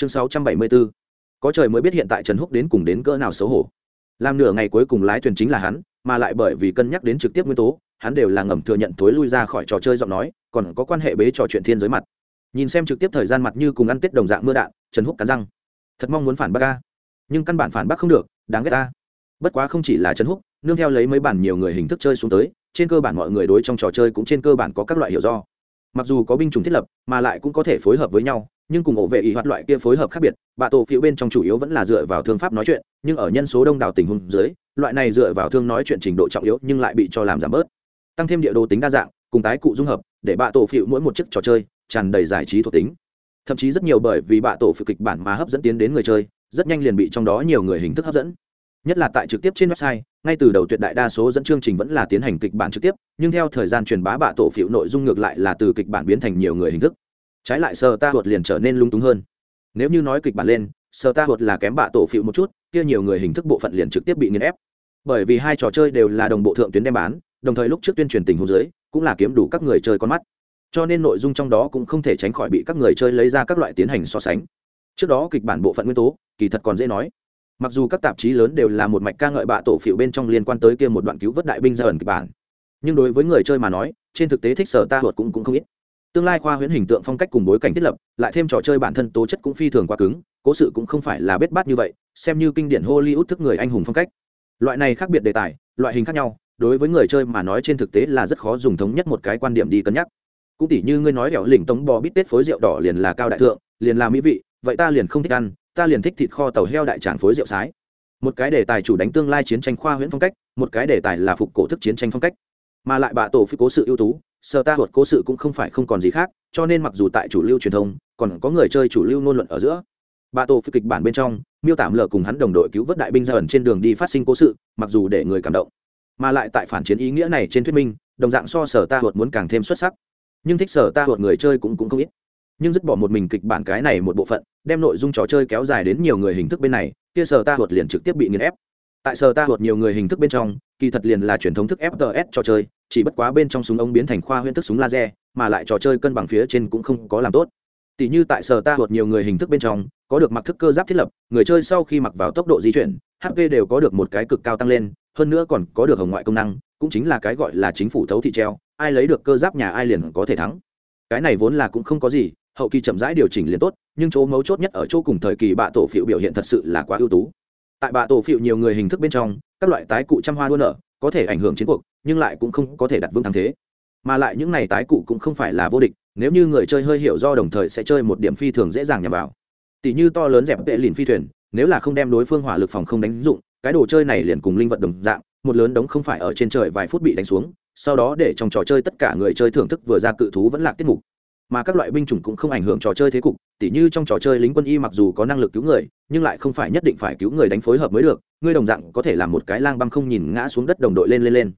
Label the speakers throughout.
Speaker 1: chương sáu trăm bảy mươi bốn có trời mới biết hiện tại trần húc đến cùng đến cỡ nào xấu hổ. Làm nửa ngày cuối cùng lái thuyền chính là hắn, mà lại bởi vì cân nhắc đến trực tiếp nguyên tố, hắn đều là ngầm thừa nhận thối lui ra khỏi trò chơi giọng nói, còn có quan hệ bế trò chuyện thiên giới mặt. Nhìn xem trực tiếp thời gian mặt như cùng ăn tết đồng dạng mưa đạn, trần húc cắn răng. Thật mong muốn phản bác ca nhưng căn bản phản bác không được, đáng ghét ta bất quá không chỉ là trần húc, nương theo lấy mấy bản nhiều người hình thức chơi xuống tới, trên cơ bản mọi người đối trong trò chơi cũng trên cơ bản có các loại hiểu do. Mặc dù có binh chủng thiết lập, mà lại cũng có thể phối hợp với nhau nhưng cùng ổ vệ ý hoạt loại kia phối hợp khác biệt bạ tổ phiếu bên trong chủ yếu vẫn là dựa vào thương pháp nói chuyện, nhưng ở nhân số đông đảo tình huống dưới, loại này dựa vào thương nói chuyện trình độ trọng yếu nhưng lại bị cho làm giảm bớt. Tăng thêm địa đồ tính đa dạng, cùng tái cụ dung hợp, để bạ tổ phiếu mỗi một chiếc trò chơi tràn đầy giải trí thuộc tính. Thậm chí rất nhiều bởi vì bạ tổ phiếu kịch bản mà hấp dẫn tiến đến người chơi, rất nhanh liền bị trong đó nhiều người hình thức hấp dẫn. Nhất là tại trực tiếp trên website, ngay từ đầu tuyệt đại đa số dẫn chương trình vẫn là tiến hành kịch bản trực tiếp, nhưng theo thời gian truyền bá bạ tổ phiếu nội dung ngược lại là từ kịch bản biến thành nhiều người hình thức trái lại sờ ta hột liền trở nên lung túng hơn. Nếu như nói kịch bản lên sờ ta hột là kém bạ tổ phịu một chút kia nhiều người hình thức bộ phận liền trực tiếp bị nghiền ép. Bởi vì hai trò chơi đều là đồng bộ thượng tuyến đem bán đồng thời lúc trước tuyên truyền tình huống dưới cũng là kiếm đủ các người chơi con mắt. Cho nên nội dung trong đó cũng không thể tránh khỏi bị các người chơi lấy ra các loại tiến hành so sánh. Trước đó kịch bản bộ phận nguyên tố kỳ thật còn dễ nói. Mặc dù các tạp chí lớn đều là một mạch ca ngợi bạ tổ phiệu bên trong liên quan tới kia một đoạn cứu vớt đại binh ra ẩn kịch bản. Nhưng đối với người chơi mà nói trên thực tế thích sở ta hột cũng, cũng không ít tương lai khoa huyễn hình tượng phong cách cùng bối cảnh thiết lập, lại thêm trò chơi bản thân tố chất cũng phi thường quá cứng, cố sự cũng không phải là bết bát như vậy, xem như kinh điển hollywood thức người anh hùng phong cách. Loại này khác biệt đề tài, loại hình khác nhau, đối với người chơi mà nói trên thực tế là rất khó dùng thống nhất một cái quan điểm đi cân nhắc. Cũng tỉ như ngươi nói đẻo lỉnh tống bò bít tết phối rượu đỏ liền là cao đại thượng, liền là mỹ vị, vậy ta liền không thích ăn, ta liền thích thịt kho tàu heo đại tràng phối rượu sái. Một cái đề tài chủ đánh tương lai chiến tranh khoa huyễn phong cách, một cái đề tài là phục cổ thức chiến tranh phong cách. Mà lại bạ tổ phi cố sự ưu tú sở ta hột cố sự cũng không phải không còn gì khác, cho nên mặc dù tại chủ lưu truyền thông, còn có người chơi chủ lưu ngôn luận ở giữa. Bà tổ phi kịch bản bên trong, miêu tả lờ cùng hắn đồng đội cứu vớt đại binh ra ẩn trên đường đi phát sinh cố sự, mặc dù để người cảm động, mà lại tại phản chiến ý nghĩa này trên thuyết minh, đồng dạng so sở ta hột muốn càng thêm xuất sắc. Nhưng thích sở ta hột người chơi cũng cũng không ít. Nhưng dứt bỏ một mình kịch bản cái này một bộ phận, đem nội dung trò chơi kéo dài đến nhiều người hình thức bên này, kia sở ta hột liền trực tiếp bị nghiền ép. Tại sở ta hột nhiều người hình thức bên trong kỳ thật liền là truyền thống thức fts trò chơi, chỉ bất quá bên trong súng ống biến thành khoa huyễn thức súng laser, mà lại trò chơi cân bằng phía trên cũng không có làm tốt. Tỷ như tại sở ta hột nhiều người hình thức bên trong, có được mặc thức cơ giáp thiết lập, người chơi sau khi mặc vào tốc độ di chuyển hp đều có được một cái cực cao tăng lên, hơn nữa còn có được hồng ngoại công năng, cũng chính là cái gọi là chính phủ thấu thị treo, ai lấy được cơ giáp nhà ai liền có thể thắng. Cái này vốn là cũng không có gì, hậu kỳ chậm rãi điều chỉnh liền tốt, nhưng chỗ mấu chốt nhất ở chỗ cùng thời kỳ bạ tổ phiệu biểu hiện thật sự là quá ưu tú. Tại bạ tổ phiệu nhiều người hình thức bên trong các loại tái cụ trăm hoa đua nở, có thể ảnh hưởng chiến cuộc, nhưng lại cũng không có thể đặt vững thắng thế. Mà lại những này tái cụ cũng không phải là vô địch, nếu như người chơi hơi hiểu do đồng thời sẽ chơi một điểm phi thường dễ dàng nhằm vào. Tỷ như to lớn dẹp tệ lìn phi thuyền, nếu là không đem đối phương hỏa lực phòng không đánh dụng, cái đồ chơi này liền cùng linh vật đồng dạng, một lớn đống không phải ở trên trời vài phút bị đánh xuống, sau đó để trong trò chơi tất cả người chơi thưởng thức vừa ra cự thú vẫn lạc tiết mục. Mà các loại binh chủng cũng không ảnh hưởng trò chơi thế cục, tỉ như trong trò chơi lính quân y mặc dù có năng lực cứu người nhưng lại không phải nhất định phải cứu người đánh phối hợp mới được, ngươi đồng dạng có thể làm một cái lang băng không nhìn ngã xuống đất đồng đội lên lên lên.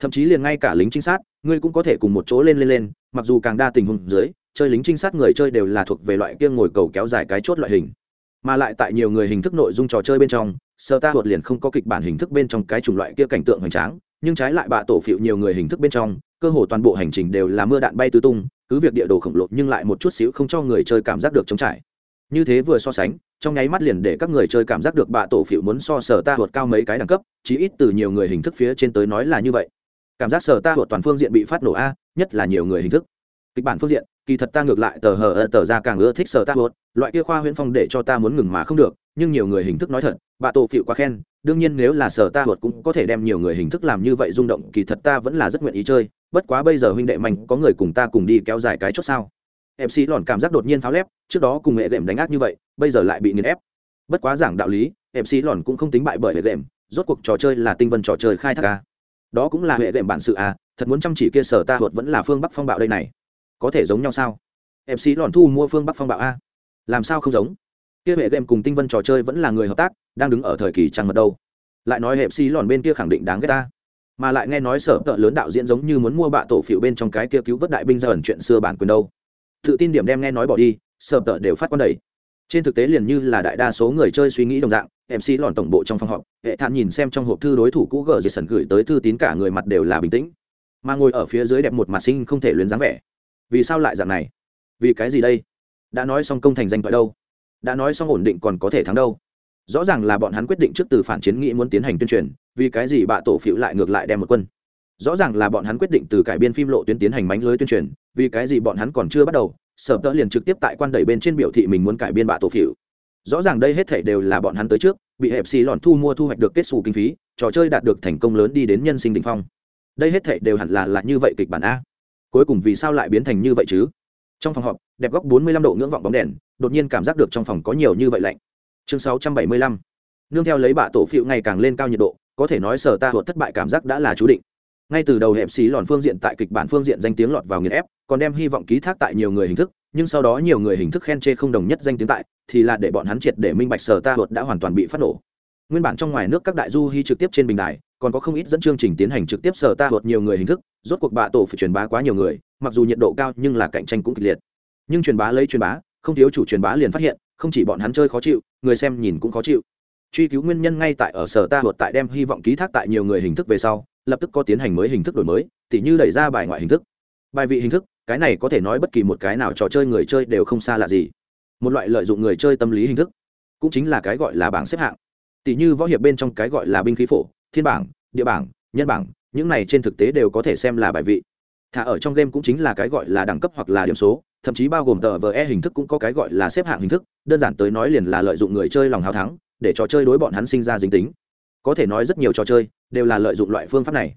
Speaker 1: Thậm chí liền ngay cả lính trinh sát, ngươi cũng có thể cùng một chỗ lên lên lên, mặc dù càng đa tình huống dưới, chơi lính trinh sát người chơi đều là thuộc về loại kia ngồi cầu kéo dài cái chốt loại hình. Mà lại tại nhiều người hình thức nội dung trò chơi bên trong, sơ ta hột liền không có kịch bản hình thức bên trong cái chủng loại kia cảnh tượng hoành tráng, nhưng trái lại bạ tổ phịu nhiều người hình thức bên trong, cơ hồ toàn bộ hành trình đều là mưa đạn bay tứ tung, cứ việc địa đồ khổng lồ nhưng lại một chút xíu không cho người chơi cảm giác được chống trải. Như thế vừa so sánh trong nháy mắt liền để các người chơi cảm giác được bạ tổ phiểu muốn so sở ta thuật cao mấy cái đẳng cấp, chí ít từ nhiều người hình thức phía trên tới nói là như vậy. Cảm giác sở ta thuật toàn phương diện bị phát nổ a, nhất là nhiều người hình thức. Kịch bản phương diện, kỳ thật ta ngược lại tờ hờ tờ ra càng ưa thích sở ta thuật loại kia khoa huyễn phong để cho ta muốn ngừng mà không được, nhưng nhiều người hình thức nói thật, bạ tổ phiểu quá khen, đương nhiên nếu là sở ta thuật cũng có thể đem nhiều người hình thức làm như vậy rung động, kỳ thật ta vẫn là rất nguyện ý chơi, bất quá bây giờ huynh đệ mạnh có người cùng ta cùng đi kéo dài cái chốt sao mc lòn cảm giác đột nhiên pháo lép, trước đó cùng hệ lệm đánh ác như vậy, bây giờ lại bị nghiền ép. Bất quá giảng đạo lý mc lòn cũng không tính bại bởi hệ lệm, rốt cuộc trò chơi là tinh vân trò chơi khai thác ca đó cũng là hệ lệm bản sự à thật muốn chăm chỉ kia sở ta thuật vẫn là phương bắc phong bạo đây này. Có thể giống nhau sao? Mc lòn thu mua phương bắc phong bạo a. Làm sao không giống? Kia hệ lệm cùng tinh vân trò chơi vẫn là người hợp tác, đang đứng ở thời kỳ trăng mật đâu. Lại nói hệ xí lòn bên kia khẳng định đáng ghét ta mà lại nghe nói sở tợ lớn đạo diễn giống như muốn mua bạ tổ phiệu bên trong cái kia cứu vớt đại binh ra ẩn chuyện xưa bản quyền đâu tự tin điểm đem nghe nói bỏ đi, sợ tợ đều phát quan đầy. Trên thực tế liền như là đại đa số người chơi suy nghĩ đồng dạng mc lòn tổng bộ trong phòng họp, hệ thản nhìn xem trong hộp thư đối thủ cũ gờ dây sần gửi tới thư tín cả người mặt đều là bình tĩnh. Mà ngồi ở phía dưới đẹp một mặt sinh không thể luyến dáng vẻ. Vì sao lại dạng này? Vì cái gì đây? Đã nói xong công thành danh toại đâu? Đã nói xong ổn định còn có thể thắng đâu? Rõ ràng là bọn hắn quyết định trước từ phản chiến nghĩ muốn tiến hành tuyên truyền, vì cái gì bạ tổ phiệu lại ngược lại đem một quân? Rõ ràng là bọn hắn quyết định từ cải biên phim lộ tuyến tiến hành mánh lưới tuyên truyền, vì cái gì bọn hắn còn chưa bắt đầu sở tơ liền trực tiếp tại quan đẩy bên trên biểu thị mình muốn cải biên bạ tổ phỉu rõ ràng đây hết thể đều là bọn hắn tới trước, bị hẹp xì lọn thu mua thu hoạch được kết xù kinh phí, trò chơi đạt được thành công lớn đi đến nhân sinh đình phong. Đây hết thể đều hẳn là là như vậy kịch bản a. Cuối cùng vì sao lại biến thành như vậy chứ? Trong phòng họp, đẹp góc 45 độ ngưỡng vọng bóng đèn, đột nhiên cảm giác được trong phòng có nhiều như vậy lạnh. Chương 675 nương theo lấy bạ tổ phiệu ngày càng lên cao nhiệt độ, có thể nói sở ta hụt thất bại cảm giác đã là chú định ngay từ đầu hẹp xí lòn phương diện tại kịch bản phương diện danh tiếng lọt vào nghiền ép, còn đem hy vọng ký thác tại nhiều người hình thức, nhưng sau đó nhiều người hình thức khen chê không đồng nhất danh tiếng tại, thì là để bọn hắn triệt để minh bạch sở ta luật đã hoàn toàn bị phát nổ. Nguyên bản trong ngoài nước các đại du hy trực tiếp trên bình đài, còn có không ít dẫn chương trình tiến hành trực tiếp sở ta luật nhiều người hình thức, rốt cuộc bạ tổ phải truyền bá quá nhiều người, mặc dù nhiệt độ cao nhưng là cạnh tranh cũng kịch liệt. Nhưng truyền bá lấy truyền bá, không thiếu chủ truyền bá liền phát hiện, không chỉ bọn hắn chơi khó chịu, người xem nhìn cũng khó chịu. Truy cứu nguyên nhân ngay tại ở sở ta luật tại đem hy vọng ký thác tại nhiều người hình thức về sau lập tức có tiến hành mới hình thức đổi mới, tỉ như đẩy ra bài ngoại hình thức. Bài vị hình thức, cái này có thể nói bất kỳ một cái nào trò chơi người chơi đều không xa lạ gì. Một loại lợi dụng người chơi tâm lý hình thức, cũng chính là cái gọi là bảng xếp hạng. Tỷ như võ hiệp bên trong cái gọi là binh khí phổ, thiên bảng, địa bảng, nhân bảng, những này trên thực tế đều có thể xem là bài vị. Thả ở trong game cũng chính là cái gọi là đẳng cấp hoặc là điểm số, thậm chí bao gồm tờ vờ e hình thức cũng có cái gọi là xếp hạng hình thức, đơn giản tới nói liền là lợi dụng người chơi lòng hào thắng, để trò chơi đối bọn hắn sinh ra dính tính có thể nói rất nhiều trò chơi đều là lợi dụng loại phương pháp này.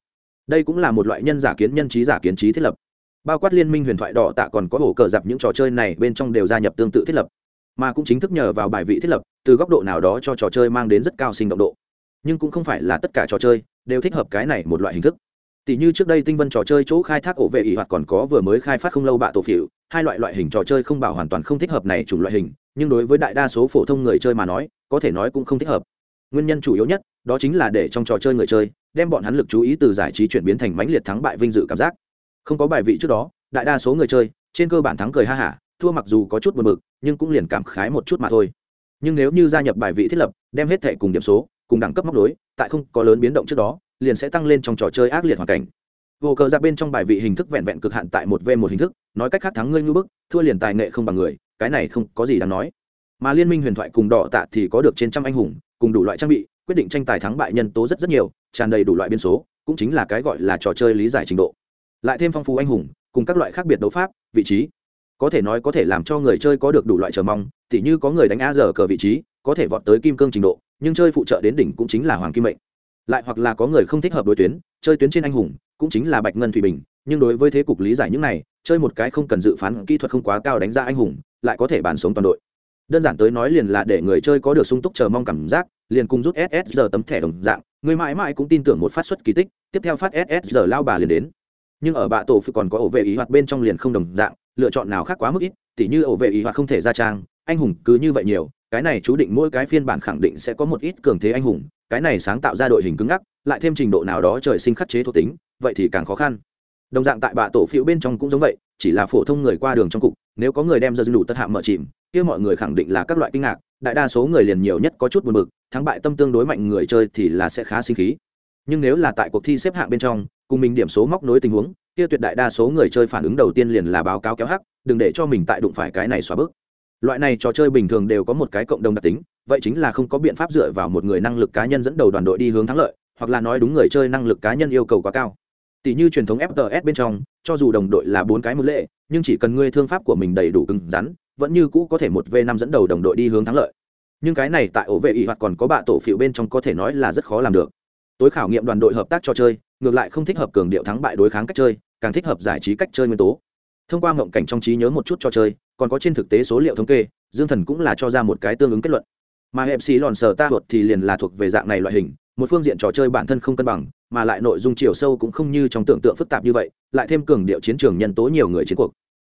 Speaker 1: Đây cũng là một loại nhân giả kiến nhân trí giả kiến trí thiết lập. Bao quát liên minh huyền thoại đỏ tạ còn có hổ cờ dạp những trò chơi này bên trong đều gia nhập tương tự thiết lập. Mà cũng chính thức nhờ vào bài vị thiết lập, từ góc độ nào đó cho trò chơi mang đến rất cao sinh động độ. Nhưng cũng không phải là tất cả trò chơi đều thích hợp cái này một loại hình thức. Tỷ như trước đây tinh vân trò chơi chỗ khai thác ổ vệ ỷ hoạt còn có vừa mới khai phát không lâu bạ tổ phỉu, hai loại loại hình trò chơi không bảo hoàn toàn không thích hợp này chủng loại hình, nhưng đối với đại đa số phổ thông người chơi mà nói, có thể nói cũng không thích hợp. Nguyên nhân chủ yếu nhất đó chính là để trong trò chơi người chơi đem bọn hắn lực chú ý từ giải trí chuyển biến thành mãnh liệt thắng bại vinh dự cảm giác. Không có bài vị trước đó, đại đa số người chơi trên cơ bản thắng cười ha hả, thua mặc dù có chút buồn bực, nhưng cũng liền cảm khái một chút mà thôi. Nhưng nếu như gia nhập bài vị thiết lập, đem hết thẻ cùng điểm số, cùng đẳng cấp móc đối tại không có lớn biến động trước đó, liền sẽ tăng lên trong trò chơi ác liệt hoàn cảnh. Vô cờ ra bên trong bài vị hình thức vẹn vẹn cực hạn tại một v một hình thức, nói cách khác thắng ngươi ngư bức, thua liền tài nghệ không bằng người, cái này không có gì đáng nói. Mà liên minh huyền thoại cùng đỏ tạ thì có được trên trăm anh hùng, cùng đủ loại trang bị quyết định tranh tài thắng bại nhân tố rất rất nhiều, tràn đầy đủ loại biên số, cũng chính là cái gọi là trò chơi lý giải trình độ. Lại thêm phong phú anh hùng, cùng các loại khác biệt đấu pháp, vị trí. Có thể nói có thể làm cho người chơi có được đủ loại chờ mong, tỉ như có người đánh a giờ cờ vị trí, có thể vọt tới kim cương trình độ, nhưng chơi phụ trợ đến đỉnh cũng chính là hoàng kim mệnh. Lại hoặc là có người không thích hợp đối tuyến, chơi tuyến trên anh hùng, cũng chính là bạch ngân thủy bình, nhưng đối với thế cục lý giải những này, chơi một cái không cần dự phán kỹ thuật không quá cao đánh ra anh hùng, lại có thể bàn sống toàn đội. Đơn giản tới nói liền là để người chơi có được sung túc chờ mong cảm giác liền cùng rút SSR tấm thẻ đồng dạng, người mãi mãi cũng tin tưởng một phát xuất kỳ tích, tiếp theo phát SSR lao bà liền đến. Nhưng ở bạ tổ phi còn có ổ vệ ý hoạt bên trong liền không đồng dạng, lựa chọn nào khác quá mức ít, tỉ như ổ vệ ý hoạt không thể ra trang, anh hùng cứ như vậy nhiều, cái này chú định mỗi cái phiên bản khẳng định sẽ có một ít cường thế anh hùng, cái này sáng tạo ra đội hình cứng ngắc, lại thêm trình độ nào đó trời sinh khắc chế thuộc tính, vậy thì càng khó khăn. Đồng dạng tại bạ tổ phiêu bên trong cũng giống vậy, chỉ là phổ thông người qua đường trong cục nếu có người đem giờ đủ tất hạ mở chìm, kia mọi người khẳng định là các loại kinh ngạc, đại đa số người liền nhiều nhất có chút buồn bực, thắng bại tâm tương đối mạnh người chơi thì là sẽ khá sinh khí. Nhưng nếu là tại cuộc thi xếp hạng bên trong, cùng mình điểm số móc nối tình huống, kia tuyệt đại đa số người chơi phản ứng đầu tiên liền là báo cáo kéo hắc, đừng để cho mình tại đụng phải cái này xóa bước. Loại này trò chơi bình thường đều có một cái cộng đồng đặc tính, vậy chính là không có biện pháp dựa vào một người năng lực cá nhân dẫn đầu đoàn đội đi hướng thắng lợi, hoặc là nói đúng người chơi năng lực cá nhân yêu cầu quá cao tỷ như truyền thống fts bên trong, cho dù đồng đội là bốn cái một lệ, nhưng chỉ cần ngươi thương pháp của mình đầy đủ cứng rắn, vẫn như cũ có thể một v năm dẫn đầu đồng đội đi hướng thắng lợi. Nhưng cái này tại ổ vệ ỵ hoặc còn có bạ tổ phiệu bên trong có thể nói là rất khó làm được. Tối khảo nghiệm đoàn đội hợp tác cho chơi, ngược lại không thích hợp cường điệu thắng bại đối kháng cách chơi, càng thích hợp giải trí cách chơi nguyên tố. Thông qua ngộng cảnh trong trí nhớ một chút cho chơi, còn có trên thực tế số liệu thống kê, dương thần cũng là cho ra một cái tương ứng kết luận. Mà hẹp xí lòn sờ ta thuật thì liền là thuộc về dạng này loại hình một phương diện trò chơi bản thân không cân bằng, mà lại nội dung chiều sâu cũng không như trong tưởng tượng phức tạp như vậy, lại thêm cường điệu chiến trường nhân tố nhiều người chiến cuộc.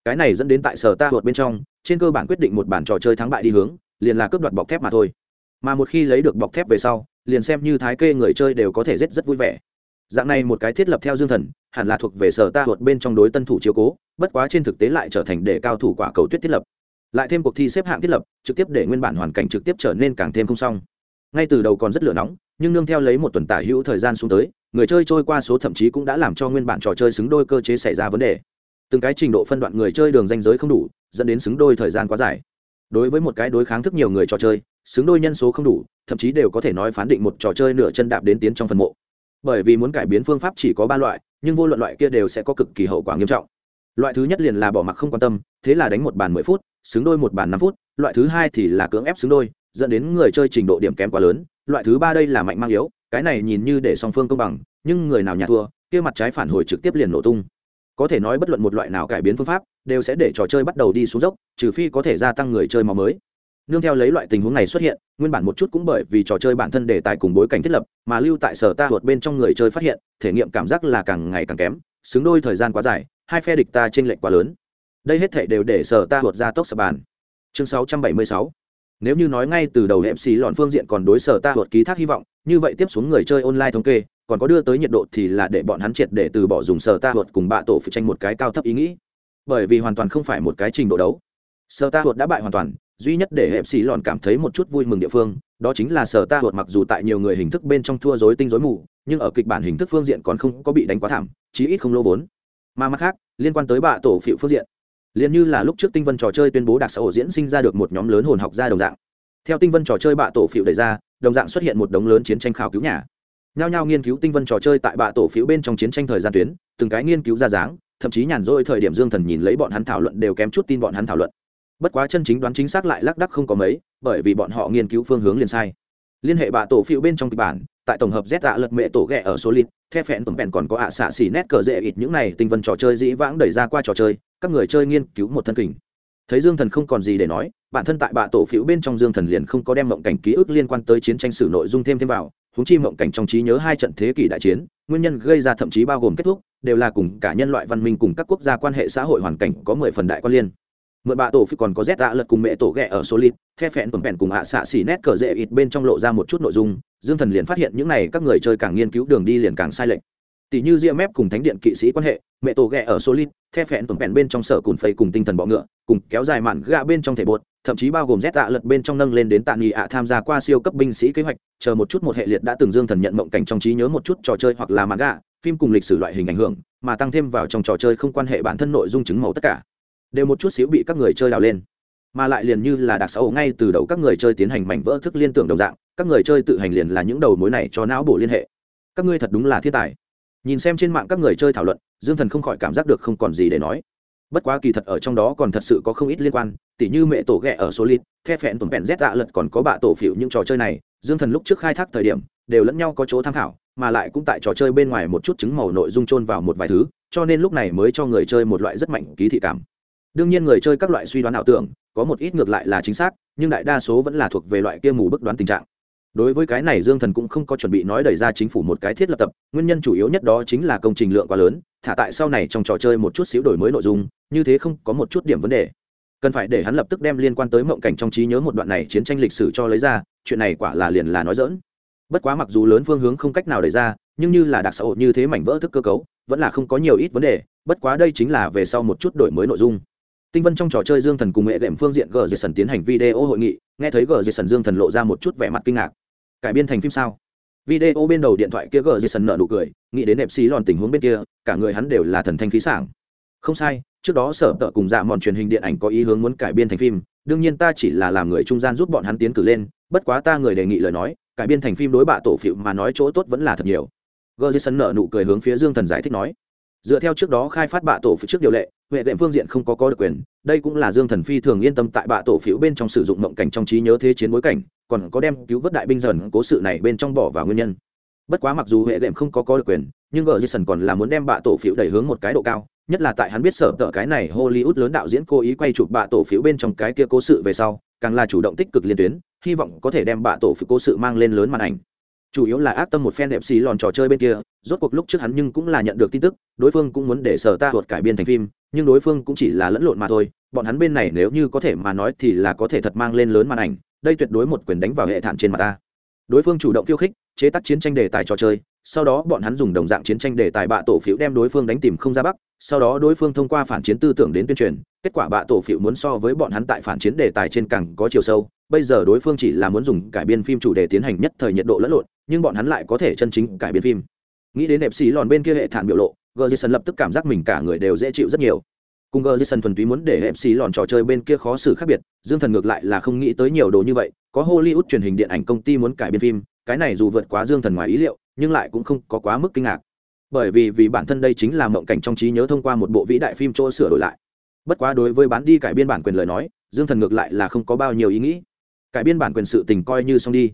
Speaker 1: Cái này dẫn đến tại sở ta thuật bên trong, trên cơ bản quyết định một bản trò chơi thắng bại đi hướng, liền là cướp đoạt bọc thép mà thôi. Mà một khi lấy được bọc thép về sau, liền xem như thái kê người chơi đều có thể rất rất vui vẻ. Dạng này một cái thiết lập theo dương thần, hẳn là thuộc về sở ta thuật bên trong đối tân thủ chiếu cố, bất quá trên thực tế lại trở thành để cao thủ quả cầu tuyết thiết lập. Lại thêm cuộc thi xếp hạng thiết lập, trực tiếp để nguyên bản hoàn cảnh trực tiếp trở nên càng thêm không xong. Ngay từ đầu còn rất lửa nóng nhưng nương theo lấy một tuần tả hữu thời gian xuống tới, người chơi trôi qua số thậm chí cũng đã làm cho nguyên bản trò chơi xứng đôi cơ chế xảy ra vấn đề. Từng cái trình độ phân đoạn người chơi đường danh giới không đủ, dẫn đến xứng đôi thời gian quá dài. Đối với một cái đối kháng thức nhiều người trò chơi, xứng đôi nhân số không đủ, thậm chí đều có thể nói phán định một trò chơi nửa chân đạp đến tiến trong phần mộ. Bởi vì muốn cải biến phương pháp chỉ có ba loại, nhưng vô luận loại kia đều sẽ có cực kỳ hậu quả nghiêm trọng. Loại thứ nhất liền là bỏ mặc không quan tâm, thế là đánh một bàn mười phút, xứng đôi một bàn năm phút, loại thứ hai thì là cưỡng ép xứng đôi dẫn đến người chơi trình độ điểm kém quá lớn, loại thứ ba đây là mạnh mang yếu, cái này nhìn như để song phương công bằng, nhưng người nào nhà thua, kia mặt trái phản hồi trực tiếp liền nổ tung. Có thể nói bất luận một loại nào cải biến phương pháp, đều sẽ để trò chơi bắt đầu đi xuống dốc, trừ phi có thể gia tăng người chơi máu mới. Nương theo lấy loại tình huống này xuất hiện, nguyên bản một chút cũng bởi vì trò chơi bản thân đề tài cùng bối cảnh thiết lập, mà lưu tại sở ta vượt bên trong người chơi phát hiện, thể nghiệm cảm giác là càng ngày càng kém, xứng đôi thời gian quá dài, hai phe địch ta tranh lệch quá lớn. Đây hết thể đều để sở ta vượt ra tốc sập bàn. Chương 676 nếu như nói ngay từ đầu hẹp xì lọn phương diện còn đối sở ta vượt ký thác hy vọng, như vậy tiếp xuống người chơi online thống kê, còn có đưa tới nhiệt độ thì là để bọn hắn triệt để từ bỏ dùng sở ta vượt cùng bạ tổ phụ tranh một cái cao thấp ý nghĩ. Bởi vì hoàn toàn không phải một cái trình độ đấu. Sở ta vượt đã bại hoàn toàn, duy nhất để hẹp xì lọn cảm thấy một chút vui mừng địa phương, đó chính là sở ta vượt mặc dù tại nhiều người hình thức bên trong thua dối tinh dối mù, nhưng ở kịch bản hình thức phương diện còn không có bị đánh quá thảm, chí ít không lô vốn. Mà mặt khác, liên quan tới bạ tổ phụ phương diện liền như là lúc trước tinh vân trò chơi tuyên bố đặc xã hội diễn sinh ra được một nhóm lớn hồn học ra đồng dạng. Theo tinh vân trò chơi bạ tổ phiệu đề ra, đồng dạng xuất hiện một đống lớn chiến tranh khảo cứu nhà. Nhao nhao nghiên cứu tinh vân trò chơi tại bạ tổ phiếu bên trong chiến tranh thời gian tuyến, từng cái nghiên cứu ra dáng, thậm chí nhàn rỗi thời điểm dương thần nhìn lấy bọn hắn thảo luận đều kém chút tin bọn hắn thảo luận. Bất quá chân chính đoán chính xác lại lác đắc không có mấy, bởi vì bọn họ nghiên cứu phương hướng liền sai. Liên hệ bạ tổ phiếu bên trong kịch bản, tại tổng hợp z tạ lật mệ tổ ghẹ ở số lít the phẹn tổng bèn còn có ạ xạ xỉ nét cờ dễ ít những này tinh vân trò chơi dĩ vãng đẩy ra qua trò chơi các người chơi nghiên cứu một thân kình. Thấy dương thần không còn gì để nói, bản thân tại bạ tổ phiếu bên trong dương thần liền không có đem mộng cảnh ký ức liên quan tới chiến tranh sử nội dung thêm thêm vào húng chi mộng cảnh trong trí nhớ hai trận thế kỷ đại chiến, nguyên nhân gây ra thậm chí bao gồm kết thúc, đều là cùng cả nhân loại văn minh cùng các quốc gia quan hệ xã hội hoàn cảnh có mười phần đại quan liên. Mượn bạ tổ phi còn có z tạ lật cùng mẹ tổ ghẹ ở số lít the phẹn tuần phẹn cùng ạ xạ xỉ nét cờ dễ ít bên trong lộ ra một chút nội dung, dương thần liền phát hiện những này các người chơi càng nghiên cứu đường đi liền càng sai lệch tỷ như ria mép cùng thánh điện kỵ sĩ quan hệ, mẹ tổ ghẹ ở số the phẹn tuần phẹn bên trong sở cùn phây cùng tinh thần bọ ngựa, cùng kéo dài mạn gạ bên trong thể bột, thậm chí bao gồm z tạ lật bên trong nâng lên đến tạ nghị ạ tham gia qua siêu cấp binh sĩ kế hoạch, chờ một chút một hệ liệt đã từng dương thần nhận mộng cảnh trong trí nhớ một chút trò chơi hoặc là mạn gạ, phim cùng lịch sử loại hình ảnh hưởng, mà tăng thêm vào trong trò chơi không quan hệ bản thân nội dung chứng màu tất cả. Đều một chút xíu bị các người chơi đào lên. Mà lại liền như là đặc xã hội ngay từ đầu các người chơi tiến hành mảnh vỡ thức liên tưởng đồng dạng, các người chơi tự hành liền là những đầu mối này cho não bổ liên hệ. Các ngươi thật đúng là thiên tài nhìn xem trên mạng các người chơi thảo luận, dương thần không khỏi cảm giác được không còn gì để nói. Bất quá kỳ thật ở trong đó còn thật sự có không ít liên quan, tỉ như mẹ tổ ghẹ ở số lít the phẹn tổn bẹn z dạ lật còn có bạ tổ phịu những trò chơi này, dương thần lúc trước khai thác thời điểm, đều lẫn nhau có chỗ tham khảo, mà lại cũng tại trò chơi bên ngoài một chút chứng màu nội dung trôn vào một vài thứ, cho nên lúc này mới cho người chơi một loại rất mạnh ký thị cảm. Đương nhiên người chơi các loại suy đoán ảo tưởng, có một ít ngược lại là chính xác, nhưng đại đa số vẫn là thuộc về loại kia mù bức đoán tình trạng đối với cái này dương thần cũng không có chuẩn bị nói đẩy ra chính phủ một cái thiết lập tập, nguyên nhân chủ yếu nhất đó chính là công trình lượng quá lớn, thả tại sau này trong trò chơi một chút xíu đổi mới nội dung, như thế không có một chút điểm vấn đề. Cần phải để hắn lập tức đem liên quan tới mộng cảnh trong trí nhớ một đoạn này chiến tranh lịch sử cho lấy ra, chuyện này quả là liền là nói dỡn bất quá mặc dù lớn phương hướng không cách nào đẩy ra, nhưng như là đặc xã hội như thế mảnh vỡ thức cơ cấu, vẫn là không có nhiều ít vấn đề, bất quá đây chính là về sau một chút đổi mới nội dung. Tinh vân trong trò chơi dương thần cùng nghệ đệm phương diện gờ diệt sần tiến hành video hội nghị, nghe thấy gờ diệt sần dương thần lộ ra một chút vẻ mặt kinh ngạc cải biên thành phim sao? Video bên đầu điện thoại kia gờ dệt sần nợ nụ cười, nghĩ đến nệp xí lòn tình huống bên kia, cả người hắn đều là thần thanh khí sảng. Không sai, trước đó sở tợ cùng dạ mòn truyền hình điện ảnh có ý hướng muốn cải biên thành phim, đương nhiên ta chỉ là làm người trung gian giúp bọn hắn tiến cử lên, bất quá ta người đề nghị lời nói, cải biên thành phim đối bạ tổ phịu mà nói chỗ tốt vẫn là thật nhiều. Gờ dệt sần nợ nụ cười hướng phía dương thần giải thích nói, dựa theo trước đó khai phát bạ tổ phịu trước điều lệ huệ đệm phương diện không có có được quyền, đây cũng là dương thần phi thường yên tâm tại bạ tổ phiếu bên trong sử dụng mộng cảnh trong trí nhớ thế chiến bối cảnh, còn có đem cứu vớt đại binh dần cố sự này bên trong bỏ vào nguyên nhân. Bất quá mặc dù huệ đệm không có có được quyền, nhưng gờ jason còn là muốn đem bạ tổ phiếu đẩy hướng một cái độ cao, nhất là tại hắn biết sở tợ cái này hollywood lớn đạo diễn cố ý quay chụp bạ tổ phiếu bên trong cái kia cố sự về sau, càng là chủ động tích cực liên tuyến, hy vọng có thể đem bạ tổ phiếu cố sự mang lên lớn màn ảnh. Chủ yếu là ác tâm một phen đẹp xì lòn trò chơi bên kia, rốt cuộc lúc trước hắn nhưng cũng là nhận được tin tức, đối phương cũng muốn để sở ta thuật cải biên thành phim nhưng đối phương cũng chỉ là lẫn lộn mà thôi, bọn hắn bên này nếu như có thể mà nói thì là có thể thật mang lên lớn màn ảnh, đây tuyệt đối một quyền đánh vào hệ thản trên mặt ta. Đối phương chủ động khiêu khích, chế tác chiến tranh đề tài trò chơi, sau đó bọn hắn dùng đồng dạng chiến tranh đề tài bạ tổ phiếu đem đối phương đánh tìm không ra bắc, sau đó đối phương thông qua phản chiến tư tưởng đến tuyên truyền, kết quả bạ tổ phiếu muốn so với bọn hắn tại phản chiến đề tài trên càng có chiều sâu, bây giờ đối phương chỉ là muốn dùng cải biên phim chủ đề tiến hành nhất thời nhiệt độ lẫn lộn, nhưng bọn hắn lại có thể chân chính cải biên phim. Nghĩ đến đẹp xì lòn bên kia hệ thản biểu lộ gờ lập tức cảm giác mình cả người đều dễ chịu rất nhiều. Cùng gờ jason thuần túy muốn để hẹp xì lòn trò chơi bên kia khó xử khác biệt, dương thần ngược lại là không nghĩ tới nhiều đồ như vậy, có hollywood truyền hình điện ảnh công ty muốn cải biên phim, cái này dù vượt quá dương thần ngoài ý liệu, nhưng lại cũng không có quá mức kinh ngạc. Bởi vì vì bản thân đây chính là mộng cảnh trong trí nhớ thông qua một bộ vĩ đại phim chỗ sửa đổi lại. Bất quá đối với bán đi cải biên bản quyền lời nói, dương thần ngược lại là không có bao nhiêu ý nghĩ. Cải biên bản quyền sự tình coi như xong đi.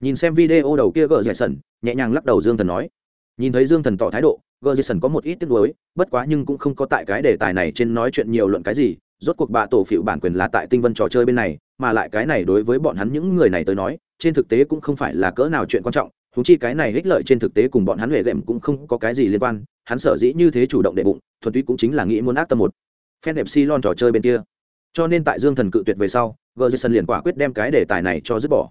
Speaker 1: Nhìn xem video đầu kia gờ dạy Sẩn nhẹ nhàng lắc đầu dương thần nói nhìn thấy dương thần tỏ thái độ gờ dạy sần có một ít tiếc nuối, bất quá nhưng cũng không có tại cái đề tài này trên nói chuyện nhiều luận cái gì, rốt cuộc bạ tổ phịu bản quyền là tại tinh vân trò chơi bên này, mà lại cái này đối với bọn hắn những người này tới nói, trên thực tế cũng không phải là cỡ nào chuyện quan trọng húng chi cái này ích lợi trên thực tế cùng bọn hắn huệ đệm cũng không có cái gì liên quan, hắn sở dĩ như thế chủ động đệ bụng, thuần túy cũng chính là nghĩ muốn ác tâm một. Phen đẹp si lon trò chơi bên kia. Cho nên tại dương thần cự tuyệt về sau gờ jason liền quả quyết đem cái đề tài này cho dứt bỏ.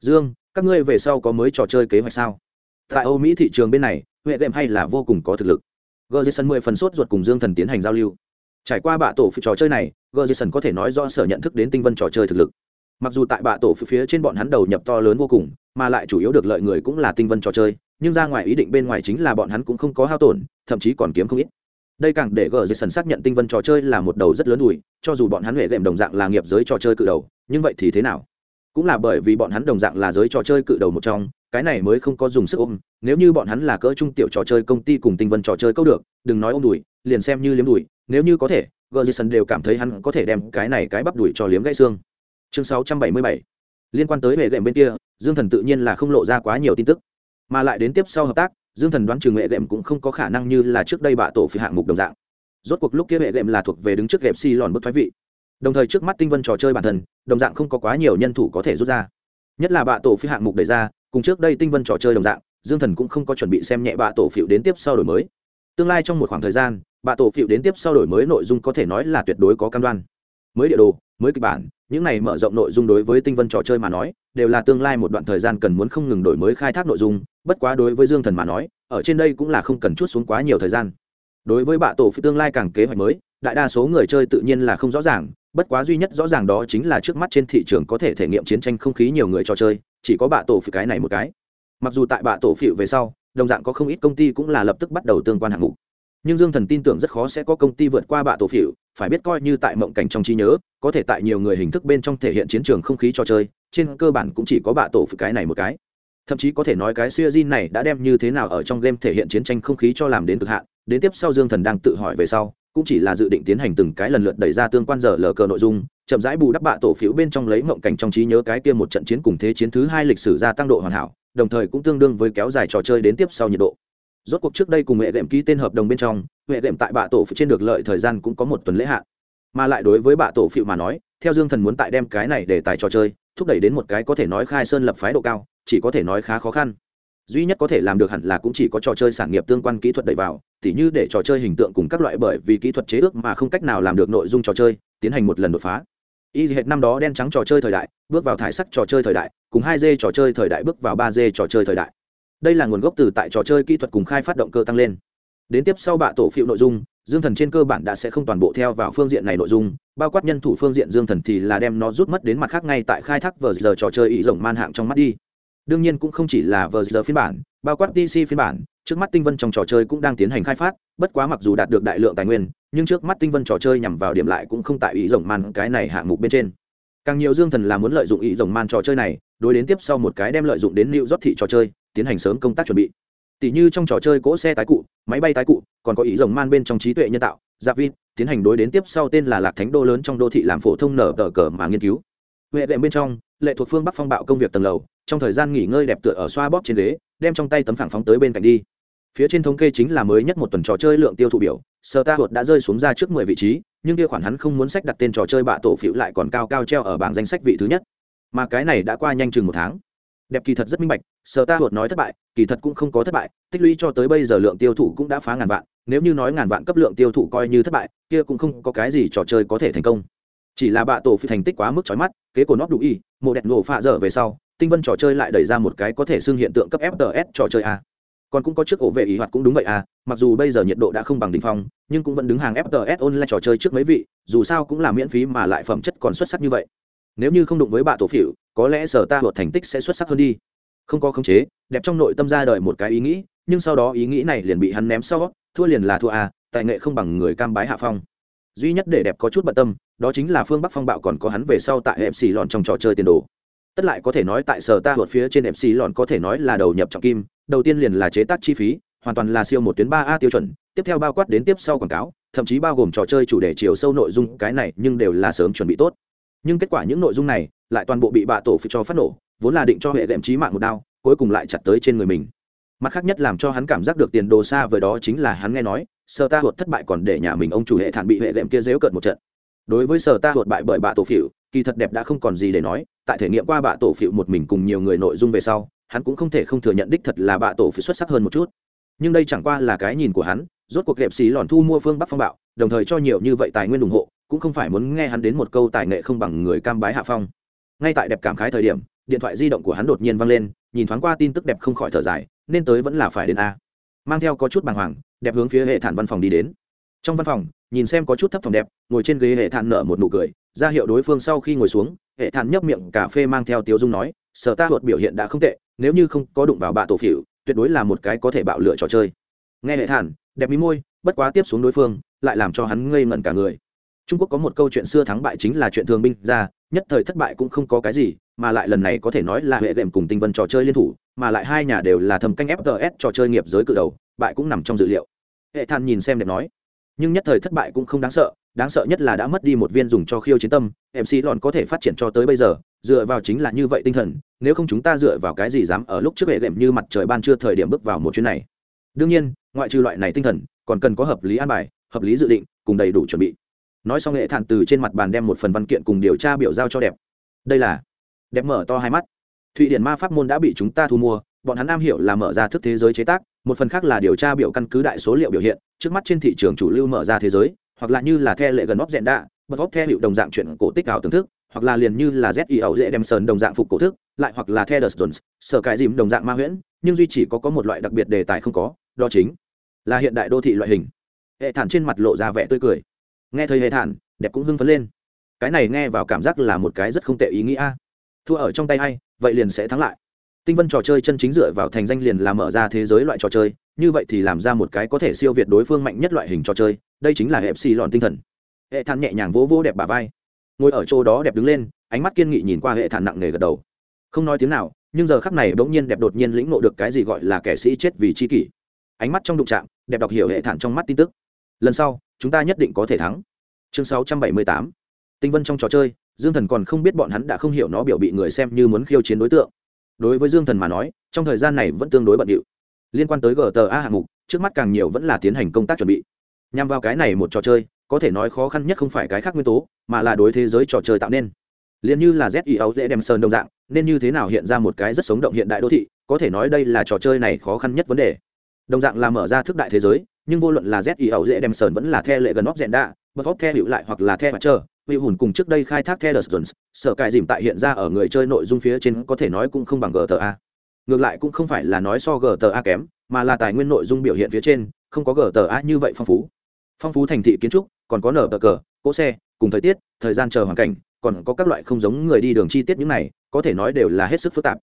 Speaker 1: Dương, các ngươi về sau có mới trò chơi kế hoạch sao? Tại âu mỹ thị trường bên này, huệ đệm hay là vô cùng có thực lực. Gờ jason mười phần sốt ruột cùng dương thần tiến hành giao lưu. Trải qua bạ tổ trò chơi này Gerson có thể nói do sở nhận thức đến tinh vân trò chơi thực lực. Mặc dù tại bạ tổ phía trên bọn hắn đầu nhập to lớn vô cùng, mà lại chủ yếu được lợi người cũng là tinh vân trò chơi, nhưng ra ngoài ý định bên ngoài chính là bọn hắn cũng không có hao tổn, thậm chí còn kiếm không ít. Đây càng để Gerson xác nhận tinh vân trò chơi là một đầu rất lớn đùi, cho dù bọn hắn huệ đệm đồng dạng là nghiệp giới trò chơi cự đầu, nhưng vậy thì thế nào? Cũng là bởi vì bọn hắn đồng dạng là giới trò chơi cự đầu một trong cái này mới không có dùng sức ôm, nếu như bọn hắn là cỡ trung tiểu trò chơi công ty cùng tinh vân trò chơi câu được, đừng nói ôm đùi, liền xem như liếm đùi, nếu như có thể gờ jason đều cảm thấy hắn có thể đem cái này cái bắp đùi cho liếm gãy xương. Chương 677 liên quan tới hệ gệm bên kia, dương thần tự nhiên là không lộ ra quá nhiều tin tức. Mà lại đến tiếp sau hợp tác, dương thần đoán trường hệ gệm cũng không có khả năng như là trước đây bạ tổ phi hạng mục đồng dạng. Rốt cuộc lúc kia hệ gệm là thuộc về đứng trước gệm si lòn bức thoái vị. Đồng thời trước mắt tinh vân trò chơi bản thân, đồng dạng không có quá nhiều nhân thủ có thể rút ra. Nhất là bạ tổ phi hạng mục đề ra cùng trước đây tinh vân trò chơi đồng dạng, dương thần cũng không có chuẩn bị xem nhẹ bạ tổ phiệu đến tiếp sau đổi mới. Tương lai trong một khoảng thời gian, bạ tổ phiệu đến tiếp sau đổi mới nội dung có thể nói là tuyệt đối có cam đoan. Mới địa đồ, mới kịch bản, những này mở rộng nội dung đối với tinh vân trò chơi mà nói, đều là tương lai một đoạn thời gian cần muốn không ngừng đổi mới khai thác nội dung, bất quá đối với dương thần mà nói, ở trên đây cũng là không cần chút xuống quá nhiều thời gian. Đối với bạ tổ phi tương lai càng kế hoạch mới, đại đa số người chơi tự nhiên là không rõ ràng, bất quá duy nhất rõ ràng đó chính là trước mắt trên thị trường có thể thể nghiệm chiến tranh không khí nhiều người trò chơi chỉ có bạ tổ phỉ cái này một cái. Mặc dù tại bạ tổ phỉ về sau, đồng dạng có không ít công ty cũng là lập tức bắt đầu tương quan hạng mục. Nhưng dương thần tin tưởng rất khó sẽ có công ty vượt qua bạ tổ phỉu phải biết coi như tại mộng cảnh trong trí nhớ, có thể tại nhiều người hình thức bên trong thể hiện chiến trường không khí trò chơi, trên cơ bản cũng chỉ có bạ tổ phỉu cái này một cái. Thậm chí có thể nói cái siêu di này đã đem như thế nào ở trong game thể hiện chiến tranh không khí cho làm đến cực hạn, đến tiếp sau dương thần đang tự hỏi về sau, cũng chỉ là dự định tiến hành từng cái lần lượt đẩy ra tương quan giờ lờ cờ nội dung chậm rãi bù đắp bạ tổ phiếu bên trong lấy mộng cảnh trong trí nhớ cái kia một trận chiến cùng thế chiến thứ hai lịch sử gia tăng độ hoàn hảo, đồng thời cũng tương đương với kéo dài trò chơi đến tiếp sau nhiệt độ. Rốt cuộc trước đây cùng hệ đệm ký tên hợp đồng bên trong, hệ đệm tại bạ tổ phiếu trên được lợi thời gian cũng có một tuần lễ hạn. Mà lại đối với bạ tổ phiếu mà nói, theo dương thần muốn tại đem cái này để tài trò chơi, thúc đẩy đến một cái có thể nói khai sơn lập phái độ cao, chỉ có thể nói khá khó khăn. Duy nhất có thể làm được hẳn là cũng chỉ có trò chơi sản nghiệp tương quan kỹ thuật đẩy vào, tỉ như để trò chơi hình tượng cùng các loại bởi vì kỹ thuật chế ước mà không cách nào làm được nội dung trò chơi, tiến hành một lần đột phá y hệt năm đó đen trắng trò chơi thời đại, bước vào thải sắc trò chơi thời đại, cùng hai d trò chơi thời đại bước vào ba d trò chơi thời đại. Đây là nguồn gốc từ tại trò chơi kỹ thuật cùng khai phát động cơ tăng lên. Đến tiếp sau bạ tổ phiệu nội dung, dương thần trên cơ bản đã sẽ không toàn bộ theo vào phương diện này nội dung, bao quát nhân thủ phương diện dương thần thì là đem nó rút mất đến mặt khác ngay tại khai thác vờ giờ trò chơi ý rộng man hạng trong mắt đi. Đương nhiên cũng không chỉ là vờ giờ phiên bản, bao quát dc phiên bản trước mắt tinh vân trong trò chơi cũng đang tiến hành khai phát, bất quá mặc dù đạt được đại lượng tài nguyên, nhưng trước mắt tinh vân trò chơi nhằm vào điểm lại cũng không tại ý rồng man cái này hạng mục bên trên. Càng nhiều dương thần là muốn lợi dụng ý rồng man trò chơi này, đối đến tiếp sau một cái đem lợi dụng đến lưu rót thị trò chơi, tiến hành sớm công tác chuẩn bị. Tỷ như trong trò chơi cỗ xe tái cụ, máy bay tái cụ, còn có ý rồng man bên trong trí tuệ nhân tạo, giáp vin tiến hành đối đến tiếp sau tên là lạc thánh đô lớn trong đô thị làm phổ thông nở tờ cờ mà nghiên cứu. Huệ đệm bên trong, lệ thuộc phương bắc phong bạo công việc tầng lầu, trong thời gian nghỉ ngơi đẹp tựa ở xoa bóp trên ghế, đem trong tay tấm phẳng phóng tới bên cạnh đi phía trên thống kê chính là mới nhất một tuần trò chơi lượng tiêu thụ biểu sơ ta hột đã rơi xuống ra trước mười vị trí, nhưng kia khoản hắn không muốn sách đặt tên trò chơi bạ tổ phịu lại còn cao cao treo ở bảng danh sách vị thứ nhất. Mà cái này đã qua nhanh chừng một tháng. Đẹp kỳ thật rất minh bạch sơ ta hột nói thất bại, kỳ thật cũng không có thất bại, tích lũy cho tới bây giờ lượng tiêu thụ cũng đã phá ngàn vạn, nếu như nói ngàn vạn cấp lượng tiêu thụ coi như thất bại, kia cũng không có cái gì trò chơi có thể thành công. Chỉ là bạ tổ phi thành tích quá mức trói mắt, kế của nó đủ y, mộ đẹp nổ phạ dở về sau, tinh vân trò chơi lại đẩy ra một cái có thể xưng hiện tượng cấp fts trò chơi a còn cũng có trước ổ vệ ý hoạt cũng đúng vậy à mặc dù bây giờ nhiệt độ đã không bằng đ ỉ n h phong, nhưng cũng vẫn đứng hàng fts online trò chơi trước mấy vị, dù sao cũng là miễn phí mà lại phẩm chất còn xuất sắc như vậy. Nếu như không đụng với bạ tổ phỉu, có lẽ sở ta luật thành tích sẽ xuất sắc hơn đi. Không có khống chế, đẹp trong nội tâm ra đời một cái ý nghĩ, nhưng sau đó ý nghĩ này liền bị hắn ném sau, thua liền là thua à tại nghệ không bằng người cam bái hạ phong. Duy nhất để đẹp có chút bận tâm, đó chính là phương bắc phong bạo còn có hắn về sau tại hệ xì lòn trong trò chơi tiền đồ. Tất lại có thể nói tại sở ta luật phía trên hệ xì lòn có thể nói là đầu nhập trọng kim đầu tiên liền là chế tác chi phí, hoàn toàn là siêu một tuyến ba a tiêu chuẩn, tiếp theo bao quát đến tiếp sau quảng cáo, thậm chí bao gồm trò chơi chủ đề chiều sâu nội dung, cái này nhưng đều là sớm chuẩn bị tốt. Nhưng kết quả những nội dung này lại toàn bộ bị bạ tổ phi cho phát nổ, vốn là định cho hệ đệm trí mạng một đao, cuối cùng lại chặt tới trên người mình. Mặt khác nhất làm cho hắn cảm giác được tiền đồ xa với đó chính là hắn nghe nói, sở ta hụt thất bại còn để nhà mình ông chủ hệ thản bị hệ đệm kia dếu cợt một trận. Đối với sở ta hụt bại bởi bạ tổ phỉu kỳ thật đẹp đã không còn gì để nói, tại thể nghiệm qua bạ tổ phỉu một mình cùng nhiều người nội dung về sau hắn cũng không thể không thừa nhận đích thật là bạ tổ phải xuất sắc hơn một chút. Nhưng đây chẳng qua là cái nhìn của hắn, rốt cuộc kẹp xì lòn thu mua phương bắc phong bạo, đồng thời cho nhiều như vậy tài nguyên ủng hộ, cũng không phải muốn nghe hắn đến một câu tài nghệ không bằng người cam bái hạ phong. Ngay tại đẹp cảm khái thời điểm, điện thoại di động của hắn đột nhiên vang lên, nhìn thoáng qua tin tức đẹp không khỏi thở dài, nên tới vẫn là phải đến a. Mang theo có chút bàng hoàng, đẹp hướng phía hệ thản văn phòng đi đến. Trong văn phòng, nhìn xem có chút thấp phòng đẹp, ngồi trên ghế hệ thản nở một nụ cười, ra hiệu đối phương sau khi ngồi xuống, hệ thản nhấp miệng cà phê mang theo tiếu dung nói, sở ta luật biểu hiện đã không tệ nếu như không có đụng vào bạ tổ phỉu, tuyệt đối là một cái có thể bạo lửa trò chơi. Nghe hệ thản, đẹp mí môi, bất quá tiếp xuống đối phương, lại làm cho hắn ngây ngẩn cả người. Trung quốc có một câu chuyện xưa thắng bại chính là chuyện thường binh ra, nhất thời thất bại cũng không có cái gì, mà lại lần này có thể nói là hệ đệm cùng tinh vân trò chơi liên thủ, mà lại hai nhà đều là thầm canh fts trò chơi nghiệp giới cự đầu, bại cũng nằm trong dự liệu. Hệ than nhìn xem đẹp nói, nhưng nhất thời thất bại cũng không đáng sợ đáng sợ nhất là đã mất đi một viên dùng cho khiêu chiến tâm mc lòn có thể phát triển cho tới bây giờ dựa vào chính là như vậy tinh thần, nếu không chúng ta dựa vào cái gì dám ở lúc trước hệ đệm như mặt trời ban trưa thời điểm bước vào một chuyến này? Đương nhiên, ngoại trừ loại này tinh thần, còn cần có hợp lý an bài, hợp lý dự định, cùng đầy đủ chuẩn bị. Nói xong hệ thản từ trên mặt bàn đem một phần văn kiện cùng điều tra biểu giao cho đẹp. Đây là đẹp mở to hai mắt. Thụy điển ma pháp môn đã bị chúng ta thu mua, bọn hắn am hiểu là mở ra thức thế giới chế tác, một phần khác là điều tra biểu căn cứ đại số liệu biểu hiện, trước mắt trên thị trường chủ lưu mở ra thế giới, hoặc là như là the lệ gần óc dẹn đạ bật óc theo hiệu đồng dạng chuyện cổ tích ảo tưởng thức hoặc là liền như là z y ẩu dễ đem sơn đồng dạng phục cổ thức, lại hoặc là the đờ sở cải dìm đồng dạng ma huyễn, nhưng duy chỉ có có một loại đặc biệt đề tài không có, đó chính là hiện đại đô thị loại hình. Hệ thản trên mặt lộ ra vẻ tươi cười. Nghe thấy hệ thản, đẹp cũng hưng phấn lên. Cái này nghe vào cảm giác là một cái rất không tệ ý nghĩa thua ở trong tay hay vậy liền sẽ thắng lại. Tinh vân trò chơi chân chính dựa vào thành danh liền là mở ra thế giới loại trò chơi, như vậy thì làm ra một cái có thể siêu việt đối phương mạnh nhất loại hình trò chơi, đây chính là hệ xì lòn tinh thần. Hệ thản nhẹ nhàng vỗ vỗ đẹp bà vai ngồi ở chỗ đó đẹp đứng lên ánh mắt kiên nghị nhìn qua hệ thản nặng nề gật đầu. Không nói tiếng nào nhưng giờ khắc này bỗng nhiên đẹp đột nhiên lĩnh ngộ được cái gì gọi là kẻ sĩ chết vì chi kỷ. Ánh mắt trong đụng chạm, đẹp đọc hiểu hệ thản trong mắt tin tức. Lần sau chúng ta nhất định có thể thắng. Chương 678 tinh vân trong trò chơi dương thần còn không biết bọn hắn đã không hiểu nó biểu bị người xem như muốn khiêu chiến đối tượng. Đối với dương thần mà nói trong thời gian này vẫn tương đối bận điệu. Liên quan tới gta hạng mục trước mắt càng nhiều vẫn là tiến hành công tác chuẩn bị. Nhằm vào cái này một trò chơi có thể nói khó khăn nhất không phải cái khác nguyên tố mà là đối thế giới trò chơi tạo nên. Liền như là z i ấu dễ đem sơn đồng dạng nên như thế nào hiện ra một cái rất sống động hiện đại đô thị có thể nói đây là trò chơi này khó khăn nhất vấn đề. Đồng dạng là mở ra thức đại thế giới nhưng vô luận là z i ấu dễ đem sơn vẫn là the lệ gần óc rẽn đạ bật óc the hữu lại hoặc là the mặt trơ vị hùn cùng trước đây khai thác the Jones, sở cài dìm tại hiện ra ở người chơi nội dung phía trên có thể nói cũng không bằng gta ngược lại cũng không phải là nói so gta kém mà là tài nguyên nội dung biểu hiện phía trên không có gta như vậy phong phú. Phong phú thành thị kiến trúc còn có nở bờ cờ, cỗ xe, cùng thời tiết, thời gian chờ hoàn cảnh, còn có các loại không giống người đi đường chi tiết những này, có thể nói đều là hết sức phức tạp.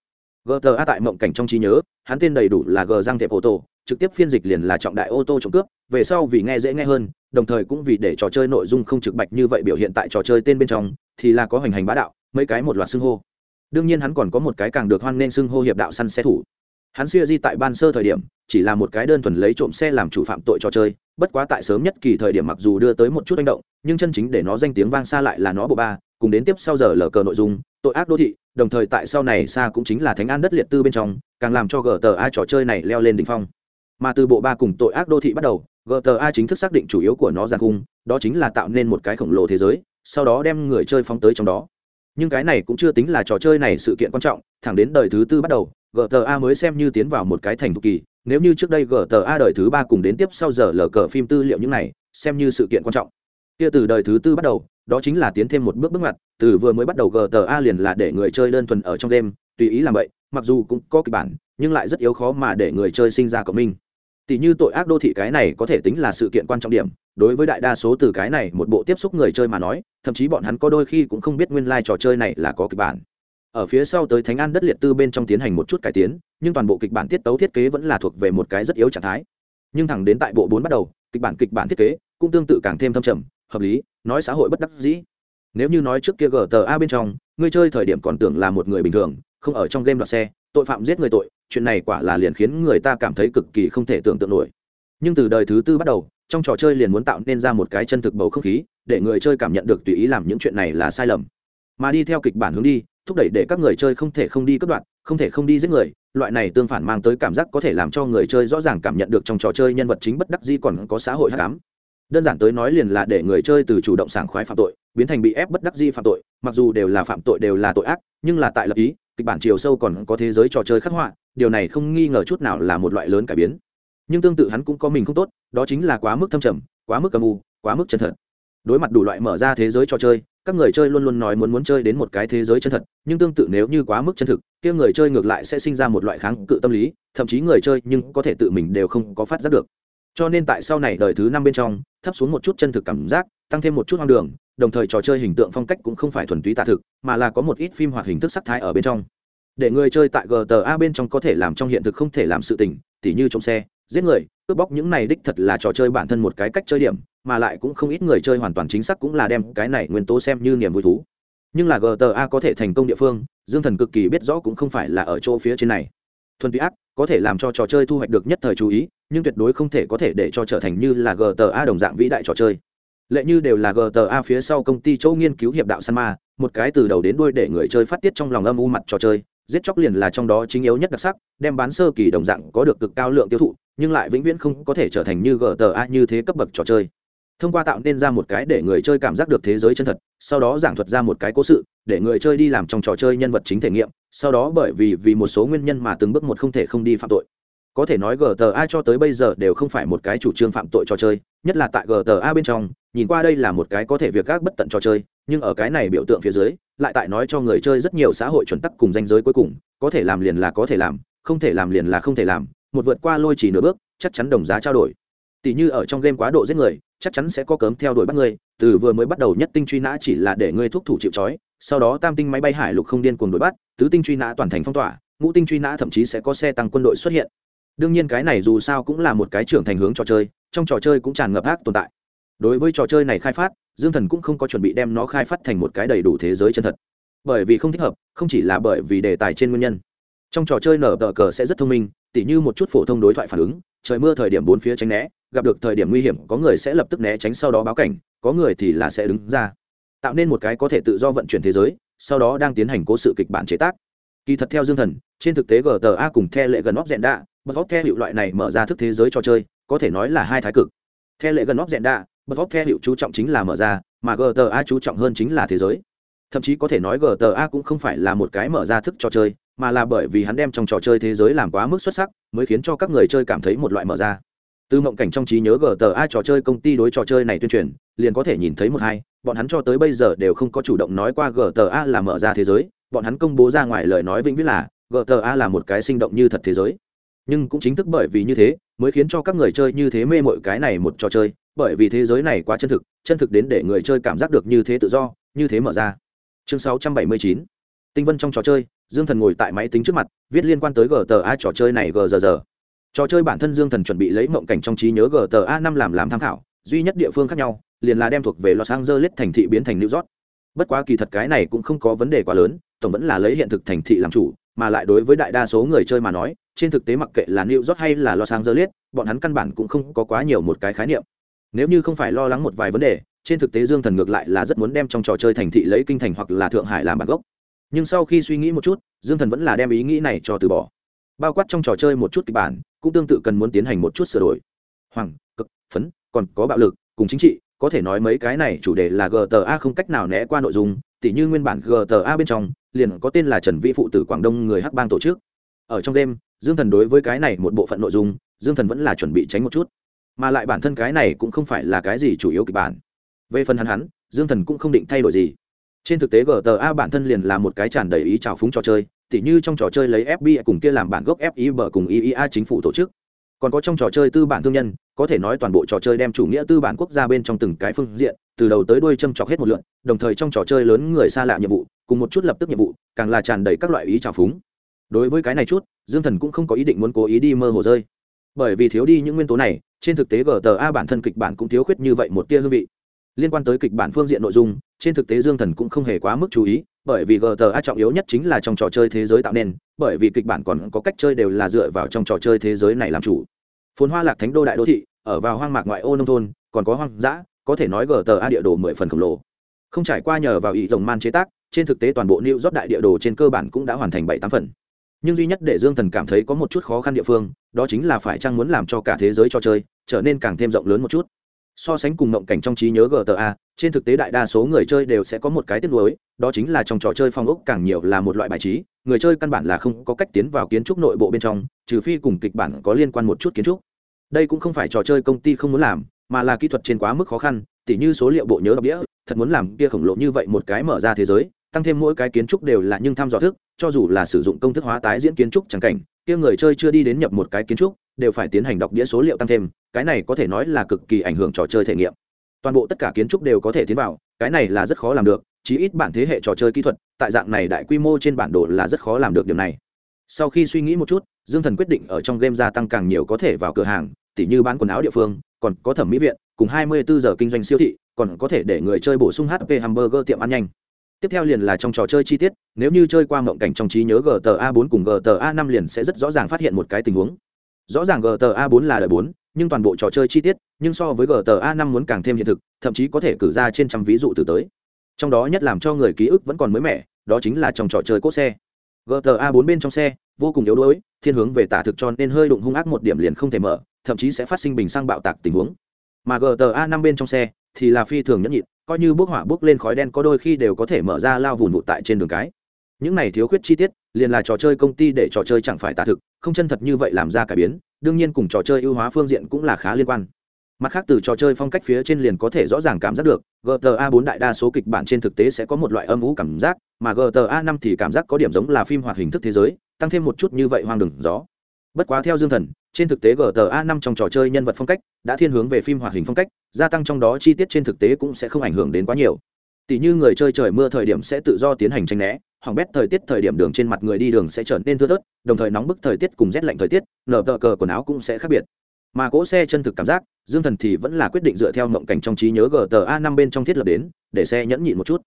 Speaker 1: Gta tại mộng cảnh trong trí nhớ, hắn tên đầy đủ là g giang thẹp ô tô, trực tiếp phiên dịch liền là trọng đại ô tô trộm cướp, về sau vì nghe dễ nghe hơn, đồng thời cũng vì để trò chơi nội dung không trực bạch như vậy biểu hiện tại trò chơi tên bên trong, thì là có hoành hành bá đạo, mấy cái một loạt xưng hô. Đương nhiên hắn còn có một cái càng được hoan nên xưng hô hiệp đạo săn xe thủ hắn siêu di tại ban sơ thời điểm, chỉ là một cái đơn thuần lấy trộm xe làm chủ phạm tội trò chơi, bất quá tại sớm nhất kỳ thời điểm mặc dù đưa tới một chút manh động, nhưng chân chính để nó danh tiếng vang xa lại là nó bộ ba, cùng đến tiếp sau giờ lờ cờ nội dung, tội ác đô thị, đồng thời tại sau này xa cũng chính là thánh an đất liệt tư bên trong, càng làm cho gta trò chơi này leo lên đỉnh phong. Mà từ bộ ba cùng tội ác đô thị bắt đầu gta chính thức xác định chủ yếu của nó giàn cung đó chính là tạo nên một cái khổng lồ thế giới, sau đó đem người chơi phóng tới trong đó. Nhưng cái này cũng chưa tính là trò chơi này sự kiện quan trọng, thẳng đến đời thứ tư bắt đầu gta mới xem như tiến vào một cái thành thục kỳ, nếu như trước đây gta đời thứ ba cùng đến tiếp sau giờ lờ cờ phim tư liệu những này, xem như sự kiện quan trọng. Kia từ đời thứ tư bắt đầu, đó chính là tiến thêm một bước bước ngoặt, từ vừa mới bắt đầu gta liền là để người chơi đơn thuần ở trong đêm tùy ý làm vậy, mặc dù cũng có kịch bản, nhưng lại rất yếu khó mà để người chơi sinh ra cộng minh. Tỷ như tội ác đô thị cái này có thể tính là sự kiện quan trọng điểm, đối với đại đa số từ cái này một bộ tiếp xúc người chơi mà nói, thậm chí bọn hắn có đôi khi cũng không biết nguyên lai trò chơi này là có kịch bản ở phía sau tới thánh an đất liệt tư bên trong tiến hành một chút cải tiến, nhưng toàn bộ kịch bản tiết tấu thiết kế vẫn là thuộc về một cái rất yếu trạng thái. Nhưng thẳng đến tại bộ bốn bắt đầu, kịch bản kịch bản thiết kế cũng tương tự càng thêm thâm trầm, hợp lý, nói xã hội bất đắc dĩ. Nếu như nói trước kia gta bên trong ngươi chơi thời điểm còn tưởng là một người bình thường, không ở trong game đoạt xe, tội phạm giết người tội, chuyện này quả là liền khiến người ta cảm thấy cực kỳ không thể tưởng tượng nổi. Nhưng từ đời thứ tư bắt đầu, trong trò chơi liền muốn tạo nên ra một cái chân thực bầu không khí, để người chơi cảm nhận được tùy ý làm những chuyện này là sai lầm. Mà đi theo kịch bản hướng đi thúc đẩy để các người chơi không thể không đi cất đoạn không thể không đi giết người. Loại này tương phản mang tới cảm giác có thể làm cho người chơi rõ ràng cảm nhận được trong trò chơi nhân vật chính bất đắc dĩ còn có xã hội hát cám. Đơn giản tới nói liền là để người chơi từ chủ động sảng khoái phạm tội, biến thành bị ép bất đắc dĩ phạm tội. Mặc dù đều là phạm tội đều là tội ác, nhưng là tại lập ý, kịch bản chiều sâu còn có thế giới trò chơi khắc họa, điều này không nghi ngờ chút nào là một loại lớn cải biến. Nhưng tương tự hắn cũng có mình không tốt, đó chính là quá mức thâm trầm, quá mức âm u, quá mức chân thật. Đối mặt đủ loại mở ra thế giới trò chơi các người chơi luôn luôn nói muốn muốn chơi đến một cái thế giới chân thật, nhưng tương tự nếu như quá mức chân thực, kia người chơi ngược lại sẽ sinh ra một loại kháng cự tâm lý, thậm chí người chơi nhưng có thể tự mình đều không có phát giác được. Cho nên tại sau này đời thứ năm bên trong, thấp xuống một chút chân thực cảm giác, tăng thêm một chút hoang đường, đồng thời trò chơi hình tượng phong cách cũng không phải thuần túy tạ thực, mà là có một ít phim hoạt hình thức sắc thái ở bên trong. Để người chơi tại gta bên trong có thể làm trong hiện thực không thể làm sự tình, tỉ như trong xe, giết người cướp bóc những này đích thật là trò chơi bản thân một cái cách chơi điểm, mà lại cũng không ít người chơi hoàn toàn chính xác cũng là đem cái này nguyên tố xem như niềm vui thú. Nhưng là gta có thể thành công địa phương, dương thần cực kỳ biết rõ cũng không phải là ở chỗ phía trên này. Thuần túy ác, có thể làm cho trò chơi thu hoạch được nhất thời chú ý, nhưng tuyệt đối không thể có thể để cho trở thành như là gta đồng dạng vĩ đại trò chơi. Lệ như đều là gta phía sau công ty châu nghiên cứu hiệp đạo san ma, một cái từ đầu đến đuôi để người chơi phát tiết trong lòng âm u mặt trò chơi, giết chóc liền là trong đó chính yếu nhất đặc sắc, đem bán sơ kỳ đồng dạng có được cực cao lượng tiêu thụ nhưng lại vĩnh viễn không có thể trở thành như gta như thế cấp bậc trò chơi. Thông qua tạo nên ra một cái để người chơi cảm giác được thế giới chân thật, sau đó giảng thuật ra một cái cố sự, để người chơi đi làm trong trò chơi nhân vật chính thể nghiệm, sau đó bởi vì vì một số nguyên nhân mà từng bước một không thể không đi phạm tội. Có thể nói gta cho tới bây giờ đều không phải một cái chủ trương phạm tội trò chơi, nhất là tại gta bên trong, nhìn qua đây là một cái có thể việc các bất tận trò chơi, nhưng ở cái này biểu tượng phía dưới, lại tại nói cho người chơi rất nhiều xã hội chuẩn tắc cùng danh giới cuối cùng, có thể làm liền là có thể làm, không thể làm liền là không thể làm một vượt qua lôi chỉ nửa bước, chắc chắn đồng giá trao đổi. Tỷ như ở trong game quá độ giết người, chắc chắn sẽ có cớm theo đuổi bắt người, từ vừa mới bắt đầu nhất tinh truy nã chỉ là để ngươi thúc thủ chịu trói, sau đó tam tinh máy bay hải lục không điên cuồng đuổi bắt, tứ tinh truy nã toàn thành phong tỏa, ngũ tinh truy nã thậm chí sẽ có xe tăng quân đội xuất hiện. Đương nhiên cái này dù sao cũng là một cái trưởng thành hướng trò chơi, trong trò chơi cũng tràn ngập ác tồn tại. Đối với trò chơi này khai phát, dương thần cũng không có chuẩn bị đem nó khai phát thành một cái đầy đủ thế giới chân thật. Bởi vì không thích hợp, không chỉ là bởi vì đề tài trên nguyên nhân. Trong trò chơi nở tờ cờ sẽ rất thông minh tỉ như một chút phổ thông đối thoại phản ứng, trời mưa thời điểm bốn phía tránh né, gặp được thời điểm nguy hiểm, có người sẽ lập tức né tránh sau đó báo cảnh, có người thì là sẽ đứng ra. Tạo nên một cái có thể tự do vận chuyển thế giới, sau đó đang tiến hành cố sự kịch bản chế tác. Kỳ thật theo dương thần, trên thực tế gta cùng the lệ gần óc dẹn đạ, bật óc theo hiệu loại này mở ra thức thế giới trò chơi, có thể nói là hai thái cực. The lệ gần óc dẹn đạ, bật óc theo hiệu chú trọng chính là mở ra, mà gta chú trọng hơn chính là thế giới. Thậm chí có thể nói gta cũng không phải là một cái mở ra thức trò chơi mà là bởi vì hắn đem trong trò chơi thế giới làm quá mức xuất sắc, mới khiến cho các người chơi cảm thấy một loại mở ra. Từ mộng cảnh trong trí nhớ gta trò chơi công ty đối trò chơi này tuyên truyền, liền có thể nhìn thấy một hai, bọn hắn cho tới bây giờ đều không có chủ động nói qua gta là mở ra thế giới, bọn hắn công bố ra ngoài lời nói vĩnh viễn là gta là một cái sinh động như thật thế giới. Nhưng cũng chính thức bởi vì như thế, mới khiến cho các người chơi như thế mê mội cái này một trò chơi, bởi vì thế giới này quá chân thực chân thực đến để người chơi cảm giác được như thế tự do, như thế mở ra. Chương 679 tinh vân trong trò chơi dương thần ngồi tại máy tính trước mặt, viết liên quan tới gta trò chơi này gờ giờ giờ trò chơi bản thân dương thần chuẩn bị lấy mộng cảnh trong trí nhớ gta năm làm làm tham khảo, duy nhất địa phương khác nhau, liền là đem thuộc về los angeles thành thị biến thành new york. Bất quá kỳ thật cái này cũng không có vấn đề quá lớn, tổng vẫn là lấy hiện thực thành thị làm chủ, mà lại đối với đại đa số người chơi mà nói, trên thực tế mặc kệ là new york hay là los angeles, bọn hắn căn bản cũng không có quá nhiều một cái khái niệm. Nếu như không phải lo lắng một vài vấn đề, trên thực tế dương thần ngược lại là rất muốn đem trong trò chơi thành thị lấy kinh thành hoặc là thượng hải làm bản gốc nhưng sau khi suy nghĩ một chút, dương thần vẫn là đem ý nghĩ này cho từ bỏ. Bao quát trong trò chơi một chút kịch bản, cũng tương tự cần muốn tiến hành một chút sửa đổi. Hoàng, cực, phấn, còn có bạo lực, cùng chính trị, có thể nói mấy cái này chủ đề là gta không cách nào né qua nội dung, tỉ như nguyên bản gta bên trong, liền có tên là trần vĩ phụ tử quảng đông người hắc bang tổ chức. Ở trong đêm, dương thần đối với cái này một bộ phận nội dung, dương thần vẫn là chuẩn bị tránh một chút. Mà lại bản thân cái này cũng không phải là cái gì chủ yếu kịch bản. Về phần hắn hắn, dương thần cũng không định thay đổi gì trên thực tế gta bản thân liền là một cái tràn đầy ý trào phúng trò chơi, tỉ như trong trò chơi lấy FBI cùng kia làm bản gốc fib cùng iea chính phủ tổ chức. Còn có trong trò chơi tư bản thương nhân, có thể nói toàn bộ trò chơi đem chủ nghĩa tư bản quốc gia bên trong từng cái phương diện, từ đầu tới đuôi châm chọc hết một lượn đồng thời trong trò chơi lớn người xa lạ nhiệm vụ, cùng một chút lập tức nhiệm vụ, càng là tràn đầy các loại ý trào phúng. Đối với cái này chút, dương thần cũng không có ý định muốn cố ý đi mơ hồ rơi. Bởi vì thiếu đi những nguyên tố này, trên thực tế gta bản thân kịch bản cũng thiếu khuyết như vậy một tia hương vị liên quan tới kịch bản phương diện nội dung, trên thực tế dương thần cũng không hề quá mức chú ý, bởi vì gta trọng yếu nhất chính là trong trò chơi thế giới tạo nên, bởi vì kịch bản còn có cách chơi đều là dựa vào trong trò chơi thế giới này làm chủ. Phồn hoa lạc thánh đô đại đô thị, ở vào hoang mạc ngoại ô nông thôn, còn có hoang dã, có thể nói gta địa đồ mười phần khổng lồ. Không trải qua nhờ vào ý rồng man chế tác, trên thực tế toàn bộ new job đại địa đồ trên cơ bản cũng đã hoàn thành bảy tám phần. Nhưng duy nhất để dương thần cảm thấy có một chút khó khăn địa phương, đó chính là phải chăng muốn làm cho cả thế giới cho chơi, trở nên càng thêm rộng lớn một chút so sánh cùng mộng cảnh trong trí nhớ gta trên thực tế đại đa số người chơi đều sẽ có một cái tiếc nuối, đó chính là trong trò chơi phong ốc càng nhiều là một loại bài trí, người chơi căn bản là không có cách tiến vào kiến trúc nội bộ bên trong, trừ phi cùng kịch bản có liên quan một chút kiến trúc. Đây cũng không phải trò chơi công ty không muốn làm, mà là kỹ thuật trên quá mức khó khăn, tỉ như số liệu bộ nhớ đọc đĩa, thật muốn làm kia khổng lồ như vậy một cái mở ra thế giới tăng thêm mỗi cái kiến trúc đều là nhưng thăm dò thức, cho dù là sử dụng công thức hóa tái diễn kiến trúc chẳng cảnh, kia người chơi chưa đi đến nhập một cái kiến trúc, đều phải tiến hành đọc đĩa số liệu tăng thêm, cái này có thể nói là cực kỳ ảnh hưởng trò chơi thể nghiệm. Toàn bộ tất cả kiến trúc đều có thể tiến vào, cái này là rất khó làm được, chí ít bản thế hệ trò chơi kỹ thuật, tại dạng này đại quy mô trên bản đồ là rất khó làm được điều này. Sau khi suy nghĩ một chút, dương thần quyết định ở trong game gia tăng càng nhiều có thể vào cửa hàng, tỉ như bán quần áo địa phương, còn có thẩm mỹ viện, cùng 24 giờ kinh doanh siêu thị, còn có thể để người chơi bổ sung hp hamburger tiệm ăn nhanh tiếp theo liền là trong trò chơi chi tiết, nếu như chơi qua mộng cảnh trong trí nhớ gta 4 cùng gta 5 liền sẽ rất rõ ràng phát hiện một cái tình huống. Rõ ràng gta 4 là đời 4 nhưng toàn bộ trò chơi chi tiết, nhưng so với gta 5 muốn càng thêm hiện thực, thậm chí có thể cử ra trên trăm ví dụ từ tới. Trong đó nhất làm cho người ký ức vẫn còn mới mẻ, đó chính là trong trò chơi cốt xe. Gta 4 bên trong xe, vô cùng yếu đuối, thiên hướng về tả thực cho nên hơi đụng hung ác một điểm liền không thể mở, thậm chí sẽ phát sinh bình sang bạo tạc tình huống. Mà gta 5 bên trong xe thì là phi thường nhẫn nhịn, coi như bốc hỏa bốc lên khói đen có đôi khi đều có thể mở ra lao vùn vụt tại trên đường cái. Những này thiếu khuyết chi tiết, liền là trò chơi công ty để trò chơi chẳng phải tả thực, không chân thật như vậy làm ra cải biến, đương nhiên cùng trò chơi ưu hóa phương diện cũng là khá liên quan. Mặt khác từ trò chơi phong cách phía trên liền có thể rõ ràng cảm giác được gta 4 đại đa số kịch bản trên thực tế sẽ có một loại âm ú cảm giác, mà gta 5 thì cảm giác có điểm giống là phim hoạt hình thức thế giới, tăng thêm một chút như vậy hoang đường gió. Bất quá theo dương thần, trên thực tế gta 5 trong trò chơi nhân vật phong cách đã thiên hướng về phim hoạt hình phong cách gia tăng trong đó chi tiết trên thực tế cũng sẽ không ảnh hưởng đến quá nhiều. Tỷ như người chơi trời mưa thời điểm sẽ tự do tiến hành tranh né hỏng bét thời tiết thời điểm đường trên mặt người đi đường sẽ trở nên thưa thớt, đồng thời nóng bức thời tiết cùng rét lạnh thời tiết, nở tờ cờ quần áo cũng sẽ khác biệt. Mà cỗ xe chân thực cảm giác, dương thần thì vẫn là quyết định dựa theo mộng cảnh trong trí nhớ gta năm bên trong thiết lập đến, để xe nhẫn nhịn một chút.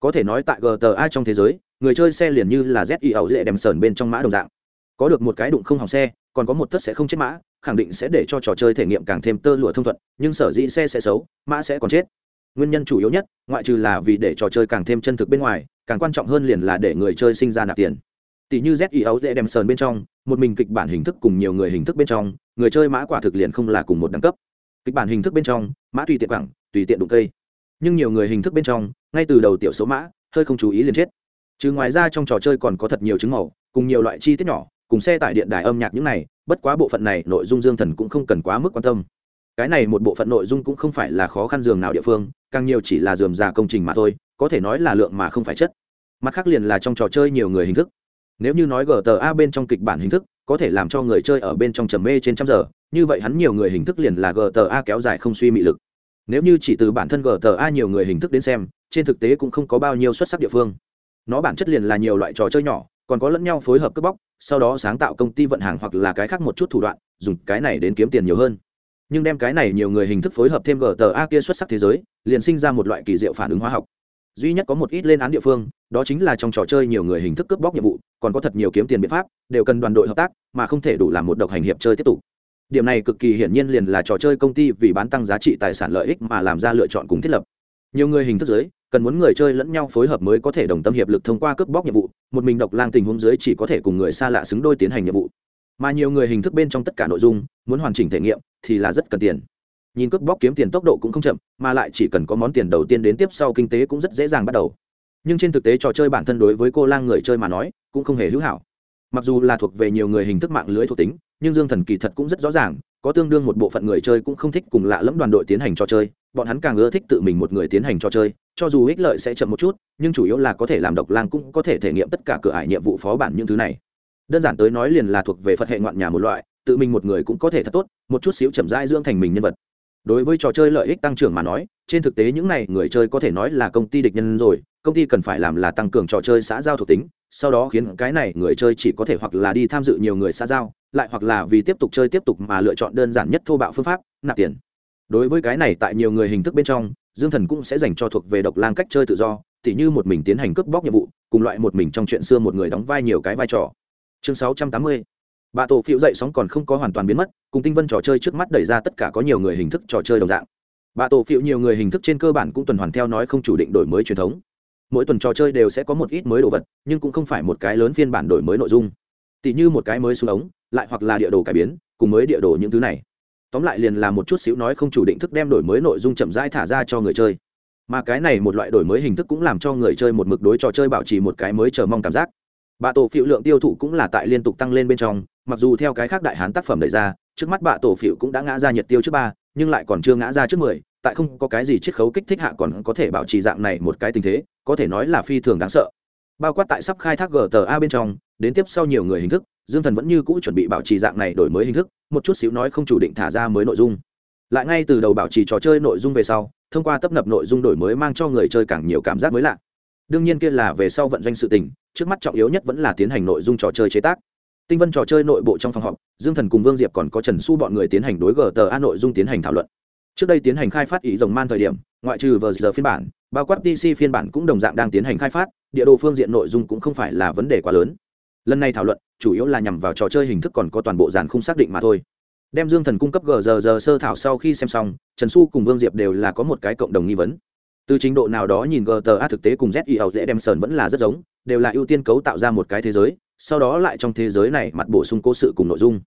Speaker 1: Có thể nói tại gta trong thế giới, người chơi xe liền như là z y ẩu dễ đem sờn bên trong mã đồng dạng. Có được một cái đụng không hỏng xe còn có một tất sẽ không chết mã, khẳng định sẽ để cho trò chơi thể nghiệm càng thêm tơ lụa thông thuận, nhưng sở dĩ xe sẽ xấu, mã sẽ còn chết. Nguyên nhân chủ yếu nhất, ngoại trừ là vì để trò chơi càng thêm chân thực bên ngoài, càng quan trọng hơn liền là để người chơi sinh ra nạp tiền. Tỷ như z ý ấu dễ đem sờn bên trong, một mình kịch bản hình thức cùng nhiều người hình thức bên trong, người chơi mã quả thực liền không là cùng một đẳng cấp. Kịch bản hình thức bên trong, mã tùy tiện quẳng, tùy tiện đụng cây. Nhưng nhiều người hình thức bên trong, ngay từ đầu tiểu số mã, hơi không chú ý liền chết. Chứ ngoài ra trong trò chơi còn có thật nhiều chứng màu, cùng nhiều loại chi tiết nhỏ cùng xe tải điện đài âm nhạc những này, bất quá bộ phận này nội dung dương thần cũng không cần quá mức quan tâm. Cái này một bộ phận nội dung cũng không phải là khó khăn giường nào địa phương, càng nhiều chỉ là dườm già công trình mà thôi, có thể nói là lượng mà không phải chất. Mặt khác liền là trong trò chơi nhiều người hình thức. Nếu như nói gta bên trong kịch bản hình thức, có thể làm cho người chơi ở bên trong trầm mê trên trăm giờ, như vậy hắn nhiều người hình thức liền là gta kéo dài không suy mị lực. Nếu như chỉ từ bản thân gta nhiều người hình thức đến xem, trên thực tế cũng không có bao nhiêu xuất sắc địa phương. Nó bản chất liền là nhiều loại trò chơi nhỏ, còn có lẫn nhau phối hợp cướp bóc sau đó sáng tạo công ty vận hàng hoặc là cái khác một chút thủ đoạn, dùng cái này đến kiếm tiền nhiều hơn. Nhưng đem cái này nhiều người hình thức phối hợp thêm gta kia xuất sắc thế giới, liền sinh ra một loại kỳ diệu phản ứng hóa học. Duy nhất có một ít lên án địa phương, đó chính là trong trò chơi nhiều người hình thức cướp bóc nhiệm vụ, còn có thật nhiều kiếm tiền biện pháp, đều cần đoàn đội hợp tác, mà không thể đủ làm một độc hành hiệp chơi tiếp tục. Điểm này cực kỳ hiển nhiên liền là trò chơi công ty vì bán tăng giá trị tài sản lợi ích mà làm ra lựa chọn cùng thiết lập. Nhiều người hình thức giới cần muốn người chơi lẫn nhau phối hợp mới có thể đồng tâm hiệp lực thông qua cướp bóc nhiệm vụ, một mình độc lang tình huống dưới chỉ có thể cùng người xa lạ xứng đôi tiến hành nhiệm vụ. Mà nhiều người hình thức bên trong tất cả nội dung, muốn hoàn chỉnh thể nghiệm thì là rất cần tiền. Nhìn cướp bóc kiếm tiền tốc độ cũng không chậm, mà lại chỉ cần có món tiền đầu tiên đến tiếp sau kinh tế cũng rất dễ dàng bắt đầu. Nhưng trên thực tế trò chơi bản thân đối với cô lang người chơi mà nói, cũng không hề hữu hảo. Mặc dù là thuộc về nhiều người hình thức mạng lưới thuộc tính, nhưng dương thần kỳ thật cũng rất rõ ràng có tương đương một bộ phận người chơi cũng không thích cùng lạ lẫm đoàn đội tiến hành trò chơi, bọn hắn càng ưa thích tự mình một người tiến hành trò chơi, cho dù ích lợi sẽ chậm một chút, nhưng chủ yếu là có thể làm độc lang cũng có thể thể nghiệm tất cả cửa ải nhiệm vụ phó bản những thứ này. Đơn giản tới nói liền là thuộc về phật hệ ngoạn nhà một loại, tự mình một người cũng có thể thật tốt, một chút xíu chậm rãi dưỡng thành mình nhân vật. Đối với trò chơi lợi ích tăng trưởng mà nói, trên thực tế những này người chơi có thể nói là công ty địch nhân rồi, công ty cần phải làm là tăng cường trò chơi xã giao thuộc tính, sau đó khiến cái này người chơi chỉ có thể hoặc là đi tham dự nhiều người xã giao lại hoặc là vì tiếp tục chơi tiếp tục mà lựa chọn đơn giản nhất thô bạo phương pháp, nạp tiền. Đối với cái này tại nhiều người hình thức bên trong, dương thần cũng sẽ dành cho thuộc về độc lang cách chơi tự do, tỉ như một mình tiến hành cướp bóc nhiệm vụ, cùng loại một mình trong chuyện xưa một người đóng vai nhiều cái vai trò. Chương sáu trăm tám mươi. Bà tổ phiêu dậy sóng còn không có hoàn toàn biến mất, cùng tinh vân trò chơi trước mắt đẩy ra tất cả có nhiều người hình thức trò chơi đồng dạng. Bà tổ phiêu nhiều người hình thức trên cơ bản cũng tuần hoàn theo nói không chủ định đổi mới truyền thống. Mỗi tuần trò chơi đều sẽ có một ít mới đồ vật, nhưng cũng không phải một cái lớn phiên bản đổi mới nội dung. Tỷ như một cái mới xuống ống lại hoặc là địa đồ cải biến, cùng mới địa đồ những thứ này. Tóm lại liền là một chút xíu nói không chủ định thức đem đổi mới nội dung chậm rãi thả ra cho người chơi. Mà cái này một loại đổi mới hình thức cũng làm cho người chơi một mực đối trò chơi bảo trì một cái mới chờ mong cảm giác. Bạ tổ phiệu lượng tiêu thụ cũng là tại liên tục tăng lên bên trong, mặc dù theo cái khác đại hán tác phẩm đẩy ra, trước mắt bạ tổ phiệu cũng đã ngã ra nhiệt tiêu trước ba, nhưng lại còn chưa ngã ra trước mười, tại không có cái gì chiết khấu kích thích hạ còn có thể bảo trì dạng này một cái tình thế, có thể nói là phi thường đáng sợ. Bao quát tại sắp khai thác gta bên trong, đến tiếp sau nhiều người hình thức dương thần vẫn như cũ chuẩn bị bảo trì dạng này đổi mới hình thức, một chút xíu nói không chủ định thả ra mới nội dung. Lại ngay từ đầu bảo trì trò chơi nội dung về sau, thông qua tấp nập nội dung đổi mới mang cho người chơi càng nhiều cảm giác mới lạ. Đương nhiên kia là về sau vận doanh sự tình, trước mắt trọng yếu nhất vẫn là tiến hành nội dung trò chơi chế tác. Tinh vân trò chơi nội bộ trong phòng họp, dương thần cùng vương diệp còn có trần su bọn người tiến hành đối gờ tờ a nội dung tiến hành thảo luận. Trước đây tiến hành khai phát ý rồng man thời điểm, ngoại trừ vờ giờ phiên bản, bao quát dc phiên bản cũng đồng dạng đang tiến hành khai phát, địa đồ phương diện nội dung cũng không phải là vấn đề quá lớn lần này thảo luận, chủ yếu là nhằm vào trò chơi hình thức còn có toàn bộ dàn không xác định mà thôi. Đem dương thần cung cấp gờ giờ giờ sơ thảo sau khi xem xong, trần xu cùng vương diệp đều là có một cái cộng đồng nghi vấn. Từ trình độ nào đó nhìn gta thực tế cùng zio dễ đem sờn vẫn là rất giống, đều là ưu tiên cấu tạo ra một cái thế giới, sau đó lại trong thế giới này mặt bổ sung cố sự cùng nội dung.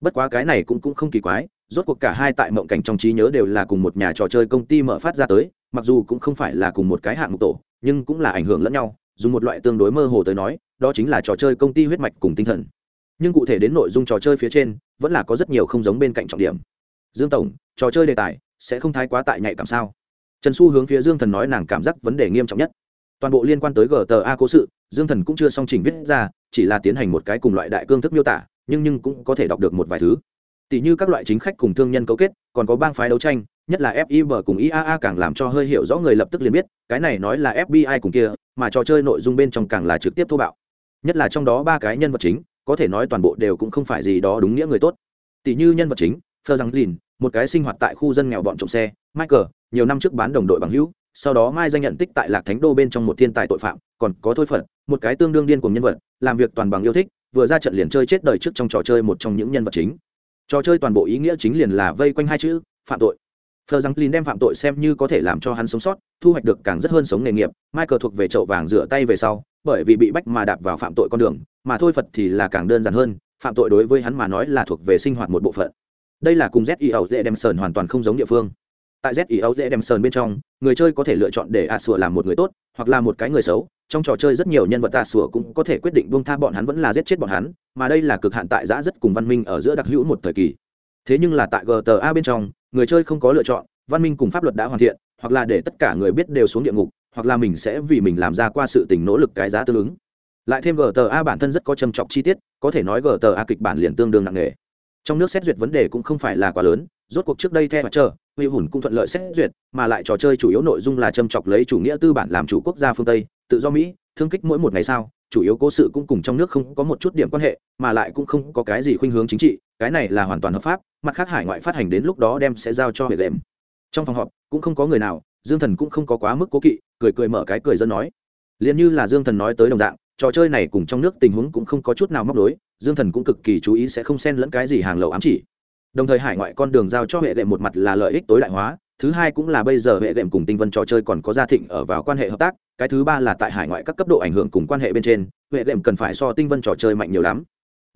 Speaker 1: Bất quá cái này cũng cũng không kỳ quái, rốt cuộc cả hai tại mộng cảnh trong trí nhớ đều là cùng một nhà trò chơi công ty mở phát ra tới, mặc dù cũng không phải là cùng một cái hạng mục tổ, nhưng cũng là ảnh hưởng lẫn nhau dùng một loại tương đối mơ hồ tới nói, đó chính là trò chơi công ty huyết mạch cùng tinh thần. Nhưng cụ thể đến nội dung trò chơi phía trên, vẫn là có rất nhiều không giống bên cạnh trọng điểm. Dương tổng, trò chơi đề tài sẽ không thái quá tại nhạy cảm sao? Trần xu hướng phía dương thần nói nàng cảm giác vấn đề nghiêm trọng nhất. Toàn bộ liên quan tới gta cố sự, dương thần cũng chưa song trình viết ra, chỉ là tiến hành một cái cùng loại đại cương thức miêu tả, nhưng nhưng cũng có thể đọc được một vài thứ. Tỷ như các loại chính khách cùng thương nhân cấu kết, còn có bang phái đấu tranh, nhất là fib cùng iaa càng làm cho hơi hiểu rõ người lập tức liền biết, cái này nói là fbi cùng kia mà trò chơi nội dung bên trong càng là trực tiếp thô bạo nhất là trong đó ba cái nhân vật chính có thể nói toàn bộ đều cũng không phải gì đó đúng nghĩa người tốt tỷ như nhân vật chính Phơ rằng lìn một cái sinh hoạt tại khu dân nghèo bọn trộm xe, Michael, nhiều năm trước bán đồng đội bằng hữu, sau đó mai danh nhận tích tại Lạc Thánh Đô bên trong một thiên tài tội phạm, còn có Thôi Phật, một cái tương đương điên cùng nhân vật, làm việc toàn bằng yêu thích, vừa ra trận liền chơi chết đời trước trong trò chơi một trong những nhân vật chính. Trò chơi toàn bộ ý nghĩa chính liền là vây quanh hai chữ, phạm tội. Phờ rằng lin đem phạm tội xem như có thể làm cho hắn sống sót, thu hoạch được càng rất hơn sống nghề nghiệp, Michael thuộc về chậu vàng rửa tay về sau, bởi vì bị bách mà đạp vào phạm tội con đường, mà thôi Phật thì là càng đơn giản hơn, phạm tội đối với hắn mà nói là thuộc về sinh hoạt một bộ phận. Đây là cùng ZEO dễ đem sơn hoàn toàn không giống địa phương. Tại ZEO dễ đem sơn bên trong người chơi có thể lựa chọn để a sủa làm một người tốt hoặc là một cái người xấu. Trong trò chơi rất nhiều nhân vật a sủa cũng có thể quyết định buông tha bọn hắn vẫn là giết chết bọn hắn mà đây là cực hạn tại giã rất cùng văn minh ở giữa đặc hữu một thời kỳ thế nhưng là tại gta bên trong, người chơi không có lựa chọn, văn minh cùng pháp luật đã hoàn thiện, hoặc là để tất cả người biết đều xuống địa ngục, hoặc là mình sẽ vì mình làm ra qua sự tình nỗ lực cái giá tương ứng. Lại thêm gta bản thân rất có trầm trọng chi tiết, có thể nói gta kịch bản liền tương đương nặng nề. Trong nước xét duyệt vấn đề cũng không phải là quá lớn, rốt cuộc trước đây theo mặt chờ huy hùn cũng thuận lợi xét duyệt, mà lại trò chơi chủ yếu nội dung là châm chọc lấy chủ nghĩa tư bản làm chủ quốc gia phương tây, tự do mỹ, thương kích mỗi một ngày sao chủ yếu cố sự cũng cùng trong nước không có một chút điểm quan hệ, mà lại cũng không có cái gì khuynh hướng chính trị, cái này là hoàn toàn hợp pháp, mặt khác hải ngoại phát hành đến lúc đó đem sẽ giao cho hệ đệm trong phòng họp, cũng không có người nào, dương thần cũng không có quá mức cố kỵ, cười cười mở cái cười dân nói. Liền như là dương thần nói tới đồng dạng, trò chơi này cùng trong nước tình huống cũng không có chút nào móc đối, dương thần cũng cực kỳ chú ý sẽ không xen lẫn cái gì hàng lậu ám chỉ. Đồng thời hải ngoại con đường giao cho hệ đệm một mặt là lợi ích tối đại hóa, thứ hai cũng là bây giờ hệ đệm cùng tinh vân trò chơi còn có gia thịnh ở vào quan hệ hợp tác cái thứ ba là tại hải ngoại các cấp độ ảnh hưởng cùng quan hệ bên trên, huệ đệm cần phải so tinh vân trò chơi mạnh nhiều lắm.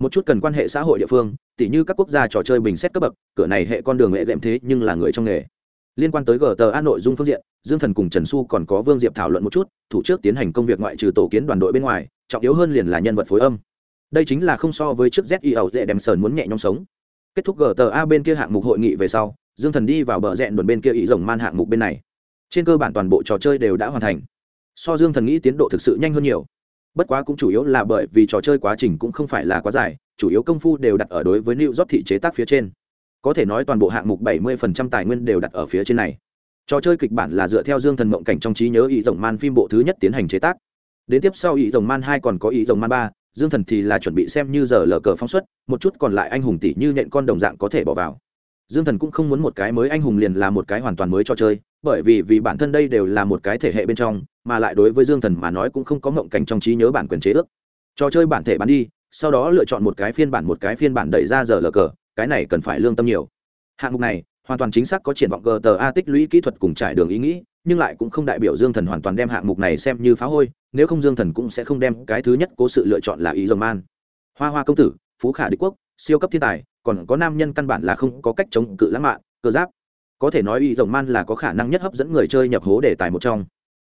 Speaker 1: Một chút cần quan hệ xã hội địa phương, tỉ như các quốc gia trò chơi bình xét cấp bậc, cửa này hệ con đường huệ đệm thế nhưng là người trong nghề. Liên quan tới gờ tờ a nội dung phương diện, dương thần cùng trần xu còn có vương diệp thảo luận một chút, thủ trước tiến hành công việc ngoại trừ tổ kiến đoàn đội bên ngoài, trọng yếu hơn liền là nhân vật phối âm. Đây chính là không so với trước z ẩu dễ đem sờn muốn nhẹ nhõm sống. Kết thúc gta bên kia hạng mục hội nghị về sau, dương thần đi vào bờ rẽn đồn bên kia ý rồng man hạng mục bên này. Trên cơ bản toàn bộ trò chơi đều đã hoàn thành so dương thần nghĩ tiến độ thực sự nhanh hơn nhiều. Bất quá cũng chủ yếu là bởi vì trò chơi quá trình cũng không phải là quá dài, chủ yếu công phu đều đặt ở đối với new job thị chế tác phía trên. Có thể nói toàn bộ hạng mục 70% tài nguyên đều đặt ở phía trên này. Trò chơi kịch bản là dựa theo dương thần mộng cảnh trong trí nhớ ý rồng man phim bộ thứ nhất tiến hành chế tác. Đến tiếp sau ý rồng man hai còn có ý rồng man ba, dương thần thì là chuẩn bị xem như giờ lờ cờ phóng xuất, một chút còn lại anh hùng tỷ như nện con đồng dạng có thể bỏ vào dương thần cũng không muốn một cái mới anh hùng liền là một cái hoàn toàn mới cho chơi, bởi vì vì bản thân đây đều là một cái thể hệ bên trong, mà lại đối với dương thần mà nói cũng không có mộng cảnh trong trí nhớ bản quyền chế ước. Trò chơi bản thể bán đi, sau đó lựa chọn một cái phiên bản, một cái phiên bản đẩy ra giờ lờ cờ, cái này cần phải lương tâm nhiều. Hạng mục này, hoàn toàn chính xác có triển vọng gta tích lũy kỹ thuật cùng trải đường ý nghĩ, nhưng lại cũng không đại biểu dương thần hoàn toàn đem hạng mục này xem như phá hôi, nếu không dương thần cũng sẽ không đem cái thứ nhất cố sự lựa chọn là ý dòng man. Hoa hoa công tử, phú khả đế quốc, siêu cấp thiên tài còn có nam nhân căn bản là không có cách chống cự lãng mạn, cơ giáp. Có thể nói y rồng man là có khả năng nhất hấp dẫn người chơi nhập hố để tài một trong.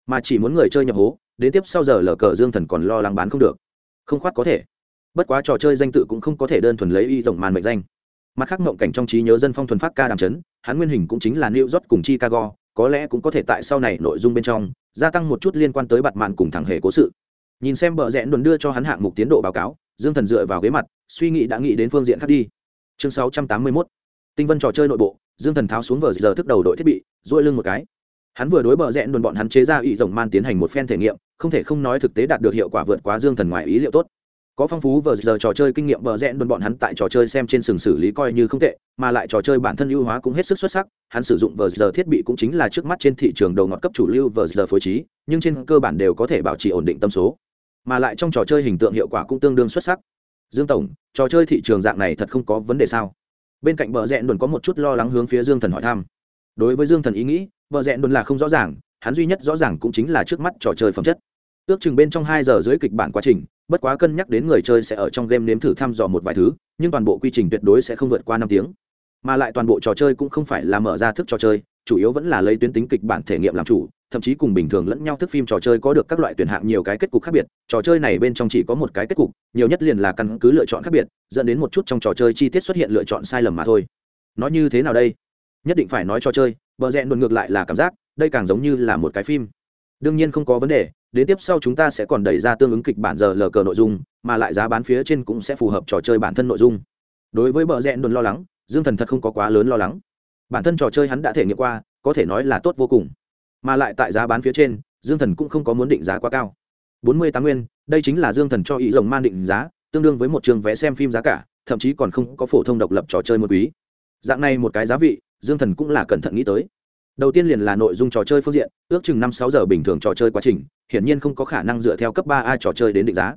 Speaker 1: Mà chỉ muốn người chơi nhập hố, đến tiếp sau giờ lờ cờ dương thần còn lo lắng bán không được. Không khoát có thể. Bất quá trò chơi danh tự cũng không có thể đơn thuần lấy y rồng man mệnh danh. Mặt khác mộng cảnh trong trí nhớ dân phong thuần phát ca đàm chấn, hắn nguyên hình cũng chính là new york cùng chicago, có lẽ cũng có thể tại sau này nội dung bên trong, gia tăng một chút liên quan tới bạt mạn cùng thẳng hề cố sự. Nhìn xem bờ rẽ đồn đưa cho hắn hạng mục tiến độ báo cáo, dương thần dựa vào ghế mặt, suy nghĩ đã nghĩ đến phương diện khác đi chương 681. tinh vân trò chơi nội bộ, dương thần tháo xuống vờ giờ thức đầu đội thiết bị, duỗi lưng một cái. Hắn vừa đối bờ rẽ đồn bọn hắn chế ra ủy rồng man tiến hành một phen thể nghiệm, không thể không nói thực tế đạt được hiệu quả vượt quá dương thần ngoài ý liệu tốt. Có phong phú vờ giờ trò chơi kinh nghiệm bờ rẽ đồn bọn hắn tại trò chơi xem trên sừng xử lý coi như không tệ, mà lại trò chơi bản thân ưu hóa cũng hết sức xuất sắc, hắn sử dụng vờ giờ thiết bị cũng chính là trước mắt trên thị trường đầu ngọt cấp chủ lưu vờ giờ phối trí, nhưng trên cơ bản đều có thể bảo trì ổn định tâm số. Mà lại trong trò chơi hình tượng hiệu quả cũng tương đương xuất sắc dương tổng, trò chơi thị trường dạng này thật không có vấn đề sao? Bên cạnh bờ rẽ đồn có một chút lo lắng hướng phía dương thần hỏi thăm. Đối với dương thần ý nghĩ, bờ rẽ đồn là không rõ ràng, hắn duy nhất rõ ràng cũng chính là trước mắt trò chơi phẩm chất. Ước chừng bên trong hai giờ dưới kịch bản quá trình, bất quá cân nhắc đến người chơi sẽ ở trong game nếm thử thăm dò một vài thứ, nhưng toàn bộ quy trình tuyệt đối sẽ không vượt qua năm tiếng. Mà lại toàn bộ trò chơi cũng không phải là mở ra thức trò chơi, chủ yếu vẫn là lấy tuyến tính kịch bản thể nghiệm làm chủ thậm chí cùng bình thường lẫn nhau thức phim trò chơi có được các loại tuyển hạng nhiều cái kết cục khác biệt, trò chơi này bên trong chỉ có một cái kết cục, nhiều nhất liền là căn cứ lựa chọn khác biệt, dẫn đến một chút trong trò chơi chi tiết xuất hiện lựa chọn sai lầm mà thôi. Nói như thế nào đây? Nhất định phải nói trò chơi, bờ rẽ đồn ngược lại là cảm giác, đây càng giống như là một cái phim. Đương nhiên không có vấn đề, đến tiếp sau chúng ta sẽ còn đẩy ra tương ứng kịch bản giờ lờ cờ nội dung, mà lại giá bán phía trên cũng sẽ phù hợp trò chơi bản thân nội dung. Đối với bờ rẽ đồn lo lắng, dương thần thật không có quá lớn lo lắng. Bản thân trò chơi hắn đã thể nghiệm qua, có thể nói là tốt vô cùng mà lại tại giá bán phía trên, dương thần cũng không có muốn định giá quá cao. Bốn mươi tám nguyên, đây chính là dương thần cho ý rồng man định giá, tương đương với một trường vé xem phim giá cả, thậm chí còn không có phổ thông độc lập trò chơi một quý. Dạng này một cái giá vị, dương thần cũng là cẩn thận nghĩ tới. Đầu tiên liền là nội dung trò chơi phương diện, ước chừng năm sáu giờ bình thường trò chơi quá trình, hiển nhiên không có khả năng dựa theo cấp ba a trò chơi đến định giá.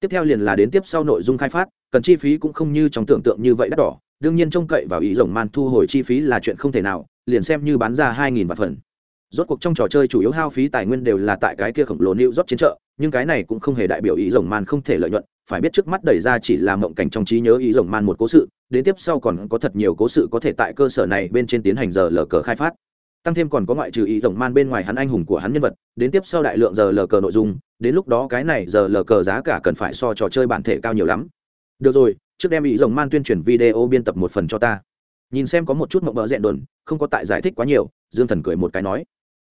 Speaker 1: Tiếp theo liền là đến tiếp sau nội dung khai phát, cần chi phí cũng không như trong tưởng tượng như vậy đắt đỏ, đương nhiên trông cậy vào ý rồng man thu hồi chi phí là chuyện không thể nào, liền xem như bán ra hai nghìn vạn phần rốt cuộc trong trò chơi chủ yếu hao phí tài nguyên đều là tại cái kia khổng lồ new rót chiến chợ nhưng cái này cũng không hề đại biểu ý rồng man không thể lợi nhuận, phải biết trước mắt đẩy ra chỉ là mộng cảnh trong trí nhớ ý rồng man một cố sự, đến tiếp sau còn có thật nhiều cố sự có thể tại cơ sở này bên trên tiến hành giờ lờ cờ khai phát. Tăng thêm còn có ngoại trừ ý rồng man bên ngoài hắn anh hùng của hắn nhân vật, đến tiếp sau đại lượng giờ lờ cờ nội dung, đến lúc đó cái này giờ lờ cờ giá cả cần phải so trò chơi bản thể cao nhiều lắm. Được rồi, trước đem ý rồng man tuyên truyền video biên tập một phần cho ta. Nhìn xem có một chút mộng bỡ rẽn đồn, không có tại giải thích quá nhiều, dương thần cười một cái nói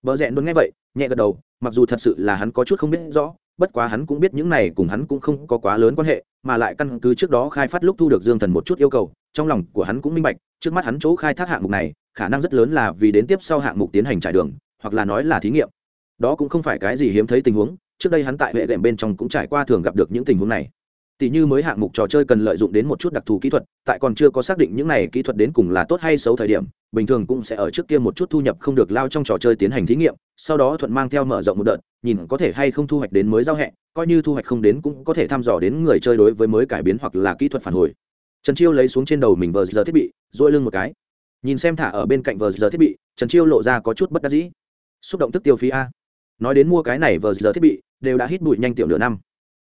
Speaker 1: bơ rẹn luôn nghe vậy, nhẹ gật đầu, mặc dù thật sự là hắn có chút không biết rõ, bất quá hắn cũng biết những này cùng hắn cũng không có quá lớn quan hệ, mà lại căn cứ trước đó khai phát lúc thu được dương thần một chút yêu cầu, trong lòng của hắn cũng minh bạch, trước mắt hắn chỗ khai thác hạng mục này, khả năng rất lớn là vì đến tiếp sau hạng mục tiến hành trải đường, hoặc là nói là thí nghiệm. Đó cũng không phải cái gì hiếm thấy tình huống, trước đây hắn tại hệ đệm bên trong cũng trải qua thường gặp được những tình huống này tỷ như mới hạng mục trò chơi cần lợi dụng đến một chút đặc thù kỹ thuật, tại còn chưa có xác định những này kỹ thuật đến cùng là tốt hay xấu thời điểm, bình thường cũng sẽ ở trước kia một chút thu nhập không được lao trong trò chơi tiến hành thí nghiệm, sau đó thuận mang theo mở rộng một đợt, nhìn có thể hay không thu hoạch đến mới giao hẹ coi như thu hoạch không đến cũng có thể thăm dò đến người chơi đối với mới cải biến hoặc là kỹ thuật phản hồi. Trần chiêu lấy xuống trên đầu mình vờ giờ thiết bị dỗi lưng một cái. Nhìn xem thả ở bên cạnh vờ giờ thiết bị, trần chiêu lộ ra có chút bất đắc dĩ. Xúc động tức tiêu phí a. Nói đến mua cái này vờ giờ thiết bị, đều đã hít bụi nhanh tiểu nửa năm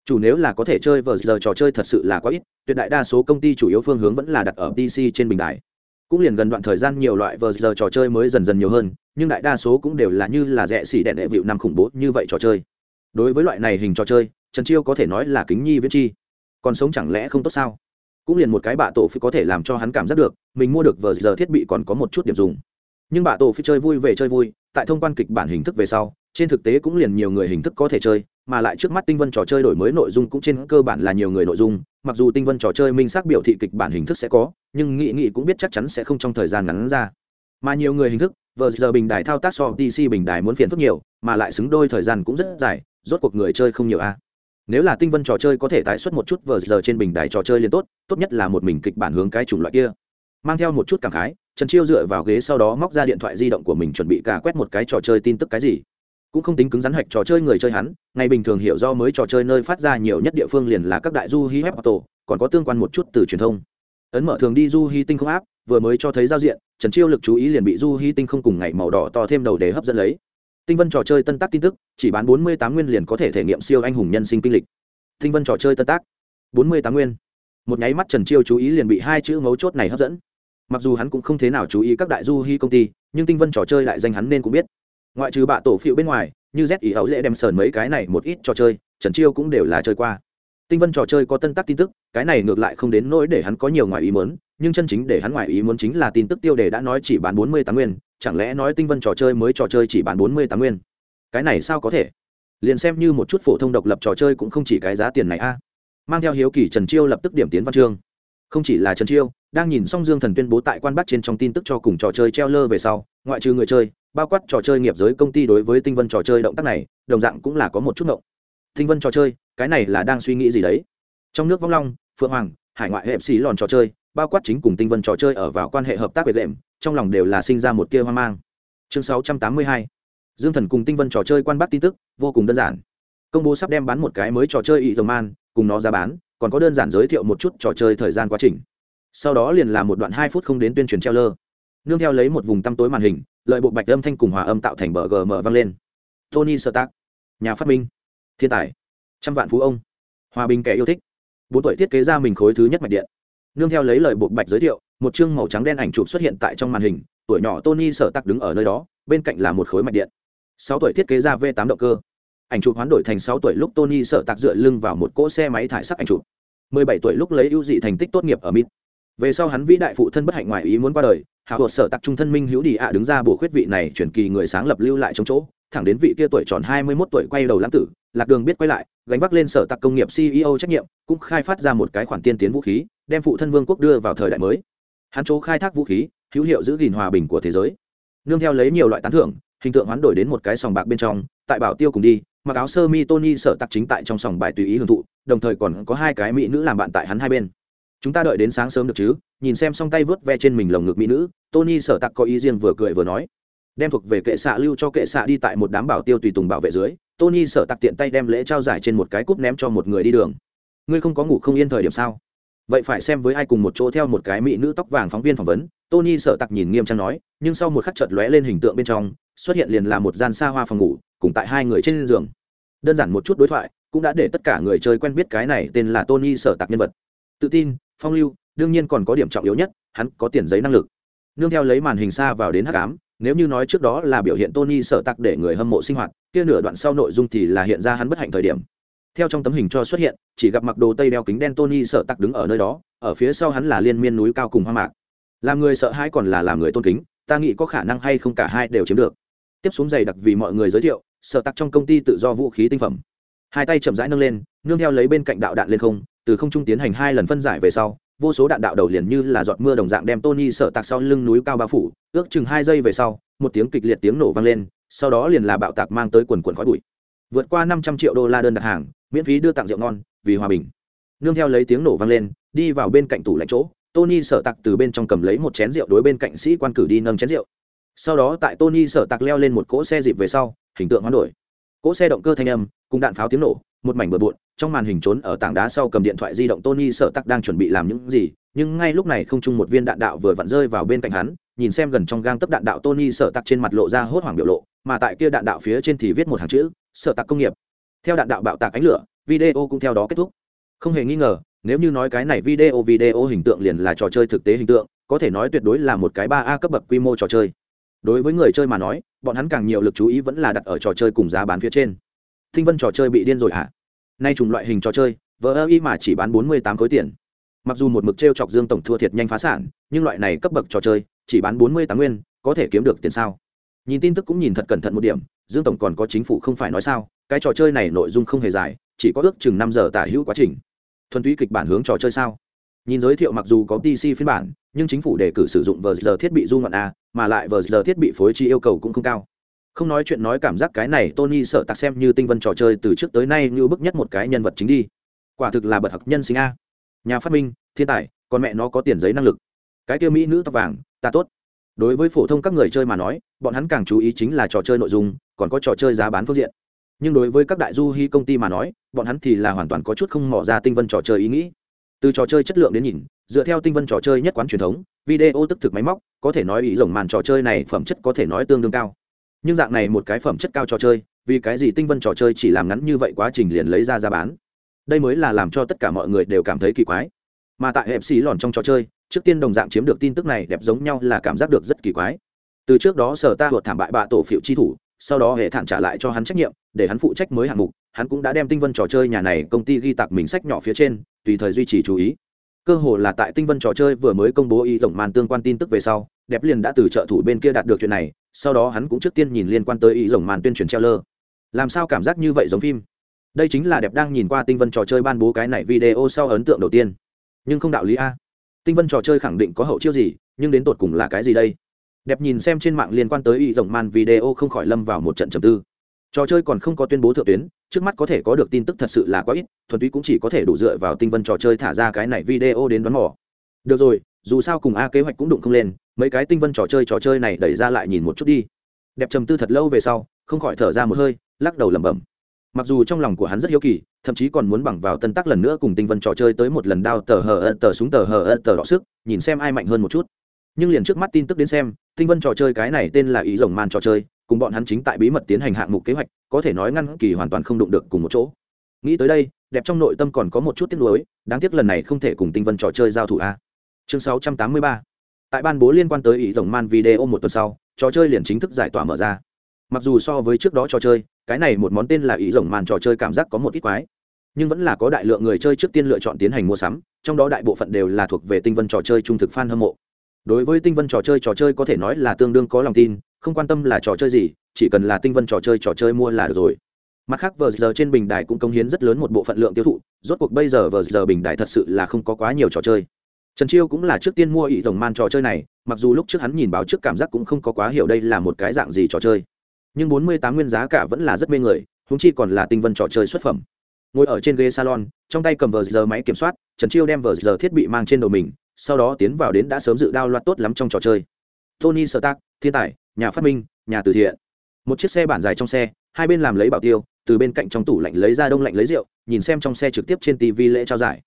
Speaker 1: chủ nếu là có thể chơi vờ giờ trò chơi thật sự là quá ít, tuyệt đại đa số công ty chủ yếu phương hướng vẫn là đặt ở pc trên bình đài. Cũng liền gần đoạn thời gian nhiều loại vờ giờ trò chơi mới dần dần nhiều hơn, nhưng đại đa số cũng đều là như là rẻ xỉ đẹn đệ vịu năm khủng bố như vậy trò chơi. Đối với loại này hình trò chơi, trần chiêu có thể nói là kính nhi viết chi. Còn sống chẳng lẽ không tốt sao? Cũng liền một cái bạ tổ phi có thể làm cho hắn cảm giác được, mình mua được vờ giờ thiết bị còn có một chút điểm dùng. Nhưng bạ tổ phi chơi vui về chơi vui, tại thông quan kịch bản hình thức về sau, trên thực tế cũng liền nhiều người hình thức có thể chơi mà lại trước mắt tinh vân trò chơi đổi mới nội dung cũng trên cơ bản là nhiều người nội dung, mặc dù tinh vân trò chơi minh xác biểu thị kịch bản hình thức sẽ có, nhưng nghị nghị cũng biết chắc chắn sẽ không trong thời gian ngắn ra. Mà nhiều người hình thức vờ giờ bình đài thao tác so dc bình đài muốn phiền phức nhiều, mà lại xứng đôi thời gian cũng rất dài, rốt cuộc người chơi không nhiều a. Nếu là tinh vân trò chơi có thể tái xuất một chút vờ giờ trên bình đài trò chơi liền tốt tốt nhất là một mình kịch bản hướng cái chủng loại kia. Mang theo một chút cảm khái, trần chiêu dựa vào ghế sau đó móc ra điện thoại di động của mình chuẩn bị cả quét một cái trò chơi tin tức cái gì cũng không tính cứng rắn hạch trò chơi người chơi hắn, ngày bình thường hiểu do mới trò chơi nơi phát ra nhiều nhất địa phương liền là các đại du hi web auto còn có tương quan một chút từ truyền thông. Ấn mở thường đi du hi tinh không áp vừa mới cho thấy giao diện, trần chiêu lực chú ý liền bị du hi tinh không cùng ngày màu đỏ to thêm đầu để hấp dẫn lấy. Tinh vân trò chơi tân tác tin tức, chỉ bán bốn mươi tám nguyên liền có thể thể nghiệm siêu anh hùng nhân sinh kinh lịch. Tinh vân trò chơi tân tác, bốn mươi tám nguyên. Một nháy mắt trần chiêu chú ý liền bị hai chữ mấu chốt này hấp dẫn. Mặc dù hắn cũng không thế nào chú ý các đại du hi công ty, nhưng tinh vân trò chơi đại danh hắn nên cũng biết ngoại trừ bạ tổ phiệu bên ngoài, như z ý ấu dễ đem sờn mấy cái này một ít trò chơi, trần chiêu cũng đều là chơi qua. Tinh vân trò chơi có tân tác tin tức, cái này ngược lại không đến nỗi để hắn có nhiều ngoài ý muốn, nhưng chân chính để hắn ngoài ý muốn chính là tin tức tiêu đề đã nói chỉ bán bốn mươi tám nguyên, chẳng lẽ nói tinh vân trò chơi mới trò chơi chỉ bán bốn mươi tám nguyên? Cái này sao có thể? Liền xem như một chút phổ thông độc lập trò chơi cũng không chỉ cái giá tiền này a. Mang theo hiếu kỳ trần chiêu lập tức điểm tiến văn chương. Không chỉ là trần chiêu, đang nhìn xong dương thần tuyên bố tại quan bắc trên trong tin tức cho cùng trò chơi treo lơ về sau, ngoại trừ người chơi bao quát trò chơi nghiệp giới công ty đối với tinh vân trò chơi động tác này, đồng dạng cũng là có một chút động tinh vân trò chơi, cái này là đang suy nghĩ gì đấy? Trong nước vong long, phượng hoàng, hải ngoại hệ xí lòn trò chơi, bao quát chính cùng tinh vân trò chơi ở vào quan hệ hợp tác về lệm, trong lòng đều là sinh ra một tia hoang mang. Chương 682 dương thần cùng tinh vân trò chơi quan bác tin tức, vô cùng đơn giản. Công bố sắp đem bán một cái mới trò chơi ý dầu man, cùng nó ra bán, còn có đơn giản giới thiệu một chút trò chơi thời gian quá trình. Sau đó liền là một đoạn hai phút không đến tuyên truyền treo lơ nương theo lấy một vùng tăm tối màn hình, lợi bộ bạch âm thanh cùng hòa âm tạo thành bờ gm vang lên. Tony sơ tác nhà phát minh, thiên tài, trăm vạn phú ông, hòa bình kẻ yêu thích. Bốn tuổi thiết kế ra mình khối thứ nhất mạch điện. Nương theo lấy lời bộ bạch giới thiệu, một chương màu trắng đen ảnh chụp xuất hiện tại trong màn hình, tuổi nhỏ tony sở tắc đứng ở nơi đó, bên cạnh là một khối mạch điện. Sáu tuổi thiết kế ra V8 động cơ. Ảnh chụp hoán đổi thành sáu tuổi lúc tony sở tạc dựa lưng vào một cỗ xe máy thải sắc ảnh chụp. Mười bảy tuổi lúc lấy ưu dị thành tích tốt nghiệp ở mít về sau hắn vĩ đại phụ thân bất hạnh ngoài ý muốn qua đời hạ hột sở tặc trung thân minh hữu đi ạ đứng ra bổ khuyết vị này chuyển kỳ người sáng lập lưu lại trong chỗ, thẳng đến vị kia tuổi tròn hai mươi 21 tuổi quay đầu lãng tử, lạc đường biết quay lại, gánh vác lên sở tặc công nghiệp ceo trách nhiệm, cũng khai phát ra một cái khoản tiên tiến vũ khí, đem phụ thân vương quốc đưa vào thời đại mới. Hắn chỗ khai thác vũ khí, hữu hiệu giữ gìn hòa bình của thế giới. Nương theo lấy nhiều loại tán thưởng, hình tượng hoán đổi đến một cái sòng bạc bên trong, tại bảo tiêu cùng đi, mặc áo sơ mi tony sở tặc chính tại trong sòng bài tùy ý hưởng thụ, đồng thời còn có hai cái mỹ nữ làm bạn tại hắn hai bên chúng ta đợi đến sáng sớm được chứ? Nhìn xem xong tay vớt ve trên mình lồng ngực mỹ nữ, tony sở tặc có ý riêng vừa cười vừa nói. Đem thuộc về kệ xạ lưu cho kệ xạ đi tại một đám bảo tiêu tùy tùng bảo vệ dưới, tony sở tặc tiện tay đem lễ trao giải trên một cái cúp ném cho một người đi đường. Ngươi không có ngủ không yên thời điểm sao? Vậy phải xem với ai cùng một chỗ theo một cái mỹ nữ tóc vàng phóng viên phỏng vấn, tony sở tặc nhìn nghiêm trang nói, nhưng sau một khắc chợt lóe lên hình tượng bên trong, xuất hiện liền là một gian xa hoa phòng ngủ, cùng tại hai người trên giường. Đơn giản một chút đối thoại, cũng đã để tất cả người chơi quen biết cái này tên là tony sở tặc nhân vật. Tự tin phong lưu, đương nhiên còn có điểm trọng yếu nhất, hắn có tiền giấy năng lực. Nương theo lấy màn hình xa vào đến h tám nếu như nói trước đó là biểu hiện tony sở tặc để người hâm mộ sinh hoạt, kia nửa đoạn sau nội dung thì là hiện ra hắn bất hạnh thời điểm. Theo trong tấm hình cho xuất hiện, chỉ gặp mặc đồ tây đeo kính đen tony sợ tặc đứng ở nơi đó, ở phía sau hắn là liên miên núi cao cùng hoa mạc. Làm người sợ hãi còn là làm người tôn kính, ta nghĩ có khả năng hay không cả hai đều chiếm được. Tiếp xuống giày đặc vì mọi người giới thiệu sợ tặc trong công ty tự do vũ khí tinh phẩm. Hai tay chậm rãi nâng lên, nương theo lấy bên cạnh đạo đạn lên không từ không trung tiến hành hai lần phân giải về sau, vô số đạn đạo đầu liền như là giọt mưa đồng dạng đem tony sợ tạc sau lưng núi cao bao phủ, ước chừng hai giây về sau, một tiếng kịch liệt tiếng nổ vang lên, sau đó liền là bạo tạc mang tới quần quần khói bụi. Vượt qua năm trăm triệu đô la đơn đặt hàng, miễn phí đưa tặng rượu ngon, vì hòa bình. Nương theo lấy tiếng nổ vang lên, đi vào bên cạnh tủ lạnh chỗ, tony sợ tặc từ bên trong cầm lấy một chén rượu đối bên cạnh sĩ quan cử đi nâng chén rượu. Sau đó tại tony sợ tặc leo lên một cỗ xe dịp về sau, hình tượng hoán đổi. Cỗ xe động cơ thanh âm, cùng đạn pháo tiếng nổ một mảnh bừa bộn, trong màn hình trốn ở tảng đá sau cầm điện thoại di động tony sợ tặc đang chuẩn bị làm những gì, nhưng ngay lúc này không chung một viên đạn đạo vừa vặn rơi vào bên cạnh hắn, nhìn xem gần trong gang tấc đạn đạo tony sợ tặc trên mặt lộ ra hốt hoảng biểu lộ, mà tại kia đạn đạo phía trên thì viết một hàng chữ sợ tặc công nghiệp. Theo đạn đạo bạo tạc ánh lửa, video cũng theo đó kết thúc. Không hề nghi ngờ, nếu như nói cái này video video hình tượng liền là trò chơi thực tế hình tượng, có thể nói tuyệt đối là một cái ba a cấp bậc quy mô trò chơi. Đối với người chơi mà nói, bọn hắn càng nhiều lực chú ý vẫn là đặt ở trò chơi cùng giá bán phía trên thinh vân trò chơi bị điên rồi hả? Nay trùng loại hình trò chơi vỡ ơ y mà chỉ bán bốn mươi tám khối tiền. Mặc dù một mực t r e o chọc dương tổng thua thiệt nhanh phá sản, nhưng loại này cấp bậc trò chơi, chỉ bán bốn mươi tám nguyên, có thể kiếm được tiền sao? Nhìn tin tức cũng nhìn thật cẩn thận một điểm, dương tổng còn có chính phủ không phải nói sao, cái trò chơi này nội dung không hề dài, chỉ có ước chừng năm giờ tả hữu quá trình. Thuần túy kịch bản hướng trò chơi sao? Nhìn giới thiệu mặc dù có pc phiên bản, nhưng chính phủ đề cử sử dụng vờ giờ thiết bị du ngoạn a, mà lại vờ giờ thiết bị phối trí yêu cầu cũng không cao không nói chuyện nói cảm giác cái này tony sợ tặc xem như tinh vân trò chơi từ trước tới nay như bức nhất một cái nhân vật chính đi. Quả thực là bậc học nhân sinh a. Nhà phát minh, thiên tài, con mẹ nó có tiền giấy năng lực. Cái kia mỹ nữ tóc vàng, ta tốt. Đối với phổ thông các người chơi mà nói, bọn hắn càng chú ý chính là trò chơi nội dung, còn có trò chơi giá bán phương diện. Nhưng đối với các đại du hy công ty mà nói, bọn hắn thì là hoàn toàn có chút không mỏ ra tinh vân trò chơi ý nghĩ. Từ trò chơi chất lượng đến nhìn, dựa theo tinh vân trò chơi nhất quán truyền thống, video tức thực máy móc, có thể nói ý rồng màn trò chơi này phẩm chất có thể nói tương đương cao nhưng dạng này một cái phẩm chất cao trò chơi, vì cái gì tinh vân trò chơi chỉ làm ngắn như vậy quá trình liền lấy ra ra bán? Đây mới là làm cho tất cả mọi người đều cảm thấy kỳ quái. Mà tại hẹp xì lòn trong trò chơi, trước tiên đồng dạng chiếm được tin tức này đẹp giống nhau là cảm giác được rất kỳ quái. Từ trước đó sở ta vượt thảm bại bạ tổ phiệu chi thủ, sau đó hệ thản trả lại cho hắn trách nhiệm, để hắn phụ trách mới hạng mục, hắn cũng đã đem tinh vân trò chơi nhà này công ty ghi tặc mình sách nhỏ phía trên, tùy thời duy trì chú ý. Cơ hồ là tại tinh vân trò chơi vừa mới công bố y tổng màn tương quan tin tức về sau đẹp liền đã từ trợ thủ bên kia đạt được chuyện này, sau đó hắn cũng trước tiên nhìn liên quan tới y rồng màn tuyên truyền treo lơ. Làm sao cảm giác như vậy giống phim? Đây chính là đẹp đang nhìn qua tinh vân trò chơi ban bố cái này video sau ấn tượng đầu tiên. Nhưng không đạo lý a. Tinh vân trò chơi khẳng định có hậu chiêu gì, nhưng đến tột cùng là cái gì đây? Đẹp nhìn xem trên mạng liên quan tới y rồng màn video không khỏi lâm vào một trận trầm tư. Trò chơi còn không có tuyên bố thượng tuyến, trước mắt có thể có được tin tức thật sự là quá ít, thuần túy cũng chỉ có thể đủ dựa vào tinh vân trò chơi thả ra cái này video đến đoán mò. Được rồi, dù sao cùng a kế hoạch cũng đụng không lên mấy cái tinh vân trò chơi trò chơi này đẩy ra lại nhìn một chút đi. Đẹp trầm tư thật lâu về sau, không khỏi thở ra một hơi, lắc đầu lẩm bẩm. Mặc dù trong lòng của hắn rất hiếu kỳ, thậm chí còn muốn bằng vào tân tắc lần nữa cùng tinh vân trò chơi tới một lần đao tờ hờ ân tờ súng tờ hờ ân tờ đọ sức, nhìn xem ai mạnh hơn một chút. Nhưng liền trước mắt tin tức đến xem, tinh vân trò chơi cái này tên là ý rồng man trò chơi, cùng bọn hắn chính tại bí mật tiến hành hạng mục kế hoạch, có thể nói ngăn kỳ hoàn toàn không đụng được cùng một chỗ. Nghĩ tới đây, đẹp trong nội tâm còn có một chút tiếc nuối, đáng tiếc lần này không thể cùng tinh vân trò chơi giao thủ a. Chương 683 tại ban bố liên quan tới ý rồng man video một tuần sau, trò chơi liền chính thức giải tỏa mở ra. Mặc dù so với trước đó trò chơi, cái này một món tên là ý rồng man trò chơi cảm giác có một ít quái. Nhưng vẫn là có đại lượng người chơi trước tiên lựa chọn tiến hành mua sắm, trong đó đại bộ phận đều là thuộc về tinh vân trò chơi trung thực fan hâm mộ. Đối với tinh vân trò chơi trò chơi có thể nói là tương đương có lòng tin, không quan tâm là trò chơi gì, chỉ cần là tinh vân trò chơi trò chơi mua là được rồi. Mặt khác, vờ giờ trên bình đài cũng công hiến rất lớn một bộ phận lượng tiêu thụ, rốt cuộc bây giờ vờ giờ bình đài thật sự là không có quá nhiều trò chơi trần chiêu cũng là trước tiên mua ý rồng man trò chơi này, mặc dù lúc trước hắn nhìn báo trước cảm giác cũng không có quá hiểu đây là một cái dạng gì trò chơi. Nhưng bốn mươi tám nguyên giá cả vẫn là rất mê người húng chi còn là tinh vân trò chơi xuất phẩm. Ngồi ở trên ghế salon, trong tay cầm vờ giờ máy kiểm soát, trần chiêu đem vờ giờ thiết bị mang trên đầu mình, sau đó tiến vào đến đã sớm dự đao loạt tốt lắm trong trò chơi. Tony sơ tác thiên tài, nhà phát minh, nhà từ thiện. Một chiếc xe bản dài trong xe, hai bên làm lấy bảo tiêu, từ bên cạnh trong tủ lạnh lấy ra đông lạnh lấy rượu, nhìn xem trong xe trực tiếp trên tv lễ trao giải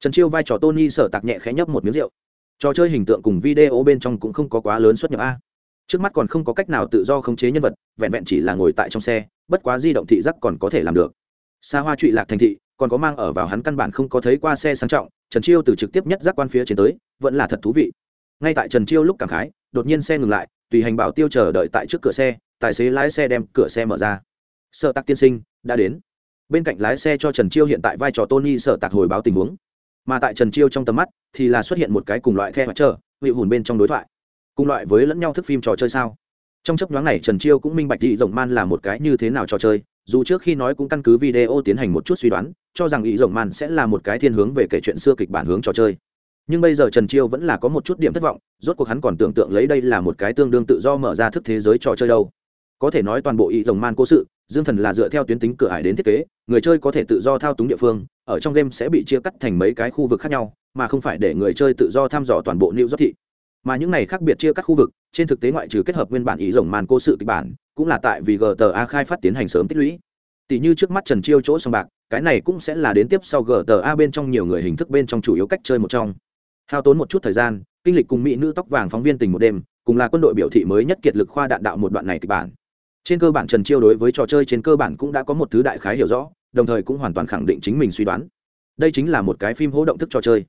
Speaker 1: trần chiêu vai trò tony sở tạc nhẹ khẽ nhấp một miếng rượu. Trò chơi hình tượng cùng video bên trong cũng không có quá lớn xuất nhập a. Trước mắt còn không có cách nào tự do khống chế nhân vật, vẹn vẹn chỉ là ngồi tại trong xe, bất quá di động thị giác còn có thể làm được. Xa hoa trụy lạc thành thị, còn có mang ở vào hắn căn bản không có thấy qua xe sang trọng, trần chiêu từ trực tiếp nhất giác quan phía trên tới, vẫn là thật thú vị. Ngay tại trần chiêu lúc cảm khái, đột nhiên xe ngừng lại, tùy hành bảo tiêu chờ đợi tại trước cửa xe, tài xế lái xe đem cửa xe mở ra. Sợ tạc tiên sinh, đã đến. Bên cạnh lái xe cho trần chiêu hiện tại vai trò tony sợ tạc hồi báo tình huống mà tại trần chiêu trong tầm mắt thì là xuất hiện một cái cùng loại the mặt chờ vị hùn bên trong đối thoại. Cùng loại với lẫn nhau thức phim trò chơi sao? Trong chấp nhoáng này trần chiêu cũng minh bạch thị rồng man là một cái như thế nào trò chơi, dù trước khi nói cũng căn cứ video tiến hành một chút suy đoán, cho rằng ý rồng man sẽ là một cái thiên hướng về kể chuyện xưa kịch bản hướng trò chơi. Nhưng bây giờ trần chiêu vẫn là có một chút điểm thất vọng, rốt cuộc hắn còn tưởng tượng lấy đây là một cái tương đương tự do mở ra thức thế giới trò chơi đâu. Có thể nói toàn bộ ý rồng man cố sự, dương thần là dựa theo tuyến tính cửa ải đến thiết kế, người chơi có thể tự do thao túng địa phương ở trong game sẽ bị chia cắt thành mấy cái khu vực khác nhau, mà không phải để người chơi tự do thăm dò toàn bộ new york thị. Mà những này khác biệt chia các khu vực, trên thực tế ngoại trừ kết hợp nguyên bản ý rồng màn cô sự kịch bản, cũng là tại vì gta khai phát tiến hành sớm tích lũy. Tỷ như trước mắt trần chiêu chỗ sòng bạc, cái này cũng sẽ là đến tiếp sau gta bên trong nhiều người hình thức bên trong chủ yếu cách chơi một trong. Hao tốn một chút thời gian, kinh lịch cùng mỹ nữ tóc vàng phóng viên tình một đêm, cùng là quân đội biểu thị mới nhất kiệt lực khoa đạn đạo một đoạn này kịch bản. Trên cơ bản trần chiêu đối với trò chơi trên cơ bản cũng đã có một thứ đại khái hiểu rõ đồng thời cũng hoàn toàn khẳng định chính mình suy đoán. Đây chính là một cái phim hỗ động thức trò chơi.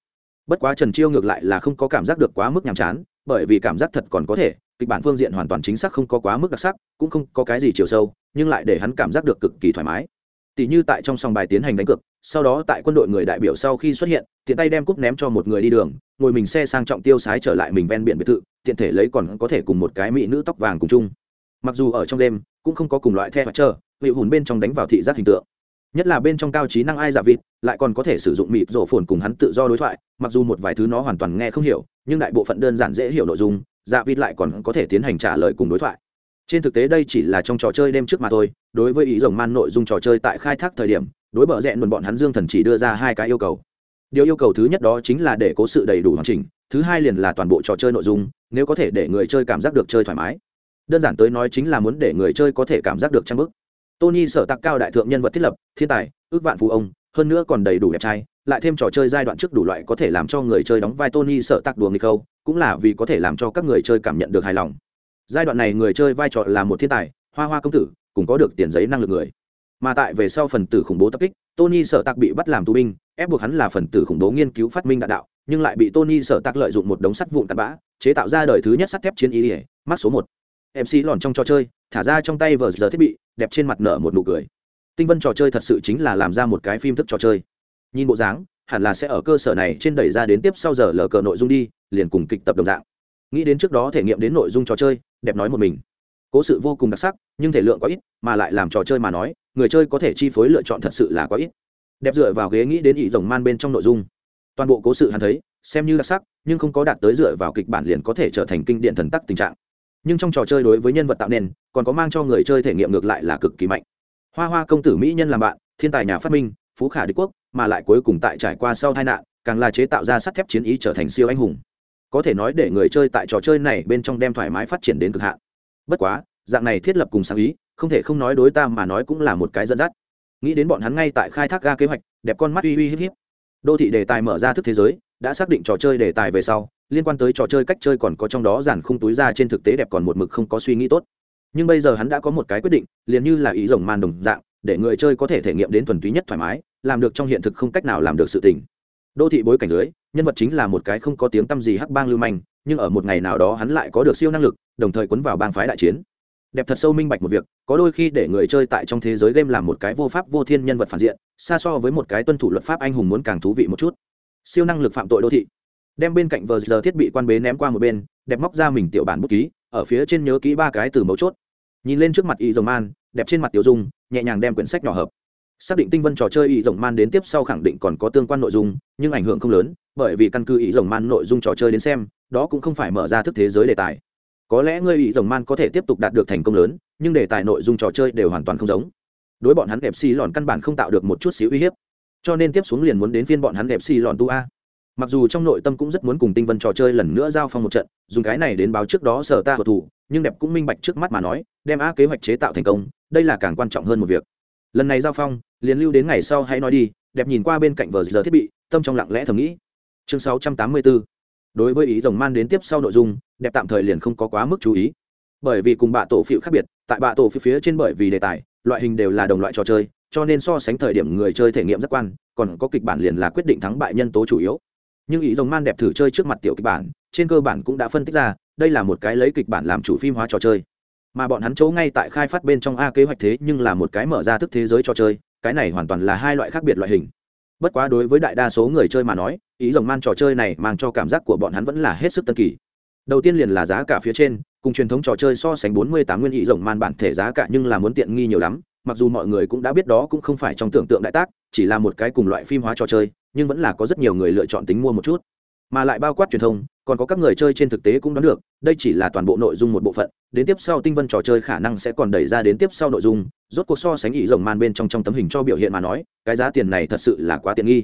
Speaker 1: Bất quá trần chiêu ngược lại là không có cảm giác được quá mức nhàm chán bởi vì cảm giác thật còn có thể kịch bản phương diện hoàn toàn chính xác không có quá mức đặc sắc cũng không có cái gì chiều sâu nhưng lại để hắn cảm giác được cực kỳ thoải mái. Tỷ như tại trong sòng bài tiến hành đánh cược sau đó tại quân đội người đại biểu sau khi xuất hiện tiện tay đem cúp ném cho một người đi đường ngồi mình xe sang trọng tiêu sái trở lại mình ven biển biệt thự tiện thể lấy còn có thể cùng một cái mỹ nữ tóc vàng cùng chung. Mặc dù ở trong đêm cũng không có cùng loại the và chờ, vị hùn bên trong đánh vào thị giác hình tượng nhất là bên trong cao trí năng ai giả vịt, lại còn có thể sử dụng mịt rổ phồn cùng hắn tự do đối thoại, mặc dù một vài thứ nó hoàn toàn nghe không hiểu, nhưng đại bộ phận đơn giản dễ hiểu nội dung dạ vịt lại còn có thể tiến hành trả lời cùng đối thoại. Trên thực tế đây chỉ là trong trò chơi đêm trước mà thôi, đối với ý rồng man nội dung trò chơi tại khai thác thời điểm, đối bờ rẽ luận bọn hắn dương thần chỉ đưa ra hai cái yêu cầu. Điều yêu cầu thứ nhất đó chính là để cố sự đầy đủ hoàn chỉnh, thứ hai liền là toàn bộ trò chơi nội dung, nếu có thể để người chơi cảm giác được chơi thoải mái. Đơn giản tới nói chính là muốn để người chơi có thể cảm giác được trang bức tony sở tạc cao đại thượng nhân vật thiết lập, thiên tài, ước vạn phú ông, hơn nữa còn đầy đủ đẹp trai, lại thêm trò chơi giai đoạn trước đủ loại có thể làm cho người chơi đóng vai tony sở tạc đùa nghịch câu, cũng là vì có thể làm cho các người chơi cảm nhận được hài lòng. Giai đoạn này người chơi vai trò là một thiên tài, hoa hoa công tử, cùng có được tiền giấy năng lực người. Mà tại về sau phần tử khủng bố tập kích, tony sở tạc bị bắt làm tù binh, ép buộc hắn là phần tử khủng bố nghiên cứu phát minh đạn đạo, nhưng lại bị tony sở tạc lợi dụng một đống sắt vụn tạt bã, chế tạo ra đời thứ nhất sắt thép chiến ý ỉa mắc số một. Mc lòn trong trò chơi, thả ra trong tay vờ giờ thiết bị đẹp trên mặt nở một nụ cười. Tinh vân trò chơi thật sự chính là làm ra một cái phim thức trò chơi. Nhìn bộ dáng, hẳn là sẽ ở cơ sở này trên đẩy ra đến tiếp sau giờ lờ cờ nội dung đi, liền cùng kịch tập đồng dạng. Nghĩ đến trước đó thể nghiệm đến nội dung trò chơi, đẹp nói một mình. Cố sự vô cùng đặc sắc, nhưng thể lượng quá ít, mà lại làm trò chơi mà nói, người chơi có thể chi phối lựa chọn thật sự là quá ít. Đẹp dựa vào ghế nghĩ đến ý rồng man bên trong nội dung. Toàn bộ cố sự hắn thấy, xem như đặc sắc, nhưng không có đạt tới dựa vào kịch bản liền có thể trở thành kinh điện thần tắc tình trạng nhưng trong trò chơi đối với nhân vật tạo nên, còn có mang cho người chơi thể nghiệm ngược lại là cực kỳ mạnh. Hoa hoa công tử mỹ nhân làm bạn, thiên tài nhà phát minh, phú khả đế quốc, mà lại cuối cùng tại trải qua sau tai nạn, càng là chế tạo ra sắt thép chiến ý trở thành siêu anh hùng. Có thể nói để người chơi tại trò chơi này bên trong đem thoải mái phát triển đến cực hạn. Bất quá, dạng này thiết lập cùng sáng ý, không thể không nói đối ta mà nói cũng là một cái dẫn dắt. Nghĩ đến bọn hắn ngay tại khai thác ga kế hoạch, đẹp con mắt uy uy hiếp hiếp. Đô thị đề tài mở ra thức thế giới đã xác định trò chơi đề tài về sau, liên quan tới trò chơi cách chơi còn có trong đó giản khung túi ra trên thực tế đẹp còn một mực không có suy nghĩ tốt. Nhưng bây giờ hắn đã có một cái quyết định, liền như là ý rồng man đồng dạng, để người chơi có thể thể nghiệm đến thuần túy nhất thoải mái, làm được trong hiện thực không cách nào làm được sự tình. Đô thị bối cảnh dưới, nhân vật chính là một cái không có tiếng tăm gì hắc bang lưu manh, nhưng ở một ngày nào đó hắn lại có được siêu năng lực, đồng thời cuốn vào bang phái đại chiến. Đẹp thật sâu minh bạch một việc, có đôi khi để người chơi tại trong thế giới game làm một cái vô pháp vô thiên nhân vật phản diện, xa so với một cái tuân thủ luật pháp anh hùng muốn càng thú vị một chút siêu năng lực phạm tội đô thị. Đem bên cạnh vờ giờ thiết bị quan bế ném qua một bên, đẹp móc ra mình tiểu bản bút ký, ở phía trên nhớ ký ba cái từ mấu chốt. Nhìn lên trước mặt y rồng man, đẹp trên mặt tiểu dung, nhẹ nhàng đem quyển sách nhỏ hợp. Xác định tinh vân trò chơi y rồng man đến tiếp sau khẳng định còn có tương quan nội dung, nhưng ảnh hưởng không lớn, bởi vì căn cứ y rồng man nội dung trò chơi đến xem, đó cũng không phải mở ra thức thế giới đề tài. Có lẽ ngươi y rồng man có thể tiếp tục đạt được thành công lớn, nhưng đề tài nội dung trò chơi đều hoàn toàn không giống. Đối bọn hắn đẹp xì lòn căn bản không tạo được một chút xíu uy hiếp cho nên tiếp xuống liền muốn đến phiên bọn hắn đẹp xì lòn tu a. Mặc dù trong nội tâm cũng rất muốn cùng tinh vân trò chơi lần nữa giao phong một trận, dùng cái này đến báo trước đó sở ta hợp thủ, nhưng đẹp cũng minh bạch trước mắt mà nói, đem a kế hoạch chế tạo thành công, đây là càng quan trọng hơn một việc. Lần này giao phong, liền lưu đến ngày sau hãy nói đi, đẹp nhìn qua bên cạnh vờ giờ thiết bị, tâm trong lặng lẽ thầm nghĩ. Chương 684 đối với ý rồng man đến tiếp sau nội dung, đẹp tạm thời liền không có quá mức chú ý. Bởi vì cùng bạ tổ phiệu khác biệt, tại bạ tổ phía phía trên bởi vì đề tài, loại hình đều là đồng loại trò chơi cho nên so sánh thời điểm người chơi thể nghiệm giác quan, còn có kịch bản liền là quyết định thắng bại nhân tố chủ yếu. Nhưng ý rồng man đẹp thử chơi trước mặt tiểu kịch bản, trên cơ bản cũng đã phân tích ra, đây là một cái lấy kịch bản làm chủ phim hóa trò chơi. Mà bọn hắn chỗ ngay tại khai phát bên trong a kế hoạch thế nhưng là một cái mở ra thức thế giới trò chơi, cái này hoàn toàn là hai loại khác biệt loại hình. Bất quá đối với đại đa số người chơi mà nói, ý rồng man trò chơi này mang cho cảm giác của bọn hắn vẫn là hết sức tân kỳ. Đầu tiên liền là giá cả phía trên, cùng truyền thống trò chơi so sánh 48 nguyên ý rồng man bản thể giá cả nhưng là muốn tiện nghi nhiều lắm mặc dù mọi người cũng đã biết đó cũng không phải trong tưởng tượng đại tác, chỉ là một cái cùng loại phim hóa trò chơi, nhưng vẫn là có rất nhiều người lựa chọn tính mua một chút. Mà lại bao quát truyền thông, còn có các người chơi trên thực tế cũng đoán được, đây chỉ là toàn bộ nội dung một bộ phận, đến tiếp sau tinh vân trò chơi khả năng sẽ còn đẩy ra đến tiếp sau nội dung, rốt cuộc so sánh ý rồng man bên trong trong tấm hình cho biểu hiện mà nói, cái giá tiền này thật sự là quá tiện nghi.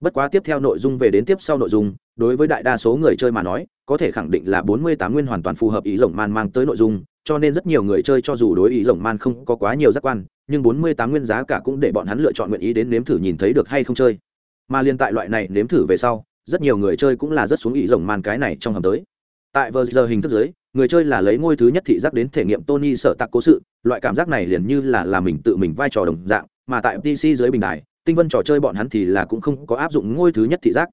Speaker 1: Bất quá tiếp theo nội dung về đến tiếp sau nội dung, đối với đại đa số người chơi mà nói, có thể khẳng định là bốn mươi tám nguyên hoàn toàn phù hợp ý rồng man mang tới nội dung, cho nên rất nhiều người chơi cho dù đối ý rồng man không có quá nhiều giác quan nhưng bốn mươi tám nguyên giá cả cũng để bọn hắn lựa chọn nguyện ý đến nếm thử nhìn thấy được hay không chơi. Mà liên tại loại này nếm thử về sau, rất nhiều người chơi cũng là rất xuống ý rồng màn cái này trong hầm tới. Tại vờ giờ hình thức giới người chơi là lấy ngôi thứ nhất thị giác đến thể nghiệm tony sở tạc cố sự, loại cảm giác này liền như là là mình tự mình vai trò đồng dạng, mà tại pc dưới bình đài, tinh vân trò chơi bọn hắn thì là cũng không có áp dụng ngôi thứ nhất thị giác.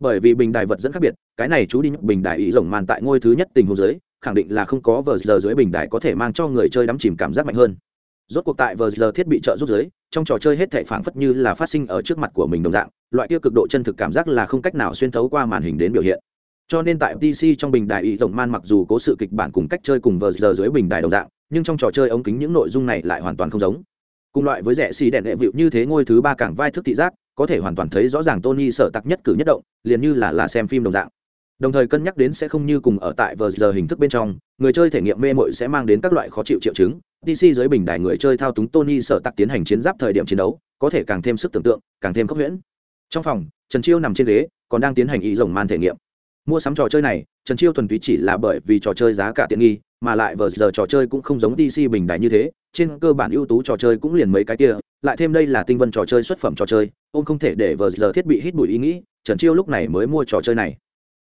Speaker 1: Bởi vì bình đài vật dẫn khác biệt, cái này chú đi bình đài ý rồng màn tại ngôi thứ nhất tình huống dưới, khẳng định là không có vờ giờ dưới bình đài có thể mang cho người chơi đắm chìm cảm giác mạnh hơn rốt cuộc tại vờ giờ thiết bị trợ giúp giới trong trò chơi hết thể phảng phất như là phát sinh ở trước mặt của mình đồng dạng, loại kia cực độ chân thực cảm giác là không cách nào xuyên thấu qua màn hình đến biểu hiện. Cho nên tại pc trong bình đài ý rộng man mặc dù có sự kịch bản cùng cách chơi cùng vờ giờ dưới bình đài đồng dạng, nhưng trong trò chơi ống kính những nội dung này lại hoàn toàn không giống. Cùng loại với rẻ xì đèn hệ vịu như thế ngôi thứ ba cảng vai thức thị giác, có thể hoàn toàn thấy rõ ràng tony sợ tặc nhất cử nhất động, liền như là là xem phim đồng dạng. Đồng thời cân nhắc đến sẽ không như cùng ở tại vờ giờ hình thức bên trong, người chơi thể nghiệm mê mội sẽ mang đến các loại khó chịu triệu chứng dc dưới bình đài người chơi thao túng tony sợ tặc tiến hành chiến giáp thời điểm chiến đấu, có thể càng thêm sức tưởng tượng, càng thêm cấp huyễn. Trong phòng, trần chiêu nằm trên ghế, còn đang tiến hành ý rồng man thể nghiệm. Mua sắm trò chơi này, trần chiêu thuần túy chỉ là bởi vì trò chơi giá cả tiện nghi, mà lại vờ giờ trò chơi cũng không giống dc bình đại như thế, trên cơ bản ưu tú trò chơi cũng liền mấy cái kia, lại thêm đây là tinh vân trò chơi xuất phẩm trò chơi, ông không thể để vờ giờ thiết bị hít bụi ý nghĩ, trần chiêu lúc này mới mua trò chơi này.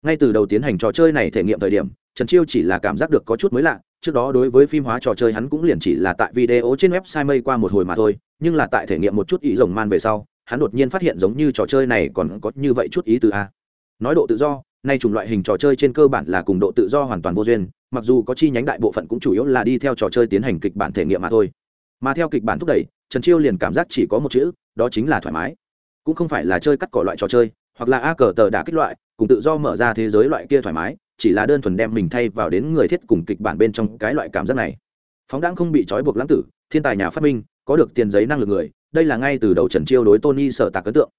Speaker 1: Ngay từ đầu tiến hành trò chơi này thể nghiệm thời điểm, trần chiêu chỉ là cảm giác được có chút mới lạ trước đó đối với phim hóa trò chơi hắn cũng liền chỉ là tại video trên website mây qua một hồi mà thôi, nhưng là tại thể nghiệm một chút ý rồng man về sau, hắn đột nhiên phát hiện giống như trò chơi này còn có như vậy chút ý từ a. Nói độ tự do, nay chủng loại hình trò chơi trên cơ bản là cùng độ tự do hoàn toàn vô duyên, mặc dù có chi nhánh đại bộ phận cũng chủ yếu là đi theo trò chơi tiến hành kịch bản thể nghiệm mà thôi. Mà theo kịch bản thúc đẩy, trần chiêu liền cảm giác chỉ có một chữ, đó chính là thoải mái. Cũng không phải là chơi cắt cỏ loại trò chơi, hoặc là a cờ tờ đã kích loại, cùng tự do mở ra thế giới loại kia thoải mái chỉ là đơn thuần đem mình thay vào đến người thiết cùng kịch bản bên trong cái loại cảm giác này. Phóng đáng không bị trói buộc lãng tử, thiên tài nhà phát minh, có được tiền giấy năng lực người, đây là ngay từ đầu trần chiêu đối tony sở tạc ấn tượng.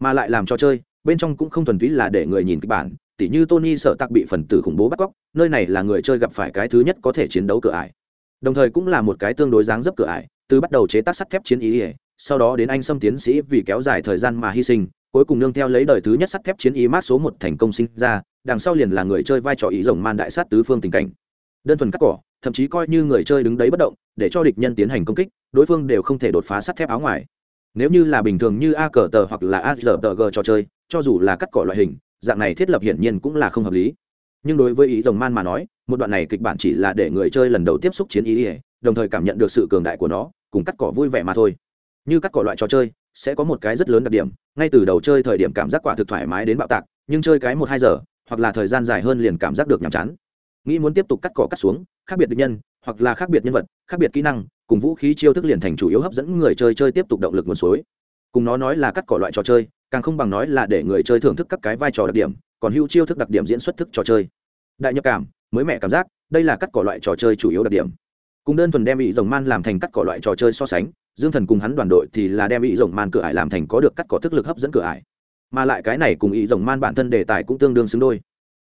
Speaker 1: Mà lại làm trò chơi, bên trong cũng không thuần túy là để người nhìn kịch bản, tỉ như tony sở tạc bị phần tử khủng bố bắt cóc, nơi này là người chơi gặp phải cái thứ nhất có thể chiến đấu cửa ải. Đồng thời cũng là một cái tương đối dáng dấp cửa ải, từ bắt đầu chế tác sắt thép chiến ý ỉa sau đó đến anh xâm tiến sĩ vì kéo dài thời gian mà hy sinh, cuối cùng nương theo lấy đời thứ nhất sắt thép chiến ý mát số một thành công sinh ra đằng sau liền là người chơi vai trò ý rồng man đại sát tứ phương tình cảnh. Đơn thuần cắt cỏ, thậm chí coi như người chơi đứng đấy bất động, để cho địch nhân tiến hành công kích, đối phương đều không thể đột phá sắt thép áo ngoài. Nếu như là bình thường như a cờ tờ hoặc là a giờ tờ g trò chơi, cho dù là cắt cỏ loại hình, dạng này thiết lập hiển nhiên cũng là không hợp lý. Nhưng đối với ý rồng man mà nói, một đoạn này kịch bản chỉ là để người chơi lần đầu tiếp xúc chiến ý ỉa đồng thời cảm nhận được sự cường đại của nó, cùng cắt cỏ vui vẻ mà thôi. Như cắt cỏ loại trò chơi, sẽ có một cái rất lớn đặc điểm, ngay từ đầu chơi thời điểm cảm giác quả thực thoải mái đến bạo tạc, nhưng chơi cái một hai giờ hoặc là thời gian dài hơn liền cảm giác được nhàm chán. Nghĩ muốn tiếp tục cắt cỏ cắt xuống, khác biệt định nhân, hoặc là khác biệt nhân vật, khác biệt kỹ năng, cùng vũ khí chiêu thức liền thành chủ yếu hấp dẫn người chơi chơi tiếp tục động lực nguồn suối. Cùng nó nói là cắt cỏ loại trò chơi, càng không bằng nói là để người chơi thưởng thức các cái vai trò đặc điểm, còn hữu chiêu thức đặc điểm diễn xuất thức trò chơi. Đại nhập cảm, mới mẹ cảm giác, đây là cắt cỏ loại trò chơi chủ yếu đặc điểm. Cùng đơn thuần đem bị rồng man làm thành cắt cỏ loại trò chơi so sánh, dương thần cùng hắn đoàn đội thì là đem bị rồng man cửa ải làm thành có được cắt cỏ thức lực hấp dẫn cửa ải mà lại cái này cùng ý rồng man bản thân đề tài cũng tương đương xứng đôi.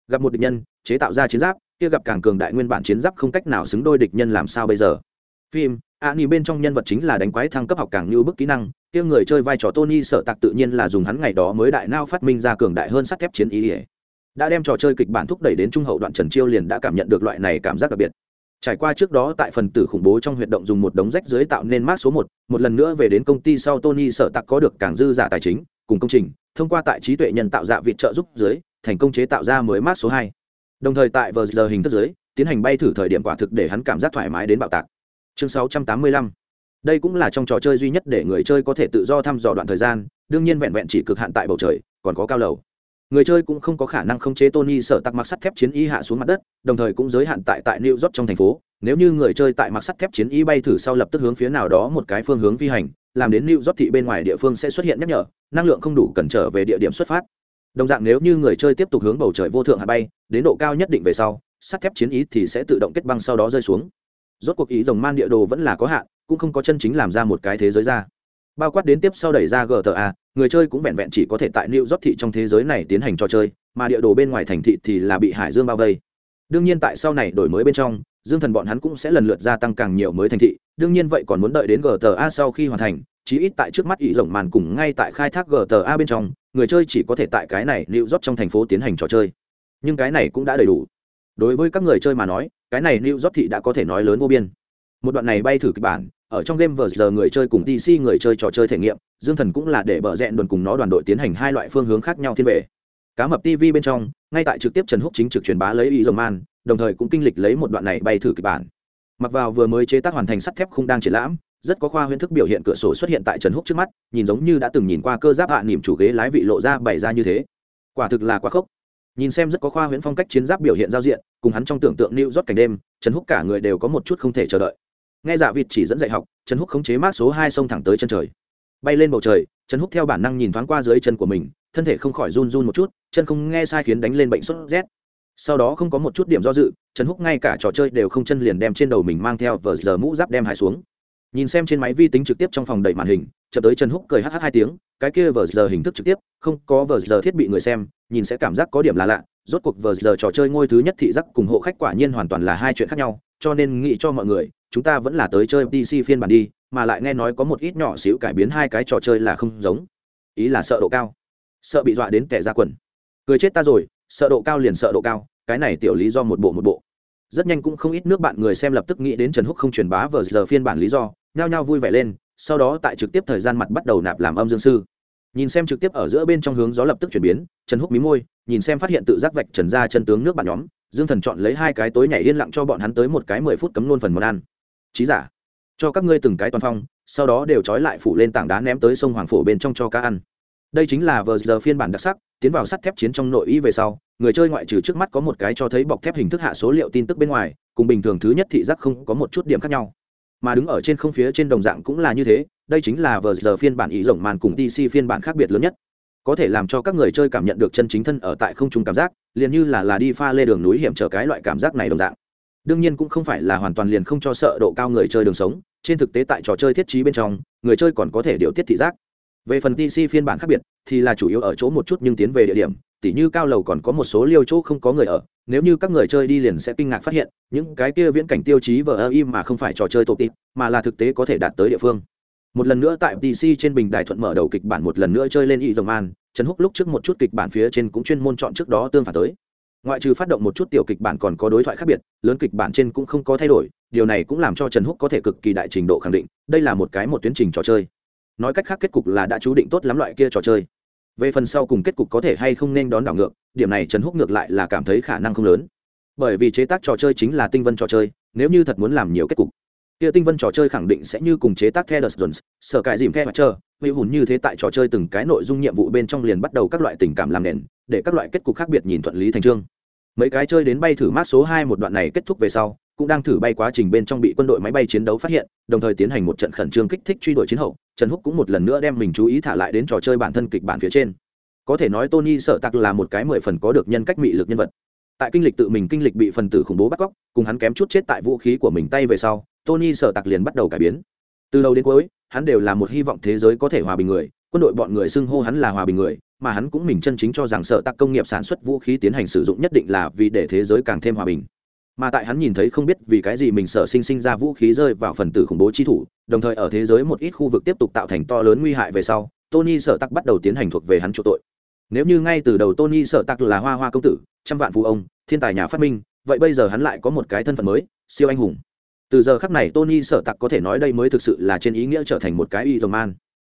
Speaker 1: Gặp một địch nhân, chế tạo ra chiến giáp, kia gặp càng cường đại nguyên bản chiến giáp không cách nào xứng đôi địch nhân làm sao bây giờ? Phim, a ni bên trong nhân vật chính là đánh quái thăng cấp học càng như bức kỹ năng, kia người chơi vai trò tony sợ tặc tự nhiên là dùng hắn ngày đó mới đại nao phát minh ra cường đại hơn sắt thép chiến ý ỉa đã đem trò chơi kịch bản thúc đẩy đến trung hậu đoạn trần chiêu liền đã cảm nhận được loại này cảm giác đặc biệt. Trải qua trước đó tại phần tử khủng bố trong huyệt động dùng một đống rách dưới tạo nên mát số một một lần nữa về đến công ty sau tony sợ tặc có được càng dư giả tài chính, cùng công trình thông qua tại trí tuệ nhân tạo dạ vịt trợ giúp dưới, thành công chế tạo ra mới mát số hai. Đồng thời tại vờ giờ hình thức dưới, tiến hành bay thử thời điểm quả thực để hắn cảm giác thoải mái đến bạo tạc. Chương 685 đây cũng là trong trò chơi duy nhất để người chơi có thể tự do thăm dò đoạn thời gian, đương nhiên vẹn vẹn chỉ cực hạn tại bầu trời, còn có cao lầu. Người chơi cũng không có khả năng khống chế tony sở tặc mặc sắt thép chiến y hạ xuống mặt đất, đồng thời cũng giới hạn tại tại new york trong thành phố. Nếu như người chơi tại mặc sắt thép chiến y bay thử sau lập tức hướng phía nào đó một cái phương hướng phi hành, làm đến new york thị bên ngoài địa phương sẽ xuất hiện nhắc nhở năng lượng không đủ cần trở về địa điểm xuất phát. Đồng dạng nếu như người chơi tiếp tục hướng bầu trời vô thượng hạ bay, đến độ cao nhất định về sau, sắt thép chiến ý thì sẽ tự động kết băng sau đó rơi xuống. Rốt cuộc ý rồng man địa đồ vẫn là có hạn, cũng không có chân chính làm ra một cái thế giới ra. Bao quát đến tiếp sau đẩy ra gta người chơi cũng vẹn vẹn chỉ có thể tại new york thị trong thế giới này tiến hành trò chơi, mà địa đồ bên ngoài thành thị thì là bị hải dương bao vây. Đương nhiên tại sau này đổi mới bên trong, dương thần bọn hắn cũng sẽ lần lượt gia tăng càng nhiều mới thành thị, đương nhiên vậy còn muốn đợi đến gta sau khi hoàn thành chí ít tại trước mắt ý rồng màn cùng ngay tại khai thác gta bên trong, người chơi chỉ có thể tại cái này lưu rót trong thành phố tiến hành trò chơi. Nhưng cái này cũng đã đầy đủ. Đối với các người chơi mà nói, cái này lưu rót thị đã có thể nói lớn vô biên. Một đoạn này bay thử kịch bản, ở trong game vừa giờ người chơi cùng dc người chơi trò chơi thể nghiệm, dương thần cũng là để bờ rẽn đồn cùng nó đoàn đội tiến hành hai loại phương hướng khác nhau thiên về cá mập tv bên trong, ngay tại trực tiếp trần húc chính trực truyền bá lấy ý rồng man đồng thời cũng kinh lịch lấy một đoạn này bay thử kịch bản. Mặc vào vừa mới chế tác hoàn thành sắt thép không đang triển lãm rất có khoa huyễn thức biểu hiện cửa sổ xuất hiện tại trần húc trước mắt, nhìn giống như đã từng nhìn qua cơ giáp hạ niềm chủ ghế lái vị lộ ra bày ra như thế. Quả thực là quá khốc. Nhìn xem rất có khoa huyễn phong cách chiến giáp biểu hiện giao diện, cùng hắn trong tưởng tượng lưu rót cảnh đêm, trần húc cả người đều có một chút không thể chờ đợi. Nghe giả vịt chỉ dẫn dạy học, trần húc khống chế mát số hai sông thẳng tới chân trời. Bay lên bầu trời, trần húc theo bản năng nhìn thoáng qua dưới chân của mình, thân thể không khỏi run run một chút, chân không nghe sai khiến đánh lên bệnh sốt rét. Sau đó không có một chút điểm do dự, trần húc ngay cả trò chơi đều không chân liền đem trên đầu mình mang theo vờ giờ mũ giáp đem hải xuống nhìn xem trên máy vi tính trực tiếp trong phòng đầy màn hình, chợt tới trần húc cười hh hai tiếng, cái kia vờ giờ hình thức trực tiếp, không có vờ giờ thiết bị người xem, nhìn sẽ cảm giác có điểm là lạ, rốt cuộc vờ giờ trò chơi ngôi thứ nhất thị giác cùng hộ khách quả nhiên hoàn toàn là hai chuyện khác nhau, cho nên nghĩ cho mọi người, chúng ta vẫn là tới chơi pc phiên bản đi, mà lại nghe nói có một ít nhỏ xíu cải biến hai cái trò chơi là không giống. Ý là sợ độ cao. Sợ bị dọa đến kẻ ra quần. Cười chết ta rồi, sợ độ cao liền sợ độ cao, cái này tiểu lý do một bộ một bộ. Rất nhanh cũng không ít nước bạn người xem lập tức nghĩ đến trần húc không truyền bá vờ giờ phiên bản lý do nhao nhao vui vẻ lên, sau đó tại trực tiếp thời gian mặt bắt đầu nạp làm âm dương sư. Nhìn xem trực tiếp ở giữa bên trong hướng gió lập tức chuyển biến, trần húc mí môi, nhìn xem phát hiện tự giác vạch trần ra chân tướng nước bạn nhóm, dương thần chọn lấy hai cái tối nhảy yên lặng cho bọn hắn tới một cái mười phút cấm luôn phần món ăn. Trí giả, cho các ngươi từng cái toàn phong, sau đó đều trói lại phủ lên tảng đá ném tới sông hoàng phổ bên trong cho cá ăn. Đây chính là vờ giờ phiên bản đặc sắc, tiến vào sắt thép chiến trong nội y về sau, người chơi ngoại trừ trước mắt có một cái cho thấy bọc thép hình thức hạ số liệu tin tức bên ngoài, cùng bình thường thứ nhất thị giác không có một chút điểm khác nhau mà đứng ở trên không phía trên đồng dạng cũng là như thế, đây chính là vờ giờ phiên bản ý rộng màn cùng tc phiên bản khác biệt lớn nhất. Có thể làm cho các người chơi cảm nhận được chân chính thân ở tại không trung cảm giác, liền như là là đi pha lê đường núi hiểm trở cái loại cảm giác này đồng dạng. Đương nhiên cũng không phải là hoàn toàn liền không cho sợ độ cao người chơi đường sống, trên thực tế tại trò chơi thiết trí bên trong, người chơi còn có thể điều tiết thị giác. Về phần tc phiên bản khác biệt, thì là chủ yếu ở chỗ một chút nhưng tiến về địa điểm, tỉ như cao lầu còn có một số liêu chỗ không có người ở nếu như các người chơi đi liền sẽ kinh ngạc phát hiện, những cái kia viễn cảnh tiêu chí vờ ơ im mà không phải trò chơi tổ tịp, mà là thực tế có thể đạt tới địa phương. Một lần nữa tại pc trên bình đài thuận mở đầu kịch bản một lần nữa chơi lên y dòng man, trần húc lúc trước một chút kịch bản phía trên cũng chuyên môn chọn trước đó tương phản tới. Ngoại trừ phát động một chút tiểu kịch bản còn có đối thoại khác biệt, lớn kịch bản trên cũng không có thay đổi, điều này cũng làm cho trần húc có thể cực kỳ đại trình độ khẳng định, đây là một cái một tuyến trình trò chơi. Nói cách khác kết cục là đã chú định tốt lắm loại kia trò chơi về phần sau cùng kết cục có thể hay không nên đón đảo ngược điểm này trần húc ngược lại là cảm thấy khả năng không lớn bởi vì chế tác trò chơi chính là tinh vân trò chơi nếu như thật muốn làm nhiều kết cục kia tinh vân trò chơi khẳng định sẽ như cùng chế tác theo Jones, sở cải dìm theo mặt trơ, hữu hùn như thế tại trò chơi từng cái nội dung nhiệm vụ bên trong liền bắt đầu các loại tình cảm làm nền, để các loại kết cục khác biệt nhìn thuận lý thành trương. Mấy cái chơi đến bay thử mát số hai một đoạn này kết thúc về sau, cũng đang thử bay quá trình bên trong bị quân đội máy bay chiến đấu phát hiện, đồng thời tiến hành một trận khẩn trương kích thích truy đuổi chiến hậu, Trần Húc cũng một lần nữa đem mình chú ý thả lại đến trò chơi bản thân kịch bản phía trên. Có thể nói Tony Sở Tặc là một cái mười phần có được nhân cách mị lực nhân vật. Tại kinh lịch tự mình kinh lịch bị phần tử khủng bố bắt cóc, cùng hắn kém chút chết tại vũ khí của mình tay về sau, tony sở tặc liền bắt đầu cải biến từ đầu đến cuối hắn đều là một hy vọng thế giới có thể hòa bình người quân đội bọn người xưng hô hắn là hòa bình người mà hắn cũng mình chân chính cho rằng sở tặc công nghiệp sản xuất vũ khí tiến hành sử dụng nhất định là vì để thế giới càng thêm hòa bình mà tại hắn nhìn thấy không biết vì cái gì mình sở sinh sinh ra vũ khí rơi vào phần tử khủng bố chi thủ, đồng thời ở thế giới một ít khu vực tiếp tục tạo thành to lớn nguy hại về sau, tony sở tặc bắt đầu tiến hành thuộc về hắn chỗ tội. Nếu như ngay từ đầu tony sở tặc là hoa hoa công tử, trăm vạn phụ ông, thiên tài nhà phát minh, vậy bây giờ hắn lại có một cái thân phận mới, siêu anh hùng. Từ giờ khắc này tony sở tặc có thể nói đây mới thực sự là trên ý nghĩa trở thành một cái y dòng man.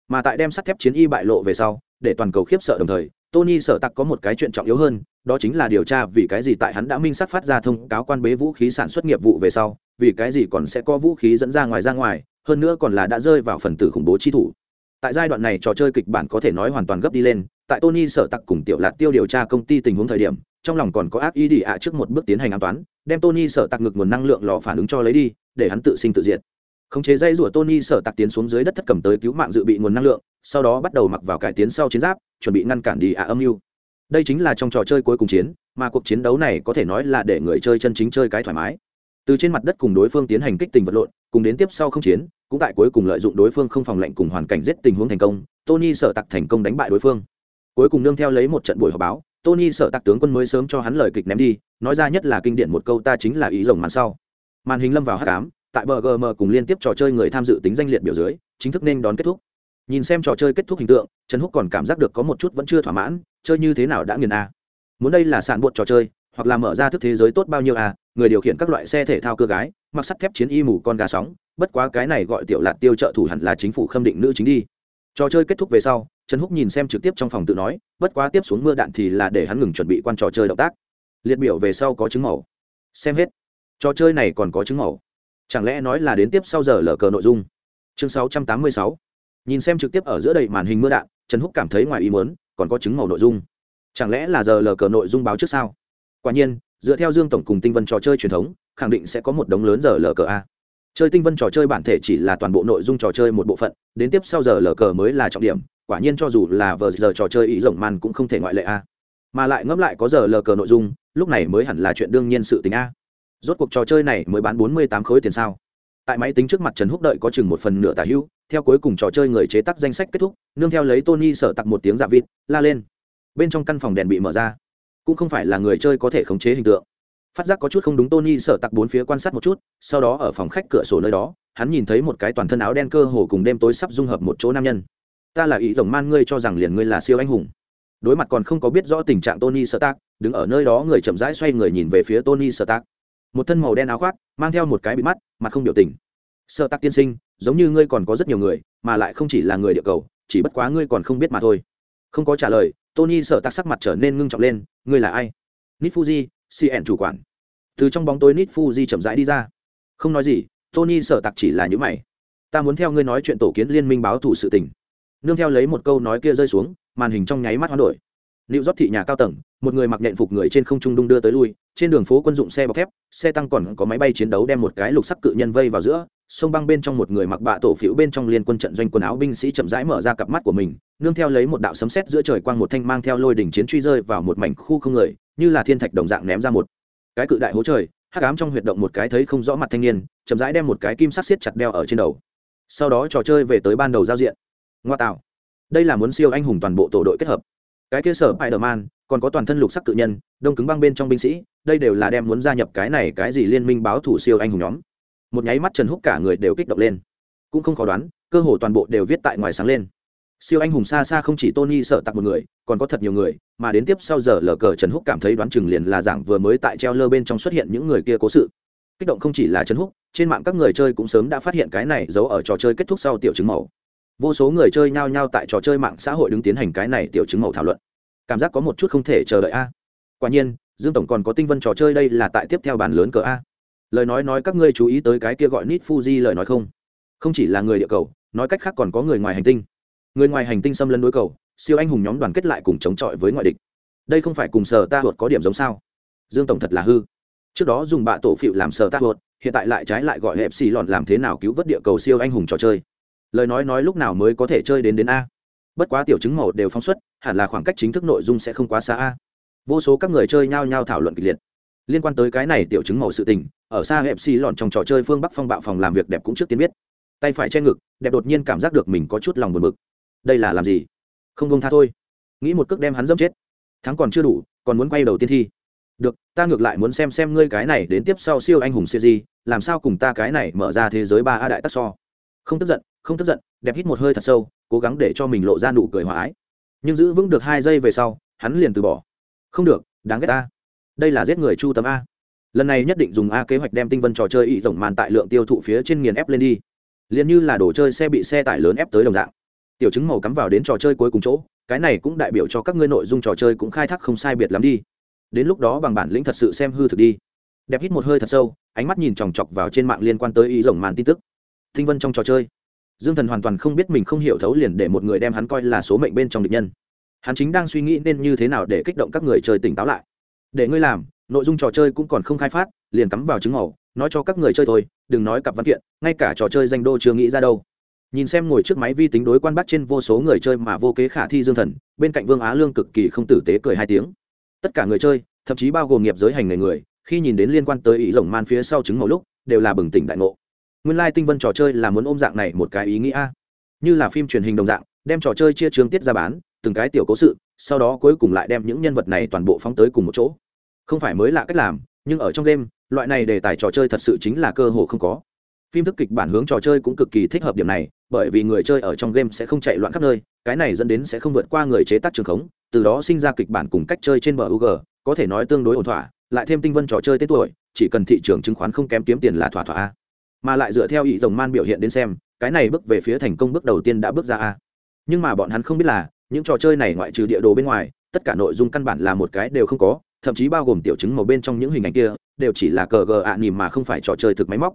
Speaker 1: Mà tại đem sắt thép chiến y bại lộ về sau, để toàn cầu khiếp sợ đồng thời, tony sở tặc có một cái chuyện trọng yếu hơn đó chính là điều tra vì cái gì tại hắn đã minh sắc phát ra thông cáo quan bế vũ khí sản xuất nghiệp vụ về sau, vì cái gì còn sẽ có vũ khí dẫn ra ngoài ra ngoài, hơn nữa còn là đã rơi vào phần tử khủng bố chi thủ. Tại giai đoạn này trò chơi kịch bản có thể nói hoàn toàn gấp đi lên, tại tony sở tặc cùng tiểu lạc tiêu điều tra công ty tình huống thời điểm, trong lòng còn có ác ý đi ạ trước một bước tiến hành an toán, đem tony sở tặc ngực nguồn năng lượng lò phản ứng cho lấy đi, để hắn tự sinh tự diệt. Khống chế dây rủa tony sở tặc tiến xuống dưới đất thất cầm tới cứu mạng dự bị nguồn năng lượng, sau đó bắt đầu mặc vào cải tiến sau chiến giáp, chuẩn bị ngăn cản đi ạ âm mưu đây chính là trong trò chơi cuối cùng chiến, mà cuộc chiến đấu này có thể nói là để người chơi chân chính chơi cái thoải mái. Từ trên mặt đất cùng đối phương tiến hành kích tình vật lộn, cùng đến tiếp sau không chiến, cũng tại cuối cùng lợi dụng đối phương không phòng lệnh cùng hoàn cảnh giết tình huống thành công, tony sở tặc thành công đánh bại đối phương. Cuối cùng nương theo lấy một trận buổi họp báo, tony sợ tặc tướng quân mới sớm cho hắn lời kịch ném đi, nói ra nhất là kinh điển một câu ta chính là ý rồng màn sau. Màn hình lâm vào h tám tại bờ gm cùng liên tiếp trò chơi người tham dự tính danh liệt biểu dưới, chính thức nên đón kết thúc nhìn xem trò chơi kết thúc hình tượng, trần húc còn cảm giác được có một chút vẫn chưa thỏa mãn, chơi như thế nào đã nghiền a? Muốn đây là sản bột trò chơi, hoặc là mở ra thức thế giới tốt bao nhiêu a, người điều khiển các loại xe thể thao cơ gái, mặc sắt thép chiến y mù con gà sóng, bất quá cái này gọi tiểu lạt tiêu trợ thủ hẳn là chính phủ khâm định nữ chính đi. Trò chơi kết thúc về sau, trần húc nhìn xem trực tiếp trong phòng tự nói, bất quá tiếp xuống mưa đạn thì là để hắn ngừng chuẩn bị quan trò chơi động tác. Liệt biểu về sau có chứng màu. Xem hết. Trò chơi này còn có chứng màu. Chẳng lẽ nói là đến tiếp sau giờ lờ cờ nội dung? Chương 686 nhìn xem trực tiếp ở giữa đầy màn hình mưa đạn, trần húc cảm thấy ngoài ý muốn, còn có chứng màu nội dung. Chẳng lẽ là giờ lờ cờ nội dung báo trước sao? Quả nhiên, dựa theo dương tổng cùng tinh vân trò chơi truyền thống, khẳng định sẽ có một đống lớn giờ lờ cờ a. Chơi tinh vân trò chơi bản thể chỉ là toàn bộ nội dung trò chơi một bộ phận, đến tiếp sau giờ lờ cờ mới là trọng điểm, quả nhiên cho dù là vờ giờ trò chơi ý rộng man cũng không thể ngoại lệ a. Mà lại ngẫm lại có giờ lờ cờ nội dung, lúc này mới hẳn là chuyện đương nhiên sự tình a. Rốt cuộc trò chơi này mới bán bốn mươi tám khối tiền sao? Tại máy tính trước mặt trần húc đợi có chừng một phần nửa tả hữu theo cuối cùng trò chơi người chế tác danh sách kết thúc nương theo lấy tony sở tặc một tiếng dạ vịt la lên. Bên trong căn phòng đèn bị mở ra. Cũng không phải là người chơi có thể khống chế hình tượng. Phát giác có chút không đúng tony sở tặc bốn phía quan sát một chút sau đó ở phòng khách cửa sổ nơi đó hắn nhìn thấy một cái toàn thân áo đen cơ hồ cùng đêm tối sắp dung hợp một chỗ nam nhân. Ta là ý rồng man ngươi cho rằng liền ngươi là siêu anh hùng. Đối mặt còn không có biết rõ tình trạng tony sở tặc đứng ở nơi đó người chậm rãi xoay người nhìn về phía tony sở tặc, một thân màu đen áo khoác mang theo một cái bị mắt mặt không biểu tình. Sở tặc tiên sinh giống như ngươi còn có rất nhiều người mà lại không chỉ là người địa cầu chỉ bất quá ngươi còn không biết mà thôi. Không có trả lời tony sợ tắc sắc mặt trở nên ngưng trọng lên ngươi là ai? Nít fuji cn chủ quản. Từ trong bóng tối nít fuji chậm rãi đi ra. Không nói gì tony sợ tặc chỉ là những mày. Ta muốn theo ngươi nói chuyện tổ kiến liên minh báo thủ sự tình. Nương theo lấy một câu nói kia rơi xuống màn hình trong nháy mắt hoán đổi. Lưu rót thị nhà cao tầng, một người mặc nện phục người trên không trung đung đưa tới lui, trên đường phố quân dụng xe bọc thép, xe tăng còn có máy bay chiến đấu đem một cái lục sắc cự nhân vây vào giữa, sông băng bên trong một người mặc bạ tổ phiếu bên trong liên quân trận doanh quần áo binh sĩ chậm rãi mở ra cặp mắt của mình, nương theo lấy một đạo sấm sét giữa trời quang một thanh mang theo lôi đỉnh chiến truy rơi vào một mảnh khu không người, như là thiên thạch đồng dạng ném ra một cái cự đại hố trời, hắc ám trong huyệt động một cái thấy không rõ mặt thanh niên, chậm rãi đem một cái kim sắc siết chặt đeo ở trên đầu. Sau đó trò chơi về tới ban đầu giao diện. Ngoa tạo, đây là muốn siêu anh hùng toàn bộ tổ đội kết hợp cái kia sở Spider-Man, còn có toàn thân lục sắc cự nhân, đông cứng băng bên trong binh sĩ, đây đều là đem muốn gia nhập cái này cái gì liên minh báo thủ siêu anh hùng nhóm. Một nháy mắt Trần Húc cả người đều kích động lên. Cũng không khó đoán, cơ hồ toàn bộ đều viết tại ngoài sáng lên. Siêu anh hùng xa xa không chỉ Tony sợ tặc một người, còn có thật nhiều người, mà đến tiếp sau giờ lờ cờ Trần Húc cảm thấy đoán chừng liền là giảng vừa mới tại treo lơ bên trong xuất hiện những người kia cố sự. Kích động không chỉ là Trần Húc, trên mạng các người chơi cũng sớm đã phát hiện cái này giấu ở trò chơi kết thúc sau tiểu chứng màu vô số người chơi nhao nhao tại trò chơi mạng xã hội đứng tiến hành cái này tiểu chứng màu thảo luận cảm giác có một chút không thể chờ đợi a quả nhiên dương tổng còn có tinh vân trò chơi đây là tại tiếp theo bàn lớn cờ a lời nói nói các ngươi chú ý tới cái kia gọi nít fuji lời nói không? Không chỉ là người địa cầu, nói cách khác còn có người ngoài hành tinh. Người ngoài hành tinh xâm lấn đối cầu, siêu anh hùng nhóm đoàn kết lại cùng chống chọi với ngoại địch. Đây không phải cùng sở ta hụt có điểm giống sao? Dương tổng thật là hư. Trước đó dùng bạ tổ phịu làm sở ta hụt hiện tại lại trái lại gọi hẹp xì lọn làm thế nào cứu vớt địa cầu siêu anh hùng trò chơi? Lời nói nói lúc nào mới có thể chơi đến đến a? Bất quá tiểu chứng màu đều phóng xuất, hẳn là khoảng cách chính thức nội dung sẽ không quá xa a. Vô số các người chơi nhao nhao thảo luận kịch liệt. Liên quan tới cái này tiểu chứng màu sự tình ở xa hẹp xì lọn trong trò chơi phương bắc phong bạo phòng làm việc đẹp cũng trước tiên biết. Tay phải che ngực, đẹp đột nhiên cảm giác được mình có chút lòng buồn bực. Đây là làm gì? Không bông tha thôi. Nghĩ một cước đem hắn dâm chết. Thắng còn chưa đủ, còn muốn quay đầu tiên thi. Được, ta ngược lại muốn xem xem ngươi cái này đến tiếp sau siêu anh hùng siêu di làm sao cùng ta cái này mở ra thế giới ba a đại tắc so. Không tức giận, không tức giận, đẹp hít một hơi thật sâu, cố gắng để cho mình lộ ra nụ cười hòa ái. Nhưng giữ vững được hai giây về sau, hắn liền từ bỏ. Không được, đáng ghét ta. Đây là giết người chu tấm a lần này nhất định dùng a kế hoạch đem tinh vân trò chơi ý rộng màn tại lượng tiêu thụ phía trên nghiền ép lên đi. Liền như là đồ chơi xe bị xe tải lớn ép tới đồng dạng. Tiểu chứng màu cắm vào đến trò chơi cuối cùng chỗ, cái này cũng đại biểu cho các ngươi nội dung trò chơi cũng khai thác không sai biệt lắm đi. Đến lúc đó bằng bản lĩnh thật sự xem hư thực đi. Đẹp hít một hơi thật sâu, ánh mắt nhìn chòng chọc vào trên mạng liên quan tới ý rộng màn tin tức. Tinh vân trong trò chơi. Dương thần hoàn toàn không biết mình không hiểu thấu liền để một người đem hắn coi là số mệnh bên trong địch nhân. Hắn chính đang suy nghĩ nên như thế nào để kích động các người chơi tỉnh táo lại. Để ngươi làm nội dung trò chơi cũng còn không khai phát, liền cắm vào chứng màu, nói cho các người chơi thôi, đừng nói cặp văn kiện, ngay cả trò chơi danh đô chưa nghĩ ra đâu. Nhìn xem ngồi trước máy vi tính đối quan bắt trên vô số người chơi mà vô kế khả thi dương thần, bên cạnh vương á lương cực kỳ không tử tế cười hai tiếng. Tất cả người chơi, thậm chí bao gồm nghiệp giới hành nghề người, khi nhìn đến liên quan tới ý rồng man phía sau chứng màu lúc, đều là bừng tỉnh đại ngộ. Nguyên lai tinh vân trò chơi là muốn ôm dạng này một cái ý nghĩa như là phim truyền hình đồng dạng, đem trò chơi chia trường tiết ra bán, từng cái tiểu cố sự, sau đó cuối cùng lại đem những nhân vật này toàn bộ phóng tới cùng một chỗ không phải mới lạ cách làm nhưng ở trong game loại này đề tài trò chơi thật sự chính là cơ hội không có. Phim thức kịch bản hướng trò chơi cũng cực kỳ thích hợp điểm này bởi vì người chơi ở trong game sẽ không chạy loạn khắp nơi cái này dẫn đến sẽ không vượt qua người chế tác trường khống từ đó sinh ra kịch bản cùng cách chơi trên bờ UG, có thể nói tương đối ổn thỏa lại thêm tinh vân trò chơi tên tuổi chỉ cần thị trường chứng khoán không kém kiếm tiền là thỏa thỏa mà lại dựa theo ý rồng man biểu hiện đến xem cái này bước về phía thành công bước đầu tiên đã bước ra a. Nhưng mà bọn hắn không biết là những trò chơi này ngoại trừ địa đồ bên ngoài tất cả nội dung căn bản là một cái đều không có thậm chí bao gồm tiểu chứng màu bên trong những hình ảnh kia, đều chỉ là cờ gờ ạ à nỉm mà không phải trò chơi thực máy móc.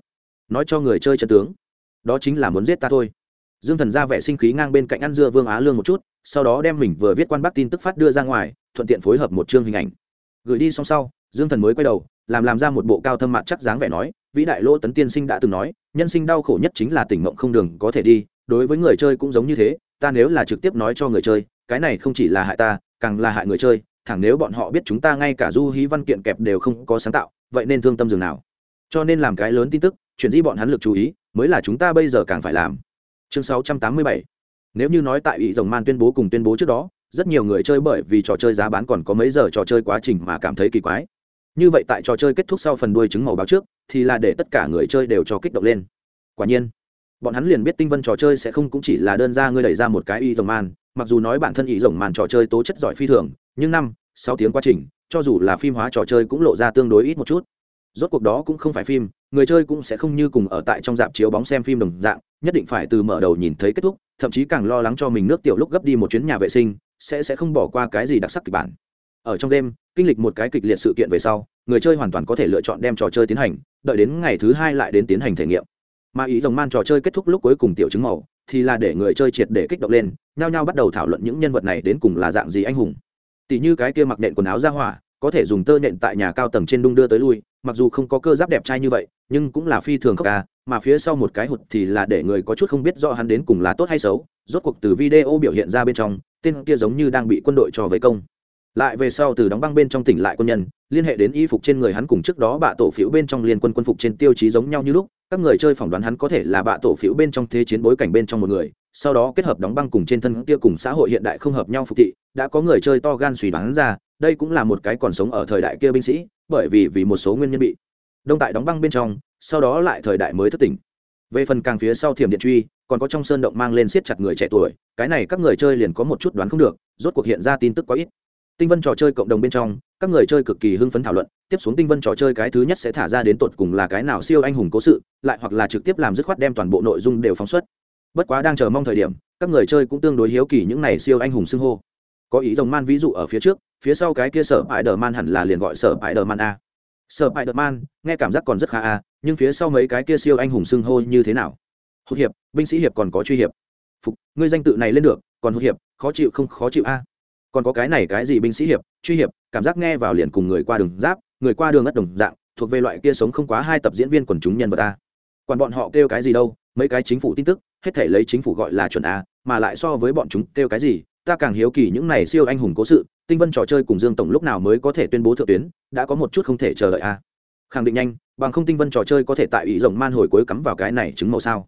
Speaker 1: Nói cho người chơi chân tướng, đó chính là muốn giết ta thôi. Dương thần ra vẻ sinh khí ngang bên cạnh ăn dưa vương á lương một chút, sau đó đem mình vừa viết quan bắc tin tức phát đưa ra ngoài, thuận tiện phối hợp một chương hình ảnh. Gửi đi xong sau, dương thần mới quay đầu, làm làm ra một bộ cao thâm mặt chắc dáng vẻ nói, vĩ đại lỗ tấn tiên sinh đã từng nói, nhân sinh đau khổ nhất chính là tỉnh mộng không đường có thể đi, đối với người chơi cũng giống như thế, ta nếu là trực tiếp nói cho người chơi, cái này không chỉ là hại ta, càng là hại người chơi thẳng nếu bọn họ biết chúng ta ngay cả du hí văn kiện kẹp đều không có sáng tạo, vậy nên thương tâm dường nào. Cho nên làm cái lớn tin tức chuyển di bọn hắn lực chú ý, mới là chúng ta bây giờ càng phải làm. Chương 687 nếu như nói tại ý rồng man tuyên bố cùng tuyên bố trước đó, rất nhiều người chơi bởi vì trò chơi giá bán còn có mấy giờ trò chơi quá trình mà cảm thấy kỳ quái. Như vậy tại trò chơi kết thúc sau phần đuôi chứng màu báo trước, thì là để tất cả người chơi đều cho kích động lên. Quả nhiên, bọn hắn liền biết tinh vân trò chơi sẽ không cũng chỉ là đơn ra ngươi đẩy ra một cái y rồng man, mặc dù nói bản thân y rồng man trò chơi tố chất giỏi phi thường nhưng năm, sáu tiếng quá trình, cho dù là phim hóa trò chơi cũng lộ ra tương đối ít một chút. Rốt cuộc đó cũng không phải phim, người chơi cũng sẽ không như cùng ở tại trong dạp chiếu bóng xem phim đồng dạng, nhất định phải từ mở đầu nhìn thấy kết thúc, thậm chí càng lo lắng cho mình nước tiểu lúc gấp đi một chuyến nhà vệ sinh, sẽ sẽ không bỏ qua cái gì đặc sắc kịch bản. Ở trong đêm, kinh lịch một cái kịch liệt sự kiện về sau, người chơi hoàn toàn có thể lựa chọn đem trò chơi tiến hành, đợi đến ngày thứ hai lại đến tiến hành thể nghiệm. Mà ý rồng man trò chơi kết thúc lúc cuối cùng tiểu chứng màu, thì là để người chơi triệt để kích động lên, nhao nhao bắt đầu thảo luận những nhân vật này đến cùng là dạng gì anh hùng tỷ như cái kia mặc nện quần áo ra hỏa, có thể dùng tơ nện tại nhà cao tầng trên đung đưa tới lui, mặc dù không có cơ giáp đẹp trai như vậy, nhưng cũng là phi thường khóc ca, mà phía sau một cái hụt thì là để người có chút không biết rõ hắn đến cùng là tốt hay xấu, rốt cuộc từ video biểu hiện ra bên trong, tên kia giống như đang bị quân đội cho với công. Lại về sau từ đóng băng bên trong tỉnh lại quân nhân, liên hệ đến y phục trên người hắn cùng trước đó bạ tổ phiếu bên trong liên quân quân phục trên tiêu chí giống nhau như lúc, các người chơi phỏng đoán hắn có thể là bạ tổ phiếu bên trong thế chiến bối cảnh bên trong một người sau đó kết hợp đóng băng cùng trên thân kia cùng xã hội hiện đại không hợp nhau phục thị, đã có người chơi to gan suy đoán ra, đây cũng là một cái còn sống ở thời đại kia binh sĩ, bởi vì vì một số nguyên nhân bị đông tại đóng băng bên trong, sau đó lại thời đại mới thất tỉnh. Về phần càng phía sau thiểm điện truy, còn có trong sơn động mang lên siết chặt người trẻ tuổi, cái này các người chơi liền có một chút đoán không được, rốt cuộc hiện ra tin tức quá ít. Tinh vân trò chơi cộng đồng bên trong, các người chơi cực kỳ hưng phấn thảo luận, tiếp xuống tinh vân trò chơi cái thứ nhất sẽ thả ra đến tột cùng là cái nào siêu anh hùng cố sự, lại hoặc là trực tiếp làm dứt khoát đem toàn bộ nội dung đều phóng xuất bất quá đang chờ mong thời điểm, các người chơi cũng tương đối hiếu kỳ những này siêu anh hùng xưng hô. Có ý rồng man ví dụ ở phía trước, phía sau cái kia sở bại đờ man hẳn là liền gọi sở bại đờ man a. Sở bại đờ man, nghe cảm giác còn rất khá a, nhưng phía sau mấy cái kia siêu anh hùng xưng hô như thế nào? Hụt hiệp, binh sĩ hiệp còn có truy hiệp. Phục, ngươi danh tự này lên được, còn hụt hiệp, khó chịu không khó chịu a. Còn có cái này cái gì binh sĩ hiệp, truy hiệp, cảm giác nghe vào liền cùng người qua đường giáp, người qua đường ất đồng dạng, thuộc về loại kia sống không quá hai tập diễn viên quần chúng nhân vật ta còn bọn họ kêu cái gì đâu, mấy cái chính phủ tin tức hết thể lấy chính phủ gọi là chuẩn a, mà lại so với bọn chúng kêu cái gì, ta càng hiếu kỳ những này siêu anh hùng cố sự, tinh vân trò chơi cùng dương tổng lúc nào mới có thể tuyên bố thượng tuyến, đã có một chút không thể chờ đợi a. Khẳng định nhanh, bằng không tinh vân trò chơi có thể tại ý rồng man hồi cuối cắm vào cái này chứng màu sao.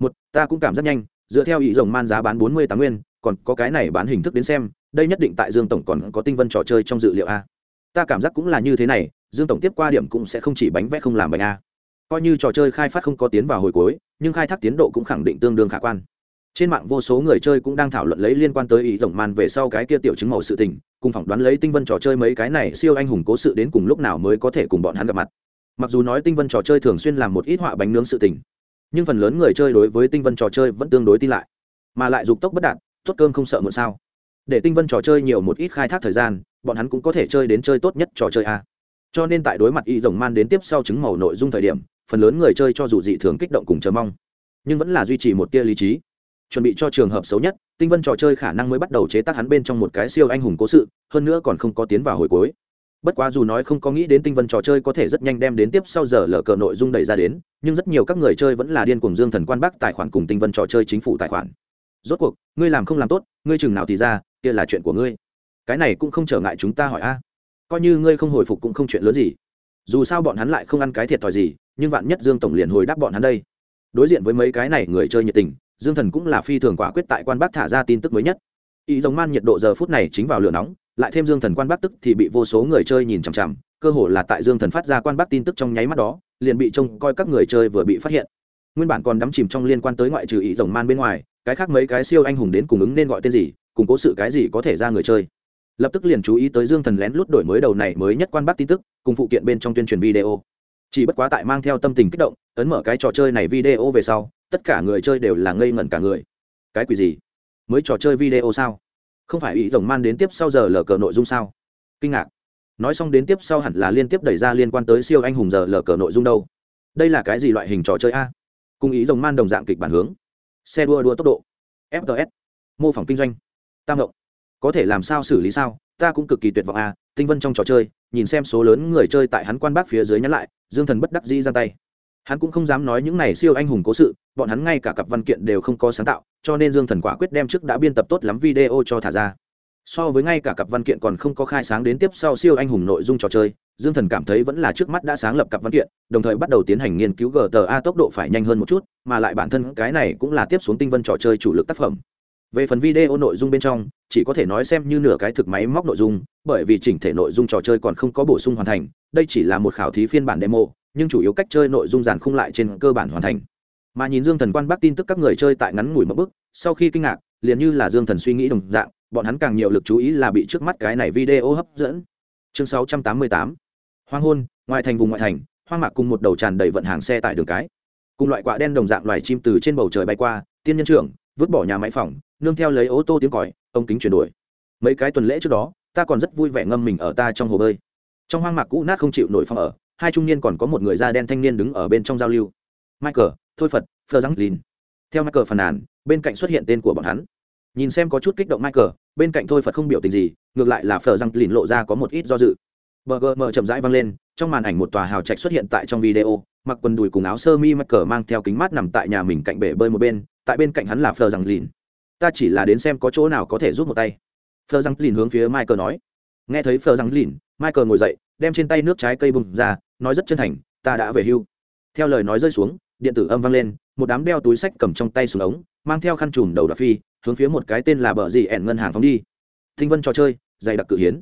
Speaker 1: Một, ta cũng cảm giác nhanh, dựa theo ý rồng man giá bán bốn mươi tám nguyên, còn có cái này bán hình thức đến xem, đây nhất định tại dương tổng còn có tinh vân trò chơi trong dự liệu a. Ta cảm giác cũng là như thế này, dương tổng tiếp qua điểm cũng sẽ không chỉ bánh vẽ không làm bánh a coi như trò chơi khai phát không có tiến vào hồi cuối, nhưng khai thác tiến độ cũng khẳng định tương đương khả quan. Trên mạng vô số người chơi cũng đang thảo luận lấy liên quan tới ý rồng man về sau cái kia tiểu chứng màu sự tình, cùng phỏng đoán lấy tinh vân trò chơi mấy cái này siêu anh hùng cố sự đến cùng lúc nào mới có thể cùng bọn hắn gặp mặt. Mặc dù nói tinh vân trò chơi thường xuyên làm một ít họa bánh nướng sự tình, nhưng phần lớn người chơi đối với tinh vân trò chơi vẫn tương đối tin lại, mà lại dục tốc bất đạt, tốt cơm không sợ mượn sao. Để tinh vân trò chơi nhiều một ít khai thác thời gian, bọn hắn cũng có thể chơi đến chơi tốt nhất trò chơi a. Cho nên tại đối mặt y rồng man đến tiếp sau chứng màu nội dung thời điểm phần lớn người chơi cho dù dị thường kích động cùng chờ mong, nhưng vẫn là duy trì một tia lý trí. Chuẩn bị cho trường hợp xấu nhất, tinh vân trò chơi khả năng mới bắt đầu chế tác hắn bên trong một cái siêu anh hùng cố sự, hơn nữa còn không có tiến vào hồi cuối. Bất quá dù nói không có nghĩ đến tinh vân trò chơi có thể rất nhanh đem đến tiếp sau giờ lờ cờ nội dung đẩy ra đến, nhưng rất nhiều các người chơi vẫn là điên cùng dương thần quan bắc tài khoản cùng tinh vân trò chơi chính phủ tài khoản. Rốt cuộc, ngươi làm không làm tốt, ngươi chừng nào thì ra, kia là chuyện của ngươi. Cái này cũng không trở ngại chúng ta hỏi a. Coi như ngươi không hồi phục cũng không chuyện lớn gì. Dù sao bọn hắn lại không ăn cái thiệt thòi gì nhưng vạn nhất dương tổng liền hồi đáp bọn hắn đây. Đối diện với mấy cái này người chơi nhiệt tình, dương thần cũng là phi thường quả quyết tại quan bác thả ra tin tức mới nhất. Ý giống man nhiệt độ giờ phút này chính vào lửa nóng, lại thêm dương thần quan bác tức thì bị vô số người chơi nhìn chằm chằm, cơ hồ là tại dương thần phát ra quan bác tin tức trong nháy mắt đó, liền bị trông coi các người chơi vừa bị phát hiện. Nguyên bản còn đắm chìm trong liên quan tới ngoại trừ ý rồng man bên ngoài, cái khác mấy cái siêu anh hùng đến cùng ứng nên gọi tên gì, cùng cố sự cái gì có thể ra người chơi. Lập tức liền chú ý tới dương thần lén lút đổi mới đầu này mới nhất quan bác tin tức, cùng phụ kiện bên trong tuyên truyền video chỉ bất quá tại mang theo tâm tình kích động, ấn mở cái trò chơi này video về sau, tất cả người chơi đều là ngây ngẩn cả người. Cái quỷ gì? Mới trò chơi video sao? Không phải ý rồng man đến tiếp sau giờ lờ cờ nội dung sao? Kinh ngạc. Nói xong đến tiếp sau hẳn là liên tiếp đẩy ra liên quan tới siêu anh hùng giờ lờ cờ nội dung đâu. Đây là cái gì loại hình trò chơi a? Cùng ý rồng man đồng dạng kịch bản hướng. Xe đua đua tốc độ. Fts mô phỏng kinh doanh. Tam động. Có thể làm sao xử lý sao? Ta cũng cực kỳ tuyệt vọng a tinh vân trong trò chơi, nhìn xem số lớn người chơi tại hắn quan bác phía dưới nhắn lại, dương thần bất đắc dĩ ra tay. Hắn cũng không dám nói những này siêu anh hùng cố sự, bọn hắn ngay cả cặp văn kiện đều không có sáng tạo, cho nên dương thần quả quyết đem trước đã biên tập tốt lắm video cho thả ra. So với ngay cả cặp văn kiện còn không có khai sáng đến tiếp sau siêu anh hùng nội dung trò chơi, dương thần cảm thấy vẫn là trước mắt đã sáng lập cặp văn kiện, đồng thời bắt đầu tiến hành nghiên cứu gta tốc độ phải nhanh hơn một chút, mà lại bản thân cái này cũng là tiếp xuống tinh vân trò chơi chủ lực tác phẩm về phần video nội dung bên trong, chỉ có thể nói xem như nửa cái thực máy móc nội dung, bởi vì chỉnh thể nội dung trò chơi còn không có bổ sung hoàn thành, đây chỉ là một khảo thí phiên bản demo, nhưng chủ yếu cách chơi nội dung giàn khung lại trên cơ bản hoàn thành. Mà nhìn dương thần quan bác tin tức các người chơi tại ngắn ngủi mất bước, sau khi kinh ngạc, liền như là dương thần suy nghĩ đồng dạng, bọn hắn càng nhiều lực chú ý là bị trước mắt cái này video hấp dẫn. Chương 688 hoang hôn, ngoài thành vùng ngoại thành, hoang mạc cùng một đầu tràn đầy vận hàng xe tại đường cái. Cùng loại quạ đen đồng dạng loài chim từ trên bầu trời bay qua, tiên nhân trưởng, vứt bỏ nhà máy phòng nương theo lấy ô tô tiếng còi, ông kính chuyển đổi mấy cái tuần lễ trước đó, ta còn rất vui vẻ ngâm mình ở ta trong hồ bơi. Trong hoang mạc cũ nát không chịu nổi phong ở, hai trung niên còn có một người da đen thanh niên đứng ở bên trong giao lưu. Michael, thôi phật, phờ răng lìn. Theo michael phàn nàn, bên cạnh xuất hiện tên của bọn hắn. Nhìn xem có chút kích động michael, bên cạnh thôi phật không biểu tình gì, ngược lại là phờ răng lìn lộ ra có một ít do dự. Bờ gờ mờ chậm rãi vang lên, trong màn ảnh một tòa hào trạch xuất hiện tại trong video, mặc quần đùi cùng áo sơ mi michael mang theo kính mát nằm tại nhà mình cạnh bể bơi một bên, tại bên cạnh hắn là phờ răng lìn ta chỉ là đến xem có chỗ nào có thể giúp một tay. Phờ răng lìn hướng phía michael nói. Nghe thấy phờ răng lìn, michael ngồi dậy, đem trên tay nước trái cây bùng ra, nói rất chân thành, ta đã về hưu. Theo lời nói rơi xuống, điện tử âm vang lên, một đám đeo túi sách cầm trong tay xuống ống, mang theo khăn trùm đầu đoạt phi, hướng phía một cái tên là bờ gì ẻn ngân hàng phóng đi. Thinh vân trò chơi, dày đặc cự hiến.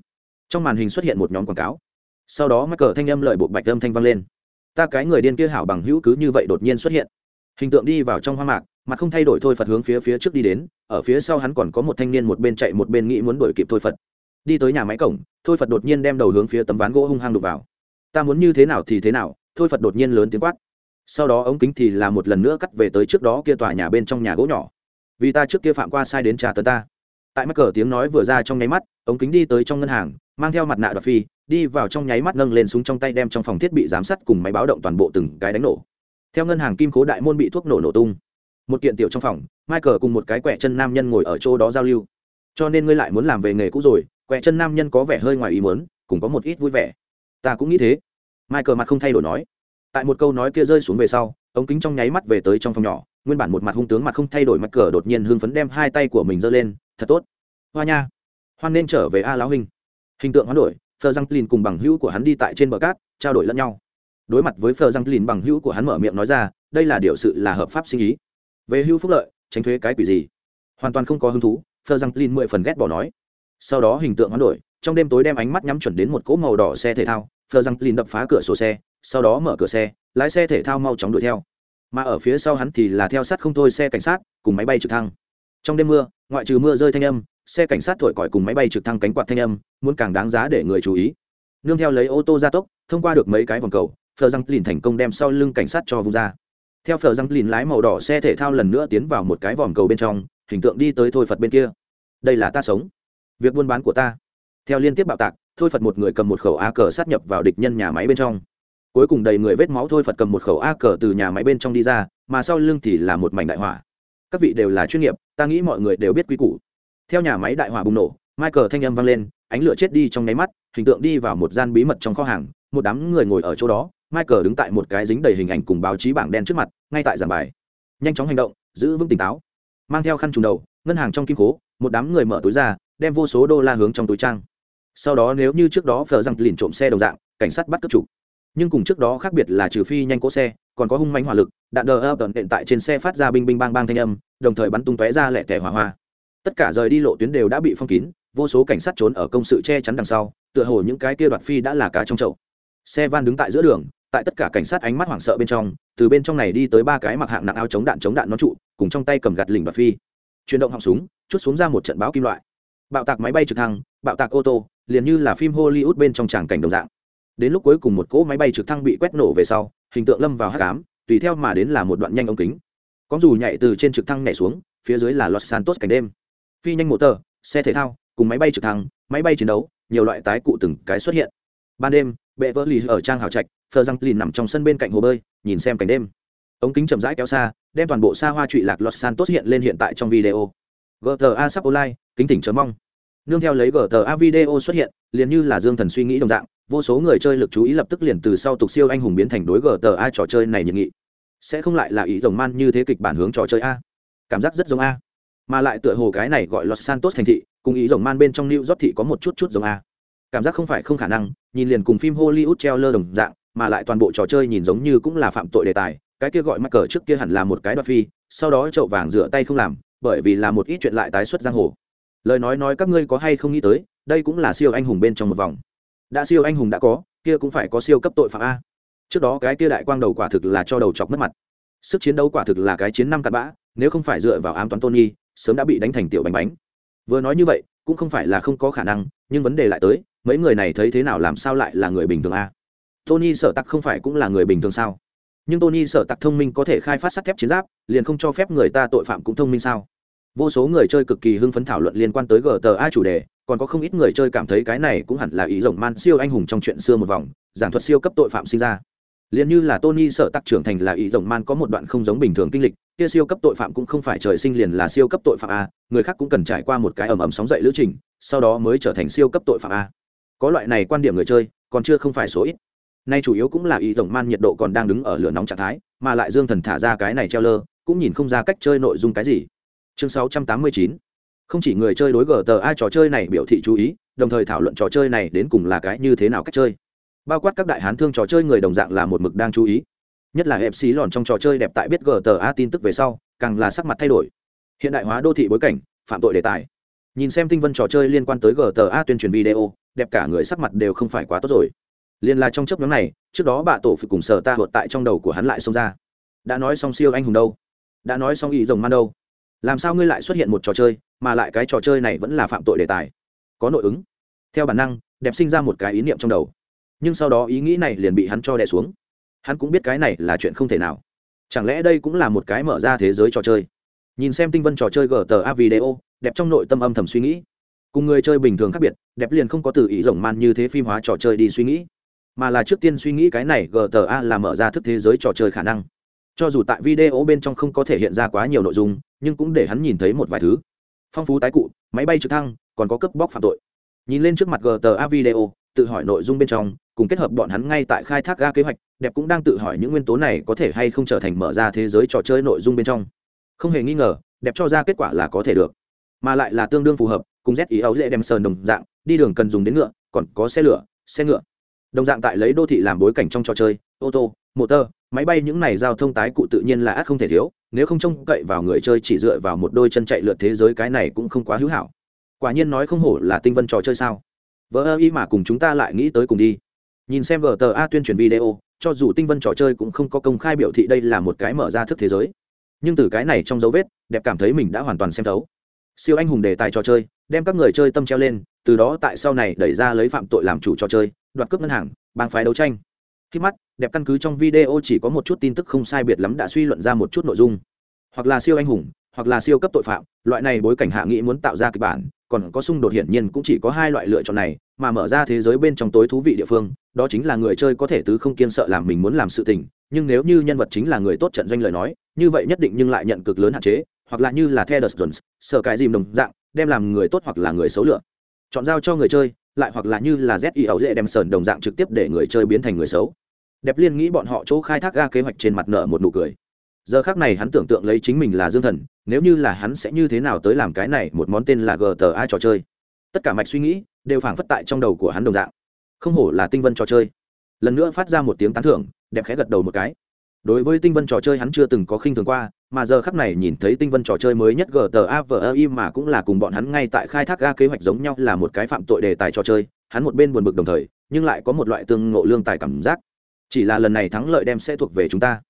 Speaker 1: Trong màn hình xuất hiện một nhóm quảng cáo. Sau đó mắc cờ thanh âm lợi buộc bạch âm thanh vang lên. Ta cái người điên kia hảo bằng hữu cứ như vậy đột nhiên xuất hiện. Hình tượng đi vào trong hoa mạc mặt không thay đổi thôi phật hướng phía phía trước đi đến, ở phía sau hắn còn có một thanh niên một bên chạy một bên nghĩ muốn đuổi kịp thôi phật. Đi tới nhà máy cổng, thôi phật đột nhiên đem đầu hướng phía tấm ván gỗ hung hăng đục vào. Ta muốn như thế nào thì thế nào, thôi phật đột nhiên lớn tiếng quát. Sau đó ống kính thì là một lần nữa cắt về tới trước đó kia tòa nhà bên trong nhà gỗ nhỏ. Vì ta trước kia phạm qua sai đến trà tấn ta. Tại mắc cờ tiếng nói vừa ra trong nháy mắt, ống kính đi tới trong ngân hàng, mang theo mặt nạ đoạt phi, đi vào trong nháy mắt nâng lên súng trong tay đem trong phòng thiết bị giám sát cùng máy báo động toàn bộ từng cái đánh nổ. Theo ngân hàng kim cố đại môn bị thuốc nổ nổ tung một kiện tiểu trong phòng, michael cùng một cái quẹ chân nam nhân ngồi ở chỗ đó giao lưu. Cho nên ngươi lại muốn làm về nghề cũ rồi quẹ chân nam nhân có vẻ hơi ngoài ý muốn, cũng có một ít vui vẻ. Ta cũng nghĩ thế. Michael mặt không thay đổi nói. Tại một câu nói kia rơi xuống về sau, ống kính trong nháy mắt về tới trong phòng nhỏ, nguyên bản một mặt hung tướng mặt không thay đổi mặt cờ đột nhiên hưng phấn đem hai tay của mình giơ lên, thật tốt. Hoa nha. Hoan nên trở về a lão hình hình tượng hoán đổi, phờ răng lìn cùng bằng hữu của hắn đi tại trên bờ cát, trao đổi lẫn nhau. Đối mặt với phờ răng lìn bằng hữu của hắn mở miệng nói ra, đây là điều sự là hợp pháp sinh ý về hưu phúc lợi, tránh thuế cái quỷ gì? Hoàn toàn không có hứng thú, phờ răng lin mười phần ghét bỏ nói. Sau đó hình tượng hoán đổi, trong đêm tối đem ánh mắt nhắm chuẩn đến một cỗ màu đỏ xe thể thao, phờ răng lin đập phá cửa sổ xe, sau đó mở cửa xe, lái xe thể thao mau chóng đuổi theo. Mà ở phía sau hắn thì là theo sát không thôi xe cảnh sát, cùng máy bay trực thăng. Trong đêm mưa, ngoại trừ mưa rơi thanh âm, xe cảnh sát thổi còi cùng máy bay trực thăng cánh quạt thanh âm, muốn càng đáng giá để người chú ý. Nương theo lấy ô tô gia tốc, thông qua được mấy cái vòng cầu, phờ răng lìn thành công đem sau lưng cảnh sát cho vung ra theo phờ răng lìn lái màu đỏ xe thể thao lần nữa tiến vào một cái vòm cầu bên trong, hình tượng đi tới thôi phật bên kia. Đây là ta sống. Việc buôn bán của ta. Theo liên tiếp bạo tạc, thôi phật một người cầm một khẩu a cờ sát nhập vào địch nhân nhà máy bên trong. Cuối cùng đầy người vết máu thôi phật cầm một khẩu a cờ từ nhà máy bên trong đi ra, mà sau lưng thì là một mảnh đại hỏa. Các vị đều là chuyên nghiệp, ta nghĩ mọi người đều biết quy củ. Theo nhà máy đại hỏa bùng nổ michael thanh âm vang lên, ánh lửa chết đi trong nháy mắt, hình tượng đi vào một gian bí mật trong kho hàng, một đám người ngồi ở chỗ đó michael đứng tại một cái dính đầy hình ảnh cùng báo chí bảng đen trước mặt, ngay tại giảng bài. Nhanh chóng hành động, giữ vững tỉnh táo. Mang theo khăn trùng đầu, ngân hàng trong kim cố một đám người mở túi ra, đem vô số đô la hướng trong túi trang. Sau đó nếu như trước đó phờ răng lìn trộm xe đồng dạng, cảnh sát bắt cướp chủ. Nhưng cùng trước đó khác biệt là trừ phi nhanh cỗ xe, còn có hung manh hỏa lực, đạn đờ ập tận tại trên xe phát ra binh binh bang bang thanh âm, đồng thời bắn tung tóe ra lẻ tẻ hỏa hoa. Tất cả rời đi lộ tuyến đều đã bị phong kín, vô số cảnh sát trốn ở công sự che chắn đằng sau, tựa hồ những cái kia đoạt phi đã là cá trong chậu. Xe van đứng tại giữa đường tại tất cả cảnh sát ánh mắt hoảng sợ bên trong, từ bên trong này đi tới ba cái mặc hạng nặng áo chống đạn chống đạn nó trụ, cùng trong tay cầm gạt lình và phi. Chuyển động họng súng, chút xuống ra một trận báo kim loại. Bạo tạc máy bay trực thăng, bạo tạc ô tô, liền như là phim hollywood bên trong tràng cảnh đồng dạng. Đến lúc cuối cùng một cỗ máy bay trực thăng bị quét nổ về sau, hình tượng lâm vào hát cám tùy theo mà đến là một đoạn nhanh ống kính. Có dù nhảy từ trên trực thăng nhảy xuống, phía dưới là los santos cảnh đêm. Phi nhanh motor xe thể thao, cùng máy bay trực thăng, máy bay chiến đấu, nhiều loại tái cụ từng cái xuất hiện ban đêm, bệ vỡ lì ở trang hào trạch, phờ răng lì nằm trong sân bên cạnh hồ bơi, nhìn xem cảnh đêm. Ống kính chậm rãi kéo xa, đem toàn bộ xa hoa trụy lạc los santos hiện lên hiện tại trong video. Gta sắp online, kính tỉnh chớ mong. Nương theo lấy gta video xuất hiện, liền như là dương thần suy nghĩ đồng dạng, vô số người chơi lực chú ý lập tức liền từ sau tục siêu anh hùng biến thành đối gta trò chơi này nhiệt nghị. Sẽ không lại là ý rồng man như thế kịch bản hướng trò chơi a. Cảm giác rất giống a. Mà lại tựa hồ cái này gọi los santos thành thị, cùng ý rồng man bên trong new york thị có một chút chút giống a cảm giác không phải không khả năng, nhìn liền cùng phim hollywood treo lơ đồng dạng, mà lại toàn bộ trò chơi nhìn giống như cũng là phạm tội đề tài, cái kia gọi mắc cờ trước kia hẳn là một cái đoạt phi, sau đó chậu vàng rửa tay không làm, bởi vì là một ít chuyện lại tái xuất giang hồ. Lời nói nói các ngươi có hay không nghĩ tới, đây cũng là siêu anh hùng bên trong một vòng. Đã siêu anh hùng đã có, kia cũng phải có siêu cấp tội phạm a. Trước đó cái kia đại quang đầu quả thực là cho đầu chọc mất mặt. Sức chiến đấu quả thực là cái chiến năm cặn bã, nếu không phải dựa vào ám toán tony, sớm đã bị đánh thành tiểu bánh bánh. Vừa nói như vậy, cũng không phải là không có khả năng, nhưng vấn đề lại tới mấy người này thấy thế nào làm sao lại là người bình thường a tony sợ tặc không phải cũng là người bình thường sao? Nhưng tony sợ tặc thông minh có thể khai phát sắt thép chiến giáp, liền không cho phép người ta tội phạm cũng thông minh sao? Vô số người chơi cực kỳ hưng phấn thảo luận liên quan tới gta chủ đề, còn có không ít người chơi cảm thấy cái này cũng hẳn là ý rồng man siêu anh hùng trong chuyện xưa một vòng, giảng thuật siêu cấp tội phạm sinh ra. Liền như là tony sợ tặc trưởng thành là ý rồng man có một đoạn không giống bình thường kinh lịch, kia siêu cấp tội phạm cũng không phải trời sinh liền là siêu cấp tội phạm a, người khác cũng cần trải qua một cái ầm ầm sóng dậy lữ trình, sau đó mới trở thành siêu cấp tội phạm a có loại này quan điểm người chơi, còn chưa không phải số ít. Nay chủ yếu cũng là ý tổng man nhiệt độ còn đang đứng ở lửa nóng trạng thái, mà lại dương thần thả ra cái này treo lơ cũng nhìn không ra cách chơi nội dung cái gì. Chương 689 không chỉ người chơi đối gờ tờ ai trò chơi này biểu thị chú ý, đồng thời thảo luận trò chơi này đến cùng là cái như thế nào cách chơi. Bao quát các đại hán thương trò chơi người đồng dạng là một mực đang chú ý. Nhất là hẹp xí lòn trong trò chơi đẹp tại biết gờ tờ a tin tức về sau, càng là sắc mặt thay đổi. Hiện đại hóa đô thị bối cảnh, phạm tội đề tài. Nhìn xem tinh vân trò chơi liên quan tới gờ tờ a tuyên truyền video đẹp cả người sắc mặt đều không phải quá tốt rồi. Liên là trong chấp nhóm này, trước đó bà tổ phải cùng sở ta hột tại trong đầu của hắn lại xông ra. Đã nói xong siêu anh hùng đâu? Đã nói xong ý rồng man đâu? Làm sao ngươi lại xuất hiện một trò chơi, mà lại cái trò chơi này vẫn là phạm tội đề tài? Có nội ứng. Theo bản năng, đẹp sinh ra một cái ý niệm trong đầu. Nhưng sau đó ý nghĩ này liền bị hắn cho đè xuống. Hắn cũng biết cái này là chuyện không thể nào. Chẳng lẽ đây cũng là một cái mở ra thế giới trò chơi? Nhìn xem tinh vân trò chơi gta video, đẹp trong nội tâm âm thầm suy nghĩ cùng người chơi bình thường khác biệt, đẹp liền không có từ ý rồng man như thế phim hóa trò chơi đi suy nghĩ, mà là trước tiên suy nghĩ cái này gta là mở ra thức thế giới trò chơi khả năng. Cho dù tại video bên trong không có thể hiện ra quá nhiều nội dung, nhưng cũng để hắn nhìn thấy một vài thứ. Phong phú tái cụ, máy bay trực thăng, còn có cướp bóc phạm tội. Nhìn lên trước mặt gta video, tự hỏi nội dung bên trong, cùng kết hợp bọn hắn ngay tại khai thác ga kế hoạch, đẹp cũng đang tự hỏi những nguyên tố này có thể hay không trở thành mở ra thế giới trò chơi nội dung bên trong. Không hề nghi ngờ, đẹp cho ra kết quả là có thể được, mà lại là tương đương phù hợp cùng z ý áo dễ đem sơn đồng dạng, đi đường cần dùng đến ngựa, còn có xe lửa, xe ngựa. Đồng dạng tại lấy đô thị làm bối cảnh trong trò chơi, ô tô, motor, máy bay những này giao thông tái cụ tự nhiên là ác không thể thiếu, nếu không trông cậy vào người chơi chỉ dựa vào một đôi chân chạy lượt thế giới cái này cũng không quá hữu hảo. Quả nhiên nói không hổ là tinh vân trò chơi sao. Vỡ ơ y mà cùng chúng ta lại nghĩ tới cùng đi. Nhìn xem gta tuyên truyền video, cho dù tinh vân trò chơi cũng không có công khai biểu thị đây là một cái mở ra thức thế giới. Nhưng từ cái này trong dấu vết, đẹp cảm thấy mình đã hoàn toàn xem thấu siêu anh hùng đề tài trò chơi, đem các người chơi tâm treo lên, từ đó tại sau này đẩy ra lấy phạm tội làm chủ trò chơi, đoạt cướp ngân hàng, bang phái đấu tranh. Khi mắt, đẹp căn cứ trong video chỉ có một chút tin tức không sai biệt lắm đã suy luận ra một chút nội dung. Hoặc là siêu anh hùng, hoặc là siêu cấp tội phạm, loại này bối cảnh hạ nghĩ muốn tạo ra kịch bản, còn có xung đột hiển nhiên cũng chỉ có hai loại lựa chọn này, mà mở ra thế giới bên trong tối thú vị địa phương, đó chính là người chơi có thể tứ không kiên sợ làm mình muốn làm sự tình, nhưng nếu như nhân vật chính là người tốt trận doanh lời nói, như vậy nhất định nhưng lại nhận cực lớn hạn chế hoặc là như là The Jones, sở cái dìm đồng dạng đem làm người tốt hoặc là người xấu lựa. Chọn giao cho người chơi lại hoặc là như là ZI y dễ đem sờn đồng dạng trực tiếp để người chơi biến thành người xấu. Đẹp liên nghĩ bọn họ chỗ khai thác ga kế hoạch trên mặt nợ một nụ cười. Giờ khắc này hắn tưởng tượng lấy chính mình là dương thần nếu như là hắn sẽ như thế nào tới làm cái này một món tên là gta trò chơi. Tất cả mạch suy nghĩ đều phảng phất tại trong đầu của hắn đồng dạng. Không hổ là tinh vân trò chơi. Lần nữa phát ra một tiếng tán thưởng đẹp khẽ gật đầu một cái đối với tinh vân trò chơi hắn chưa từng có khinh thường qua, mà giờ khắc này nhìn thấy tinh vân trò chơi mới nhất gta vi mà cũng là cùng bọn hắn ngay tại khai thác ga kế hoạch giống nhau là một cái phạm tội đề tài trò chơi, hắn một bên buồn bực đồng thời, nhưng lại có một loại tương ngộ lương tài cảm giác. Chỉ là lần này thắng lợi đem sẽ thuộc về chúng ta.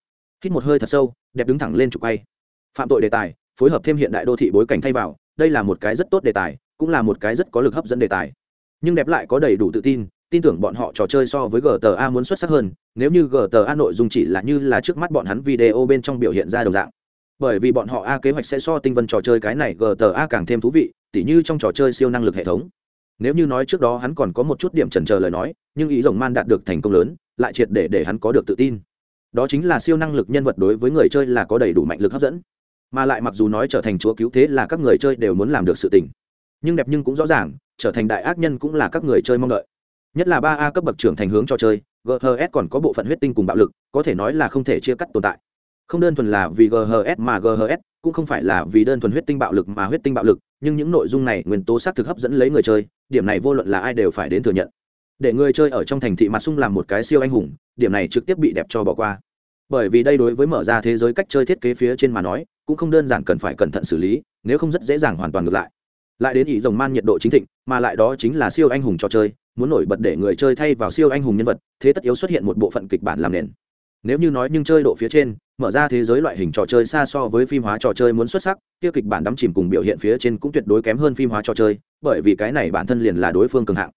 Speaker 1: Hít một hơi thật sâu, đẹp đứng thẳng lên trục quay. Phạm tội đề tài, phối hợp thêm hiện đại đô thị bối cảnh thay vào, đây là một cái rất tốt đề tài, cũng là một cái rất có lực hấp dẫn đề tài. Nhưng đẹp lại có đầy đủ tự tin tin tưởng bọn họ trò chơi so với gta muốn xuất sắc hơn, nếu như gta nội dung chỉ là như là trước mắt bọn hắn video bên trong biểu hiện ra đồng dạng. Bởi vì bọn họ a kế hoạch sẽ so tinh vân trò chơi cái này gta càng thêm thú vị, tỉ như trong trò chơi siêu năng lực hệ thống. Nếu như nói trước đó hắn còn có một chút điểm chần chờ lời nói, nhưng ý rồng man đạt được thành công lớn, lại triệt để để hắn có được tự tin. Đó chính là siêu năng lực nhân vật đối với người chơi là có đầy đủ mạnh lực hấp dẫn. Mà lại mặc dù nói trở thành chúa cứu thế là các người chơi đều muốn làm được sự tình. Nhưng đẹp nhưng cũng rõ ràng, trở thành đại ác nhân cũng là các người chơi mong đợi nhất là ba a cấp bậc trưởng thành hướng cho chơi ghs còn có bộ phận huyết tinh cùng bạo lực, có thể nói là không thể chia cắt tồn tại. Không đơn thuần là vì ghs mà ghs cũng không phải là vì đơn thuần huyết tinh bạo lực mà huyết tinh bạo lực, nhưng những nội dung này nguyên tố xác thực hấp dẫn lấy người chơi, điểm này vô luận là ai đều phải đến thừa nhận. Để người chơi ở trong thành thị mặt sung làm một cái siêu anh hùng, điểm này trực tiếp bị đẹp cho bỏ qua. Bởi vì đây đối với mở ra thế giới cách chơi thiết kế phía trên mà nói, cũng không đơn giản cần phải cẩn thận xử lý, nếu không rất dễ dàng hoàn toàn ngược lại. Lại đến ý rồng man nhiệt độ chính thịnh, mà lại đó chính là siêu anh hùng trò chơi muốn nổi bật để người chơi thay vào siêu anh hùng nhân vật, thế tất yếu xuất hiện một bộ phận kịch bản làm nền. Nếu như nói nhưng chơi độ phía trên, mở ra thế giới loại hình trò chơi xa so với phim hóa trò chơi muốn xuất sắc, kia kịch bản đắm chìm cùng biểu hiện phía trên cũng tuyệt đối kém hơn phim hóa trò chơi, bởi vì cái này bản thân liền là đối phương cường hạng.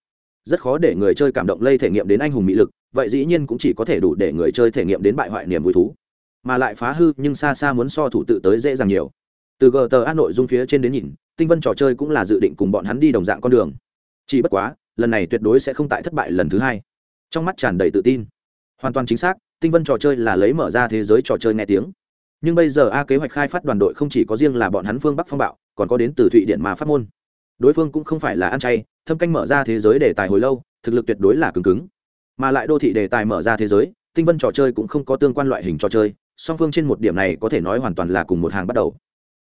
Speaker 1: Rất khó để người chơi cảm động lây thể nghiệm đến anh hùng mỹ lực, vậy dĩ nhiên cũng chỉ có thể đủ để người chơi thể nghiệm đến bại hoại niềm vui thú. Mà lại phá hư, nhưng xa xa muốn so thủ tự tới dễ dàng nhiều. Từ gờ tờ a nội dung phía trên đến nhìn, tinh vân trò chơi cũng là dự định cùng bọn hắn đi đồng dạng con đường. Chỉ bất quá lần này tuyệt đối sẽ không tại thất bại lần thứ hai. Trong mắt tràn đầy tự tin. Hoàn toàn chính xác, tinh vân trò chơi là lấy mở ra thế giới trò chơi nghe tiếng. Nhưng bây giờ a kế hoạch khai phát đoàn đội không chỉ có riêng là bọn hắn phương bắc phong bạo, còn có đến từ thụy điện mà phát môn. Đối phương cũng không phải là ăn chay, thâm canh mở ra thế giới đề tài hồi lâu, thực lực tuyệt đối là cứng cứng. Mà lại đô thị đề tài mở ra thế giới, tinh vân trò chơi cũng không có tương quan loại hình trò chơi, song phương trên một điểm này có thể nói hoàn toàn là cùng một hàng bắt đầu.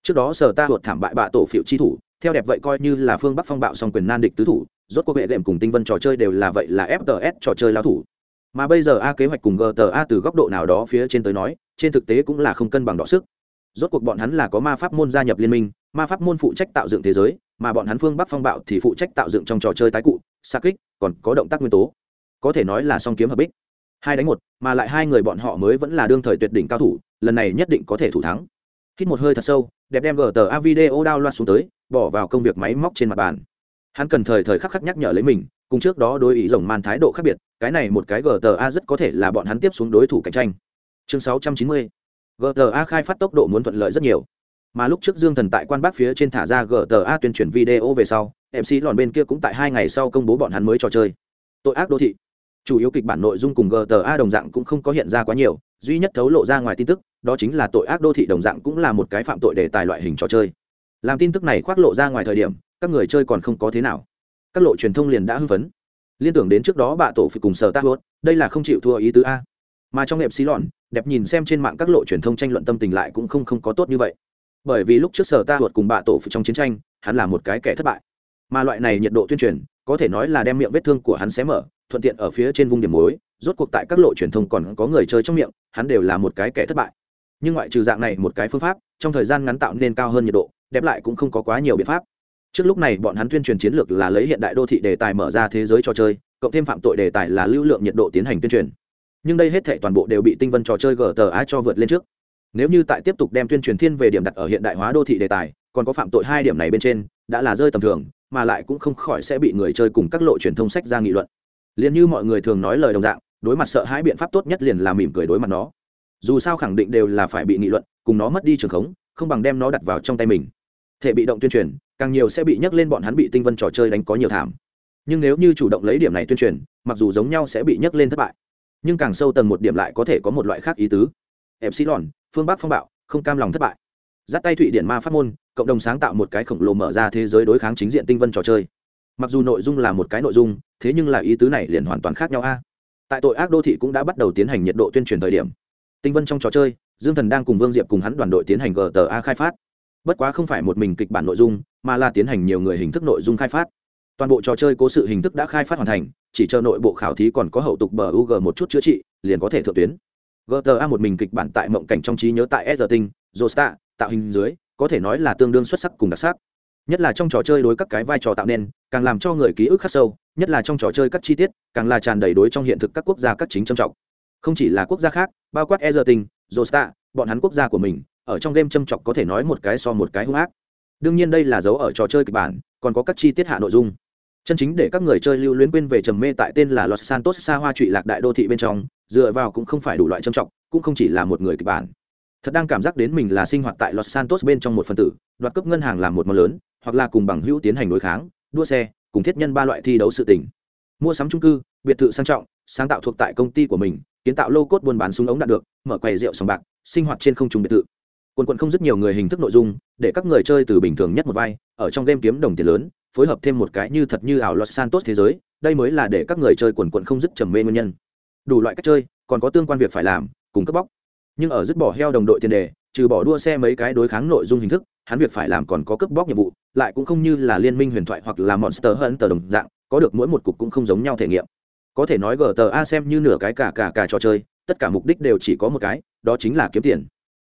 Speaker 1: Trước đó sở ta huột thảm bại bạ tổ phiệu chi thủ, theo đẹp vậy coi như là phương bắc phong bạo song quyền nan địch tứ thủ rốt cuộc hệ đệm cùng tinh vân trò chơi đều là vậy là fts trò chơi lao thủ. Mà bây giờ a kế hoạch cùng gta từ góc độ nào đó phía trên tới nói, trên thực tế cũng là không cân bằng đọ sức. Rốt cuộc bọn hắn là có ma pháp môn gia nhập liên minh, ma pháp môn phụ trách tạo dựng thế giới, mà bọn hắn phương bắc phong bạo thì phụ trách tạo dựng trong trò chơi tái cụ, xa kích, còn có động tác nguyên tố. Có thể nói là song kiếm hợp bích. Hai đánh một, mà lại hai người bọn họ mới vẫn là đương thời tuyệt đỉnh cao thủ, lần này nhất định có thể thủ thắng. Hít một hơi thật sâu, đẹp đem gta video đao loa xuống tới, bỏ vào công việc máy móc trên mặt bàn hắn cần thời thời khắc khắc nhắc nhở lấy mình, cùng trước đó đối ý rồng man thái độ khác biệt, cái này một cái gta rất có thể là bọn hắn tiếp xuống đối thủ cạnh tranh. Chương 690. gta khai phát tốc độ muốn thuận lợi rất nhiều. Mà lúc trước dương thần tại quan bắc phía trên thả ra gta tuyên truyền video về sau mc lòn bên kia cũng tại hai ngày sau công bố bọn hắn mới trò chơi. Tội ác đô thị. Chủ yếu kịch bản nội dung cùng gta đồng dạng cũng không có hiện ra quá nhiều, duy nhất thấu lộ ra ngoài tin tức, đó chính là tội ác đô thị đồng dạng cũng là một cái phạm tội đề tài loại hình trò chơi. Làm tin tức này khoác lộ ra ngoài thời điểm các người chơi còn không có thế nào. Các lộ truyền thông liền đã hưng phấn. Liên tưởng đến trước đó bạ tổ phải cùng sở tác hốt, đây là không chịu thua ý tứ a. Mà trong nệp xí lòn đẹp nhìn xem trên mạng các lộ truyền thông tranh luận tâm tình lại cũng không không có tốt như vậy. Bởi vì lúc trước sở ta hụt cùng bạ tổ phụ trong chiến tranh, hắn là một cái kẻ thất bại. Mà loại này nhiệt độ tuyên truyền, có thể nói là đem miệng vết thương của hắn xé mở, thuận tiện ở phía trên vùng điểm mối rốt cuộc tại các lộ truyền thông còn có người chơi trong miệng, hắn đều là một cái kẻ thất bại. Nhưng ngoại trừ dạng này một cái phương pháp, trong thời gian ngắn tạo nên cao hơn nhiệt độ, đẹp lại cũng không có quá nhiều biện pháp trước lúc này bọn hắn tuyên truyền chiến lược là lấy hiện đại đô thị đề tài mở ra thế giới trò chơi, cộng thêm phạm tội đề tài là lưu lượng nhiệt độ tiến hành tuyên truyền. Nhưng đây hết thể toàn bộ đều bị tinh vân trò chơi gta cho vượt lên trước. Nếu như tại tiếp tục đem tuyên truyền thiên về điểm đặt ở hiện đại hóa đô thị đề tài, còn có phạm tội hai điểm này bên trên, đã là rơi tầm thường, mà lại cũng không khỏi sẽ bị người chơi cùng các lộ truyền thông sách ra nghị luận. Liền như mọi người thường nói lời đồng dạng, đối mặt sợ hãi biện pháp tốt nhất liền là mỉm cười đối mặt nó. Dù sao khẳng định đều là phải bị nghị luận, cùng nó mất đi trường khống, không bằng đem nó đặt vào trong tay mình thể bị động tuyên truyền, càng nhiều sẽ bị nhắc lên bọn hắn bị tinh vân trò chơi đánh có nhiều thảm. Nhưng nếu như chủ động lấy điểm này tuyên truyền, mặc dù giống nhau sẽ bị nhắc lên thất bại, nhưng càng sâu tầng một điểm lại có thể có một loại khác ý tứ. Epsilon, phương bắc phong bạo, không cam lòng thất bại. Dắt tay thụy điển ma pháp môn, cộng đồng sáng tạo một cái khổng lồ mở ra thế giới đối kháng chính diện tinh vân trò chơi. Mặc dù nội dung là một cái nội dung, thế nhưng là ý tứ này liền hoàn toàn khác nhau a. Tại tội ác đô thị cũng đã bắt đầu tiến hành nhiệt độ tuyên truyền thời điểm. Tinh vân trong trò chơi, dương thần đang cùng vương diệp cùng hắn đoàn đội tiến hành gta khai phát bất quá không phải một mình kịch bản nội dung, mà là tiến hành nhiều người hình thức nội dung khai phát. Toàn bộ trò chơi cố sự hình thức đã khai phát hoàn thành, chỉ chờ nội bộ khảo thí còn có hậu tục bờ UG một chút chữa trị, liền có thể thượng tuyến. Gta một mình kịch bản tại mộng cảnh trong trí nhớ tại s tinh josta, tạo hình dưới, có thể nói là tương đương xuất sắc cùng đặc sắc. Nhất là trong trò chơi đối các cái vai trò tạo nên, càng làm cho người ký ức khắc sâu, nhất là trong trò chơi các chi tiết, càng là tràn đầy đối trong hiện thực các quốc gia các chính trầm trọng. Không chỉ là quốc gia khác, bao quát e tinh josta, bọn hắn quốc gia của mình ở trong game châm chọc có thể nói một cái so một cái hung ác. Đương nhiên đây là dấu ở trò chơi kịch bản, còn có các chi tiết hạ nội dung. Chân chính để các người chơi lưu luyến quên về trầm mê tại tên là los santos xa hoa trụy lạc đại đô thị bên trong, dựa vào cũng không phải đủ loại châm trọng cũng không chỉ là một người kịch bản. Thật đang cảm giác đến mình là sinh hoạt tại los santos bên trong một phần tử, đoạt cướp ngân hàng làm một món lớn, hoặc là cùng bằng hữu tiến hành đối kháng, đua xe, cùng thiết nhân ba loại thi đấu sự tình. Mua sắm trung cư, biệt thự sang trọng, sáng tạo thuộc tại công ty của mình, kiến tạo lô cốt buôn bán súng ống đạt được, mở quầy rượu sòng bạc, sinh hoạt trên không trùng biệt thự quần quận không rất nhiều người hình thức nội dung, để các người chơi từ bình thường nhất một vai, ở trong game kiếm đồng tiền lớn, phối hợp thêm một cái như thật như ảo los santos thế giới, đây mới là để các người chơi quần quận không dứt trầm mê nguyên nhân. Đủ loại cách chơi, còn có tương quan việc phải làm, cùng cướp bóc. Nhưng ở dứt bỏ heo đồng đội tiền đề, trừ bỏ đua xe mấy cái đối kháng nội dung hình thức, hắn việc phải làm còn có cướp bóc nhiệm vụ, lại cũng không như là liên minh huyền thoại hoặc là monster hunter đồng dạng, có được mỗi một cục cũng không giống nhau thể nghiệm. Có thể nói gta xem như nửa cái cả cả cả trò chơi, tất cả mục đích đều chỉ có một cái, đó chính là kiếm tiền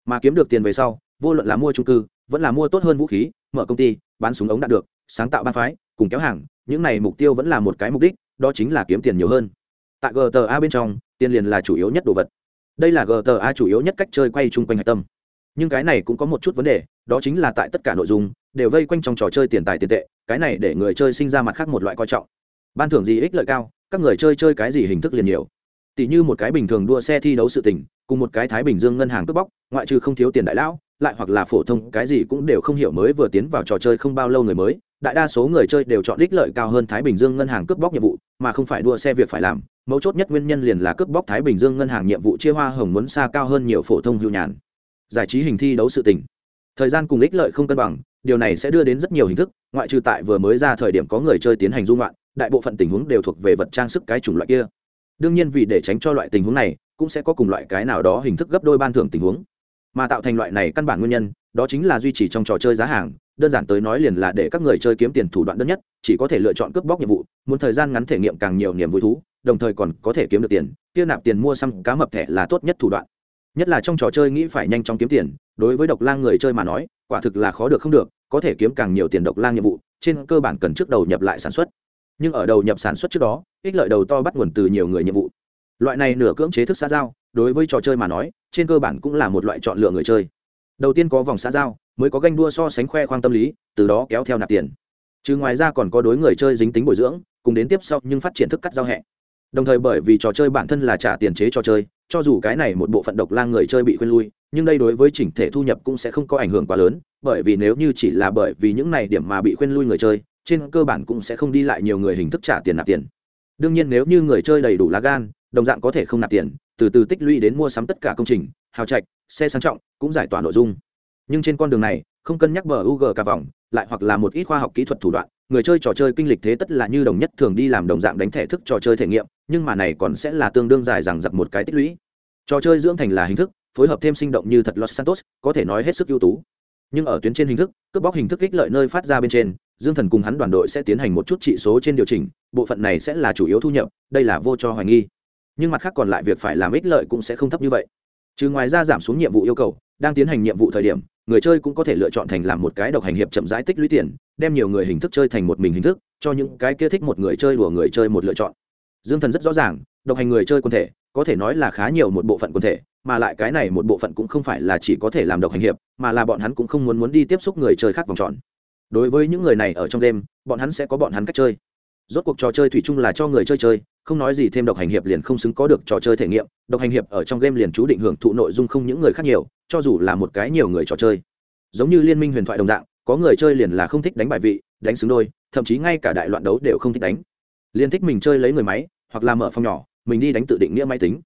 Speaker 1: mà kiếm được tiền về sau, vô luận là mua trung cư, vẫn là mua tốt hơn vũ khí, mở công ty, bán súng ống đạt được, sáng tạo ban phái, cùng kéo hàng, những này mục tiêu vẫn là một cái mục đích, đó chính là kiếm tiền nhiều hơn. Tại gta bên trong, tiền liền là chủ yếu nhất đồ vật. Đây là gta chủ yếu nhất cách chơi quay chung quanh hạch tâm. Nhưng cái này cũng có một chút vấn đề, đó chính là tại tất cả nội dung đều vây quanh trong trò chơi tiền tài tiền tệ, cái này để người chơi sinh ra mặt khác một loại coi trọng. Ban thưởng gì ích lợi cao, các người chơi chơi cái gì hình thức liền nhiều. Tỷ như một cái bình thường đua xe thi đấu sự tình cùng một cái thái bình dương ngân hàng cướp bóc, ngoại trừ không thiếu tiền đại lão, lại hoặc là phổ thông, cái gì cũng đều không hiểu mới vừa tiến vào trò chơi không bao lâu người mới, đại đa số người chơi đều chọn ích lợi cao hơn thái bình dương ngân hàng cướp bóc nhiệm vụ, mà không phải đua xe việc phải làm, mấu chốt nhất nguyên nhân liền là cướp bóc thái bình dương ngân hàng nhiệm vụ chia hoa hồng muốn xa cao hơn nhiều phổ thông hưu nhàn. Giải trí hình thi đấu sự tình. Thời gian cùng ích lợi không cân bằng, điều này sẽ đưa đến rất nhiều hình thức, ngoại trừ tại vừa mới ra thời điểm có người chơi tiến hành dung loạn, đại bộ phận tình huống đều thuộc về vật trang sức cái chủng loại kia đương nhiên vì để tránh cho loại tình huống này, cũng sẽ có cùng loại cái nào đó hình thức gấp đôi ban thưởng tình huống. Mà tạo thành loại này căn bản nguyên nhân, đó chính là duy trì trong trò chơi giá hàng, đơn giản tới nói liền là để các người chơi kiếm tiền thủ đoạn đơn nhất, chỉ có thể lựa chọn cướp bóc nhiệm vụ, muốn thời gian ngắn thể nghiệm càng nhiều niềm vui thú, đồng thời còn có thể kiếm được tiền, kia nạp tiền mua xăm cá mập thẻ là tốt nhất thủ đoạn. Nhất là trong trò chơi nghĩ phải nhanh chóng kiếm tiền, đối với độc lang người chơi mà nói, quả thực là khó được không được, có thể kiếm càng nhiều tiền độc lang nhiệm vụ, trên cơ bản cần trước đầu nhập lại sản xuất nhưng ở đầu nhập sản xuất trước đó, ích lợi đầu to bắt nguồn từ nhiều người nhiệm vụ. Loại này nửa cưỡng chế thức xã giao, đối với trò chơi mà nói, trên cơ bản cũng là một loại chọn lựa người chơi. Đầu tiên có vòng xã giao, mới có ganh đua so sánh khoe khoang tâm lý, từ đó kéo theo nạp tiền. Chứ ngoài ra còn có đối người chơi dính tính bồi dưỡng, cùng đến tiếp sau nhưng phát triển thức cắt giao hẹ. Đồng thời bởi vì trò chơi bản thân là trả tiền chế trò chơi, cho dù cái này một bộ phận độc lang người chơi bị khuyên lui, nhưng đây đối với chỉnh thể thu nhập cũng sẽ không có ảnh hưởng quá lớn, bởi vì nếu như chỉ là bởi vì những này điểm mà bị khuyên lui người chơi trên cơ bản cũng sẽ không đi lại nhiều người hình thức trả tiền nạp tiền. Đương nhiên nếu như người chơi đầy đủ lá gan, đồng dạng có thể không nạp tiền, từ từ tích lũy đến mua sắm tất cả công trình, hào trạch, xe sang trọng, cũng giải tỏa nội dung. Nhưng trên con đường này, không cân nhắc bờ u g cả vòng, lại hoặc là một ít khoa học kỹ thuật thủ đoạn, người chơi trò chơi kinh lịch thế tất là như đồng nhất thường đi làm đồng dạng đánh thẻ thức trò chơi thể nghiệm, nhưng mà này còn sẽ là tương đương dài rằng giặc một cái tích lũy. Trò chơi dưỡng thành là hình thức, phối hợp thêm sinh động như thật los santos, có thể nói hết sức ưu tú. Nhưng ở tuyến trên hình thức, cướp bóc hình thức ích lợi nơi phát ra bên trên dương thần cùng hắn đoàn đội sẽ tiến hành một chút trị số trên điều chỉnh, bộ phận này sẽ là chủ yếu thu nhập, đây là vô cho hoài nghi. Nhưng mặt khác còn lại việc phải làm ích lợi cũng sẽ không thấp như vậy. Trừ ngoài ra giảm xuống nhiệm vụ yêu cầu, đang tiến hành nhiệm vụ thời điểm, người chơi cũng có thể lựa chọn thành làm một cái độc hành hiệp chậm rãi tích lũy tiền, đem nhiều người hình thức chơi thành một mình hình thức, cho những cái kia thích một người chơi đùa người chơi một lựa chọn. Dương thần rất rõ ràng, độc hành người chơi quân thể, có thể nói là khá nhiều một bộ phận quân thể, mà lại cái này một bộ phận cũng không phải là chỉ có thể làm độc hành hiệp, mà là bọn hắn cũng không muốn muốn đi tiếp xúc người chơi khác vòng tròn đối với những người này ở trong đêm, bọn hắn sẽ có bọn hắn cách chơi. Rốt cuộc trò chơi thủy chung là cho người chơi chơi, không nói gì thêm độc hành hiệp liền không xứng có được trò chơi thể nghiệm. Độc hành hiệp ở trong game liền chú định hưởng thụ nội dung không những người khác nhiều, cho dù là một cái nhiều người trò chơi. Giống như liên minh huyền thoại đồng dạng, có người chơi liền là không thích đánh bài vị, đánh xứng đôi, thậm chí ngay cả đại loạn đấu đều không thích đánh. Liền thích mình chơi lấy người máy, hoặc là mở phòng nhỏ, mình đi đánh tự định nghĩa máy tính.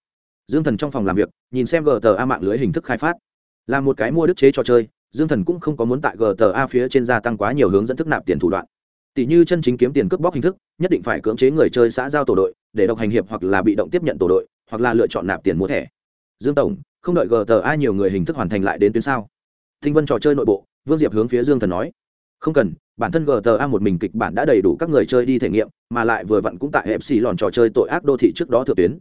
Speaker 1: Dương thần trong phòng làm việc, nhìn xem gta mạng lưới hình thức khai phát. Là một cái mua đức chế trò chơi dương thần cũng không có muốn tại gta phía trên gia tăng quá nhiều hướng dẫn thức nạp tiền thủ đoạn. Tỷ như chân chính kiếm tiền cướp bóc hình thức, nhất định phải cưỡng chế người chơi xã giao tổ đội, để độc hành hiệp hoặc là bị động tiếp nhận tổ đội, hoặc là lựa chọn nạp tiền mua thẻ. Dương tổng, không đợi gta nhiều người hình thức hoàn thành lại đến tuyến sao? Thinh vân trò chơi nội bộ, vương diệp hướng phía dương thần nói. Không cần, bản thân gta một mình kịch bản đã đầy đủ các người chơi đi thể nghiệm, mà lại vừa vặn cũng tại hẹp xì lòn trò chơi tội ác đô thị trước đó thượng tuyến.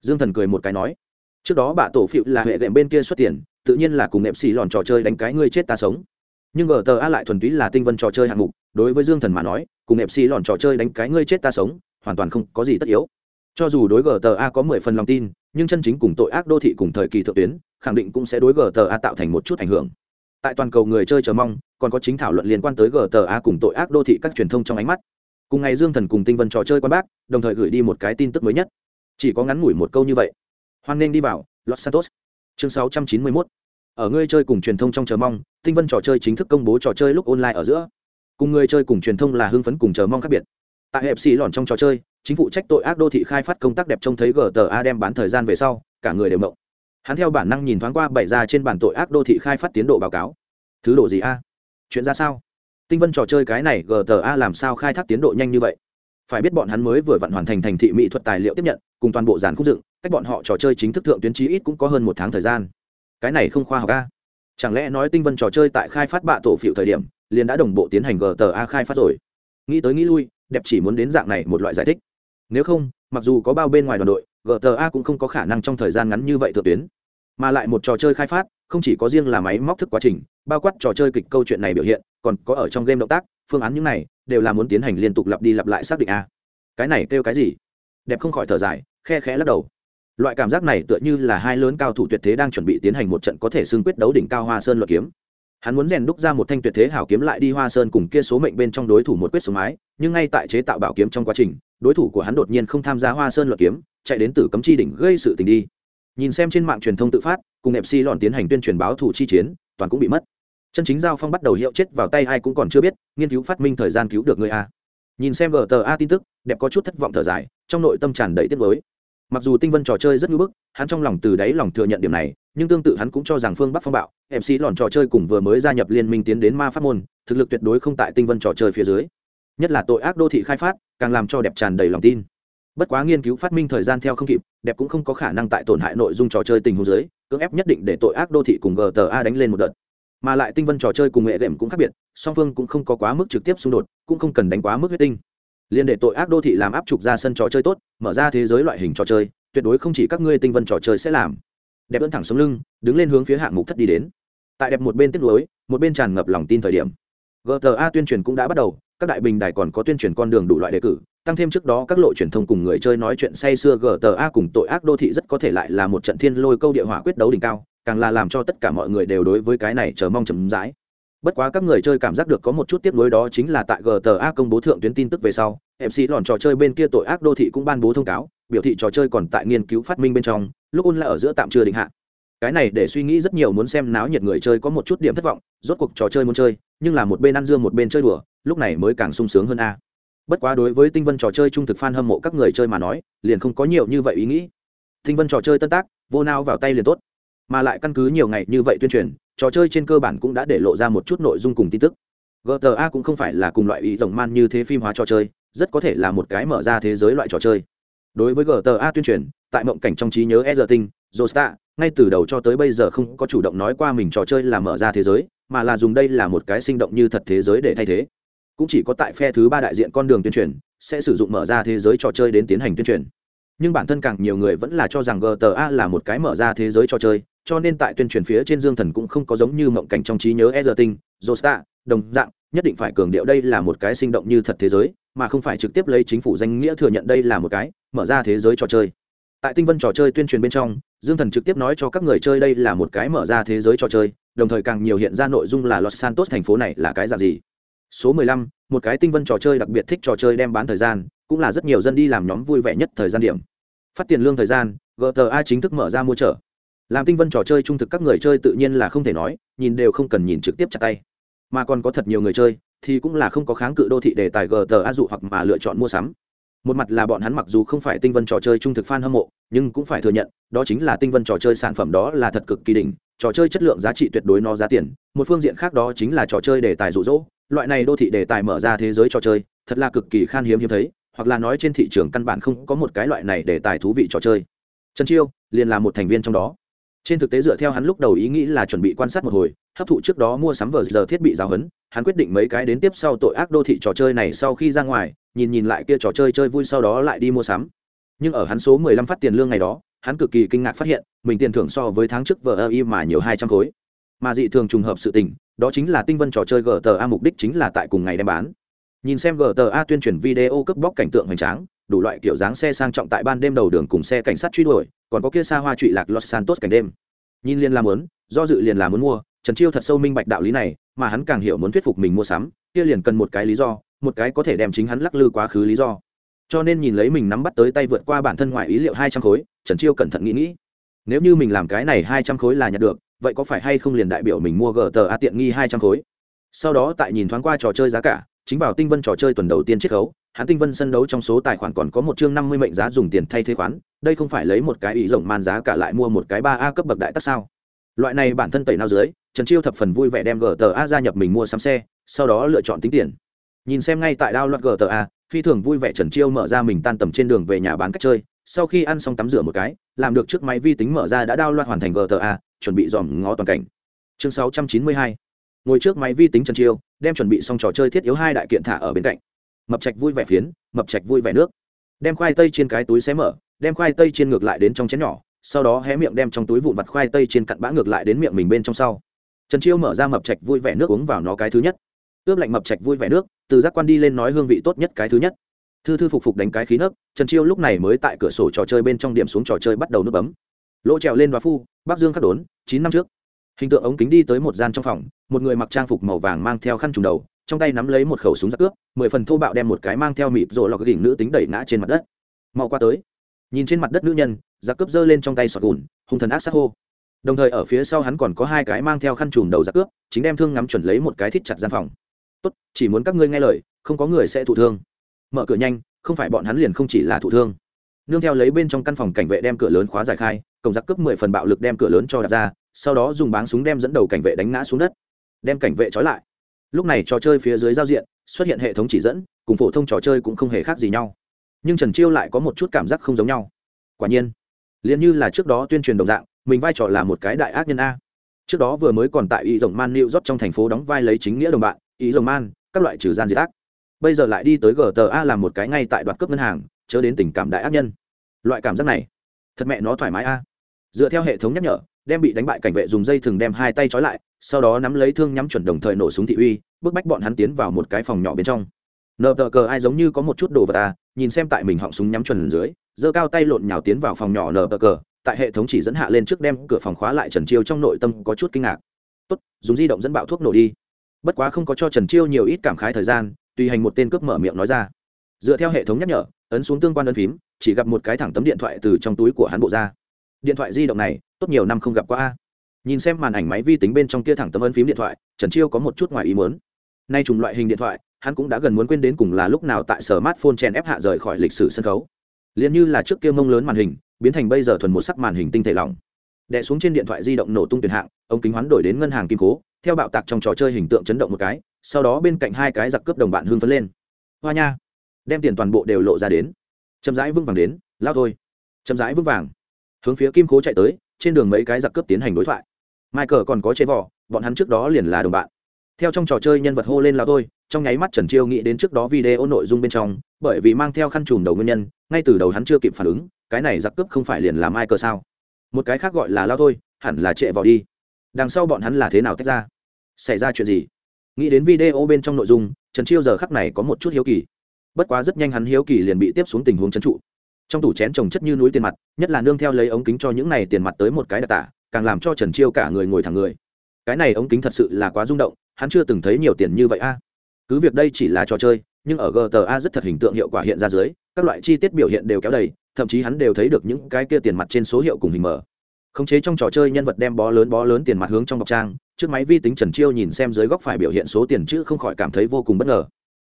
Speaker 1: Dương thần cười một cái nói. Trước đó bà tổ phịu là hệ đệm bên kia xuất tiền tự nhiên là cùng nệm xì lòn trò chơi đánh cái ngươi chết ta sống. Nhưng gờ tờ A lại thuần túy là tinh vân trò chơi hạng mục, đối với dương thần mà nói, cùng nệm xì lòn trò chơi đánh cái ngươi chết ta sống, hoàn toàn không có gì tất yếu. Cho dù đối gta có mười phần lòng tin, nhưng chân chính cùng tội ác đô thị cùng thời kỳ thượng tuyến, khẳng định cũng sẽ đối gta tạo thành một chút ảnh hưởng. Tại toàn cầu người chơi chờ mong, còn có chính thảo luận liên quan tới gta cùng tội ác đô thị các truyền thông trong ánh mắt. Cùng ngày dương thần cùng tinh vân trò chơi quan bác, đồng thời gửi đi một cái tin tức mới nhất. Chỉ có ngắn ngủi một câu như vậy. Hoan nên đi vào, los santos chương 691. ở ngươi chơi cùng truyền thông trong chờ mong, tinh vân trò chơi chính thức công bố trò chơi lúc online ở giữa. Cùng người chơi cùng truyền thông là hưng phấn cùng chờ mong khác biệt. Tại hẹp xì lòn trong trò chơi, chính phủ trách tội ác đô thị khai phát công tác đẹp trông thấy gta đem bán thời gian về sau, cả người đều mộng. Hắn theo bản năng nhìn thoáng qua bày ra trên bản tội ác đô thị khai phát tiến độ báo cáo. Thứ độ gì a? Chuyện ra sao? Tinh vân trò chơi cái này gta làm sao khai thác tiến độ nhanh như vậy? Phải biết bọn hắn mới vừa vặn hoàn thành thành thị mỹ thuật tài liệu tiếp nhận, cùng toàn bộ dàn khúc dựng, cách bọn họ trò chơi chính thức thượng tuyến trí ít cũng có hơn một tháng thời gian. Cái này không khoa học a. Chẳng lẽ nói tinh vân trò chơi tại khai phát bạ tổ phiệu thời điểm, liền đã đồng bộ tiến hành gta khai phát rồi? Nghĩ tới nghĩ lui, đẹp chỉ muốn đến dạng này một loại giải thích. Nếu không, mặc dù có bao bên ngoài đoàn đội gta cũng không có khả năng trong thời gian ngắn như vậy thượng tuyến. Mà lại một trò chơi khai phát, không chỉ có riêng là máy móc thức quá trình, bao quát trò chơi kịch câu chuyện này biểu hiện, còn có ở trong game động tác, phương án những này đều là muốn tiến hành liên tục lặp đi lặp lại xác định a. Cái này kêu cái gì? Đẹp không khỏi thở dài, khe khẽ lắc đầu. Loại cảm giác này tựa như là hai lớn cao thủ tuyệt thế đang chuẩn bị tiến hành một trận có thể xưng quyết đấu đỉnh cao hoa sơn luật kiếm. Hắn muốn rèn đúc ra một thanh tuyệt thế hảo kiếm lại đi hoa sơn cùng kia số mệnh bên trong đối thủ một quyết số mái, nhưng ngay tại chế tạo bảo kiếm trong quá trình, đối thủ của hắn đột nhiên không tham gia hoa sơn luật kiếm, chạy đến tử cấm chi đỉnh gây sự tình đi. Nhìn xem trên mạng truyền thông tự phát, cùng mc si lòn tiến hành tuyên truyền báo thủ chi chiến, toàn cũng bị mất chân chính giao phong bắt đầu hiệu chết vào tay ai cũng còn chưa biết, nghiên cứu phát minh thời gian cứu được người a. Nhìn xem gờ tờ a tin tức, đẹp có chút thất vọng thở dài, trong nội tâm tràn đầy tiết mới mặc dù tinh vân trò chơi rất ngưỡng bức, hắn trong lòng từ đáy lòng thừa nhận điểm này, nhưng tương tự hắn cũng cho rằng phương bắc phong bạo mc lòn trò chơi cùng vừa mới gia nhập liên minh tiến đến ma pháp môn, thực lực tuyệt đối không tại tinh vân trò chơi phía dưới. Nhất là tội ác đô thị khai phát, càng làm cho đẹp tràn đầy lòng tin. Bất quá nghiên cứu phát minh thời gian theo không kịp, đẹp cũng không có khả năng tại tổn hại nội dung trò chơi tình huống dưới, cưỡng ép nhất định để tội ác đô thị cùng gta đánh lên một đợt mà lại tinh vân trò chơi cùng nghệ đệm cũng khác biệt, song phương cũng không có quá mức trực tiếp xung đột, cũng không cần đánh quá mức huyết tinh. Liên để tội ác đô thị làm áp trục ra sân trò chơi tốt, mở ra thế giới loại hình trò chơi, tuyệt đối không chỉ các ngươi tinh vân trò chơi sẽ làm. Đẹp ơn thẳng sống lưng, đứng lên hướng phía hạng mục thất đi đến. Tại đẹp một bên tiếp nối, một bên tràn ngập lòng tin thời điểm. Gta tuyên truyền cũng đã bắt đầu, các đại bình đài còn có tuyên truyền con đường đủ loại đề cử, tăng thêm trước đó các lộ truyền thông cùng người chơi nói chuyện say sưa gta cùng tội ác đô thị rất có thể lại là một trận thiên lôi câu địa hỏa quyết đấu đỉnh cao càng là làm cho tất cả mọi người đều đối với cái này chờ mong chậm rãi. Bất quá các người chơi cảm giác được có một chút tiếp nối đó chính là tại gta công bố thượng tuyến tin tức về sau mc lòn trò chơi bên kia tội ác đô thị cũng ban bố thông cáo, biểu thị trò chơi còn tại nghiên cứu phát minh bên trong, lúc ôn lại ở giữa tạm chưa định hạn cái này để suy nghĩ rất nhiều muốn xem náo nhiệt người chơi có một chút điểm thất vọng, rốt cuộc trò chơi muốn chơi, nhưng là một bên ăn dương một bên chơi đùa, lúc này mới càng sung sướng hơn a. Bất quá đối với tinh vân trò chơi trung thực fan hâm mộ các người chơi mà nói, liền không có nhiều như vậy ý nghĩ. Tinh vân trò chơi tân tác, vô nao vào tay liền tốt mà lại căn cứ nhiều ngày như vậy tuyên truyền, trò chơi trên cơ bản cũng đã để lộ ra một chút nội dung cùng tin tức. Gta cũng không phải là cùng loại ý tổng man như thế phim hóa trò chơi, rất có thể là một cái mở ra thế giới loại trò chơi. Đối với gta tuyên truyền, tại mộng cảnh trong trí nhớ e tinh josta, ngay từ đầu cho tới bây giờ không có chủ động nói qua mình trò chơi là mở ra thế giới, mà là dùng đây là một cái sinh động như thật thế giới để thay thế. Cũng chỉ có tại phe thứ ba đại diện con đường tuyên truyền, sẽ sử dụng mở ra thế giới trò chơi đến tiến hành tuyên truyền. Nhưng bản thân càng nhiều người vẫn là cho rằng gta là một cái mở ra thế giới trò chơi cho nên tại tuyên truyền phía trên dương thần cũng không có giống như mộng cảnh trong trí nhớ e r tinh josta đồng dạng nhất định phải cường điệu đây là một cái sinh động như thật thế giới mà không phải trực tiếp lấy chính phủ danh nghĩa thừa nhận đây là một cái mở ra thế giới trò chơi. Tại tinh vân trò chơi tuyên truyền bên trong dương thần trực tiếp nói cho các người chơi đây là một cái mở ra thế giới trò chơi đồng thời càng nhiều hiện ra nội dung là los santos thành phố này là cái dạng gì. Số 15, một cái tinh vân trò chơi đặc biệt thích trò chơi đem bán thời gian cũng là rất nhiều dân đi làm nhóm vui vẻ nhất thời gian điểm. Phát tiền lương thời gian gta chính thức mở ra mua trở làm tinh vân trò chơi trung thực các người chơi tự nhiên là không thể nói, nhìn đều không cần nhìn trực tiếp chặt tay. Mà còn có thật nhiều người chơi, thì cũng là không có kháng cự đô thị đề tài gờ tờ a dụ hoặc mà lựa chọn mua sắm. Một mặt là bọn hắn mặc dù không phải tinh vân trò chơi trung thực fan hâm mộ, nhưng cũng phải thừa nhận, đó chính là tinh vân trò chơi sản phẩm đó là thật cực kỳ đỉnh, trò chơi chất lượng giá trị tuyệt đối nó giá tiền. Một phương diện khác đó chính là trò chơi đề tài rụ rỗ loại này đô thị đề tài mở ra thế giới trò chơi, thật là cực kỳ khan hiếm hiếm thấy, hoặc là nói trên thị trường căn bản không có một cái loại này đề tài thú vị trò chơi. Trần chiêu liền là một thành viên trong đó trên thực tế dựa theo hắn lúc đầu ý nghĩ là chuẩn bị quan sát một hồi, hấp thụ trước đó mua sắm vờ giờ thiết bị giáo huấn, hắn quyết định mấy cái đến tiếp sau tội ác đô thị trò chơi này sau khi ra ngoài, nhìn nhìn lại kia trò chơi chơi vui sau đó lại đi mua sắm. Nhưng ở hắn số mười lăm phát tiền lương ngày đó, hắn cực kỳ kinh ngạc phát hiện, mình tiền thưởng so với tháng trước vờ e ơ y mà nhiều hai trăm khối. Mà dị thường trùng hợp sự tình, đó chính là tinh vân trò chơi gta mục đích chính là tại cùng ngày đem bán. Nhìn xem gta tuyên truyền video cướp bóc cảnh tượng hoành tráng, đủ loại kiểu dáng xe sang trọng tại ban đêm đầu đường cùng xe cảnh sát truy đuổi còn có kia xa hoa trụy lạc los santos cảnh đêm. Nhìn liền làm muốn, do dự liền làm muốn mua, trần chiêu thật sâu minh bạch đạo lý này, mà hắn càng hiểu muốn thuyết phục mình mua sắm, kia liền cần một cái lý do, một cái có thể đem chính hắn lắc lư quá khứ lý do. Cho nên nhìn lấy mình nắm bắt tới tay vượt qua bản thân ngoài ý liệu hai trăm khối, trần chiêu cẩn thận nghĩ nghĩ. Nếu như mình làm cái này hai trăm khối là nhặt được, vậy có phải hay không liền đại biểu mình mua gta tiện nghi hai trăm khối? Sau đó tại nhìn thoáng qua trò chơi giá cả, chính vào tinh vân trò chơi tuần đầu tiên chiết khấu hắn tinh vân sân đấu trong số tài khoản còn có một chương năm mươi mệnh giá dùng tiền thay thế khoán, đây không phải lấy một cái ý rộng man giá cả lại mua một cái ba a cấp bậc đại tắc sao? Loại này bản thân tẩy nào dưới, trần chiêu thập phần vui vẻ đem gta gia nhập mình mua sắm xe, sau đó lựa chọn tính tiền. Nhìn xem ngay tại đao loạt gta phi thường vui vẻ trần chiêu mở ra mình tan tầm trên đường về nhà bán cách chơi, sau khi ăn xong tắm rửa một cái, làm được trước máy vi tính mở ra đã đao loạt hoàn thành gta chuẩn bị dòm ngó toàn cảnh. Chương 692 ngồi trước máy vi tính trần chiêu, đem chuẩn bị xong trò chơi thiết yếu hai đại kiện thả ở bên cạnh mập trạch vui vẻ phiến, mập trạch vui vẻ nước. Đem khoai tây trên cái túi xé mở, đem khoai tây trên ngược lại đến trong chén nhỏ, sau đó hé miệng đem trong túi vụn vặt khoai tây trên cặn bã ngược lại đến miệng mình bên trong sau. Trần chiêu mở ra mập trạch vui vẻ nước uống vào nó cái thứ nhất. Ướp lạnh mập trạch vui vẻ nước, từ giác quan đi lên nói hương vị tốt nhất cái thứ nhất. Thư thư phục phục đánh cái khí nước, trần chiêu lúc này mới tại cửa sổ trò chơi bên trong điểm xuống trò chơi bắt đầu nút bấm. Lỗ trèo lên và phu, bắc dương khắc đốn, chín năm trước. Hình tượng ống kính đi tới một gian trong phòng, một người mặc trang phục màu vàng mang theo khăn trùng đầu trong tay nắm lấy một khẩu súng giặc cướp, mười phần thô bạo đem một cái mang theo mịt rồi lọc đỉnh nữ tính đẩy ngã trên mặt đất. Mau qua tới. Nhìn trên mặt đất nữ nhân, giặc cướp giơ lên trong tay sọt gùn, hung thần ác sát hô. Đồng thời ở phía sau hắn còn có hai cái mang theo khăn trùm đầu giặc cướp, chính đem thương ngắm chuẩn lấy một cái thít chặt gian phòng. Tốt, chỉ muốn các ngươi nghe lời, không có người sẽ thụ thương. Mở cửa nhanh, không phải bọn hắn liền không chỉ là thụ thương. Nương theo lấy bên trong căn phòng cảnh vệ đem cửa lớn khóa giải khai, cổng giặc cướp mười phần bạo lực đem cửa lớn cho đặt ra, sau đó dùng báng súng đem dẫn đầu cảnh vệ đánh ngã xuống đất, đem cảnh vệ trói lại lúc này trò chơi phía dưới giao diện, xuất hiện hệ thống chỉ dẫn, cùng phổ thông trò chơi cũng không hề khác gì nhau. Nhưng trần chiêu lại có một chút cảm giác không giống nhau. Quả nhiên, liền như là trước đó tuyên truyền đồng dạng, mình vai trò là một cái đại ác nhân a. Trước đó vừa mới còn tại y rồng man new rót trong thành phố đóng vai lấy chính nghĩa đồng bạn, y rồng man, các loại trừ gian diệt ác. Bây giờ lại đi tới gta làm một cái ngay tại đoạt cướp ngân hàng, chớ đến tình cảm đại ác nhân. Loại cảm giác này, thật mẹ nó thoải mái a. Dựa theo hệ thống nhắc nhở đem bị đánh bại cảnh vệ dùng dây thừng đem hai tay trói lại, sau đó nắm lấy thương nhắm chuẩn đồng thời nổ súng thị uy, bức bách bọn hắn tiến vào một cái phòng nhỏ bên trong. Nờ tờ cờ ai giống như có một chút đồ vật à nhìn xem tại mình họng súng nhắm chuẩn dưới, giơ cao tay lộn nhào tiến vào phòng nhỏ nờ tờ cờ, tại hệ thống chỉ dẫn hạ lên trước đem cửa phòng khóa lại trần chiêu trong nội tâm có chút kinh ngạc. Tốt, dùng di động dẫn bạo thuốc nổ đi. Bất quá không có cho trần chiêu nhiều ít cảm khái thời gian, tùy hành một tên cướp mở miệng nói ra. Dựa theo hệ thống nhắc nhở, ấn xuống tương quan ấn phím, chỉ gặp một cái thẳng tấm điện thoại từ trong túi của hắn bộ ra điện thoại di động này, tốt nhiều năm không gặp qua a. Nhìn xem màn ảnh máy vi tính bên trong kia thẳng tấm ấn phím điện thoại, trần chiêu có một chút ngoài ý muốn. Nay trùng loại hình điện thoại, hắn cũng đã gần muốn quên đến cùng là lúc nào tại sở smartphone chèn ép hạ rời khỏi lịch sử sân khấu. Liền như là trước kia mông lớn màn hình, biến thành bây giờ thuần một sắc màn hình tinh thể lỏng. Đè xuống trên điện thoại di động nổ tung tuyển hạng, ông kính hoán đổi đến ngân hàng kim cố, theo bạo tạc trong trò chơi hình tượng chấn động một cái, sau đó bên cạnh hai cái giặc cướp đồng bạn hưng phấn lên. Hoa nha! Đem tiền toàn bộ đều lộ ra đến. Chậm rãi vững vàng đến, lao thôi. Chậm rãi vững vàng hướng phía kim cố chạy tới, trên đường mấy cái giặc cướp tiến hành đối thoại. Michael còn có chế vỏ bọn hắn trước đó liền là đồng bạn. Theo trong trò chơi nhân vật hô lên lao thôi trong nháy mắt trần chiêu nghĩ đến trước đó video nội dung bên trong, bởi vì mang theo khăn chùm đầu nguyên nhân, ngay từ đầu hắn chưa kịp phản ứng, cái này giặc cướp không phải liền là Michael sao? Một cái khác gọi là lao thôi hẳn là trệ vào đi. Đằng sau bọn hắn là thế nào tách ra? Xảy ra chuyện gì? Nghĩ đến video bên trong nội dung, trần chiêu giờ khắc này có một chút hiếu kỳ. Bất quá rất nhanh hắn hiếu kỳ liền bị tiếp xuống tình huống trấn trụ trong tủ chén trồng chất như núi tiền mặt, nhất là nương theo lấy ống kính cho những này tiền mặt tới một cái đặc tả, càng làm cho trần chiêu cả người ngồi thẳng người. Cái này ống kính thật sự là quá rung động, hắn chưa từng thấy nhiều tiền như vậy a. Cứ việc đây chỉ là trò chơi, nhưng ở gta rất thật hình tượng hiệu quả hiện ra dưới, các loại chi tiết biểu hiện đều kéo đầy, thậm chí hắn đều thấy được những cái kia tiền mặt trên số hiệu cùng hình mở. Khống chế trong trò chơi nhân vật đem bó lớn bó lớn tiền mặt hướng trong bọc trang, trước máy vi tính trần chiêu nhìn xem dưới góc phải biểu hiện số tiền chữ không khỏi cảm thấy vô cùng bất ngờ.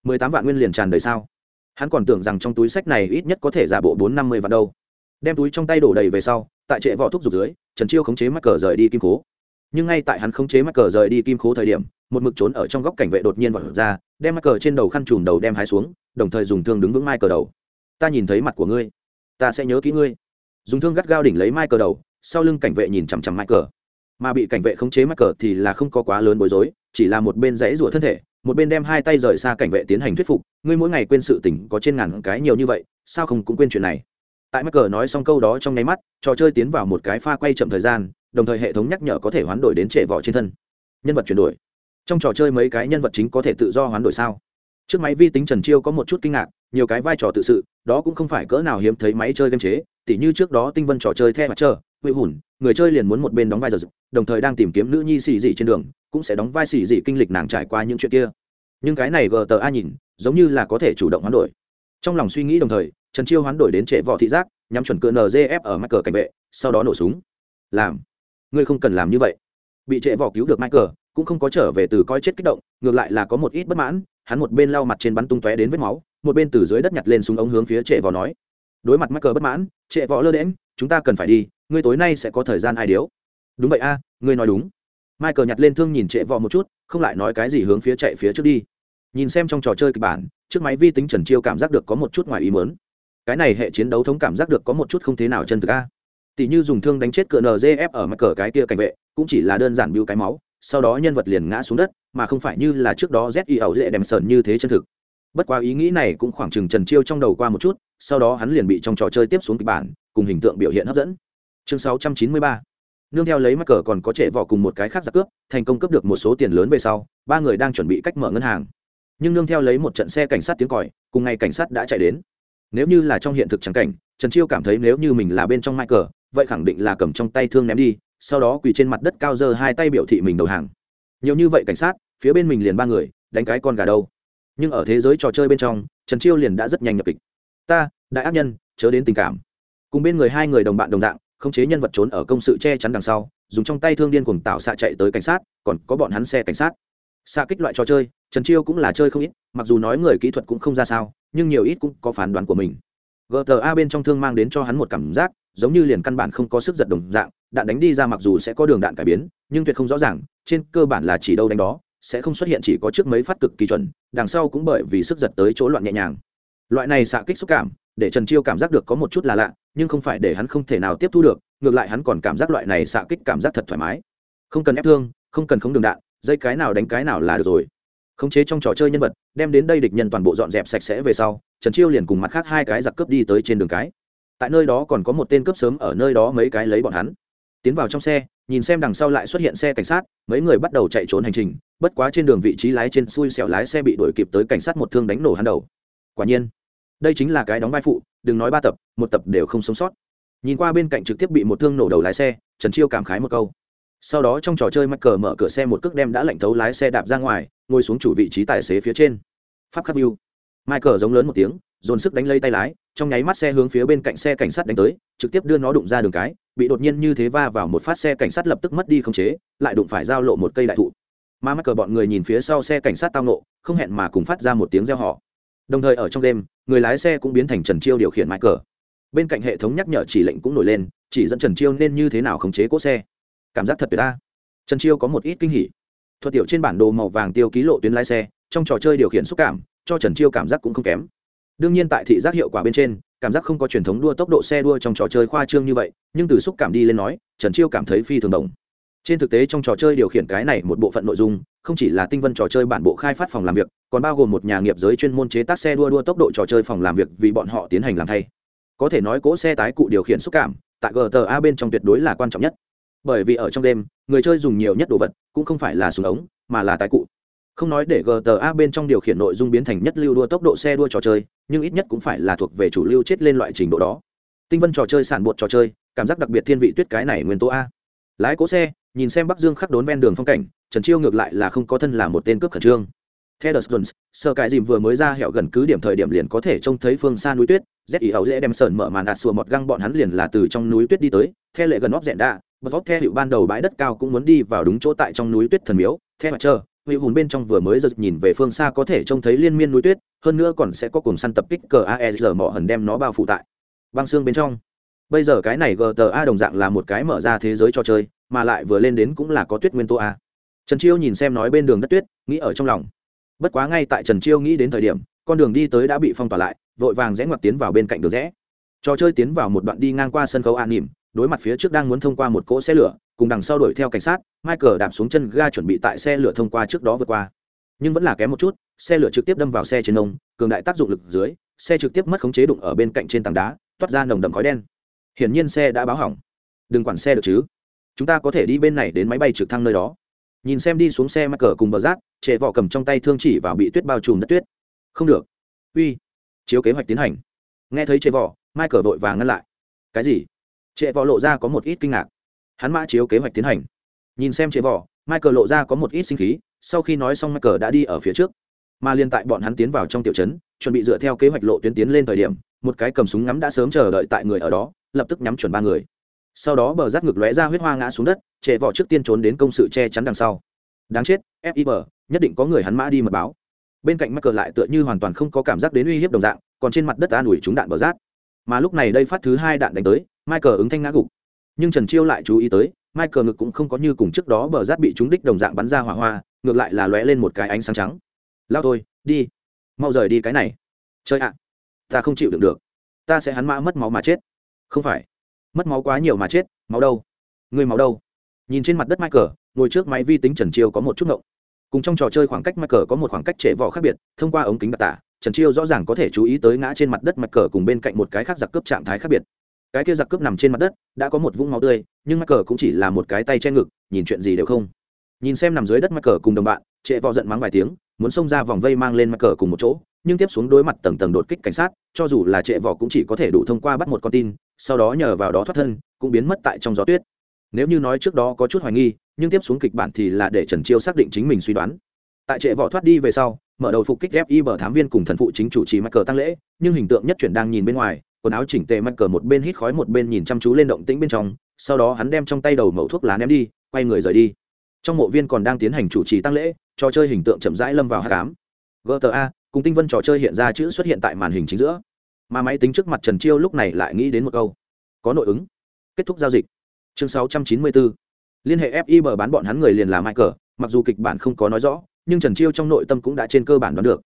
Speaker 1: Mười tám vạn nguyên liền tràn đầy sao? Hắn còn tưởng rằng trong túi sách này ít nhất có thể giả bộ bốn năm mươi vạn đâu. Đem túi trong tay đổ đầy về sau, tại trệ vỏ thuốc rục dưới, trần chiêu khống chế mắc cờ rời đi kim cố nhưng ngay tại hắn khống chế mắc cờ rời đi kim cố thời điểm, một mực trốn ở trong góc cảnh vệ đột nhiên vọt ra, đem mắc cờ trên đầu khăn trùm đầu đem hai xuống, đồng thời dùng thương đứng vững mai cờ đầu. Ta nhìn thấy mặt của ngươi, ta sẽ nhớ kỹ ngươi. Dùng thương gắt gao đỉnh lấy mai cờ đầu, sau lưng cảnh vệ nhìn chằm chằm mai cờ. Mà bị cảnh vệ khống chế mắc cờ thì là không có quá lớn bối rối, chỉ là một bên dãy rủa thân thể một bên đem hai tay rời xa cảnh vệ tiến hành thuyết phục, ngươi mỗi ngày quên sự tình có trên ngàn cái nhiều như vậy, sao không cũng quên chuyện này? Tại mắc cờ nói xong câu đó trong nháy mắt, trò chơi tiến vào một cái pha quay chậm thời gian, đồng thời hệ thống nhắc nhở có thể hoán đổi đến trệ vỏ trên thân. Nhân vật chuyển đổi. Trong trò chơi mấy cái nhân vật chính có thể tự do hoán đổi sao? Trước máy vi tính trần chiêu có một chút kinh ngạc, nhiều cái vai trò tự sự, đó cũng không phải cỡ nào hiếm thấy máy chơi game chế, tỉ như trước đó tinh vân trò chơi the mặt trơ hụi hùn, người chơi liền muốn một bên đóng vai giờ đồng thời đang tìm kiếm nữ nhi xì dị trên đường, cũng sẽ đóng vai xì dị kinh lịch nàng trải qua những chuyện kia. Nhưng cái này gờ tờ a nhìn, giống như là có thể chủ động hoán đổi. Trong lòng suy nghĩ đồng thời, trần chiêu hoán đổi đến trệ võ thị giác, nhắm chuẩn cỡ nzf ở mắc cờ cảnh vệ, sau đó nổ súng. Làm. Ngươi không cần làm như vậy. Bị trệ võ cứu được michael, cũng không có trở về từ coi chết kích động, ngược lại là có một ít bất mãn, hắn một bên lau mặt trên bắn tung tóe đến vết máu, một bên từ dưới đất nhặt lên súng ống hướng phía trệ võ nói đối mặt mắc cờ bất mãn, trệ võ lơ đễm chúng ta cần phải đi, ngươi tối nay sẽ có thời gian ai điếu? Đúng vậy a, ngươi nói đúng. Michael nhặt lên thương nhìn trệ võ một chút, không lại nói cái gì hướng phía chạy phía trước đi. Nhìn xem trong trò chơi kịch bản chiếc máy vi tính trần chiêu cảm giác được có một chút ngoài ý mớn cái này hệ chiến đấu thống cảm giác được có một chút không thế nào chân thực a. Tỷ như dùng thương đánh chết cựa nzf ở mặt cờ cái kia cảnh vệ, cũng chỉ là đơn giản biêu cái máu, sau đó nhân vật liền ngã xuống đất, mà không phải như là trước đó z y ẩu dễ đem sờn như thế chân thực bất quá ý nghĩ này cũng khoảng chừng trần chiêu trong đầu qua một chút, sau đó hắn liền bị trong trò chơi tiếp xuống kịch bản, cùng hình tượng biểu hiện hấp dẫn. Chương 693 nương theo lấy mắc cờ còn có trẻ vỏ cùng một cái khác giặc cướp, thành công cướp được một số tiền lớn về sau, ba người đang chuẩn bị cách mở ngân hàng. Nhưng nương theo lấy một trận xe cảnh sát tiếng còi, cùng ngày cảnh sát đã chạy đến. Nếu như là trong hiện thực trắng cảnh, trần chiêu cảm thấy nếu như mình là bên trong mắc cờ, vậy khẳng định là cầm trong tay thương ném đi, sau đó quỳ trên mặt đất cao giơ hai tay biểu thị mình đầu hàng. Nhiều như vậy cảnh sát, phía bên mình liền ba người, đánh cái con gà đâu nhưng ở thế giới trò chơi bên trong, trần chiêu liền đã rất nhanh nhập kịch. Ta, đại ác nhân, chớ đến tình cảm. Cùng bên người hai người đồng bạn đồng dạng, khống chế nhân vật trốn ở công sự che chắn đằng sau, dùng trong tay thương điên cuồng tạo xạ chạy tới cảnh sát, còn có bọn hắn xe cảnh sát. Xạ kích loại trò chơi, trần chiêu cũng là chơi không ít, mặc dù nói người kỹ thuật cũng không ra sao, nhưng nhiều ít cũng có phán đoán của mình. Gta bên trong thương mang đến cho hắn một cảm giác, giống như liền căn bản không có sức giật đồng dạng, đạn đánh đi ra mặc dù sẽ có đường đạn cải biến, nhưng tuyệt không rõ ràng, trên cơ bản là chỉ đâu đánh đó sẽ không xuất hiện chỉ có trước mấy phát cực kỳ chuẩn, đằng sau cũng bởi vì sức giật tới chỗ loạn nhẹ nhàng. Loại này xạ kích xúc cảm, để trần chiêu cảm giác được có một chút là lạ, nhưng không phải để hắn không thể nào tiếp thu được, ngược lại hắn còn cảm giác loại này xạ kích cảm giác thật thoải mái. Không cần ép thương, không cần không đường đạn, dây cái nào đánh cái nào là được rồi. Khống chế trong trò chơi nhân vật, đem đến đây địch nhân toàn bộ dọn dẹp sạch sẽ về sau, trần chiêu liền cùng mặt khác hai cái giặc cướp đi tới trên đường cái. Tại nơi đó còn có một tên cướp sớm ở nơi đó mấy cái lấy bọn hắn. Tiến vào trong xe, nhìn xem đằng sau lại xuất hiện xe cảnh sát, mấy người bắt đầu chạy trốn hành trình bất quá trên đường vị trí lái trên xui xẻo lái xe bị đuổi kịp tới cảnh sát một thương đánh nổ hắn đầu. Quả nhiên, đây chính là cái đóng vai phụ, đừng nói ba tập, một tập đều không sống sót. Nhìn qua bên cạnh trực tiếp bị một thương nổ đầu lái xe, trần chiêu cảm khái một câu. Sau đó trong trò chơi mắc cờ mở cửa xe một cước đem đã lạnh thấu lái xe đạp ra ngoài, ngồi xuống chủ vị trí tài xế phía trên. Pháp khắc view. Michael giống lớn một tiếng, dồn sức đánh lấy tay lái, trong nháy mắt xe hướng phía bên cạnh xe cảnh sát đánh tới, trực tiếp đưa nó đụng ra đường cái, bị đột nhiên như thế va vào một phát xe cảnh sát lập tức mất đi khống chế, lại đụng phải giao lộ một cây đại thụ mà mắc cờ bọn người nhìn phía sau xe cảnh sát tao nộ không hẹn mà cùng phát ra một tiếng reo họ đồng thời ở trong đêm, người lái xe cũng biến thành trần chiêu điều khiển michael. Bên cạnh hệ thống nhắc nhở chỉ lệnh cũng nổi lên, chỉ dẫn trần chiêu nên như thế nào khống chế cỗ xe. Cảm giác thật tuyệt ta. Trần chiêu có một ít kinh hỉ. Thuật tiểu trên bản đồ màu vàng tiêu ký lộ tuyến lái xe, trong trò chơi điều khiển xúc cảm, cho trần chiêu cảm giác cũng không kém. Đương nhiên tại thị giác hiệu quả bên trên, cảm giác không có truyền thống đua tốc độ xe đua trong trò chơi khoa trương như vậy, nhưng từ xúc cảm đi lên nói, trần chiêu cảm thấy phi thường đồng trên thực tế trong trò chơi điều khiển cái này một bộ phận nội dung, không chỉ là tinh vân trò chơi bản bộ khai phát phòng làm việc, còn bao gồm một nhà nghiệp giới chuyên môn chế tác xe đua đua tốc độ trò chơi phòng làm việc vì bọn họ tiến hành làm thay. Có thể nói cỗ xe tái cụ điều khiển xúc cảm, tại gta bên trong tuyệt đối là quan trọng nhất. Bởi vì ở trong đêm, người chơi dùng nhiều nhất đồ vật, cũng không phải là súng ống, mà là tái cụ. Không nói để gta bên trong điều khiển nội dung biến thành nhất lưu đua tốc độ xe đua trò chơi, nhưng ít nhất cũng phải là thuộc về chủ lưu chết lên loại trình độ đó. Tinh vân trò chơi sản bột trò chơi, cảm giác đặc biệt thiên vị tuyết cái này nguyên tố a. Lái cỗ xe nhìn xem bắc dương khắc đốn ven đường phong cảnh, trần chiêu ngược lại là không có thân là một tên cướp khẩn trương. Theo đờ jones sơ cái dìm vừa mới ra hẹo gần cứ điểm thời điểm liền có thể trông thấy phương xa núi tuyết, z ý ẩu dễ đem sờn mở màn đạt sùa một găng bọn hắn liền là từ trong núi tuyết đi tới, theo lệ gần óc rẽn đạ, bật óc theo hiệu ban đầu bãi đất cao cũng muốn đi vào đúng chỗ tại trong núi tuyết thần miếu, theo mặt chờ hữu hùn bên trong vừa mới giật nhìn về phương xa có thể trông thấy liên miên núi tuyết, hơn nữa còn sẽ có cùng săn tập kích cờ aesr mỏ hần đem nó bao phủ tại băng xương bên trong. Bây giờ cái này gta đồng dạng là một cái mở ra thế giới cho chơi mà lại vừa lên đến cũng là có tuyết nguyên tố a. Trần chiêu nhìn xem nói bên đường đất tuyết, nghĩ ở trong lòng. Bất quá ngay tại trần chiêu nghĩ đến thời điểm, con đường đi tới đã bị phong tỏa lại, vội vàng rẽ ngoặt tiến vào bên cạnh đường rẽ. Trò chơi tiến vào một đoạn đi ngang qua sân khấu an nỉm, đối mặt phía trước đang muốn thông qua một cỗ xe lửa, cùng đằng sau đuổi theo cảnh sát, michael đạp xuống chân ga chuẩn bị tại xe lửa thông qua trước đó vượt qua. Nhưng vẫn là kém một chút, xe lửa trực tiếp đâm vào xe trên nông cường đại tác dụng lực dưới, xe trực tiếp mất khống chế đụng ở bên cạnh trên tảng đá, toát ra nồng đậm khói đen. Hiển nhiên xe đã báo hỏng. Đừng quản xe được chứ chúng ta có thể đi bên này đến máy bay trực thăng nơi đó. Nhìn xem đi xuống xe mắc cờ cùng bờ rác trệ vỏ cầm trong tay thương chỉ vào bị tuyết bao trùm đất tuyết. Không được. Uy. Chiếu kế hoạch tiến hành. Nghe thấy trệ vỏ mai cờ vội vàng ngăn lại. Cái gì? Trệ vỏ lộ ra có một ít kinh ngạc. Hắn mã chiếu kế hoạch tiến hành. Nhìn xem trệ vỏ mai cờ lộ ra có một ít sinh khí, sau khi nói xong mai cờ đã đi ở phía trước. Mà liên tại bọn hắn tiến vào trong tiểu trấn, chuẩn bị dựa theo kế hoạch lộ tuyến tiến lên thời điểm, một cái cầm súng ngắm đã sớm chờ đợi tại người ở đó, lập tức nhắm chuẩn ba người sau đó bờ rát ngực lóe ra huyết hoa ngã xuống đất trệ vỏ trước tiên trốn đến công sự che chắn đằng sau. Đáng chết fib nhất định có người hắn mã đi mật báo. Bên cạnh mắc cờ lại tựa như hoàn toàn không có cảm giác đến uy hiếp đồng dạng, còn trên mặt đất an ủi chúng đạn bờ rát. mà lúc này đây phát thứ hai đạn đánh tới michael ứng thanh ngã gục. Nhưng trần chiêu lại chú ý tới michael ngực cũng không có như cùng trước đó bờ rát bị chúng đích đồng dạng bắn ra hỏa hoa, ngược lại là lóe lên một cái ánh sáng trắng. Lao thôi, đi. Mau rời đi cái này. Chơi ạ. Ta không chịu đựng được. Ta sẽ hắn mã mất máu mà chết. Không phải mất máu quá nhiều mà chết, máu đâu? Người máu đâu? Nhìn trên mặt đất michael, ngồi trước máy vi tính trần chiêu có một chút ngộng. Cùng trong trò chơi khoảng cách michael có một khoảng cách trễ vỏ khác biệt, thông qua ống kính đặc tả, trần chiêu rõ ràng có thể chú ý tới ngã trên mặt đất michael cùng bên cạnh một cái khác giặc cướp trạng thái khác biệt. Cái kia giặc cướp nằm trên mặt đất, đã có một vũng máu tươi, nhưng michael cũng chỉ là một cái tay che ngực, nhìn chuyện gì đều không. Nhìn xem nằm dưới đất michael cùng đồng bạn trễ vỏ giận mắng vài tiếng muốn xông ra vòng vây mang lên mặt cờ cùng một chỗ, nhưng tiếp xuống đối mặt tầng tầng đột kích cảnh sát, cho dù là trệ vỏ cũng chỉ có thể đủ thông qua bắt một con tin, sau đó nhờ vào đó thoát thân, cũng biến mất tại trong gió tuyết. Nếu như nói trước đó có chút hoài nghi, nhưng tiếp xuống kịch bản thì là để trần chiêu xác định chính mình suy đoán. Tại trệ vỏ thoát đi về sau, mở đầu phục kích fi bờ thám viên cùng thần phụ chính chủ trì mắc cờ tăng lễ, nhưng hình tượng nhất chuyển đang nhìn bên ngoài, quần áo chỉnh tề mắc cờ một bên hít khói một bên nhìn chăm chú lên động tĩnh bên trong, sau đó hắn đem trong tay đầu mẫu thuốc lá ném đi, quay người rời đi. Trong mộ viên còn đang tiến hành chủ trì tăng lễ trò chơi hình tượng chậm rãi lâm vào hát cám. Gta cùng tinh vân trò chơi hiện ra chữ xuất hiện tại màn hình chính giữa. Mà máy tính trước mặt trần chiêu lúc này lại nghĩ đến một câu. Có nội ứng. Kết thúc giao dịch. Chương 694. liên hệ fib bán bọn hắn người liền là michael, mặc dù kịch bản không có nói rõ, nhưng trần chiêu trong nội tâm cũng đã trên cơ bản đoán được.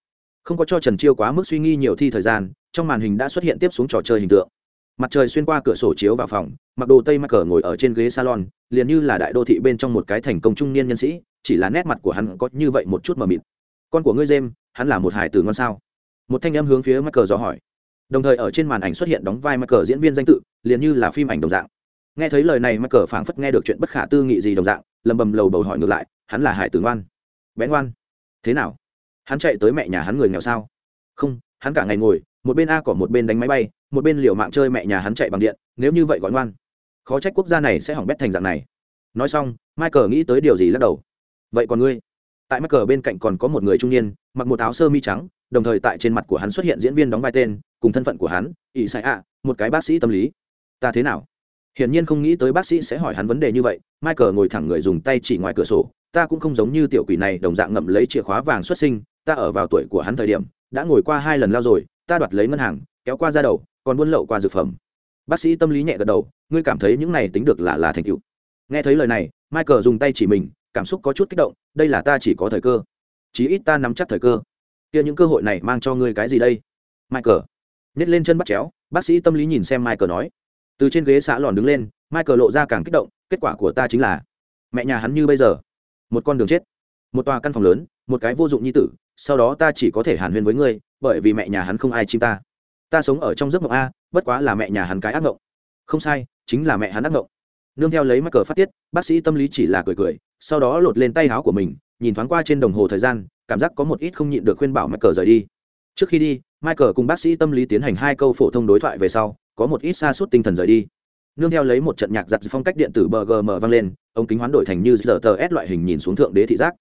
Speaker 1: Không có cho trần chiêu quá mức suy nghi nhiều thi thời gian, trong màn hình đã xuất hiện tiếp xuống trò chơi hình tượng. Mặt trời xuyên qua cửa sổ chiếu vào phòng, mặc đồ tây mắc cờ ngồi ở trên ghế salon, liền như là đại đô thị bên trong một cái thành công trung niên nhân sĩ chỉ là nét mặt của hắn có như vậy một chút mờ mịt. Con của ngươi dêm, hắn là một hải tử ngon sao? Một thanh em hướng phía mắc cờ dò hỏi. Đồng thời ở trên màn ảnh xuất hiện đóng vai mắc cờ diễn viên danh tự liền như là phim ảnh đồng dạng. Nghe thấy lời này mắc cờ phảng phất nghe được chuyện bất khả tư nghị gì đồng dạng lầm bầm lầu bầu hỏi ngược lại hắn là hải tử ngoan. Bé ngoan. Thế nào? Hắn chạy tới mẹ nhà hắn người nghèo sao? Không hắn cả ngày ngồi một bên a cỏ một bên đánh máy bay một bên liều mạng chơi mẹ nhà hắn chạy bằng điện nếu như vậy gọi ngoan. Khó trách quốc gia này sẽ hỏng bét thành dạng này. Nói xong michael nghĩ tới điều gì lắc đầu vậy còn ngươi? Tại mắc cờ bên cạnh còn có một người trung niên, mặc một áo sơ mi trắng, đồng thời tại trên mặt của hắn xuất hiện diễn viên đóng vai tên, cùng thân phận của hắn ỷ sai ạ một cái bác sĩ tâm lý. Ta thế nào? Hiển nhiên không nghĩ tới bác sĩ sẽ hỏi hắn vấn đề như vậy, michael ngồi thẳng người dùng tay chỉ ngoài cửa sổ. Ta cũng không giống như tiểu quỷ này, đồng dạng ngậm lấy chìa khóa vàng xuất sinh, ta ở vào tuổi của hắn thời điểm, đã ngồi qua hai lần lao rồi, ta đoạt lấy ngân hàng, kéo qua ra đầu, còn buôn lậu qua dược phẩm. Bác sĩ tâm lý nhẹ gật đầu, ngươi cảm thấy những này tính được là là thành tựu. Nghe thấy lời này, michael dùng tay chỉ mình cảm xúc có chút kích động, đây là ta chỉ có thời cơ. Chí ít ta nắm chắc thời cơ. Kia những cơ hội này mang cho ngươi cái gì đây? Michael. Nhét lên chân bắt chéo, bác sĩ tâm lý nhìn xem michael nói. Từ trên ghế xã lòn đứng lên, michael lộ ra càng kích động, kết quả của ta chính là, mẹ nhà hắn như bây giờ. Một con đường chết. Một tòa căn phòng lớn, một cái vô dụng nhi tử, sau đó ta chỉ có thể hàn huyên với ngươi, bởi vì mẹ nhà hắn không ai chim ta. Ta sống ở trong giấc mộng a, bất quá là mẹ nhà hắn cái ác mộng. Không sai, chính là mẹ hắn ác mộng. Nương theo lấy mắc cờ phát tiết, bác sĩ tâm lý chỉ là cười cười sau đó lột lên tay áo của mình, nhìn thoáng qua trên đồng hồ thời gian, cảm giác có một ít không nhịn được khuyên bảo Michael rời đi. Trước khi đi, michael cùng bác sĩ tâm lý tiến hành hai câu phổ thông đối thoại về sau, có một ít xa suốt tinh thần rời đi. Nương theo lấy một trận nhạc giặt phong cách điện tử bgm vang lên, ống kính hoán đổi thành như giờ tờ s loại hình nhìn xuống thượng đế thị giác.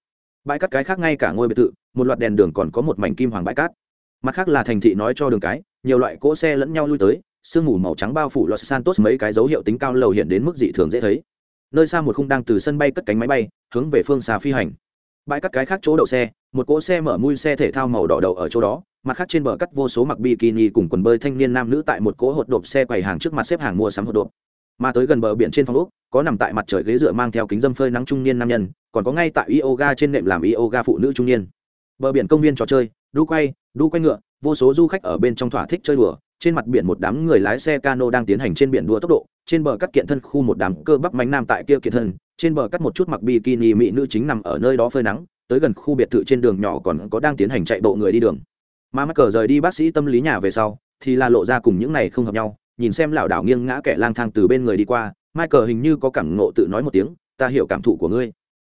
Speaker 1: Bãi cát cái khác ngay cả ngôi biệt thự, một loạt đèn đường còn có một mảnh kim hoàng bãi cát. Mặt khác là thành thị nói cho đường cái, nhiều loại cỗ xe lẫn nhau lui tới, sương mù màu trắng bao phủ los santos mấy cái dấu hiệu tính cao lầu hiện đến mức dị thường dễ thấy nơi xa một khung đang từ sân bay cất cánh máy bay, hướng về phương xa phi hành. Bãi cắt cái khác chỗ đậu xe, một cỗ xe mở mui xe thể thao màu đỏ đậu ở chỗ đó, mặt khác trên bờ cắt vô số mặc bikini cùng quần bơi thanh niên nam nữ tại một cỗ hột độp xe quầy hàng trước mặt xếp hàng mua sắm hột độp. Mà tới gần bờ biển trên phòng úc có nằm tại mặt trời ghế dựa mang theo kính dâm phơi nắng trung niên nam nhân, còn có ngay tại yoga trên nệm làm yoga phụ nữ trung niên. Bờ biển công viên trò chơi, đu quay đu quay ngựa, vô số du khách ở bên trong thỏa thích chơi đùa trên mặt biển một đám người lái xe cano đang tiến hành trên biển đua tốc độ. Trên bờ cắt kiện thân khu một đám cơ bắp mánh nam tại kia kiện thân. Trên bờ cắt một chút mặc bikini mỹ nữ chính nằm ở nơi đó phơi nắng. Tới gần khu biệt thự trên đường nhỏ còn có đang tiến hành chạy bộ người đi đường. Mà mắc cờ rời đi bác sĩ tâm lý nhà về sau, thì là lộ ra cùng những này không hợp nhau. Nhìn xem lảo đảo nghiêng ngã kẻ lang thang từ bên người đi qua, michael hình như có cảm ngộ tự nói một tiếng, ta hiểu cảm thụ của ngươi.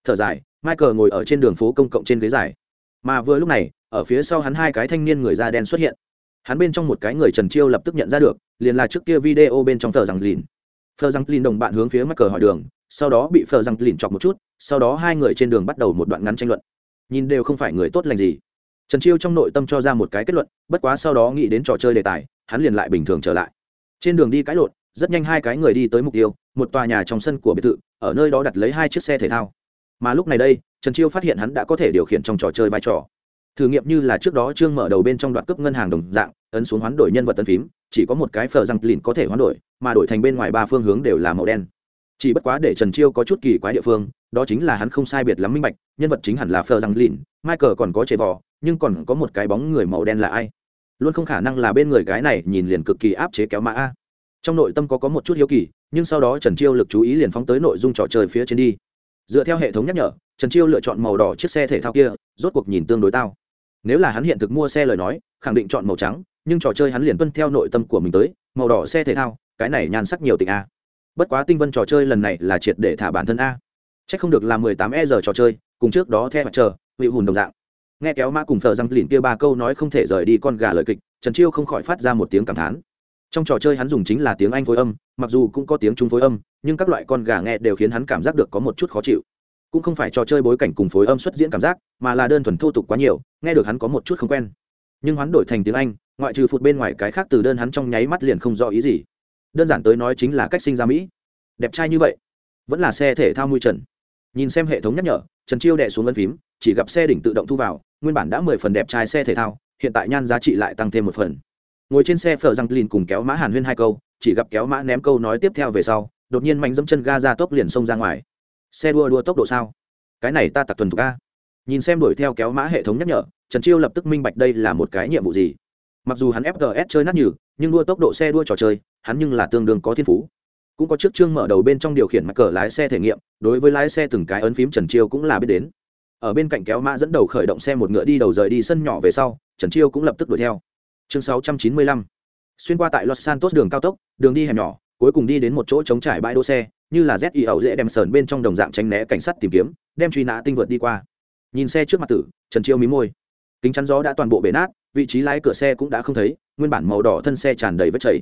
Speaker 1: Thở dài, michael ngồi ở trên đường phố công cộng trên ghế dài. Mà vừa lúc này, ở phía sau hắn hai cái thanh niên người da đen xuất hiện hắn bên trong một cái người trần chiêu lập tức nhận ra được, liền là trước kia video bên trong thờ rằng lìn. Thờ rằng lìn đồng bạn hướng phía michael hỏi đường, sau đó bị thờ rằng lìn chọc một chút, sau đó hai người trên đường bắt đầu một đoạn ngắn tranh luận. Nhìn đều không phải người tốt lành gì. Trần chiêu trong nội tâm cho ra một cái kết luận, bất quá sau đó nghĩ đến trò chơi đề tài, hắn liền lại bình thường trở lại. Trên đường đi cãi lộn, rất nhanh hai cái người đi tới mục tiêu, một tòa nhà trong sân của biệt thự, ở nơi đó đặt lấy hai chiếc xe thể thao. Mà lúc này đây, trần chiêu phát hiện hắn đã có thể điều khiển trong trò chơi vai trò thử nghiệm như là trước đó trương mở đầu bên trong đoạn cướp ngân hàng đồng dạng, ấn xuống hoán đổi nhân vật tân phím, chỉ có một cái phờ răng lìn có thể hoán đổi, mà đổi thành bên ngoài ba phương hướng đều là màu đen. Chỉ bất quá để trần chiêu có chút kỳ quái địa phương, đó chính là hắn không sai biệt lắm minh bạch, nhân vật chính hẳn là phờ răng lìn, michael còn có chế vò, nhưng còn có một cái bóng người màu đen là ai? Luôn không khả năng là bên người cái này, nhìn liền cực kỳ áp chế kéo mã a. Trong nội tâm có có một chút hiếu kỳ, nhưng sau đó trần chiêu lực chú ý liền phóng tới nội dung trò chơi phía trên đi. Dựa theo hệ thống nhắc nhở, trần chiêu lựa chọn màu đỏ chiếc xe thể thao kia, rốt cuộc nhìn tương đối tao nếu là hắn hiện thực mua xe lời nói, khẳng định chọn màu trắng, nhưng trò chơi hắn liền tuân theo nội tâm của mình tới, màu đỏ xe thể thao, cái này nhan sắc nhiều tình a. Bất quá tinh vân trò chơi lần này là triệt để thả bản thân a. C h ắ c không được là mười tám e giờ trò chơi, cùng trước đó theo mặt chờ vị hùn đồng dạng. Nghe kéo mã cùng thờ răng lìn kia ba câu nói không thể rời đi con gà lời kịch, trần chiêu không khỏi phát ra một tiếng cảm thán. Trong trò chơi hắn dùng chính là tiếng anh phối âm, mặc dù cũng có tiếng trung phối âm, nhưng các loại con gà nghe đều khiến hắn cảm giác được có một chút khó chịu cũng không phải trò chơi bối cảnh cùng phối âm xuất diễn cảm giác, mà là đơn thuần thô tục quá nhiều, nghe được hắn có một chút không quen. Nhưng hoán đổi thành tiếng anh, ngoại trừ phụt bên ngoài cái khác từ đơn hắn trong nháy mắt liền không rõ ý gì. Đơn giản tới nói chính là cách sinh ra mỹ. Đẹp trai như vậy, vẫn là xe thể thao mui trần. Nhìn xem hệ thống nhắc nhở, trần chiêu đẻ xuống vân phím, chỉ gặp xe đỉnh tự động thu vào, nguyên bản đã mười phần đẹp trai xe thể thao, hiện tại nhan giá trị lại tăng thêm một phần. Ngồi trên xe phở răng lìn cùng kéo mã hàn huyên hai câu, chỉ gặp kéo mã ném câu nói tiếp theo về sau, đột nhiên mạnh dẫm chân ga ra tốc liền xông ra ngoài xe đua đua tốc độ sao? Cái này ta tặc tuần thuộc a. Nhìn xem đuổi theo kéo mã hệ thống nhắc nhở, trần chiêu lập tức minh bạch đây là một cái nhiệm vụ gì. Mặc dù hắn fgs chơi nát nhừ, nhưng đua tốc độ xe đua trò chơi, hắn nhưng là tương đương có thiên phú. Cũng có chiếc chương mở đầu bên trong điều khiển mặt cờ lái xe thể nghiệm, đối với lái xe từng cái ấn phím trần chiêu cũng là biết đến. Ở bên cạnh kéo mã dẫn đầu khởi động xe một ngựa đi đầu rời đi sân nhỏ về sau, trần chiêu cũng lập tức đuổi theo. Chương 695 xuyên qua tại los santos đường cao tốc, đường đi hẻm nhỏ, cuối cùng đi đến một chỗ trống trải bãi đỗ xe như là z y ẩu dễ đem sờn bên trong đồng dạng tránh né cảnh sát tìm kiếm, đem truy nã tinh vượt đi qua. Nhìn xe trước mặt tử, trần chiêu mí môi. Kính chắn gió đã toàn bộ bể nát, vị trí lái cửa xe cũng đã không thấy, nguyên bản màu đỏ thân xe tràn đầy vết chảy.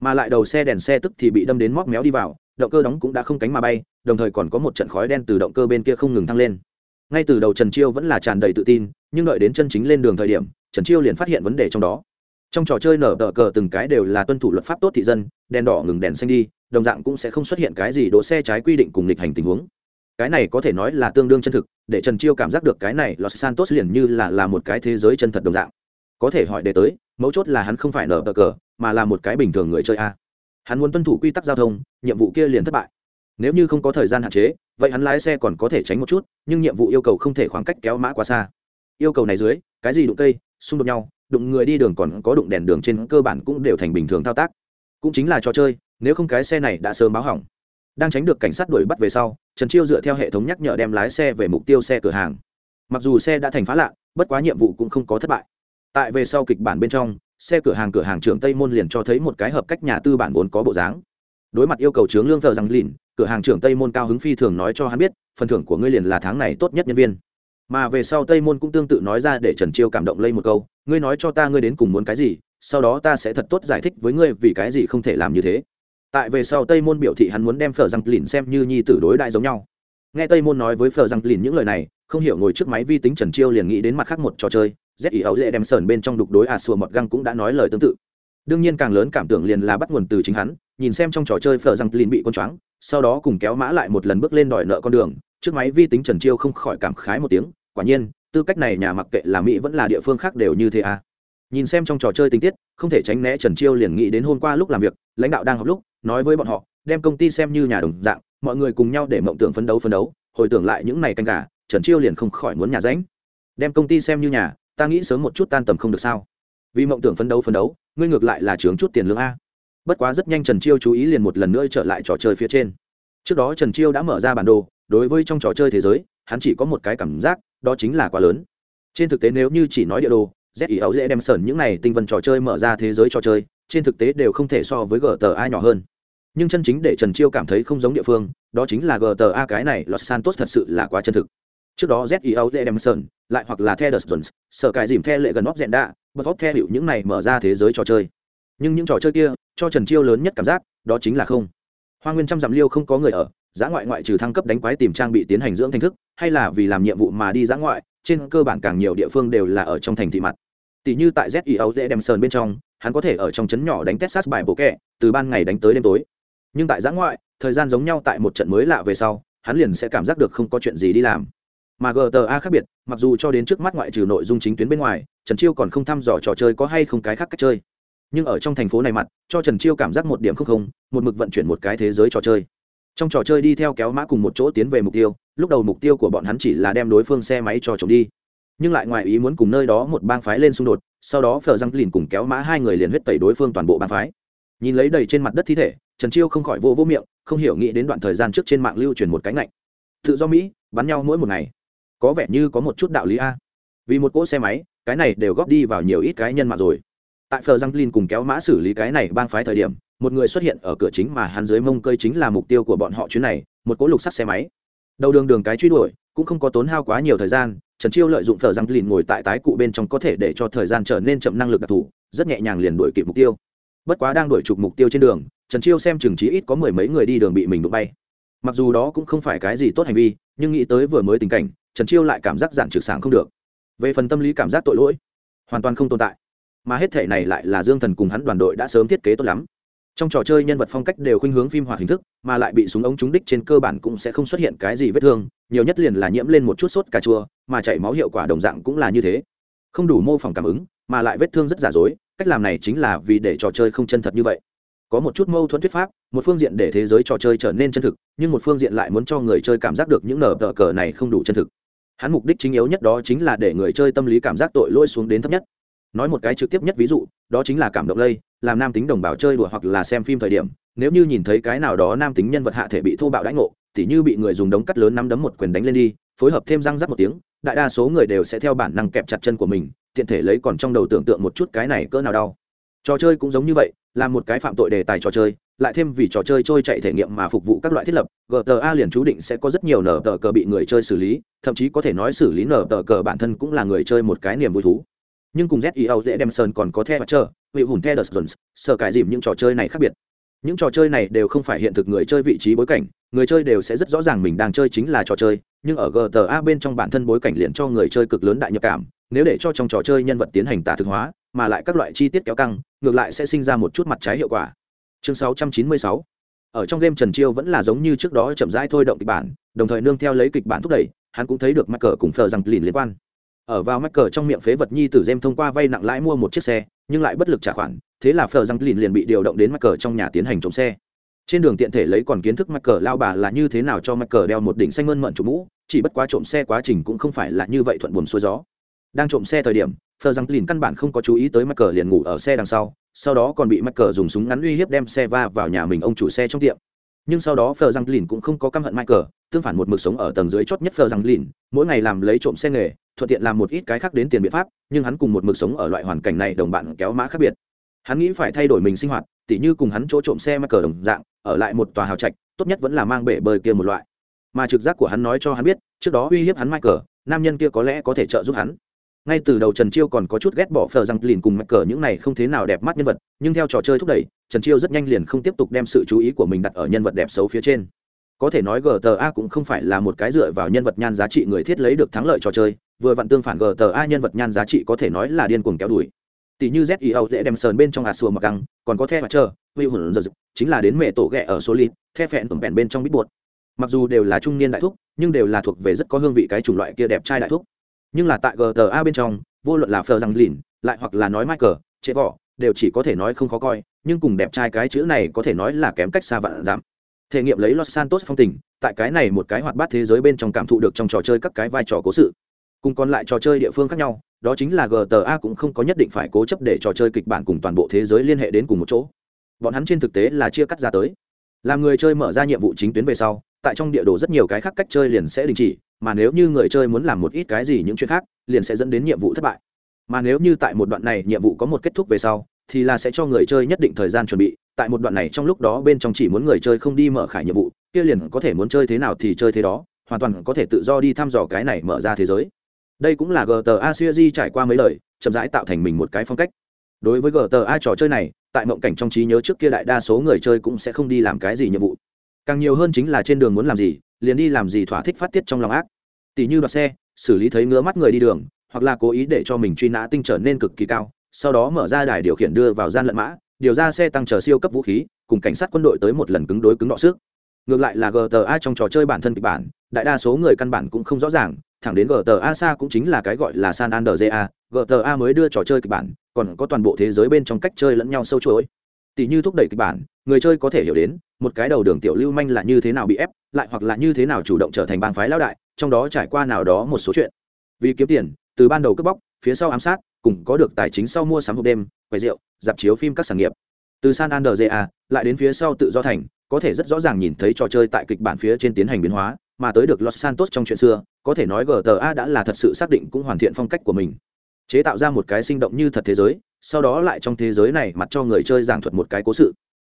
Speaker 1: Mà lại đầu xe đèn xe tức thì bị đâm đến móc méo đi vào, động cơ đóng cũng đã không cánh mà bay, đồng thời còn có một trận khói đen từ động cơ bên kia không ngừng thăng lên. Ngay từ đầu trần chiêu vẫn là tràn đầy tự tin, nhưng đợi đến chân chính lên đường thời điểm, trần chiêu liền phát hiện vấn đề trong đó. Trong trò chơi nở tờ cờ từng cái đều là tuân thủ luật pháp tốt thị dân, đèn đỏ ngừng đèn xanh đi đồng dạng cũng sẽ không xuất hiện cái gì đỗ xe trái quy định cùng lịch hành tình huống. Cái này có thể nói là tương đương chân thực, để trần chiêu cảm giác được cái này los santos liền như là là một cái thế giới chân thật đồng dạng. Có thể hỏi đề tới, mấu chốt là hắn không phải nở bờ cờ, mà là một cái bình thường người chơi a. Hắn muốn tuân thủ quy tắc giao thông, nhiệm vụ kia liền thất bại. Nếu như không có thời gian hạn chế, vậy hắn lái xe còn có thể tránh một chút, nhưng nhiệm vụ yêu cầu không thể khoảng cách kéo mã quá xa. Yêu cầu này dưới, cái gì đụng cây, xung đột nhau, đụng người đi đường còn có đụng đèn đường trên cơ bản cũng đều thành bình thường thao tác. Cũng chính là trò chơi nếu không cái xe này đã sớm báo hỏng. Đang tránh được cảnh sát đuổi bắt về sau, trần chiêu dựa theo hệ thống nhắc nhở đem lái xe về mục tiêu xe cửa hàng. Mặc dù xe đã thành phá lạ, bất quá nhiệm vụ cũng không có thất bại. Tại về sau kịch bản bên trong, xe cửa hàng cửa hàng trưởng tây môn liền cho thấy một cái hợp cách nhà tư bản vốn có bộ dáng. Đối mặt yêu cầu chướng lương thợ rằng lìn cửa hàng trưởng tây môn cao hứng phi thường nói cho hắn biết, phần thưởng của ngươi liền là tháng này tốt nhất nhân viên. Mà về sau tây môn cũng tương tự nói ra để trần chiêu cảm động lây một câu, ngươi nói cho ta ngươi đến cùng muốn cái gì, sau đó ta sẽ thật tốt giải thích với ngươi vì cái gì không thể làm như thế tại về sau tây môn biểu thị hắn muốn đem phở răng lìn xem như nhi tử đối đại giống nhau. Nghe tây môn nói với phở răng lìn những lời này, không hiểu ngồi trước máy vi tính trần chiêu liền nghĩ đến mặt khác một trò chơi, z ý ấu dễ đem sờn bên trong đục đối à sùa mọt găng cũng đã nói lời tương tự. Đương nhiên càng lớn cảm tưởng liền là bắt nguồn từ chính hắn, nhìn xem trong trò chơi phở răng lìn bị con choáng, sau đó cùng kéo mã lại một lần bước lên đòi nợ con đường, trước máy vi tính trần chiêu không khỏi cảm khái một tiếng, quả nhiên, tư cách này nhà mặc kệ là mỹ vẫn là địa phương khác đều như thế à. Nhìn xem trong trò chơi tình tiết, không thể tránh né trần chiêu liền nghĩ đến hôm qua lúc làm việc, lãnh đạo đang học lúc nói với bọn họ đem công ty xem như nhà đồng dạng mọi người cùng nhau để mộng tưởng phấn đấu phấn đấu hồi tưởng lại những ngày canh gà, trần chiêu liền không khỏi muốn nhà ránh. Đem công ty xem như nhà ta nghĩ sớm một chút tan tầm không được sao? Vì mộng tưởng phấn đấu phấn đấu ngươi ngược lại là chướng chút tiền lương a. Bất quá rất nhanh trần chiêu chú ý liền một lần nữa trở lại trò chơi phía trên. Trước đó trần chiêu đã mở ra bản đồ đối với trong trò chơi thế giới hắn chỉ có một cái cảm giác đó chính là quá lớn. Trên thực tế nếu như chỉ nói địa đồ z ý ấu dễ đem sởn những này tinh vân trò chơi mở ra thế giới trò chơi trên thực tế đều không thể so với gờ tờ ai nhỏ hơn nhưng chân chính để trần chiêu cảm thấy không giống địa phương, đó chính là gta a cái này, los santos thật sự là quá chân thực. Trước đó z E ấu dễ đem sởn lại hoặc là the đờ jones, sợ cài dìm the lệ gần óc dẹn đạ, bật óc the hiệu những này mở ra thế giới trò chơi. Nhưng những trò chơi kia, cho trần chiêu lớn nhất cảm giác, đó chính là không. Hoa nguyên trăm dặm liêu không có người ở, giã ngoại ngoại trừ thăng cấp đánh quái tìm trang bị tiến hành dưỡng thành thức, hay là vì làm nhiệm vụ mà đi giã ngoại, trên cơ bản càng nhiều địa phương đều là ở trong thành thị mặt. Tỷ như tại z ấu dễ đem sơn bên trong, hắn có thể ở trong trấn nhỏ đánh texas bài bộ kẹ, từ ban ngày đánh tới đêm tối nhưng tại giã ngoại, thời gian giống nhau tại một trận mới lạ về sau, hắn liền sẽ cảm giác được không có chuyện gì đi làm. Mà gta khác biệt, mặc dù cho đến trước mắt ngoại trừ nội dung chính tuyến bên ngoài, trần chiêu còn không thăm dò trò chơi có hay không cái khác cách chơi. Nhưng ở trong thành phố này mặt, cho trần chiêu cảm giác một điểm không không, một mực vận chuyển một cái thế giới trò chơi. Trong trò chơi đi theo kéo mã cùng một chỗ tiến về mục tiêu, lúc đầu mục tiêu của bọn hắn chỉ là đem đối phương xe máy cho trộm đi. Nhưng lại ngoài ý muốn cùng nơi đó một bang phái lên xung đột, sau đó phờ răng lìn cùng kéo mã hai người liền huyết tẩy đối phương toàn bộ bang phái nhìn lấy đầy trên mặt đất thi thể, trần chiêu không khỏi vô vô miệng, không hiểu nghĩ đến đoạn thời gian trước trên mạng lưu truyền một cái ngạnh. Tự do mỹ, bắn nhau mỗi một ngày. Có vẻ như có một chút đạo lý a. Vì một cỗ xe máy, cái này đều góp đi vào nhiều ít cái nhân mạng rồi. Tại phờ răng lin cùng kéo mã xử lý cái này bang phái thời điểm, một người xuất hiện ở cửa chính mà hắn dưới mông cơi chính là mục tiêu của bọn họ chuyến này, một cỗ lục sắt xe máy. Đầu đường đường cái truy đuổi, cũng không có tốn hao quá nhiều thời gian, trần chiêu lợi dụng phờ răng lìn ngồi tại tái cụ bên trong có thể để cho thời gian trở nên chậm năng lực đặc thù, rất nhẹ nhàng liền đuổi kịp mục tiêu bất quá đang đuổi chụp mục tiêu trên đường, trần chiêu xem chừng trí ít có mười mấy người đi đường bị mình đụng bay. Mặc dù đó cũng không phải cái gì tốt hành vi, nhưng nghĩ tới vừa mới tình cảnh, trần chiêu lại cảm giác giản trực sảng không được. Về phần tâm lý cảm giác tội lỗi, hoàn toàn không tồn tại. Mà hết thể này lại là dương thần cùng hắn đoàn đội đã sớm thiết kế tốt lắm. Trong trò chơi nhân vật phong cách đều khuynh hướng phim hoạt hình thức, mà lại bị súng ống trúng đích trên cơ bản cũng sẽ không xuất hiện cái gì vết thương, nhiều nhất liền là nhiễm lên một chút sốt cà chua, mà chảy máu hiệu quả đồng dạng cũng là như thế. Không đủ mô phỏng cảm ứng, mà lại vết thương rất giả dối cách làm này chính là vì để trò chơi không chân thật như vậy. Có một chút mâu thuẫn thuyết pháp, một phương diện để thế giới trò chơi trở nên chân thực, nhưng một phương diện lại muốn cho người chơi cảm giác được những nở tờ cờ này không đủ chân thực. Hắn mục đích chính yếu nhất đó chính là để người chơi tâm lý cảm giác tội lỗi xuống đến thấp nhất. Nói một cái trực tiếp nhất ví dụ, đó chính là cảm động lây, làm nam tính đồng bào chơi đùa hoặc là xem phim thời điểm, nếu như nhìn thấy cái nào đó nam tính nhân vật hạ thể bị thô bạo đãi ngộ, tỉ như bị người dùng đống cắt lớn nắm đấm một quyền đánh lên đi, phối hợp thêm răng rắc một tiếng, đại đa số người đều sẽ theo bản năng kẹp chặt chân của mình tiện thể lấy còn trong đầu tưởng tượng một chút cái này cỡ nào đau. Trò chơi cũng giống như vậy, là một cái phạm tội đề tài trò chơi, lại thêm vì trò chơi trôi chạy thể nghiệm mà phục vụ các loại thiết lập gta liền chú định sẽ có rất nhiều nở tờ cờ bị người chơi xử lý, thậm chí có thể nói xử lý nở tờ cờ bản thân cũng là người chơi một cái niềm vui thú. Nhưng cùng zio dễ đem sơn còn có the và chờ vị hùn the đờ sợ cải dìm những trò chơi này khác biệt. Những trò chơi này đều không phải hiện thực người chơi vị trí bối cảnh, người chơi đều sẽ rất rõ ràng mình đang chơi chính là trò chơi, nhưng ở gta bên trong bản thân bối cảnh liền cho người chơi cực lớn đại nhập cảm nếu để cho trong trò chơi nhân vật tiến hành tả thực hóa, mà lại các loại chi tiết kéo căng, ngược lại sẽ sinh ra một chút mặt trái hiệu quả. Chương 696 ở trong game trần chiêu vẫn là giống như trước đó chậm rãi thôi động kịch bản, đồng thời nương theo lấy kịch bản thúc đẩy, hắn cũng thấy được mắc cờ cùng phờ rằng lìn liên quan. Ở vào mắc cờ trong miệng phế vật nhi tử gem thông qua vay nặng lãi mua một chiếc xe, nhưng lại bất lực trả khoản, thế là phờ rằng lìn liền bị điều động đến mắc cờ trong nhà tiến hành trộm xe. Trên đường tiện thể lấy còn kiến thức mắc cờ lao bà là như thế nào cho mắc cờ đeo một đỉnh xanh mơn mận chủ mũ, chỉ bất quá trộm xe quá trình cũng không phải là như vậy thuận buồm xuôi gió đang trộm xe thời điểm, phờ rằng lìn căn bản không có chú ý tới mắc cờ liền ngủ ở xe đằng sau sau đó còn bị mắc cờ dùng súng ngắn uy hiếp đem xe va vào nhà mình ông chủ xe trong tiệm. Nhưng sau đó phờ rằng lìn cũng không có căm hận michael tương phản một mực sống ở tầng dưới chót nhất phờ rằng lìn, mỗi ngày làm lấy trộm xe nghề, thuận tiện làm một ít cái khác đến tiền biện pháp, nhưng hắn cùng một mực sống ở loại hoàn cảnh này đồng bạn kéo mã khác biệt. Hắn nghĩ phải thay đổi mình sinh hoạt, tỉ như cùng hắn chỗ trộm xe michael đồng dạng, ở lại một tòa hào trạch, tốt nhất vẫn là mang bể bơi kia một loại. Mà trực giác của hắn nói cho hắn biết, trước đó uy hiếp hắn michael nam nhân kia có lẽ có thể trợ giúp hắn ngay từ đầu trần chiêu còn có chút ghét bỏ phờ răng lìn cùng mạch cờ những này không thế nào đẹp mắt nhân vật, nhưng theo trò chơi thúc đẩy, trần chiêu rất nhanh liền không tiếp tục đem sự chú ý của mình đặt ở nhân vật đẹp xấu phía trên. Có thể nói gta cũng không phải là một cái dựa vào nhân vật nhan giá trị người thiết lấy được thắng lợi trò chơi, vừa vặn tương phản gta nhân vật nhan giá trị có thể nói là điên cuồng kéo đuổi. Tỷ như zio dễ đem sờn bên trong hạt xùa mặc găng, còn có the mặt trơ huy hùn giật chính là đến mẹ tổ ghẹ ở số lít the phẹn tổng vẹn bên trong bít bột mặc dù đều là trung niên đại thúc, nhưng đều là thuộc về rất có hương vị cái chủng loại kia đẹp trai đại thúc nhưng là tại gta bên trong, vô luận là phờ rằng lìn, lại hoặc là nói michael chế vỏ đều chỉ có thể nói không khó coi, nhưng cùng đẹp trai cái chữ này có thể nói là kém cách xa vạn giảm. Thể nghiệm lấy los santos phong tình, tại cái này một cái hoạt bát thế giới bên trong cảm thụ được trong trò chơi các cái vai trò cố sự. Cùng còn lại trò chơi địa phương khác nhau, đó chính là gta cũng không có nhất định phải cố chấp để trò chơi kịch bản cùng toàn bộ thế giới liên hệ đến cùng một chỗ. Bọn hắn trên thực tế là chia cắt ra tới. Làm người chơi mở ra nhiệm vụ chính tuyến về sau, tại trong địa đồ rất nhiều cái khác cách chơi liền sẽ đình chỉ mà nếu như người chơi muốn làm một ít cái gì những chuyện khác, liền sẽ dẫn đến nhiệm vụ thất bại. Mà nếu như tại một đoạn này nhiệm vụ có một kết thúc về sau, thì là sẽ cho người chơi nhất định thời gian chuẩn bị, tại một đoạn này trong lúc đó bên trong chỉ muốn người chơi không đi mở khải nhiệm vụ, kia liền có thể muốn chơi thế nào thì chơi thế đó, hoàn toàn có thể tự do đi thăm dò cái này mở ra thế giới. Đây cũng là gta series trải qua mấy lời, chậm rãi tạo thành mình một cái phong cách. Đối với gta trò chơi này, tại mộng cảnh trong trí nhớ trước kia đại đa số người chơi cũng sẽ không đi làm cái gì nhiệm vụ. Càng nhiều hơn chính là trên đường muốn làm gì, liền đi làm gì thỏa thích phát tiết trong lòng ác tỷ như đoạt xe, xử lý thấy ngứa mắt người đi đường, hoặc là cố ý để cho mình truy nã tinh trở nên cực kỳ cao, sau đó mở ra đài điều khiển đưa vào gian lận mã, điều ra xe tăng chờ siêu cấp vũ khí, cùng cảnh sát quân đội tới một lần cứng đối cứng đọ sức. Ngược lại là gta trong trò chơi bản thân kịch bản, đại đa số người căn bản cũng không rõ ràng, thẳng đến gta xa cũng chính là cái gọi là san andrea gta mới đưa trò chơi kịch bản, còn có toàn bộ thế giới bên trong cách chơi lẫn nhau sâu chuỗi. Tỷ như thúc đẩy kịch bản, người chơi có thể hiểu đến, một cái đầu đường tiểu lưu manh là như thế nào bị ép, lại hoặc là như thế nào chủ động trở thành bang phái lão đại trong đó trải qua nào đó một số chuyện. Vì kiếm tiền, từ ban đầu cướp bóc, phía sau ám sát, cùng có được tài chính sau mua sắm hộp đêm, quầy rượu, dạp chiếu phim các sản nghiệp. Từ san andrea lại đến phía sau tự do thành, có thể rất rõ ràng nhìn thấy trò chơi tại kịch bản phía trên tiến hành biến hóa, mà tới được los santos trong chuyện xưa, có thể nói gta đã là thật sự xác định cũng hoàn thiện phong cách của mình. Chế tạo ra một cái sinh động như thật thế giới, sau đó lại trong thế giới này mặt cho người chơi giảng thuật một cái cố sự.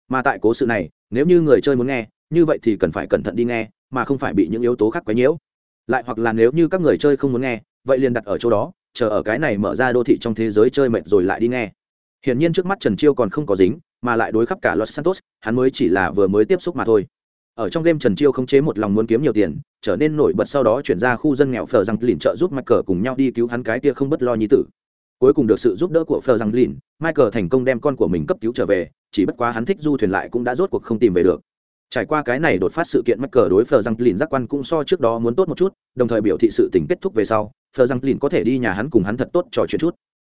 Speaker 1: Mà tại cố sự này, nếu như người chơi muốn nghe, như vậy thì cần phải cẩn thận đi nghe, mà không phải bị những yếu tố khác quấy nhiễu lại hoặc là nếu như các người chơi không muốn nghe, vậy liền đặt ở chỗ đó, chờ ở cái này mở ra đô thị trong thế giới chơi mệt rồi lại đi nghe. Hiển nhiên trước mắt trần chiêu còn không có dính, mà lại đối khắp cả los santos, hắn mới chỉ là vừa mới tiếp xúc mà thôi. Ở trong game trần chiêu không chế một lòng muốn kiếm nhiều tiền, trở nên nổi bật sau đó chuyển ra khu dân nghèo phờ rằng lìn trợ giúp michael cùng nhau đi cứu hắn cái kia không bất lo nhi tử. Cuối cùng được sự giúp đỡ của phờ rằng lìn, michael thành công đem con của mình cấp cứu trở về, chỉ bất quá hắn thích du thuyền lại cũng đã rốt cuộc không tìm về được trải qua cái này đột phát sự kiện mắc cờ đối phờ răng lìn giác quan cũng so trước đó muốn tốt một chút, đồng thời biểu thị sự tình kết thúc về sau phờ răng lìn có thể đi nhà hắn cùng hắn thật tốt trò chuyện chút.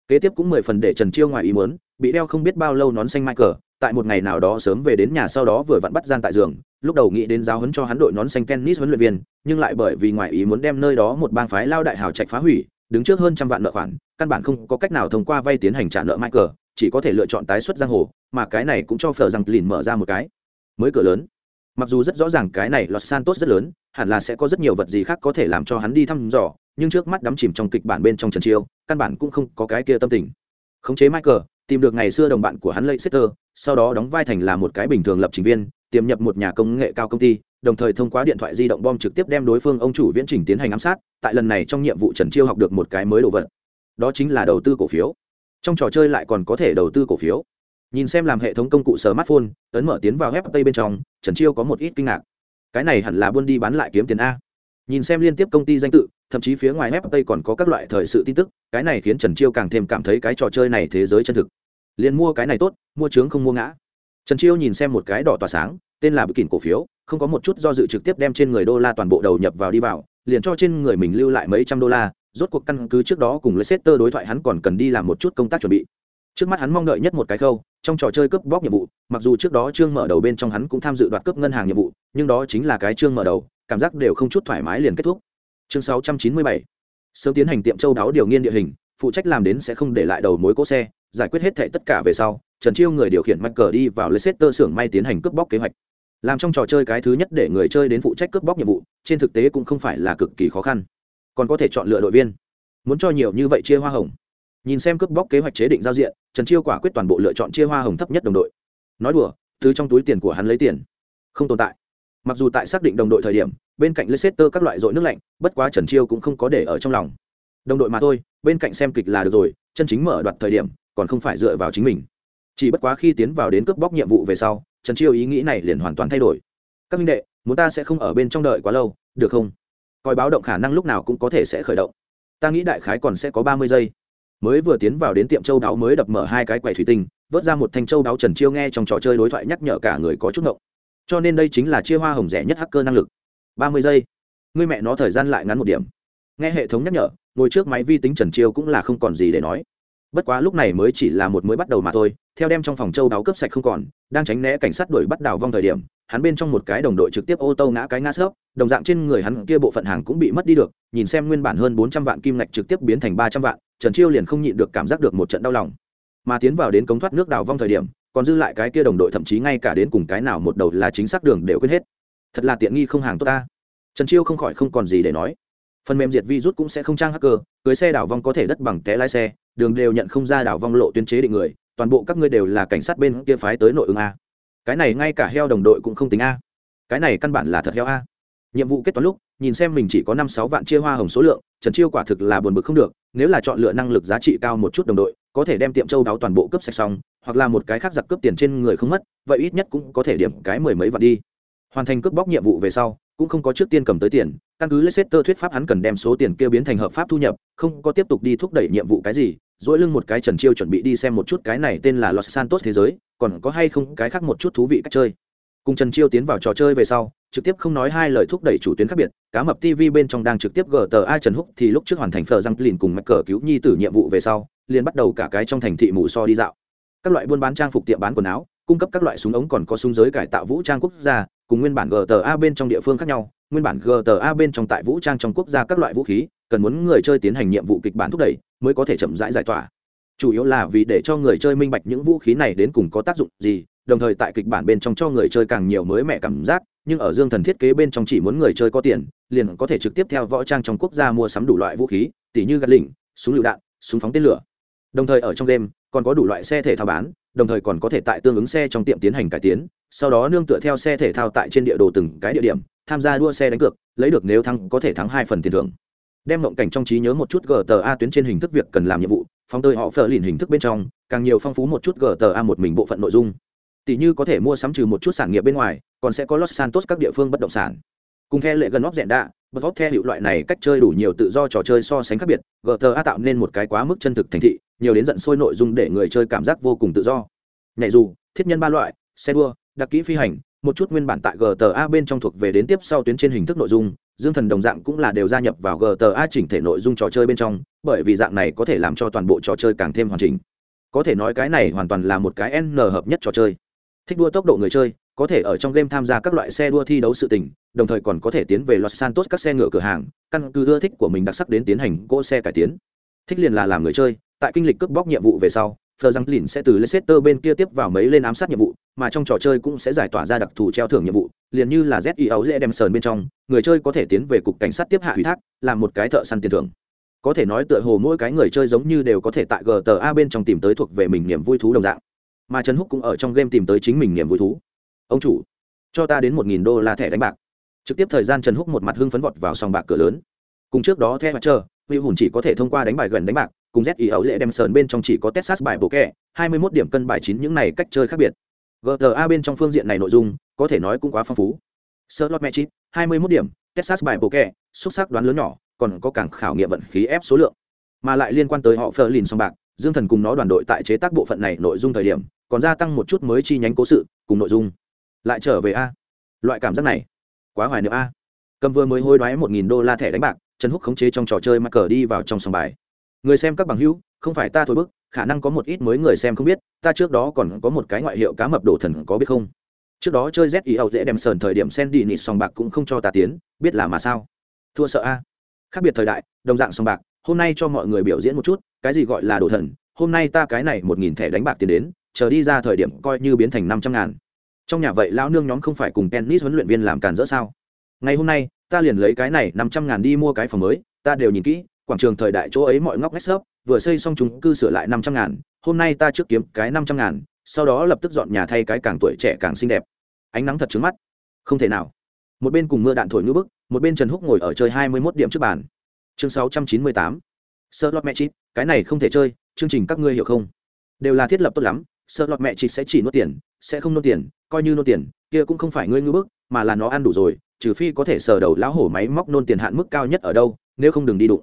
Speaker 1: Kế tiếp cũng mười phần để trần chiêu ngoài ý muốn, bị đeo không biết bao lâu nón xanh michael, tại một ngày nào đó sớm về đến nhà sau đó vừa vặn bắt gian tại giường, lúc đầu nghĩ đến giáo huấn cho hắn đội nón xanh tennis huấn luyện viên, nhưng lại bởi vì ngoài ý muốn đem nơi đó một bang phái lao đại hào trạch phá hủy, đứng trước hơn trăm vạn nợ khoản, căn bản không có cách nào thông qua vay tiến hành trả nợ michael, chỉ có thể lựa chọn tái xuất giang hồ, mà cái này cũng cho phờ rằng lìn mở ra một cái. Mới cửa lớn mặc dù rất rõ ràng cái này los santos rất lớn hẳn là sẽ có rất nhiều vật gì khác có thể làm cho hắn đi thăm dò nhưng trước mắt đắm chìm trong kịch bản bên trong trần chiêu căn bản cũng không có cái kia tâm tình. Khống chế michael tìm được ngày xưa đồng bạn của hắn Leicester, sau đó đóng vai thành là một cái bình thường lập trình viên tiềm nhập một nhà công nghệ cao công ty đồng thời thông qua điện thoại di động bom trực tiếp đem đối phương ông chủ viễn trình tiến hành ám sát tại lần này trong nhiệm vụ trần chiêu học được một cái mới đồ vật. Đó chính là đầu tư cổ phiếu. Trong trò chơi lại còn có thể đầu tư cổ phiếu nhìn xem làm hệ thống công cụ smartphone ấn mở tiến vào web bên trong, trần chiêu có một ít kinh ngạc. Cái này hẳn là buôn đi bán lại kiếm tiền a. Nhìn xem liên tiếp công ty danh tự, thậm chí phía ngoài web còn có các loại thời sự tin tức, cái này khiến trần chiêu càng thêm cảm thấy cái trò chơi này thế giới chân thực. Liền mua cái này tốt, mua trướng không mua ngã. Trần chiêu nhìn xem một cái đỏ tỏa sáng, tên là bức kỉnh cổ phiếu, không có một chút do dự trực tiếp đem trên người đô la toàn bộ đầu nhập vào đi vào, liền cho trên người mình lưu lại mấy trăm đô la, rốt cuộc căn cứ trước đó cùng Leicester đối thoại hắn còn cần đi làm một chút công tác chuẩn bị. Trước mắt hắn mong đợi nhất một cái khâu trong trò chơi cướp bóc nhiệm vụ, mặc dù trước đó trương mở đầu bên trong hắn cũng tham dự đoạt cướp ngân hàng nhiệm vụ, nhưng đó chính là cái trương mở đầu, cảm giác đều không chút thoải mái liền kết thúc. Chương 697 sớm tiến hành tiệm châu đáo điều nghiên địa hình, phụ trách làm đến sẽ không để lại đầu mối cỗ xe, giải quyết hết thệ tất cả về sau, trần chiêu người điều khiển mắc cờ đi vào leicester xưởng may tiến hành cướp bóc kế hoạch. Làm trong trò chơi cái thứ nhất để người chơi đến phụ trách cướp bóc nhiệm vụ, trên thực tế cũng không phải là cực kỳ khó khăn. Còn có thể chọn lựa đội viên. Muốn cho nhiều như vậy chia hoa hồng nhìn xem cướp bóc kế hoạch chế định giao diện, trần chiêu quả quyết toàn bộ lựa chọn chia hoa hồng thấp nhất đồng đội. Nói đùa thứ trong túi tiền của hắn lấy tiền. Không tồn tại. Mặc dù tại xác định đồng đội thời điểm, bên cạnh leicester các loại dội nước lạnh, bất quá trần chiêu cũng không có để ở trong lòng. Đồng đội mà thôi, bên cạnh xem kịch là được rồi, chân chính mở đoạt thời điểm, còn không phải dựa vào chính mình. Chỉ bất quá khi tiến vào đến cướp bóc nhiệm vụ về sau, trần chiêu ý nghĩ này liền hoàn toàn thay đổi. Các minh đệ, muốn ta sẽ không ở bên trong đợi quá lâu, được không? Coi báo động khả năng lúc nào cũng có thể sẽ khởi động. Ta nghĩ đại khái còn sẽ có ba mươi giây mới vừa tiến vào đến tiệm châu đáo mới đập mở hai cái quầy thủy tinh, vớt ra một thanh châu đáo trần chiêu nghe trong trò chơi đối thoại nhắc nhở cả người có chút ngộng. Cho nên đây chính là chia hoa hồng rẻ nhất hacker năng lực. Ba mươi giây. Người mẹ nó thời gian lại ngắn một điểm. Nghe hệ thống nhắc nhở, ngồi trước máy vi tính trần chiêu cũng là không còn gì để nói. Bất quá lúc này mới chỉ là một mới bắt đầu mà thôi theo đem trong phòng châu đáo cướp sạch không còn, đang tránh né cảnh sát đuổi bắt đào vong thời điểm, hắn bên trong một cái đồng đội trực tiếp ô tô ngã cái ngã sớp, đồng dạng trên người hắn kia bộ phận hàng cũng bị mất đi được, nhìn xem nguyên bản hơn bốn trăm vạn kim ngạch trực tiếp biến thành ba trăm vạn, trần chiêu liền không nhịn được cảm giác được một trận đau lòng. Mà tiến vào đến cống thoát nước đào vong thời điểm, còn dư lại cái kia đồng đội thậm chí ngay cả đến cùng cái nào một đầu là chính xác đường đều quên hết. Thật là tiện nghi không hàng tốt ta. Trần chiêu không khỏi không còn gì để nói. Phần mềm diệt virus cũng sẽ không trang hacker, cưới xe đảo vong có thể đất bằng té lái xe, đường đều nhận không ra đảo vong lộ tuyên chế định người toàn bộ các ngươi đều là cảnh sát bên kia phái tới nội ứng a. Cái này ngay cả heo đồng đội cũng không tính a. Cái này căn bản là thật heo a. Nhiệm vụ kết toán lúc, nhìn xem mình chỉ có năm sáu vạn chia hoa hồng số lượng, trần chiêu quả thực là buồn bực không được, nếu là chọn lựa năng lực giá trị cao một chút đồng đội, có thể đem tiệm châu đáo toàn bộ cướp sạch xong, hoặc là một cái khác giặc cướp tiền trên người không mất, vậy ít nhất cũng có thể điểm cái mười mấy vạn đi. Hoàn thành cướp bóc nhiệm vụ về sau cũng không có trước tiên cầm tới tiền, căn cứ leicester thuyết pháp hắn cần đem số tiền kia biến thành hợp pháp thu nhập, không có tiếp tục đi thúc đẩy nhiệm vụ cái gì, dỗi lưng một cái trần chiêu chuẩn bị đi xem một chút cái này tên là los santos thế giới, còn có hay không cái khác một chút thú vị cách chơi. Cùng trần chiêu tiến vào trò chơi về sau, trực tiếp không nói hai lời thúc đẩy chủ tuyến khác biệt, cá mập tv bên trong đang trực tiếp gờ tờ ai trần húc thì lúc trước hoàn thành phờ răng lìn cùng mạch cờ cứu nhi tử nhiệm vụ về sau, liền bắt đầu cả cái trong thành thị mù so đi dạo. Các loại buôn bán trang phục tiệm bán quần áo, cung cấp các loại súng ống còn có súng giới cải tạo vũ trang quốc gia cùng nguyên bản gta bên trong địa phương khác nhau, nguyên bản gta bên trong tại vũ trang trong quốc gia các loại vũ khí, cần muốn người chơi tiến hành nhiệm vụ kịch bản thúc đẩy, mới có thể chậm rãi giải tỏa. Chủ yếu là vì để cho người chơi minh bạch những vũ khí này đến cùng có tác dụng gì, đồng thời tại kịch bản bên trong cho người chơi càng nhiều mới mẻ cảm giác, nhưng ở dương thần thiết kế bên trong chỉ muốn người chơi có tiền, liền có thể trực tiếp theo võ trang trong quốc gia mua sắm đủ loại vũ khí, tỉ như gạt lỉnh, súng lựu đạn, súng phóng tên lửa. Đồng thời ở trong đêm còn có đủ loại xe thể thao bán, đồng thời còn có thể tại tương ứng xe trong tiệm tiến hành cải tiến sau đó nương tựa theo xe thể thao tại trên địa đồ từng cái địa điểm, tham gia đua xe đánh cược, lấy được nếu thắng có thể thắng hai phần tiền thưởng. Đem mộng cảnh trong trí nhớ một chút gta tuyến trên hình thức việc cần làm nhiệm vụ phong tơi họ phờ lìn hình thức bên trong, càng nhiều phong phú một chút gta một mình bộ phận nội dung. Tỷ như có thể mua sắm trừ một chút sản nghiệp bên ngoài, còn sẽ có los santos các địa phương bất động sản. Cùng theo lệ gần óc dẹn đạ bất góp theo hiệu loại này cách chơi đủ nhiều tự do trò chơi so sánh khác biệt gta tạo nên một cái quá mức chân thực thành thị, nhiều đến giận sôi nội dung để người chơi cảm giác vô cùng tự do. Nhảy dù, thiết nhân ba loại, xe đua đặc kỹ phi hành, một chút nguyên bản tại gta bên trong thuộc về đến tiếp sau tuyến trên hình thức nội dung, dương thần đồng dạng cũng là đều gia nhập vào gta chỉnh thể nội dung trò chơi bên trong, bởi vì dạng này có thể làm cho toàn bộ trò chơi càng thêm hoàn chỉnh. Có thể nói cái này hoàn toàn là một cái n hợp nhất trò chơi. Thích đua tốc độ người chơi, có thể ở trong game tham gia các loại xe đua thi đấu sự tình, đồng thời còn có thể tiến về los santos các xe ngựa cửa hàng, căn cứ ưa thích của mình đặc sắc đến tiến hành cỗ xe cải tiến. Thích liền là làm người chơi, tại kinh lịch cướp bóc nhiệm vụ về sau Fleur rằng Lìn sẽ từ Leicester bên kia tiếp vào mấy lên ám sát nhiệm vụ, mà trong trò chơi cũng sẽ giải tỏa ra đặc thù treo thưởng nhiệm vụ, liền như là ZEO Redemption bên trong, người chơi có thể tiến về cục cảnh sát tiếp hạ ủy thác, làm một cái thợ săn tiền thưởng. Có thể nói tựa hồ mỗi cái người chơi giống như đều có thể tại GTA bên trong tìm tới thuộc về mình niềm vui thú đồng dạng. Mà Trần Húc cũng ở trong game tìm tới chính mình niềm vui thú. Ông chủ, cho ta đến một nghìn đô la thẻ đánh bạc. Trực tiếp thời gian Trần Húc một mặt hưng phấn vọt vào sòng bạc cửa lớn. Cùng trước đó theo mặt chờ, Huy Hùn chỉ có thể thông qua đánh bài gần đánh bạc, cùng z ý ấu dễ đem sờn bên trong chỉ có texas bài bộ kẹ, hai mươi mốt điểm cân bài chín những này cách chơi khác biệt. Gta bên trong phương diện này nội dung, có thể nói cũng quá phong phú. Sơ lót mẹ chip hai mươi mốt điểm, texas bài bộ kẹ xúc sắc đoán lớn nhỏ, còn có cảng khảo nghiệm vận khí ép số lượng. Mà lại liên quan tới họ phờ lìn song bạc, dương thần cùng nó đoàn đội tại chế tác bộ phận này nội dung thời điểm, còn gia tăng một chút mới chi nhánh cố sự, cùng nội dung. Lại trở về a. Loại cảm giác này, quá hoài niệm a. Cầm vừa mới hối đoái một nghìn đô la thẻ đánh bạc, trần húc khống chế trong trò chơi mà cờ đi vào trong sòng bài người xem các bằng hữu, không phải ta thổi bức, khả năng có một ít mới người xem không biết, ta trước đó còn có một cái ngoại hiệu cá mập đổ thần có biết không? Trước đó chơi z ý ẩu dễ đem sờn thời điểm sen đi nịt sòng bạc cũng không cho ta tiến, biết là mà sao? Thua sợ a. Khác biệt thời đại, đồng dạng sòng bạc, hôm nay cho mọi người biểu diễn một chút, cái gì gọi là đổ thần, hôm nay ta cái này một nghìn thẻ đánh bạc tiền đến, chờ đi ra thời điểm coi như biến thành năm trăm ngàn. Trong nhà vậy lão nương nhóm không phải cùng tennis huấn luyện viên làm càn rỡ sao? Ngày hôm nay, ta liền lấy cái này năm trăm ngàn đi mua cái phòng mới, ta đều nhìn kỹ quảng trường thời đại chỗ ấy mọi ngóc ngách xớp vừa xây xong chúng cư sửa lại năm trăm ngàn hôm nay ta trước kiếm cái năm trăm ngàn sau đó lập tức dọn nhà thay cái càng tuổi trẻ càng xinh đẹp. Ánh nắng thật trứng mắt. Không thể nào. Một bên cùng mưa đạn thổi ngữ bức một bên trần húc ngồi ở chơi hai mươi mốt điểm trước bàn. Chương sáu trăm chín mươi tám. Sơ lọt mẹ chị, cái này không thể chơi chương trình các ngươi hiểu không? Đều là thiết lập tốt lắm sợ lọt mẹ chị sẽ chỉ nuốt tiền sẽ không nuốt tiền coi như nuốt tiền kia cũng không phải ngươi ngữ bức mà là nó ăn đủ rồi trừ phi có thể sờ đầu lão hổ máy móc nôn tiền hạn mức cao nhất ở đâu nếu không đừng đi đụng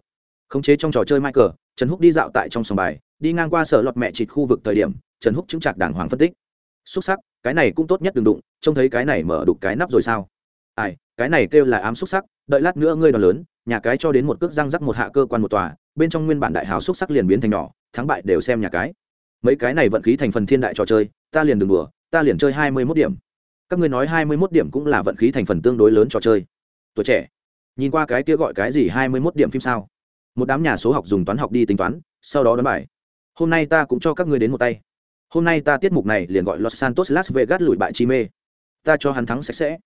Speaker 1: khống chế trong trò chơi michael, trần húc đi dạo tại trong sòng bài, đi ngang qua sở lọt mẹ chịt khu vực thời điểm, trần húc chứng chặt đàng hoàng phân tích. Xúc sắc, cái này cũng tốt nhất đừng đụng, trông thấy cái này mở đục cái nắp rồi sao? Ai, cái này kêu là ám xúc sắc, đợi lát nữa ngươi đòn lớn, nhà cái cho đến một cước răng rắc một hạ cơ quan một tòa, bên trong nguyên bản đại hào xúc sắc liền biến thành nhỏ, thắng bại đều xem nhà cái. Mấy cái này vận khí thành phần thiên đại trò chơi, ta liền đừng đùa, ta liền chơi hai mươi mốt điểm. Các ngươi nói hai mươi mốt điểm cũng là vận khí thành phần tương đối lớn trò chơi. Tuổi trẻ, nhìn qua cái kia gọi cái gì hai mươi mốt điểm phim sao? Một đám nhà số học dùng toán học đi tính toán, sau đó đoán bài. Hôm nay ta cũng cho các ngươi đến một tay. Hôm nay ta tiết mục này liền gọi los santos las vegas lùi bại chi mê. Ta cho hắn thắng sạch sẽ.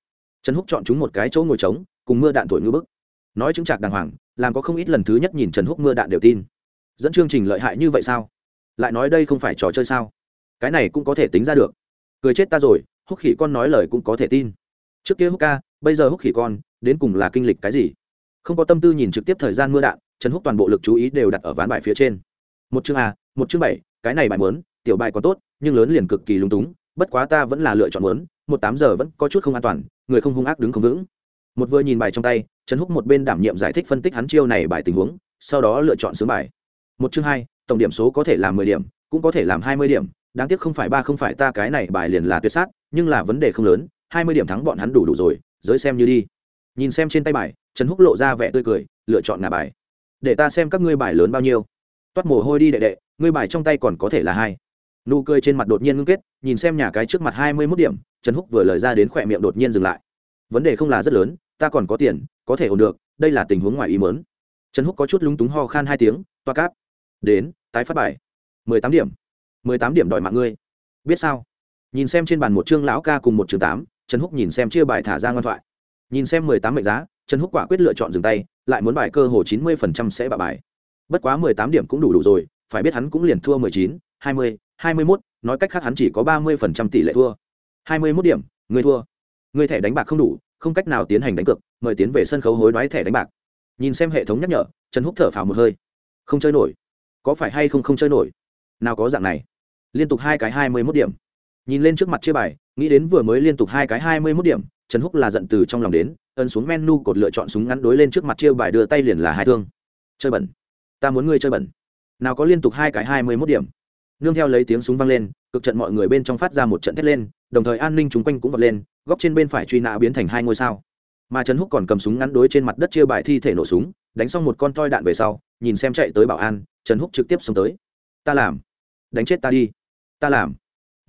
Speaker 1: Trần húc chọn chúng một cái chỗ ngồi trống, cùng mưa đạn thổi ngư bức. Nói chứng trạc đàng hoàng, làm có không ít lần thứ nhất nhìn trần húc mưa đạn đều tin. Dẫn chương trình lợi hại như vậy sao? Lại nói đây không phải trò chơi sao? Cái này cũng có thể tính ra được. Cười chết ta rồi, húc khỉ con nói lời cũng có thể tin. Trước kia húc ca, bây giờ húc khỉ con, đến cùng là kinh lịch cái gì? Không có tâm tư nhìn trực tiếp thời gian mưa đạn trần húc toàn bộ lực chú ý đều đặt ở ván bài phía trên. Một chương a, một chương bảy, cái này bài mớn tiểu bài còn tốt, nhưng lớn liền cực kỳ lung túng, bất quá ta vẫn là lựa chọn mớn một tám giờ vẫn có chút không an toàn, người không hung ác đứng không vững. Một vừa nhìn bài trong tay, trần húc một bên đảm nhiệm giải thích phân tích hắn chiêu này bài tình huống, sau đó lựa chọn sướng bài. Một chương hai, tổng điểm số có thể làm mười điểm, cũng có thể làm hai mươi điểm, đáng tiếc không phải ba không phải ta, cái này bài liền là tuyệt sát, nhưng là vấn đề không lớn, hai mươi điểm thắng bọn hắn đủ đủ rồi, giới xem như đi. Nhìn xem trên tay bài, trần húc lộ ra vẻ tươi cười, lựa chọn ngả bài để ta xem các ngươi bài lớn bao nhiêu. Toát mồ hôi đi đệ đệ, ngươi bài trong tay còn có thể là hai. Nụ cười trên mặt đột nhiên ngưng kết, nhìn xem nhà cái trước mặt hai mươi mốt điểm, trần húc vừa lời ra đến khỏe miệng đột nhiên dừng lại. Vấn đề không là rất lớn, ta còn có tiền, có thể ổn được, đây là tình huống ngoài ý mớn trần húc có chút lúng túng ho khan hai tiếng toa cáp. Đến, tái phát bài. mười tám điểm. mười tám điểm đòi mạng ngươi. Biết sao? Nhìn xem trên bàn một chương lão ca cùng một chương tám, trần húc nhìn xem chia bài thả ra ngoan thoại. Nhìn xem mười tám mệnh giá, trần húc quả quyết lựa chọn dừng tay lại muốn bài cơ hồ chín mươi phần trăm sẽ bạ bài. Bất quá mười tám điểm cũng đủ đủ rồi, phải biết hắn cũng liền thua mười chín, hai mươi hai mươi mốt, nói cách khác hắn chỉ có ba mươi phần trăm tỷ lệ thua. hai mươi mốt điểm, người thua. Người thẻ đánh bạc không đủ, không cách nào tiến hành đánh cược, mời tiến về sân khấu hối đoái thẻ đánh bạc. Nhìn xem hệ thống nhắc nhở, trần húc thở phào một hơi. Không chơi nổi. Có phải hay không không chơi nổi? Nào có dạng này. Liên tục hai cái hai mươi mốt điểm. Nhìn lên trước mặt chia bài nghĩ đến vừa mới liên tục hai cái hai mươi mốt điểm, trần húc là giận từ trong lòng đến, ấn xuống menu cột lựa chọn súng ngắn đối lên trước mặt chia bài đưa tay liền là hai thương. Chơi bẩn. Ta muốn ngươi chơi bẩn. Nào có liên tục hai cái hai mươi mốt điểm. Nương theo lấy tiếng súng vang lên, cực trận mọi người bên trong phát ra một trận thét lên, đồng thời an ninh chung quanh cũng vọt lên, góc trên bên phải truy nã biến thành hai ngôi sao. Mà trần húc còn cầm súng ngắn đối trên mặt đất chia bài thi thể nổ súng, đánh xong một con toi đạn về sau, nhìn xem chạy tới bảo an, trần húc trực tiếp xông tới. Ta làm. Đánh chết ta đi. Ta làm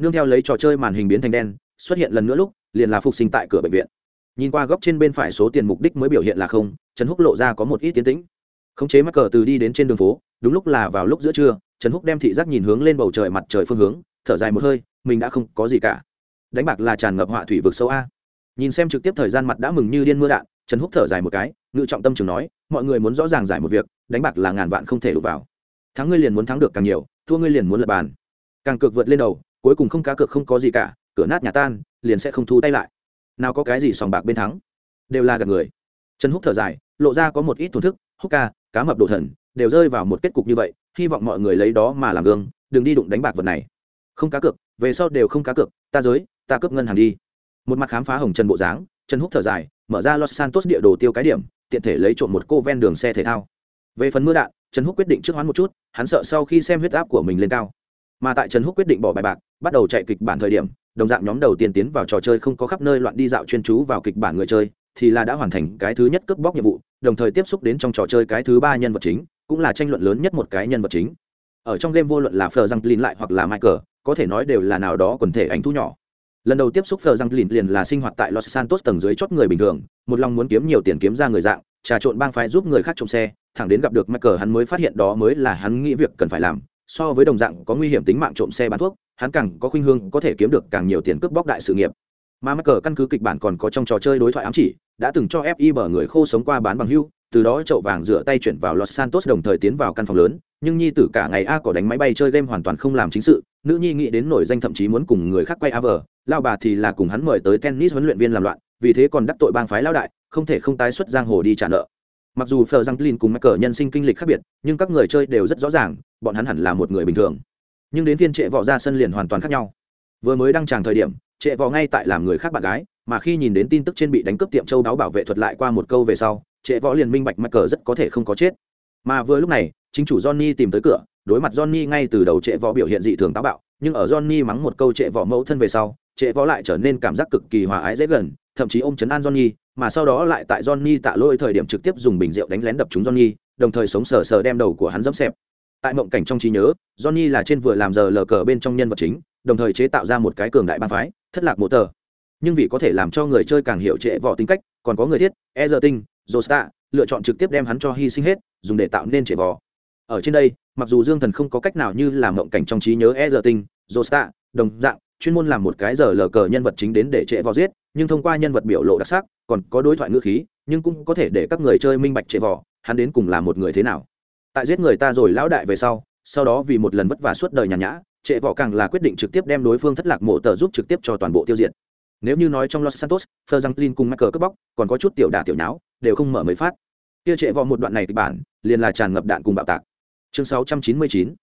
Speaker 1: nương theo lấy trò chơi màn hình biến thành đen, xuất hiện lần nữa lúc, liền là phục sinh tại cửa bệnh viện. Nhìn qua góc trên bên phải số tiền mục đích mới biểu hiện là không, trần húc lộ ra có một ít tiến tĩnh. Khống chế mắc cờ từ đi đến trên đường phố, đúng lúc là vào lúc giữa trưa, trần húc đem thị giác nhìn hướng lên bầu trời mặt trời phương hướng, thở dài một hơi, mình đã không có gì cả. Đánh bạc là tràn ngập họa thủy vực sâu a. Nhìn xem trực tiếp thời gian mặt đã mừng như điên mưa đạn, trần húc thở dài một cái, ngự trọng tâm trường nói, mọi người muốn rõ ràng giải một việc, đánh bạc là ngàn vạn không thể đụt vào. Thắng ngươi liền muốn thắng được càng nhiều, thua ngươi liền muốn lập bàn. Càng cược vượt lên đầu cuối cùng không cá cược không có gì cả, cửa nát nhà tan, liền sẽ không thu tay lại. Nào có cái gì sòng bạc bên thắng, đều là gạt người. Trần húc thở dài, lộ ra có một ít thổn thức, húc ca, cá mập đồ thần, đều rơi vào một kết cục như vậy, hy vọng mọi người lấy đó mà làm gương, đừng đi đụng đánh bạc vật này. Không cá cược, về sau đều không cá cược, ta giới, ta cướp ngân hàng đi. Một mặt khám phá hồng trần bộ dáng, trần húc thở dài, mở ra los santos địa đồ tiêu cái điểm, tiện thể lấy trộm một cô ven đường xe thể thao. Về phần mưa đạn, trần húc quyết định trước hoán một chút, hắn sợ sau khi xem huyết áp của mình lên cao mà tại trần húc quyết định bỏ bài bạc, bắt đầu chạy kịch bản thời điểm, đồng dạng nhóm đầu tiên tiến vào trò chơi không có khắp nơi loạn đi dạo chuyên chú vào kịch bản người chơi, thì là đã hoàn thành cái thứ nhất cướp bóc nhiệm vụ, đồng thời tiếp xúc đến trong trò chơi cái thứ ba nhân vật chính, cũng là tranh luận lớn nhất một cái nhân vật chính. Ở trong game vô luận là phờ răng lin lại hoặc là michael, có thể nói đều là nào đó quần thể ảnh thu nhỏ. Lần đầu tiếp xúc phờ răng lin liền là sinh hoạt tại los santos tầng dưới chót người bình thường, một lòng muốn kiếm nhiều tiền kiếm ra người dạng, trà trộn bang phái giúp người khác trộm xe, thẳng đến gặp được michael hắn mới phát hiện đó mới là hắn nghĩ việc cần phải làm so với đồng dạng có nguy hiểm tính mạng trộm xe bán thuốc, hắn càng có khuynh hướng có thể kiếm được càng nhiều tiền cướp bóc đại sự nghiệp. Mà mắc cờ căn cứ kịch bản còn có trong trò chơi đối thoại ám chỉ, đã từng cho fi người khô sống qua bán bằng hưu, từ đó chậu vàng rửa tay chuyển vào los santos đồng thời tiến vào căn phòng lớn, nhưng nhi tử cả ngày a có đánh máy bay chơi game hoàn toàn không làm chính sự, nữ nhi nghĩ đến nổi danh thậm chí muốn cùng người khác quay a vờ lao bà thì là cùng hắn mời tới tennis huấn luyện viên làm loạn, vì thế còn đắc tội bang phái lao đại, không thể không tái xuất giang hồ đi trả nợ mặc dù phờ răng tlin cùng mắc cờ nhân sinh kinh lịch khác biệt, nhưng các người chơi đều rất rõ ràng, bọn hắn hẳn là một người bình thường. Nhưng đến phiên trệ võ ra sân liền hoàn toàn khác nhau. Vừa mới đăng tràng thời điểm, trệ võ ngay tại làm người khác bạn gái, mà khi nhìn đến tin tức trên bị đánh cướp tiệm châu đáo bảo vệ thuật lại qua một câu về sau, trệ võ liền minh bạch mắc cờ rất có thể không có chết. Mà vừa lúc này, chính chủ johnny tìm tới cửa, đối mặt johnny ngay từ đầu trệ võ biểu hiện dị thường táo bạo, nhưng ở johnny mắng một câu trệ võ mẫu thân về sau, trệ võ lại trở nên cảm giác cực kỳ hòa ái dễ gần, thậm chí ôm chấn an johnny mà sau đó lại tại johnny tạ lỗi thời điểm trực tiếp dùng bình rượu đánh lén đập trúng johnny, đồng thời sống sờ sờ đem đầu của hắn dẫm xẹp. Tại mộng cảnh trong trí nhớ, johnny là trên vừa làm giờ lờ cờ bên trong nhân vật chính, đồng thời chế tạo ra một cái cường đại bang phái, thất lạc mộ tờ. Nhưng vì có thể làm cho người chơi càng hiểu trệ võ tính cách, còn có người thiết e giờ tinh josta, lựa chọn trực tiếp đem hắn cho hy sinh hết, dùng để tạo nên trệ võ ở trên đây, mặc dù dương thần không có cách nào như làm mộng cảnh trong trí nhớ e giờ tinh josta, đồng dạng, chuyên môn làm một cái giờ lờ cờ nhân vật chính đến để trệ võ giết nhưng thông qua nhân vật biểu lộ đặc sắc, còn có đối thoại ngữ khí, nhưng cũng có thể để các người chơi minh bạch chạy vỏ hắn đến cùng là một người thế nào. Tại giết người ta rồi lão đại về sau sau đó vì một lần vất vả suốt đời nhàn nhã, trệ vỏ càng là quyết định trực tiếp đem đối phương thất lạc mộ tờ giúp trực tiếp cho toàn bộ tiêu diệt. Nếu như nói trong los santos thơ răng clin cùng mắc cờ cướp bóc, còn có chút tiểu đả tiểu nháo, đều không mở mới phát. Kia trệ vỏ một đoạn này kịch bản, liền là tràn ngập đạn cùng bạo tạc. Chương 699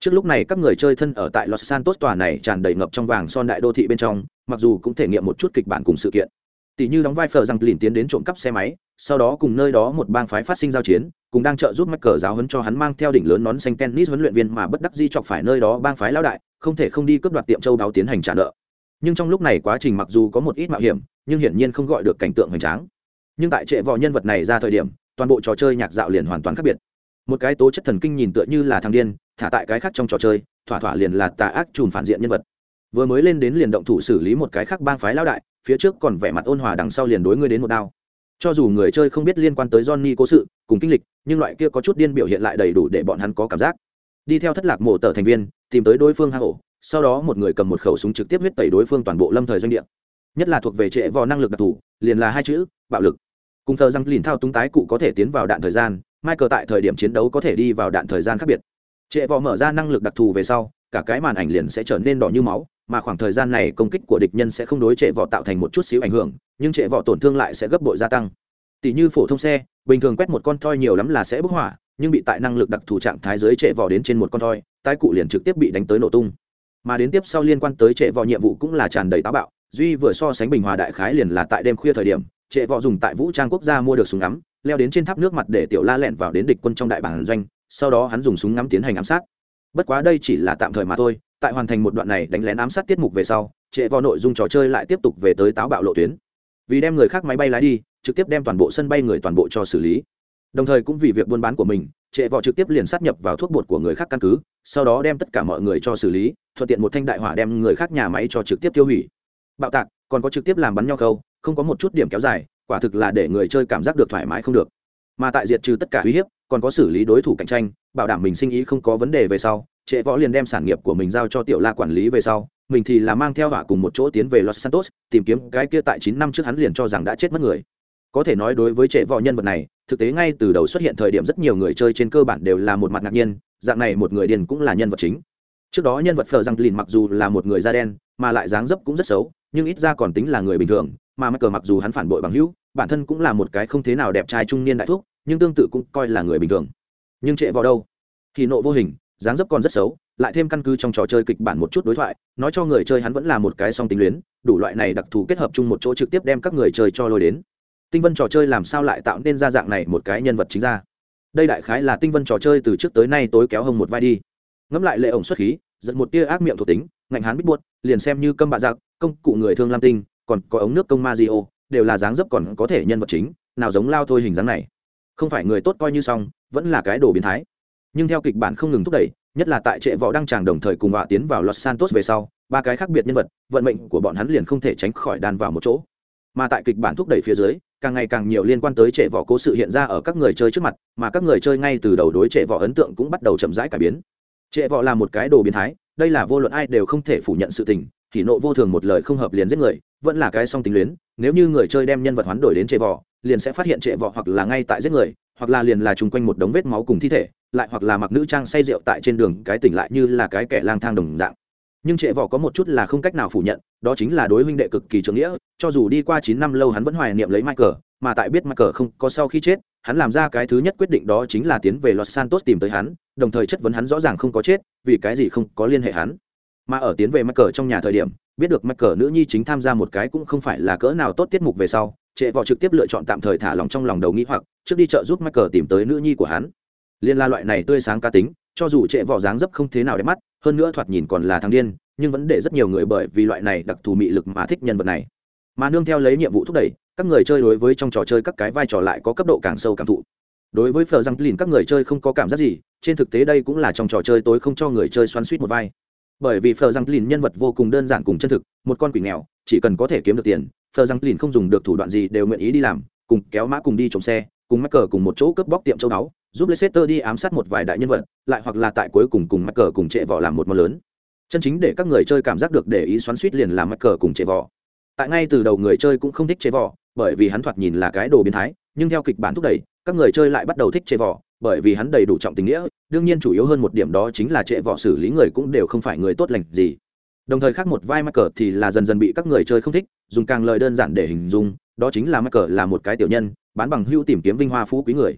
Speaker 1: trước lúc này các người chơi thân ở tại los santos tòa này tràn đầy ngập trong vàng son đại đô thị bên trong, mặc dù cũng thể nghiệm một chút kịch bản cùng sự kiện. Tỷ như đóng vai phờ rằng lìn tiến đến trộm cắp xe máy, sau đó cùng nơi đó một bang phái phát sinh giao chiến, cùng đang trợ giúp mắc cờ giáo huấn cho hắn mang theo đỉnh lớn nón xanh tennis huấn luyện viên mà bất đắc di chọc phải nơi đó bang phái lão đại, không thể không đi cướp đoạt tiệm châu đáo tiến hành trả nợ. Nhưng trong lúc này quá trình mặc dù có một ít mạo hiểm, nhưng hiển nhiên không gọi được cảnh tượng hoành tráng. Nhưng tại trệ vò nhân vật này ra thời điểm, toàn bộ trò chơi nhạc dạo liền hoàn toàn khác biệt một cái tố chất thần kinh nhìn tựa như là thằng điên, thả tại cái khác trong trò chơi, thỏa thỏa liền là tà ác chùm phản diện nhân vật. Vừa mới lên đến liền động thủ xử lý một cái khác bang phái lão đại, phía trước còn vẻ mặt ôn hòa đằng sau liền đối ngươi đến một đao. Cho dù người chơi không biết liên quan tới johnny cố sự, cùng kinh lịch, nhưng loại kia có chút điên biểu hiện lại đầy đủ để bọn hắn có cảm giác. Đi theo thất lạc mộ tờ thành viên, tìm tới đối phương hang ổ, sau đó một người cầm một khẩu súng trực tiếp huyết tẩy đối phương toàn bộ lâm thời doanh địa. Nhất là thuộc về trệ vò năng lực đặc thù, liền là hai chữ, bạo lực. Cùng thờ răng lìn thao túng tái cụ có thể tiến vào đạn thời gian michael tại thời điểm chiến đấu có thể đi vào đạn thời gian khác biệt. Trệ Võ mở ra năng lực đặc thù về sau cả cái màn ảnh liền sẽ trở nên đỏ như máu mà khoảng thời gian này công kích của địch nhân sẽ không đối trệ vỏ tạo thành một chút xíu ảnh hưởng nhưng trệ vỏ tổn thương lại sẽ gấp bội gia tăng. Tỷ như phổ thông xe bình thường quét một con toy nhiều lắm là sẽ bốc hỏa nhưng bị tại năng lực đặc thù trạng thái dưới trệ Võ đến trên một con toy, tái cụ liền trực tiếp bị đánh tới nổ tung. Mà đến tiếp sau liên quan tới trệ Võ nhiệm vụ cũng là tràn đầy táo bạo duy vừa so sánh bình hòa đại khái liền là tại đêm khuya thời điểm trệ Võ dùng tại vũ trang quốc gia mua được súng ngắm leo đến trên tháp nước mặt để tiểu la lẹn vào đến địch quân trong đại bản doanh, sau đó hắn dùng súng ngắm tiến hành ám sát. Bất quá đây chỉ là tạm thời mà thôi, tại hoàn thành một đoạn này đánh lén ám sát tiết mục về sau, trệ vào nội dung trò chơi lại tiếp tục về tới táo bạo lộ tuyến. Vì đem người khác máy bay lái đi, trực tiếp đem toàn bộ sân bay người toàn bộ cho xử lý. Đồng thời cũng vì việc buôn bán của mình, trệ vọ trực tiếp liền sát nhập vào thuốc bột của người khác căn cứ, sau đó đem tất cả mọi người cho xử lý, thuận tiện một thanh đại hỏa đem người khác nhà máy cho trực tiếp tiêu hủy. Bạo tạc, còn có trực tiếp làm bắn nhau khâu, không có một chút điểm kéo dài quả thực là để người chơi cảm giác được thoải mái không được. Mà tại diệt trừ tất cả uy hiếp, còn có xử lý đối thủ cạnh tranh, bảo đảm mình sinh ý không có vấn đề về sau, trệ võ liền đem sản nghiệp của mình giao cho tiểu la quản lý về sau, mình thì là mang theo hỏa cùng một chỗ tiến về los santos, tìm kiếm cái kia tại chín năm trước hắn liền cho rằng đã chết mất người. Có thể nói đối với trệ võ nhân vật này, thực tế ngay từ đầu xuất hiện thời điểm rất nhiều người chơi trên cơ bản đều là một mặt ngạc nhiên, dạng này một người điền cũng là nhân vật chính. Trước đó nhân vật phờ răng lìn mặc dù là một người da đen, mà lại dáng dấp cũng rất xấu, nhưng ít ra còn tính là người bình thường, mà mắc cờ mặc dù hắn phản bội bằng hữu bản thân cũng là một cái không thế nào đẹp trai trung niên đại thúc, nhưng tương tự cũng coi là người bình thường. Nhưng trệ vào đâu? Thì nộ vô hình, dáng dấp còn rất xấu, lại thêm căn cứ trong trò chơi kịch bản một chút đối thoại, nói cho người chơi hắn vẫn là một cái song tính luyến, đủ loại này đặc thù kết hợp chung một chỗ trực tiếp đem các người chơi cho lôi đến. Tinh vân trò chơi làm sao lại tạo nên ra dạng này một cái nhân vật chính ra? Đây đại khái là tinh vân trò chơi từ trước tới nay tối kéo hông một vai đi. Ngẫm lại lệ ổng xuất khí, giật một tia ác miệng thuộc tính, ngạnh hán bít buốt, liền xem như câm bạ giặc, công cụ người thương lam tinh, còn có ống nước công ma di đều là dáng dấp còn có thể nhân vật chính, nào giống lao thôi hình dáng này. Không phải người tốt coi như xong, vẫn là cái đồ biến thái. Nhưng theo kịch bản không ngừng thúc đẩy, nhất là tại trệ võ đăng tràng đồng thời cùng họa tiến vào los santos về sau, ba cái khác biệt nhân vật, vận mệnh của bọn hắn liền không thể tránh khỏi đan vào một chỗ. Mà tại kịch bản thúc đẩy phía dưới, càng ngày càng nhiều liên quan tới trệ võ cố sự hiện ra ở các người chơi trước mặt, mà các người chơi ngay từ đầu đối trệ võ ấn tượng cũng bắt đầu chậm rãi cải biến. Trệ võ là một cái đồ biến thái, đây là vô luận ai đều không thể phủ nhận sự tình, thì nộ vô thường một lời không hợp liền giết người vẫn là cái song tính luyến, nếu như người chơi đem nhân vật hoán đổi đến trệ vỏ, liền sẽ phát hiện trệ vỏ hoặc là ngay tại giết người, hoặc là liền là chung quanh một đống vết máu cùng thi thể, lại hoặc là mặc nữ trang say rượu tại trên đường, cái tỉnh lại như là cái kẻ lang thang đồng dạng. Nhưng trệ vỏ có một chút là không cách nào phủ nhận, đó chính là đối huynh đệ cực kỳ trưởng nghĩa, cho dù đi qua chín năm lâu hắn vẫn hoài niệm lấy michael, mà tại biết michael không có sau khi chết, hắn làm ra cái thứ nhất quyết định đó chính là tiến về los santos tìm tới hắn, đồng thời chất vấn hắn rõ ràng không có chết, vì cái gì không có liên hệ hắn. Mà ở tiến về michael trong nhà thời điểm biết được michael nữ nhi chính tham gia một cái cũng không phải là cỡ nào tốt tiết mục về sau, trệ vò trực tiếp lựa chọn tạm thời thả lòng trong lòng đầu nghĩ hoặc, trước đi chợ giúp michael tìm tới nữ nhi của hắn. Liên la loại này tươi sáng cá tính, cho dù trệ vò dáng dấp không thế nào đẹp mắt, hơn nữa thoạt nhìn còn là thằng điên, nhưng vẫn để rất nhiều người bởi vì loại này đặc thù mị lực mà thích nhân vật này. Mà nương theo lấy nhiệm vụ thúc đẩy, các người chơi đối với trong trò chơi các cái vai trò lại có cấp độ càng sâu cảm thụ. Đối với phờ răng lìn các người chơi không có cảm giác gì, trên thực tế đây cũng là trong trò chơi tối không cho người chơi xoắn suýt một vai bởi vì phờ răng lìn nhân vật vô cùng đơn giản cùng chân thực, một con quỷ nghèo, chỉ cần có thể kiếm được tiền, phờ răng lìn không dùng được thủ đoạn gì đều nguyện ý đi làm, cùng kéo mã cùng đi trộm xe, cùng mắc cờ cùng một chỗ cướp bóc tiệm châu báu, giúp leicester đi ám sát một vài đại nhân vật, lại hoặc là tại cuối cùng cùng mắc cờ cùng trệ vỏ làm một món lớn. Chân chính để các người chơi cảm giác được để ý xoắn suýt liền làm mắc cờ cùng trệ vỏ tại ngay từ đầu người chơi cũng không thích chế vỏ bởi vì hắn thoạt nhìn là cái đồ biến thái, nhưng theo kịch bản thúc đẩy, các người chơi lại bắt đầu thích chế vỏ bởi vì hắn đầy đủ trọng tình nghĩa, đương nhiên chủ yếu hơn một điểm đó chính là trệ võ xử lý người cũng đều không phải người tốt lành gì. Đồng thời khác một vai mắc cờ thì là dần dần bị các người chơi không thích, dùng càng lời đơn giản để hình dung, đó chính là mắc cờ là một cái tiểu nhân, bán bằng hưu tìm kiếm vinh hoa phú quý người.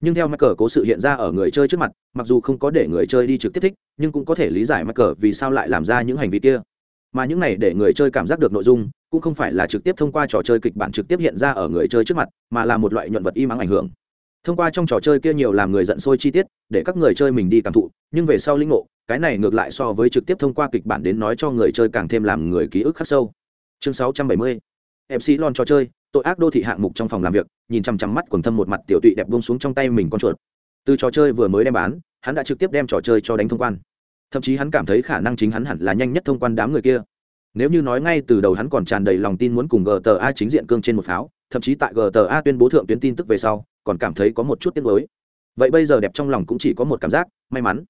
Speaker 1: Nhưng theo mắc cờ cố sự hiện ra ở người chơi trước mặt, mặc dù không có để người chơi đi trực tiếp thích, nhưng cũng có thể lý giải mắc cờ vì sao lại làm ra những hành vi kia. Mà những này để người chơi cảm giác được nội dung, cũng không phải là trực tiếp thông qua trò chơi kịch bản trực tiếp hiện ra ở người chơi trước mặt, mà là một loại nhuận vật im ắng ảnh hưởng thông qua trong trò chơi kia nhiều làm người giận sôi chi tiết, để các người chơi mình đi cảm thụ, nhưng về sau linh ngộ, cái này ngược lại so với trực tiếp thông qua kịch bản đến nói cho người chơi càng thêm làm người ký ức khắc sâu. Chương 670 mc lon trò chơi, tội ác đô thị hạng mục trong phòng làm việc, nhìn chăm chăm mắt quần thâm một mặt tiểu tụy đẹp bông xuống trong tay mình con chuột. Từ trò chơi vừa mới đem bán, hắn đã trực tiếp đem trò chơi cho đánh thông quan. Thậm chí hắn cảm thấy khả năng chính hắn hẳn là nhanh nhất thông quan đám người kia. Nếu như nói ngay từ đầu hắn còn tràn đầy lòng tin muốn cùng gta chính diện cương trên một pháo, thậm chí tại gta tuyên bố thượng tuyến tin tức về sau còn cảm thấy có một chút tiếc nuối. Vậy bây giờ đẹp trong lòng cũng chỉ có một cảm giác, may mắn.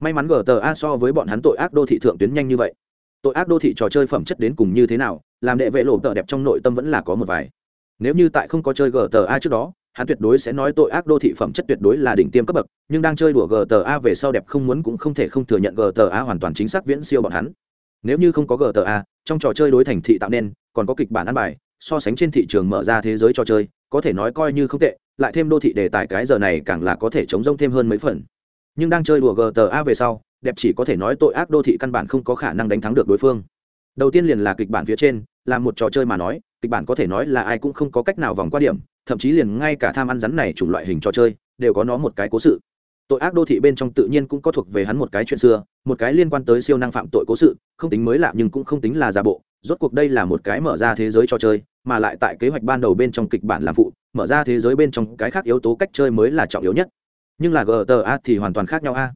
Speaker 1: May mắn gta so với bọn hắn tội ác đô thị thượng tuyến nhanh như vậy. Tội ác đô thị trò chơi phẩm chất đến cùng như thế nào, làm đệ vệ lộ tờ đẹp trong nội tâm vẫn là có một vài. Nếu như tại không có chơi gta trước đó, hắn tuyệt đối sẽ nói tội ác đô thị phẩm chất tuyệt đối là đỉnh tiêm cấp bậc, nhưng đang chơi đùa gta về sau đẹp không muốn cũng không thể không thừa nhận gta hoàn toàn chính xác viễn siêu bọn hắn. Nếu như không có gta trong trò chơi đối thành thị tạo nên, còn có kịch bản ăn bài, so sánh trên thị trường mở ra thế giới trò chơi, có thể nói coi như không tệ lại thêm đô thị đề tài cái giờ này càng là có thể chống rông thêm hơn mấy phần. Nhưng đang chơi đùa gta về sau, đẹp chỉ có thể nói tội ác đô thị căn bản không có khả năng đánh thắng được đối phương. Đầu tiên liền là kịch bản phía trên, là một trò chơi mà nói, kịch bản có thể nói là ai cũng không có cách nào vòng qua điểm, thậm chí liền ngay cả tham ăn rắn này chủng loại hình trò chơi, đều có nó một cái cố sự. Tội ác đô thị bên trong tự nhiên cũng có thuộc về hắn một cái chuyện xưa, một cái liên quan tới siêu năng phạm tội cố sự, không tính mới lạ nhưng cũng không tính là giả bộ, rốt cuộc đây là một cái mở ra thế giới trò chơi, mà lại tại kế hoạch ban đầu bên trong kịch bản làm phụ mở ra thế giới bên trong cái khác yếu tố cách chơi mới là trọng yếu nhất. Nhưng là gta thì hoàn toàn khác nhau a.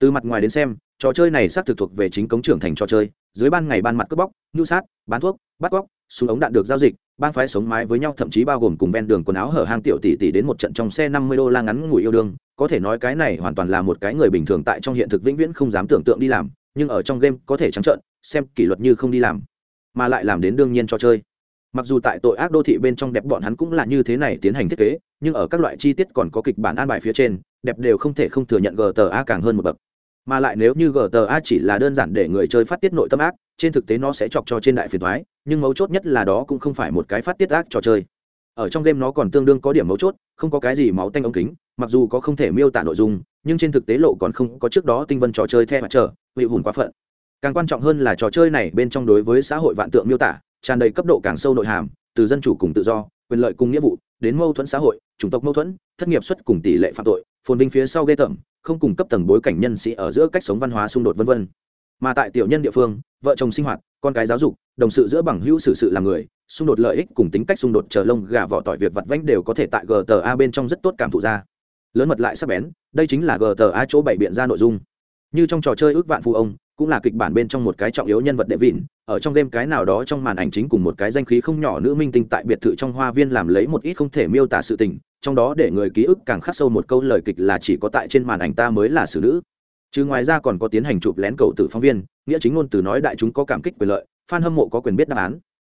Speaker 1: Từ mặt ngoài đến xem, trò chơi này xác thực thuộc về chính cống trưởng thành trò chơi, dưới ban ngày ban mặt cướp bóc, nhu sát, bán thuốc, bắt cóc, súng ống đạn được giao dịch ban phái sống mái với nhau, thậm chí bao gồm cùng ven đường quần áo hở hang tiểu tỷ tỷ đến một trận trong xe năm mươi đô la ngắn ngủi yêu đương. Có thể nói cái này hoàn toàn là một cái người bình thường tại trong hiện thực vĩnh viễn không dám tưởng tượng đi làm, nhưng ở trong game có thể trắng trợn, xem kỷ luật như không đi làm, mà lại làm đến đương nhiên cho chơi mặc dù tại tội ác đô thị bên trong đẹp bọn hắn cũng là như thế này tiến hành thiết kế, nhưng ở các loại chi tiết còn có kịch bản an bài phía trên, đẹp đều không thể không thừa nhận gta càng hơn một bậc. Mà lại nếu như gta chỉ là đơn giản để người chơi phát tiết nội tâm ác, trên thực tế nó sẽ chọc cho trên đại phiền thoái nhưng mấu chốt nhất là đó cũng không phải một cái phát tiết ác trò chơi. Ở trong game nó còn tương đương có điểm mấu chốt, không có cái gì máu tanh ống kính, mặc dù có không thể miêu tả nội dung, nhưng trên thực tế lộ còn không có trước đó tinh vân trò chơi theo mặt trở bị hùn quá phận. Càng quan trọng hơn là trò chơi này bên trong đối với xã hội vạn tượng miêu tả tràn đầy cấp độ càng sâu nội hàm, từ dân chủ cùng tự do, quyền lợi cùng nghĩa vụ, đến mâu thuẫn xã hội, chủng tộc mâu thuẫn, thất nghiệp xuất cùng tỷ lệ phạm tội, phồn vinh phía sau ghê tởm, không cùng cấp tầng bối cảnh nhân sĩ ở giữa cách sống văn hóa xung đột vân vân. Mà tại tiểu nhân địa phương, vợ chồng sinh hoạt, con cái giáo dục, đồng sự giữa bằng hữu xử sự làm người, xung đột lợi ích cùng tính cách xung đột chờ lông gà vỏ tỏi việc vặt vãnh đều có thể tại gta bên trong rất tốt cảm thụ ra. Lớn mật lại sắc bén, đây chính là gta chỗ bảy biện ra nội dung. Như trong trò chơi ước vạn phụ ông cũng là kịch bản bên trong một cái trọng yếu nhân vật đệ vịn, ở trong đêm cái nào đó trong màn ảnh chính cùng một cái danh khí không nhỏ nữ minh tinh tại biệt thự trong hoa viên làm lấy một ít không thể miêu tả sự tình, trong đó để người ký ức càng khắc sâu một câu lời kịch là chỉ có tại trên màn ảnh ta mới là xử nữ. Chứ ngoài ra còn có tiến hành chụp lén cầu tử phóng viên, nghĩa chính ngôn từ nói đại chúng có cảm kích quyền lợi f hâm mộ có quyền biết đáp án.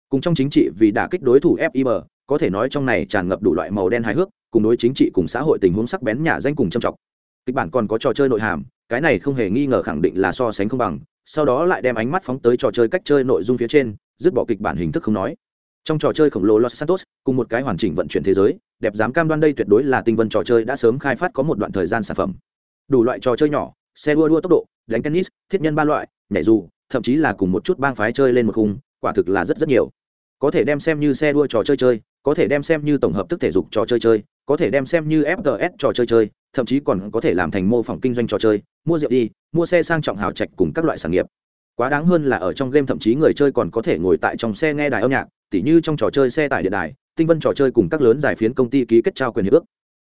Speaker 1: Cùng trong chính trị vì đả kích đối thủ fib có thể nói trong này tràn ngập đủ loại màu đen hài hước, cùng đối chính trị cùng xã hội tình huống sắc bén nhà danh cùng châm trọng kịch bản còn có trò chơi nội hàm cái này không hề nghi ngờ khẳng định là so sánh không bằng, sau đó lại đem ánh mắt phóng tới trò chơi cách chơi nội dung phía trên, dứt bỏ kịch bản hình thức không nói. Trong trò chơi khổng lồ los santos, cùng một cái hoàn chỉnh vận chuyển thế giới, đẹp dám cam đoan đây tuyệt đối là tinh vân trò chơi đã sớm khai phát có một đoạn thời gian sản phẩm. Đủ loại trò chơi nhỏ, xe đua đua tốc độ, đánh tennis, thiết nhân ba loại, nhảy dù, thậm chí là cùng một chút bang phái chơi lên một khung, quả thực là rất rất nhiều. Có thể đem xem như xe đua trò chơi chơi, có thể đem xem như tổng hợp thức thể dục trò chơi chơi, có thể đem xem như fts trò chơi chơi thậm chí còn có thể làm thành mô phỏng kinh doanh trò chơi, mua rượu đi, mua xe sang trọng hào trạch cùng các loại sản nghiệp. Quá đáng hơn là ở trong game thậm chí người chơi còn có thể ngồi tại trong xe nghe đài âm nhạc, tỉ như trong trò chơi xe tải điện đài, tinh vân trò chơi cùng các lớn giải phiến công ty ký kết trao quyền hiệp ước.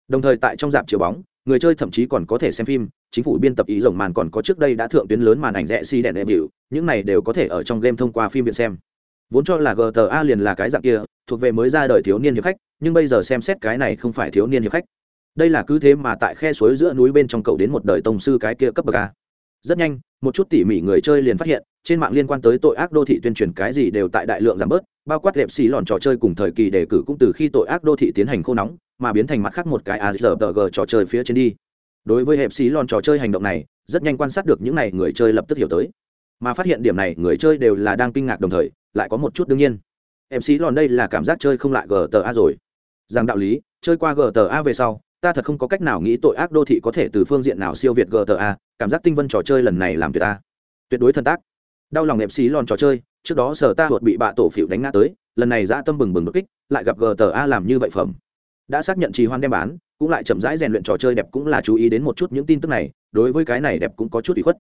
Speaker 1: Đồng thời tại trong dạp chiếu bóng, người chơi thậm chí còn có thể xem phim, chính phủ biên tập ý rồng màn còn có trước đây đã thượng tuyến lớn màn ảnh rẽ si đèn đệm hiệu những này đều có thể ở trong game thông qua phim viện xem. Vốn cho là gta liền là cái dạng kia, thuộc về mới ra đời thiếu niên hiệp khách, nhưng bây giờ xem xét cái này không phải thiếu niên hiệp khách đây là cứ thế mà tại khe suối giữa núi bên trong cậu đến một đời tông sư cái kia cấp bậc a. Rất nhanh, một chút tỉ mỉ người chơi liền phát hiện, trên mạng liên quan tới tội ác đô thị tuyên truyền cái gì đều tại đại lượng giảm bớt, bao quát đẹp xì lòn trò chơi cùng thời kỳ đề cử cũng từ khi tội ác đô thị tiến hành khô nóng, mà biến thành mặt khác một cái azrg trò chơi phía trên đi. Đối với hẹp xì lòn trò chơi hành động này, rất nhanh quan sát được những n à y người chơi lập tức hiểu tới. Mà phát hiện điểm này, người chơi đều là đang kinh ngạc đồng thời, lại có một chút đương nhiên. Em xì lòn đây là cảm giác chơi không lại gta rồi. Rằng đạo lý, chơi qua gta về sau ta thật không có cách nào nghĩ tội ác đô thị có thể từ phương diện nào siêu việt gta cảm giác tinh vân trò chơi lần này làm tuyệt ta. Tuyệt đối thân tác. Đau lòng nệm xí lòn trò chơi, trước đó sở ta huột bị bạ tổ phịu đánh ngã tới, lần này dã tâm bừng bừng đột kích, lại gặp gta làm như vậy phẩm. Đã xác nhận trì hoan đem bán, cũng lại chậm rãi rèn luyện trò chơi đẹp cũng là chú ý đến một chút những tin tức này, đối với cái này đẹp cũng có chút bị khuất.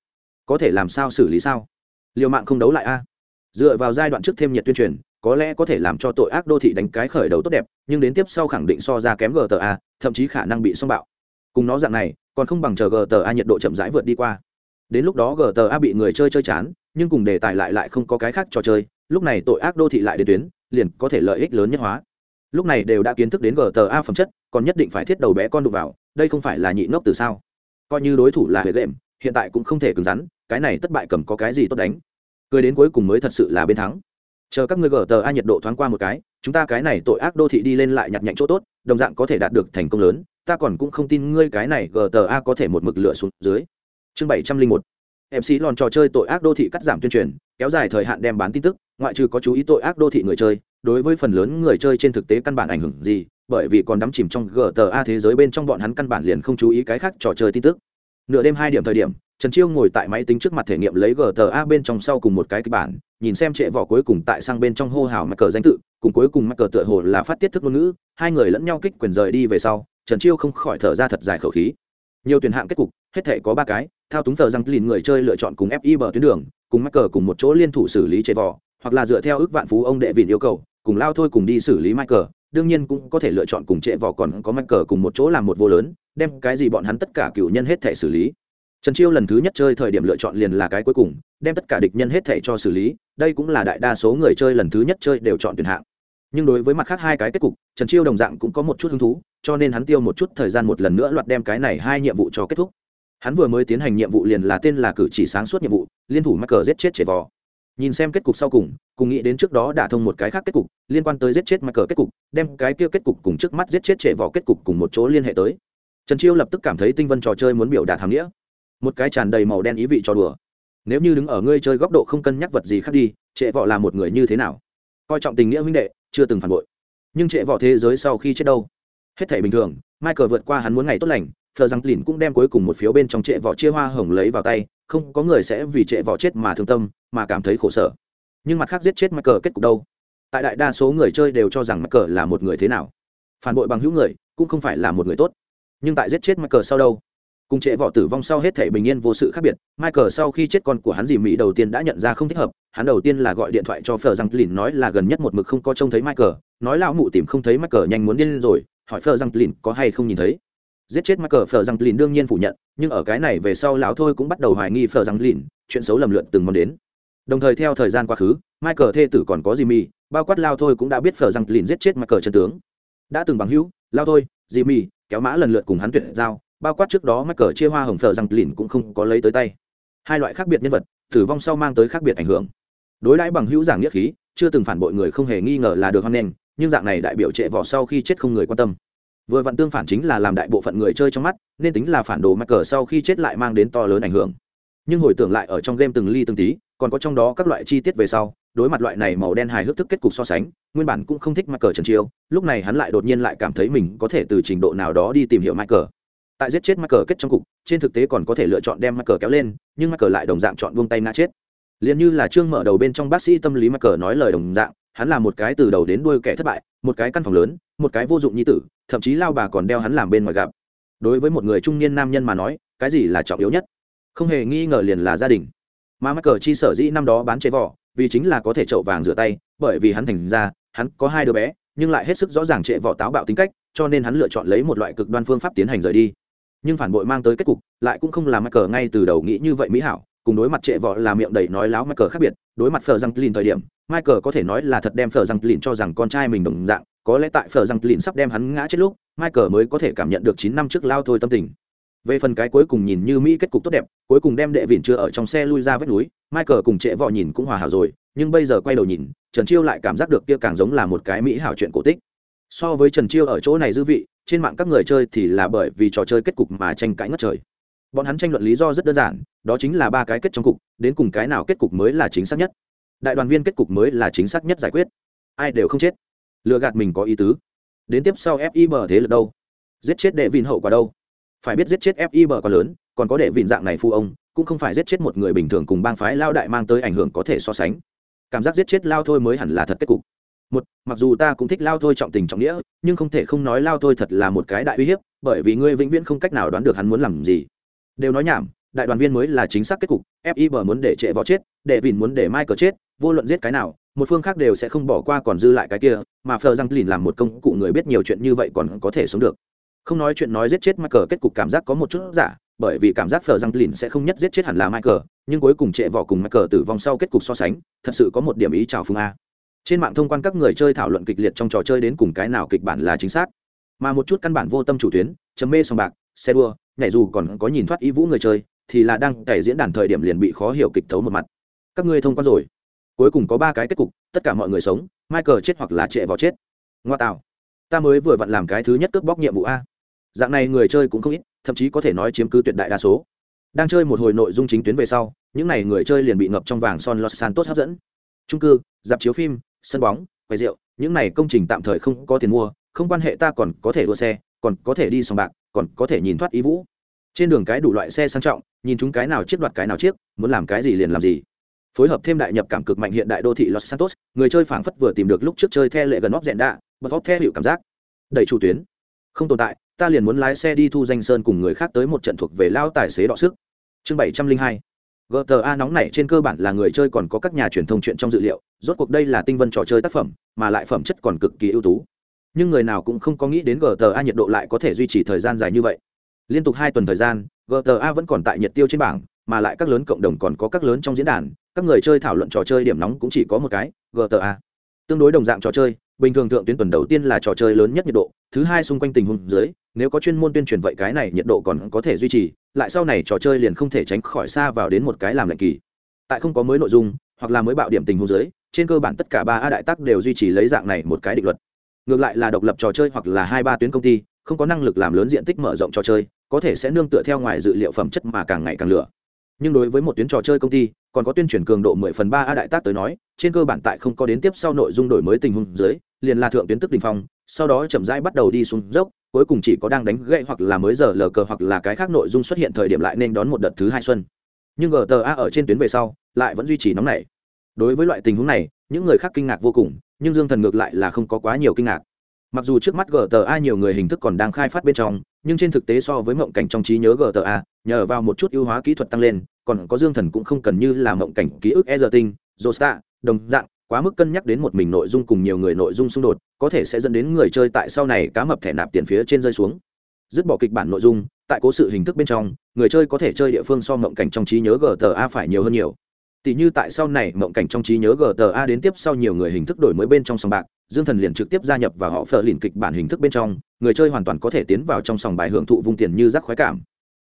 Speaker 1: Có thể làm sao xử lý sao? Liều mạng không đấu lại a. Dựa vào giai đoạn trước thêm nhiệt tuyên truyền có lẽ có thể làm cho tội ác đô thị đánh cái khởi đầu tốt đẹp, nhưng đến tiếp sau khẳng định so ra kém gta thậm chí khả năng bị xông bạo. Cùng nó dạng này, còn không bằng chờ gta nhiệt độ chậm rãi vượt đi qua. Đến lúc đó gta bị người chơi chơi chán, nhưng cùng đề tài lại lại không có cái khác trò chơi, lúc này tội ác đô thị lại đến tuyến, liền có thể lợi ích lớn nhất hóa. Lúc này đều đã kiến thức đến gta phẩm chất, còn nhất định phải thiết đầu bé con đụng vào, đây không phải là nhị ngốc từ sao? Coi như đối thủ là hệ lệm, hiện tại cũng không thể cứng rắn, cái này thất bại cầm có cái gì tốt đánh? Cười đến cuối cùng mới thật sự là bên thắng chờ các ngươi gta nhiệt độ thoáng qua một cái, chúng ta cái này tội ác đô thị đi lên lại nhặt nhạnh chỗ tốt, đồng dạng có thể đạt được thành công lớn, ta còn cũng không tin ngươi cái này gta có thể một mực lửa xuống dưới. Chương bảy trăm linh một. Mc lòn trò chơi tội ác đô thị cắt giảm tuyên truyền, kéo dài thời hạn đem bán tin tức, ngoại trừ có chú ý tội ác đô thị người chơi, đối với phần lớn người chơi trên thực tế căn bản ảnh hưởng gì, bởi vì còn đắm chìm trong gta thế giới bên trong bọn hắn căn bản liền không chú ý cái khác trò chơi tin tức nửa đêm hai điểm thời điểm, trần chiêu ngồi tại máy tính trước mặt thể nghiệm lấy gta bên trong sau cùng một cái kịch bản, nhìn xem trệ vỏ cuối cùng tại sang bên trong hô hào mắc cờ danh tự, cùng cuối cùng mắc cờ tựa hồ là phát tiết thức ngôn ngữ, hai người lẫn nhau kích quyền rời đi về sau, trần chiêu không khỏi thở ra thật dài khẩu khí. Nhiều tuyển hạng kết cục, hết thể có ba cái, thao túng tờ răng lìn người chơi lựa chọn cùng fi bờ tuyến đường, cùng mắc cờ cùng một chỗ liên thủ xử lý trệ vỏ, hoặc là dựa theo ước vạn phú ông đệ vịn yêu cầu, cùng lao thôi cùng đi xử lý mắc cờ đương nhiên cũng có thể lựa chọn cùng trệ vỏ còn có mắc cờ cùng một chỗ làm một vô lớn đem cái gì bọn hắn tất cả cựu nhân hết thể xử lý. Trần chiêu lần thứ nhất chơi thời điểm lựa chọn liền là cái cuối cùng, đem tất cả địch nhân hết thể cho xử lý, đây cũng là đại đa số người chơi lần thứ nhất chơi đều chọn tuyển hạng. Nhưng đối với mặt khác hai cái kết cục, trần chiêu đồng dạng cũng có một chút hứng thú, cho nên hắn tiêu một chút thời gian một lần nữa loạt đem cái này hai nhiệm vụ cho kết thúc. Hắn vừa mới tiến hành nhiệm vụ liền là tên là cử chỉ sáng suốt nhiệm vụ, liên thủ mắc cờ giết chết trẻ vò. Nhìn xem kết cục sau cùng cùng nghĩ đến trước đó đã thông một cái khác kết cục, liên quan tới giết chết mắc cờ kết cục, đem cái kia kết cục cùng trước mắt giết chết trẻ vò kết cục cùng một chỗ liên hệ tới trần chiêu lập tức cảm thấy tinh vân trò chơi muốn biểu đạt hàm nghĩa. Một cái tràn đầy màu đen ý vị trò đùa. Nếu như đứng ở ngươi chơi góc độ không cân nhắc vật gì khác đi, trệ vọ là một người như thế nào? Coi trọng tình nghĩa huynh đệ, chưa từng phản bội. Nhưng trệ vọ thế giới sau khi chết đâu? Hết thể bình thường, michael vượt qua hắn muốn ngày tốt lành thờ rằng lìn cũng đem cuối cùng một phiếu bên trong trệ Võ chia hoa hồng lấy vào tay, không có người sẽ vì trệ Võ chết mà thương tâm, mà cảm thấy khổ sở. Nhưng mặt khác giết chết michael kết cục đâu? Tại đại đa số người chơi đều cho rằng michael là một người thế nào. Phản bội bằng hữu người, cũng không phải là một người tốt nhưng tại giết chết michael sau đâu? Cùng trệ võ tử vong sau hết thể bình yên vô sự khác biệt, michael sau khi chết con của hắn dì mỹ đầu tiên đã nhận ra không thích hợp, hắn đầu tiên là gọi điện thoại cho phờ răng lìn nói là gần nhất một mực không có trông thấy michael, nói lão mụ tìm không thấy michael nhanh muốn điên rồi, hỏi phờ răng lìn có hay không nhìn thấy. Giết chết michael phờ răng lìn đương nhiên phủ nhận, nhưng ở cái này về sau lão thôi cũng bắt đầu hoài nghi phờ răng lìn, chuyện xấu lầm lượn từng món đến. Đồng thời theo thời gian quá khứ, michael thê tử còn có dì mỹ bao quát lao thôi cũng đã biết phờ răng lìn giết chết michael chân tướng. Đã từng bằng hữu lao thôi, dì mỹ kéo mã lần lượt cùng hắn tuyệt giao, bao quát trước đó mắc cờ chia hoa hồng phở rằng lìn cũng không có lấy tới tay. Hai loại khác biệt nhân vật, tử vong sau mang tới khác biệt ảnh hưởng. Đối đãi bằng hữu giảng nghĩa khí, chưa từng phản bội người không hề nghi ngờ là được hoan nghênh, nhưng dạng này đại biểu trệ vỏ sau khi chết không người quan tâm. Vừa vặn tương phản chính là làm đại bộ phận người chơi trong mắt, nên tính là phản đồ mắc cờ sau khi chết lại mang đến to lớn ảnh hưởng. Nhưng hồi tưởng lại ở trong game từng ly từng tí, còn có trong đó các loại chi tiết về sau đối mặt loại này màu đen hài hước thức kết cục so sánh, nguyên bản cũng không thích mắc cờ trần chiêu, lúc này hắn lại đột nhiên lại cảm thấy mình có thể từ trình độ nào đó đi tìm hiểu mắc cờ tại giết chết mắc cờ kết trong cục, trên thực tế còn có thể lựa chọn đem mắc cờ kéo lên, nhưng mắc cờ lại đồng dạng chọn buông tay ngã chết. Liền như là chương mở đầu bên trong bác sĩ tâm lý mắc cờ nói lời đồng dạng, hắn là một cái từ đầu đến đuôi kẻ thất bại, một cái căn phòng lớn, một cái vô dụng nhi tử, thậm chí lao bà còn đeo hắn làm bên ngoài gặp. Đối với một người trung niên nam nhân mà nói, cái gì là trọng yếu nhất? Không hề nghi ngờ liền là gia đình. Mà mắc cờ chi sở dĩ năm đó bán chế vỏ vì chính là có thể trậu vàng rửa tay, bởi vì hắn thành ra, hắn có hai đứa bé, nhưng lại hết sức rõ ràng trệ vỏ táo bạo tính cách, cho nên hắn lựa chọn lấy một loại cực đoan phương pháp tiến hành rời đi. Nhưng phản bội mang tới kết cục, lại cũng không làm mắc cờ ngay từ đầu nghĩ như vậy mỹ hảo, cùng đối mặt trệ vợ là miệng đầy nói láo mắc cờ khác biệt, đối mặt phờ răng lìn thời điểm, michael có thể nói là thật đem phờ răng lìn cho rằng con trai mình đồng dạng, có lẽ tại phờ răng lìn sắp đem hắn ngã chết lúc, michael mới có thể cảm nhận được chín năm trước lao thôi tâm tình về phần cái cuối cùng nhìn như mỹ kết cục tốt đẹp, cuối cùng đem đệ vịn chưa ở trong xe lui ra vách núi, michael cùng trệ vọ nhìn cũng hòa hảo rồi, nhưng bây giờ quay đầu nhìn, trần chiêu lại cảm giác được kia càng giống là một cái mỹ hảo chuyện cổ tích. So với trần chiêu ở chỗ này dư vị, trên mạng các người chơi thì là bởi vì trò chơi kết cục mà tranh cãi ngất trời. Bọn hắn tranh luận lý do rất đơn giản, đó chính là ba cái kết trong cục, đến cùng cái nào kết cục mới là chính xác nhất? Đại đoàn viên kết cục mới là chính xác nhất giải quyết. Ai đều không chết. Lựa gạt mình có ý tứ. Đến tiếp sau fib thế lực đâu? Giết chết đệ vịn hậu quả đâu? Phải biết giết chết fib còn lớn, còn có để vịn dạng này phu ông, cũng không phải giết chết một người bình thường cùng bang phái lao đại mang tới ảnh hưởng có thể so sánh. Cảm giác giết chết lao thôi mới hẳn là thật kết cục. Một, mặc dù ta cũng thích lao thôi trọng tình trọng nghĩa, nhưng không thể không nói lao thôi thật là một cái đại uy hiếp, bởi vì ngươi vĩnh viễn không cách nào đoán được hắn muốn làm gì. Đều nói nhảm, đại đoàn viên mới là chính xác kết cục fib muốn để trệ võ chết, để vìn muốn để michael chết, vô luận giết cái nào, một phương khác đều sẽ không bỏ qua còn dư lại cái kia, mà phờ răng lìn làm một công cụ người biết nhiều chuyện như vậy còn có thể sống được không nói chuyện nói giết chết michael, kết cục cảm giác có một chút giả, bởi vì cảm giác phờ răng lìn sẽ không nhất giết chết hẳn là michael, nhưng cuối cùng trệ vỏ cùng michael tử vong sau kết cục so sánh, thật sự có một điểm ý chào phương a. Trên mạng thông quan các người chơi thảo luận kịch liệt trong trò chơi đến cùng cái nào kịch bản là chính xác. Mà một chút căn bản vô tâm chủ tuyến, chấm mê sòng bạc, xe đua, nhảy dù còn có nhìn thoát ý vũ người chơi, thì là đang cày diễn đàn thời điểm liền bị khó hiểu kịch thấu một mặt. Các ngươi thông quan rồi. Cuối cùng có ba cái kết cục, tất cả mọi người sống, michael chết hoặc là trệ vỏ chết. Ngoa tạo. Ta mới vừa vặn làm cái thứ nhất cướp bóc nhiệm vụ a dạng này người chơi cũng không ít, thậm chí có thể nói chiếm cứ tuyệt đại đa số. Đang chơi một hồi nội dung chính tuyến về sau, những n à y người chơi liền bị ngập trong vàng son los santos hấp dẫn. Trung cư, dạp chiếu phim, sân bóng, quầy rượu, những này công trình tạm thời không có tiền mua, không quan hệ ta còn có thể đua xe, còn có thể đi sòng bạc, còn có thể nhìn thoát ý vũ. Trên đường cái đủ loại xe sang trọng, nhìn chúng cái nào chiếc đoạt cái nào chiếc, muốn làm cái gì liền làm gì. Phối hợp thêm đại nhập cảm cực mạnh hiện đại đô thị los santos, người chơi phảng phất vừa tìm được lúc trước chơi the lệ gần óc dẹn đạ, bật óc the hiệu cảm giác. Đẩy chủ tuyến. Không tồn tại ta liền muốn lái xe đi thu danh sơn cùng người khác tới một trận thuộc về lao tài xế đọ sức. Chương bảy trăm linh hai. Gta nóng này trên cơ bản là người chơi còn có các nhà truyền thông chuyện trong dự liệu, rốt cuộc đây là tinh vân trò chơi tác phẩm, mà lại phẩm chất còn cực kỳ ưu tú. Nhưng người nào cũng không có nghĩ đến gta nhiệt độ lại có thể duy trì thời gian dài như vậy. Liên tục hai tuần thời gian gta vẫn còn tại nhiệt tiêu trên bảng, mà lại các lớn cộng đồng còn có các lớn trong diễn đàn, các người chơi thảo luận trò chơi điểm nóng cũng chỉ có một cái gta tương đối đồng dạng trò chơi, bình thường thượng tuyến tuần đầu tiên là trò chơi lớn nhất nhiệt độ thứ hai xung quanh tình huống dưới, nếu có chuyên môn tuyên truyền vậy cái này nhiệt độ còn có thể duy trì, lại sau này trò chơi liền không thể tránh khỏi xa vào đến một cái làm lạnh kỳ. Tại không có mới nội dung, hoặc là mới bạo điểm tình huống dưới, trên cơ bản tất cả ba a đại tác đều duy trì lấy dạng này một cái định luật. Ngược lại là độc lập trò chơi hoặc là hai ba tuyến công ty, không có năng lực làm lớn diện tích mở rộng trò chơi, có thể sẽ nương tựa theo ngoài dự liệu phẩm chất mà càng ngày càng lửa. Nhưng đối với một tuyến trò chơi công ty, còn có tuyên truyền cường độ 10 phần 3 a đại tác tới nói, trên cơ bản tại không có đến tiếp sau nội dung đổi mới tình huống dưới, liền là thượng tuyến tức đình phong sau đó chậm rãi bắt đầu đi xuống dốc, cuối cùng chỉ có đang đánh gậy hoặc là mới giờ lờ cờ hoặc là cái khác nội dung xuất hiện thời điểm lại nên đón một đợt thứ hai xuân. Nhưng gta ở trên tuyến về sau, lại vẫn duy trì nóng này đối với loại tình huống này, những người khác kinh ngạc vô cùng, nhưng dương thần ngược lại là không có quá nhiều kinh ngạc. Mặc dù trước mắt gta nhiều người hình thức còn đang khai phát bên trong, nhưng trên thực tế so với mộng cảnh trong trí nhớ gta nhờ vào một chút ưu hóa kỹ thuật tăng lên, còn có dương thần cũng không cần như là mộng cảnh ký ức e r tinh josta đồng dạng quá mức cân nhắc đến một mình nội dung cùng nhiều người nội dung xung đột, có thể sẽ dẫn đến người chơi tại sau này cá mập thẻ nạp tiền phía trên rơi xuống. Dứt bỏ kịch bản nội dung, tại cố sự hình thức bên trong, người chơi có thể chơi địa phương so mộng cảnh trong trí nhớ gta phải nhiều hơn nhiều. Tỷ như tại sau này mộng cảnh trong trí nhớ gta đến tiếp sau nhiều người hình thức đổi mới bên trong sòng bạc, dương thần liền trực tiếp gia nhập và họ phờ liền kịch bản hình thức bên trong, người chơi hoàn toàn có thể tiến vào trong sòng bài hưởng thụ vung tiền như rắc khoái cảm.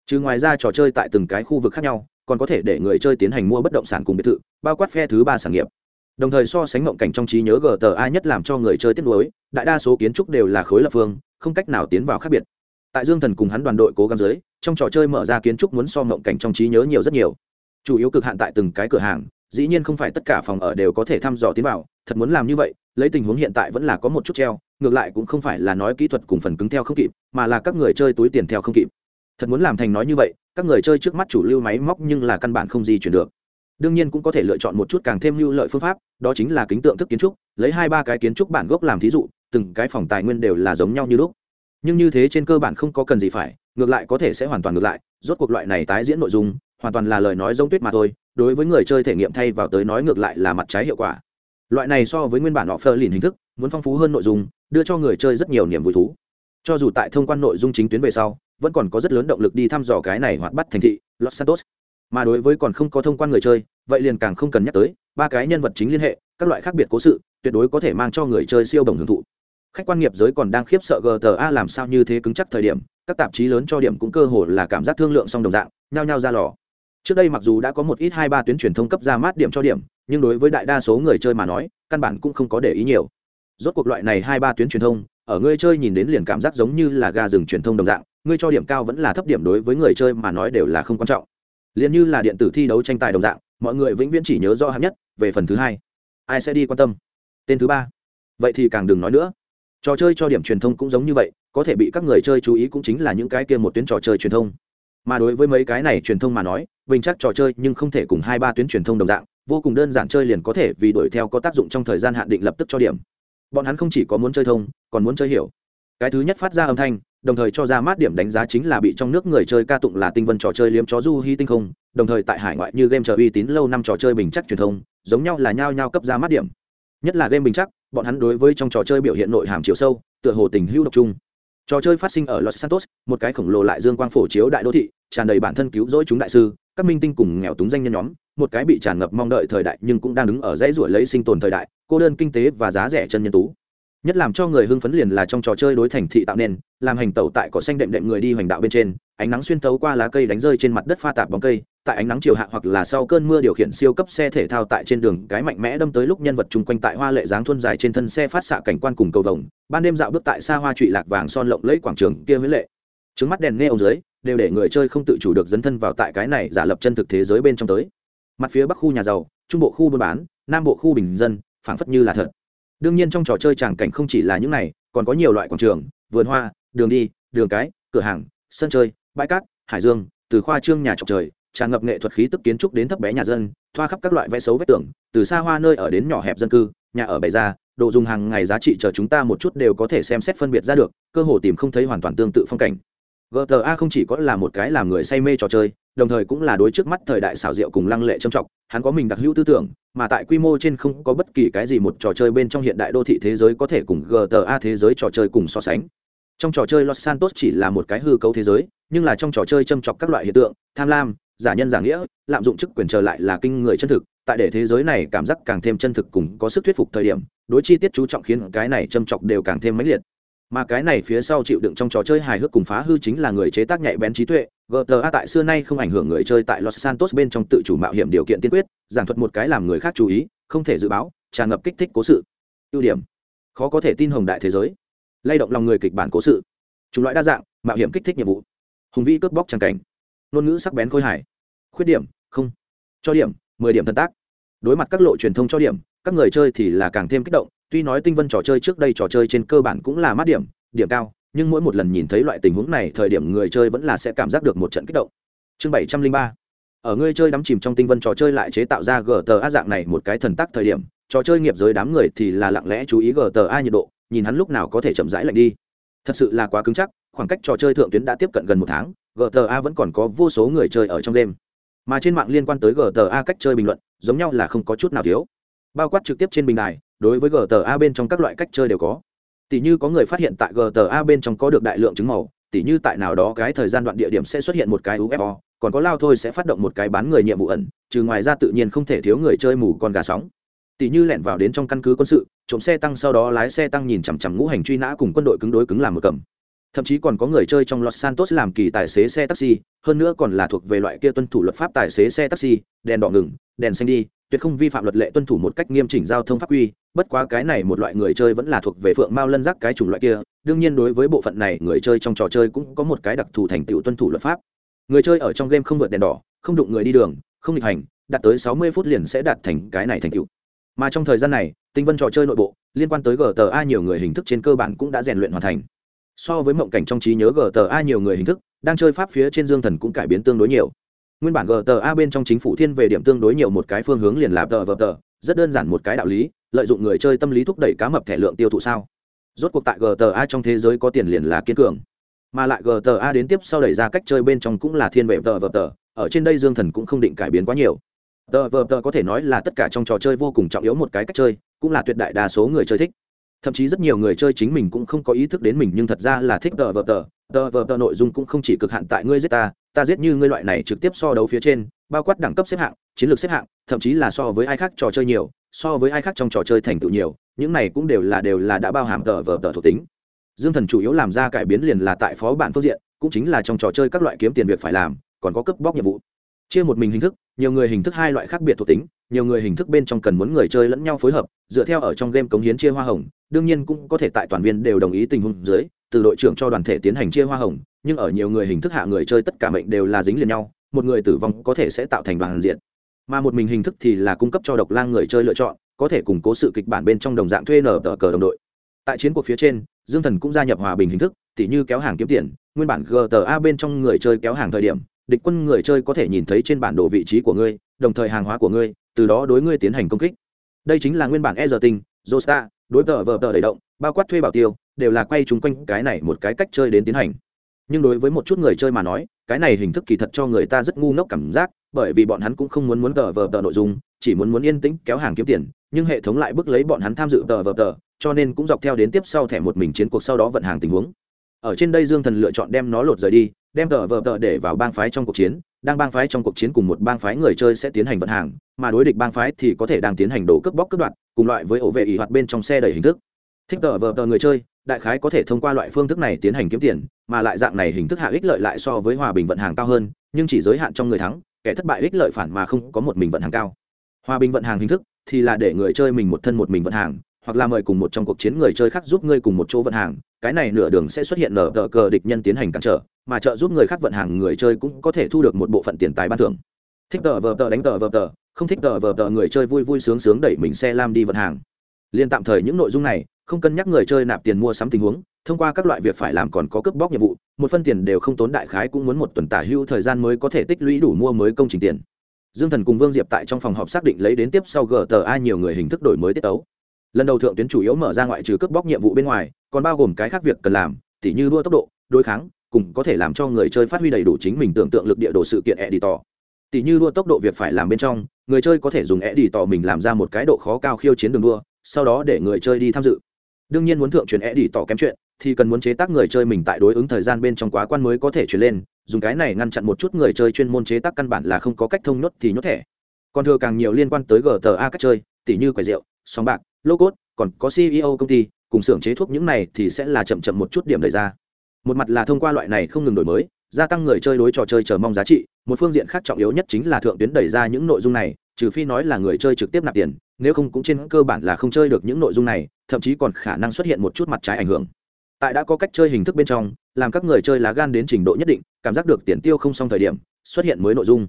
Speaker 1: Chứ ngoài ra trò chơi tại từng cái khu vực khác nhau, còn có thể để người chơi tiến hành mua bất động sản cùng biệt thự, bao quát phe thứ ba sản nghiệp đồng thời so sánh mộng cảnh trong trí nhớ gta nhất làm cho người chơi tiếp nối đại đa số kiến trúc đều là khối lập phương, không cách nào tiến vào khác biệt. Tại dương thần cùng hắn đoàn đội cố gắng dưới, trong trò chơi mở ra kiến trúc muốn so mộng cảnh trong trí nhớ nhiều rất nhiều. Chủ yếu cực hạn tại từng cái cửa hàng, dĩ nhiên không phải tất cả phòng ở đều có thể thăm dò tiến vào, thật muốn làm như vậy, lấy tình huống hiện tại vẫn là có một chút treo, ngược lại cũng không phải là nói kỹ thuật cùng phần cứng theo không kịp, mà là các người chơi túi tiền theo không kịp. Thật muốn làm thành nói như vậy, các người chơi trước mắt chủ lưu máy móc nhưng là căn bản không di chuyển được đương nhiên cũng có thể lựa chọn một chút càng thêm lưu lợi phương pháp, đó chính là kính tượng thức kiến trúc, lấy hai ba cái kiến trúc bản gốc làm thí dụ, từng cái phòng tài nguyên đều là giống nhau như lúc. Nhưng như thế trên cơ bản không có cần gì phải, ngược lại có thể sẽ hoàn toàn ngược lại, rốt cuộc loại này tái diễn nội dung, hoàn toàn là lời nói giống tuyết mà thôi, đối với người chơi thể nghiệm thay vào tới nói ngược lại là mặt trái hiệu quả. Loại này so với nguyên bản họ phơ lìn hình thức, muốn phong phú hơn nội dung, đưa cho người chơi rất nhiều niềm vui thú. Cho dù tại thông quan nội dung chính tuyến về sau, vẫn còn có rất lớn động lực đi thăm dò cái này hoạt bắt thành thị, los santos mà đối với còn không có thông quan người chơi, vậy liền càng không cần nhắc tới, ba cái nhân vật chính liên hệ, các loại khác biệt cố sự, tuyệt đối có thể mang cho người chơi siêu đồng hưởng thụ. Khách quan nghiệp giới còn đang khiếp sợ gta làm sao như thế cứng chắc thời điểm, các tạp chí lớn cho điểm cũng cơ hồ là cảm giác thương lượng song đồng dạng, nhao nhao ra lò. Trước đây mặc dù đã có một ít hai ba tuyến truyền thông cấp ra mát điểm cho điểm, nhưng đối với đại đa số người chơi mà nói, căn bản cũng không có để ý nhiều. Rốt cuộc loại này hai ba tuyến truyền thông, ở người chơi nhìn đến liền cảm giác giống như là ga rừng truyền thông đồng dạng ngươi cho điểm cao vẫn là thấp điểm đối với người chơi mà nói đều là không quan trọng liền như là điện tử thi đấu tranh tài đồng dạng, mọi người vĩnh viễn chỉ nhớ rõ hạng nhất, về phần thứ hai, ai sẽ đi quan tâm? Tên thứ ba. Vậy thì càng đừng nói nữa. Trò chơi cho điểm truyền thông cũng giống như vậy, có thể bị các người chơi chú ý cũng chính là những cái kia một tuyến trò chơi truyền thông. Mà đối với mấy cái này truyền thông mà nói, bình chắc trò chơi nhưng không thể cùng hai ba tuyến truyền thông đồng dạng, vô cùng đơn giản chơi liền có thể vì đuổi theo có tác dụng trong thời gian hạn định lập tức cho điểm. Bọn hắn không chỉ có muốn chơi thông, còn muốn chơi hiểu. Cái thứ nhất phát ra âm thanh đồng thời cho ra mát điểm đánh giá chính là bị trong nước người chơi ca tụng là tinh vân trò chơi liếm chó du hy tinh không, đồng thời tại hải ngoại như game chờ uy tín lâu năm trò chơi bình chắc truyền thông, giống nhau là nhao nhao cấp ra mát điểm. Nhất là game bình chắc, bọn hắn đối với trong trò chơi biểu hiện nội hàm chiều sâu, tựa hồ tình hữu độc trung trò chơi phát sinh ở los santos, một cái khổng lồ lại dương quang phổ chiếu đại đô thị, tràn đầy bản thân cứu rỗi chúng đại sư, các minh tinh cùng nghèo túng danh nhân nhóm, một cái bị tràn ngập mong đợi thời đại nhưng cũng đang đứng ở dãy ruổi lấy sinh tồn thời đại, cô đơn kinh tế và giá rẻ chân nhân tú nhất làm cho người hưng phấn liền là trong trò chơi đối thành thị tạo nên, làm hành tẩu tại cỏ xanh đệm đệm người đi hoành đạo bên trên, ánh nắng xuyên tấu qua lá cây đánh rơi trên mặt đất pha tạp bóng cây, tại ánh nắng chiều hạ hoặc là sau cơn mưa điều khiển siêu cấp xe thể thao tại trên đường, cái mạnh mẽ đâm tới lúc nhân vật chung quanh tại hoa lệ dáng thuân dài trên thân xe phát xạ cảnh quan cùng cầu vồng, ban đêm dạo bước tại xa hoa trụy lạc vàng son lộng lẫy quảng trường kia với lệ. Trứng mắt đèn nghe ông dưới, đều để người chơi không tự chủ được dấn thân vào tại cái này giả lập chân thực thế giới bên trong tới. Mặt phía bắc khu nhà giàu, trung bộ khu buôn bán, nam bộ khu bình dân, phảng phất như là thật đương nhiên trong trò chơi tràng cảnh không chỉ là những này, còn có nhiều loại quảng trường, vườn hoa, đường đi, đường cái, cửa hàng, sân chơi, bãi cát, hải dương, từ khoa trương nhà trọc trời, tràn ngập nghệ thuật khí tức kiến trúc đến thấp bé nhà dân, thoa khắp các loại vẽ xấu vết tưởng từ xa hoa nơi ở đến nhỏ hẹp dân cư, nhà ở bày ra, đồ dùng hàng ngày giá trị chờ chúng ta một chút đều có thể xem xét phân biệt ra được, cơ hồ tìm không thấy hoàn toàn tương tự phong cảnh. Gta không chỉ có là một cái làm người say mê trò chơi đồng thời cũng là đối trước mắt thời đại xảo diệu cùng lăng lệ trầm trọng. Hắn có mình đặc hữu tư tưởng, mà tại quy mô trên không có bất kỳ cái gì một trò chơi bên trong hiện đại đô thị thế giới có thể cùng gta thế giới trò chơi cùng so sánh. Trong trò chơi los santos chỉ là một cái hư cấu thế giới, nhưng là trong trò chơi châm chọc các loại hiện tượng, tham lam, giả nhân giả nghĩa, lạm dụng chức quyền trở lại là kinh người chân thực. Tại để thế giới này cảm giác càng thêm chân thực cùng có sức thuyết phục thời điểm, đối chi tiết chú trọng khiến cái này châm chọc đều càng thêm mãnh liệt. Mà cái này phía sau chịu đựng trong trò chơi hài hước cùng phá hư chính là người chế tác nhạy bén trí tuệ gta tại xưa nay không ảnh hưởng người chơi tại los santos bên trong tự chủ mạo hiểm điều kiện tiên quyết, giảng thuật một cái làm người khác chú ý, không thể dự báo, tràn ngập kích thích cố sự. Ưu điểm. Khó có thể tin hồng đại thế giới. Lay động lòng người kịch bản cố sự. Chủng loại đa dạng, mạo hiểm kích thích nhiệm vụ. Hùng vĩ cướp bóc trang cảnh. Ngôn ngữ sắc bén khôi hài. Khuyết điểm, không. Cho điểm, mười điểm thần tác. Đối mặt các lộ truyền thông cho điểm, các người chơi thì là càng thêm kích động, tuy nói tinh vân trò chơi trước đây trò chơi trên cơ bản cũng là mát điểm điểm cao nhưng mỗi một lần nhìn thấy loại tình huống này, thời điểm người chơi vẫn là sẽ cảm giác được một trận kích động. Chương bảy trăm linh ba. Ở người chơi đắm chìm trong tinh vân trò chơi lại chế tạo ra gta dạng này một cái thần tắc thời điểm, trò chơi nghiệp giới đám người thì là lặng lẽ chú ý gta nhiệt độ, nhìn hắn lúc nào có thể chậm rãi lạnh đi. Thật sự là quá cứng chắc, khoảng cách trò chơi thượng tuyến đã tiếp cận gần một tháng gta vẫn còn có vô số người chơi ở trong đêm. Mà trên mạng liên quan tới gta cách chơi bình luận, giống nhau là không có chút nào thiếu. Bao quát trực tiếp trên bình đài, đối với gta bên trong các loại cách chơi đều có tỷ như có người phát hiện tại gta bên trong có được đại lượng chứng màu tỷ như tại nào đó cái thời gian đoạn địa điểm sẽ xuất hiện một cái ufo còn có lao thôi sẽ phát động một cái bán người nhiệm vụ ẩn, trừ ngoài ra tự nhiên không thể thiếu người chơi mù con gà sóng. Tỷ như lẻn vào đến trong căn cứ quân sự, trộm xe tăng sau đó lái xe tăng nhìn chằm chằm ngũ hành truy nã cùng quân đội cứng đối cứng làm một cầm. Thậm chí còn có người chơi trong los santos làm kỳ tài xế xe taxi, hơn nữa còn là thuộc về loại kia tuân thủ luật pháp tài xế xe taxi, đèn đỏ ngừng, đèn xanh đi tuyệt không vi phạm luật lệ tuân thủ một cách nghiêm chỉnh giao thông pháp quy, bất quá cái này một loại người chơi vẫn là thuộc về phượng mao lân giác cái chủng loại kia, đương nhiên đối với bộ phận này người chơi trong trò chơi cũng có một cái đặc thù thành tựu tuân thủ luật pháp. Người chơi ở trong game không vượt đèn đỏ, không đụng người đi đường, không nghịch hành, đạt tới sáu mươi phút liền sẽ đạt thành cái này thành tựu. Mà trong thời gian này, tinh vân trò chơi nội bộ, liên quan tới gta nhiều người hình thức trên cơ bản cũng đã rèn luyện hoàn thành. So với mộng cảnh trong trí nhớ gta nhiều người hình thức, đang chơi pháp phía trên dương thần cũng cải biến tương đối nhiều nguyên bản gta bên trong chính phủ thiên về điểm tương đối nhiều một cái phương hướng liền là tờ vờ tờ, rất đơn giản một cái đạo lý, lợi dụng người chơi tâm lý thúc đẩy cá mập thẻ lượng tiêu thụ sao. Rốt cuộc tại gta trong thế giới có tiền liền là kiên cường, mà lại gta đến tiếp sau đẩy ra cách chơi bên trong cũng là thiên về tờ vờ tờ, ở trên đây dương thần cũng không định cải biến quá nhiều. Tờ vờ tờ có thể nói là tất cả trong trò chơi vô cùng trọng yếu một cái cách chơi, cũng là tuyệt đại đa số người chơi thích. Thậm chí rất nhiều người chơi chính mình cũng không có ý thức đến mình, nhưng thật ra là thích tờ vờ tờ tờ vờ tờ nội dung cũng không chỉ cực hạn tại ngươi giết ta ta giết như ngươi loại này trực tiếp so đấu phía trên, bao quát đẳng cấp xếp hạng, chiến lược xếp hạng, thậm chí là so với ai khác trò chơi nhiều, so với ai khác trong trò chơi thành tựu nhiều, những này cũng đều là đều là đã bao hàm tờ vờ tờ thuộc tính. Dương thần chủ yếu làm ra cải biến liền là tại phó bản phương diện, cũng chính là trong trò chơi các loại kiếm tiền việc phải làm, còn có cướp bóc nhiệm vụ. Chia một mình hình thức, nhiều người hình thức hai loại khác biệt thuộc tính, nhiều người hình thức bên trong cần muốn người chơi lẫn nhau phối hợp, dựa theo ở trong game cống hiến chia hoa hồng, đương nhiên cũng có thể tại toàn viên đều đồng ý tình huống dưới từ đội trưởng cho đoàn thể tiến hành chia hoa hồng, nhưng ở nhiều người hình thức hạ người chơi tất cả mệnh đều là dính liền nhau, một người tử vong có thể sẽ tạo thành đoàn diện. Mà một mình hình thức thì là cung cấp cho độc lang người chơi lựa chọn, có thể củng cố sự kịch bản bên trong đồng dạng thuê nở tờ cờ đồng đội. Tại chiến cuộc phía trên, dương thần cũng gia nhập hòa bình hình thức, tỉ như kéo hàng kiếm tiền, nguyên bản gta bên trong người chơi kéo hàng thời điểm, địch quân người chơi có thể nhìn thấy trên bản đồ vị trí của ngươi, đồng thời hàng hóa của ngươi, từ đó đối ngươi tiến hành công kích. Đây chính là nguyên bản e giờ tinh josta, đối tờ vờ tờ đẩy động, bao quát thuê bảo tiêu đều là quay chung quanh cái này một cái cách chơi đến tiến hành. Nhưng đối với một chút người chơi mà nói, cái này hình thức kỳ thật cho người ta rất ngu ngốc cảm giác, bởi vì bọn hắn cũng không muốn muốn tờ vờ tờ nội dung, chỉ muốn muốn yên tĩnh kéo hàng kiếm tiền, nhưng hệ thống lại bức lấy bọn hắn tham dự tờ vờ tờ, cho nên cũng dọc theo đến tiếp sau thẻ một mình chiến cuộc sau đó vận hàng tình huống. Ở trên đây dương thần lựa chọn đem nó lột rời đi, đem tờ vờ tờ để vào bang phái trong cuộc chiến, đang bang phái trong cuộc chiến cùng một bang phái người chơi sẽ tiến hành vận hàng, mà đối địch bang phái thì có thể đang tiến hành đổ cướp bóc cướp đoạt, cùng loại với ổ vệ ỉ hoạt bên trong xe đẩy hình thức. Thích tờ vờ tờ người chơi đại khái có thể thông qua loại phương thức này tiến hành kiếm tiền, mà lại dạng này hình thức hạ ích lợi lại so với hòa bình vận hàng cao hơn, nhưng chỉ giới hạn trong người thắng, kẻ thất bại ích lợi phản mà không có một mình vận hàng cao. Hòa bình vận hàng hình thức thì là để người chơi mình một thân một mình vận hàng, hoặc là mời cùng một trong cuộc chiến người chơi khác giúp ngươi cùng một chỗ vận hàng, cái này nửa đường sẽ xuất hiện nở tờ cờ địch nhân tiến hành cản trở, mà trợ giúp người khác vận hàng người chơi cũng có thể thu được một bộ phận tiền tài ban thưởng. Thích tờ vờ tờ đánh tờ vờ tờ, không thích tờ vờ tờ người chơi vui vui sướng sướng đẩy mình xe lam đi vận hàng. Liên tạm thời những nội dung này không cân nhắc người chơi nạp tiền mua sắm tình huống, thông qua các loại việc phải làm còn có cướp bóc nhiệm vụ, một phân tiền đều không tốn đại khái cũng muốn một tuần tả hưu thời gian mới có thể tích lũy đủ mua mới công trình tiền. Dương thần cùng vương diệp tại trong phòng họp xác định lấy đến tiếp sau gta nhiều người hình thức đổi mới tiết tấu. Lần đầu thượng tuyến chủ yếu mở ra ngoại trừ cướp bóc nhiệm vụ bên ngoài, còn bao gồm cái khác việc cần làm, tỉ như đua tốc độ, đối kháng, cùng có thể làm cho người chơi phát huy đầy đủ chính mình tưởng tượng lực địa đồ sự kiện editor. Tỉ như đua tốc độ việc phải làm bên trong, người chơi có thể dùng editor mình làm ra một cái độ khó cao khiêu chiến đường đua, sau đó để người chơi đi tham dự đương nhiên muốn thượng truyền editor kém chuyện, thì cần muốn chế tác người chơi mình tại đối ứng thời gian bên trong quá quan mới có thể chuyển lên, dùng cái này ngăn chặn một chút người chơi chuyên môn chế tác căn bản là không có cách thông nhốt thì nhốt thẻ. Còn thừa càng nhiều liên quan tới gta cách chơi, tỉ như quầy rượu sóng bạc, lô cốt, còn có ceo công ty, cùng xưởng chế thuốc những này thì sẽ là chậm chậm một chút điểm đẩy ra. Một mặt là thông qua loại này không ngừng đổi mới, gia tăng người chơi đối trò chơi chờ mong giá trị, một phương diện khác trọng yếu nhất chính là thượng tuyến đẩy ra những nội dung này, trừ phi nói là người chơi trực tiếp nạp tiền, nếu không cũng trên cơ bản là không chơi được những nội dung này thậm chí còn khả năng xuất hiện một chút mặt trái ảnh hưởng. Tại đã có cách chơi hình thức bên trong, làm các người chơi lá gan đến trình độ nhất định, cảm giác được tiền tiêu không xong thời điểm, xuất hiện mới nội dung.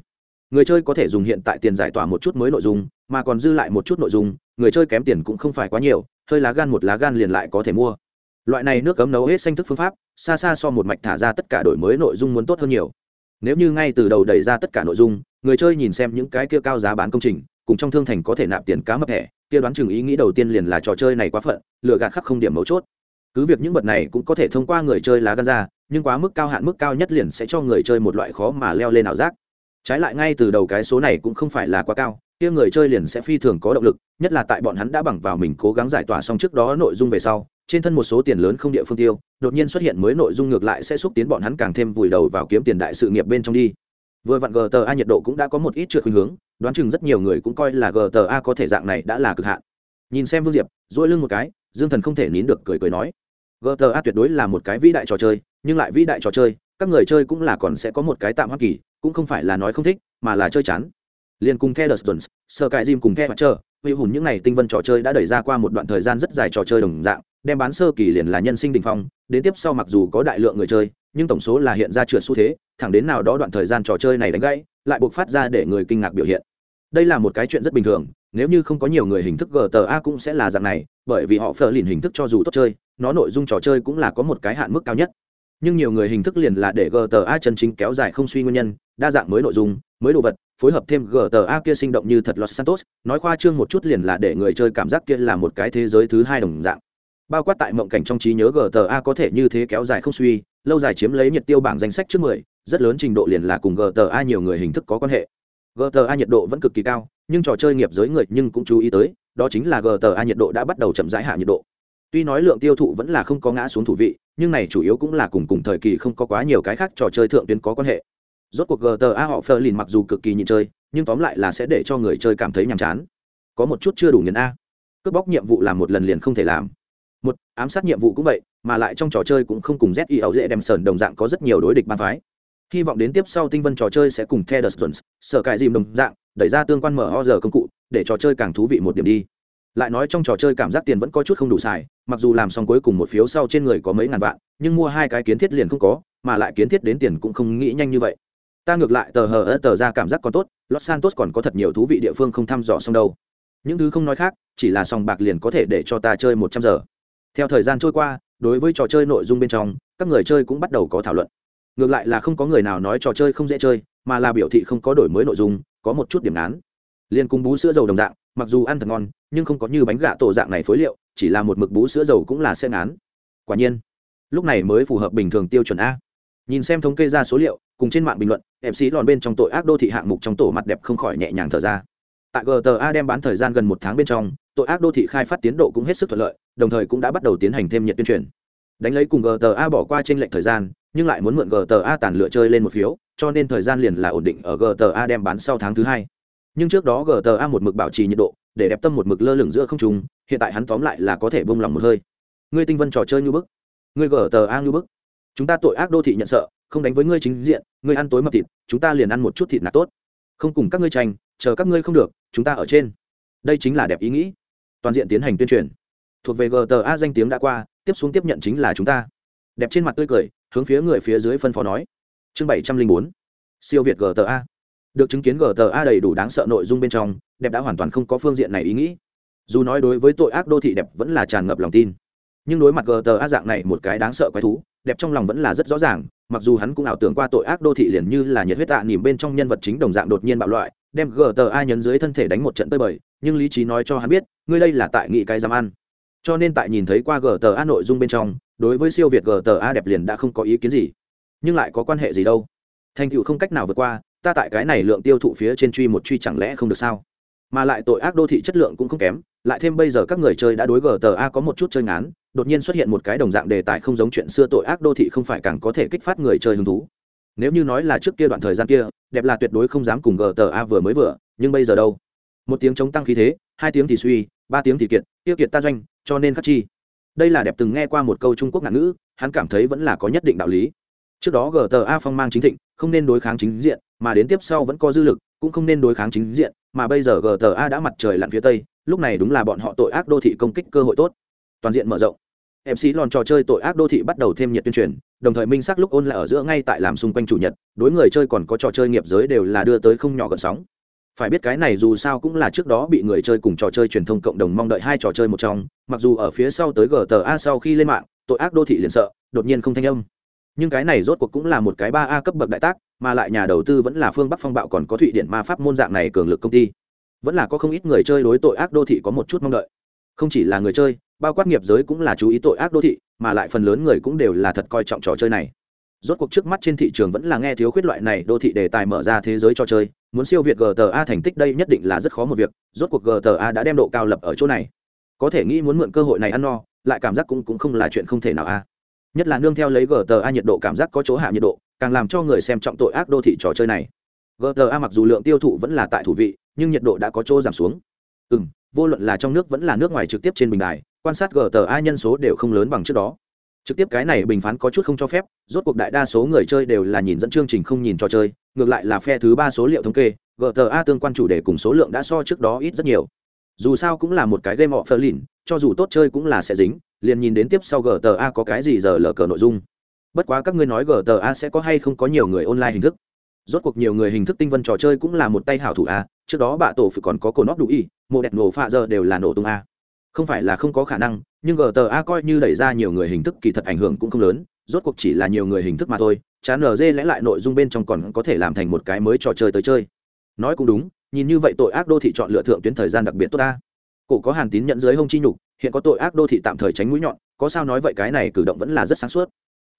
Speaker 1: Người chơi có thể dùng hiện tại tiền giải tỏa một chút mới nội dung, mà còn dư lại một chút nội dung, người chơi kém tiền cũng không phải quá nhiều, hơi lá gan một lá gan liền lại có thể mua. Loại này nước cấm nấu hết xanh thức phương pháp, xa xa so một mạch thả ra tất cả đổi mới nội dung muốn tốt hơn nhiều. Nếu như ngay từ đầu đẩy ra tất cả nội dung, người chơi nhìn xem những cái kia cao giá bán công trình, cùng trong thương thành có thể nạp tiền cá mập thẻ kia đoán chừng ý nghĩ đầu tiên liền là trò chơi này quá phận lựa gạt khắc không điểm mấu chốt. Cứ việc những vật này cũng có thể thông qua người chơi lá gan ra, nhưng quá mức cao hạn mức cao nhất liền sẽ cho người chơi một loại khó mà leo lên ảo giác. Trái lại ngay từ đầu cái số này cũng không phải là quá cao, kia người chơi liền sẽ phi thường có động lực, nhất là tại bọn hắn đã bằng vào mình cố gắng giải tỏa xong trước đó nội dung về sau, trên thân một số tiền lớn không địa phương tiêu, đột nhiên xuất hiện mới nội dung ngược lại sẽ xúc tiến bọn hắn càng thêm vùi đầu vào kiếm tiền đại sự nghiệp bên trong đi vừa vặn gta nhiệt độ cũng đã có một ít trượt khuynh hướng đoán chừng rất nhiều người cũng coi là gta có thể dạng này đã là cực hạn. Nhìn xem vương diệp dỗi lưng một cái dương thần không thể nín được cười cười nói gta tuyệt đối là một cái vĩ đại trò chơi nhưng lại vĩ đại trò chơi các người chơi cũng là còn sẽ có một cái tạm hoa kỳ cũng không phải là nói không thích mà là chơi chán. Liền cùng theo The Stones, Sơ Cải Jim cùng theo mặt chờ, Huy hùn những này tinh vân trò chơi đã đẩy ra qua một đoạn thời gian rất dài trò chơi đồng dạng, đem bán sơ kỳ liền là nhân sinh đỉnh phong, đến tiếp sau mặc dù có đại lượng người chơi, nhưng tổng số là hiện ra trượt xu thế, thẳng đến nào đó đoạn thời gian trò chơi này đánh gãy, lại buộc phát ra để người kinh ngạc biểu hiện. Đây là một cái chuyện rất bình thường, nếu như không có nhiều người hình thức GTA cũng sẽ là dạng này, bởi vì họ phở lìn hình thức cho dù tốt chơi, nó nội dung trò chơi cũng là có một cái hạn mức cao nhất. Nhưng nhiều người hình thức liền là để GTA chân chính kéo dài không suy nguyên nhân, đa dạng mới nội dung, mới đồ vật, phối hợp thêm GTA kia sinh động như thật Los Santos, nói khoa trương một chút liền là để người chơi cảm giác kia là một cái thế giới thứ hai đồng dạng. Bao quát tại mộng cảnh trong trí nhớ GTA có thể như thế kéo dài không suy, lâu dài chiếm lấy nhiệt tiêu bảng danh sách trước 10, rất lớn trình độ liền là cùng GTA nhiều người hình thức có quan hệ. GTA nhiệt độ vẫn cực kỳ cao, nhưng trò chơi nghiệp giới người nhưng cũng chú ý tới, đó chính là GTA nhiệt độ đã bắt đầu chậm rãi hạ nhiệt độ. Tuy nói lượng tiêu thụ vẫn là không có ngã xuống thủ vị, nhưng này chủ yếu cũng là cùng cùng thời kỳ không có quá nhiều cái khác trò chơi thượng tuyến có quan hệ rốt cuộc gta họ phơ mặc dù cực kỳ nhịn chơi nhưng tóm lại là sẽ để cho người chơi cảm thấy nhàm chán có một chút chưa đủ nghiền a cướp bóc nhiệm vụ làm một lần liền không thể làm một, ám sát nhiệm vụ cũng vậy, mà lại trong trò chơi cũng không cùng z y ấu dễ đem sờn đồng dạng có rất nhiều đối địch ban phái. Hy vọng đến tiếp sau tinh vân trò chơi sẽ cùng the The sở cải dìm đồng dạng, đẩy ra tương quan mở ho giờ công cụ, để trò chơi càng thú vị một điểm đi. Lại nói trong trò chơi cảm giác tiền vẫn có chút không đủ xài, mặc dù làm xong cuối cùng một phiếu sau trên người có mấy ngàn vạn, nhưng mua hai cái kiến thiết liền không có, mà lại kiến thiết đến tiền cũng không nghĩ nhanh như vậy. Ta ngược lại tờ hờ ớt tờ ra cảm giác còn tốt, los santos còn có thật nhiều thú vị địa phương không thăm dò xong đâu. Những thứ không nói khác, chỉ là sòng bạc liền có thể để cho ta chơi một trăm giờ theo thời gian trôi qua, đối với trò chơi nội dung bên trong, các người chơi cũng bắt đầu có thảo luận. Ngược lại là không có người nào nói trò chơi không dễ chơi, mà là biểu thị không có đổi mới nội dung, có một chút điểm án liên cung bú sữa dầu đồng dạng, mặc dù ăn thật ngon, nhưng không có như bánh gà tổ dạng này phối liệu, chỉ là một mực bú sữa dầu cũng là xe án quả nhiên, lúc này mới phù hợp bình thường tiêu chuẩn a. Nhìn xem thống kê ra số liệu, cùng trên mạng bình luận mc lòn bên trong tội ác đô thị hạng mục trong tổ mặt đẹp không khỏi nhẹ nhàng thở ra. Tại gta đem bán thời gian gần một tháng bên trong tội ác đô thị khai phát tiến độ cũng hết sức thuận lợi, đồng thời cũng đã bắt đầu tiến hành thêm nhiệt tuyên truyền. Đánh lấy cùng gta bỏ qua trên lệnh thời gian, nhưng lại muốn mượn gta tàn lựa chơi lên một phiếu, cho nên thời gian liền là ổn định ở gta đem bán sau tháng thứ hai. Nhưng trước đó gta một mực bảo trì nhiệt độ, để đẹp tâm một mực lơ lửng giữa không trung, hiện tại hắn tóm lại là có thể bông lòng một hơi. Ngươi tinh vân trò chơi như bức. Ngươi gta như bức. Chúng ta tội ác đô thị nhận sợ, không đánh với ngươi chính diện, ngươi ăn tối mập thịt, chúng ta liền ăn một chút thịt nạc tốt. Không cùng các ngươi tranh, chờ các ngươi không được, chúng ta ở trên. Đây chính là đẹp ý nghĩ toàn diện tiến hành tuyên truyền. Thuộc về gta danh tiếng đã qua, tiếp xuống tiếp nhận chính là chúng ta. Đẹp trên mặt tươi cười, hướng phía người phía dưới phân phó nói. Chương bảy trăm linh bốn, siêu việt gta được chứng kiến gta đầy đủ đáng sợ nội dung bên trong, đẹp đã hoàn toàn không có phương diện này ý nghĩ. Dù nói đối với tội ác đô thị đẹp vẫn là tràn ngập lòng tin. Nhưng đối mặt gta dạng này một cái đáng sợ quái thú, đẹp trong lòng vẫn là rất rõ ràng, mặc dù hắn cũng ảo tưởng qua tội ác đô thị liền như là nhiệt huyết tạ nỉm bên trong nhân vật chính đồng dạng đột nhiên bạo loại, đem gta nhấn dưới thân thể đánh một trận tơi bời nhưng lý trí nói cho hắn biết, ngươi đây là tại nghị cái dám ăn. Cho nên tại nhìn thấy qua gta nội dung bên trong, đối với siêu việt gta đẹp liền đã không có ý kiến gì. Nhưng lại có quan hệ gì đâu? Thành tựu không cách nào vượt qua, ta tại cái này lượng tiêu thụ phía trên truy một truy chẳng lẽ không được sao? Mà lại tội ác đô thị chất lượng cũng không kém, lại thêm bây giờ các người chơi đã đối gta có một chút chơi ngán, đột nhiên xuất hiện một cái đồng dạng đề tài không giống chuyện xưa tội ác đô thị không phải càng có thể kích phát người chơi hứng thú. Nếu như nói là trước kia đoạn thời gian kia, đẹp là tuyệt đối không dám cùng gta vừa mới vừa, nhưng bây giờ đâu? Một tiếng chống tăng khí thế, hai tiếng thì suy, ba tiếng thì kiệt, tiêu kiệt ta doanh, cho nên khắc chi. Đây là đẹp từng nghe qua một câu trung quốc ngạn ngữ, hắn cảm thấy vẫn là có nhất định đạo lý. Trước đó gta phong mang chính thịnh, không nên đối kháng chính diện, mà đến tiếp sau vẫn có dư lực, cũng không nên đối kháng chính diện, mà bây giờ gta đã mặt trời lặn phía tây, lúc này đúng là bọn họ tội ác đô thị công kích cơ hội tốt. Toàn diện mở rộng. Mc lòn trò chơi tội ác đô thị bắt đầu thêm nhiệt tuyên truyền, đồng thời minh xác lúc ôn lại ở giữa ngay tại làm xung quanh chủ nhật, đối người chơi còn có trò chơi nghiệp giới đều là đưa tới không nhỏ gần sóng phải biết cái này dù sao cũng là trước đó bị người chơi cùng trò chơi truyền thông cộng đồng mong đợi hai trò chơi một trong, mặc dù ở phía sau tới gta sau khi lên mạng, tội ác đô thị liền sợ, đột nhiên không thanh âm. Nhưng cái này rốt cuộc cũng là một cái ba a cấp bậc đại tác, mà lại nhà đầu tư vẫn là phương bắc phong bạo còn có thụy điện ma pháp môn dạng này cường lực công ty. Vẫn là có không ít người chơi đối tội ác đô thị có một chút mong đợi. Không chỉ là người chơi, bao quát nghiệp giới cũng là chú ý tội ác đô thị, mà lại phần lớn người cũng đều là thật coi trọng trò chơi này. Rốt cuộc trước mắt trên thị trường vẫn là nghe thiếu khuyết loại này đô thị đề tài mở ra thế giới trò chơi muốn siêu việt gta thành tích đây nhất định là rất khó một việc rốt cuộc gta đã đem độ cao lập ở chỗ này. Có thể nghĩ muốn mượn cơ hội này ăn no lại cảm giác cũng, cũng không là chuyện không thể nào a. Nhất là nương theo lấy gta nhiệt độ cảm giác có chỗ hạ nhiệt độ càng làm cho người xem trọng tội ác đô thị trò chơi này. Gta mặc dù lượng tiêu thụ vẫn là tại thủ vị nhưng nhiệt độ đã có chỗ giảm xuống. Ừ vô luận là trong nước vẫn là nước ngoài trực tiếp trên bình đài quan sát gta nhân số đều không lớn bằng trước đó trực tiếp cái này bình phán có chút không cho phép, rốt cuộc đại đa số người chơi đều là nhìn dẫn chương trình không nhìn trò chơi, ngược lại là phe thứ ba số liệu thống kê gta tương quan chủ đề cùng số lượng đã so trước đó ít rất nhiều. Dù sao cũng là một cái game họ phơ lìn cho dù tốt chơi cũng là sẽ dính, liền nhìn đến tiếp sau gta có cái gì giờ lờ cờ nội dung. Bất quá các ngươi nói gta sẽ có hay không có nhiều người online hình thức. Rốt cuộc nhiều người hình thức tinh vân trò chơi cũng là một tay hảo thủ a, trước đó bạ tổ phải còn có cổ nóc đủ y, mộ đẹp nổ pha giờ đều là nổ tung a không phải là không có khả năng, nhưng gta coi như đẩy ra nhiều người hình thức kỳ thật ảnh hưởng cũng không lớn, rốt cuộc chỉ là nhiều người hình thức mà thôi, chán nở dê lẽ lại nội dung bên trong còn có thể làm thành một cái mới trò chơi tới chơi. Nói cũng đúng, nhìn như vậy tội ác đô thị chọn lựa thượng tuyến thời gian đặc biệt tốt ta. Cổ có hàn tín nhận dưới hông chi nhục, hiện có tội ác đô thị tạm thời tránh mũi nhọn, có sao nói vậy cái này cử động vẫn là rất sáng suốt.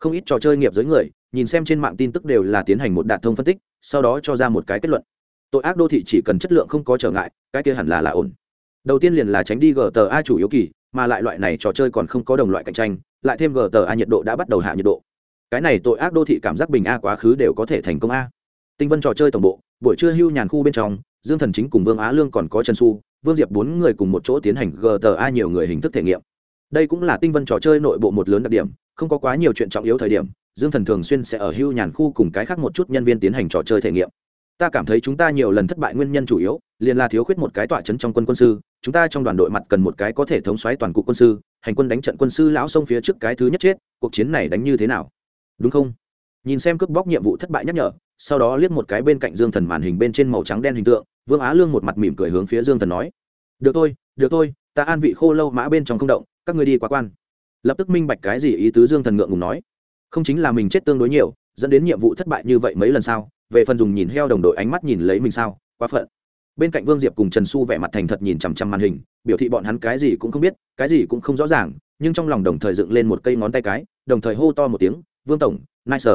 Speaker 1: Không ít trò chơi nghiệp giới người, nhìn xem trên mạng tin tức đều là tiến hành một đạt thông phân tích, sau đó cho ra một cái kết luận. Tội ác đô thị chỉ cần chất lượng không có trở ngại, cái kia hẳn là là ổn đầu tiên liền là tránh đi gta chủ yếu kỳ, mà lại loại này trò chơi còn không có đồng loại cạnh tranh, lại thêm gta nhiệt độ đã bắt đầu hạ nhiệt độ. Cái này tội ác đô thị cảm giác bình a quá khứ đều có thể thành công a. Tinh vân trò chơi tổng bộ, buổi trưa hưu nhàn khu bên trong, dương thần chính cùng vương á lương còn có trần su vương diệp bốn người cùng một chỗ tiến hành gta nhiều người hình thức thể nghiệm. Đây cũng là tinh vân trò chơi nội bộ một lớn đặc điểm, không có quá nhiều chuyện trọng yếu thời điểm, dương thần thường xuyên sẽ ở hưu nhàn khu cùng cái khác một chút nhân viên tiến hành trò chơi thể nghiệm ta cảm thấy chúng ta nhiều lần thất bại nguyên nhân chủ yếu, liền là thiếu khuyết một cái tọa chấn trong quân quân sư, chúng ta trong đoàn đội mặt cần một cái có thể thống xoáy toàn cục quân sư, hành quân đánh trận quân sư lão sông phía trước cái thứ nhất chết, cuộc chiến này đánh như thế nào? Đúng không? Nhìn xem cướp bóc nhiệm vụ thất bại nhắc nhở, sau đó liếc một cái bên cạnh dương thần màn hình bên trên màu trắng đen hình tượng, vương á lương một mặt mỉm cười hướng phía dương thần nói. Được thôi được thôi, ta an vị khô lâu mã bên trong không động, các người đi quá quan. Lập tức minh bạch cái gì ý tứ dương thần ngượng ngùng nói. Không chính là mình chết tương đối nhiều, dẫn đến nhiệm vụ thất bại như vậy mấy lần sao? Về phần dùng nhìn heo đồng đội ánh mắt nhìn lấy mình sao, quá phận. Bên cạnh vương diệp cùng trần su vẻ mặt thành thật nhìn chằm chằm màn hình, biểu thị bọn hắn cái gì cũng không biết, cái gì cũng không rõ ràng, nhưng trong lòng đồng thời dựng lên một cây ngón tay cái, đồng thời hô to một tiếng, vương tổng nice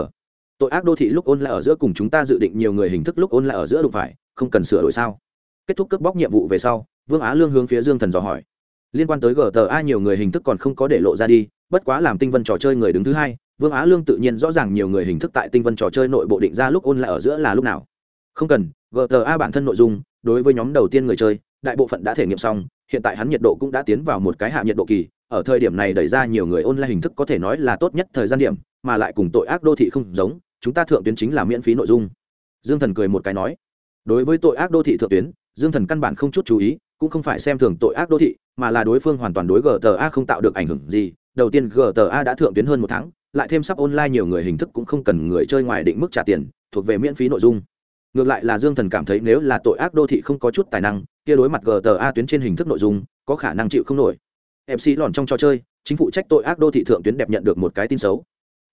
Speaker 1: tội ác đô thị lúc ôn lại ở giữa cùng chúng ta dự định nhiều người hình thức lúc ôn lại ở giữa đụng phải, không cần sửa đổi sao? Kết thúc cướp bóc nhiệm vụ về sau, vương á lương hướng phía dương thần dò hỏi. Liên quan tới gta nhiều người hình thức còn không có để lộ ra đi, bất quá làm tinh vân trò chơi người đứng thứ hai vương á lương tự nhiên rõ ràng nhiều người hình thức tại tinh vân trò chơi nội bộ định ra lúc ôn lại ở giữa là lúc nào. Không cần gta bản thân nội dung, đối với nhóm đầu tiên người chơi, đại bộ phận đã thể nghiệm xong, hiện tại hắn nhiệt độ cũng đã tiến vào một cái hạ nhiệt độ kỳ, ở thời điểm này đẩy ra nhiều người ôn lại hình thức có thể nói là tốt nhất thời gian điểm, mà lại cùng tội ác đô thị không giống, chúng ta thượng tuyến chính là miễn phí nội dung. Dương thần cười một cái nói, đối với tội ác đô thị thượng tuyến, dương thần căn bản không chút chú ý, cũng không phải xem thường tội ác đô thị, mà là đối phương hoàn toàn đối gta không tạo được ảnh hưởng gì. Đầu tiên gta đã thượng tuyến hơn một tháng lại thêm sắp online nhiều người hình thức cũng không cần người chơi ngoài định mức trả tiền, thuộc về miễn phí nội dung. Ngược lại là dương thần cảm thấy nếu là tội ác đô thị không có chút tài năng, kia đối mặt gta tuyến trên hình thức nội dung, có khả năng chịu không nổi. Mc lòn trong trò chơi, chính phụ trách tội ác đô thị thượng tuyến đẹp nhận được một cái tin xấu.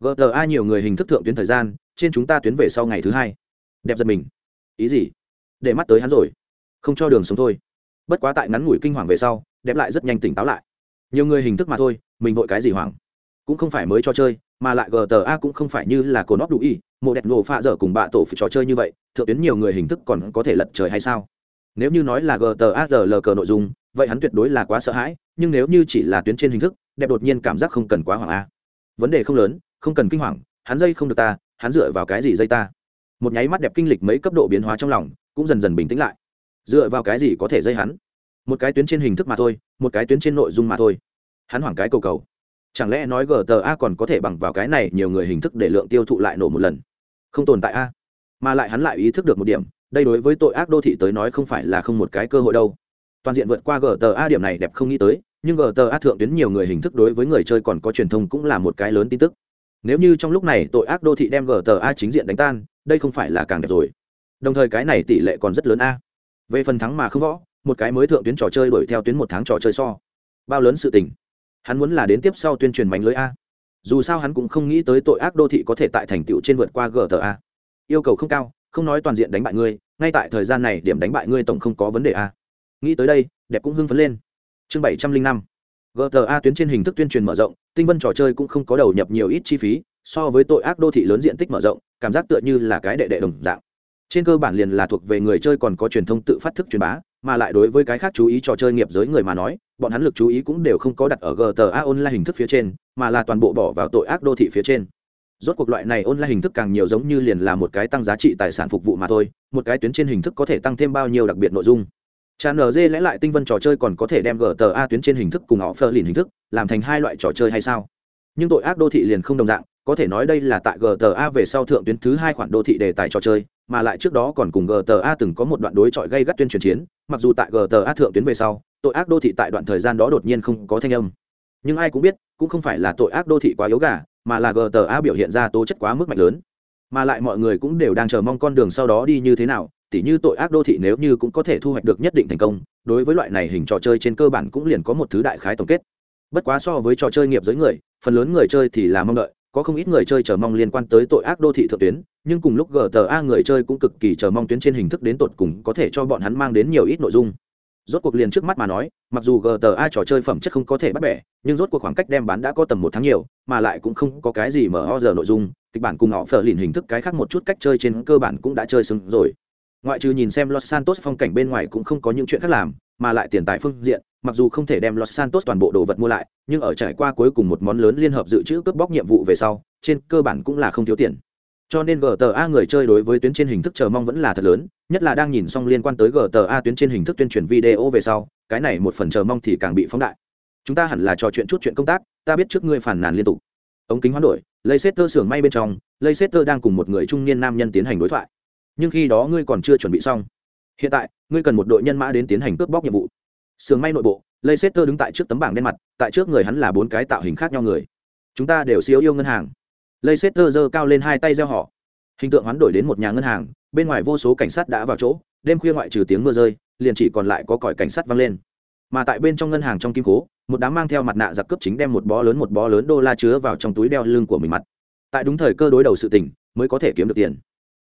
Speaker 1: Gta nhiều người hình thức thượng tuyến thời gian, trên chúng ta tuyến về sau ngày thứ hai. Đẹp giật mình. Ý gì? Để mắt tới hắn rồi. Không cho đường sống thôi. Bất quá tại ngắn ngủi kinh hoàng về sau, đẹp lại rất nhanh tỉnh táo lại. Nhiều người hình thức mà thôi, mình vội cái gì hoảng? Cũng không phải mới cho chơi mà lại gta cũng không phải như là cồn óc đủ y một đẹp nổ pha dở cùng bạ tổ phải trò chơi như vậy, thượng tuyến nhiều người hình thức còn có thể lật trời hay sao? Nếu như nói là gta rl lờ cờ nội dung, vậy hắn tuyệt đối là quá sợ hãi, nhưng nếu như chỉ là tuyến trên hình thức, đẹp đột nhiên cảm giác không cần quá hoảng a. Vấn đề không lớn, không cần kinh hoàng, hắn dây không được ta, hắn dựa vào cái gì dây ta? Một nháy mắt đẹp kinh lịch mấy cấp độ biến hóa trong lòng, cũng dần dần bình tĩnh lại. Dựa vào cái gì có thể dây hắn? Một cái tuyến trên hình thức mà thôi, một cái tuyến trên nội dung mà thôi. Hắn hoảng cái cầu cầu chẳng lẽ nói gta còn có thể bằng vào cái này nhiều người hình thức để lượng tiêu thụ lại nổ một lần? Không tồn tại a. Mà lại hắn lại ý thức được một điểm, đây đối với tội ác đô thị tới nói không phải là không một cái cơ hội đâu. Toàn diện vượt qua gta điểm này đẹp không nghĩ tới, nhưng gta thượng tuyến nhiều người hình thức đối với người chơi còn có truyền thông cũng là một cái lớn tin tức. Nếu như trong lúc này tội ác đô thị đem gta chính diện đánh tan, đây không phải là càng đẹp rồi. Đồng thời cái này tỷ lệ còn rất lớn a. Về phần thắng mà không võ, một cái mới thượng tuyến trò chơi đuổi theo tuyến một tháng trò chơi so. Bao lớn sự tình hắn muốn là đến tiếp sau tuyên truyền mạnh lưới a. Dù sao hắn cũng không nghĩ tới tội ác đô thị có thể tại thành tựu trên vượt qua gta yêu cầu không cao, không nói toàn diện đánh bại ngươi, ngay tại thời gian này điểm đánh bại ngươi tổng không có vấn đề a. Nghĩ tới đây, đẹp cũng hưng phấn lên. Chương bảy trăm linh năm. Gta tuyến trên hình thức tuyên truyền mở rộng, tinh vân trò chơi cũng không có đầu nhập nhiều ít chi phí, so với tội ác đô thị lớn diện tích mở rộng, cảm giác tựa như là cái đệ đệ đồng dạng. Trên cơ bản liền là thuộc về người chơi còn có truyền thông tự phát thức truyền bá mà lại đối với cái khác chú ý trò chơi nghiệp giới người mà nói bọn hắn lực chú ý cũng đều không có đặt ở gta online hình thức phía trên mà là toàn bộ bỏ vào tội ác đô thị phía trên rốt cuộc loại này online hình thức càng nhiều giống như liền là một cái tăng giá trị tài sản phục vụ mà thôi một cái tuyến trên hình thức có thể tăng thêm bao nhiêu đặc biệt nội dung Tràn NG lẽ lại tinh vân trò chơi còn có thể đem GTA tuyến trên hình thức cùng họ phơ lìn hình thức, làm thành hai loại trò chơi hay sao? Nhưng tội ác đô thị liền không đồng dạng, có thể nói đây là tại GTA về sau thượng tuyến thứ hai khoản đô thị đề tài trò chơi, mà lại trước đó còn cùng GTA từng có một đoạn đối chọi gây gắt tuyên truyền chiến, mặc dù tại GTA thượng tuyến về sau, tội ác đô thị tại đoạn thời gian đó đột nhiên không có thanh âm. Nhưng ai cũng biết, cũng không phải là tội ác đô thị quá yếu gà, mà là GTA biểu hiện ra tố chất quá mức mạnh lớn. Mà lại mọi người cũng đều đang chờ mong con đường sau đó đi như thế nào, tỉ như tội ác đô thị nếu như cũng có thể thu hoạch được nhất định thành công đối với loại này hình trò chơi trên cơ bản cũng liền có một thứ đại khái tổng kết bất quá so với trò chơi nghiệp giới người phần lớn người chơi thì là mong đợi có không ít người chơi chờ mong liên quan tới tội ác đô thị thượng tuyến, nhưng cùng lúc gta người chơi cũng cực kỳ chờ mong tuyến trên hình thức đến tột cùng có thể cho bọn hắn mang đến nhiều ít nội dung. Rốt cuộc liền trước mắt mà nói, mặc dù gta trò chơi phẩm chất không có thể bắt bẻ, nhưng rốt cuộc khoảng cách đem bán đã có tầm một tháng nhiều, mà lại cũng không có cái gì mở ho giờ nội dung, kịch bản cùng họ phở lìn hình thức cái khác một chút cách chơi trên cơ bản cũng đã chơi xứng rồi. Ngoại trừ nhìn xem los santos phong cảnh bên ngoài cũng không có những chuyện khác làm mà lại tiền tài phương diện, mặc dù không thể đem los santos toàn bộ đồ vật mua lại, nhưng ở trải qua cuối cùng một món lớn liên hợp dự trữ cướp bóc nhiệm vụ về sau, trên cơ bản cũng là không thiếu tiền. Cho nên gta người chơi đối với tuyến trên hình thức chờ mong vẫn là thật lớn, nhất là đang nhìn xong liên quan tới gta tuyến trên hình thức tuyên truyền video về sau, cái này một phần chờ mong thì càng bị phóng đại. Chúng ta hẳn là trò chuyện chút chuyện công tác, ta biết trước ngươi phản nàn liên tục. Ống kính hoán đổi, Leicester xưởng may bên trong, Leicester đang cùng một người trung niên nam nhân tiến hành đối thoại. Nhưng khi đó ngươi còn chưa chuẩn bị xong hiện tại, ngươi cần một đội nhân mã đến tiến hành cướp bóc nhiệm vụ. Sườn may nội bộ, leicester đứng tại trước tấm bảng đen mặt, tại trước người hắn là bốn cái tạo hình khác nhau người. Chúng ta đều siêu yêu ngân hàng. Leicester giơ cao lên hai tay gieo họ. Hình tượng hoán đổi đến một nhà ngân hàng, bên ngoài vô số cảnh sát đã vào chỗ, đêm khuya ngoại trừ tiếng mưa rơi, liền chỉ còn lại có còi cảnh sát vang lên. Mà tại bên trong ngân hàng trong kim cố một đám mang theo mặt nạ giặc cướp chính đem một bó lớn một bó lớn đô la chứa vào trong túi đeo lưng của mình mặt. Tại đúng thời cơ đối đầu sự tình, mới có thể kiếm được tiền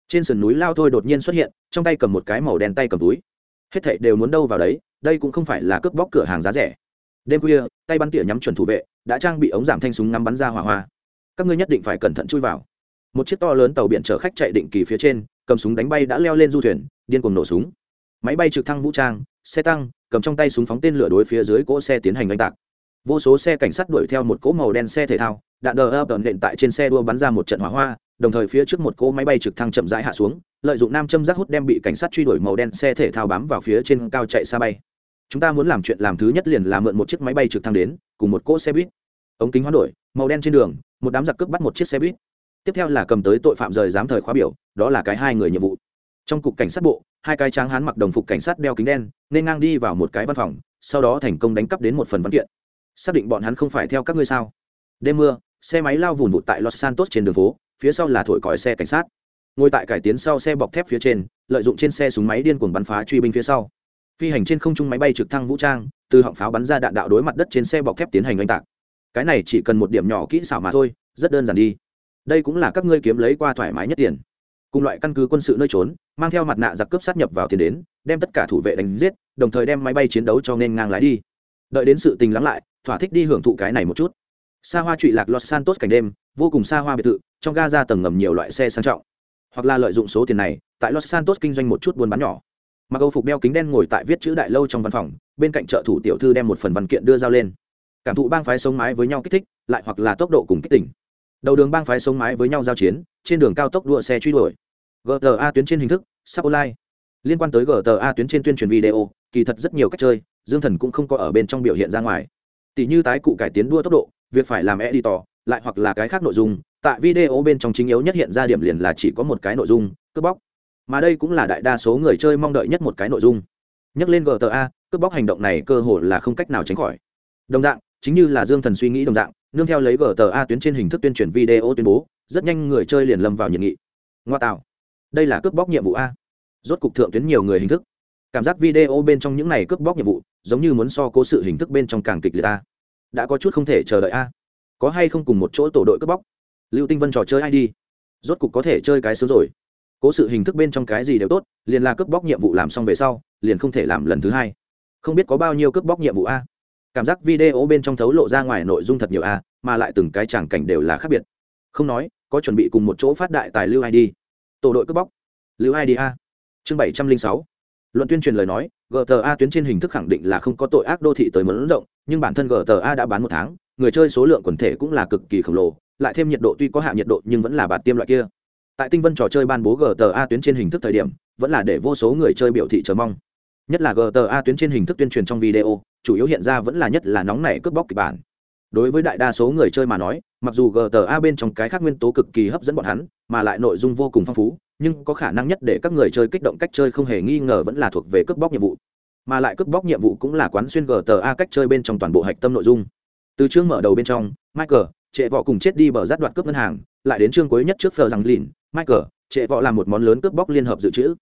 Speaker 1: trên sườn núi lao thôi đột nhiên xuất hiện, trong tay cầm một cái màu đen tay cầm túi. Hết thảy đều muốn đâu vào đấy, đây cũng không phải là cướp bóc cửa hàng giá rẻ. Đêm khuya, tay bắn tỉa nhắm chuẩn thủ vệ, đã trang bị ống giảm thanh súng ngắm bắn ra hỏa hoa. Các ngươi nhất định phải cẩn thận chui vào. Một chiếc to lớn tàu biển chở khách chạy định kỳ phía trên, cầm súng đánh bay đã leo lên du thuyền, điên cuồng nổ súng. Máy bay trực thăng vũ trang, xe tăng, cầm trong tay súng phóng tên lửa đối phía dưới cỗ xe tiến hành oanh tạc. Vô số xe cảnh sát đuổi theo một cỗ màu đen xe thể thao, đạn đờ ập nện tại trên xe đua bắn ra một trận hỏa hoa đồng thời phía trước một cỗ máy bay trực thăng chậm rãi hạ xuống, lợi dụng nam châm giác hút đem bị cảnh sát truy đuổi màu đen xe thể thao bám vào phía trên cao chạy xa bay. Chúng ta muốn làm chuyện làm thứ nhất liền là mượn một chiếc máy bay trực thăng đến, cùng một cỗ xe buýt. Ống kính hoán đổi, màu đen trên đường, một đám giặc cướp bắt một chiếc xe buýt. Tiếp theo là cầm tới tội phạm rời giám thời khóa biểu, đó là cái hai người nhiệm vụ. Trong cục cảnh sát bộ, hai cái tráng hán mặc đồng phục cảnh sát đeo kính đen, nên ngang đi vào một cái văn phòng, sau đó thành công đánh cắp đến một phần văn kiện. Xác định bọn hắn không phải theo các ngươi sao? Đêm mưa, xe máy lao vùn vụt tại los santos trên đường phố phía sau là thổi còi xe cảnh sát. Ngồi tại cải tiến sau xe bọc thép phía trên, lợi dụng trên xe súng máy điên cuồng bắn phá truy binh phía sau. Phi hành trên không trung máy bay trực thăng vũ trang, từ họng pháo bắn ra đạn đạo đối mặt đất trên xe bọc thép tiến hành oanh tạc. Cái này chỉ cần một điểm nhỏ kỹ xảo mà thôi, rất đơn giản đi. Đây cũng là các ngươi kiếm lấy qua thoải mái nhất tiền. Cùng loại căn cứ quân sự nơi trốn, mang theo mặt nạ giặc cướp sát nhập vào tiền đến, đem tất cả thủ vệ đánh giết, đồng thời đem máy bay chiến đấu cho nên ngang lái đi. Đợi đến sự tình lắng lại, thỏa thích đi hưởng thụ cái này một chút xa hoa trụy lạc los santos cảnh đêm, vô cùng xa hoa biệt thự, trong ga ra tầng ngầm nhiều loại xe sang trọng. Hoặc là lợi dụng số tiền này, tại los santos kinh doanh một chút buôn bán nhỏ. Mặc âu phục đeo kính đen ngồi tại viết chữ đại lâu trong văn phòng, bên cạnh trợ thủ tiểu thư đem một phần văn kiện đưa giao lên. Cảm thụ bang phái sống mái với nhau kích thích, lại hoặc là tốc độ cùng kích tỉnh đầu đường bang phái sống mái với nhau giao chiến, trên đường cao tốc đua xe truy đuổi. Gta tuyến trên hình thức, sắp online. Liên quan tới gta tuyến trên tuyên truyền video, kỳ thật rất nhiều cách chơi, dương thần cũng không có ở bên trong biểu hiện ra ngoài. Tỷ như tái cụ cải tiến đua tốc độ việc phải làm editor, lại hoặc là cái khác nội dung, tại video bên trong chính yếu nhất hiện ra điểm liền là chỉ có một cái nội dung, cướp bóc. Mà đây cũng là đại đa số người chơi mong đợi nhất một cái nội dung. Nhắc lên gta cướp bóc hành động này cơ hội là không cách nào tránh khỏi. Đồng dạng, chính như là dương thần suy nghĩ đồng dạng, nương theo lấy gta tuyến trên hình thức tuyên truyền video tuyên bố, rất nhanh người chơi liền lâm vào nhiệt nghị. Ngoa tạo. Đây là cướp bóc nhiệm vụ a. Rốt cục thượng tuyến nhiều người hình thức. Cảm giác video bên trong những này cướp bóc nhiệm vụ, giống như muốn so cố sự hình thức bên trong càng kịch liệt ta đã có chút không thể chờ đợi a. Có hay không cùng một chỗ tổ đội cướp bóc? Lưu tinh vân trò chơi ai đi? Rốt cục có thể chơi cái sớm rồi. Cố sự hình thức bên trong cái gì đều tốt, liền là cướp bóc nhiệm vụ làm xong về sau, liền không thể làm lần thứ hai. Không biết có bao nhiêu cướp bóc nhiệm vụ a. Cảm giác video bên trong thấu lộ ra ngoài nội dung thật nhiều a, mà lại từng cái tràng cảnh đều là khác biệt. Không nói, có chuẩn bị cùng một chỗ phát đại tài lưu id tổ đội cướp bóc. Lưu id a. Chương bảy trăm linh sáu luận tuyên truyền lời nói gta tuyến trên hình thức khẳng định là không có tội ác đô thị tới mẫn rộng, nhưng bản thân gta đã bán một tháng, người chơi số lượng quần thể cũng là cực kỳ khổng lồ, lại thêm nhiệt độ tuy có hạ nhiệt độ nhưng vẫn là bạt tiêm loại kia. Tại tinh vân trò chơi ban bố gta tuyến trên hình thức thời điểm, vẫn là để vô số người chơi biểu thị chờ mong. Nhất là gta tuyến trên hình thức tuyên truyền trong video, chủ yếu hiện ra vẫn là nhất là nóng này cướp bóc kịch bản. Đối với đại đa số người chơi mà nói mặc dù gta bên trong cái khác nguyên tố cực kỳ hấp dẫn bọn hắn, mà lại nội dung vô cùng phong phú, nhưng có khả năng nhất để các người chơi kích động cách chơi không hề nghi ngờ vẫn là thuộc về cướp bóc nhiệm vụ. Mà lại cướp bóc nhiệm vụ cũng là quán xuyên gta cách chơi bên trong toàn bộ hạch tâm nội dung. Từ chương mở đầu bên trong, michael, trệ võ cùng chết đi bờ rát đoạt cướp ngân hàng, lại đến chương cuối nhất trước phờ rằng lìn. Michael, trệ võ làm một món lớn cướp bóc liên hợp dự trữ.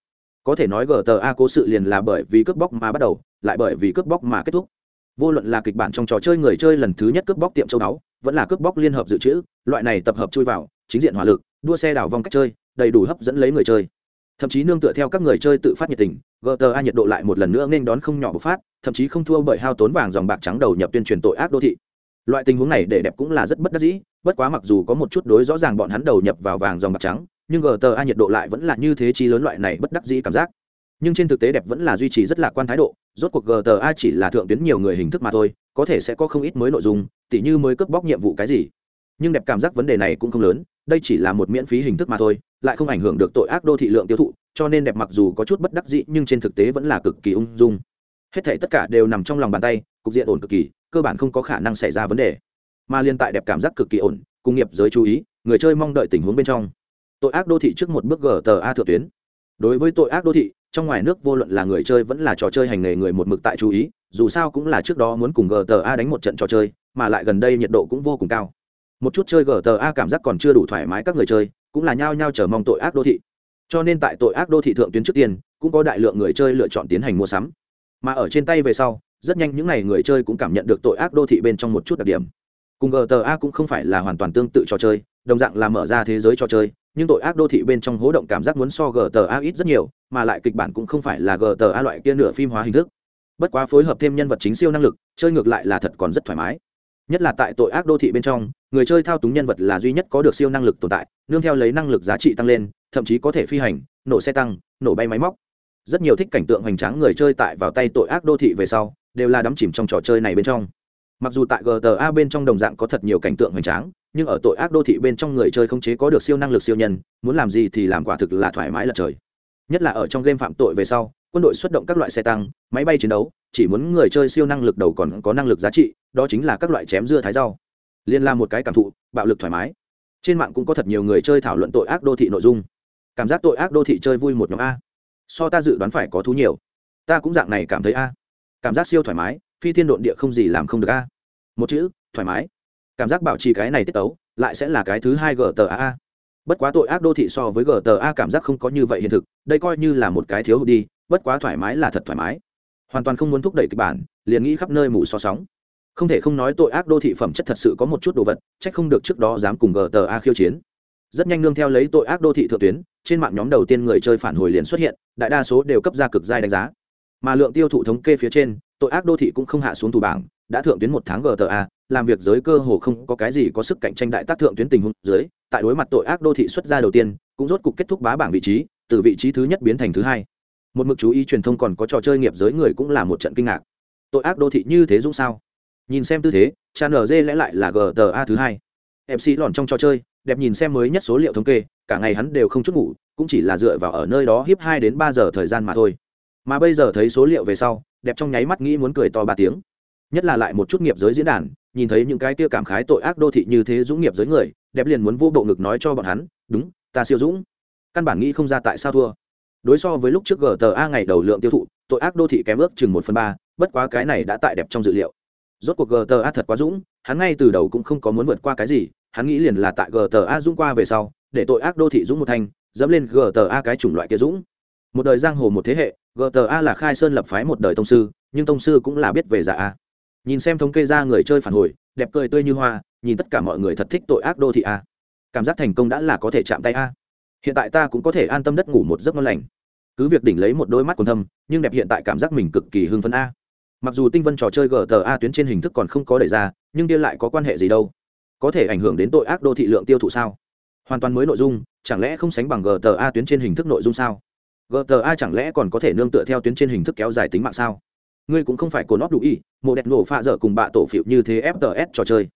Speaker 1: Có thể nói gta cố sự liền là bởi vì cướp bóc mà bắt đầu, lại bởi vì cướp bóc mà kết thúc vô luận là kịch bản trong trò chơi người chơi lần thứ nhất cướp bóc tiệm châu đáo vẫn là cướp bóc liên hợp dự trữ, loại này tập hợp chui vào, chính diện hỏa lực, đua xe đảo vòng cách chơi, đầy đủ hấp dẫn lấy người chơi. Thậm chí nương tựa theo các người chơi tự phát nhiệt tình gta nhiệt độ lại một lần nữa nên đón không nhỏ bộc phát, thậm chí không thua bởi hao tốn vàng dòng bạc trắng đầu nhập tuyên truyền tội ác đô thị. Loại tình huống này để đẹp cũng là rất bất đắc dĩ, bất quá mặc dù có một chút đối rõ ràng bọn hắn đầu nhập vào vàng dòng bạc trắng, nhưng gta nhiệt độ lại vẫn là như thế chi lớn loại này bất đắc dĩ cảm giác nhưng trên thực tế đẹp vẫn là duy trì rất lạc quan thái độ, rốt cuộc gta chỉ là thượng tuyến nhiều người hình thức mà thôi, có thể sẽ có không ít mới nội dung, tỉ như mới cướp bóc nhiệm vụ cái gì. Nhưng đẹp cảm giác vấn đề này cũng không lớn, đây chỉ là một miễn phí hình thức mà thôi, lại không ảnh hưởng được tội ác đô thị lượng tiêu thụ, cho nên đẹp mặc dù có chút bất đắc dĩ nhưng trên thực tế vẫn là cực kỳ ung dung. Hết thể tất cả đều nằm trong lòng bàn tay, cục diện ổn cực kỳ, cơ bản không có khả năng xảy ra vấn đề. Mà liên tại đẹp cảm giác cực kỳ ổn cung nghiệp giới chú ý, người chơi mong đợi tình huống bên trong. Tội ác đô thị trước một bước gta thượng tuyến. Đối với tội ác đô thị trong ngoài nước vô luận là người chơi vẫn là trò chơi hành nghề người một mực tại chú ý, dù sao cũng là trước đó muốn cùng gta đánh một trận trò chơi, mà lại gần đây nhiệt độ cũng vô cùng cao. Một chút chơi gta cảm giác còn chưa đủ thoải mái các người chơi, cũng là nhao nhao chờ mong tội ác đô thị. Cho nên tại tội ác đô thị thượng tuyến trước tiên, cũng có đại lượng người chơi lựa chọn tiến hành mua sắm. Mà ở trên tay về sau, rất nhanh những n à y người chơi cũng cảm nhận được tội ác đô thị bên trong một chút đặc điểm. Cùng gta cũng không phải là hoàn toàn tương tự trò chơi, đồng dạng là mở ra thế giới trò chơi, nhưng tội ác đô thị bên trong hố động cảm giác muốn so gta ít rất nhiều mà lại kịch bản cũng không phải là gta loại kia nửa phim hóa hình thức. Bất quá phối hợp thêm nhân vật chính siêu năng lực, chơi ngược lại là thật còn rất thoải mái. Nhất là tại tội ác đô thị bên trong, người chơi thao túng nhân vật là duy nhất có được siêu năng lực tồn tại, nương theo lấy năng lực giá trị tăng lên, thậm chí có thể phi hành, nổ xe tăng, nổ bay máy móc. Rất nhiều thích cảnh tượng hoành tráng người chơi tại vào tay tội ác đô thị về sau, đều là đắm chìm trong trò chơi này bên trong. Mặc dù tại gta bên trong đồng dạng có thật nhiều cảnh tượng hoành tráng, nhưng ở tội ác đô thị bên trong người chơi không chế có được siêu năng lực siêu nhân, muốn làm gì thì làm quả thực là thoải mái lật trời nhất là ở trong game phạm tội về sau, quân đội xuất động các loại xe tăng, máy bay chiến đấu, chỉ muốn người chơi siêu năng lực đầu còn có năng lực giá trị, đó chính là các loại chém dưa thái rau. Liên là một cái cảm thụ, bạo lực thoải mái. Trên mạng cũng có thật nhiều người chơi thảo luận tội ác đô thị nội dung. Cảm giác tội ác đô thị chơi vui một nhóm a. So ta dự đoán phải có thú nhiều. Ta cũng dạng này cảm thấy a. Cảm giác siêu thoải mái, phi thiên độn địa không gì làm không được a. Một chữ, thoải mái. Cảm giác bảo trì cái này tiết tấu, lại sẽ là cái thứ hai gỡ tờ a bất quá tội ác đô thị so với gta cảm giác không có như vậy hiện thực, đây coi như là một cái thiếu hụt đi, bất quá thoải mái là thật thoải mái. Hoàn toàn không muốn thúc đẩy kịch bản, liền nghĩ khắp nơi mù so sóng. Không thể không nói tội ác đô thị phẩm chất thật sự có một chút đồ vật trách không được trước đó dám cùng gta khiêu chiến. Rất nhanh nương theo lấy tội ác đô thị thượng tuyến, trên mạng nhóm đầu tiên người chơi phản hồi liền xuất hiện, đại đa số đều cấp ra cực giai đánh giá. Mà lượng tiêu thụ thống kê phía trên, tội ác đô thị cũng không hạ xuống tù bảng đã thượng tuyến một tháng gta làm việc giới cơ hồ không có cái gì có sức cạnh tranh đại tác thượng tuyến tình huống dưới, tại đối mặt tội ác đô thị xuất ra đầu tiên, cũng rốt cục kết thúc bá bảng vị trí, từ vị trí thứ nhất biến thành thứ hai. Một mực chú ý truyền thông còn có trò chơi nghiệp giới người cũng là một trận kinh ngạc. Tội ác đô thị như thế dũng sao? Nhìn xem tư thế cha nở dê lẽ lại là gta thứ hai. Mc lòn trong trò chơi, đẹp nhìn xem mới nhất số liệu thống kê, cả ngày hắn đều không chút ngủ, cũng chỉ là dựa vào ở nơi đó hiếp hai đến ba giờ thời gian mà thôi. Mà bây giờ thấy số liệu về sau, đẹp trong nháy mắt nghĩ muốn cười to ba tiếng nhất là lại một chút nghiệp giới diễn đàn, nhìn thấy những cái kia cảm khái tội ác đô thị như thế dũng nghiệp giới người, đẹp liền muốn vô bộ ngực nói cho bọn hắn, đúng, ta siêu dũng. Căn bản nghĩ không ra tại sao thua. Đối so với lúc trước gta ngày đầu lượng tiêu thụ, tội ác đô thị kém ước chừng một phần ba, bất quá cái này đã tại đẹp trong dự liệu. Rốt cuộc gta thật quá dũng, hắn ngay từ đầu cũng không có muốn vượt qua cái gì, hắn nghĩ liền là tại gta dũng qua về sau, để tội ác đô thị dũng một thanh, dẫm lên gta cái chủng loại kia dũng. Một đời giang hồ một thế hệ gta là khai sơn lập phái một đời tông sư, nhưng tông sư cũng là biết về giả a nhìn xem thống kê ra người chơi phản hồi, đẹp cười tươi như hoa, nhìn tất cả mọi người thật thích tội ác đô thị a. Cảm giác thành công đã là có thể chạm tay a. Hiện tại ta cũng có thể an tâm đất ngủ một giấc ngon lành. Cứ việc đỉnh lấy một đôi mắt còn thâm, nhưng đẹp hiện tại cảm giác mình cực kỳ hưng phấn a. Mặc dù tinh vân trò chơi gta tuyến trên hình thức còn không có đề ra, nhưng kia lại có quan hệ gì đâu? Có thể ảnh hưởng đến tội ác đô thị lượng tiêu thụ sao? Hoàn toàn mới nội dung, chẳng lẽ không sánh bằng gta tuyến trên hình thức nội dung sao? Gta chẳng lẽ còn có thể nương tựa theo tuyến trên hình thức kéo dài tính mạng sao? Ngươi cũng không phải cồn óp đủ y, mộ đẹp nổ pha dở cùng bạ tổ phiệu như thế fts trò chơi.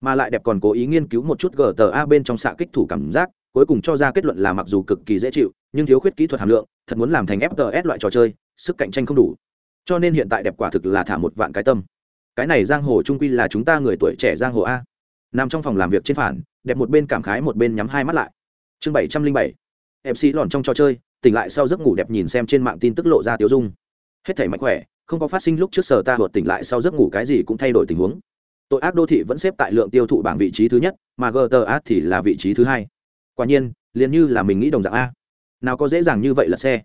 Speaker 1: Mà lại đẹp còn cố ý nghiên cứu một chút gta bên trong xạ kích thủ cảm giác cuối cùng cho ra kết luận là mặc dù cực kỳ dễ chịu nhưng thiếu khuyết kỹ thuật hàm lượng thật muốn làm thành fts loại trò chơi sức cạnh tranh không đủ. Cho nên hiện tại đẹp quả thực là thả một vạn cái tâm. Cái này giang hồ trung quy là chúng ta người tuổi trẻ giang hồ a. Nằm trong phòng làm việc trên phản đẹp một bên cảm khái một bên nhắm hai mắt lại. Chương bảy trăm linh bảy. Mc lòn trong trò chơi tỉnh lại sau giấc ngủ đẹp nhìn xem trên mạng tin tức lộ ra tiêu dung. Hết thảy mạnh khỏe không có phát sinh lúc trước sở ta hột tỉnh lại sau giấc ngủ cái gì cũng thay đổi tình huống. Tội ác đô thị vẫn xếp tại lượng tiêu thụ bảng vị trí thứ nhất, mà gta thì là vị trí thứ hai. Quả nhiên, liền như là mình nghĩ đồng dạng a. Nào có dễ dàng như vậy là xe.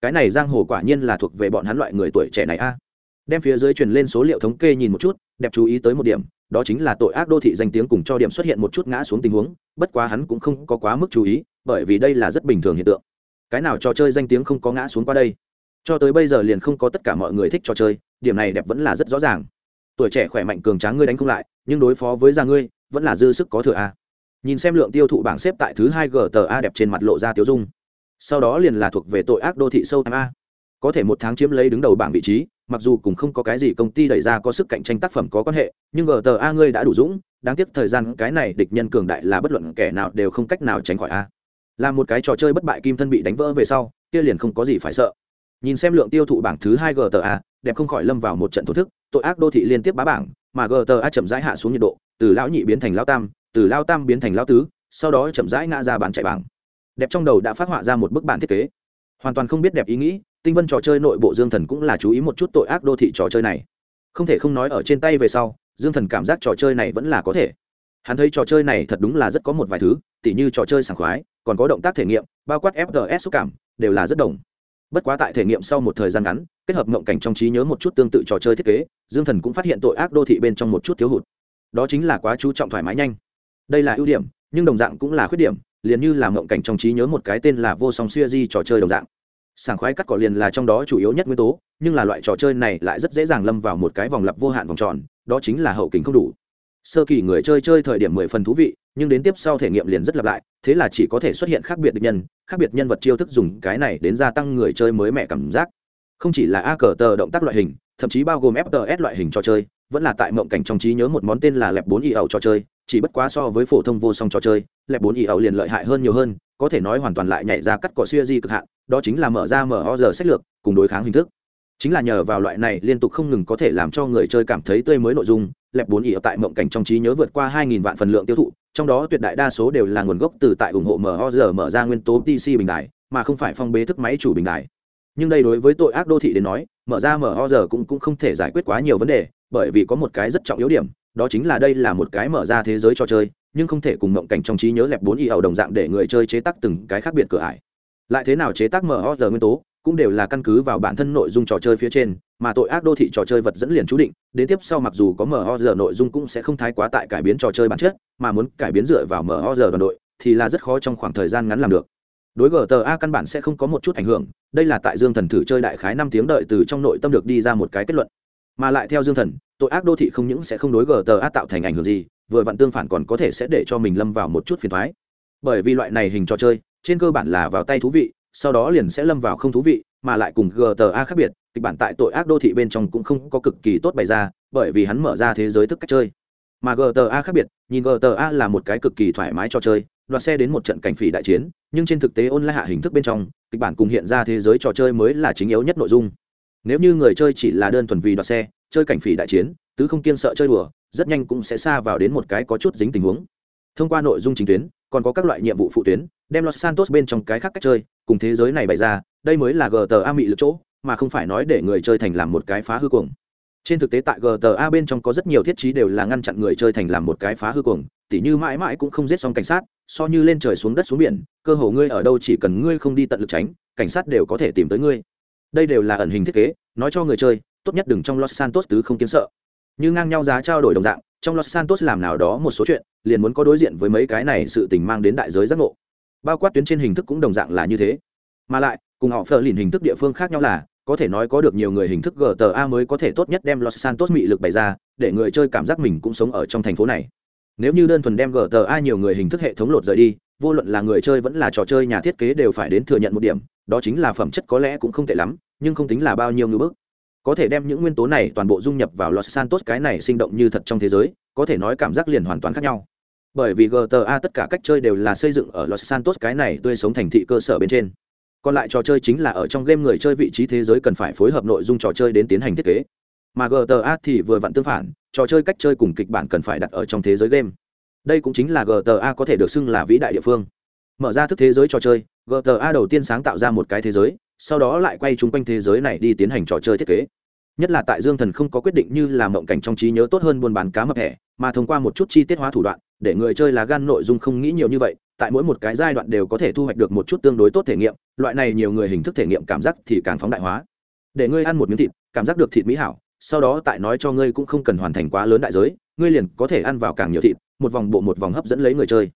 Speaker 1: Cái này giang hồ quả nhiên là thuộc về bọn hắn loại người tuổi trẻ này a. Đem phía dưới truyền lên số liệu thống kê nhìn một chút, đẹp chú ý tới một điểm, đó chính là tội ác đô thị danh tiếng cùng cho điểm xuất hiện một chút ngã xuống tình huống, bất quá hắn cũng không có quá mức chú ý, bởi vì đây là rất bình thường hiện tượng. Cái nào trò chơi danh tiếng không có ngã xuống qua đây? Cho tới bây giờ liền không có tất cả mọi người thích trò chơi, điểm này đẹp vẫn là rất rõ ràng. Tuổi trẻ khỏe mạnh cường tráng ngươi đánh không lại, nhưng đối phó với già ngươi, vẫn là dư sức có thừa a. Nhìn xem lượng tiêu thụ bảng xếp tại thứ hai gta đẹp trên mặt lộ ra tiêu dung. Sau đó liền là thuộc về tội ác đô thị sâu a. Có thể một tháng chiếm lấy đứng đầu bảng vị trí, mặc dù cũng không có cái gì công ty đẩy ra có sức cạnh tranh tác phẩm có quan hệ, nhưng gta ngươi đã đủ dũng, đáng tiếc thời gian cái này địch nhân cường đại là bất luận kẻ nào đều không cách nào tránh khỏi a. Là một cái trò chơi bất bại kim thân bị đánh vỡ về sau, kia liền không có gì phải sợ nhìn xem lượng tiêu thụ bảng thứ hai gta đẹp không khỏi lâm vào một trận thổ thức, tội ác đô thị liên tiếp bá bảng, mà gta chậm rãi hạ xuống nhiệt độ, từ lão nhị biến thành lão tam, từ lao tam biến thành lao tứ, sau đó chậm rãi ngã ra bàn chạy bảng. Đẹp trong đầu đã phát họa ra một bức bản thiết kế. Hoàn toàn không biết đẹp ý nghĩ, tinh vân trò chơi nội bộ dương thần cũng là chú ý một chút tội ác đô thị trò chơi này. Không thể không nói ở trên tay về sau, dương thần cảm giác trò chơi này vẫn là có thể. Hắn thấy trò chơi này thật đúng là rất có một vài thứ, tỉ như trò chơi sảng khoái, còn có động tác thể nghiệm, bao quát fgs xúc cảm, đều là rất đồng bất quá tại thể nghiệm sau một thời gian ngắn, kết hợp mộng cảnh trong trí nhớ một chút tương tự trò chơi thiết kế, dương thần cũng phát hiện tội ác đô thị bên trong một chút thiếu hụt. Đó chính là quá chú trọng thoải mái nhanh. Đây là ưu điểm, nhưng đồng dạng cũng là khuyết điểm, liền như là mộng cảnh trong trí nhớ một cái tên là vô song siêu di trò chơi đồng dạng. Sảng khoái cắt cỏ liền là trong đó chủ yếu nhất nguyên tố, nhưng là loại trò chơi này lại rất dễ dàng lâm vào một cái vòng lặp vô hạn vòng tròn, đó chính là hậu kính không đủ sơ kỳ người chơi chơi thời điểm mười phần thú vị, nhưng đến tiếp sau thể nghiệm liền rất lặp lại, thế là chỉ có thể xuất hiện khác biệt nhân, khác biệt nhân vật chiêu thức dùng cái này đến gia tăng người chơi mới mẻ cảm giác. Không chỉ là a cờ tờ động tác loại hình, thậm chí bao gồm fts loại hình trò chơi, vẫn là tại mộng cảnh trong trí nhớ một món tên là lẹp bốn y ẩu trò chơi, chỉ bất quá so với phổ thông vô song trò chơi, lẹp bốn y ẩu liền lợi hại hơn nhiều hơn, có thể nói hoàn toàn lại nhảy ra cắt cỏ xuya di cực hạn, đó chính là mở ra mở ho giờ sách lược, cùng đối kháng hình thức. Chính là nhờ vào loại này liên tục không ngừng có thể làm cho người chơi cảm thấy tươi mới nội dung lẹp bốn ỉ tại mộng cảnh trong trí nhớ vượt qua 2.000 vạn phần lượng tiêu thụ, trong đó tuyệt đại đa số đều là nguồn gốc từ tại ủng hộ mở giờ mở ra nguyên tố pc bình đại mà không phải phong bế thức máy chủ bình đại nhưng đây đối với tội ác đô thị đến nói, mở ra mở giờ cũng cũng không thể giải quyết quá nhiều vấn đề, bởi vì có một cái rất trọng yếu điểm, đó chính là đây là một cái mở ra thế giới trò chơi, nhưng không thể cùng mộng cảnh trong trí nhớ lẹp bốn y ẩu đồng dạng để người chơi chế tác từng cái khác biệt cửa ải. Lại thế nào chế tác mở giờ nguyên tố? Cũng đều là căn cứ vào bản thân nội dung trò chơi phía trên, mà tội ác đô thị trò chơi vật dẫn liền chú định, đến tiếp sau mặc dù có mở giờ nội dung cũng sẽ không thái quá tại cải biến trò chơi bản chất, mà muốn cải biến dựa vào mở giờ đoàn đội, thì là rất khó trong khoảng thời gian ngắn làm được. Đối gta căn bản sẽ không có một chút ảnh hưởng, đây là tại dương thần thử chơi đại khái năm tiếng đợi từ trong nội tâm được đi ra một cái kết luận. Mà lại theo dương thần, tội ác đô thị không những sẽ không đối gta tạo thành ảnh hưởng gì, vừa vặn tương phản còn có thể sẽ để cho mình lâm vào một chút phiền thoái. Bởi vì loại này hình trò chơi, trên cơ bản là vào tay thú vị sau đó liền sẽ lâm vào không thú vị, mà lại cùng gta khác biệt, kịch bản tại tội ác đô thị bên trong cũng không có cực kỳ tốt bày ra, bởi vì hắn mở ra thế giới thức cách chơi. Mà gta khác biệt, nhìn gta là một cái cực kỳ thoải mái cho chơi, đoạt xe đến một trận cảnh phỉ đại chiến, nhưng trên thực tế ôn lại hạ hình thức bên trong, kịch bản cùng hiện ra thế giới trò chơi mới là chính yếu nhất nội dung. Nếu như người chơi chỉ là đơn thuần vì đoạt xe, chơi cảnh phỉ đại chiến, tứ không kiên sợ chơi đùa, rất nhanh cũng sẽ xa vào đến một cái có chút dính tình huống. Thông qua nội dung chính tuyến, còn có các loại nhiệm vụ phụ tuyến đem los santos bên trong cái khác cách chơi cùng thế giới này bày ra, đây mới là gta mị lực chỗ, mà không phải nói để người chơi thành làm một cái phá hư cuồng. Trên thực tế tại gta bên trong có rất nhiều thiết chí đều là ngăn chặn người chơi thành làm một cái phá hư cuồng, tỉ như mãi mãi cũng không giết xong cảnh sát, so như lên trời xuống đất xuống biển, cơ hồ ngươi ở đâu chỉ cần ngươi không đi tận lực tránh, cảnh sát đều có thể tìm tới ngươi. Đây đều là ẩn hình thiết kế, nói cho người chơi, tốt nhất đừng trong los santos tứ không kiến sợ. Như ngang nhau giá trao đổi đồng dạng, trong los santos làm nào đó một số chuyện, liền muốn có đối diện với mấy cái này sự tình mang đến đại giới giác ngộ bao quát tuyến trên hình thức cũng đồng dạng là như thế. Mà lại, cùng họ phờ lìn hình thức địa phương khác nhau là, có thể nói có được nhiều người hình thức gta mới có thể tốt nhất đem los santos mị lực bày ra, để người chơi cảm giác mình cũng sống ở trong thành phố này. Nếu như đơn thuần đem gta nhiều người hình thức hệ thống lột rời đi, vô luận là người chơi vẫn là trò chơi nhà thiết kế đều phải đến thừa nhận một điểm, đó chính là phẩm chất có lẽ cũng không tệ lắm, nhưng không tính là bao nhiêu ngưỡng bức. Có thể đem những nguyên tố này toàn bộ dung nhập vào los santos cái này sinh động như thật trong thế giới, có thể nói cảm giác liền hoàn toàn khác nhau bởi vì gta tất cả cách chơi đều là xây dựng ở los santos, cái này tươi sống thành thị cơ sở bên trên. Còn lại trò chơi chính là ở trong game người chơi vị trí thế giới cần phải phối hợp nội dung trò chơi đến tiến hành thiết kế. Mà gta thì vừa vặn tương phản, trò chơi cách chơi cùng kịch bản cần phải đặt ở trong thế giới game. Đây cũng chính là gta có thể được xưng là vĩ đại địa phương. Mở ra thức thế giới trò chơi gta đầu tiên sáng tạo ra một cái thế giới, sau đó lại quay chung quanh thế giới này đi tiến hành trò chơi thiết kế. Nhất là tại dương thần không có quyết định như là mộng cảnh trong trí nhớ tốt hơn buôn bán cá mập hẻ mà thông qua một chút chi tiết hóa thủ đoạn, để người chơi là gan nội dung không nghĩ nhiều như vậy, tại mỗi một cái giai đoạn đều có thể thu hoạch được một chút tương đối tốt thể nghiệm, loại này nhiều người hình thức thể nghiệm cảm giác thì càng phóng đại hóa. Để ngươi ăn một miếng thịt, cảm giác được thịt mỹ hảo, sau đó tại nói cho ngươi cũng không cần hoàn thành quá lớn đại giới, ngươi liền có thể ăn vào càng nhiều thịt, một vòng bộ một vòng hấp dẫn lấy người chơi.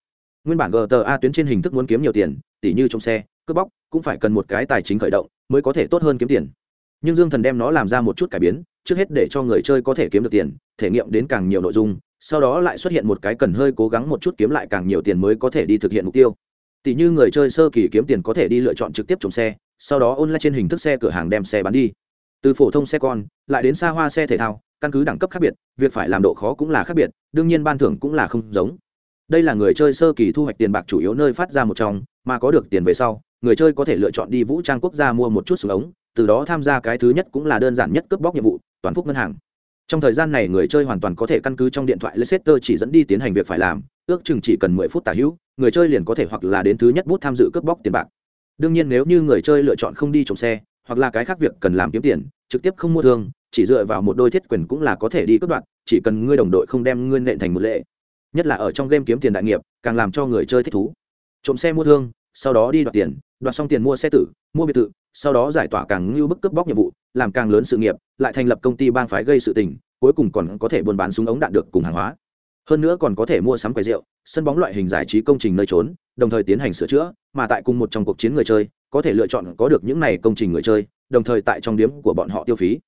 Speaker 1: Nguyên bản gta tuyến trên hình thức muốn kiếm nhiều tiền, tỉ như trong xe, cướp bóc, cũng phải cần một cái tài chính khởi động mới có thể tốt hơn kiếm tiền. Nhưng dương thần đem nó làm ra một chút cải biến, trước hết để cho người chơi có thể kiếm được tiền, thể nghiệm đến càng nhiều nội dung sau đó lại xuất hiện một cái cần hơi cố gắng một chút kiếm lại càng nhiều tiền mới có thể đi thực hiện mục tiêu. Tỷ như người chơi sơ kỳ kiếm tiền có thể đi lựa chọn trực tiếp trồng xe, sau đó ôn lại trên hình thức xe cửa hàng đem xe bán đi. Từ phổ thông xe con, lại đến xa hoa xe thể thao, căn cứ đẳng cấp khác biệt, việc phải làm độ khó cũng là khác biệt, đương nhiên ban thưởng cũng là không giống. Đây là người chơi sơ kỳ thu hoạch tiền bạc chủ yếu nơi phát ra một trong, mà có được tiền về sau, người chơi có thể lựa chọn đi vũ trang quốc gia mua một chút súng ống, từ đó tham gia cái thứ nhất cũng là đơn giản nhất cướp bóc nhiệm vụ, toàn phúc ngân hàng trong thời gian này người chơi hoàn toàn có thể căn cứ trong điện thoại leicester chỉ dẫn đi tiến hành việc phải làm, ước chừng chỉ cần mười phút tả hữu, người chơi liền có thể hoặc là đến thứ nhất bút tham dự cướp bóc tiền bạc. Đương nhiên nếu như người chơi lựa chọn không đi trộm xe, hoặc là cái khác việc cần làm kiếm tiền, trực tiếp không mua thương, chỉ dựa vào một đôi thiết quyền cũng là có thể đi cướp đoạt, chỉ cần ngươi đồng đội không đem ngươi nện thành một lệ. Nhất là ở trong game kiếm tiền đại nghiệp, càng làm cho người chơi thích thú. Trộm xe mua thương, sau đó đi đoạt tiền, đoạt xong tiền mua xe tử, mua biệt thự sau đó giải tỏa càng ngưu bức cướp bóc nhiệm vụ, làm càng lớn sự nghiệp, lại thành lập công ty bang phái gây sự tình, cuối cùng còn có thể buôn bán súng ống đạn được cùng hàng hóa. Hơn nữa còn có thể mua sắm quầy rượu, sân bóng loại hình giải trí công trình nơi trốn, đồng thời tiến hành sửa chữa, mà tại cùng một trong cuộc chiến người chơi, có thể lựa chọn có được những này công trình người chơi, đồng thời tại trong điếm của bọn họ tiêu phí.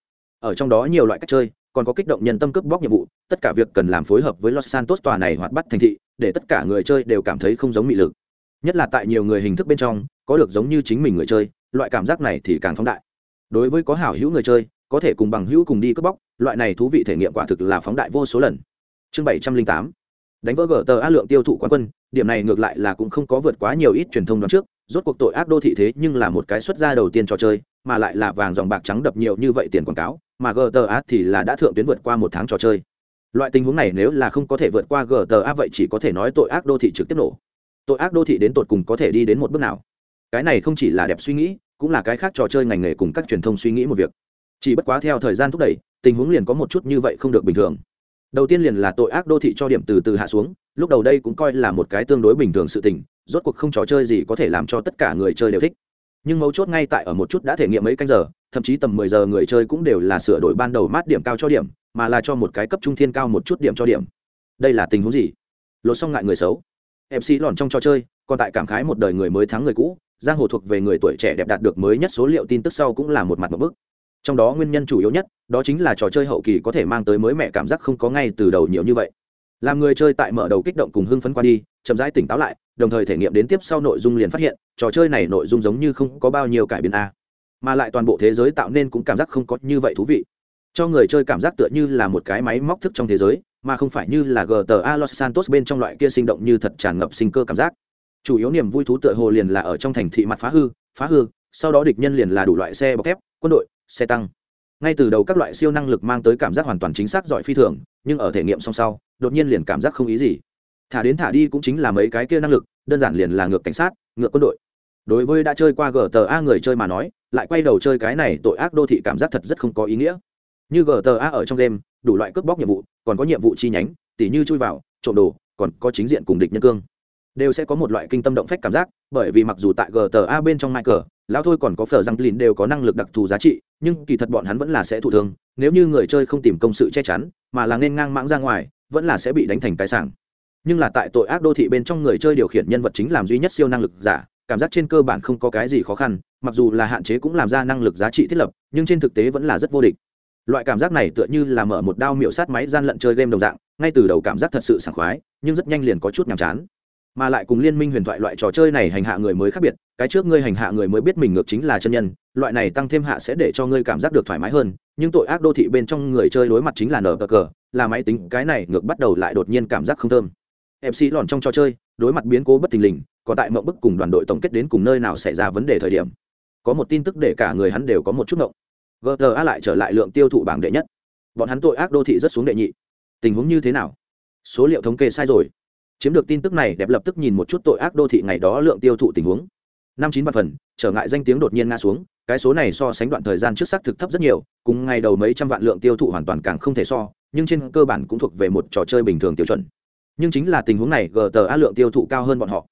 Speaker 1: Ở trong đó nhiều loại cách chơi, còn có kích động nhân tâm cướp bóc nhiệm vụ, tất cả việc cần làm phối hợp với los santos tòa này hoạt bắt thành thị, để tất cả người chơi đều cảm thấy không giống mị lực. Nhất là tại nhiều người hình thức bên trong, có được giống như chính mình người chơi loại cảm giác này thì càng phóng đại. Đối với có hảo hữu người chơi, có thể cùng bằng hữu cùng đi cướp bóc, loại này thú vị thể nghiệm quả thực là phóng đại vô số lần. Chương bảy trăm linh tám. Đánh vỡ gờ tờ a lượng tiêu thụ quán quân, điểm này ngược lại là cũng không có vượt quá nhiều ít truyền thông đoán trước, rốt cuộc tội ác đô thị thế nhưng là một cái xuất gia đầu tiên trò chơi, mà lại là vàng dòng bạc trắng đập nhiều như vậy tiền quảng cáo, mà gta thì là đã thượng tuyến vượt qua một tháng trò chơi. Loại tình huống này nếu là không có thể vượt qua gta vậy chỉ có thể nói tội ác đô thị trực tiếp nổ. Tội ác đô thị đến tột cùng có thể đi đến một bước nào? Cái này không chỉ là đẹp suy nghĩ, cũng là cái khác trò chơi ngành nghề cùng các truyền thông suy nghĩ một việc. Chỉ bất quá theo thời gian thúc đẩy, tình huống liền có một chút như vậy không được bình thường. Đầu tiên liền là tội ác đô thị cho điểm từ từ hạ xuống, lúc đầu đây cũng coi là một cái tương đối bình thường sự tình, rốt cuộc không trò chơi gì có thể làm cho tất cả người chơi đều thích. Nhưng mấu chốt ngay tại ở một chút đã thể nghiệm mấy canh giờ, thậm chí tầm mười giờ người chơi cũng đều là sửa đổi ban đầu mát điểm cao cho điểm, mà là cho một cái cấp trung thiên cao một chút điểm cho điểm. Đây là tình huống gì? Lột xong ngại người xấu. Mc lòn trong trò chơi, còn tại cảm khái một đời người mới thắng người cũ giang hồ thuộc về người tuổi trẻ đẹp đạt được mới nhất số liệu tin tức sau cũng là một mặt một bức. Trong đó nguyên nhân chủ yếu nhất, đó chính là trò chơi hậu kỳ có thể mang tới mới mẹ cảm giác không có ngay từ đầu nhiều như vậy. Làm người chơi tại mở đầu kích động cùng hưng phấn qua đi, chậm rãi tỉnh táo lại, đồng thời thể nghiệm đến tiếp sau nội dung liền phát hiện, trò chơi này nội dung giống như không có bao nhiêu cải biến a. Mà lại toàn bộ thế giới tạo nên cũng cảm giác không có như vậy thú vị. Cho người chơi cảm giác tựa như là một cái máy móc thức trong thế giới, mà không phải như là gta los santos bên trong loại kia sinh động như thật tràn ngập sinh cơ cảm giác chủ yếu niềm vui thú tựa hồ liền là ở trong thành thị mặt phá hư phá hư, sau đó địch nhân liền là đủ loại xe bọc thép, quân đội, xe tăng. Ngay từ đầu các loại siêu năng lực mang tới cảm giác hoàn toàn chính xác giỏi phi thường, nhưng ở thể nghiệm song sau, đột nhiên liền cảm giác không ý gì. Thả đến thả đi cũng chính là mấy cái kia năng lực, đơn giản liền là ngược cảnh sát, ngược quân đội. Đối với đã chơi qua gta người chơi mà nói, lại quay đầu chơi cái này tội ác đô thị cảm giác thật rất không có ý nghĩa. Như gta ở trong đêm đủ loại cướp bóc nhiệm vụ, còn có nhiệm vụ chi nhánh, tỉ như chui vào, trộm đồ, còn có chính diện cùng địch nhân cương đều sẽ có một loại kinh tâm động phách cảm giác, bởi vì mặc dù tại gta bên trong michael, lão thôi còn có phở răng lìn đều có năng lực đặc thù giá trị, nhưng kỳ thật bọn hắn vẫn là sẽ thụ thương, nếu như người chơi không tìm công sự che chắn, mà là nên ngang mãng ra ngoài, vẫn là sẽ bị đánh thành cái sản nhưng là tại tội ác đô thị bên trong người chơi điều khiển nhân vật chính làm duy nhất siêu năng lực giả, cảm giác trên cơ bản không có cái gì khó khăn, mặc dù là hạn chế cũng làm ra năng lực giá trị thiết lập, nhưng trên thực tế vẫn là rất vô địch. Loại cảm giác này tựa như là mở một đao miệu sát máy gian lận chơi game đồng dạng, ngay từ đầu cảm giác thật sự sảng khoái, nhưng rất nhanh liền có chút nhàm chán mà lại cùng liên minh huyền thoại loại trò chơi này hành hạ người mới khác biệt, cái trước ngươi hành hạ người mới biết mình ngược chính là chân nhân, loại này tăng thêm hạ sẽ để cho ngươi cảm giác được thoải mái hơn, nhưng tội ác đô thị bên trong người chơi đối mặt chính là nở cờ cờ, là máy tính, cái này ngược bắt đầu lại đột nhiên cảm giác không thơm. Mc lòn trong trò chơi, đối mặt biến cố bất thình lình, còn tại mộng bức cùng đoàn đội tổng kết đến cùng nơi nào xảy ra vấn đề thời điểm. Có một tin tức để cả người hắn đều có một chút ngộng gta lại trở lại lượng tiêu thụ bảng đệ nhất. Bọn hắn tội ác đô thị rất xuống đệ nhị. Tình huống như thế nào? Số liệu thống kê sai rồi chiếm được tin tức này, đẹp lập tức nhìn một chút tội ác đô thị ngày đó lượng tiêu thụ tình huống. Năm chín vạn phần, trở ngại danh tiếng đột nhiên ngã xuống, cái số này so sánh đoạn thời gian trước xác thực thấp rất nhiều, cùng ngày đầu mấy trăm vạn lượng tiêu thụ hoàn toàn càng không thể so, nhưng trên cơ bản cũng thuộc về một trò chơi bình thường tiêu chuẩn. Nhưng chính là tình huống này gta lượng tiêu thụ cao hơn bọn họ.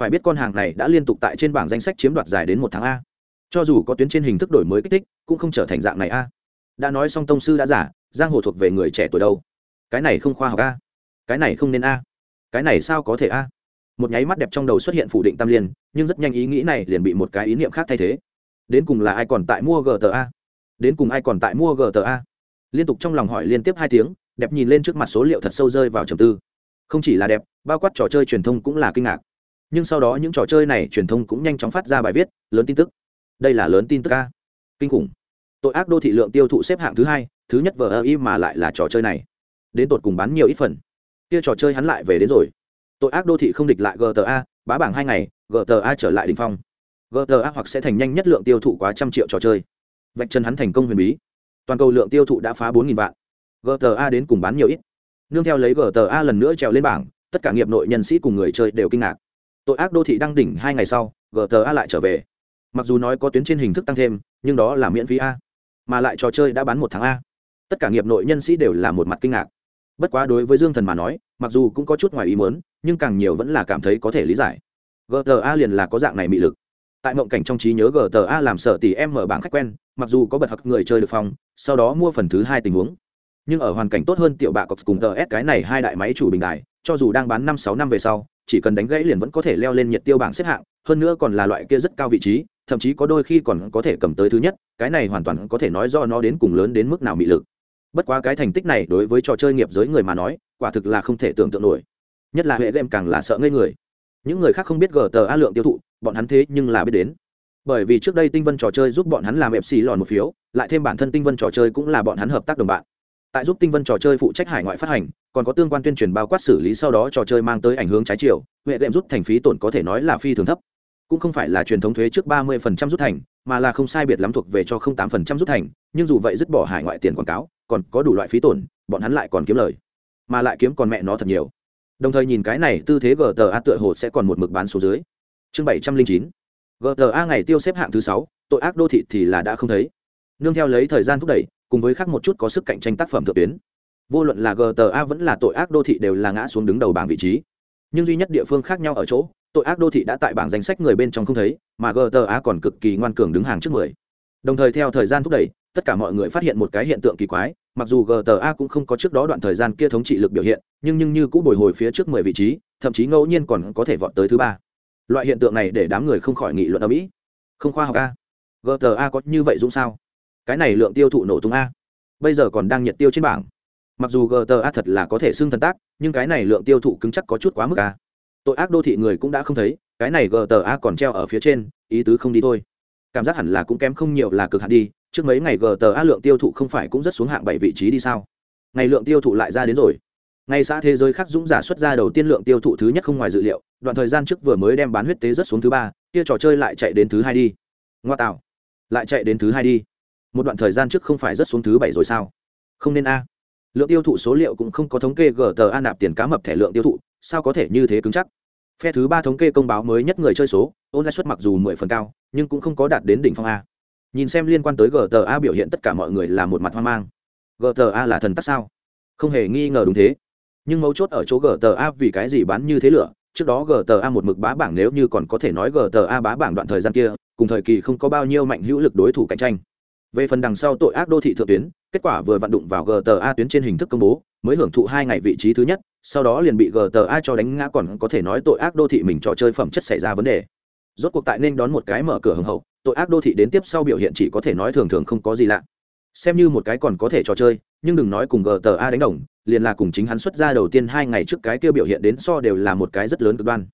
Speaker 1: Phải biết con hàng này đã liên tục tại trên bảng danh sách chiếm đoạt dài đến một tháng a. Cho dù có tuyến trên hình thức đổi mới kích thích, cũng không trở thành dạng này a. Đã nói xong tông sư đã giả, giang hồ thuộc về người trẻ tuổi đâu? Cái này không khoa học a. Cái này không nên a cái này sao có thể a? Một nháy mắt đẹp trong đầu xuất hiện phủ định tam liên, nhưng rất nhanh ý nghĩ này liền bị một cái ý niệm khác thay thế. Đến cùng là ai còn tại mua gta đến cùng ai còn tại mua gta liên tục trong lòng hỏi liên tiếp hai tiếng, đẹp nhìn lên trước mặt số liệu thật sâu rơi vào trầm tư. Không chỉ là đẹp, bao quát trò chơi truyền thông cũng là kinh ngạc. Nhưng sau đó những trò chơi này truyền thông cũng nhanh chóng phát ra bài viết, lớn tin tức. Đây là lớn tin tức a. Kinh khủng. Tội ác đô thị lượng tiêu thụ xếp hạng thứ hai, thứ nhất vờ ơ y mà lại là trò chơi này. Đến tột cùng bán nhiều ít phần kia trò chơi hắn lại về đến rồi. Tội ác đô thị không địch lại gta bá bảng hai ngày gta trở lại đ ỉ n h phong gta hoặc sẽ thành nhanh nhất lượng tiêu thụ quá trăm triệu trò chơi. Vạch chân hắn thành công huyền bí. Toàn cầu lượng tiêu thụ đã phá bốn vạn. Gta đến cùng bán nhiều ít. Nương theo lấy gta lần nữa trèo lên bảng, tất cả nghiệp nội nhân sĩ cùng người chơi đều kinh ngạc. Tội ác đô thị đang đỉnh hai ngày sau gta lại trở về. Mặc dù nói có tuyến trên hình thức tăng thêm, nhưng đó là miễn phí a. Mà lại trò chơi đã bán một tháng a. Tất cả nghiệp nội nhân sĩ đều là một mặt kinh ngạc bất quá đối với dương thần mà nói, mặc dù cũng có chút ngoài ý muốn, nhưng càng nhiều vẫn là cảm thấy có thể lý giải. Gta liền là có dạng này mị lực. Tại mộng cảnh trong trí nhớ gta làm sợ tỷ em mở bảng khách quen, mặc dù có bật hặc người chơi được phòng, sau đó mua phần thứ hai tình huống. Nhưng ở hoàn cảnh tốt hơn tiểu bạ cọc cùng tờ s cái này hai đại máy chủ bình đại cho dù đang bán năm sáu năm về sau, chỉ cần đánh gãy liền vẫn có thể leo lên nhiệt tiêu bảng xếp hạng, hơn nữa còn là loại kia rất cao vị trí, thậm chí có đôi khi còn có thể cầm tới thứ nhất, cái này hoàn toàn có thể nói do nó đến cùng lớn đến mức nào mị lực bất quá cái thành tích này đối với trò chơi nghiệp giới người mà nói, quả thực là không thể tưởng tượng nổi. Nhất là huệ game càng là sợ ngây người. Những người khác không biết gta lượng tiêu thụ, bọn hắn thế nhưng là biết đến. Bởi vì trước đây tinh vân trò chơi giúp bọn hắn làm fc lòn một phiếu, lại thêm bản thân tinh vân trò chơi cũng là bọn hắn hợp tác đồng bạn. Tại giúp tinh vân trò chơi phụ trách hải ngoại phát hành, còn có tương quan tuyên truyền bao quát xử lý sau đó trò chơi mang tới ảnh hướng trái chiều huệ đệm rút thành phí tổn có thể nói là phi thường thấp. Cũng không phải là truyền thống thuế trước ba mươi phần trăm rút thành, mà là không sai biệt lắm thuộc về cho không tám phần trăm rút thành, nhưng dù vậy dứt bỏ hải ngoại tiền quảng cáo còn có đủ loại phí tổn, bọn hắn lại còn kiếm lời. Mà lại kiếm còn mẹ nó thật nhiều. Đồng thời nhìn cái này, tư thế gta tựa hồ sẽ còn một mực bán số dưới. Chương bảy trăm linh chín. Gta ngày tiêu xếp hạng thứ sáu, tội ác đô thị thì là đã không thấy. Nương theo lấy thời gian thúc đẩy, cùng với khác một chút có sức cạnh tranh tác phẩm thượng tuyến. Vô luận là gta vẫn là tội ác đô thị đều là ngã xuống đứng đầu bảng vị trí. Nhưng duy nhất địa phương khác nhau ở chỗ, tội ác đô thị đã tại bảng danh sách người bên trong không thấy, mà gta còn cực kỳ ngoan cường đứng hàng trước mười. Đồng thời theo thời gian thúc đẩy, tất cả mọi người phát hiện một cái hiện tượng kỳ quái mặc dù gta cũng không có trước đó đoạn thời gian kia thống trị lực biểu hiện, nhưng nhưng như cũng bồi hồi phía trước mười vị trí, thậm chí ngẫu nhiên còn có thể vọt tới thứ ba. Loại hiện tượng này để đám người không khỏi nghị luận ở mỹ. Không khoa học a. Gta có như vậy dũng sao? Cái này lượng tiêu thụ nổ tung a. Bây giờ còn đang nhiệt tiêu trên bảng. Mặc dù gta thật là có thể xưng thần tác, nhưng cái này lượng tiêu thụ cứng chắc có chút quá mức a. Tội ác đô thị người cũng đã không thấy, cái này gta còn treo ở phía trên, ý tứ không đi thôi cảm giác hẳn là cũng kém không nhiều là cực hạn đi, trước mấy ngày gta lượng tiêu thụ không phải cũng rất xuống hạng bảy vị trí đi sao? Ngày lượng tiêu thụ lại ra đến rồi. Ngay xã thế giới khác dũng giả xuất ra đầu tiên lượng tiêu thụ thứ nhất không ngoài dự liệu, đoạn thời gian trước vừa mới đem bán huyết tế rất xuống thứ ba, kia trò chơi lại chạy đến thứ hai đi. Ngoa tạo. Lại chạy đến thứ hai đi. Một đoạn thời gian trước không phải rất xuống thứ bảy rồi sao? Không nên a. Lượng tiêu thụ số liệu cũng không có thống kê gta nạp tiền cá mập thẻ lượng tiêu thụ, sao có thể như thế cứng chắc? Phe thứ ba thống kê công báo mới nhất người chơi số ôn lãi suất mặc dù mười phần cao, nhưng cũng không có đạt đến đỉnh phong a. Nhìn xem liên quan tới gta biểu hiện tất cả mọi người là một mặt hoang mang. Gta là thần tắc sao? Không hề nghi ngờ đúng thế. Nhưng mấu chốt ở chỗ gta vì cái gì bán như thế lửa? Trước đó gta một mực bá bảng nếu như còn có thể nói gta bá bảng đoạn thời gian kia, cùng thời kỳ không có bao nhiêu mạnh hữu lực đối thủ cạnh tranh. Về phần đằng sau tội ác đô thị thượng tuyến, kết quả vừa vặn đụng vào gta tuyến trên hình thức công bố, mới hưởng thụ hai ngày vị trí thứ nhất, sau đó liền bị gta cho đánh ngã còn có thể nói tội ác đô thị mình trò chơi phẩm chất xảy ra vấn đề rốt cuộc tại nên đón một cái mở cửa hưng hậu, tội ác đô thị đến tiếp sau biểu hiện chỉ có thể nói thường thường không có gì lạ. Xem như một cái còn có thể trò chơi, nhưng đừng nói cùng gta đánh đồng, liền là cùng chính hắn xuất ra đầu tiên hai ngày trước cái kia biểu hiện đến so đều là một cái rất lớn cực đoan.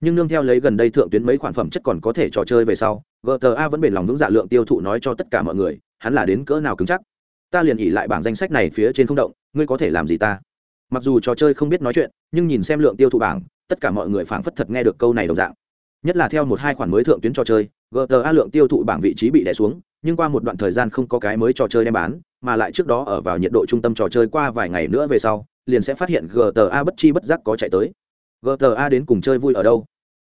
Speaker 1: Nhưng nương theo lấy gần đây thượng tuyến mấy khoản phẩm chất còn có thể trò chơi về sau gta vẫn bền lòng vững dạ lượng tiêu thụ nói cho tất cả mọi người, hắn là đến cỡ nào cứng chắc. Ta liền ỉ lại bảng danh sách này phía trên không động, ngươi có thể làm gì ta? Mặc dù trò chơi không biết nói chuyện, nhưng nhìn xem lượng tiêu thụ bảng, tất cả mọi người phảng phất thật nghe được câu này đồng dạng nhất là theo một hai khoản mới thượng tuyến trò chơi gta lượng tiêu thụ bảng vị trí bị đè xuống, nhưng qua một đoạn thời gian không có cái mới trò chơi đem bán, mà lại trước đó ở vào nhiệt độ trung tâm trò chơi qua vài ngày nữa về sau, liền sẽ phát hiện gta bất chi bất giác có chạy tới. Gta đến cùng chơi vui ở đâu?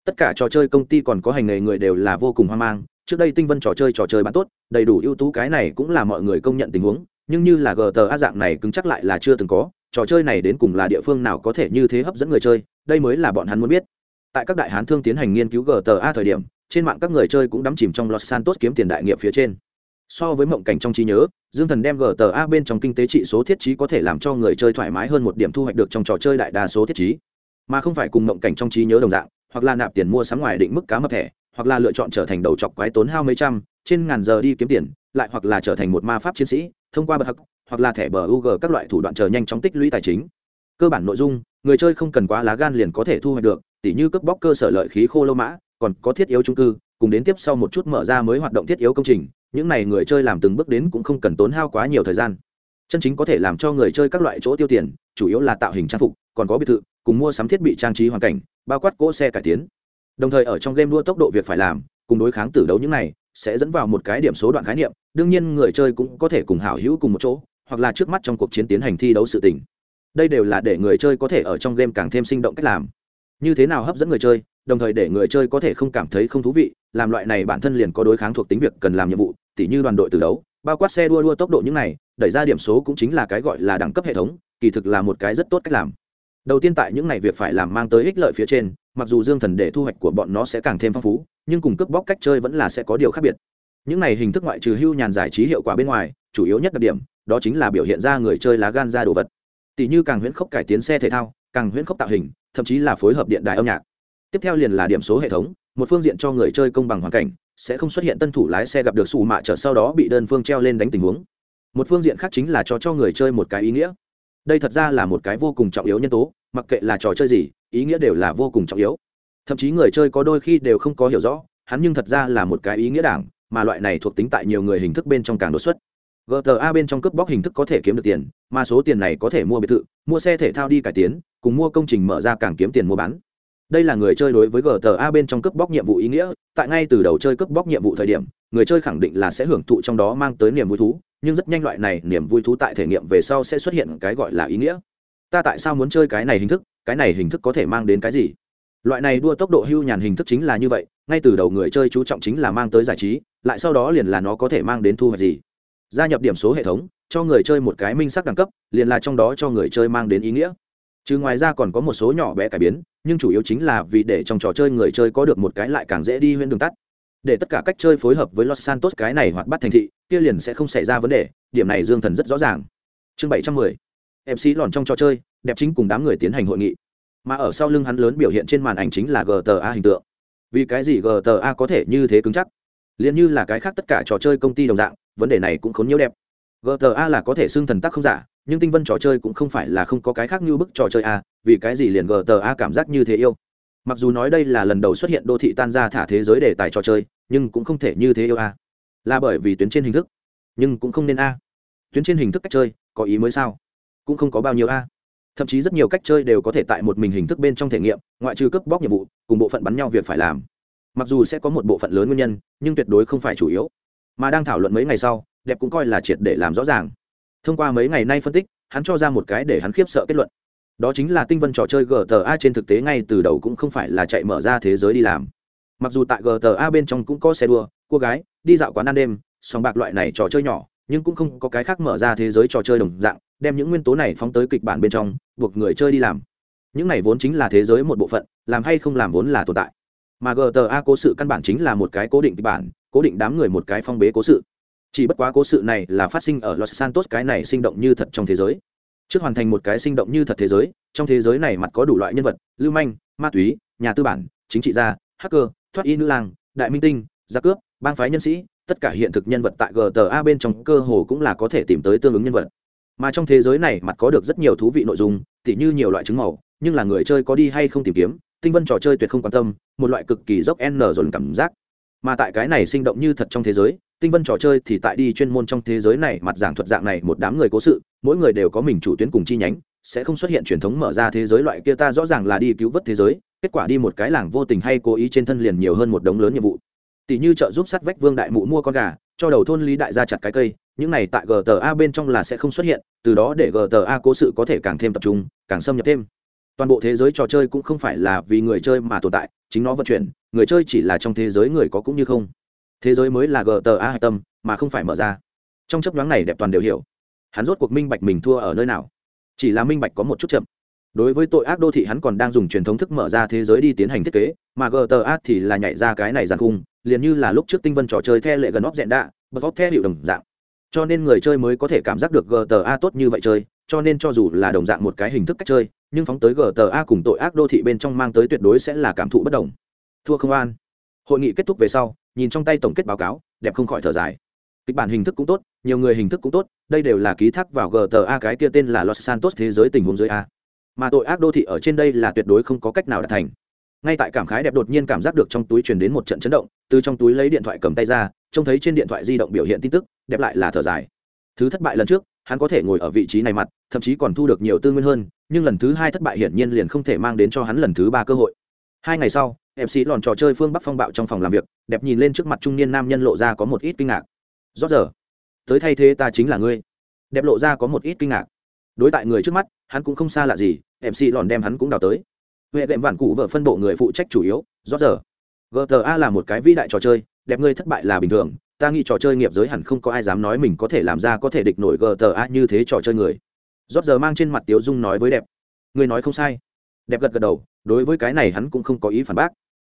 Speaker 1: Tất cả trò chơi công ty còn có hành nghề người đều là vô cùng hoang mang, trước đây tinh vân trò chơi trò chơi bán tốt, đầy đủ ưu tú cái này cũng là mọi người công nhận tình huống, nhưng như là gta dạng này cứng chắc lại là chưa từng có, trò chơi này đến cùng là địa phương nào có thể như thế hấp dẫn người chơi, đây mới là bọn hắn muốn biết tại các đại hán thương tiến hành nghiên cứu gta thời điểm trên mạng các người chơi cũng đắm chìm trong los santos kiếm tiền đại nghiệp phía trên so với mộng cảnh trong trí nhớ dương thần đem gta bên trong kinh tế trị số thiết trí có thể làm cho người chơi thoải mái hơn một điểm thu hoạch được trong trò chơi đại đa số thiết trí mà không phải cùng mộng cảnh trong trí nhớ đồng dạng hoặc là nạp tiền mua sắm ngoài định mức cá mập thẻ hoặc là lựa chọn trở thành đầu chọc quái tốn hao mấy trăm trên ngàn giờ đi kiếm tiền lại hoặc là trở thành một ma pháp chiến sĩ thông qua bậc hắc hoặc là thẻ bờ UG các loại thủ đoạn chờ nhanh chóng tích lũy tài chính. Cơ bản nội dung, người chơi không cần quá lá gan liền có thể thu hoạch được, tỉ như cướp bóc cơ sở lợi khí khô lâu mã, còn có thiết yếu trung cư, cùng đến tiếp sau một chút mở ra mới hoạt động thiết yếu công trình, những này người chơi làm từng bước đến cũng không cần tốn hao quá nhiều thời gian. Chân chính có thể làm cho người chơi các loại chỗ tiêu tiền, chủ yếu là tạo hình trang phục, còn có biệt thự, cùng mua sắm thiết bị trang trí hoàn cảnh, bao quát cỗ xe cải tiến. Đồng thời ở trong game đua tốc độ việc phải làm, cùng đối kháng tử đấu những này, sẽ dẫn vào một cái điểm số đoạn khái niệm, đương nhiên người chơi cũng có thể cùng hảo hữu cùng một chỗ, hoặc là trước mắt trong cuộc chiến tiến hành thi đấu sự tình đây đều là để người chơi có thể ở trong game càng thêm sinh động cách làm như thế nào hấp dẫn người chơi, đồng thời để người chơi có thể không cảm thấy không thú vị, làm loại này bản thân liền có đối kháng thuộc tính việc cần làm nhiệm vụ, tỉ như đoàn đội từ đấu, bao quát xe đua đua tốc độ những này, đẩy ra điểm số cũng chính là cái gọi là đẳng cấp hệ thống, kỳ thực là một cái rất tốt cách làm. Đầu tiên tại những này việc phải làm mang tới ích lợi phía trên, mặc dù dương thần để thu hoạch của bọn nó sẽ càng thêm phong phú, nhưng cùng cướp bóc cách chơi vẫn là sẽ có điều khác biệt. Những này hình thức ngoại trừ hưu nhàn giải trí hiệu quả bên ngoài, chủ yếu nhất đặc điểm, đó chính là biểu hiện ra người chơi lá gan ra đồ vật. Tỷ như càng huyễn khốc cải tiến xe thể thao càng huyễn khốc tạo hình, thậm chí là phối hợp điện đài âm nhạc. Tiếp theo liền là điểm số hệ thống, một phương diện cho người chơi công bằng hoàn cảnh, sẽ không xuất hiện tân thủ lái xe gặp được xù mạ trở sau đó bị đơn phương treo lên đánh tình huống. Một phương diện khác chính là cho cho người chơi một cái ý nghĩa. Đây thật ra là một cái vô cùng trọng yếu nhân tố, mặc kệ là trò chơi gì, ý nghĩa đều là vô cùng trọng yếu. Thậm chí người chơi có đôi khi đều không có hiểu rõ, hắn nhưng thật ra là một cái ý nghĩa đảng, mà loại này thuộc tính tại nhiều người hình thức bên trong càng đột xuất gta bên trong cướp bóc hình thức có thể kiếm được tiền, mà số tiền này có thể mua biệt thự, mua xe thể thao đi cải tiến, cùng mua công trình mở ra càng kiếm tiền mua bán. Đây là người chơi đối với gta bên trong cướp bóc nhiệm vụ ý nghĩa, tại ngay từ đầu chơi cướp bóc nhiệm vụ thời điểm, người chơi khẳng định là sẽ hưởng thụ trong đó mang tới niềm vui thú, nhưng rất nhanh loại này niềm vui thú tại thể nghiệm về sau sẽ xuất hiện cái gọi là ý nghĩa. Ta tại sao muốn chơi cái này hình thức, cái này hình thức có thể mang đến cái gì? Loại này đua tốc độ hưu nhàn hình thức chính là như vậy, ngay từ đầu người chơi chú trọng chính là mang tới giải trí, lại sau đó liền là nó có thể mang đến thu hoạch gì gia nhập điểm số hệ thống, cho người chơi một cái minh sắc đẳng cấp, liền là trong đó cho người chơi mang đến ý nghĩa. Chứ ngoài ra còn có một số nhỏ bé cải biến, nhưng chủ yếu chính là vì để trong trò chơi người chơi có được một cái lại càng dễ đi huyên đường tắt. Để tất cả cách chơi phối hợp với los santos cái này hoặc bắt thành thị, kia liền sẽ không xảy ra vấn đề, điểm này dương thần rất rõ ràng. Chương bảy trăm mười mc lòn trong trò chơi, đẹp chính cùng đám người tiến hành hội nghị. Mà ở sau lưng hắn lớn biểu hiện trên màn ảnh chính là gta hình tượng. Vì cái gì gta có thể như thế cứng chắc? Liền như là cái khác tất cả trò chơi công ty đồng dạng, vấn đề này cũng khốn nhiễu đẹp. Gta là có thể xưng thần tắc không giả, nhưng tinh vân trò chơi cũng không phải là không có cái khác như bức trò chơi a, vì cái gì liền gta cảm giác như thế yêu? Mặc dù nói đây là lần đầu xuất hiện đô thị tan ra thả thế giới đề tài trò chơi, nhưng cũng không thể như thế yêu a. Là bởi vì tuyến trên hình thức, nhưng cũng không nên a. Tuyến trên hình thức cách chơi, có ý mới sao? Cũng không có bao nhiêu a. Thậm chí rất nhiều cách chơi đều có thể tại một mình hình thức bên trong thể nghiệm, ngoại trừ cướp bóc nhiệm vụ, cùng bộ phận bắn nhau việc phải làm mặc dù sẽ có một bộ phận lớn nguyên nhân, nhưng tuyệt đối không phải chủ yếu. Mà đang thảo luận mấy ngày sau, đẹp cũng coi là triệt để làm rõ ràng. Thông qua mấy ngày nay phân tích, hắn cho ra một cái để hắn khiếp sợ kết luận. Đó chính là tinh vân trò chơi gta trên thực tế ngay từ đầu cũng không phải là chạy mở ra thế giới đi làm. Mặc dù tại gta bên trong cũng có xe đua, cô gái, đi dạo quán ăn đêm, sòng bạc loại này trò chơi nhỏ, nhưng cũng không có cái khác mở ra thế giới trò chơi đồng dạng, đem những nguyên tố này phóng tới kịch bản bên trong, buộc người chơi đi làm. Những này vốn chính là thế giới một bộ phận, làm hay không làm vốn là tồn tại mà gta cố sự căn bản chính là một cái cố định kịch bản, cố định đám người một cái phong bế cố sự. Chỉ bất quá cố sự này là phát sinh ở los santos cái này sinh động như thật trong thế giới. Trước hoàn thành một cái sinh động như thật thế giới, trong thế giới này mặt có đủ loại nhân vật, lưu manh, ma túy, nhà tư bản, chính trị gia, hacker, thoát y nữ lang, đại minh tinh gia cướp, bang phái nhân sĩ, tất cả hiện thực nhân vật tại gta bên trong cơ hồ cũng là có thể tìm tới tương ứng nhân vật. Mà trong thế giới này mặt có được rất nhiều thú vị nội dung, tỉ như nhiều loại chứng màu, nhưng là người chơi có đi hay không tìm kiếm tinh vân trò chơi tuyệt không quan tâm, một loại cực kỳ dốc n dồn cảm giác. Mà tại cái này sinh động như thật trong thế giới, tinh vân trò chơi thì tại đi chuyên môn trong thế giới này, mặt giảng thuật dạng này một đám người cố sự, mỗi người đều có mình chủ tuyến cùng chi nhánh, sẽ không xuất hiện truyền thống mở ra thế giới loại kia ta rõ ràng là đi cứu vớt thế giới, kết quả đi một cái làng vô tình hay cố ý trên thân liền nhiều hơn một đống lớn nhiệm vụ. Tỷ như trợ giúp sát vách vương đại mụ mua con gà, cho đầu thôn lý đại gia chặt cái cây, những này tại gta bên trong là sẽ không xuất hiện, từ đó để gta cố sự có thể càng thêm tập trung, càng xâm nhập thêm toàn bộ thế giới trò chơi cũng không phải là vì người chơi mà tồn tại, chính nó vận chuyển, người chơi chỉ là trong thế giới người có cũng như không. Thế giới mới là gta hạch tâm, mà không phải mở ra. Trong chấp nhoáng này đẹp toàn đều hiểu. Hắn rốt cuộc minh bạch mình thua ở nơi nào. Chỉ là minh bạch có một chút chậm. Đối với tội ác đô thị hắn còn đang dùng truyền thống thức mở ra thế giới đi tiến hành thiết kế, mà gta thì là nhảy ra cái này giàn khung, liền như là lúc trước tinh vân trò chơi the lệ gần óc dẹn đạ, bật óc the hiệu đồng dạng. Cho nên người chơi mới có thể cảm giác được gta tốt như vậy chơi, cho nên cho dù là đồng dạng một cái hình thức cách chơi nhưng phóng tới gta cùng tội ác đô thị bên trong mang tới tuyệt đối sẽ là cảm thụ bất đồng. Thua không an. Hội nghị kết thúc về sau, nhìn trong tay tổng kết báo cáo, đẹp không khỏi thở dài. Kịch bản hình thức cũng tốt, nhiều người hình thức cũng tốt, đây đều là ký thác vào gta cái kia tên là los santos thế giới tình huống dưới a. Mà tội ác đô thị ở trên đây là tuyệt đối không có cách nào đạt thành. Ngay tại cảm khái đẹp đột nhiên cảm giác được trong túi truyền đến một trận chấn động, từ trong túi lấy điện thoại cầm tay ra, trông thấy trên điện thoại di động biểu hiện tin tức, đẹp lại là thở dài. Thứ thất bại lần trước hắn có thể ngồi ở vị trí này mặt, thậm chí còn thu được nhiều tư nguyên hơn, nhưng lần thứ hai thất bại hiển nhiên liền không thể mang đến cho hắn lần thứ ba cơ hội. Hai ngày sau mc lòn trò chơi phương bắc phong bạo trong phòng làm việc, đẹp nhìn lên trước mặt trung niên nam nhân lộ ra có một ít kinh ngạc. Rót giờ, tới thay thế ta chính là ngươi. Đẹp lộ ra có một ít kinh ngạc. Đối tại người trước mắt, hắn cũng không xa lạ gì mc lòn đem hắn cũng đào tới. Huệ đệm vạn cụ vợ phân bộ người phụ trách chủ yếu rót giờ gta là một cái vĩ đại trò chơi, đẹp ngươi thất bại là bình thường ta nghĩ trò chơi nghiệp giới hẳn không có ai dám nói mình có thể làm ra có thể địch nổi gta như thế trò chơi người. Rót giờ mang trên mặt tiếu dung nói với đẹp. Người nói không sai. Đẹp gật gật đầu, đối với cái này hắn cũng không có ý phản bác.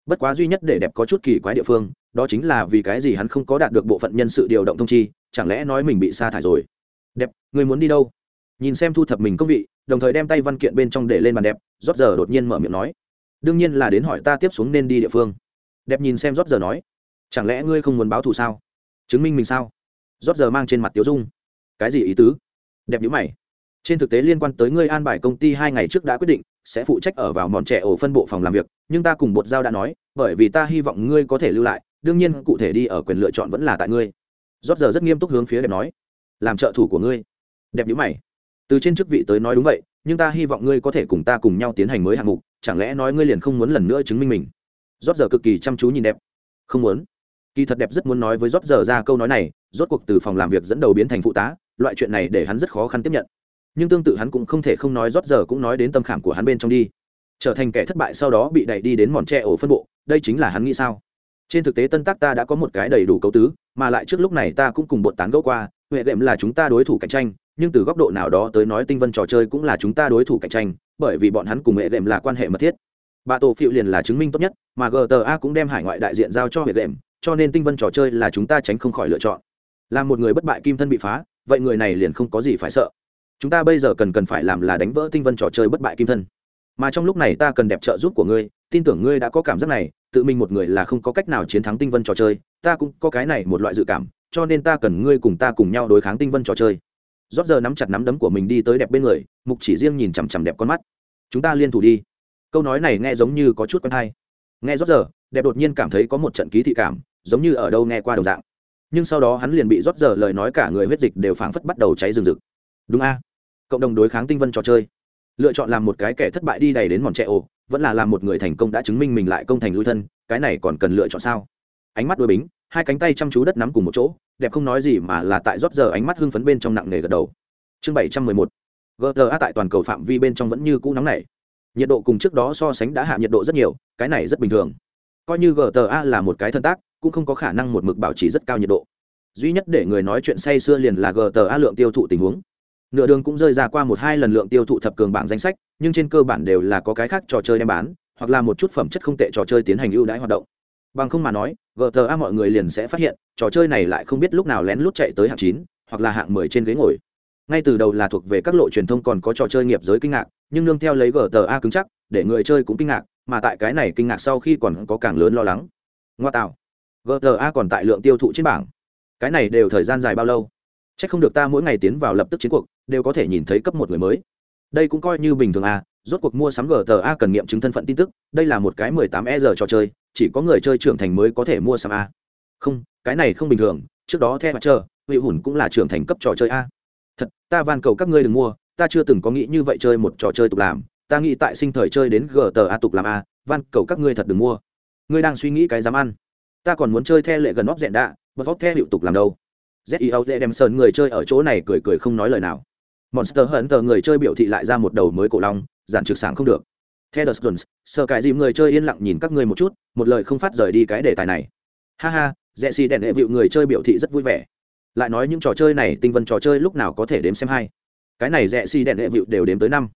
Speaker 1: Bất quá duy nhất để đẹp có chút kỳ quái địa phương, đó chính là vì cái gì hắn không có đạt được bộ phận nhân sự điều động thông chi, chẳng lẽ nói mình bị sa thải rồi? Đẹp, người muốn đi đâu? Nhìn xem thu thập mình công vị, đồng thời đem tay văn kiện bên trong để lên bàn đẹp rót giờ đột nhiên mở miệng nói. Đương nhiên là đến hỏi ta tiếp xuống nên đi địa phương. Đẹp nhìn xem rót giờ nói. Chẳng lẽ ngươi không muốn báo thù sao? Chứng minh mình sao? Rót giờ mang trên mặt tiếu dung. Cái gì ý tứ? Đẹp nhữ mày. Trên thực tế liên quan tới ngươi an bài công ty hai ngày trước đã quyết định, sẽ phụ trách ở vào mòn trẻ ổ phân bộ phòng làm việc. Nhưng ta cùng bột giao đã nói, bởi vì ta hy vọng ngươi có thể lưu lại, đương nhiên cụ thể đi ở quyền lựa chọn vẫn là tại ngươi. Rót giờ rất nghiêm túc hướng phía đẹp nói, làm trợ thủ của ngươi. Đẹp nhữ mày. Từ trên chức vị tới nói đúng vậy, nhưng ta hy vọng ngươi có thể cùng ta cùng nhau tiến hành mới hạng mục, chẳng lẽ nói ngươi liền không muốn lần nữa chứng minh mình? Rót giờ cực kỳ chăm chú nhìn đẹp. Không muốn kỳ thật đẹp rất muốn nói với rót giờ ra câu nói này, rốt cuộc từ phòng làm việc dẫn đầu biến thành phụ tá, loại chuyện này để hắn rất khó khăn tiếp nhận. Nhưng tương tự hắn cũng không thể không nói rót giờ cũng nói đến tâm khảm của hắn bên trong đi. Trở thành kẻ thất bại sau đó bị đẩy đi đến mòn tre ổ phân bộ, đây chính là hắn nghĩ sao? Trên thực tế tân tác ta đã có một cái đầy đủ cấu tứ, mà lại trước lúc này ta cũng cùng bột tán gẫu qua, huệ đệm là chúng ta đối thủ cạnh tranh, nhưng từ góc độ nào đó tới nói tinh vân trò chơi cũng là chúng ta đối thủ cạnh tranh, bởi vì bọn hắn cùng hệ đệm là quan hệ mật thiết. Bà tổ phiệu liền là chứng minh tốt nhất, mà gta cũng đem hải ngoại đại diện giao cho hệ đệm cho nên tinh vân trò chơi là chúng ta tránh không khỏi lựa chọn. Là một người bất bại kim thân bị phá, vậy người này liền không có gì phải sợ. Chúng ta bây giờ cần cần phải làm là đánh vỡ tinh vân trò chơi bất bại kim thân. Mà trong lúc này ta cần đẹp trợ giúp của ngươi, tin tưởng ngươi đã có cảm giác này, tự mình một người là không có cách nào chiến thắng tinh vân trò chơi, ta cũng có cái này một loại dự cảm, cho nên ta cần ngươi cùng ta cùng nhau đối kháng tinh vân trò chơi. Rót giờ nắm chặt nắm đấm của mình đi tới đẹp bên người, mục chỉ riêng nhìn chằm chằm đẹp con mắt. Chúng ta liên thủ đi. Câu nói này nghe giống như có chút quen hay. Nghe rót giờ, đẹp đột nhiên cảm thấy có một trận ký thị cảm giống như ở đâu nghe qua đồng dạng. Nhưng sau đó hắn liền bị rót giờ lời nói cả người huyết dịch đều phảng phất bắt đầu cháy rừng rực. Đúng a. Cộng đồng đối kháng tinh vân trò chơi. Lựa chọn làm một cái kẻ thất bại đi đầy đến mòn trẻ ồ, vẫn là làm một người thành công đã chứng minh mình lại công thành lui thân, cái này còn cần lựa chọn sao? Ánh mắt đôi bính, hai cánh tay chăm chú đất nắm cùng một chỗ, đẹp không nói gì mà là tại rót giờ ánh mắt hưng phấn bên trong nặng nề gật đầu. Chương bảy trăm mười một. Gta tại toàn cầu phạm vi bên trong vẫn như cũ nóng này nhiệt độ cùng trước đó so sánh đã hạ nhiệt độ rất nhiều, cái này rất bình thường. Coi như gta là một cái thân tác cũng không có khả năng một mực bảo trì rất cao nhiệt độ. Duy nhất để người nói chuyện say xưa liền là gta lượng tiêu thụ tình huống. Nửa đường cũng rơi ra qua một hai lần lượng tiêu thụ thập cường bảng danh sách, nhưng trên cơ bản đều là có cái khác trò chơi đem bán, hoặc là một chút phẩm chất không tệ trò chơi tiến hành ưu đãi hoạt động. Bằng không mà nói gta mọi người liền sẽ phát hiện, trò chơi này lại không biết lúc nào lén lút chạy tới hạng chín, hoặc là hạng mười trên ghế ngồi. Ngay từ đầu là thuộc về các lộ truyền thông còn có trò chơi nghiệp giới kinh ngạc, nhưng nương theo lấy gta cứng chắc, để người chơi cũng kinh ngạc, mà tại cái này kinh ngạc sau khi còn có càng lớn lo lắng. Ngoa tạo gta còn tại lượng tiêu thụ trên bảng. Cái này đều thời gian dài bao lâu? C h ắ c không được ta mỗi ngày tiến vào lập tức chiến cuộc, đều có thể nhìn thấy cấp một người mới. Đây cũng coi như bình thường à rốt cuộc mua sắm gta cần nghiệm chứng thân phận tin tức, đây là một cái mười tám e giờ trò chơi, chỉ có người chơi trưởng thành mới có thể mua sắm a không, cái này không bình thường, trước đó theo mặt chờ hữu hùn cũng là trưởng thành cấp trò chơi a thật, ta van cầu các ngươi đừng mua, ta chưa từng có nghĩ như vậy chơi một trò chơi tục làm, ta nghĩ tại sinh thời chơi đến gta tục làm a van cầu các ngươi thật đừng mua. Ngươi đang suy nghĩ cái dám ăn ta còn muốn chơi theo lệ gần óc dẹn đạ bật óc theo hiệu tục làm đâu zio đem sơn người chơi ở chỗ này cười cười không nói lời nào monster hận tờ người chơi biểu thị lại ra một đầu mới cổ long giản trực sáng không được theo The Stones, sợ cải dìm người chơi yên lặng nhìn các ngươi một chút, một lời không phát rời đi cái đề tài này. Ha ha, dẹ xì đèn hệ vịu người chơi biểu thị rất vui vẻ. Lại nói những trò chơi này tinh vân trò chơi lúc nào có thể đếm xem hay. Cái này dẹ xì đèn hệ vịu đều đếm tới năm.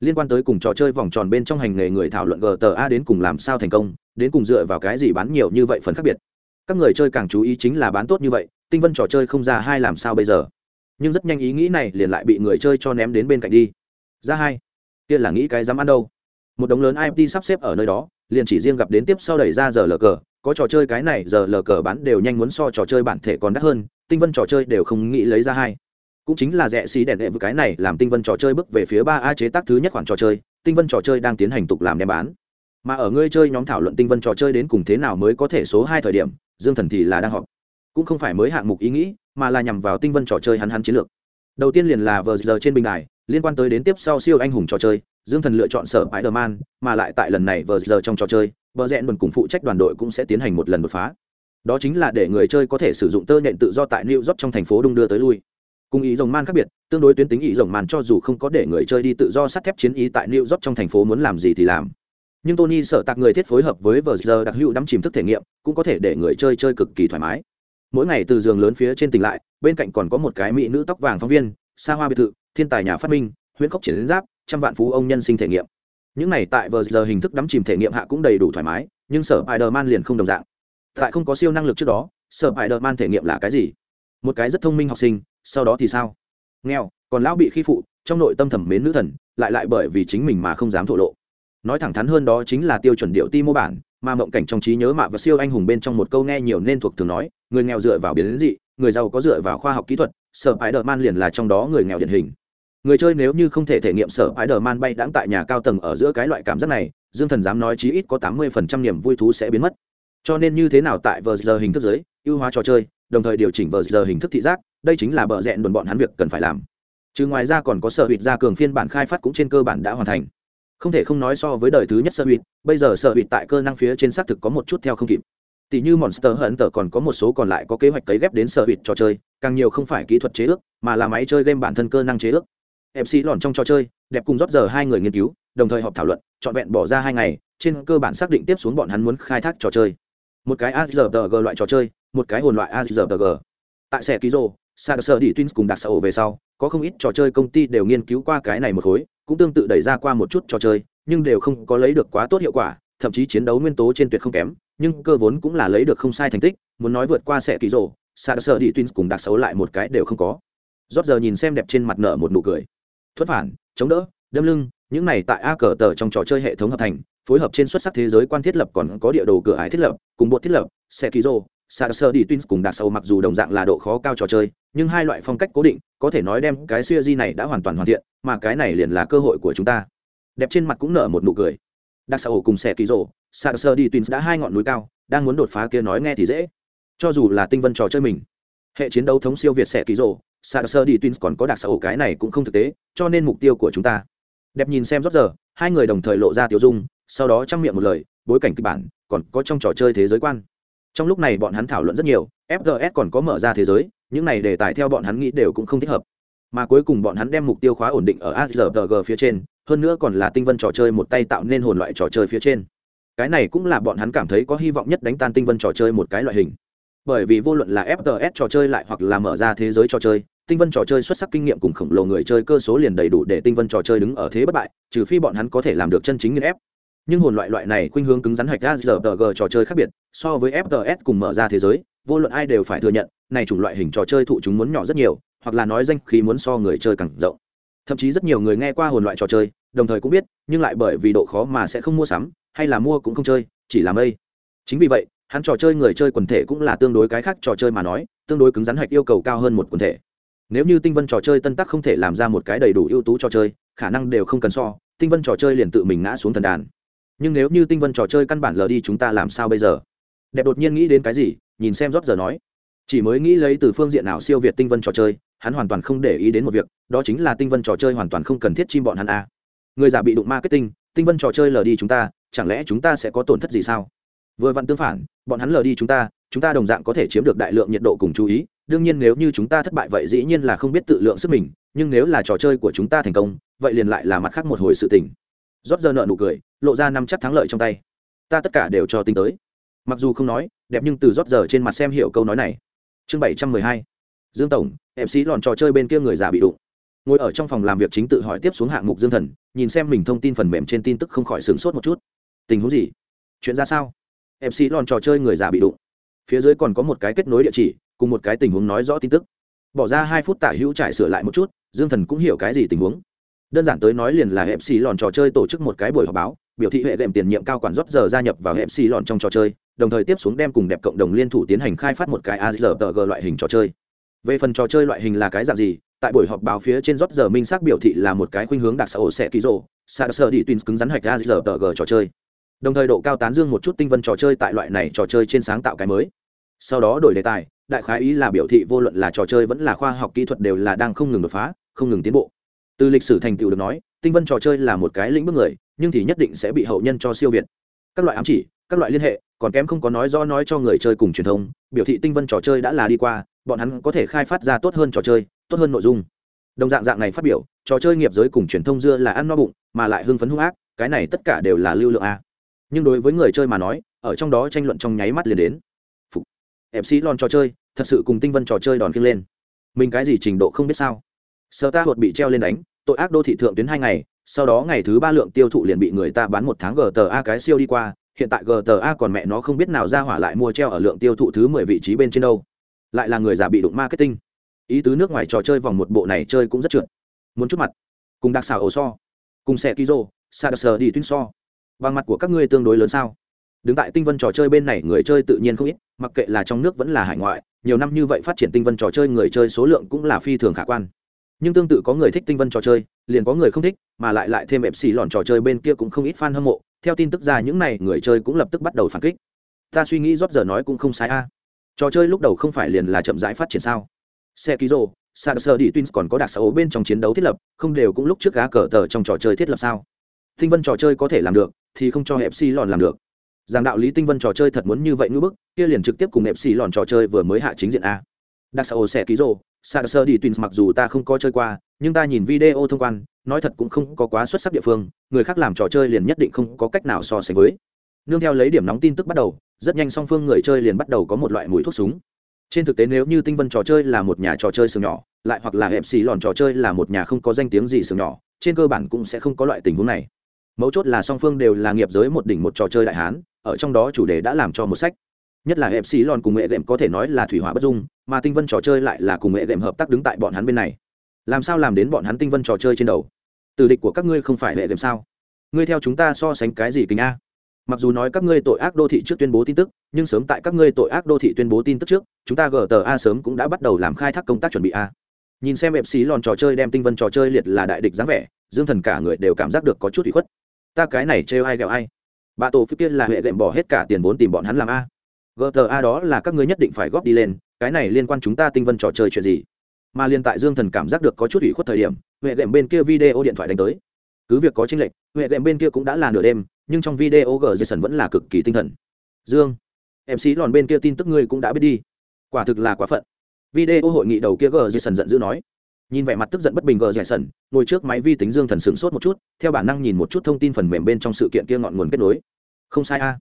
Speaker 1: Liên quan tới cùng trò chơi vòng tròn bên trong hành nghề người thảo luận GTA đến cùng làm sao thành công, đến cùng dựa vào cái gì bán nhiều như vậy phần khác biệt. Các người chơi càng chú ý chính là bán tốt như vậy, tinh vân trò chơi không ra hai làm sao bây giờ. Nhưng rất nhanh ý nghĩ này liền lại bị người chơi cho ném đến bên cạnh đi. Ra hai, kia là nghĩ cái dám ăn đâu một đống lớn imt sắp xếp ở nơi đó liền chỉ riêng gặp đến tiếp sau đẩy ra giờ lờ cờ có trò chơi cái này giờ lờ cờ bán đều nhanh muốn so trò chơi bản thể còn đắt hơn tinh vân trò chơi đều không nghĩ lấy ra hai cũng chính là rẻ xí đèn đệ với cái này làm tinh vân trò chơi bước về phía ba a chế tác thứ nhất khoản trò chơi tinh vân trò chơi đang tiến hành tục làm đem bán mà ở ngươi chơi nhóm thảo luận tinh vân trò chơi đến cùng thế nào mới có thể số hai thời điểm, dương thần thì là đang họp. Cũng không phải mới hạng mục ý nghĩ, mà là nhằm vào tinh vân trò chơi hắn hắn chiến lược. Đầu tiên liền là vờ giờ trên bình đài, liên quan tới đến tiếp sau siêu anh hùng trò chơi, dương thần lựa chọn sở spider man mà lại tại lần này vờ giờ trong trò chơi bờ rẽn buồn cùng phụ trách đoàn đội cũng sẽ tiến hành một lần đột phá. Đó chính là để người chơi có thể sử dụng tơ nhện tự do tại new york trong thành phố đung đưa tới lui. Cùng ý rồng man khác biệt, tương đối tuyến tính ý rồng man cho dù không có để người chơi đi tự do sắt thép chiến ý tại new york trong thành phố muốn làm gì thì làm nhưng tony sợ tạc người thiết phối hợp với vờ giờ đặc hữu đắm chìm thức thể nghiệm, cũng có thể để người chơi chơi cực kỳ thoải mái. Mỗi ngày từ giường lớn phía trên tỉnh lại, bên cạnh còn có một cái mỹ nữ tóc vàng phóng viên, xa hoa biệt thự, thiên tài nhà phát minh, huyễn cốc triển giáp, trăm vạn phú ông nhân sinh thể nghiệm. Những này tại vờ giờ hình thức đắm chìm thể nghiệm hạ cũng đầy đủ thoải mái, nhưng sở spider man liền không đồng dạng. Tại không có siêu năng lực trước đó, sở spider man thể nghiệm là cái gì? Một cái rất thông minh học sinh, sau đó thì sao? Nghèo, còn lão bị khi phụ, trong nội tâm thẩm mến nữ thần, lại lại bởi vì chính mình mà không dám thổ lộ nói thẳng thắn hơn đó chính là tiêu chuẩn điệu ti mô bản, mà mộng cảnh trong trí nhớ mạ và siêu anh hùng bên trong một câu nghe nhiều nên thuộc thường nói, người nghèo dựa vào biến dị, người giàu có dựa vào khoa học kỹ thuật, sở hãi đờ man liền là trong đó người nghèo điển hình. Người chơi nếu như không thể thể nghiệm sở hãi đờ man bay đãng tại nhà cao tầng ở giữa cái loại cảm giác này, dương thần dám nói chí ít có tám mươi phần trăm niềm vui thú sẽ biến mất. Cho nên như thế nào tại vờ giờ hình thức giới, ưu hóa trò chơi, đồng thời điều chỉnh vờ giờ hình thức thị giác, đây chính là bờ rẽn đồn bọn hắn việc cần phải làm. Chứ ngoài ra còn có sở hụt ra cường phiên bản khai phát cũng trên cơ bản đã hoàn thành không thể không nói so với đời thứ nhất sở hụt bây giờ sở hụt tại cơ năng phía trên xác thực có một chút theo không kịp. Tỷ như monster hận tờ còn có một số còn lại có kế hoạch cấy ghép đến sở hụt trò chơi, càng nhiều không phải kỹ thuật chế ước, mà là máy chơi game bản thân cơ năng chế ước. Mc lòn trong trò chơi, đẹp cùng rót giờ hai người nghiên cứu, đồng thời họp thảo luận, trọn vẹn bỏ ra hai ngày, trên cơ bản xác định tiếp xuống bọn hắn muốn khai thác trò chơi. Một cái azrg loại trò chơi, một cái hồn loại azrg tại xe ký rô sa sơ đi twins cùng đặc xã ổ về sau, có không ít trò chơi công ty đều nghiên cứu qua cái này một khối cũng tương tự đẩy ra qua một chút trò chơi, nhưng đều không có lấy được quá tốt hiệu quả, thậm chí chiến đấu nguyên tố trên tuyệt không kém, nhưng cơ vốn cũng là lấy được không sai thành tích, muốn nói vượt qua sẽ kỳ rồ đã sợ đi tuyến cùng đặc xấu lại một cái đều không có. Rót giờ nhìn xem đẹp trên mặt nở một nụ cười. Thuất phản, chống đỡ, đâm lưng, những này tại a cờ tờ trong trò chơi hệ thống hợp thành, phối hợp trên xuất sắc thế giới quan thiết lập còn có địa đồ cửa ải thiết lập, cùng bộ thiết lập xe ký rô sa sơ đi twins cùng Đạt sâu mặc dù đồng dạng là độ khó cao trò chơi nhưng hai loại phong cách cố định có thể nói đem cái siêu di này đã hoàn toàn hoàn thiện mà cái này liền là cơ hội của chúng ta. Đẹp trên mặt cũng nở một nụ cười. Đạt sâu cùng Sẻ Kỳ Rồ, sa sơ đi twins đã hai ngọn núi cao đang muốn đột phá kia nói nghe thì dễ. Cho dù là tinh vân trò chơi mình hệ chiến đấu thống siêu việt Sẻ Kỳ Rồ, sa sơ đi twins còn có Đạt Sâu cái này cũng không thực tế cho nên mục tiêu của chúng ta. Đẹp nhìn xem rốt giờ hai người đồng thời lộ ra tiêu dung sau đó trong miệng một lời bối cảnh kịch bản còn có trong trò chơi thế giới quan trong lúc này bọn hắn thảo luận rất nhiều fgs còn có mở ra thế giới, những này đề tài theo bọn hắn nghĩ đều cũng không thích hợp. Mà cuối cùng bọn hắn đem mục tiêu khóa ổn định ở azrg phía trên, hơn nữa còn là tinh vân trò chơi một tay tạo nên hồn loại trò chơi phía trên. Cái này cũng là bọn hắn cảm thấy có hy vọng nhất đánh tan tinh vân trò chơi một cái loại hình. Bởi vì vô luận là fts trò chơi lại hoặc là mở ra thế giới trò chơi, tinh vân trò chơi xuất sắc kinh nghiệm cùng khổng lồ người chơi cơ số liền đầy đủ để tinh vân trò chơi đứng ở thế bất bại, trừ phi bọn hắn có thể làm được chân chính nghiên ép nhưng hồn loại loại này khuynh hướng cứng rắn hạch ra giờ trò chơi khác biệt, so với fts cùng mở ra thế giới, vô luận ai đều phải thừa nhận, này chủng loại hình trò chơi thụ chúng muốn nhỏ rất nhiều, hoặc là nói danh khí muốn so người chơi càng rộng. Thậm chí rất nhiều người nghe qua hồn loại trò chơi, đồng thời cũng biết, nhưng lại bởi vì độ khó mà sẽ không mua sắm, hay là mua cũng không chơi, chỉ làm mây. Chính vì vậy, hắn trò chơi người chơi quần thể cũng là tương đối cái khác trò chơi mà nói, tương đối cứng rắn hạch yêu cầu cao hơn một quần thể. Nếu như tinh vân trò chơi tân tắc không thể làm ra một cái đầy đủ ưu tú trò chơi, khả năng đều không cần so, tinh vân trò chơi liền tự mình ngã xuống thần đàn nhưng nếu như tinh vân trò chơi căn bản lờ đi chúng ta làm sao bây giờ? Đẹp đột nhiên nghĩ đến cái gì, nhìn xem rót giờ nói. Chỉ mới nghĩ lấy từ phương diện nào siêu việt tinh vân trò chơi, hắn hoàn toàn không để ý đến một việc, đó chính là tinh vân trò chơi hoàn toàn không cần thiết chim bọn hắn a à. người già bị đụng marketing, tinh vân trò chơi lờ đi chúng ta, chẳng lẽ chúng ta sẽ có tổn thất gì sao? Vừa vặn tương phản, bọn hắn lờ đi chúng ta chúng ta đồng dạng có thể chiếm được đại lượng nhiệt độ cùng chú ý, đương nhiên nếu như chúng ta thất bại vậy dĩ nhiên là không biết tự lượng sức mình, nhưng nếu là trò chơi của chúng ta thành công, vậy liền lại là mặt khác một hồi sự tình rót giờ nợ nụ cười, lộ ra năm chắc thắng lợi trong tay. Ta tất cả đều cho tính tới. Mặc dù không nói, đẹp nhưng từ rót giờ trên mặt xem hiểu câu nói này. Chương bảy trăm mười hai. Dương tổng, em sĩ lòn trò chơi bên kia người già bị đụng. Ngồi ở trong phòng làm việc chính tự hỏi tiếp xuống hạng mục dương thần, nhìn xem mình thông tin phần mềm trên tin tức không khỏi sửng sốt một chút. Tình huống gì? Chuyện ra sao? Mc lòn trò chơi người già bị đụng. Phía dưới còn có một cái kết nối địa chỉ, cùng một cái tình huống nói rõ tin tức. Bỏ ra hai phút tả hữu trải sửa lại một chút, dương thần cũng hiểu cái gì tình huống đơn giản tới nói liền là mc lòn trò chơi tổ chức một cái buổi họp báo, biểu thị hệ đệm tiền nhiệm cao quản rót giờ gia nhập vào mc lòn trong trò chơi, đồng thời tiếp xuống đem cùng đẹp cộng đồng liên thủ tiến hành khai phát một cái azrg loại hình trò chơi. Về phần trò chơi loại hình là cái dạng gì, tại buổi họp báo phía trên rót giờ minh xác biểu thị là một cái khuynh hướng đặc xã hội sẽ ký rộ xa sơ đi tuyến cứng rắn hạch azrg trò chơi. Đồng thời độ cao tán dương một chút tinh vân trò chơi tại loại này trò chơi trên sáng tạo cái mới. Sau đó đổi đề tài, đại khái ý là biểu thị vô luận là trò chơi vẫn là khoa học kỹ thuật đều là đang không ngừng đột phá, không ngừng tiến bộ từ lịch sử thành tựu được nói, tinh vân trò chơi là một cái lĩnh bước người, nhưng thì nhất định sẽ bị hậu nhân cho siêu việt. Các loại ám chỉ, các loại liên hệ, còn kém không có nói do nói cho người chơi cùng truyền thông, biểu thị tinh vân trò chơi đã là đi qua, bọn hắn có thể khai phát ra tốt hơn trò chơi, tốt hơn nội dung. Đồng dạng dạng này phát biểu, trò chơi nghiệp giới cùng truyền thông dưa là ăn no bụng, mà lại hưng phấn hung ác, cái này tất cả đều là lưu lượng a. Nhưng đối với người chơi mà nói, ở trong đó tranh luận trong nháy mắt liền đến. Phục. mc lon trò chơi, thật sự cùng tinh vân trò chơi đòn kiêng lên. Mình cái gì trình độ không biết sao? Sơ ta hột bị treo lên đánh, tội ác đô thị thượng tuyến hai ngày, sau đó ngày thứ ba lượng tiêu thụ liền bị người ta bán một tháng gta cái siêu đi qua, hiện tại gta còn mẹ nó không biết nào ra hỏa lại mua treo ở lượng tiêu thụ thứ mười vị trí bên trên đâu. Lại là người giả bị đụng marketing. Ý tứ nước ngoài trò chơi vòng một bộ này chơi cũng rất trượt. Muốn chút mặt. Cùng đặc xào ổ so. Cùng xe ký rô sa đặc sờ đi tuyến so. Bằng mặt của các ngươi tương đối lớn sao? Đứng tại tinh vân trò chơi bên này người chơi tự nhiên không ít, mặc kệ là trong nước vẫn là hải ngoại, nhiều năm như vậy phát triển tinh vân trò chơi người chơi số lượng cũng là phi thường khả quan nhưng tương tự có người thích tinh vân trò chơi, liền có người không thích, mà lại lại thêm ép xì lòn trò chơi bên kia cũng không ít fan hâm mộ. Theo tin tức ra, những n à y người chơi cũng lập tức bắt đầu phản kích. Ta suy nghĩ rót giờ nói cũng không sai a. Trò chơi lúc đầu không phải liền là chậm rãi phát triển sao? Xe ký rô sa sơ đi twins còn có đặc xã ố bên trong chiến đấu thiết lập, không đều cũng lúc trước gá cờ tờ trong trò chơi thiết lập sao? Tinh vân trò chơi có thể làm được, thì không cho hẹp xì lòn làm được. Rằng đạo lý tinh vân trò chơi thật muốn như vậy ngưỡng bức, kia liền trực tiếp cùng hẹp xì lòn trò chơi vừa mới hạ chính diện a. Đặc xã ố xe ký rô sa sơ đi twins mặc dù ta không có chơi qua, nhưng ta nhìn video thông quan, nói thật cũng không có quá xuất sắc địa phương, người khác làm trò chơi liền nhất định không có cách nào so sánh với. Nương theo lấy điểm nóng tin tức bắt đầu, rất nhanh song phương người chơi liền bắt đầu có một loại mùi thuốc súng. Trên thực tế nếu như tinh vân trò chơi là một nhà trò chơi sừng nhỏ, lại hoặc là hẹp xì lòn trò chơi là một nhà không có danh tiếng gì sừng nhỏ, trên cơ bản cũng sẽ không có loại tình huống này. Mấu chốt là song phương đều là nghiệp giới một đỉnh một trò chơi đại hán, ở trong đó chủ đề đã làm cho một sách nhất là hẹp xí lòn cùng nghệ đệm có thể nói là thủy hỏa bất dung, mà tinh vân trò chơi lại là cùng nghệ đệm hợp tác đứng tại bọn hắn bên này. Làm sao làm đến bọn hắn tinh vân trò chơi trên đầu? Từ địch của các ngươi không phải hệ đệm sao? Ngươi theo chúng ta so sánh cái gì kính a? Mặc dù nói các ngươi tội ác đô thị trước tuyên bố tin tức, nhưng sớm tại các ngươi tội ác đô thị tuyên bố tin tức trước, chúng ta gờ tờ a sớm cũng đã bắt đầu làm khai thác công tác chuẩn bị a. Nhìn xem ép xí lòn trò chơi đem tinh vân trò chơi liệt là đại địch dáng vẻ, dương thần cả người đều cảm giác được có chút bị khuất. Ta cái này trêu ai ghẹo ai? Bà tổ phía kia là hệ đệm bỏ hết cả tiền vốn tìm bọn hắn làm a gta đó là các ngươi nhất định phải góp đi lên, cái này liên quan chúng ta tinh vân trò chơi chuyện gì? Mà liên tại dương thần cảm giác được có chút ủy khuất thời điểm hệ đệm bên kia video điện thoại đánh tới. Cứ việc có tranh lệch, huệ đệm bên kia cũng đã là nửa đêm, nhưng trong video g jason vẫn là cực kỳ tinh thần. Dương mc lòn bên kia tin tức ngươi cũng đã biết đi. Quả thực là quá phận. Video hội nghị đầu kia g jason giận dữ nói. Nhìn vẻ mặt tức giận bất bình gờ jason, ngồi trước máy vi tính dương thần sửng sốt một chút, theo bản năng nhìn một chút thông tin phần mềm bên trong sự kiện kia ngọn nguồn kết nối. Không sai a. à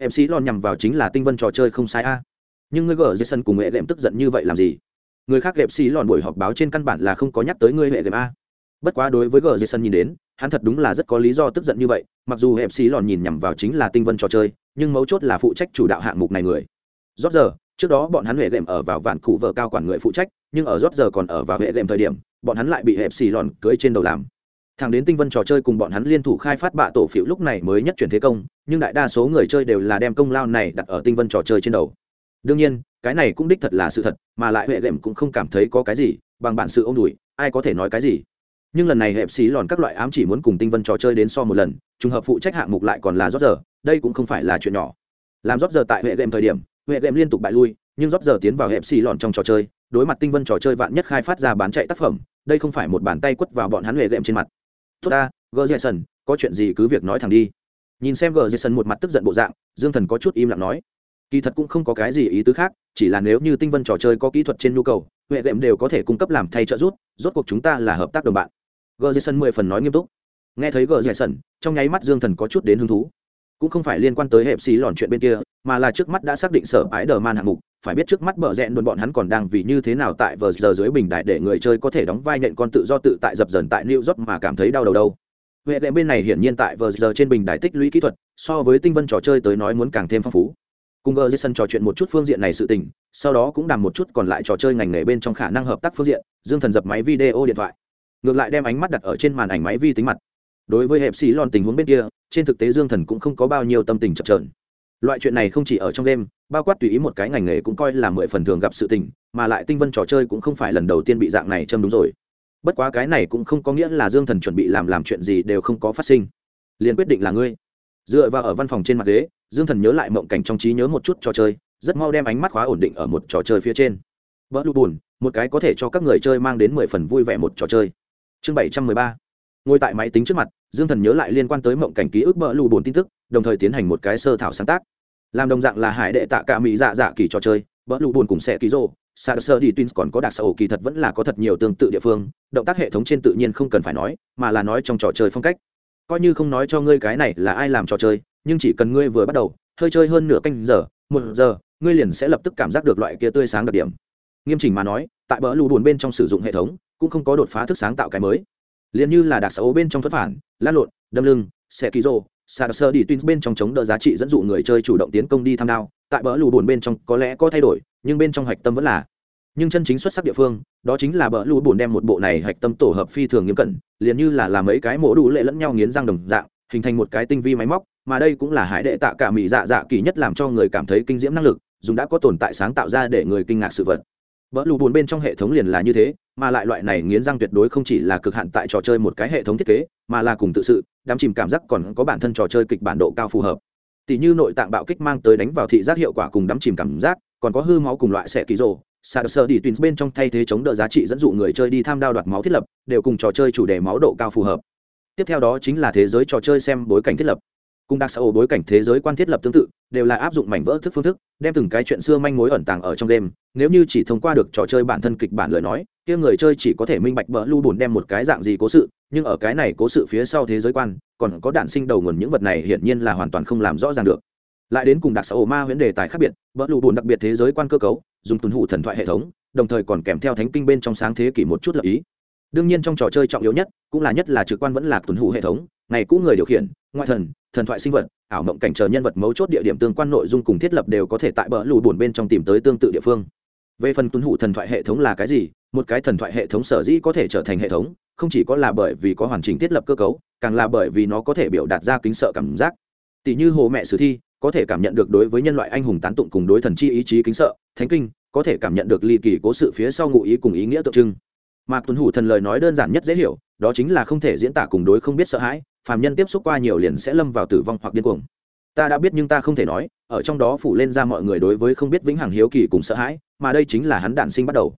Speaker 1: mc lòn nhằm vào chính là tinh vân trò chơi không sai a. Nhưng ngươi gờ jason cùng hệ lệm tức giận như vậy làm gì? Người khác gẹp xì lòn buổi họp báo trên căn bản là không có nhắc tới ngươi hệ lệm a. Bất quá đối với gờ jason nhìn đến, hắn thật đúng là rất có lý do tức giận như vậy, mặc dù hẹp xì lòn nhìn nhằm vào chính là tinh vân trò chơi, nhưng mấu chốt là phụ trách chủ đạo hạng mục này người. Rót giờ, trước đó bọn hắn huệ lệm ở vào vạn cụ vợ cao quản người phụ trách, nhưng ở rót giờ còn ở vào huệ lệm thời điểm, bọn hắn lại bị hẹp xì lòn cưới trên đầu làm thằng đến tinh vân trò chơi cùng bọn hắn liên thủ khai phát bạ tổ phiếu lúc này mới nhất chuyển thế công, nhưng đại đa số người chơi đều là đem công lao này đặt ở tinh vân trò chơi trên đầu. Đương nhiên, cái này cũng đích thật là sự thật, mà lại huệ lệm cũng không cảm thấy có cái gì, bằng bản sự ông đùi, ai có thể nói cái gì. Nhưng lần này hẹp xí lòn các loại ám chỉ muốn cùng tinh vân trò chơi đến so một lần, trùng hợp phụ trách hạng mục lại còn là rót giờ, đây cũng không phải là chuyện nhỏ. Làm rót giờ tại huệ lệm thời điểm, huệ lệm liên tục bại lui, nhưng rót giờ tiến vào hẹp xì lòn trong trò chơi, đối mặt tinh vân trò chơi vạn nhất khai phát ra bán chạy tác phẩm, đây không phải một bàn tay quất vào bọn hắn huệ lệm trên mặt tốt ta gờ jason, có chuyện gì cứ việc nói thẳng đi. Nhìn xem gờ jason một mặt tức giận bộ dạng, dương thần có chút im lặng nói, kỳ thật cũng không có cái gì ý tứ khác, chỉ là nếu như tinh vân trò chơi có kỹ thuật trên nhu cầu, huệ đệm đều có thể cung cấp làm thay trợ giúp, rốt cuộc chúng ta là hợp tác đồng bạn. Gờ dây sân mười phần nói nghiêm túc. Nghe thấy gờ dây sân trong nháy mắt dương thần có chút đến hứng thú cũng không phải liên quan tới hẹp xí lòn chuyện bên kia, mà là trước mắt đã xác định sở ái đờ man hạng mục. Phải biết trước mắt bờ rẽ đồn bọn hắn còn đang vì như thế nào tại vờ giờ dưới bình đại để người chơi có thể đóng vai nện con tự do tự tại dập dần tại new york mà cảm thấy đau đầu đâu. Huệ lệ bên này hiển nhiên tại vờ giờ trên bình đại tích lũy kỹ thuật, so với tinh vân trò chơi tới nói muốn càng thêm phong phú. Cùng gờ jason trò chuyện một chút phương diện này sự tình, sau đó cũng đàm một chút còn lại trò chơi ngành nghề bên trong khả năng hợp tác phương diện, dương thần dập máy video điện thoại. Ngược lại đem ánh mắt đặt ở trên màn ảnh máy vi tính mặt đối với hẹp xì lon tình huống bên kia, trên thực tế dương thần cũng không có bao nhiêu tâm tình chập trờn loại chuyện này không chỉ ở trong đêm, bao quát tùy ý một cái ngành nghề cũng coi là mười phần thường gặp sự tình, mà lại tinh vân trò chơi cũng không phải lần đầu tiên bị dạng này châm đúng rồi. Bất quá cái này cũng không có nghĩa là dương thần chuẩn bị làm làm chuyện gì đều không có phát sinh. Liền quyết định là ngươi. Dựa vào ở văn phòng trên mặt ghế, dương thần nhớ lại mộng cảnh trong trí nhớ một chút trò chơi, rất mau đem ánh mắt khóa ổn định ở một trò chơi phía trên. Vỡ lưu bùn một cái có thể cho các người chơi mang đến mười phần vui vẻ một trò chơi. Chương bảy trăm mười ba ngồi tại máy tính trước mặt, dương thần nhớ lại liên quan tới mộng cảnh ký ức bỡ lù bùn tin tức, đồng thời tiến hành một cái sơ thảo sáng tác. Làm đồng dạng là hải đệ tạ cả mỹ dạ dạ kỳ trò chơi, bỡ lù bùn cùng sẽ ký rô, sa sơ đi twins còn có đặc sở ổ kỳ thật vẫn là có thật nhiều tương tự địa phương, động tác hệ thống trên tự nhiên không cần phải nói, mà là nói trong trò chơi phong cách. Coi như không nói cho ngươi cái này là ai làm trò chơi, nhưng chỉ cần ngươi vừa bắt đầu, hơi chơi hơn nửa canh giờ, một giờ, ngươi liền sẽ lập tức cảm giác được loại kia tươi sáng đặc điểm. Nghiêm chỉnh mà nói, tại bỡ lù bồn bên trong sử dụng hệ thống, cũng không có đột phá thức sáng tạo cái mới liền như là đặc xấu bên trong thuật phản lan lộn, đâm lưng xe ký rô sa sơ đi tuyến bên trong chống đỡ giá trị dẫn dụ người chơi chủ động tiến công đi tham đao, tại bỡ lù buồn bên trong có lẽ có thay đổi, nhưng bên trong hạch tâm vẫn là. Nhưng chân chính xuất sắc địa phương, đó chính là bỡ lù buồn đem một bộ này hạch tâm tổ hợp phi thường nghiêm cẩn, liền như là làm mấy cái mổ đủ lệ lẫn nhau nghiến răng đồng dạng, hình thành một cái tinh vi máy móc, mà đây cũng là hải đệ tạ cả mỹ dạ dạ kỳ nhất làm cho người cảm thấy kinh diễm năng lực, dùng đã có tồn tại sáng tạo ra để người kinh ngạc sự vật vỡ lù buồn bên trong hệ thống liền là như thế, mà lại loại này nghiến răng tuyệt đối không chỉ là cực hạn tại trò chơi một cái hệ thống thiết kế, mà là cùng tự sự đắm chìm cảm giác còn có bản thân trò chơi kịch bản độ cao phù hợp. Tỷ như nội tạng bạo kích mang tới đánh vào thị giác hiệu quả cùng đắm chìm cảm giác, còn có hư máu cùng loại sẽ ký rồ sạc sơ đi tuyến bên trong thay thế chống đỡ giá trị dẫn dụ người chơi đi tham đao đoạt máu thiết lập, đều cùng trò chơi chủ đề máu độ cao phù hợp. Tiếp theo đó chính là thế giới trò chơi xem bối cảnh thiết lập cùng đặc xã hội bối cảnh thế giới quan thiết lập tương tự, đều là áp dụng mảnh vỡ thức phương thức, đem từng cái chuyện xưa manh mối ẩn tàng ở trong đêm nếu như chỉ thông qua được trò chơi bản thân kịch bản lời nói, kia người chơi chỉ có thể minh bạch bỡ lưu bùn đem một cái dạng gì cố sự, nhưng ở cái này cố sự phía sau thế giới quan, còn có đạn sinh đầu nguồn những vật này hiển nhiên là hoàn toàn không làm rõ ràng được. Lại đến cùng đặc xã hội ma huyễn đề tài khác biệt, bỡ lưu bùn đặc biệt thế giới quan cơ cấu, dùng tuần hụ thần thoại hệ thống, đồng thời còn kèm theo thánh kinh bên trong sáng thế kỷ một chút lợi ý. Đương nhiên trong trò chơi trọng yếu nhất, cũng là nhất là trực quan vẫn là tuần hụ hệ thống ngày cũ người điều khiển, ngoại thần thần thoại sinh vật, ảo mộng cảnh chờ nhân vật mấu chốt địa điểm tương quan nội dung cùng thiết lập đều có thể tại bờ lù buồn bên trong tìm tới tương tự địa phương. Về phần tuân hủ thần thoại hệ thống là cái gì, một cái thần thoại hệ thống sở dĩ có thể trở thành hệ thống, không chỉ có là bởi vì có hoàn chỉnh thiết lập cơ cấu, càng là bởi vì nó có thể biểu đạt ra kính sợ cảm giác. Tỷ như hồ mẹ sử thi, có thể cảm nhận được đối với nhân loại anh hùng tán tụng cùng đối thần chi ý chí kính sợ, thánh kinh, có thể cảm nhận được ly kỳ cố sự phía sau ngụ ý cùng ý nghĩa tượng trưng. Mà tuân hủ thần lời nói đơn giản nhất dễ hiểu, đó chính là không thể diễn tả cùng đối không biết sợ hãi phàm nhân tiếp xúc qua nhiều liền sẽ lâm vào tử vong hoặc điên cuồng. Ta đã biết nhưng ta không thể nói, ở trong đó phủ lên ra mọi người đối với không biết vĩnh hằng hiếu kỳ cùng sợ hãi, mà đây chính là hắn đản sinh bắt đầu.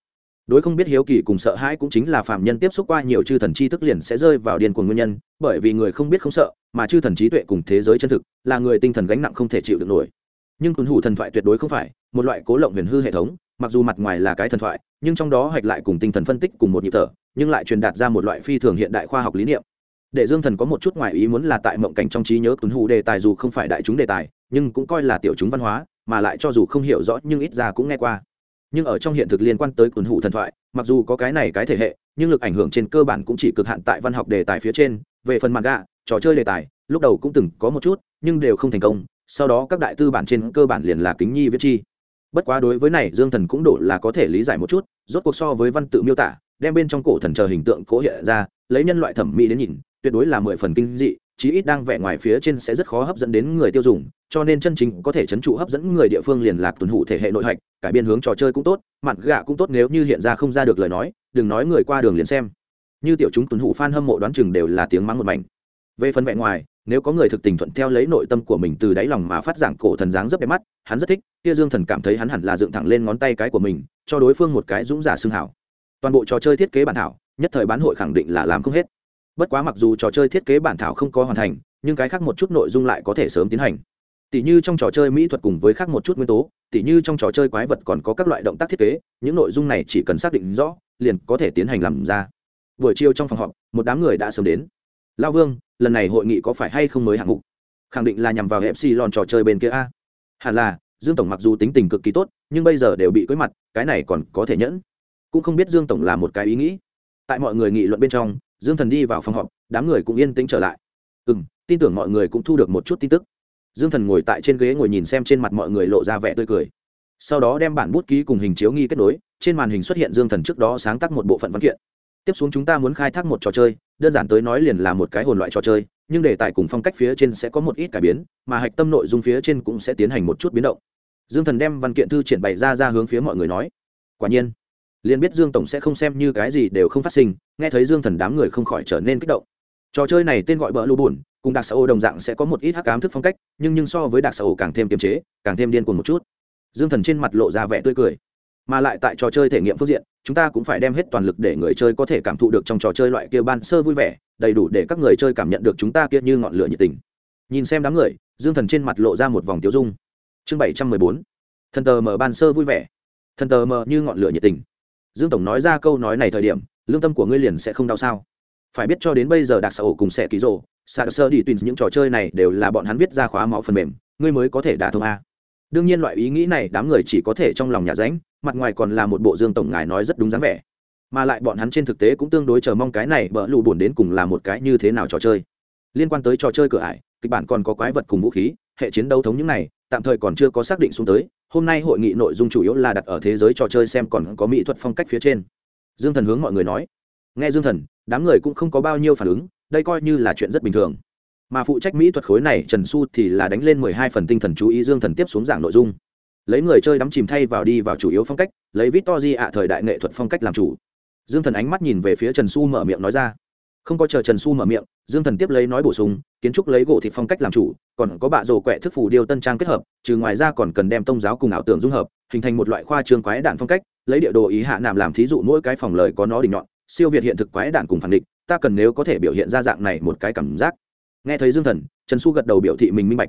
Speaker 1: Đối không biết hiếu kỳ cùng sợ hãi cũng chính là phàm nhân tiếp xúc qua nhiều chư thần chi thức liền sẽ rơi vào điên cuồng nguyên nhân, bởi vì người không biết không sợ, mà chư thần trí tuệ cùng thế giới chân thực, là người tinh thần gánh nặng không thể chịu được nổi. Nhưng tuần hủ thần thoại tuyệt đối không phải, một loại cố lộng huyền hư hệ thống, mặc dù mặt ngoài là cái thần thoại, nhưng trong đó hạch lại cùng tinh thần phân tích cùng một nhịp thở, nhưng lại truyền đạt ra một loại phi thường hiện đại khoa học lý niệm để dương thần có một chút ngoài ý muốn là tại mộng cảnh trong trí nhớ tuấn hủ đề tài dù không phải đại chúng đề tài, nhưng cũng coi là tiểu chúng văn hóa, mà lại cho dù không hiểu rõ nhưng ít ra cũng nghe qua. Nhưng ở trong hiện thực liên quan tới tuấn hủ thần thoại, mặc dù có cái này cái thể hệ, nhưng lực ảnh hưởng trên cơ bản cũng chỉ cực hạn tại văn học đề tài phía trên, về phần mặt gạ trò chơi đề tài, lúc đầu cũng từng có một chút, nhưng đều không thành công, sau đó các đại tư bản trên cơ bản liền là kính nhi viết chi. Bất quá đối với này, dương thần cũng đổ là có thể lý giải một chút, rốt cuộc so với văn tự miêu tả, đem bên trong cổ thần chờ hình tượng cố hiện ra, lấy nhân loại thẩm mỹ đến nhìn tuyệt đối là mười phần kinh dị, chí ít đang vẽ ngoài phía trên sẽ rất khó hấp dẫn đến người tiêu dùng, cho nên chân chính có thể chấn trụ hấp dẫn người địa phương liền lạc tuần hủ thể hệ nội hạch, cải biên hướng trò chơi cũng tốt mặt gạ cũng tốt, nếu như hiện ra không ra được lời nói, đừng nói người qua đường liền xem. Như tiểu chúng tuần hủ fan hâm mộ đoán chừng đều là tiếng mắng một mảnh. Về phần vẽ ngoài, nếu có người thực tình thuận theo lấy nội tâm của mình từ đáy lòng mà phát giảng cổ thần dáng rất đẹp mắt, hắn rất thích Tia dương thần cảm thấy hắn hẳn là dựng thẳng lên ngón tay cái của mình, cho đối phương một cái dũng giả xương hảo. Toàn bộ trò chơi thiết kế bản thảo, nhất thời bán hội khẳng định là làm không hết bất quá mặc dù trò chơi thiết kế bản thảo không có hoàn thành, nhưng cái khác một chút nội dung lại có thể sớm tiến hành. Tỷ như trong trò chơi mỹ thuật cùng với khác một chút nguyên tố tỷ như trong trò chơi quái vật còn có các loại động tác thiết kế, những nội dung này chỉ cần xác định rõ, liền có thể tiến hành làm ra. Buổi chiều trong phòng họp, một đám người đã sớm đến. Lao vương, lần này hội nghị có phải hay không mới hạng mục? Khẳng định là nhằm vào hẹp xì lòn trò chơi bên kia a. Hẳn là, dương tổng mặc dù tính tình cực kỳ tốt, nhưng bây giờ đều bị cưới mặt, cái này còn có thể nhẫn. Cũng không biết dương tổng là một cái ý nghĩ. Tại mọi người nghị luận bên trong dương thần đi vào phòng họp, đám người cũng yên tĩnh trở lại. Ừ m tin tưởng mọi người cũng thu được một chút tin tức. Dương thần ngồi tại trên ghế ngồi nhìn xem trên mặt mọi người lộ ra vẻ tươi cười. Sau đó đem bản bút ký cùng hình chiếu nghi kết nối, trên màn hình xuất hiện dương thần trước đó sáng tác một bộ phận văn kiện. Tiếp xuống chúng ta muốn khai thác một trò chơi, đơn giản tới nói liền là một cái hồn loại trò chơi, nhưng đề tài cùng phong cách phía trên sẽ có một ít cải biến, mà hạch tâm nội dung phía trên cũng sẽ tiến hành một chút biến động. Dương thần đem văn kiện thư triển bày ra ra hướng phía mọi người nói. Quả nhiên liền biết dương tổng sẽ không xem như cái gì đều không phát sinh, nghe thấy dương thần đám người không khỏi trở nên kích động. Trò chơi này tên gọi bỡ lưu bùn, cùng đặc xã ô đồng dạng sẽ có một ít hắc ám thức phong cách, nhưng nhưng so với đặc xã ô càng thêm kiềm chế, càng thêm điên cuồng một chút. Dương thần trên mặt lộ ra vẻ tươi cười. Mà lại tại trò chơi thể nghiệm phương diện, chúng ta cũng phải đem hết toàn lực để người chơi có thể cảm thụ được trong trò chơi loại kia ban sơ vui vẻ, đầy đủ để các người chơi cảm nhận được chúng ta kia như ngọn lửa nhiệt tình. Nhìn xem đám người, dương thần trên mặt lộ ra một vòng tiêu dung. Chương bảy trăm mười bốn. Thần tờ mờ ban sơ vui vẻ. Thần tờ mờ như ngọn lửa nhiệt tình dương tổng nói ra câu nói này thời điểm, lương tâm của ngươi liền sẽ không đau sao? Phải biết cho đến bây giờ đặc xã ổ cùng sẽ ký rộ sạc sơ đi tùy những trò chơi này đều là bọn hắn viết ra khóa máu phần mềm, ngươi mới có thể đả thông a. Đương nhiên loại ý nghĩ này đám người chỉ có thể trong lòng nhà ránh, mặt ngoài còn là một bộ dương tổng ngài nói rất đúng dáng vẻ. Mà lại bọn hắn trên thực tế cũng tương đối chờ mong cái này bỡ lụ buồn đến cùng là một cái như thế nào trò chơi. Liên quan tới trò chơi cửa ải, kịch bản còn có quái vật cùng vũ khí, hệ chiến đấu thống những này, tạm thời còn chưa có xác định xuống tới hôm nay hội nghị nội dung chủ yếu là đặt ở thế giới trò chơi xem còn có mỹ thuật phong cách phía trên. Dương thần hướng mọi người nói. Nghe dương thần, đám người cũng không có bao nhiêu phản ứng, đây coi như là chuyện rất bình thường. Mà phụ trách mỹ thuật khối này, trần su thì là đánh lên mười hai phần tinh thần chú ý dương thần tiếp xuống giảng nội dung. Lấy người chơi đắm chìm thay vào đi vào chủ yếu phong cách, lấy victor di ạ thời đại nghệ thuật phong cách làm chủ. Dương thần ánh mắt nhìn về phía trần su mở miệng nói ra không có chờ trần su mở miệng, dương thần tiếp lấy nói bổ sung, kiến trúc lấy gỗ thịt phong cách làm chủ, còn có bạ rổ quẹ thức phủ điêu tân trang kết hợp, trừ ngoài ra còn cần đem tôn giáo cùng ảo tưởng dung hợp, hình thành một loại khoa trương quái đạn phong cách, lấy địa đồ ý hạ nạm làm thí dụ mỗi cái phòng lời có nó đỉnh nhọn, siêu việt hiện thực quái đạn cùng phản định ta cần nếu có thể biểu hiện ra dạng này một cái cảm giác. Nghe thấy dương thần, trần su gật đầu biểu thị mình minh bạch.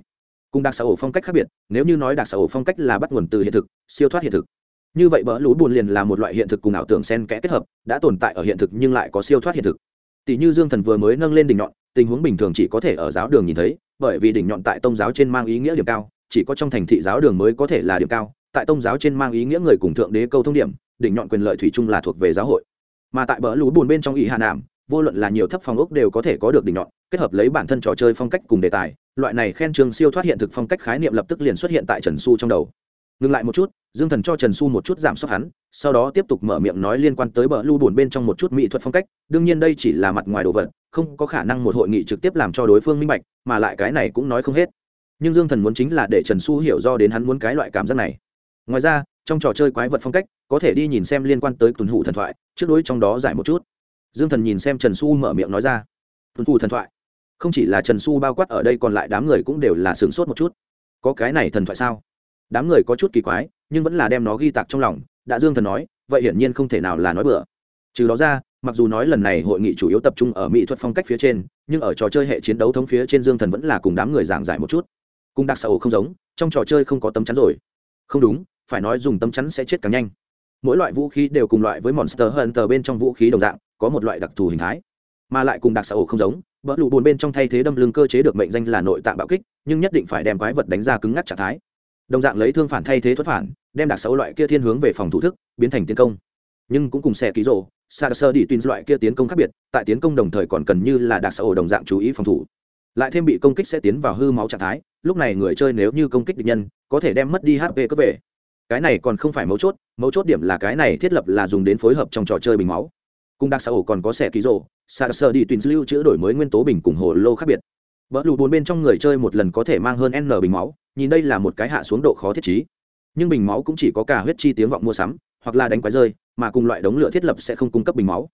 Speaker 1: Cùng đặc xã hội phong cách khác biệt, nếu như nói đặc xã hội phong cách là bắt nguồn từ hiện thực, siêu thoát hiện thực. Như vậy bỡ lũ buồn liền là một loại hiện thực cùng ảo tưởng sen kẽ kết hợp, đã tồn tại ở hiện thực nhưng lại có siêu thoát hiện thực tỷ như dương thần vừa mới nâng lên đỉnh nhọn, tình huống bình thường chỉ có thể ở giáo đường nhìn thấy, bởi vì đỉnh nhọn tại tông giáo trên mang ý nghĩa điểm cao, chỉ có trong thành thị giáo đường mới có thể là điểm cao, tại tông giáo trên mang ý nghĩa người cùng thượng đế câu thông điểm, đỉnh nhọn quyền lợi thủy chung là thuộc về giáo hội. Mà tại bờ lũ bùn bên trong Ý Hà nạm vô luận là nhiều thấp phong ốc đều có thể có được đỉnh nhọn, kết hợp lấy bản thân trò chơi phong cách cùng đề tài, loại này khen trường siêu thoát hiện thực phong cách khái niệm lập tức liền xuất hiện tại trần su trong đầu. Ngừng lại một chút dương thần cho trần su một chút giảm sốc hắn, sau đó tiếp tục mở miệng nói liên quan tới bờ lưu bùn bên trong một chút mỹ thuật phong cách, đương nhiên đây chỉ là mặt ngoài đồ vật, không có khả năng một hội nghị trực tiếp làm cho đối phương minh bạch, mà lại cái này cũng nói không hết. Nhưng dương thần muốn chính là để trần su hiểu do đến hắn muốn cái loại cảm giác này. Ngoài ra, trong trò chơi quái vật phong cách, có thể đi nhìn xem liên quan tới tuần hủ thần thoại, trước đối trong đó giải một chút. Dương thần nhìn xem trần su mở miệng nói ra. Tuần hủ thần thoại? Không chỉ là trần su bao quát ở đây còn lại đám người cũng đều là sửng sốt một chút. Có cái này thần thoại sao? Đám người có chút kỳ quái, nhưng vẫn là đem nó ghi tạc trong lòng, đã dương thần nói, vậy hiển nhiên không thể nào là nói bừa. Trừ đó ra, mặc dù nói lần này hội nghị chủ yếu tập trung ở mỹ thuật phong cách phía trên, nhưng ở trò chơi hệ chiến đấu thống phía trên dương thần vẫn là cùng đám người giảng giải một chút. Cùng đặc xã hội không giống, trong trò chơi không có tấm chắn rồi. Không đúng, phải nói dùng tấm chắn sẽ chết càng nhanh. Mỗi loại vũ khí đều cùng loại với monster hunter bên trong vũ khí đồng dạng, có một loại đặc thù hình thái. Mà lại cùng đặc xã hội không giống, bỡ lụ bùn bên trong thay thế đâm lưng cơ chế được mệnh danh là nội tạng bạo kích, nhưng nhất định phải đem quái vật đánh ra cứng ngắc trạng thái đồng dạng lấy thương phản thay thế thuật phản, đem đặc xấu loại kia thiên hướng về phòng thủ thức, biến thành tiến công. Nhưng cũng cùng xe ký rộ xa sơ đi tuyến loại kia tiến công khác biệt, tại tiến công đồng thời còn cần như là đặc xấu đồng dạng chú ý phòng thủ. Lại thêm bị công kích sẽ tiến vào hư máu trạng thái, lúc này người chơi nếu như công kích địch nhân, có thể đem mất đi hp cấp về. Cái này còn không phải mấu chốt mấu chốt điểm là cái này thiết lập là dùng đến phối hợp trong trò chơi bình máu. Cùng đặc xã hội còn có xe ký rộ xa sơ đi tuyến lưu chữ đổi mới nguyên tố bình cùng hồ lô khác biệt vỡ lụ bốn bên trong người chơi một lần có thể mang hơn n bình máu, nhìn đây là một cái hạ xuống độ khó thiết trí. Nhưng bình máu cũng chỉ có cả huyết chi tiếng vọng mua sắm, hoặc là đánh quái rơi, mà cùng loại đống lửa thiết lập sẽ không cung cấp bình máu.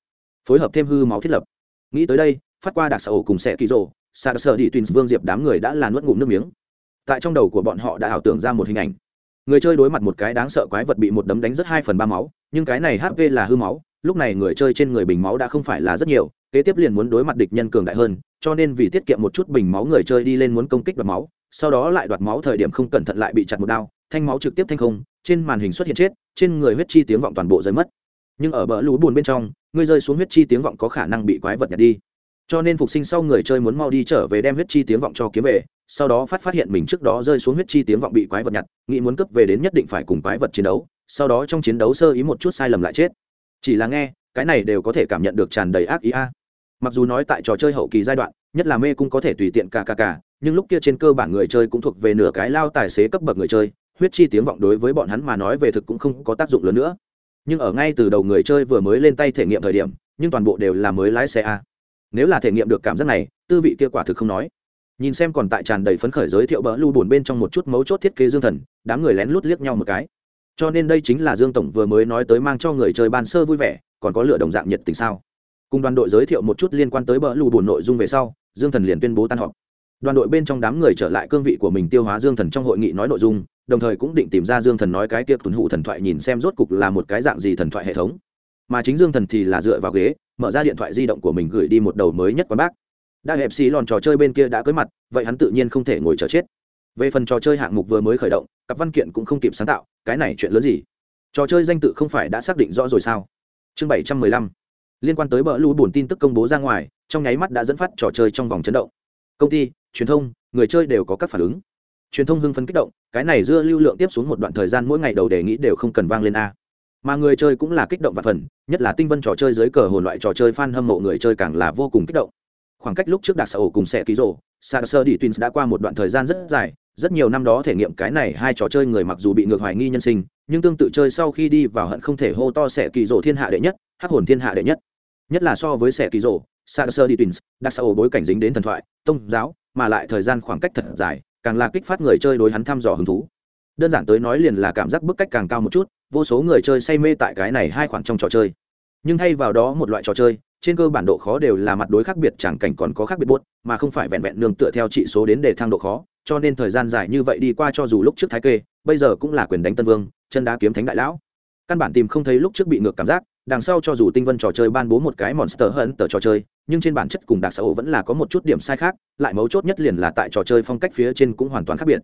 Speaker 1: Phối hợp thêm hư máu thiết lập. Nghĩ tới đây, phát qua đặc sở ổ cùng sẽ kỳ rồ, xa đặc sở đi tuyến vương diệp đám người đã là nuốt ngụm nước miếng. Tại trong đầu của bọn họ đã ảo tưởng ra một hình ảnh. Người chơi đối mặt một cái đáng sợ quái vật bị một đấm đánh rất hai phần ba máu, nhưng cái này hp là hư máu lúc này người chơi trên người bình máu đã không phải là rất nhiều, kế tiếp liền muốn đối mặt địch nhân cường đại hơn, cho nên vì tiết kiệm một chút bình máu người chơi đi lên muốn công kích đoạt máu, sau đó lại đoạt máu thời điểm không cẩn thận lại bị chặt một đao, thanh máu trực tiếp thanh không, trên màn hình xuất hiện chết, trên người huyết chi tiếng vọng toàn bộ rơi mất. Nhưng ở bờ lũ bùn bên trong, người rơi xuống huyết chi tiếng vọng có khả năng bị quái vật nhặt đi. Cho nên phục sinh sau người chơi muốn mau đi trở về đem huyết chi tiếng vọng cho kiếm về, sau đó phát phát hiện mình trước đó rơi xuống huyết chi tiếng vọng bị quái vật nhặt, nghĩ muốn cấp về đến nhất định phải cùng quái vật chiến đấu, sau đó trong chiến đấu sơ ý một chút sai lầm lại chết chỉ là nghe, cái này đều có thể cảm nhận được tràn đầy ác ý a. Mặc dù nói tại trò chơi hậu kỳ giai đoạn, nhất là mê cũng có thể tùy tiện cả cả cả nhưng lúc kia trên cơ bản người chơi cũng thuộc về nửa cái lao tài xế cấp bậc người chơi, huyết chi tiếng vọng đối với bọn hắn mà nói về thực cũng không có tác dụng lớn nữa. Nhưng ở ngay từ đầu người chơi vừa mới lên tay thể nghiệm thời điểm, nhưng toàn bộ đều là mới lái xe a. Nếu là thể nghiệm được cảm giác này, tư vị kia quả thực không nói. Nhìn xem còn tại tràn đầy phấn khởi giới thiệu bỡ lưu bùn bên trong một chút mấu chốt thiết kế dương thần, đám người lén lút liếc nhau một cái cho nên đây chính là dương tổng vừa mới nói tới mang cho người chơi ban sơ vui vẻ, còn có lửa đồng dạng nhiệt tình sao? Cùng đoàn đội giới thiệu một chút liên quan tới bờ lù bùn nội dung về sau, dương thần liền tuyên bố tan họp. Đoàn đội bên trong đám người trở lại cương vị của mình tiêu hóa dương thần trong hội nghị nói nội dung, đồng thời cũng định tìm ra dương thần nói cái tiệc tuần hụ thần thoại nhìn xem rốt cục là một cái dạng gì thần thoại hệ thống. Mà chính dương thần thì là dựa vào ghế, mở ra điện thoại di động của mình gửi đi một đầu mới nhất quán bác. Đã hẹp xì lòn trò chơi bên kia đã cưới mặt, vậy hắn tự nhiên không thể ngồi chờ chết về phần trò chơi hạng mục vừa mới khởi động, cặp văn kiện cũng không kịp sáng tạo, cái này chuyện lớn gì? Trò chơi danh tự không phải đã xác định rõ rồi sao? Chương bảy trăm mười lăm. Liên quan tới bờ lũ bổn tin tức công bố ra ngoài, trong nháy mắt đã dẫn phát trò chơi trong vòng chấn động. Công ty, truyền thông, người chơi đều có các phản ứng. Truyền thông hưng phấn kích động, cái này dưa lưu lượng tiếp xuống một đoạn thời gian mỗi ngày đầu đề nghĩ đều không cần vang lên a. Mà người chơi cũng là kích động và phần, nhất là tinh vân trò chơi dưới cờ hồn loại trò chơi fan hâm mộ người chơi càng là vô cùng kích động. Khoảng cách lúc trước đặc xã ổ cùng sẽ ký rộ sạc sơ đi tuyến đã qua một đoạn thời gian rất dài rất nhiều năm đó thể nghiệm cái này hai trò chơi người mặc dù bị ngược hoài nghi nhân sinh, nhưng tương tự chơi sau khi đi vào hận không thể hô to sẽ kỳ rộ thiên hạ đệ nhất, hắc hồn thiên hạ đệ nhất. Nhất là so với sẽ kỳ rộ sa sơ đi twins đặc xã ổ bối cảnh dính đến thần thoại tôn giáo, mà lại thời gian khoảng cách thật dài, càng là kích phát người chơi đối hắn thăm dò hứng thú. Đơn giản tới nói liền là cảm giác bức cách càng cao một chút, vô số người chơi say mê tại cái này hai khoảng trong trò chơi. Nhưng thay vào đó một loại trò chơi, trên cơ bản độ khó đều là mặt đối khác biệt, chẳng cảnh còn có khác biệt buốt, mà không phải vẹn vẹn nương tựa theo trị số đến để thang độ khó cho nên thời gian dài như vậy đi qua cho dù lúc trước thái kê, bây giờ cũng là quyền đánh tân vương, chân đá kiếm thánh đại lão. Căn bản tìm không thấy lúc trước bị ngược cảm giác, đằng sau cho dù tinh vân trò chơi ban bố một cái monster hận tờ trò chơi, nhưng trên bản chất cùng đặc xã hội vẫn là có một chút điểm sai khác, lại mấu chốt nhất liền là tại trò chơi phong cách phía trên cũng hoàn toàn khác biệt.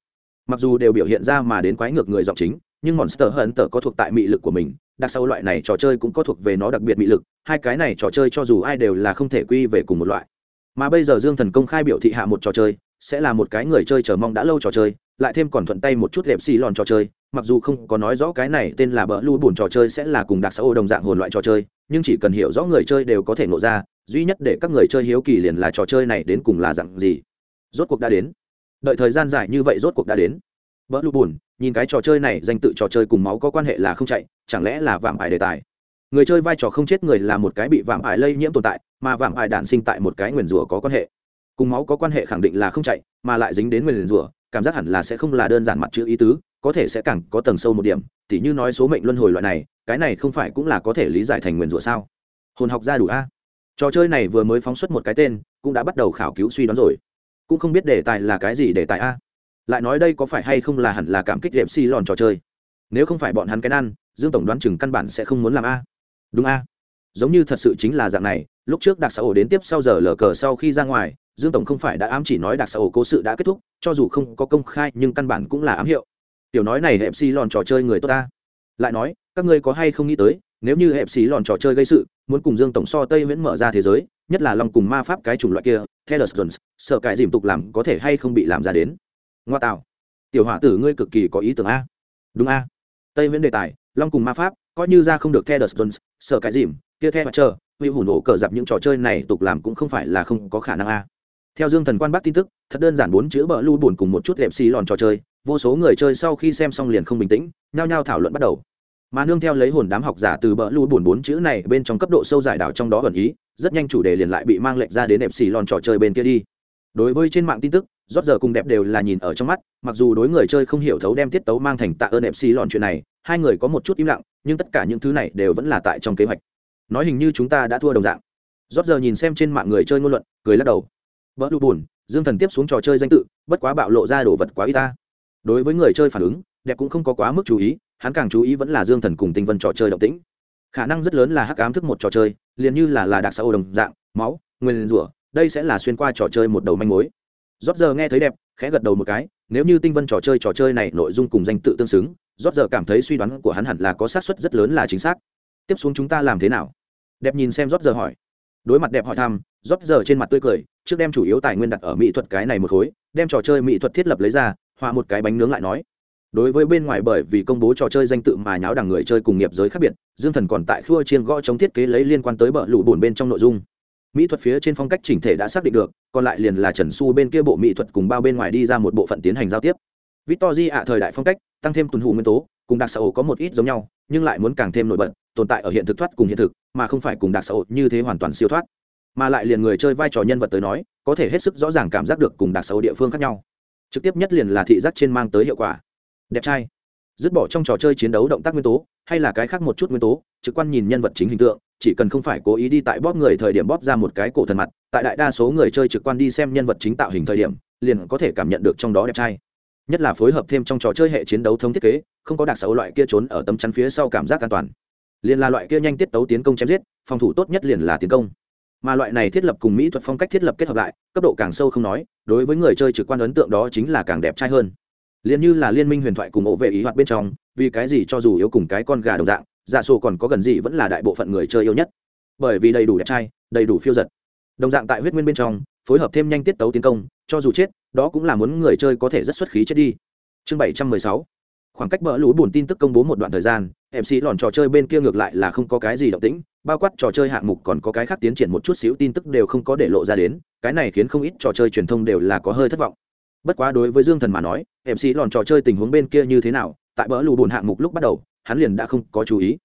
Speaker 1: Mặc dù đều biểu hiện ra mà đến quái ngược người giọng chính, nhưng monster hận tờ có thuộc tại mị lực của mình đặc sâu loại này trò chơi cũng có thuộc về nó đặc biệt mị lực, hai cái này trò chơi cho dù ai đều là không thể quy về cùng một loại. Mà bây giờ dương thần công khai biểu thị hạ một trò chơi sẽ là một cái người chơi chờ mong đã lâu trò chơi, lại thêm còn thuận tay một chút lẹp xì lòn trò chơi, mặc dù không có nói rõ cái này tên là bỡ lưu bùn trò chơi sẽ là cùng đặc xã ô đồng dạng hồn loại trò chơi, nhưng chỉ cần hiểu rõ người chơi đều có thể nộ ra, duy nhất để các người chơi hiếu kỳ liền là trò chơi này đến cùng là dạng gì. Rốt cuộc đã đến. Đợi thời gian dài như vậy rốt cuộc đã đến. Bỡ lưu bùn, nhìn cái trò chơi này, danh tự trò chơi cùng máu có quan hệ là không chạy, chẳng lẽ là vạm ải đề tài? Người chơi vai trò không chết người là một cái bị vạm ải lây nhiễm tồn tại, mà vạm ải đản sinh tại một cái nguyền rủa có quan hệ cùng máu có quan hệ khẳng định là không chạy, mà lại dính đến nguyền rủa, cảm giác hẳn là sẽ không là đơn giản mặt chữ ý tứ, có thể sẽ càng có tầng sâu một điểm, tỉ như nói số mệnh luân hồi loại này, cái này không phải cũng là có thể lý giải thành nguyền rủa sao? Hồn học ra đủ a. Trò chơi này vừa mới phóng xuất một cái tên, cũng đã bắt đầu khảo cứu suy đoán rồi. Cũng không biết đề tài là cái gì đề tài a. Lại nói đây có phải hay không là hẳn là cảm kích đẹp si lòn trò chơi? Nếu không phải bọn hắn cái ăn dương tổng đoán chừng căn bản sẽ không muốn làm a. Đúng a. Giống như thật sự chính là dạng này, lúc trước đặc xã hội đến tiếp sau giờ lờ cờ sau khi ra ngoài dương tổng không phải đã ám chỉ nói đặc xã ổ cố sự đã kết thúc cho dù không có công khai nhưng căn bản cũng là ám hiệu tiểu nói này hẹp xì lòn trò chơi người tốt ta lại nói các ngươi có hay không nghĩ tới nếu như hẹp xì lòn trò chơi gây sự muốn cùng dương tổng so tây miễn mở ra thế giới nhất là lòng cùng ma pháp cái chủng loại kia theo Jones, sợ cãi dìm tục làm có thể hay không bị làm ra đến. Ngoa tạo. Tiểu hỏa tử ngươi cực kỳ có ý tưởng a. Đúng a. Tây miễn đề tài, long cùng ma pháp, coi như ra không được theo Jones, sợ cải dìm, kia theo chờ, huy hủ nổ cờ dập những trò chơi này tục làm cũng không phải là không có khả năng a. Theo Dương Thần quan bác tin tức, thật đơn giản bốn chữ bờ lưu buồn cùng một chút đẹp xì lòn trò chơi, vô số người chơi sau khi xem xong liền không bình tĩnh, nhao nhao thảo luận bắt đầu. Mà nương theo lấy hồn đám học giả từ bờ lưu buồn bốn chữ này bên trong cấp độ sâu giải đảo trong đó ẩn ý, rất nhanh chủ đề liền lại bị mang lệnh ra đến đẹp xì lòn trò chơi bên kia đi. Đối với trên mạng tin tức rót giờ cùng đẹp đều là nhìn ở trong mắt mặc dù đối người chơi không hiểu thấu đem tiết tấu mang thành tạ ơn đẹp xì lòn chuyện này hai người có một chút im lặng nhưng tất cả những thứ này đều vẫn là tại trong kế hoạch. Nói hình như chúng ta đã thua đồng dạng. Rót giờ nhìn xem trên mạng người chơi ngôn luận cười lắc đầu vỡ đu bùn, dương thần tiếp xuống trò chơi danh tự bất quá bạo lộ ra đồ vật quá y ta. Đối với người chơi phản ứng đẹp cũng không có quá mức chú ý hắn càng chú ý vẫn là dương thần cùng tinh vân trò chơi động tĩnh. Khả năng rất lớn là hắc ám thức một trò chơi liền như là là đặc xã đồng dạng máu nguyên rủa đây sẽ là xuyên qua trò chơi một đầu manh mối. Rót giờ nghe thấy đẹp khẽ gật đầu một cái nếu như tinh vân trò chơi trò chơi này nội dung cùng danh tự tương xứng rót giờ cảm thấy suy đoán của hắn hẳn là có xác suất rất lớn là chính xác. Tiếp xuống chúng ta làm thế nào? Đẹp nhìn xem rót giờ hỏi đối mặt đẹp hỏi thăm, rót giờ trên mặt tươi cười, trước đem chủ yếu tài nguyên đặt ở mỹ thuật cái này một khối, đem trò chơi mỹ thuật thiết lập lấy ra, họa một cái bánh nướng lại nói. Đối với bên ngoài bởi vì công bố trò chơi danh tự mà nháo đằng người chơi cùng nghiệp giới khác biệt, dương thần còn tại khua chiên gõ chống thiết kế lấy liên quan tới bờ lụ bùn bên trong nội dung. Mỹ thuật phía trên phong cách chỉnh thể đã xác định được, còn lại liền là trần su bên kia bộ mỹ thuật cùng bao bên ngoài đi ra một bộ phận tiến hành giao tiếp. Victor di ạ thời đại phong cách, tăng thêm tuần hụ nguyên tố, cùng đặc xã hội có một ít giống nhau, nhưng lại muốn càng thêm nổi bật tồn tại ở hiện thực thoát cùng hiện thực, mà không phải cùng đặc xã hội như thế hoàn toàn siêu thoát. Mà lại liền người chơi vai trò nhân vật tới nói, có thể hết sức rõ ràng cảm giác được cùng đặc xã hội địa phương khác nhau. Trực tiếp nhất liền là thị giác trên mang tới hiệu quả. Đẹp trai. Dứt bỏ trong trò chơi chiến đấu động tác nguyên tố, hay là cái khác một chút nguyên tố, trực quan nhìn nhân vật chính hình tượng, chỉ cần không phải cố ý đi tại bóp người thời điểm bóp ra một cái cổ thần mặt, tại đại đa số người chơi trực quan đi xem nhân vật chính tạo hình thời điểm, liền có thể cảm nhận được trong đó đẹp trai. Nhất là phối hợp thêm trong trò chơi hệ chiến đấu thống thiết kế, không có đặc xấu loại kia trốn ở tấm chắn phía sau cảm giác an toàn liền là loại kia nhanh tiết tấu tiến công chém giết, phòng thủ tốt nhất liền là tiến công. Mà loại này thiết lập cùng mỹ thuật phong cách thiết lập kết hợp lại, cấp độ càng sâu không nói, đối với người chơi trực quan ấn tượng đó chính là càng đẹp trai hơn. Liền như là liên minh huyền thoại cùng ổ vệ ý hoạt bên trong, vì cái gì cho dù yếu cùng cái con gà đồng dạng dạ sổ còn có gần gì vẫn là đại bộ phận người chơi yêu nhất. Bởi vì đầy đủ đẹp trai, đầy đủ phiêu giật. Đồng dạng tại huyết nguyên bên trong, phối hợp thêm nhanh tiết tấu tiến công, cho dù chết, đó cũng là muốn người chơi có thể rất xuất khí chết đi. Chương bảy trăm mười sáu khoảng cách bỡ lũ buồn tin tức công bố một đoạn thời gian mc lòn trò chơi bên kia ngược lại là không có cái gì động tĩnh, bao quát trò chơi hạng mục còn có cái khác tiến triển một chút xíu tin tức đều không có để lộ ra đến, cái này khiến không ít trò chơi truyền thông đều là có hơi thất vọng. Bất quá đối với dương thần mà nói mc lòn trò chơi tình huống bên kia như thế nào, tại bỡ lũ bùn hạng mục lúc bắt đầu, hắn liền đã không có chú ý.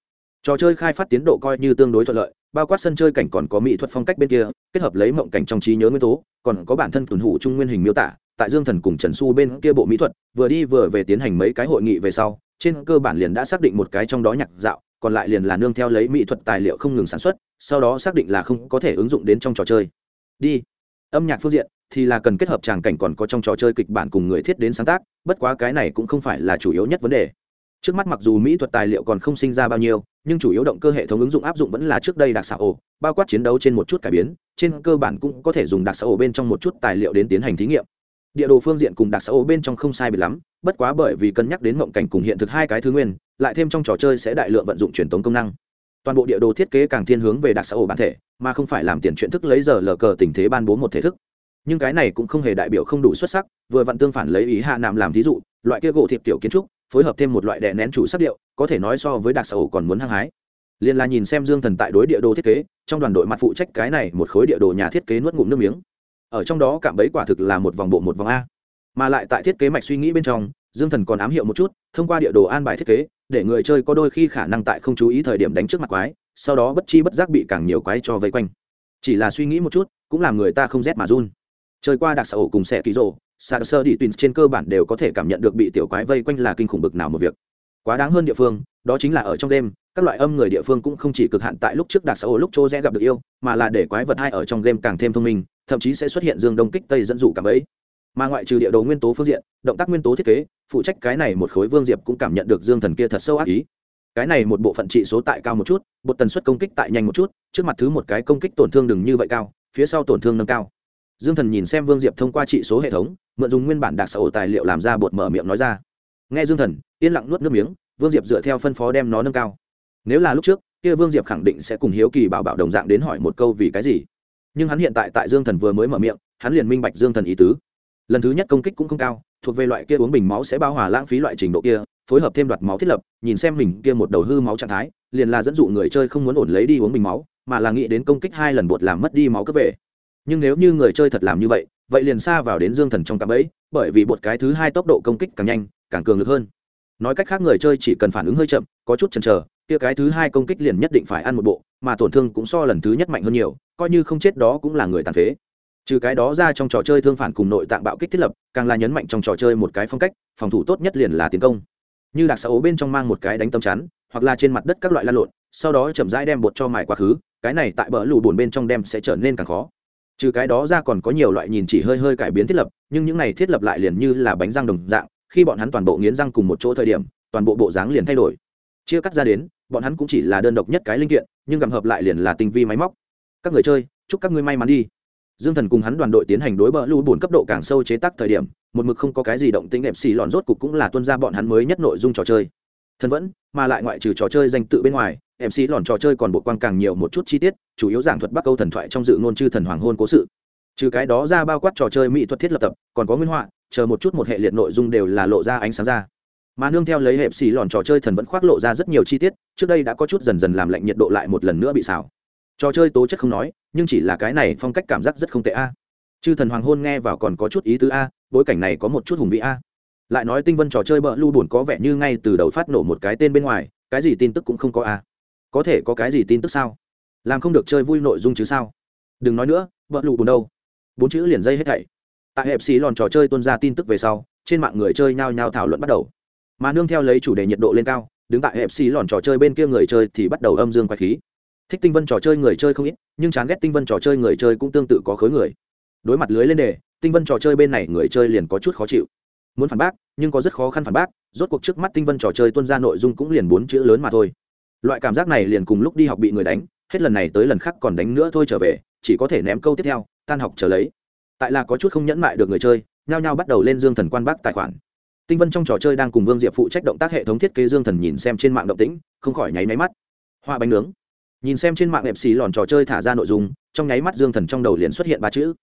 Speaker 1: Trò chơi khai phát tiến độ coi như tương đối thuận lợi, bao quát sân chơi cảnh còn có mỹ thuật phong cách bên kia, kết hợp lấy mộng cảnh trong trí nhớ nguyên tố, còn có bản thân tuần hủ trung nguyên hình miêu tả tại dương thần cùng trần su bên kia bộ mỹ thuật, vừa đi vừa về tiến hành mấy cái hội nghị về sau, trên cơ bản liền đã xác định một cái trong đó nhạc dạo, còn lại liền là nương theo lấy mỹ thuật tài liệu không ngừng sản xuất, sau đó xác định là không có thể ứng dụng đến trong trò chơi. Đi. Âm nhạc phương diện thì là cần kết hợp tràng cảnh còn có trong trò chơi kịch bản cùng người thiết đến sáng tác, bất quá cái này cũng không phải là chủ yếu nhất vấn đề. Trước mắt mặc dù mỹ thuật tài liệu còn không sinh ra bao nhiêu, nhưng chủ yếu động cơ hệ thống ứng dụng áp dụng vẫn là trước đây đặc xã ổ, bao quát chiến đấu trên một chút cải biến, trên cơ bản cũng có thể dùng đặc xã ổ bên trong một chút tài liệu đến tiến hành thí nghiệm địa đồ phương diện cùng đặc xã ổ bên trong không sai biệt lắm, bất quá bởi vì cân nhắc đến mộng cảnh cùng hiện thực hai cái thứ nguyên, lại thêm trong trò chơi sẽ đại lượng vận dụng truyền tống công năng. Toàn bộ địa đồ thiết kế càng thiên hướng về đặc xã hội bản thể, mà không phải làm tiền chuyện thức lấy giờ lờ cờ tình thế ban bố một thể thức. Nhưng cái này cũng không hề đại biểu không đủ xuất sắc, vừa vặn tương phản lấy ý hạ nạm làm thí dụ, loại kia gỗ thiệp tiểu kiến trúc, phối hợp thêm một loại đè nén chủ sắc điệu, có thể nói so với đặc sở còn muốn hăng hái. Liền là nhìn xem dương thần tại đối địa đồ thiết kế, trong đoàn đội mặt phụ trách cái này một khối địa đồ nhà thiết kế nuốt ngụm nước miếng ở trong đó cạm bẫy quả thực là một vòng bộ một vòng a. Mà lại tại thiết kế mạch suy nghĩ bên trong, dương thần còn ám hiệu một chút, thông qua địa đồ an bài thiết kế, để người chơi có đôi khi khả năng tại không chú ý thời điểm đánh trước mặt quái, sau đó bất chi bất giác bị càng nhiều quái cho vây quanh. Chỉ là suy nghĩ một chút, cũng làm người ta không rét mà run. Chơi qua đặc xã ổ cùng xe ký rộ xa sơ đi tuyến trên cơ bản đều có thể cảm nhận được bị tiểu quái vây quanh là kinh khủng bực nào một việc. Quá đáng hơn địa phương, đó chính là ở trong đêm các loại âm người địa phương cũng không chỉ cực hạn tại lúc trước đặc xã ổ lúc chỗ rẽ gặp được yêu, mà là để quái vật hai ở trong game càng thêm thông minh thậm chí sẽ xuất hiện dương đông kích tây dẫn dụ cảm ấy. Mà ngoại trừ địa đồ nguyên tố phương diện, động tác nguyên tố thiết kế, phụ trách cái này một khối vương diệp cũng cảm nhận được dương thần kia thật sâu ác ý. Cái này một bộ phận trị số tại cao một chút, một tần suất công kích tại nhanh một chút, trước mặt thứ một cái công kích tổn thương đừng như vậy cao, phía sau tổn thương nâng cao. Dương thần nhìn xem vương diệp thông qua trị số hệ thống, mượn dùng nguyên bản đặc xã tài liệu làm ra bột mở miệng nói ra. Nghe dương thần, yên lặng nuốt nước miếng, vương diệp dựa theo phân phó đem nó nâng cao. Nếu là lúc trước, kia vương diệp khẳng định sẽ cùng hiếu kỳ bảo bảo đồng dạng đến hỏi một câu vì cái gì nhưng hắn hiện tại tại dương thần vừa mới mở miệng, hắn liền minh bạch dương thần ý tứ. Lần thứ nhất công kích cũng không cao, thuộc về loại kia uống bình máu sẽ bao hòa lãng phí loại trình độ kia, phối hợp thêm đoạt máu thiết lập, nhìn xem mình kia một đầu hư máu trạng thái, liền là dẫn dụ người chơi không muốn ổn lấy đi uống bình máu, mà là nghĩ đến công kích hai lần bột làm mất đi máu cấp về. Nhưng nếu như người chơi thật làm như vậy vậy liền xa vào đến dương thần trong cạm ấy bởi vì bột cái thứ hai tốc độ công kích càng nhanh, càng cường lực hơn. Nói cách khác người chơi chỉ cần phản ứng hơi chậm, có chút chần chờ kia cái thứ hai công kích liền nhất định phải ăn một bộ, mà tổn thương cũng so lần thứ nhất mạnh hơn nhiều, coi như không chết đó cũng là người tàn phế. Trừ cái đó ra trong trò chơi thương phản cùng nội tạng bạo kích thiết lập, càng là nhấn mạnh trong trò chơi một cái phong cách, phòng thủ tốt nhất liền là tiến công. Như đặc xã ố bên trong mang một cái đánh tâm chắn, hoặc là trên mặt đất các loại lan lộn, sau đó chậm rãi đem bột cho mài quá khứ, cái này tại bờ lù bùn bên trong đem sẽ trở nên càng khó. Trừ cái đó ra còn có nhiều loại nhìn chỉ hơi hơi cải biến thiết lập, nhưng những này thiết lập lại liền như là bánh răng đồng dạng, khi bọn hắn toàn bộ nghiến răng cùng một chỗ thời điểm, toàn bộ bộ dáng liền thay đổi. Chia cắt ra đến bọn hắn cũng chỉ là đơn độc nhất cái linh kiện, nhưng gặm hợp lại liền là tinh vi máy móc. Các người chơi, chúc các ngươi may mắn đi. Dương thần cùng hắn đoàn đội tiến hành đối bờ lưu bùn cấp độ càng sâu chế tác thời điểm, một mực không có cái gì động tĩnh đẹp xì lòn rốt cục cũng là tuân ra bọn hắn mới nhất nội dung trò chơi. Thần vẫn, mà lại ngoại trừ trò chơi danh tự bên ngoài mc lòn trò chơi còn bộ quang càng nhiều một chút chi tiết, chủ yếu giảng thuật bắc câu thần thoại trong dự ngôn chư thần hoàng hôn cố sự. Trừ cái đó ra bao quát trò chơi mỹ thuật thiết lập tập, còn có nguyên họa, chờ một chút một hệ liệt nội dung đều là lộ ra ánh sáng ra mà nương theo lấy hẹp xì lòn trò chơi thần vẫn khoác lộ ra rất nhiều chi tiết, trước đây đã có chút dần dần làm lạnh nhiệt độ lại một lần nữa bị xào. Trò chơi tố chất không nói, nhưng chỉ là cái này phong cách cảm giác rất không tệ a. Chư thần hoàng hôn nghe vào còn có chút ý tứ a, bối cảnh này có một chút hùng vị a. Lại nói tinh vân trò chơi bợ lưu buồn có vẻ như ngay từ đầu phát nổ một cái tên bên ngoài, cái gì tin tức cũng không có a. Có thể có cái gì tin tức sao? Làm không được chơi vui nội dung chứ sao? Đừng nói nữa, bợ lụ buồn đâu. Bốn chữ liền dây hết thảy. Tại hẹp xì lòn trò chơi tuân ra tin tức về sau, trên mạng người chơi nhao nhao thảo luận bắt đầu mà nương theo lấy chủ đề nhiệt độ lên cao, đứng tại hẹp xì lòn trò chơi bên kia người chơi thì bắt đầu âm dương quay khí. Thích tinh vân trò chơi người chơi không ít, nhưng chán ghét tinh vân trò chơi người chơi cũng tương tự có khối người. Đối mặt lưới lên đề, tinh vân trò chơi bên này người chơi liền có chút khó chịu. Muốn phản bác, nhưng có rất khó khăn phản bác, rốt cuộc trước mắt tinh vân trò chơi tuân ra nội dung cũng liền bốn chữ lớn mà thôi. Loại cảm giác này liền cùng lúc đi học bị người đánh, hết lần này tới lần khác còn đánh nữa thôi trở về, chỉ có thể ném câu tiếp theo, tan học trở lấy. Tại là có chút không nhẫn mại được người chơi, nhao nhao bắt đầu lên dương thần quan bác tài khoản tinh vân trong trò chơi đang cùng vương diệp phụ trách động tác hệ thống thiết kế dương thần nhìn xem trên mạng động tĩnh, không khỏi nháy máy mắt. Hoa bánh nướng. Nhìn xem trên mạng đẹp xì lòn trò chơi thả ra nội dung, trong nháy mắt dương thần trong đầu liền xuất hiện ba chữ.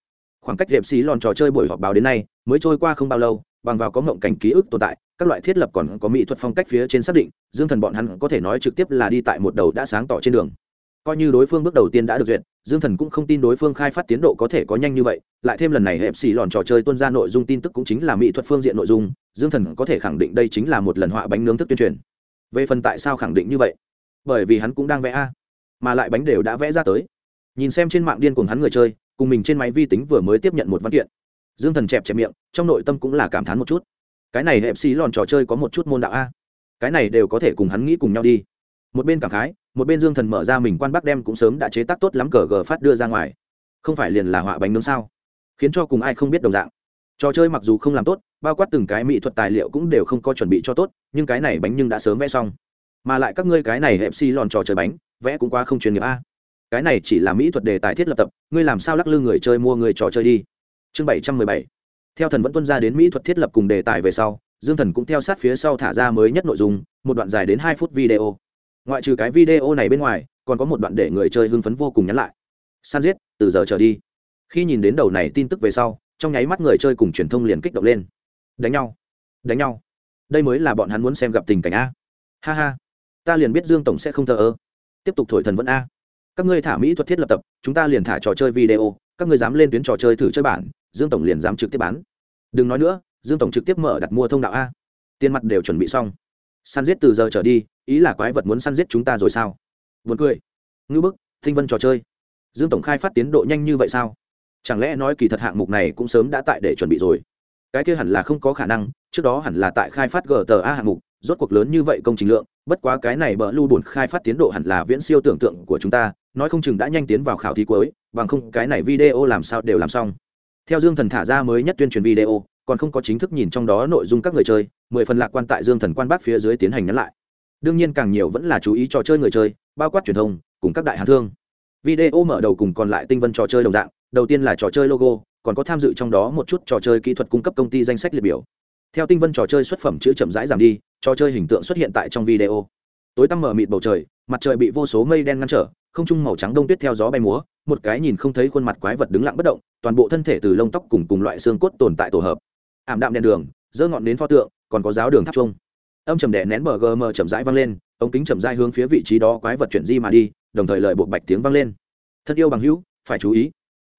Speaker 1: Khoảng cách đẹp xì lòn trò chơi buổi họp báo đến nay, mới trôi qua không bao lâu, bằng vào có ngộng cảnh ký ức tồn tại, các loại thiết lập còn có mỹ thuật phong cách phía trên xác định, dương thần bọn hắn có thể nói trực tiếp là đi tại một đầu đã sáng tỏ trên đường coi như đối phương bước đầu tiên đã được duyệt, dương thần cũng không tin đối phương khai phát tiến độ có thể có nhanh như vậy, lại thêm lần này hẹp xì lòn trò chơi tuân ra nội dung tin tức cũng chính là mỹ thuật phương diện nội dung, dương thần có thể khẳng định đây chính là một lần họa bánh nướng thức tuyên truyền. Về phần tại sao khẳng định như vậy? Bởi vì hắn cũng đang vẽ a, mà lại bánh đều đã vẽ ra tới. Nhìn xem trên mạng điên cùng hắn người chơi, cùng mình trên máy vi tính vừa mới tiếp nhận một văn kiện. Dương thần chẹp chẹp miệng, trong nội tâm cũng là cảm thán một chút. Cái này hẹp xì lòn trò chơi có một chút môn đạo a, cái này đều có thể cùng hắn nghĩ cùng nhau đi. Một bên cảm khái một bên dương thần mở ra mình quan Bắc đem cũng sớm đã chế tác tốt lắm cờ gờ phát đưa ra ngoài. Không phải liền là họa bánh nướng sao? Khiến cho cùng ai không biết đồng dạng. Trò chơi mặc dù không làm tốt, bao quát từng cái mỹ thuật tài liệu cũng đều không có chuẩn bị cho tốt, nhưng cái này bánh nhưng đã sớm vẽ xong. Mà lại các ngươi cái này hẹp xi lòn trò chơi bánh, vẽ cũng quá không chuyên nghiệp a. Cái này chỉ là mỹ thuật đề tài thiết lập tập, ngươi làm sao lắc lư người chơi mua người trò chơi đi? Chương bảy trăm mười bảy. Theo thần vẫn tuân ra đến mỹ thuật thiết lập cùng đề tài về sau, dương thần cũng theo sát phía sau thả ra mới nhất nội dung, một đoạn dài đến hai phút video ngoại trừ cái video này bên ngoài, còn có một đoạn để người chơi hưng phấn vô cùng nhắn lại. San giết, từ giờ trở đi. Khi nhìn đến đầu này tin tức về sau, trong nháy mắt người chơi cùng truyền thông liền kích động lên. Đánh nhau. Đánh nhau. Đây mới là bọn hắn muốn xem gặp tình cảnh a. Ha ha. Ta liền biết dương tổng sẽ không thờ ơ. Tiếp tục thổi thần vẫn a. Các ngươi thả mỹ thuật thiết lập tập, chúng ta liền thả trò chơi video, các ngươi dám lên tuyến trò chơi thử chơi bản, dương tổng liền dám trực tiếp bán. Đừng nói nữa, dương tổng trực tiếp mở đặt mua thông đạo a. Tiền mặt đều chuẩn bị xong. Săn giết từ giờ trở đi ý là quái vật muốn săn giết chúng ta rồi sao? Vượt cười. Ngư bức, thinh vân trò chơi. Dương tổng khai phát tiến độ nhanh như vậy sao? Chẳng lẽ nói kỳ thật hạng mục này cũng sớm đã tại để chuẩn bị rồi? Cái kia hẳn là không có khả năng, trước đó hẳn là tại khai phát gta hạng mục, rốt cuộc lớn như vậy công trình lượng, bất quá cái này bỡ lưu buồn khai phát tiến độ hẳn là viễn siêu tưởng tượng của chúng ta, nói không chừng đã nhanh tiến vào khảo thí cuối, bằng không cái này video làm sao đều làm xong. Theo dương thần thả ra mới nhất tuyên truyền video, còn không có chính thức nhìn trong đó nội dung các người chơi, mười phần lạc quan tại dương thần quan bác phía dưới tiến hành nhắn lại đương nhiên càng nhiều vẫn là chú ý trò chơi người chơi, bao quát truyền thông, cùng các đại hàn thương. Video mở đầu cùng còn lại tinh vân trò chơi đồng dạng, đầu tiên là trò chơi logo, còn có tham dự trong đó một chút trò chơi kỹ thuật cung cấp công ty danh sách liệt biểu. Theo tinh vân trò chơi xuất phẩm chữ chậm rãi giảm đi, trò chơi hình tượng xuất hiện tại trong video. Tối tăm mở mịt bầu trời, mặt trời bị vô số mây đen ngăn trở, không trung màu trắng đông tuyết theo gió bay múa, một cái nhìn không thấy khuôn mặt quái vật đứng lặng bất động, toàn bộ thân thể từ lông tóc cùng cùng loại xương cốt tồn tại tổ hợp. Ảm đạm đèn đường, dơ ngọn đến pho tượng, còn có giáo đường tháp trung âm trầm đè nén bờ gm chậm rãi vang lên, ống kính chậm rãi hướng phía vị trí đó quái vật chuyển di mà đi, đồng thời lời buộc bạch tiếng vang lên. Thân yêu bằng hữu, phải chú ý.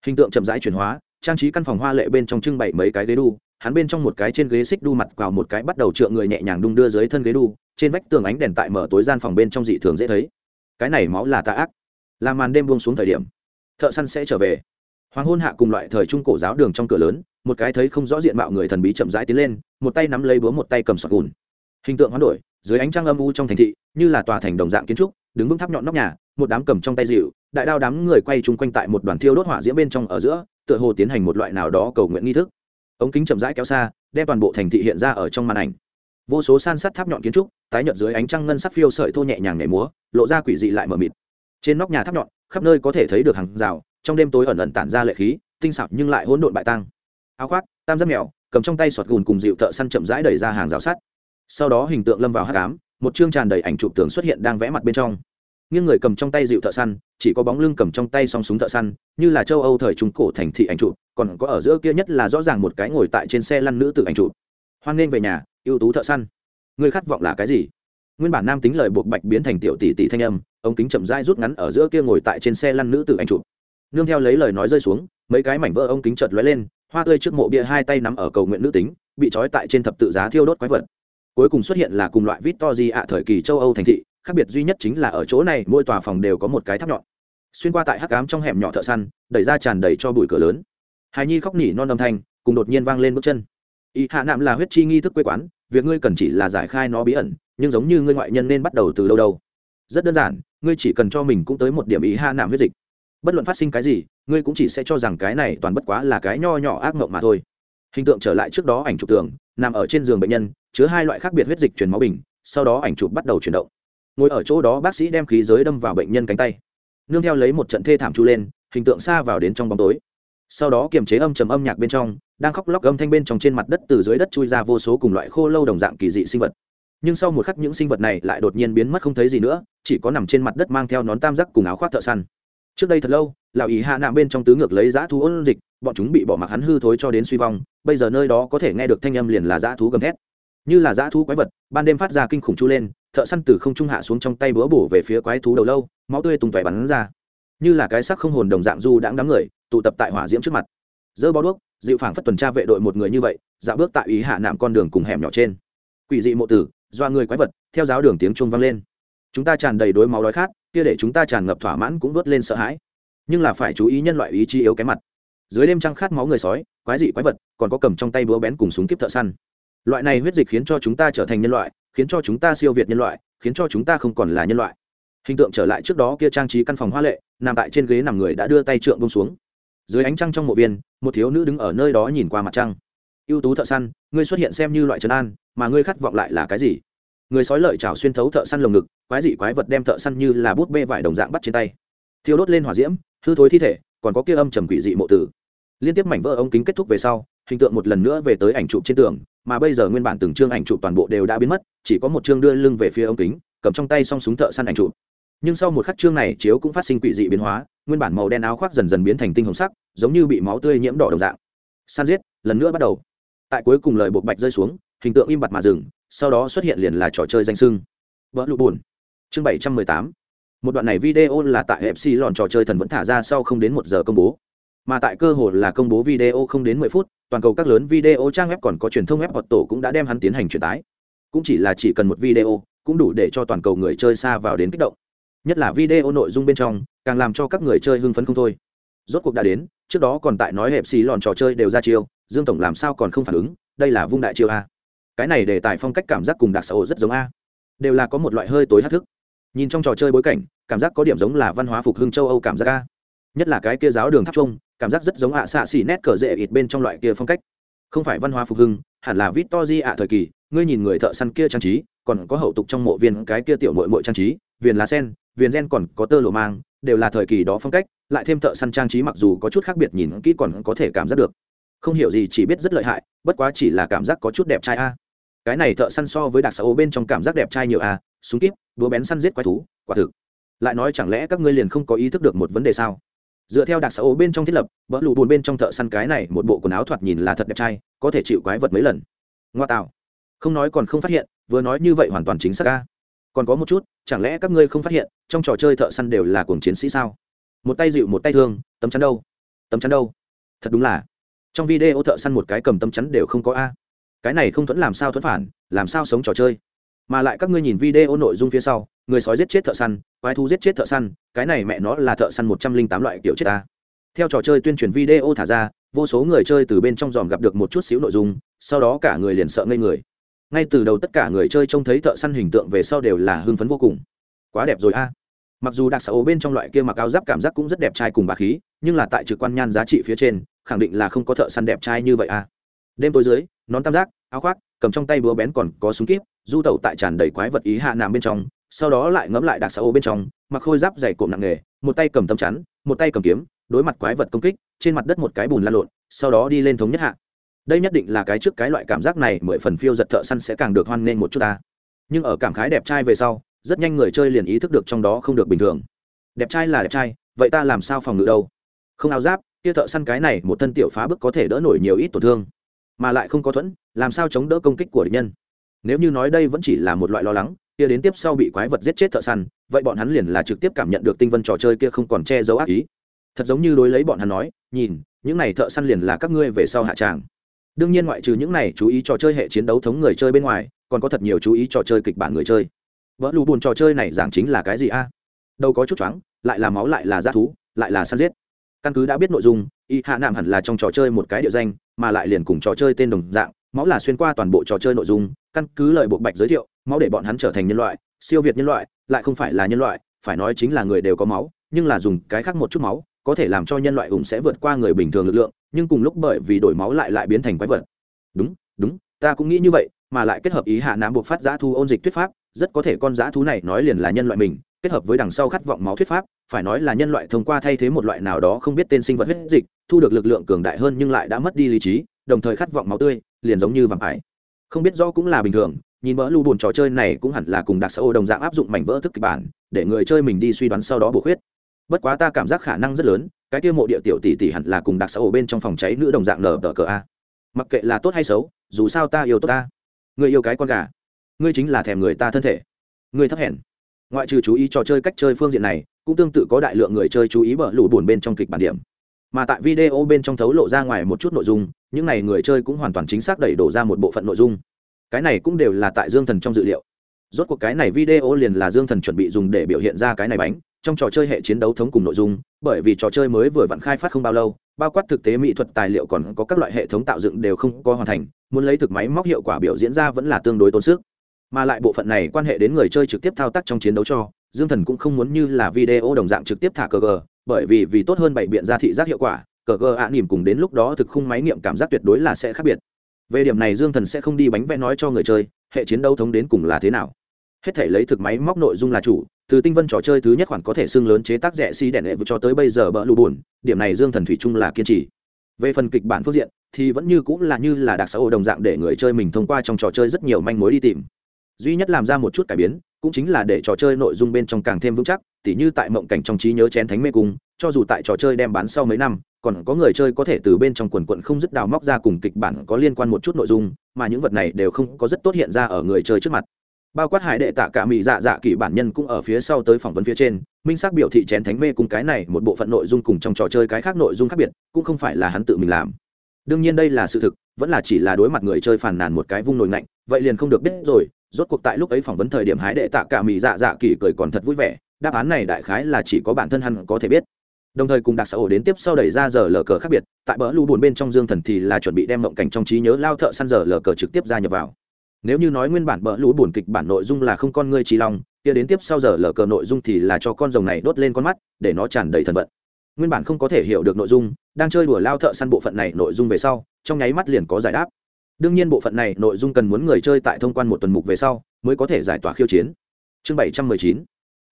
Speaker 1: Hình tượng chậm rãi chuyển hóa, trang trí căn phòng hoa lệ bên trong trưng bày mấy cái ghế đu, hắn bên trong một cái trên ghế xích đu mặt vào một cái bắt đầu trượng người nhẹ nhàng đung đưa dưới thân ghế đu, trên vách tường ánh đèn tại mở tối gian phòng bên trong dị thường dễ thấy. Cái này máu là tà ác. Làm màn đêm buông xuống thời điểm, thợ săn sẽ trở về. Hoàng hôn hạ cùng loại thời trung cổ giáo đường trong cửa lớn, một cái thấy không rõ diện mạo người thần bí chậm rãi tiến lên, một tay nắm lấy búa một tay cầm sọt gùn hình tượng hoán đổi, dưới ánh trăng âm u trong thành thị, như là tòa thành đồng dạng kiến trúc, đứng vững tháp nhọn nóc nhà, một đám cầm trong tay dịu, đại đao đám người quay chung quanh tại một đoàn thiêu đốt hỏa diễm bên trong ở giữa, tựa hồ tiến hành một loại nào đó cầu nguyện nghi thức. Ống kính chậm rãi kéo xa, đem toàn bộ thành thị hiện ra ở trong màn ảnh. Vô số san sắt tháp nhọn kiến trúc, tái nhợt dưới ánh trăng ngân sắc phiêu sợi thô nhẹ nhàng nhảy múa, lộ ra quỷ dị lại mờ mịt. Trên nóc nhà tháp nhọn, khắp nơi có thể thấy được hàng rào, trong đêm tối ẩn ẩn tản ra lệ khí, tinh xảo nhưng lại hỗn độn bại tăng. Áo khoác, tam giác mèo, cầm trong tay sọt gùn cùng dịu thợ săn chậm rãi đẩy ra hàng rào sắt sau đó hình tượng lâm vào hát cám một chương tràn đầy ảnh chụp tường xuất hiện đang vẽ mặt bên trong. Nghiêng người cầm trong tay dịu thợ săn, chỉ có bóng lưng cầm trong tay song súng thợ săn, như là châu âu thời trung cổ thành thị ảnh chụp, còn có ở giữa kia nhất là rõ ràng một cái ngồi tại trên xe lăn nữ tự ảnh chụp. Hoan nghênh về nhà, ưu tú thợ săn. Người khát vọng là cái gì? Nguyên bản nam tính lời buộc bạch biến thành tiểu tỷ tỷ thanh âm ông kính chậm rãi rút ngắn ở giữa kia ngồi tại trên xe lăn nữ tự ảnh chụp. Nương theo lấy lời nói rơi xuống, mấy cái mảnh vỡ ông kính chợt lóe lên, hoa tươi trước mộ bia hai tay nắm ở cầu nguyện nữ tính, bị trói tại trên thập tự giá thiêu đốt quái vật cuối cùng xuất hiện là cùng loại victory ạ thời kỳ châu âu thành thị, khác biệt duy nhất chính là ở chỗ này mỗi tòa phòng đều có một cái tháp nhọn. Xuyên qua tại hắc ám trong hẻm nhỏ thợ săn, đẩy ra tràn đầy cho bụi cửa lớn. Hài nhi khóc nỉ non âm thanh, cùng đột nhiên vang lên bước chân. Y hạ nạm là huyết chi nghi thức quê quán, việc ngươi cần chỉ là giải khai nó bí ẩn, nhưng giống như ngươi ngoại nhân nên bắt đầu từ đâu đâu. Rất đơn giản, ngươi chỉ cần cho mình cũng tới một điểm ý hạ nạm huyết dịch. Bất luận phát sinh cái gì, ngươi cũng chỉ sẽ cho rằng cái này toàn bất quá là cái nho nhỏ ác mộng mà thôi. Hình tượng trở lại trước đó ảnh chụp tường, nằm ở trên giường bệnh nhân chứa hai loại khác biệt huyết dịch truyền máu bình, sau đó ảnh chụp bắt đầu chuyển động. Ngồi ở chỗ đó, bác sĩ đem khí giới đâm vào bệnh nhân cánh tay. Nương theo lấy một trận thê thảm chu lên, hình tượng xa vào đến trong bóng tối. Sau đó kiềm chế âm trầm âm nhạc bên trong, đang khóc lóc âm thanh bên trong trên mặt đất từ dưới đất chui ra vô số cùng loại khô lâu đồng dạng kỳ dị sinh vật. Nhưng sau một khắc những sinh vật này lại đột nhiên biến mất không thấy gì nữa, chỉ có nằm trên mặt đất mang theo nón tam giác cùng áo khoác thợ săn. Trước đây thật lâu, lão ý hạ nạm bên trong tứ ngược lấy dã thú ôn dịch, bọn chúng bị bỏ mặc hắn hư thối cho đến suy vong, bây giờ nơi đó có thể nghe được thanh âm liền là dã thú gầm thét như là dã thú quái vật, ban đêm phát ra kinh khủng chu lên, thợ săn từ không trung hạ xuống trong tay búa bổ về phía quái thú đầu lâu, máu tươi tung tòe bắn ra. Như là cái sắc không hồn đồng dạng du đãng đám người, tụ tập tại hỏa diễm trước mặt. Dơ bao đuốc, dịu phảng phất tuần tra vệ đội một người như vậy dạo bước tại ý hạ nạm con đường cùng hẻm nhỏ trên. Quỷ dị mộ tử, doa người quái vật, theo giáo đường tiếng chuông vang lên. Chúng ta tràn đầy đối máu đói khát, kia để chúng ta tràn ngập thỏa mãn cũng vớt lên sợ hãi. Nhưng là phải chú ý nhân loại ý chí yếu cái mặt. Dưới đêm trăng khát máu người sói, quái dị quái vật, còn có cầm trong tay búa bén cùng súng kíp thợ săn loại này huyết dịch khiến cho chúng ta trở thành nhân loại, khiến cho chúng ta siêu việt nhân loại, khiến cho chúng ta không còn là nhân loại. Hình tượng trở lại trước đó kia trang trí căn phòng hoa lệ, nằm tại trên ghế nằm người đã đưa tay trượng bông xuống. Dưới ánh trăng trong mộ viên, một thiếu nữ đứng ở nơi đó nhìn qua mặt trăng. Ưu tú thợ săn, ngươi xuất hiện xem như loại trấn an, mà ngươi khát vọng lại là cái gì? Người sói lợi chảo xuyên thấu thợ săn lồng ngực, quái dị quái vật đem thợ săn như là bút bê vải đồng dạng bắt trên tay. Thiêu đốt lên hỏa diễm, hư thối thi thể, còn có kia âm trầm quỷ dị mộ tử. Liên tiếp mảnh vỡ ống kính kết thúc về sau, hình tượng một lần nữa về tới ảnh chụp trên tường mà bây giờ nguyên bản từng chương ảnh chụp toàn bộ đều đã biến mất, chỉ có một chương đưa lưng về phía ống kính, cầm trong tay song súng thợ săn ảnh chụp. Nhưng sau một khắc chương này chiếu cũng phát sinh quỷ dị biến hóa, nguyên bản màu đen áo khoác dần dần biến thành tinh hồng sắc, giống như bị máu tươi nhiễm đỏ đồng dạng. San giết, lần nữa bắt đầu. Tại cuối cùng lời buộc bạch rơi xuống, hình tượng im bặt mà dừng, sau đó xuất hiện liền là trò chơi danh sưng. Vỡ lụ buồn. Chương bảy trăm mười tám. Một đoạn này video là tại hẹp xì lòn trò chơi thần vẫn thả ra sau không đến một giờ công bố mà tại cơ hội là công bố video không đến mười phút, toàn cầu các lớn video trang web còn có truyền thông web hoặc tổ cũng đã đem hắn tiến hành truyền tái cũng chỉ là chỉ cần một video, cũng đủ để cho toàn cầu người chơi xa vào đến kích động. Nhất là video nội dung bên trong, càng làm cho các người chơi hưng phấn không thôi. Rốt cuộc đã đến, trước đó còn tại nói hẹp xì lòn trò chơi đều ra chiêu, dương tổng làm sao còn không phản ứng, đây là vung đại chiêu a. Cái này để tài phong cách cảm giác cùng đặc xã hội rất giống a. Đều là có một loại hơi tối hát thức. Nhìn trong trò chơi bối cảnh, cảm giác có điểm giống là văn hóa phục hưng châu âu cảm giác a nhất là cái kia giáo đường tháp trung cảm giác rất giống ạ xạ xỉ nét cờ rễ ít bên trong loại kia phong cách. Không phải văn hóa phục hưng, hẳn là victor ạ thời kỳ, ngươi nhìn người thợ săn kia trang trí, còn có hậu tục trong mộ viên cái kia tiểu mội mội trang trí, viền lá sen, viền gen còn có tơ lộ mang, đều là thời kỳ đó phong cách, lại thêm thợ săn trang trí mặc dù có chút khác biệt nhìn kỹ còn có thể cảm giác được. Không hiểu gì chỉ biết rất lợi hại, bất quá chỉ là cảm giác có chút đẹp trai a. Cái này thợ săn so với đặc xã ô bên trong cảm giác đẹp trai nhiều a, súng kíp đũa bén săn giết quái thú, quả thực. Lại nói chẳng lẽ các ngươi liền không có ý thức được một vấn đề sao? Dựa theo đặc xã ô bên trong thiết lập, bỡ lụ bùn bên trong thợ săn cái này một bộ quần áo thoạt nhìn là thật đẹp trai, có thể chịu quái vật mấy lần. Ngoa tạo. Không nói còn không phát hiện, vừa nói như vậy hoàn toàn chính xác ca còn có một chút, chẳng lẽ các ngươi không phát hiện, trong trò chơi thợ săn đều là cuồng chiến sĩ sao? Một tay dịu một tay thương, tấm chắn đâu? Tấm chắn đâu? Thật đúng là. Trong video thợ săn một cái cầm tấm chắn đều không có a. Cái này không thuẫn làm sao thuẫn phản, làm sao sống trò chơi? Mà lại các ngươi nhìn video nội dung phía sau, người sói giết chết thợ săn quái thú giết chết thợ săn, cái này mẹ nó là thợ săn một trăm linh tám loại kiểu chết ta. Theo trò chơi tuyên truyền video thả ra, vô số người chơi từ bên trong dòm gặp được một chút xíu nội dung, sau đó cả người liền sợ ngây người. Ngay từ đầu tất cả người chơi trông thấy thợ săn hình tượng về sau đều là hưng phấn vô cùng. Quá đẹp rồi a. Mặc dù đặc xã ố bên trong loại kia mặc áo giáp cảm giác cũng rất đẹp trai cùng bà khí, nhưng là tại trực quan nhan giá trị phía trên, khẳng định là không có thợ săn đẹp trai như vậy a. Đêm tối dưới, nón tam giác, áo khoác, cầm trong tay búa bén còn có súng kíp, du tẩu tại tràn đầy quái vật ý hạ nằm bên trong sau đó lại ngẫm lại đặc xã ô bên trong, mặc khôi giáp dày cộm nặng nghề, một tay cầm tấm chắn, một tay cầm kiếm, đối mặt quái vật công kích, trên mặt đất một cái bùn lan lộn, sau đó đi lên thống nhất hạ. Đây nhất định là cái trước cái loại cảm giác này, mười phần phiêu giật thợ săn sẽ càng được hoan nghênh một chút ta. Nhưng ở cảm khái đẹp trai về sau, rất nhanh người chơi liền ý thức được trong đó không được bình thường. Đẹp trai là đẹp trai, vậy ta làm sao phòng ngự đâu? Không áo giáp, kia thợ săn cái này một thân tiểu phá bức có thể đỡ nổi nhiều ít tổn thương, mà lại không có thuẫn, làm sao chống đỡ công kích của địch nhân? Nếu như nói đây vẫn chỉ là một loại lo lắng kia đến tiếp sau bị quái vật giết chết thợ săn, vậy bọn hắn liền là trực tiếp cảm nhận được tinh vân trò chơi kia không còn che giấu ác ý. Thật giống như đối lấy bọn hắn nói, nhìn, những này thợ săn liền là các ngươi về sau hạ tràng. Đương nhiên ngoại trừ những này chú ý trò chơi hệ chiến đấu thống người chơi bên ngoài, còn có thật nhiều chú ý trò chơi kịch bản người chơi. Vỡ lù bùn trò chơi này giảng chính là cái gì a? Đâu có chút choáng, lại là máu, lại là g thú, lại là săn giết. Căn cứ đã biết nội dung, y hạ nạm hẳn là trong trò chơi một cái địa danh, mà lại liền cùng trò chơi tên đồng dạng, máu là xuyên qua toàn bộ trò chơi nội dung, căn cứ lời bộ bạch giới thiệu máu để bọn hắn trở thành nhân loại, siêu việt nhân loại, lại không phải là nhân loại, phải nói chính là người đều có máu, nhưng là dùng cái khác một chút máu, có thể làm cho nhân loại hùng sẽ vượt qua người bình thường lực lượng, nhưng cùng lúc bởi vì đổi máu lại lại biến thành quái vật. Đúng đúng, ta cũng nghĩ như vậy, mà lại kết hợp ý hạ nám buộc phát giã thu ôn dịch thuyết pháp, rất có thể con giã thú này nói liền là nhân loại mình, kết hợp với đằng sau khát vọng máu thuyết pháp, phải nói là nhân loại thông qua thay thế một loại nào đó không biết tên sinh vật huyết dịch, thu được lực lượng cường đại hơn nhưng lại đã mất đi lý trí, đồng thời khát vọng máu tươi, liền giống như vàng ải. Không biết do cũng là bình thường nhìn mỡ lưu buồn trò chơi này cũng hẳn là cùng đặc xã ô đồng dạng áp dụng mảnh vỡ thức kịch bản, để người chơi mình đi suy đoán sau đó bổ khuyết. Bất quá ta cảm giác khả năng rất lớn, cái tiêu mộ địa tiểu tỷ tỷ hẳn là cùng đặc xã ô bên trong phòng cháy nữ đồng dạng nở tờ cờ a. Mặc kệ là tốt hay xấu, dù sao ta yêu tốt ta. Người yêu cái con gà. Ngươi chính là thèm người ta thân thể. Ngươi thấp hèn. Ngoại trừ chú ý trò chơi cách chơi phương diện này, cũng tương tự có đại lượng người chơi chú ý bở lũ buồn bên trong kịch bản điểm. Mà tại video bên trong thấu lộ ra ngoài một chút nội dung, những n à y người chơi cũng hoàn toàn chính xác đẩy đổ ra một bộ phận nội dung cái này cũng đều là tại dương thần trong dự liệu. Rốt cuộc cái này video liền là dương thần chuẩn bị dùng để biểu hiện ra cái này bánh, trong trò chơi hệ chiến đấu thống cùng nội dung, bởi vì trò chơi mới vừa vặn khai phát không bao lâu, bao quát thực tế mỹ thuật tài liệu còn có các loại hệ thống tạo dựng đều không có hoàn thành, muốn lấy thực máy móc hiệu quả biểu diễn ra vẫn là tương đối tốn sức. Mà lại bộ phận này quan hệ đến người chơi trực tiếp thao tác trong chiến đấu cho, dương thần cũng không muốn như là video đồng dạng trực tiếp thả cờ gờ, bởi vì vì tốt hơn bảy biện ra thị giác hiệu quả, cờ gờ ạ nỉm cùng đến lúc đó thực khung máy nghiệm cảm giác tuyệt đối là sẽ khác biệt về điểm này dương thần sẽ không đi bánh vẽ nói cho người chơi, hệ chiến đấu thống đến cùng là thế nào. Hết thể lấy thực máy móc nội dung là chủ, từ tinh vân trò chơi thứ nhất khoản có thể xưng lớn chế tác rẻ xi hệ đệ cho tới bây giờ bỡ lù buồn, điểm này dương thần thủy chung là kiên trì. Về phần kịch bản phương diện, thì vẫn như cũng là như là đặc xã hội đồng dạng để người chơi mình thông qua trong trò chơi rất nhiều manh mối đi tìm. Duy nhất làm ra một chút cải biến, cũng chính là để trò chơi nội dung bên trong càng thêm vững chắc, tỉ như tại mộng cảnh trong trí nhớ chén thánh mê cung, cho dù tại trò chơi đem bán sau mấy năm còn có người chơi có thể từ bên trong quần quận không dứt đào móc ra cùng kịch bản có liên quan một chút nội dung, mà những vật này đều không có rất tốt hiện ra ở người chơi trước mặt. Bao quát hải đệ tạ cả mỹ dạ dạ kỳ bản nhân cũng ở phía sau tới phỏng vấn phía trên, minh xác biểu thị chén thánh mê cùng cái này một bộ phận nội dung cùng trong trò chơi cái khác nội dung khác biệt, cũng không phải là hắn tự mình làm. Đương nhiên đây là sự thực, vẫn là chỉ là đối mặt người chơi phàn nàn một cái vung nổi ngạnh, vậy liền không được biết rồi, rốt cuộc tại lúc ấy phỏng vấn thời điểm hái đệ tạ cả mỹ dạ dạ kỳ cười còn thật vui vẻ, đáp án này đại khái là chỉ có bản thân hắn có thể biết đồng thời cùng đặc xã hội đến tiếp sau đẩy ra giờ lờ cờ khác biệt, tại bỡ lưu buồn bên trong dương thần thì là chuẩn bị đem mộng cảnh trong trí nhớ lao thợ săn giờ lờ cờ trực tiếp ra nhập vào. Nếu như nói nguyên bản bỡ lũ buồn kịch bản nội dung là không con ngươi trí long, kia đến tiếp sau giờ lờ cờ nội dung thì là cho con rồng này đốt lên con mắt, để nó tràn đầy thần vận. Nguyên bản không có thể hiểu được nội dung, đang chơi đùa lao thợ săn bộ phận này nội dung về sau, trong nháy mắt liền có giải đáp. Đương nhiên bộ phận này nội dung cần muốn người chơi tại thông quan một tuần mục về sau, mới có thể giải tỏa khiêu chiến. Chương bảy trăm mười chín.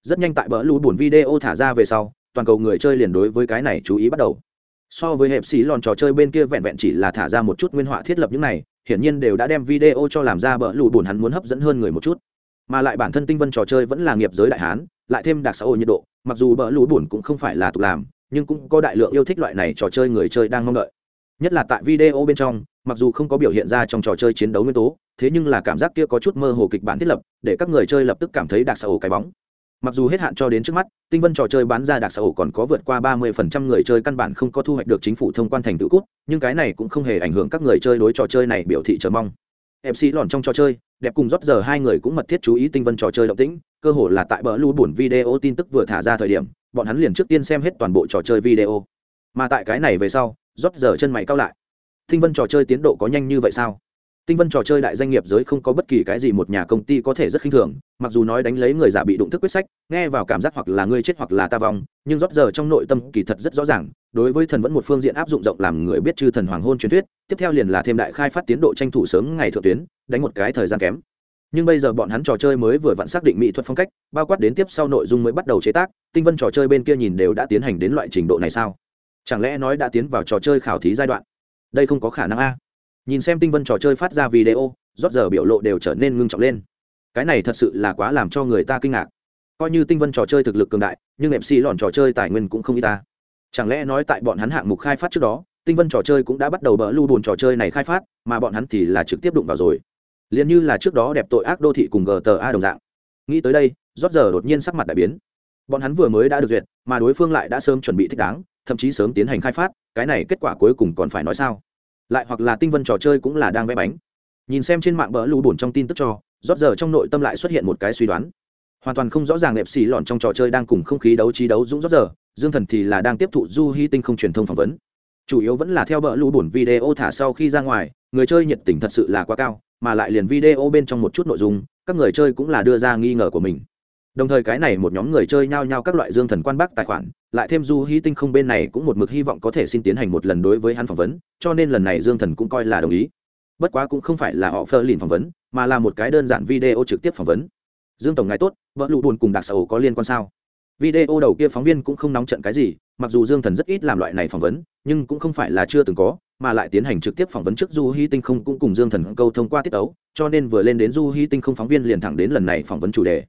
Speaker 1: Rất nhanh tại bỡ lũ buồn video thả ra về sau toàn cầu người chơi liền đối với cái này chú ý bắt đầu. So với hẹp xí lòn trò chơi bên kia vẹn vẹn chỉ là thả ra một chút nguyên họa thiết lập những này, hiển nhiên đều đã đem video cho làm ra bỡ lũ buồn hắn muốn hấp dẫn hơn người một chút. Mà lại bản thân tinh vân trò chơi vẫn là nghiệp giới đại hán, lại thêm đặc xã hội nhiệt độ, mặc dù bỡ lũ buồn cũng không phải là tục làm, nhưng cũng có đại lượng yêu thích loại này trò chơi người chơi đang mong đợi. Nhất là tại video bên trong, mặc dù không có biểu hiện ra trong trò chơi chiến đấu nguyên tố, thế nhưng là cảm giác kia có chút mơ hồ kịch bản thiết lập, để các người chơi lập tức cảm thấy đặc xã hội cái bóng mặc dù hết hạn cho đến trước mắt, tinh vân trò chơi bán ra đặc xã hội còn có vượt qua ba mươi phần trăm người chơi căn bản không có thu hoạch được chính phủ thông quan thành tựu cút, nhưng cái này cũng không hề ảnh hưởng các người chơi đối trò chơi này biểu thị chờ mong. Mc lòn trong trò chơi, đẹp cùng rót giờ hai người cũng mật thiết chú ý tinh vân trò chơi động tĩnh, cơ hồ là tại bờ lưu buồn video tin tức vừa thả ra thời điểm, bọn hắn liền trước tiên xem hết toàn bộ trò chơi video. Mà tại cái này về sau, rót giờ chân mày cao lại. Tinh vân trò chơi tiến độ có nhanh như vậy sao? Tinh vân trò chơi đại doanh nghiệp giới không có bất kỳ cái gì một nhà công ty có thể rất khinh thường, mặc dù nói đánh lấy người giả bị đụng thức quyết sách, nghe vào cảm giác hoặc là ngươi chết hoặc là ta vong, nhưng rót giờ trong nội tâm kỳ thật rất rõ ràng, đối với thần vẫn một phương diện áp dụng rộng làm người biết chư thần hoàng hôn truyền thuyết, tiếp theo liền là thêm đại khai phát tiến độ tranh thủ sớm ngày thượng tuyến, đánh một cái thời gian kém. Nhưng bây giờ bọn hắn trò chơi mới vừa vặn xác định mỹ thuật phong cách, bao quát đến tiếp sau nội dung mới bắt đầu chế tác, tinh vân trò chơi bên kia nhìn đều đã tiến hành đến loại trình độ này sao? Chẳng lẽ nói đã tiến vào trò chơi khảo thí giai đoạn? Đây không có khả năng a nhìn xem tinh vân trò chơi phát ra video, rót giờ biểu lộ đều trở nên ngưng trọng lên. Cái này thật sự là quá làm cho người ta kinh ngạc. Coi như tinh vân trò chơi thực lực cường đại, nhưng mc lòn trò chơi tài nguyên cũng không y ta. Chẳng lẽ nói tại bọn hắn hạng mục khai phát trước đó, tinh vân trò chơi cũng đã bắt đầu bỡ lưu bùn trò chơi này khai phát, mà bọn hắn thì là trực tiếp đụng vào rồi. Liền như là trước đó đẹp tội ác đô thị cùng gta đồng dạng. Nghĩ tới đây, rót giờ đột nhiên sắc mặt đại biến. Bọn hắn vừa mới đã được duyệt, mà đối phương lại đã sớm chuẩn bị thích đáng, thậm chí sớm tiến hành khai phát, cái này kết quả cuối cùng còn phải nói sao? Lại hoặc là tinh vân trò chơi cũng là đang vẽ bánh. Nhìn xem trên mạng bỡ lù bùn trong tin tức cho, rót giờ trong nội tâm lại xuất hiện một cái suy đoán. Hoàn toàn không rõ ràng nẹp xì lọn trong trò chơi đang cùng không khí đấu trí đấu dũng rót giờ, dương thần thì là đang tiếp thụ du hy tinh không truyền thông phỏng vấn. Chủ yếu vẫn là theo bỡ lù bùn video thả sau khi ra ngoài, người chơi nhiệt tình thật sự là quá cao, mà lại liền video bên trong một chút nội dung, các người chơi cũng là đưa ra nghi ngờ của mình đồng thời cái này một nhóm người chơi nhao nhao các loại dương thần quan bác tài khoản, lại thêm du hy tinh không bên này cũng một mực hy vọng có thể xin tiến hành một lần đối với hắn phỏng vấn, cho nên lần này dương thần cũng coi là đồng ý. Bất quá cũng không phải là họ phơ lìn phỏng vấn, mà là một cái đơn giản video trực tiếp phỏng vấn. Dương tổng ngài tốt, vợ lụ buồn cùng đặc sầu có liên quan sao? Video đầu kia phóng viên cũng không nóng trận cái gì, mặc dù dương thần rất ít làm loại này phỏng vấn, nhưng cũng không phải là chưa từng có, mà lại tiến hành trực tiếp phỏng vấn trước du hy tinh không cũng cùng dương thần câu thông qua tiết ấu cho nên vừa lên đến du hy tinh không phóng viên liền thẳng đến lần này phỏng vấn chủ đề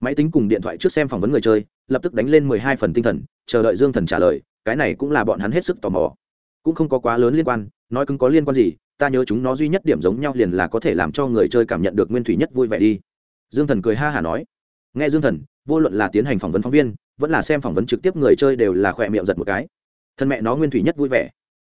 Speaker 1: máy tính cùng điện thoại trước xem phỏng vấn người chơi, lập tức đánh lên mười hai phần tinh thần, chờ đợi dương thần trả lời, cái này cũng là bọn hắn hết sức tò mò. Cũng không có quá lớn liên quan, nói cứng có liên quan gì, ta nhớ chúng nó duy nhất điểm giống nhau liền là có thể làm cho người chơi cảm nhận được nguyên thủy nhất vui vẻ đi. Dương thần cười ha hả nói. Nghe dương thần, vô luận là tiến hành phỏng vấn phóng viên, vẫn là xem phỏng vấn trực tiếp người chơi đều là khỏe miệng giật một cái. Thân mẹ nó nguyên thủy nhất vui vẻ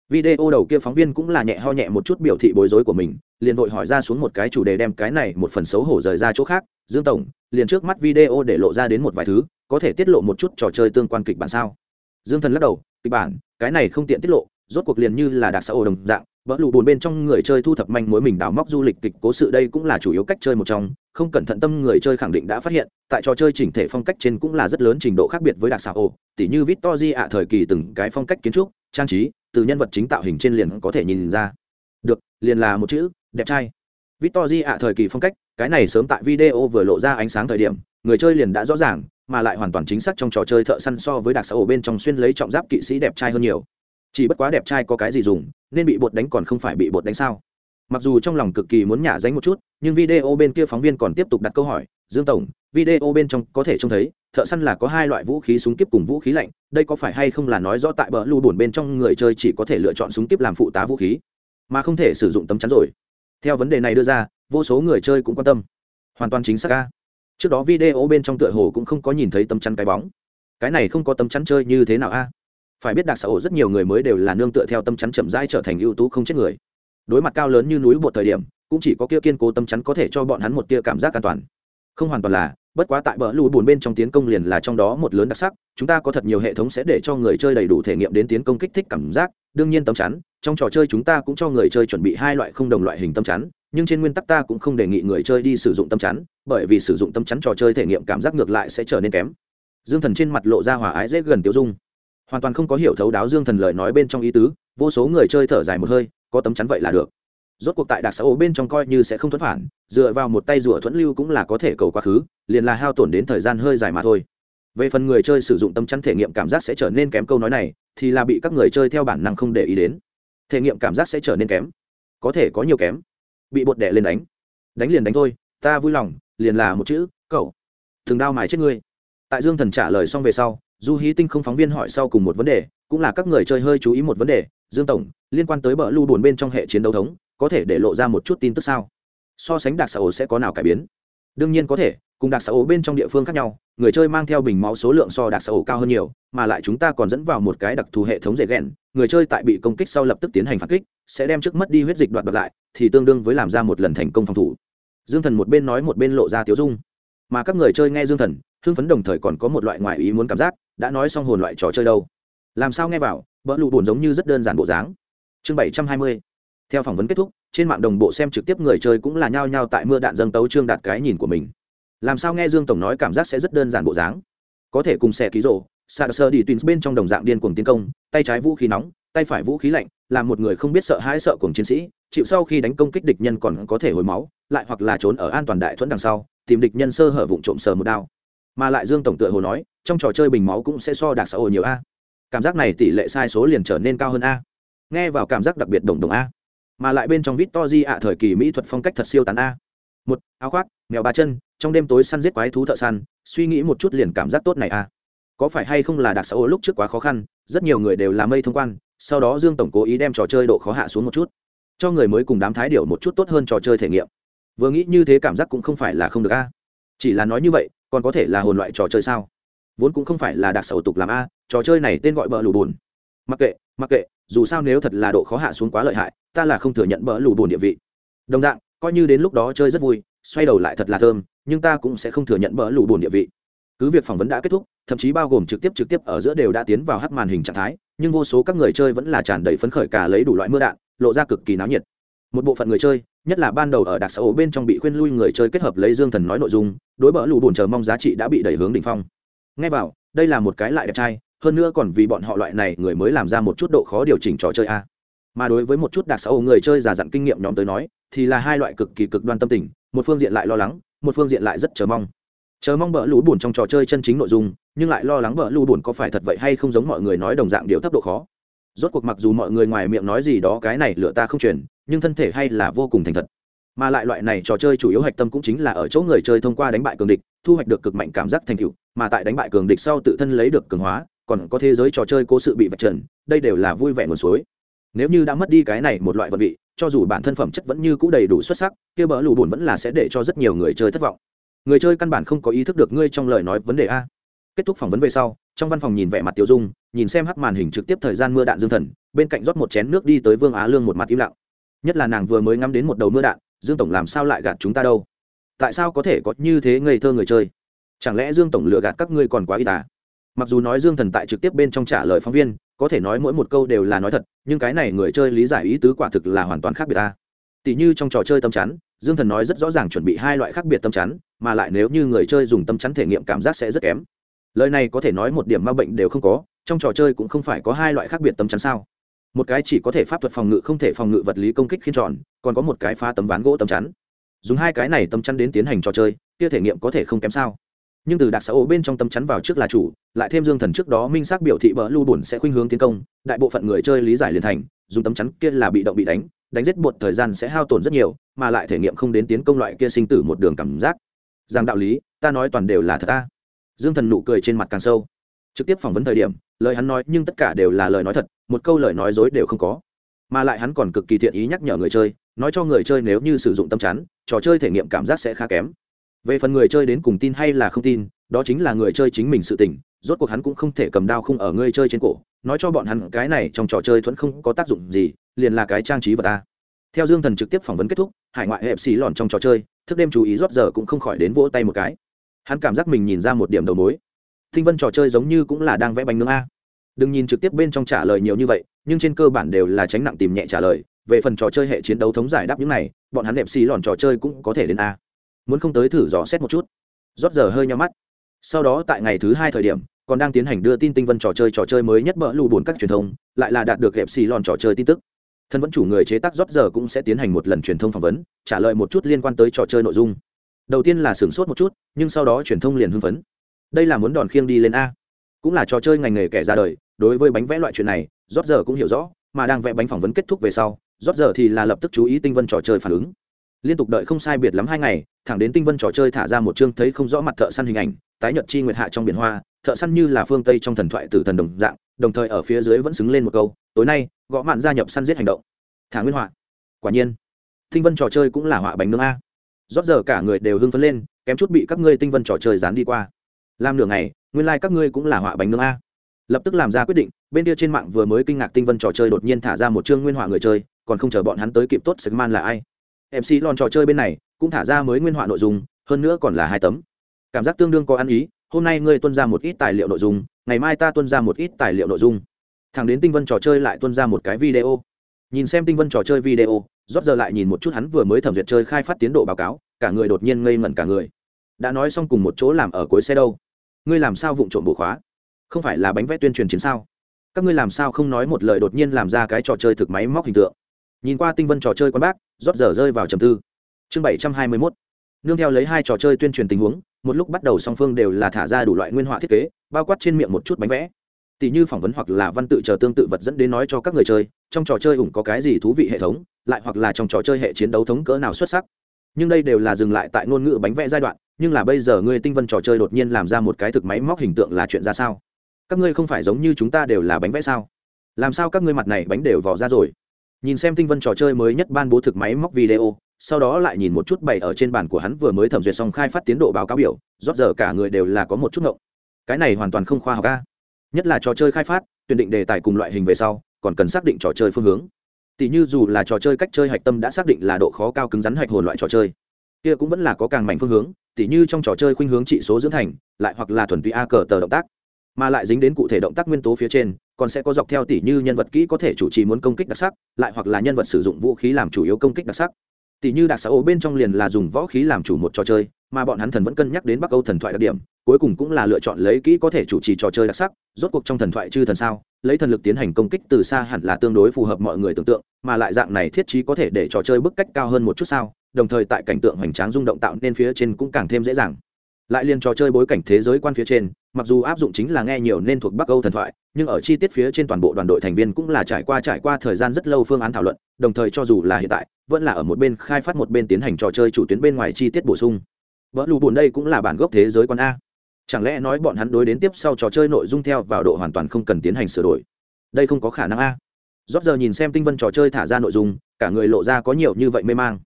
Speaker 1: video đầu kia phóng viên cũng là nhẹ ho nhẹ một chút biểu thị bối rối của mình, liền vội hỏi ra xuống một cái chủ đề đem cái này một phần xấu hổ rời ra chỗ khác. Dương tổng, liền trước mắt video để lộ ra đến một vài thứ, có thể tiết lộ một chút trò chơi tương quan kịch bản sao? Dương thần lắc đầu, kịch bản, cái này không tiện tiết lộ, rốt cuộc liền như là đặc xã ổ đồng dạng vỡ lụ bùn bên trong người chơi thu thập manh mối mình đào móc du lịch kịch cố sự đây cũng là chủ yếu cách chơi một trong, không cẩn thận tâm người chơi khẳng định đã phát hiện, tại trò chơi chỉnh thể phong cách trên cũng là rất lớn trình độ khác biệt với đặc xã ô tỉ như victor ạ thời kỳ từng cái phong cách kiến trúc, trang trí, từ nhân vật chính tạo hình trên liền có thể nhìn ra. Được, liền là một chữ, đẹp trai. Victor ạ thời kỳ phong cách, cái này sớm tại video vừa lộ ra ánh sáng thời điểm, người chơi liền đã rõ ràng, mà lại hoàn toàn chính xác trong trò chơi thợ săn so với đặc xã ổ bên trong xuyên lấy trọng giáp kỵ sĩ đẹp trai hơn nhiều chỉ bất quá đẹp trai có cái gì dùng, nên bị bột đánh còn không phải bị bột đánh sao? Mặc dù trong lòng cực kỳ muốn nhả dánh một chút, nhưng video bên kia phóng viên còn tiếp tục đặt câu hỏi, dương tổng, video bên trong có thể trông thấy, thợ săn là có hai loại vũ khí súng kíp cùng vũ khí lạnh, đây có phải hay không là nói rõ tại bờ lưu bổn bên trong người chơi chỉ có thể lựa chọn súng kíp làm phụ tá vũ khí, mà không thể sử dụng tấm chắn rồi? Theo vấn đề này đưa ra, vô số người chơi cũng quan tâm. Hoàn toàn chính xác ca trước đó video bên trong tựa hồ cũng không có nhìn thấy tấm chắn cái bóng. Cái này không có tấm chắn chơi như thế nào a? Phải biết đặc xã hội rất nhiều người mới đều là nương tựa theo tâm chắn chậm rãi trở thành ưu tú không chết người. Đối mặt cao lớn như núi bột thời điểm, cũng chỉ có kia kiên cố tâm chắn có thể cho bọn hắn một tia cảm giác an toàn. Không hoàn toàn là, bất quá tại bờ lùi bùn bên trong tiến công liền là trong đó một lớn đặc sắc, chúng ta có thật nhiều hệ thống sẽ để cho người chơi đầy đủ thể nghiệm đến tiến công kích thích cảm giác, đương nhiên tâm chắn, trong trò chơi chúng ta cũng cho người chơi chuẩn bị hai loại không đồng loại hình tâm chắn, nhưng trên nguyên tắc ta cũng không đề nghị người chơi đi sử dụng tâm chắn, bởi vì sử dụng tâm chắn trò chơi thể nghiệm cảm giác ngược lại sẽ trở nên kém. Dương thần trên mặt lộ ra hòa ái dễ gần tiêu dung hoàn toàn không có hiểu thấu đáo dương thần lời nói bên trong ý tứ, vô số người chơi thở dài một hơi, có tấm chắn vậy là được. Rốt cuộc tại đặc xã ô bên trong coi như sẽ không thuẫn phản, dựa vào một tay rủa thuẫn lưu cũng là có thể cầu quá khứ, liền là hao tổn đến thời gian hơi dài mà thôi. Về phần người chơi sử dụng tâm chắn thể nghiệm cảm giác sẽ trở nên kém câu nói này, thì là bị các người chơi theo bản năng không để ý đến. Thể nghiệm cảm giác sẽ trở nên kém. Có thể có nhiều kém. Bị bột đẻ lên đánh. Đánh liền đánh thôi, ta vui lòng, liền là một chữ cậu thường đao mài chết ngươi. Tại dương thần trả lời xong về sau du hí tinh không phóng viên hỏi sau cùng một vấn đề, cũng là các người chơi hơi chú ý một vấn đề, dương tổng, liên quan tới bờ lưu buồn bên trong hệ chiến đấu thống, có thể để lộ ra một chút tin tức sao? So sánh đặc xã hội sẽ có nào cải biến? Đương nhiên có thể, cùng đặc xã hội bên trong địa phương khác nhau, người chơi mang theo bình máu số lượng so đặc xã hội cao hơn nhiều, mà lại chúng ta còn dẫn vào một cái đặc thù hệ thống dễ ghẹn người chơi tại bị công kích sau lập tức tiến hành phản kích, sẽ đem trước mất đi huyết dịch đoạt đoạt lại, thì tương đương với làm ra một lần thành công phòng thủ. Dương thần một bên nói một bên lộ ra tiếu dung. Mà các người chơi nghe dương thần, hưng phấn đồng thời còn có một loại ngoại ý muốn cảm giác đã nói xong hồn loại trò chơi đâu. Làm sao nghe vào, bỡ lụ buồn giống như rất đơn giản bộ dáng. Chương bảy trăm hai mươi. Theo phỏng vấn kết thúc, trên mạng đồng bộ xem trực tiếp người chơi cũng là nhao nhao tại mưa đạn dâng tấu trương đạt cái nhìn của mình. Làm sao nghe dương tổng nói cảm giác sẽ rất đơn giản bộ dáng. Có thể cùng xe ký rộ sạc sơ đi tuyến bên trong đồng dạng điên cuồng tiến công, tay trái vũ khí nóng, tay phải vũ khí lạnh làm một người không biết sợ hãi sợ cùng chiến sĩ, chịu sau khi đánh công kích địch nhân còn có thể hồi máu, lại hoặc là trốn ở an toàn đại thuẫn đằng sau, tìm địch nhân sơ hở vụng trộm sờ một đao mà lại dương tổng tựa hồ nói, trong trò chơi bình máu cũng sẽ so đạc xã hội nhiều a. Cảm giác này tỷ lệ sai số liền trở nên cao hơn a. Nghe vào cảm giác đặc biệt đồng đồng a. Mà lại bên trong vít to di ạ, thời kỳ mỹ thuật phong cách thật siêu tán a. Một, áo khoác, mèo ba chân, trong đêm tối săn giết quái thú thợ săn, suy nghĩ một chút liền cảm giác tốt này a. Có phải hay không là đặc xã hội lúc trước quá khó khăn, rất nhiều người đều làm mây thông quan, sau đó dương tổng cố ý đem trò chơi độ khó hạ xuống một chút, cho người mới cùng đám thái điệu một chút tốt hơn trò chơi thể nghiệm. Vừa nghĩ như thế cảm giác cũng không phải là không được a. Chỉ là nói như vậy còn có thể là hồn loại trò chơi sao? Vốn cũng không phải là đặc sầu tục làm a, trò chơi này tên gọi bờ lù bùn. Mặc kệ mặc kệ, dù sao nếu thật là độ khó hạ xuống quá lợi hại, ta là không thừa nhận bờ lù bùn địa vị. Đồng dạng, coi như đến lúc đó chơi rất vui, xoay đầu lại thật là thơm, nhưng ta cũng sẽ không thừa nhận bờ lù bùn địa vị. Cứ việc phỏng vấn đã kết thúc, thậm chí bao gồm trực tiếp trực tiếp ở giữa đều đã tiến vào hắt màn hình trạng thái, nhưng vô số các người chơi vẫn là tràn đầy phấn khởi cả lấy đủ loại mưa đạn, lộ ra cực kỳ náo nhiệt. Một bộ phận người chơi nhất là ban đầu ở đặc xã bên trong bị khuyên lui người chơi kết hợp lấy dương thần nói nội dung, đối bỡ lù bùn chờ mong giá trị đã bị đẩy hướng đ ỉ n h phong. Ngay vào, đây là một cái lại đẹp trai, hơn nữa còn vì bọn họ loại này người mới làm ra một chút độ khó điều chỉnh trò chơi a. Mà đối với một chút đặc xã người chơi già dặn kinh nghiệm nhóm tới nói, thì là hai loại cực kỳ cực đoan tâm tình, một phương diện lại lo lắng, một phương diện lại rất chờ mong. Chờ mong bỡ lũ bùn trong trò chơi chân chính nội dung, nhưng lại lo lắng bỡ lũ bùn có phải thật vậy hay không giống mọi người nói đồng dạng điều thấp độ khó rốt cuộc mặc dù mọi người ngoài miệng nói gì đó cái này lựa ta không truyền, nhưng thân thể hay là vô cùng thành thật. Mà lại loại này trò chơi chủ yếu hạch tâm cũng chính là ở chỗ người chơi thông qua đánh bại cường địch, thu hoạch được cực mạnh cảm giác thành tựu, mà tại đánh bại cường địch sau tự thân lấy được cường hóa, còn có thế giới trò chơi cố sự bị vạch trần, đây đều là vui vẻ nguồn suối. Nếu như đã mất đi cái này một loại vật vị, cho dù bản thân phẩm chất vẫn như cũ đầy đủ xuất sắc, kia bỡ lù bùn vẫn là sẽ để cho rất nhiều người chơi thất vọng. Người chơi căn bản không có ý thức được ngươi trong lời nói vấn đề a. Kết thúc phỏng vấn về sau trong văn phòng nhìn vẻ mặt tiêu dung, nhìn xem hắc màn hình trực tiếp thời gian mưa đạn dương thần, bên cạnh rót một chén nước đi tới vương á lương một mặt im lặng. Nhất là nàng vừa mới ngắm đến một đầu mưa đạn, dương tổng làm sao lại gạt chúng ta đâu? Tại sao có thể có như thế ngây thơ người chơi? Chẳng lẽ dương tổng lừa gạt các ngươi còn quá y tá à? mặc dù nói dương thần tại trực tiếp bên trong trả lời phóng viên, có thể nói mỗi một câu đều là nói thật, nhưng cái này người chơi lý giải ý tứ quả thực là hoàn toàn khác biệt ta. Tỷ như trong trò chơi tâm chắn, dương thần nói rất rõ ràng chuẩn bị hai loại khác biệt tâm chắn, mà lại nếu như người chơi dùng tâm chắn thể nghiệm cảm giác sẽ rất kém lời này có thể nói một điểm ma bệnh đều không có, trong trò chơi cũng không phải có hai loại khác biệt tấm chắn sao. Một cái chỉ có thể pháp thuật phòng ngự không thể phòng ngự vật lý công kích khiên tròn, còn có một cái phá tấm ván gỗ tấm chắn. Dùng hai cái này tấm chắn đến tiến hành trò chơi, kia thể nghiệm có thể không kém sao. Nhưng từ đặc xã ô bên trong tấm chắn vào trước là chủ, lại thêm dương thần trước đó minh xác biểu thị bỡ lưu bùn sẽ khuynh hướng tiến công, đại bộ phận người chơi lý giải liền thành, dùng tấm chắn kia là bị động bị đánh đánh giết bột thời gian sẽ hao tổn rất nhiều, mà lại thể nghiệm không đến tiến công loại kia sinh tử một đường cảm giác. Rằng đạo lý, ta nói toàn đều là thật ta dương thần nụ cười trên mặt càng sâu. Trực tiếp phỏng vấn thời điểm, lời hắn nói nhưng tất cả đều là lời nói thật, một câu lời nói dối đều không có. Mà lại hắn còn cực kỳ thiện ý nhắc nhở người chơi, nói cho người chơi nếu như sử dụng tâm chắn, trò chơi thể nghiệm cảm giác sẽ khá kém. Về phần người chơi đến cùng tin hay là không tin, đó chính là người chơi chính mình sự tỉnh rốt cuộc hắn cũng không thể cầm đao không ở người chơi trên cổ, nói cho bọn hắn cái này trong trò chơi thuẫn không có tác dụng gì, liền là cái trang trí vật ta. Theo dương thần trực tiếp phỏng vấn kết thúc, hải ngoại hẹp xì lòn trong trò chơi, thức đêm chú ý rót giờ cũng không khỏi đến vỗ tay một cái hắn cảm giác mình nhìn ra một điểm đầu mối. Thinh vân trò chơi giống như cũng là đang vẽ bánh nướng a. Đừng nhìn trực tiếp bên trong trả lời nhiều như vậy, nhưng trên cơ bản đều là tránh nặng tìm nhẹ trả lời. Về phần trò chơi hệ chiến đấu thống giải đáp những này, bọn hắn đẹp xì lòn trò chơi cũng có thể đến a. Muốn không tới thử dò xét một chút. Rót giờ hơi nhau mắt. Sau đó tại ngày thứ hai thời điểm, còn đang tiến hành đưa tin tinh vân trò chơi trò chơi mới nhất bỡ lù bùn các truyền thông, lại là đạt được đẹp xì lòn trò chơi tin tức. Thân vẫn chủ người chế tác rót giờ cũng sẽ tiến hành một lần truyền thông phỏng vấn, trả lời một chút liên quan tới trò chơi nội dung đầu tiên là sửng sốt một chút, nhưng sau đó truyền thông liền hưng phấn. Đây là muốn đòn khiêng đi lên a. Cũng là trò chơi ngành nghề kẻ ra đời, đối với bánh vẽ loại chuyện này rót giờ cũng hiểu rõ, mà đang vẽ bánh phỏng vấn kết thúc về sau rót giờ thì là lập tức chú ý tinh vân trò chơi phản ứng. Liên tục đợi không sai biệt lắm hai ngày, thẳng đến tinh vân trò chơi thả ra một chương thấy không rõ mặt thợ săn hình ảnh, tái nhật chi nguyệt hạ trong biển hoa, thợ săn như là phương tây trong thần thoại tử thần đồng dạng, đồng thời ở phía dưới vẫn xứng lên một câu, tối nay, gõ mạn gia nhập săn giết hành động. Thả nguyên họa. Quả nhiên, tinh vân trò chơi cũng là họa bánh nướng a rót giờ cả người đều hưng phấn lên, kém chút bị các ngươi tinh vân trò chơi dán đi qua. Làm nửa ngày, nguyên lai、like、các ngươi cũng là họa bánh nướng a. Lập tức làm ra quyết định, bên kia trên mạng vừa mới kinh ngạc tinh vân trò chơi đột nhiên thả ra một chương nguyên họa người chơi, còn không chờ bọn hắn tới kịp tốt sạch man là ai? Mc lon trò chơi bên này, cũng thả ra mới nguyên họa nội dung, hơn nữa còn là hai tấm. Cảm giác tương đương có ăn ý, hôm nay ngươi tuân ra một ít tài liệu nội dung, ngày mai ta tuân ra một ít tài liệu nội dung. Thẳng đến tinh vân trò chơi lại tuân ra một cái video nhìn xem tinh vân trò chơi video, rót giờ lại nhìn một chút hắn vừa mới thẩm duyệt chơi khai phát tiến độ báo cáo, cả người đột nhiên ngây ngẩn cả người. Đã nói xong cùng một chỗ làm ở cuối xe đâu. Ngươi làm sao vụng trộm bổ khóa? Không phải là bánh vẽ tuyên truyền chiến sao? Các ngươi làm sao không nói một lời đột nhiên làm ra cái trò chơi thực máy móc hình tượng? Nhìn qua tinh vân trò chơi quán bác, rót giờ rơi vào trầm tư. Chương bảy trăm hai mươi mốt. Nương theo lấy hai trò chơi tuyên truyền tình huống, một lúc bắt đầu song phương đều là thả ra đủ loại nguyên họa thiết kế, bao quát trên miệng một chút bánh vẽ. Tỷ như phỏng vấn hoặc là văn tự chờ tương tự vật dẫn đến nói cho các người chơi trong trò chơi ủng có cái gì thú vị hệ thống, lại hoặc là trong trò chơi hệ chiến đấu thống cỡ nào xuất sắc. Nhưng đây đều là dừng lại tại ngôn ngữ bánh vẽ giai đoạn, nhưng là bây giờ ngươi tinh vân trò chơi đột nhiên làm ra một cái thực máy móc hình tượng là chuyện ra sao? Các ngươi không phải giống như chúng ta đều là bánh vẽ sao? Làm sao các ngươi mặt này bánh đều vỏ ra rồi? Nhìn xem tinh vân trò chơi mới nhất ban bố thực máy móc video, sau đó lại nhìn một chút bày ở trên bàn của hắn vừa mới thẩm duyệt xong khai phát tiến độ báo cáo biểu, rót giờ cả người đều là có một chút ngộng. Cái này hoàn toàn không khoa học ca nhất là trò chơi khai phát, tuyển định đề tài cùng loại hình về sau còn cần xác định trò chơi phương hướng. Tỷ như dù là trò chơi cách chơi hạch tâm đã xác định là độ khó cao cứng rắn hạch hồn loại trò chơi, kia cũng vẫn là có càng mạnh phương hướng tỷ như trong trò chơi khuynh hướng trị số dưỡng thành, lại hoặc là thuần túy a cờ tờ động tác, mà lại dính đến cụ thể động tác nguyên tố phía trên, còn sẽ có dọc theo tỷ như nhân vật kỹ có thể chủ trì muốn công kích đặc sắc, lại hoặc là nhân vật sử dụng vũ khí làm chủ yếu công kích đặc sắc. Tỷ như đặc xã ô bên trong liền là dùng võ khí làm chủ một trò chơi mà bọn hắn thần vẫn cân nhắc đến bắc âu thần thoại đặc điểm, cuối cùng cũng là lựa chọn lấy kỹ có thể chủ trì trò chơi đặc sắc, rốt cuộc trong thần thoại chư thần sao, lấy thần lực tiến hành công kích từ xa hẳn là tương đối phù hợp mọi người tưởng tượng, mà lại dạng này thiết trí có thể để trò chơi bức cách cao hơn một chút sao, đồng thời tại cảnh tượng hoành tráng rung động tạo nên phía trên cũng càng thêm dễ dàng. Lại liên trò chơi bối cảnh thế giới quan phía trên, mặc dù áp dụng chính là nghe nhiều nên thuộc bắc âu thần thoại, nhưng ở chi tiết phía trên toàn bộ đoàn đội thành viên cũng là trải qua trải qua thời gian rất lâu phương án thảo luận, đồng thời cho dù là hiện tại, vẫn là ở một bên khai phát một bên tiến hành trò chơi chủ tuyến bên ngoài chi tiết bổ sung vỡ lù bùn đây cũng là bản gốc thế giới quan a. Chẳng lẽ nói bọn hắn đối đến tiếp sau trò chơi nội dung theo vào độ hoàn toàn không cần tiến hành sửa đổi? Đây không có khả năng a. Rót giờ nhìn xem tinh vân trò chơi thả ra nội dung, cả người lộ ra có nhiều như vậy mê mang.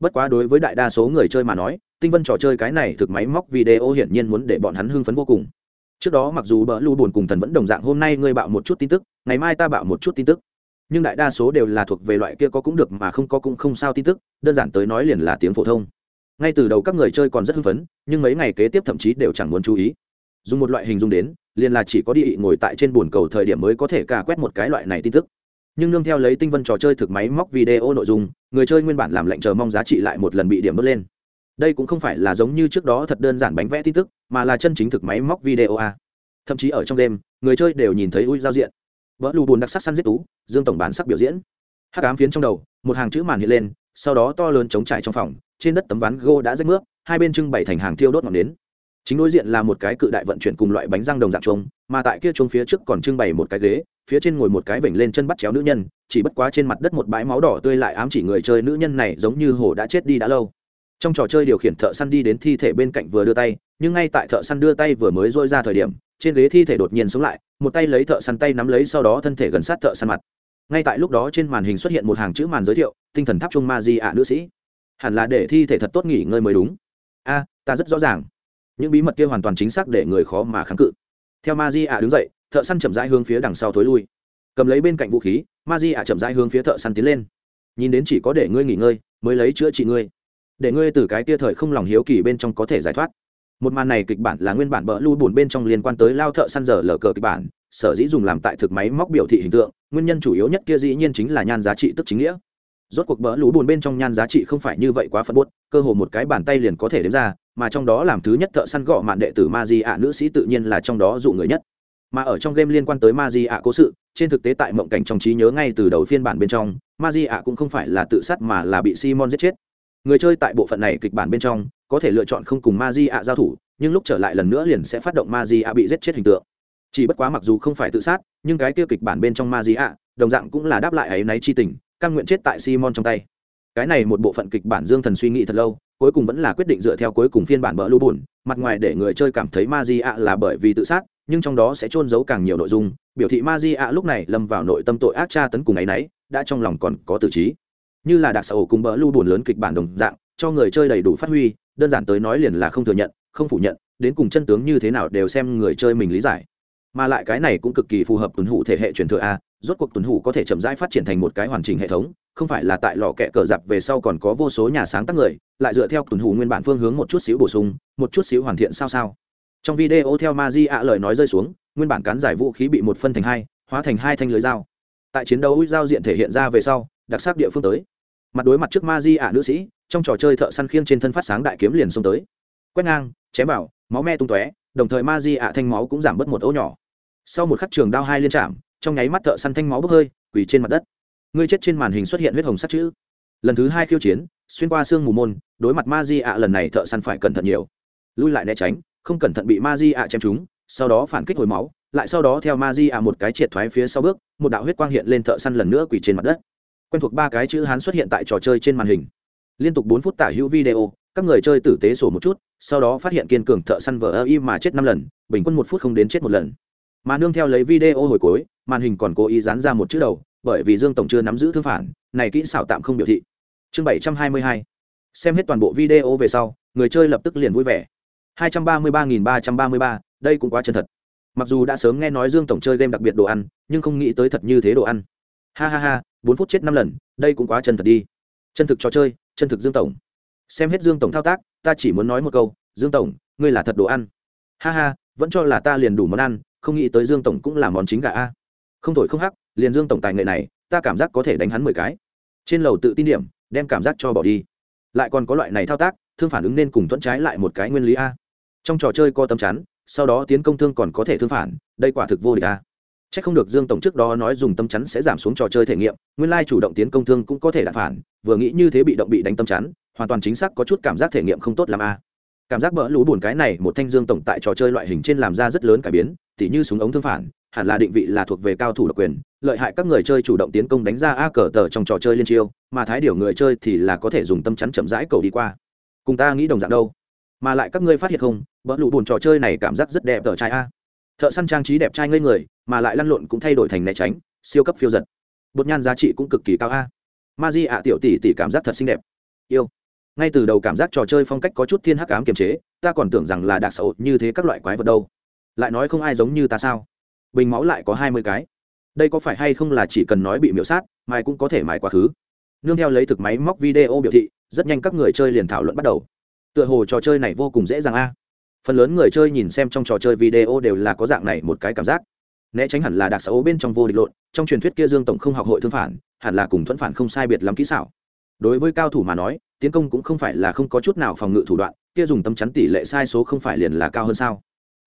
Speaker 1: Bất quá đối với đại đa số người chơi mà nói, tinh vân trò chơi cái này thực máy móc video hiển nhiên muốn để bọn hắn hưng phấn vô cùng. Trước đó mặc dù bỡ lưu buồn cùng thần vẫn đồng dạng, hôm nay ngươi bạo một chút tin tức, ngày mai ta bạo một chút tin tức. Nhưng đại đa số đều là thuộc về loại kia có cũng được mà không có cũng không sao tin tức, đơn giản tới nói liền là tiếng phổ thông ngay từ đầu các người chơi còn rất hưng phấn, nhưng mấy ngày kế tiếp thậm chí đều chẳng muốn chú ý. Dùng một loại hình dung đến, liền là chỉ có đi ngồi tại trên bồn cầu thời điểm mới có thể cà quét một cái loại này tin tức. Nhưng nương theo lấy tinh vân trò chơi thực máy móc video nội dung, người chơi nguyên bản làm lệnh chờ mong giá trị lại một lần bị điểm bớt lên. Đây cũng không phải là giống như trước đó thật đơn giản bánh vẽ tin tức, mà là chân chính thực máy móc video a. Thậm chí ở trong đêm, người chơi đều nhìn thấy ui giao diện. Vỡ lù bùn đặc sắc săn giết tú, dương tổng bán sắc biểu diễn. Hát cám phiến trong đầu, một hàng chữ màn hiện lên sau đó to lớn chống trải trong phòng, trên đất tấm ván gỗ đã rách nước hai bên trưng bày thành hàng thiêu đốt ngọn nến. Chính đối diện là một cái cự đại vận chuyển cùng loại bánh răng đồng dạng chuông mà tại kia chuông phía trước còn trưng bày một cái ghế, phía trên ngồi một cái vểnh lên chân bắt chéo nữ nhân, chỉ bất quá trên mặt đất một bãi máu đỏ tươi lại ám chỉ người chơi nữ nhân này giống như hồ đã chết đi đã lâu. Trong trò chơi điều khiển thợ săn đi đến thi thể bên cạnh vừa đưa tay, nhưng ngay tại thợ săn đưa tay vừa mới dôi ra thời điểm, trên ghế thi thể đột nhiên sống lại, một tay lấy thợ săn tay nắm lấy sau đó thân thể gần sát thợ săn mặt ngay tại lúc đó trên màn hình xuất hiện một hàng chữ màn giới thiệu, tinh thần tháp trung ma di ạ nữ sĩ. Hẳn là để thi thể thật tốt nghỉ ngơi mới đúng. A, ta rất rõ ràng. Những bí mật kia hoàn toàn chính xác để người khó mà kháng cự. Theo ma di ạ đứng dậy, thợ săn chậm rãi hướng phía đằng sau thối lui. Cầm lấy bên cạnh vũ khí ma di ạ chậm rãi hướng phía thợ săn tiến lên. Nhìn đến chỉ có để ngươi nghỉ ngơi, mới lấy chữa trị ngươi. Để ngươi từ cái tia thời không lòng hiếu kỳ bên trong có thể giải thoát. Một màn này kịch bản là nguyên bản bỡ lưu bùn bên trong liên quan tới lao thợ săn dở lờ cờ kịch bản, sở dĩ dùng làm tại thực máy móc biểu thị hình tượng nguyên nhân chủ yếu nhất kia dĩ nhiên chính là nhan giá trị tức chính nghĩa. Rốt cuộc bỡ lũ bùn bên trong nhan giá trị không phải như vậy quá phân bút cơ hồ một cái bàn tay liền có thể đếm ra, mà trong đó làm thứ nhất thợ săn gọ mạn đệ tử ma di ạ nữ sĩ tự nhiên là trong đó dụ người nhất. Mà ở trong game liên quan tới ma di ạ cố sự, trên thực tế tại mộng cảnh trong trí nhớ ngay từ đầu phiên bản bên trong ma di ạ cũng không phải là tự sát mà là bị simon giết chết. Người chơi tại bộ phận này kịch bản bên trong, có thể lựa chọn không cùng ma di ạ giao thủ, nhưng lúc trở lại lần nữa liền sẽ phát động ma di ạ bị giết chết hình tượng chỉ bất quá mặc dù không phải tự sát, nhưng cái kia kịch bản bên trong ma di ạ, đồng dạng cũng là đáp lại ấy náy chi tình căn nguyện chết tại simon trong tay. Cái này một bộ phận kịch bản dương thần suy nghĩ thật lâu, cuối cùng vẫn là quyết định dựa theo cuối cùng phiên bản bỡ lưu bùn, mặt ngoài để người chơi cảm thấy ma di ạ là bởi vì tự sát, nhưng trong đó sẽ trôn giấu càng nhiều nội dung, biểu thị ma di ạ lúc này lâm vào nội tâm tội ác tra tấn cùng ấ y n ấ y đã trong lòng còn có tự trí. Như là đặc xã ổ cùng bỡ lưu bùn lớn kịch bản đồng dạng, cho người chơi đầy đủ phát huy, đơn giản tới nói liền là không thừa nhận, không phủ nhận, đến cùng chân tướng như thế nào đều xem người chơi mình lý giải mà lại cái này cũng cực kỳ phù hợp tuần hủ thể hệ truyền thừa a, rốt cuộc tuần hủ có thể chậm rãi phát triển thành một cái hoàn chỉnh hệ thống, không phải là tại lò kẹ cờ dạp về sau còn có vô số nhà sáng tác người, lại dựa theo tuần hủ nguyên bản phương hướng một chút xíu bổ sung, một chút xíu hoàn thiện sao sao. Trong video theo ma di ạ lời nói rơi xuống, nguyên bản cán giải vũ khí bị một phân thành hai, hóa thành hai thanh lưới dao. Tại chiến đấu giao diện thể hiện ra về sau, đặc sắc địa phương tới. Mặt đối mặt trước ma di ạ nữ sĩ, trong trò chơi thợ săn khiêng trên thân phát sáng đại kiếm liền xông tới. Quét ngang, chém vào, máu me tung tóe, đồng thời ma di ạ thanh máu cũng giảm bớt một ố nhỏ sau một khắc trường đao hai liên trạm trong nháy mắt thợ săn thanh máu bốc hơi, quỳ trên mặt đất. Ngươi chết trên màn hình xuất hiện huyết hồng sắc chữ. Lần thứ hai khiêu chiến, xuyên qua xương mù môn, đối mặt ma di ạ, lần này thợ săn phải cẩn thận nhiều. Lui lại né tránh, không cẩn thận bị ma di ạ chém trúng, sau đó phản kích hồi máu, lại sau đó theo ma di ạ một cái triệt thoái phía sau bước, một đạo huyết quang hiện lên thợ săn lần nữa quỳ trên mặt đất. Quen thuộc ba cái chữ hán xuất hiện tại trò chơi trên màn hình. Liên tục bốn phút tả hữu video, các người chơi tử tế sổ một chút, sau đó phát hiện kiên cường thợ săn vờ ơ y mà chết năm lần, bình quân một phút không đến chết một lần mà nương theo lấy video hồi cuối, màn hình còn cố ý dán ra một chữ đầu, bởi vì dương tổng chưa nắm giữ thương phản, này kỹ xảo tạm không biểu thị. Chương bảy trăm hai mươi hai. Xem hết toàn bộ video về sau, người chơi lập tức liền vui vẻ. hai trăm ba mươi ba nghìn ba trăm ba mươi ba, đây cũng quá chân thật. Mặc dù đã sớm nghe nói dương tổng chơi game đặc biệt đồ ăn, nhưng không nghĩ tới thật như thế đồ ăn. Ha ha ha, bốn phút chết năm lần, đây cũng quá chân thật đi. Chân thực trò chơi, chân thực dương tổng. Xem hết dương tổng thao tác, ta chỉ muốn nói một câu, dương tổng, ngươi là thật đồ ăn. Ha ha, vẫn cho là ta liền đủ món ăn không nghĩ tới dương tổng cũng là món chính gà a. Không thổi không hắc, liền dương tổng tài nghệ này, ta cảm giác có thể đánh hắn mười cái. Trên lầu tự tin điểm, đem cảm giác cho bỏ đi. Lại còn có loại này thao tác, thương phản ứng nên cùng thuẫn trái lại một cái nguyên lý a. Trong trò chơi có tấm chắn, sau đó tiến công thương còn có thể thương phản, đây quả thực vô địch a. C h ắ c không được dương tổng trước đó nói dùng tâm chắn sẽ giảm xuống trò chơi thể nghiệm, nguyên lai chủ động tiến công thương cũng có thể đả phản, vừa nghĩ như thế bị động bị đánh tâm chắn, hoàn toàn chính xác có chút cảm giác thể nghiệm không tốt làm a. Cảm giác bỡ lũ buồn cái này, một thanh dương tổng tại trò chơi loại hình trên làm ra rất lớn cải biến tỉ như súng ống thương phản, hẳn là định vị là thuộc về cao thủ độc quyền, lợi hại các người chơi chủ động tiến công đánh ra a cờ tờ trong trò chơi liên chiêu, mà thái điều người chơi thì là có thể dùng tâm chắn chậm rãi cầu đi qua. Cùng ta nghĩ đồng dạng đâu. Mà lại các ngươi phát hiện không, bỡ lụ buồn trò chơi này cảm giác rất đẹp tờ trai a. Thợ săn trang trí đẹp trai ngây người, mà lại lăn lộn cũng thay đổi thành né tránh, siêu cấp phiêu giật. Bột nhan giá trị cũng cực kỳ cao a. Ma di ạ, tiểu tỷ tỷ cảm giác thật xinh đẹp. Yêu. Ngay từ đầu cảm giác trò chơi phong cách có chút thiên hắc ám kiềm chế, ta còn tưởng rằng là đặc xã hội như thế các loại quái vật đâu lại nói không ai giống như ta sao? Bình máu lại có hai mươi cái. Đây có phải hay không là chỉ cần nói bị miễu sát mai cũng có thể mài quá khứ? Nương theo lấy thực máy móc video biểu thị, rất nhanh các người chơi liền thảo luận bắt đầu. Tựa hồ trò chơi này vô cùng dễ dàng a. Phần lớn người chơi nhìn xem trong trò chơi video đều là có dạng này một cái cảm giác. Né tránh hẳn là đặc xấu bên trong vô địch lộn, trong truyền thuyết kia dương tổng không học hội thương phản, hẳn là cùng thuẫn phản không sai biệt lắm kỹ xảo. Đối với cao thủ mà nói, tiến công cũng không phải là không có chút nào phòng ngự thủ đoạn, kia dùng tấm chắn tỷ lệ sai số không phải liền là cao hơn sao?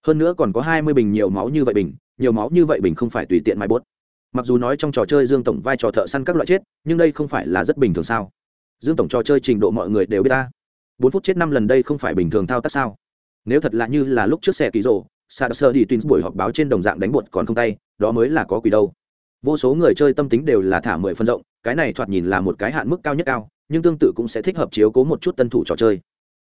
Speaker 1: Hơn nữa còn có hai mươi bình nhiều máu như vậy bình, nhiều máu như vậy bình không phải tùy tiện mai bốt. Mặc dù nói trong trò chơi dương tổng vai trò thợ săn các loại chết, nhưng đây không phải là rất bình thường sao? Dương tổng trò chơi trình độ mọi người đều biết ta. Bốn phút chết năm lần đây không phải bình thường thao tác sao? Nếu thật là như là lúc trước xe ký rộ sa sơ đi tuyến buổi họp báo trên đồng dạng đánh bột còn không tay, đó mới là có quỷ đâu. Vô số người chơi tâm tính đều là thả mười phân rộng, cái này thoạt nhìn là một cái hạn mức cao nhất cao, nhưng tương tự cũng sẽ thích hợp chiếu cố một chút tân thủ trò chơi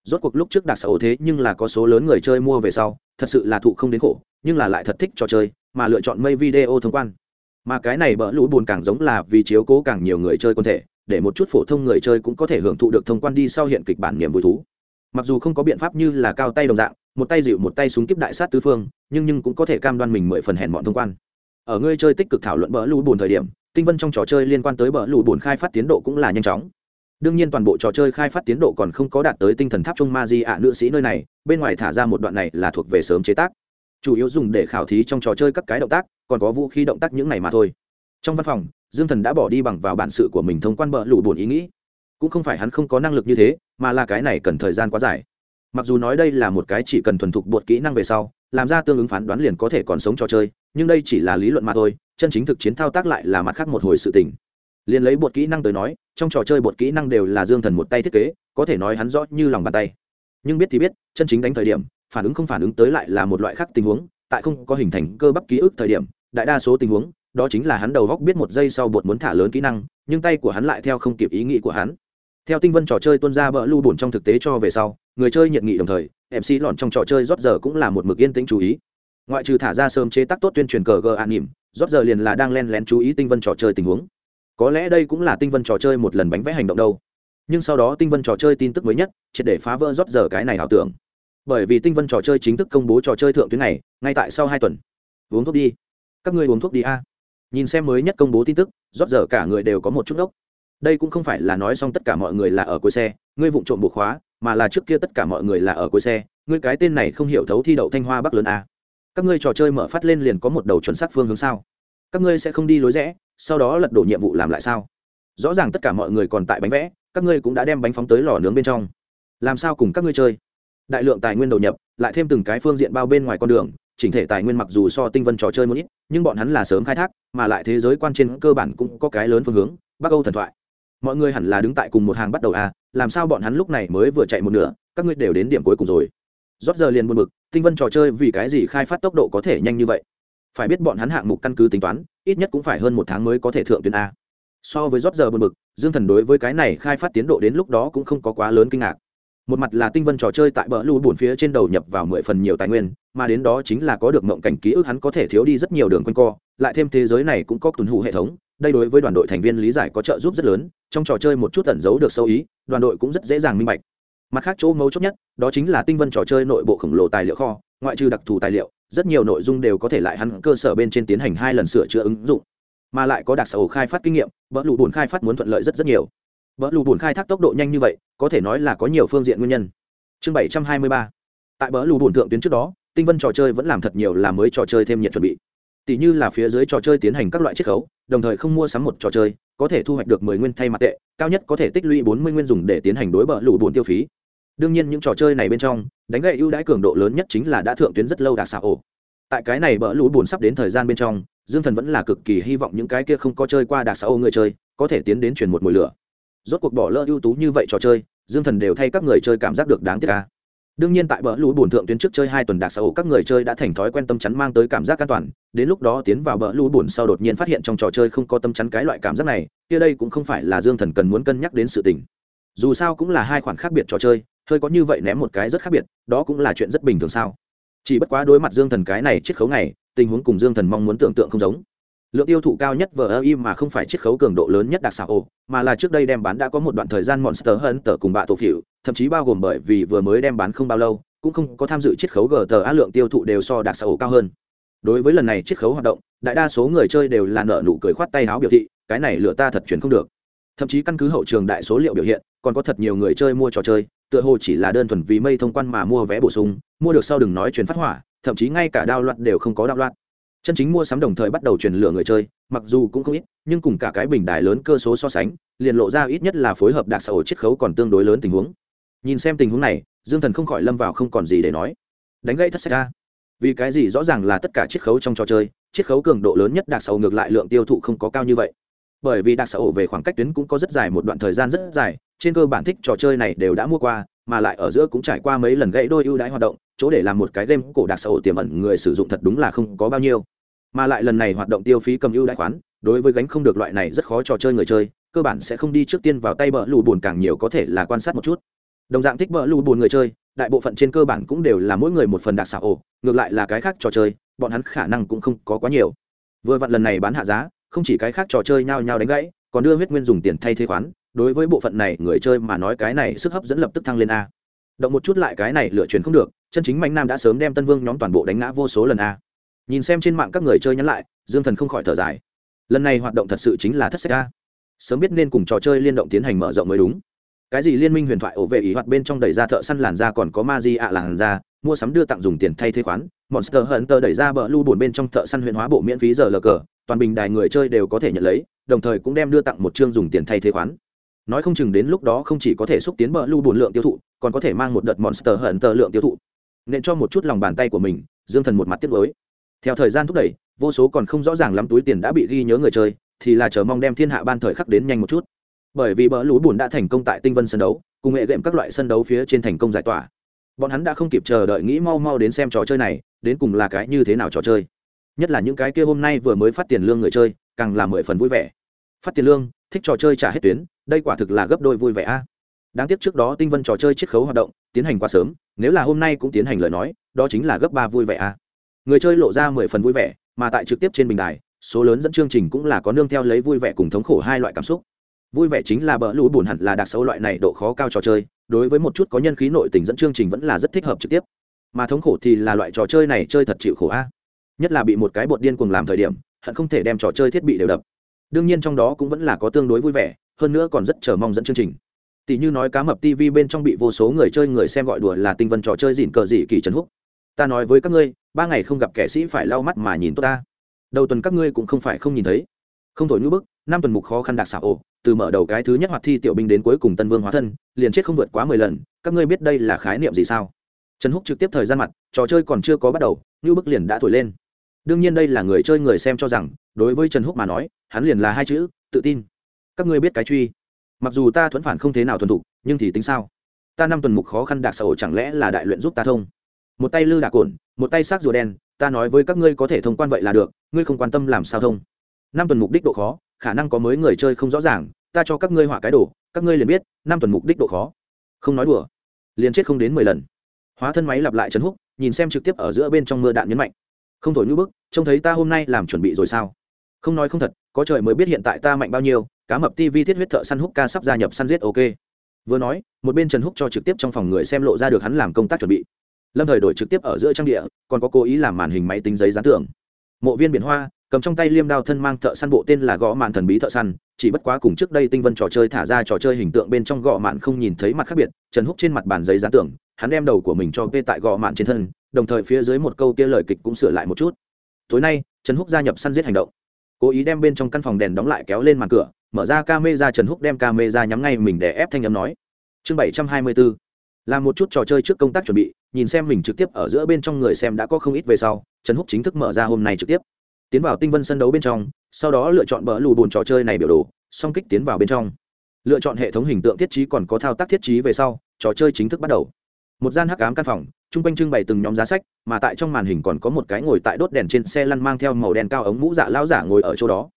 Speaker 1: rốt cuộc lúc trước đặc xã ổ thế nhưng là có số lớn người chơi mua về sau, thật sự là thụ không đến khổ, nhưng là lại thật thích trò chơi, mà lựa chọn mây video thông quan. Mà cái này bỡ lũ buồn càng giống là vì chiếu cố càng nhiều người chơi quân thể, để một chút phổ thông người chơi cũng có thể hưởng thụ được thông quan đi sau hiện kịch bản niềm vui thú. Mặc dù không có biện pháp như là cao tay đồng dạng, một tay dịu một tay súng kíp đại sát tứ phương, nhưng nhưng cũng có thể cam đoan mình mười phần hèn mọn thông quan. Ở ngươi chơi tích cực thảo luận bỡ lũ buồn thời điểm, tinh vân trong trò chơi liên quan tới bỡ lũ buồn khai phát tiến độ cũng là nhanh chóng đương nhiên toàn bộ trò chơi khai phát tiến độ còn không có đạt tới tinh thần tháp trung ma di ạ nữ sĩ nơi này, bên ngoài thả ra một đoạn này là thuộc về sớm chế tác. Chủ yếu dùng để khảo thí trong trò chơi các cái động tác, còn có vũ khí động tác những này mà thôi. Trong văn phòng, dương thần đã bỏ đi bằng vào bản sự của mình thông quan bờ lũ buồn ý nghĩ. Cũng không phải hắn không có năng lực như thế, mà là cái này cần thời gian quá dài. Mặc dù nói đây là một cái chỉ cần thuần thục bột kỹ năng về sau, làm ra tương ứng phán đoán liền có thể còn sống trò chơi, nhưng đây chỉ là lý luận mà thôi, chân chính thực chiến thao tác lại là mặt khác một hồi sự tình liền lấy bột kỹ năng tới nói, trong trò chơi bột kỹ năng đều là dương thần một tay thiết kế, có thể nói hắn rõ như lòng bàn tay. Nhưng biết thì biết, chân chính đánh thời điểm, phản ứng không phản ứng tới lại là một loại khác tình huống, tại không có hình thành cơ bắp ký ức thời điểm, đại đa số tình huống, đó chính là hắn đầu góc biết một giây sau bột muốn thả lớn kỹ năng, nhưng tay của hắn lại theo không kịp ý nghĩ của hắn. Theo tinh vân trò chơi tuân ra bỡ lưu bổn trong thực tế cho về sau, người chơi nhiệt nghị đồng thời mc lọn trong trò chơi rót giờ cũng là một mực yên tĩnh chú ý. Ngoại trừ thả ra sớm chế tác tốt tuyên truyền cờ gờ an nỉm, rót giờ liền là đang len lén chú ý tinh vân trò chơi tình huống có lẽ đây cũng là tinh vân trò chơi một lần bánh vẽ hành động đâu. Nhưng sau đó tinh vân trò chơi tin tức mới nhất, triệt để phá vỡ rót giờ cái này ảo tưởng. Bởi vì tinh vân trò chơi chính thức công bố trò chơi thượng tuyến này, ngay tại sau hai tuần. Uống thuốc đi. Các ngươi uống thuốc đi a. Nhìn xem mới nhất công bố tin tức, rót giờ cả người đều có một chút ốc đây cũng không phải là nói xong tất cả mọi người là ở cuối xe, ngươi vụng trộm buộc khóa, mà là trước kia tất cả mọi người là ở cuối xe, ngươi cái tên này không hiểu thấu thi đậu thanh hoa bắc lớn a. Các ngươi trò chơi mở phát lên liền có một đầu chuẩn xác phương hướng sao? Các ngươi sẽ không đi lối rẽ sau đó lật đổ nhiệm vụ làm lại sao? Rõ ràng tất cả mọi người còn tại bánh vẽ, các ngươi cũng đã đem bánh phóng tới lò nướng bên trong. Làm sao cùng các ngươi chơi? Đại lượng tài nguyên đầu nhập, lại thêm từng cái phương diện bao bên ngoài con đường, chỉnh thể tài nguyên mặc dù so tinh vân trò chơi một ít, nhưng bọn hắn là sớm khai thác, mà lại thế giới quan trên cơ bản cũng có cái lớn phương hướng, bắc âu thần thoại. Mọi người hẳn là đứng tại cùng một hàng bắt đầu à làm sao bọn hắn lúc này mới vừa chạy một nửa, các ngươi đều đến điểm cuối cùng rồi. Rót giờ liền buồn bực, tinh vân trò chơi vì cái gì khai phát tốc độ có thể nhanh như vậy? Phải biết bọn hắn hạng mục căn cứ tính toán ít nhất cũng phải hơn một tháng mới có thể thượng tuyến a. So với rót giờ bật bực, dương thần đối với cái này khai phát tiến độ đến lúc đó cũng không có quá lớn kinh ngạc. Một mặt là tinh vân trò chơi tại bờ lưu bùn phía trên đầu nhập vào mười phần nhiều tài nguyên, mà đến đó chính là có được mộng cảnh ký ức hắn có thể thiếu đi rất nhiều đường quanh co, lại thêm thế giới này cũng có tuần hủ hệ thống, đây đối với đoàn đội thành viên lý giải có trợ giúp rất lớn, trong trò chơi một chút tẩn giấu được sâu ý, đoàn đội cũng rất dễ dàng minh bạch. Mặt khác chỗ mấu chốt nhất, đó chính là tinh vân trò chơi nội bộ khổng lồ tài liệu kho, ngoại trừ đặc thù tài liệu rất nhiều nội dung đều có thể lại hắn cơ sở bên trên tiến hành hai lần sửa chữa ứng dụng, mà lại có đặc sở khai phát kinh nghiệm vỡ lụ bùn khai phát muốn thuận lợi rất rất nhiều. Vỡ lụ bùn khai thác tốc độ nhanh như vậy, có thể nói là có nhiều phương diện nguyên nhân. Chương bảy trăm hai mươi ba. Tại bỡ lụ bùn thượng tuyến trước đó, tinh vân trò chơi vẫn làm thật nhiều là mới trò chơi thêm nhiệt chuẩn bị. Tỷ như là phía dưới trò chơi tiến hành các loại chiết khấu, đồng thời không mua sắm một trò chơi, có thể thu hoạch được mười nguyên thay mặt tệ, cao nhất có thể tích lũy bốn mươi nguyên dùng để tiến hành đối bỡ lụ bùn tiêu phí đương nhiên những trò chơi này bên trong, đánh gậy ưu đãi cường độ lớn nhất chính là đã thượng tuyến rất lâu đặc xạ ổ. Tại cái này bỡ lũ buồn sắp đến thời gian bên trong, dương thần vẫn là cực kỳ hy vọng những cái kia không có chơi qua đặc xạ ổ người chơi, có thể tiến đến chuyển một mùi lửa. Rốt cuộc bỏ lỡ ưu tú như vậy trò chơi, dương thần đều thay các người chơi cảm giác được đáng tiếc ca đương nhiên tại bỡ lũ buồn thượng tuyến trước chơi hai tuần đặc xạ ổ, các người chơi đã thành thói quen tâm chắn mang tới cảm giác an toàn, đến lúc đó tiến vào bỡ lũ buồn sau đột nhiên phát hiện trong trò chơi không có tâm chắn cái loại cảm giác này, kia đây cũng không phải là dương thần cần muốn cân nhắc đến sự tình. Dù sao cũng là hai khoản khác biệt trò chơi hơi có như vậy ném một cái rất khác biệt, đó cũng là chuyện rất bình thường sao? Chỉ bất quá đối mặt dương thần cái này chiết khấu này, tình huống cùng dương thần mong muốn tưởng tượng không giống. Lượng tiêu thụ cao nhất vờ ơ im mà không phải chiết khấu cường độ lớn nhất đặc xạ ồ mà là trước đây đem bán đã có một đoạn thời gian monster hơn tờ cùng bạ tổ phỉu thậm chí bao gồm bởi vì vừa mới đem bán không bao lâu, cũng không có tham dự chiết khấu gờ tờ á lượng tiêu thụ đều so đặc xạ ồ cao hơn. Đối với lần này chiết khấu hoạt động, đại đa số người chơi đều là nợ nụ cười khoát tay áo biểu thị, cái này lựa ta thật chuyển không được. Thậm chí căn cứ hậu trường đại số liệu biểu hiện, còn có thật nhiều người chơi mua trò chơi tựa hồ chỉ là đơn thuần vì mây thông quan mà mua vé bổ sung, mua được sau đừng nói truyền phát hỏa, thậm chí ngay cả đao loạn đều không có đao loạn. Chân chính mua sắm đồng thời bắt đầu truyền lửa người chơi, mặc dù cũng không ít, nhưng cùng cả cái bình đài lớn cơ số so sánh, liền lộ ra ít nhất là phối hợp đặc xã hội chiết khấu còn tương đối lớn tình huống. Nhìn xem tình huống này, dương thần không khỏi lâm vào không còn gì để nói. Đánh gãy thất sách ra. Vì cái gì rõ ràng là tất cả chiết khấu trong trò chơi, chiết khấu cường độ lớn nhất đặc xã hội ngược lại lượng tiêu thụ không có cao như vậy. Bởi vì đặc xã hội về khoảng cách tuyến cũng có rất dài một đoạn thời gian rất dài trên cơ bản thích trò chơi này đều đã mua qua, mà lại ở giữa cũng trải qua mấy lần gãy đôi ưu đãi hoạt động, chỗ để làm một cái game cổ đặc xã hội tiềm ẩn người sử dụng thật đúng là không có bao nhiêu. Mà lại lần này hoạt động tiêu phí cầm ưu đãi khoán, đối với gánh không được loại này rất khó trò chơi người chơi, cơ bản sẽ không đi trước tiên vào tay bờ lù bùn càng nhiều có thể là quan sát một chút. Đồng dạng thích bờ lù bùn người chơi, đại bộ phận trên cơ bản cũng đều là mỗi người một phần đặc xã ổ, ngược lại là cái khác trò chơi, bọn hắn khả năng cũng không có quá nhiều. Vừa vặn lần này bán hạ giá, không chỉ cái khác trò chơi nhao nhao đánh gãy, còn đưa huyết nguyên dùng tiền thay thế khoán đối với bộ phận này người chơi mà nói cái này sức hấp dẫn lập tức thăng lên a. Động một chút lại cái này lựa chuyển không được, chân chính mạnh nam đã sớm đem tân vương nhóm toàn bộ đánh ngã vô số lần a. Nhìn xem trên mạng các người chơi nhắn lại, dương thần không khỏi thở dài. Lần này hoạt động thật sự chính là thất sách a. Sớm biết nên cùng trò chơi liên động tiến hành mở rộng mới đúng. Cái gì liên minh huyền thoại ổ vệ ý hoạt bên trong đẩy ra thợ săn làn da còn có ma di ạ làn da, mua sắm đưa tặng dùng tiền thay thế khoán, monster hunter đẩy ra bờ lưu bổn bên trong thợ săn huyền hóa bộ miễn phí giờ lờ cờ, toàn bình đài người chơi đều có thể nhận lấy, đồng thời cũng đem đưa tặng một chương dùng tiền thay thế khoán nói không chừng đến lúc đó không chỉ có thể xúc tiến bờ lưu bùn lượng tiêu thụ, còn có thể mang một đợt monster hunter lượng tiêu thụ. Nên cho một chút lòng bàn tay của mình, dương thần một mặt tiếc lối theo thời gian thúc đẩy, vô số còn không rõ ràng lắm túi tiền đã bị ghi nhớ người chơi, thì là chờ mong đem thiên hạ ban thời khắc đến nhanh một chút. Bởi vì bờ lũ bùn đã thành công tại tinh vân sân đấu, cùng nghệ đệm các loại sân đấu phía trên thành công giải tỏa. Bọn hắn đã không kịp chờ đợi nghĩ mau mau đến xem trò chơi này, đến cùng là cái như thế nào trò chơi. Nhất là những cái kia hôm nay vừa mới phát tiền lương người chơi, càng là mười phần vui vẻ. Phát tiền lương thích trò chơi trả hết tuyến, đây quả thực là gấp đôi vui vẻ a. Đáng tiếc trước đó tinh vân trò chơi chiết khấu hoạt động, tiến hành quá sớm, nếu là hôm nay cũng tiến hành lời nói, đó chính là gấp ba vui vẻ a. Người chơi lộ ra mười phần vui vẻ, mà tại trực tiếp trên bình đài, số lớn dẫn chương trình cũng là có nương theo lấy vui vẻ cùng thống khổ hai loại cảm xúc. Vui vẻ chính là bỡ lũ buồn hẳn là đặc sâu loại này độ khó cao trò chơi, đối với một chút có nhân khí nội tình dẫn chương trình vẫn là rất thích hợp trực tiếp. Mà thống khổ thì là loại trò chơi này chơi thật chịu khổ a. Nhất là bị một cái bột điên cùng làm thời điểm, hận không thể đem trò chơi thiết bị đều đập đương nhiên trong đó cũng vẫn là có tương đối vui vẻ, hơn nữa còn rất chờ mong dẫn chương trình. Tỷ như nói cá mập tv bên trong bị vô số người chơi người xem gọi đùa là tinh vân trò chơi dịn cờ dị kỳ trần húc. Ta nói với các ngươi, ba ngày không gặp kẻ sĩ phải lau mắt mà nhìn tốt ta. Đầu tuần các ngươi cũng không phải không nhìn thấy. Không thổi ngữ bức, năm tuần mục khó khăn đặc xảo ổ, từ mở đầu cái thứ nhất hoạt thi tiểu binh đến cuối cùng tân vương hóa thân, liền chết không vượt quá mười lần, các ngươi biết đây là khái niệm gì sao? Trần húc trực tiếp thời gian mặt, trò chơi còn chưa có bắt đầu, ngữ bức liền đã thổi lên đương nhiên đây là người chơi người xem cho rằng, đối với trần húc mà nói, hắn liền là hai chữ, tự tin. Các ngươi biết cái truy. Mặc dù ta thuẫn phản không thế nào thuần thục, nhưng thì tính sao? Ta năm tuần mục khó khăn đặc sầu chẳng lẽ là đại luyện giúp ta thông? Một tay lư đạc cồn một tay xác rùa đen, ta nói với các ngươi có thể thông quan vậy là được, ngươi không quan tâm làm sao thông? Năm tuần mục đích độ khó, khả năng có mới người chơi không rõ ràng, ta cho các ngươi họa cái đồ, các ngươi liền biết, năm tuần mục đích độ khó. Không nói đùa. Liền chết không đến mười lần. Hóa thân máy lặp lại Trần húc, nhìn xem trực tiếp ở giữa bên trong mưa đạn nhấn mạnh không thổi như bức, trông thấy ta hôm nay làm chuẩn bị rồi sao? Không nói không thật, có trời mới biết hiện tại ta mạnh bao nhiêu, cá mập tv thiết huyết thợ săn húc ca sắp gia nhập săn giết ok. Vừa nói, một bên trần húc cho trực tiếp trong phòng người xem lộ ra được hắn làm công tác chuẩn bị. Lâm thời đổi trực tiếp ở giữa trang địa, còn có cố ý làm màn hình máy tính giấy gián tưởng mộ viên biển hoa, cầm trong tay liêm đao thân mang thợ săn bộ tên là gõ mạn thần bí thợ săn, chỉ bất quá cùng trước đây tinh vân trò chơi thả ra trò chơi hình tượng bên trong gõ mạn không nhìn thấy mặt khác biệt, trần húc trên mặt bàn giấy gián tưởng hắn đem đầu của mình cho vê tại gõ mạn trên thân đồng thời phía dưới một câu kia lời kịch cũng sửa lại một chút. Tối nay, trần húc gia nhập săn giết hành động. Cố ý đem bên trong căn phòng đèn đóng lại kéo lên màn cửa, mở ra ca mê ra trần húc đem ca mê ra nhắm ngay mình để ép thanh âm nói. Chương bảy trăm hai mươi bốn làm một chút trò chơi trước công tác chuẩn bị, nhìn xem mình trực tiếp ở giữa bên trong người xem đã có không ít về sau, trần húc chính thức mở ra hôm nay trực tiếp. Tiến vào tinh vân sân đấu bên trong, sau đó lựa chọn bỡ lù bùn trò chơi này biểu đồ, song kích tiến vào bên trong. Lựa chọn hệ thống hình tượng thiết trí còn có thao tác thiết trí về sau, trò chơi chính thức bắt đầu. Một gian hắc ám căn phòng chung quanh trưng bày từng nhóm giá sách, mà tại trong màn hình còn có một cái ngồi tại đốt đèn trên xe lăn mang theo màu đen cao ống mũ dạ lao giả ngồi ở chỗ đó.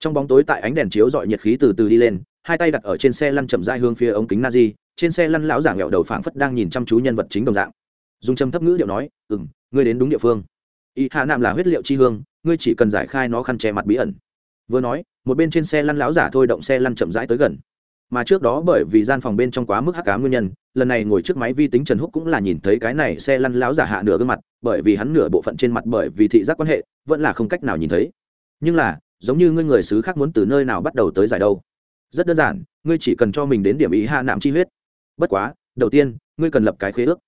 Speaker 1: Trong bóng tối tại ánh đèn chiếu dọi nhiệt khí từ từ đi lên, hai tay đặt ở trên xe lăn chậm dai hướng phía ống kính na di trên xe lăn lão giả nghẹo đầu phảng phất đang nhìn chăm chú nhân vật chính đồng dạng. Dùng châm thấp ngữ điệu nói ừ m ngươi đến đúng địa phương. Y hạ nạm là huyết liệu chi hương, ngươi chỉ cần giải khai nó khăn che mặt bí ẩn. Vừa nói, một bên trên xe lăn lão giả thôi động xe lăn chậm rãi tới gần mà trước đó bởi vì gian phòng bên trong quá mức hắc cá nguyên nhân lần này ngồi trước máy vi tính trần húc cũng là nhìn thấy cái này xe lăn láo giả hạ nửa gương mặt bởi vì hắn nửa bộ phận trên mặt bởi vì thị giác quan hệ vẫn là không cách nào nhìn thấy. Nhưng là giống như ngươi người xứ khác muốn từ nơi nào bắt đầu tới giải đâu? Rất đơn giản ngươi chỉ cần cho mình đến điểm ý hạ nạm chi huyết. Bất quá đầu tiên ngươi cần lập cái khế ước.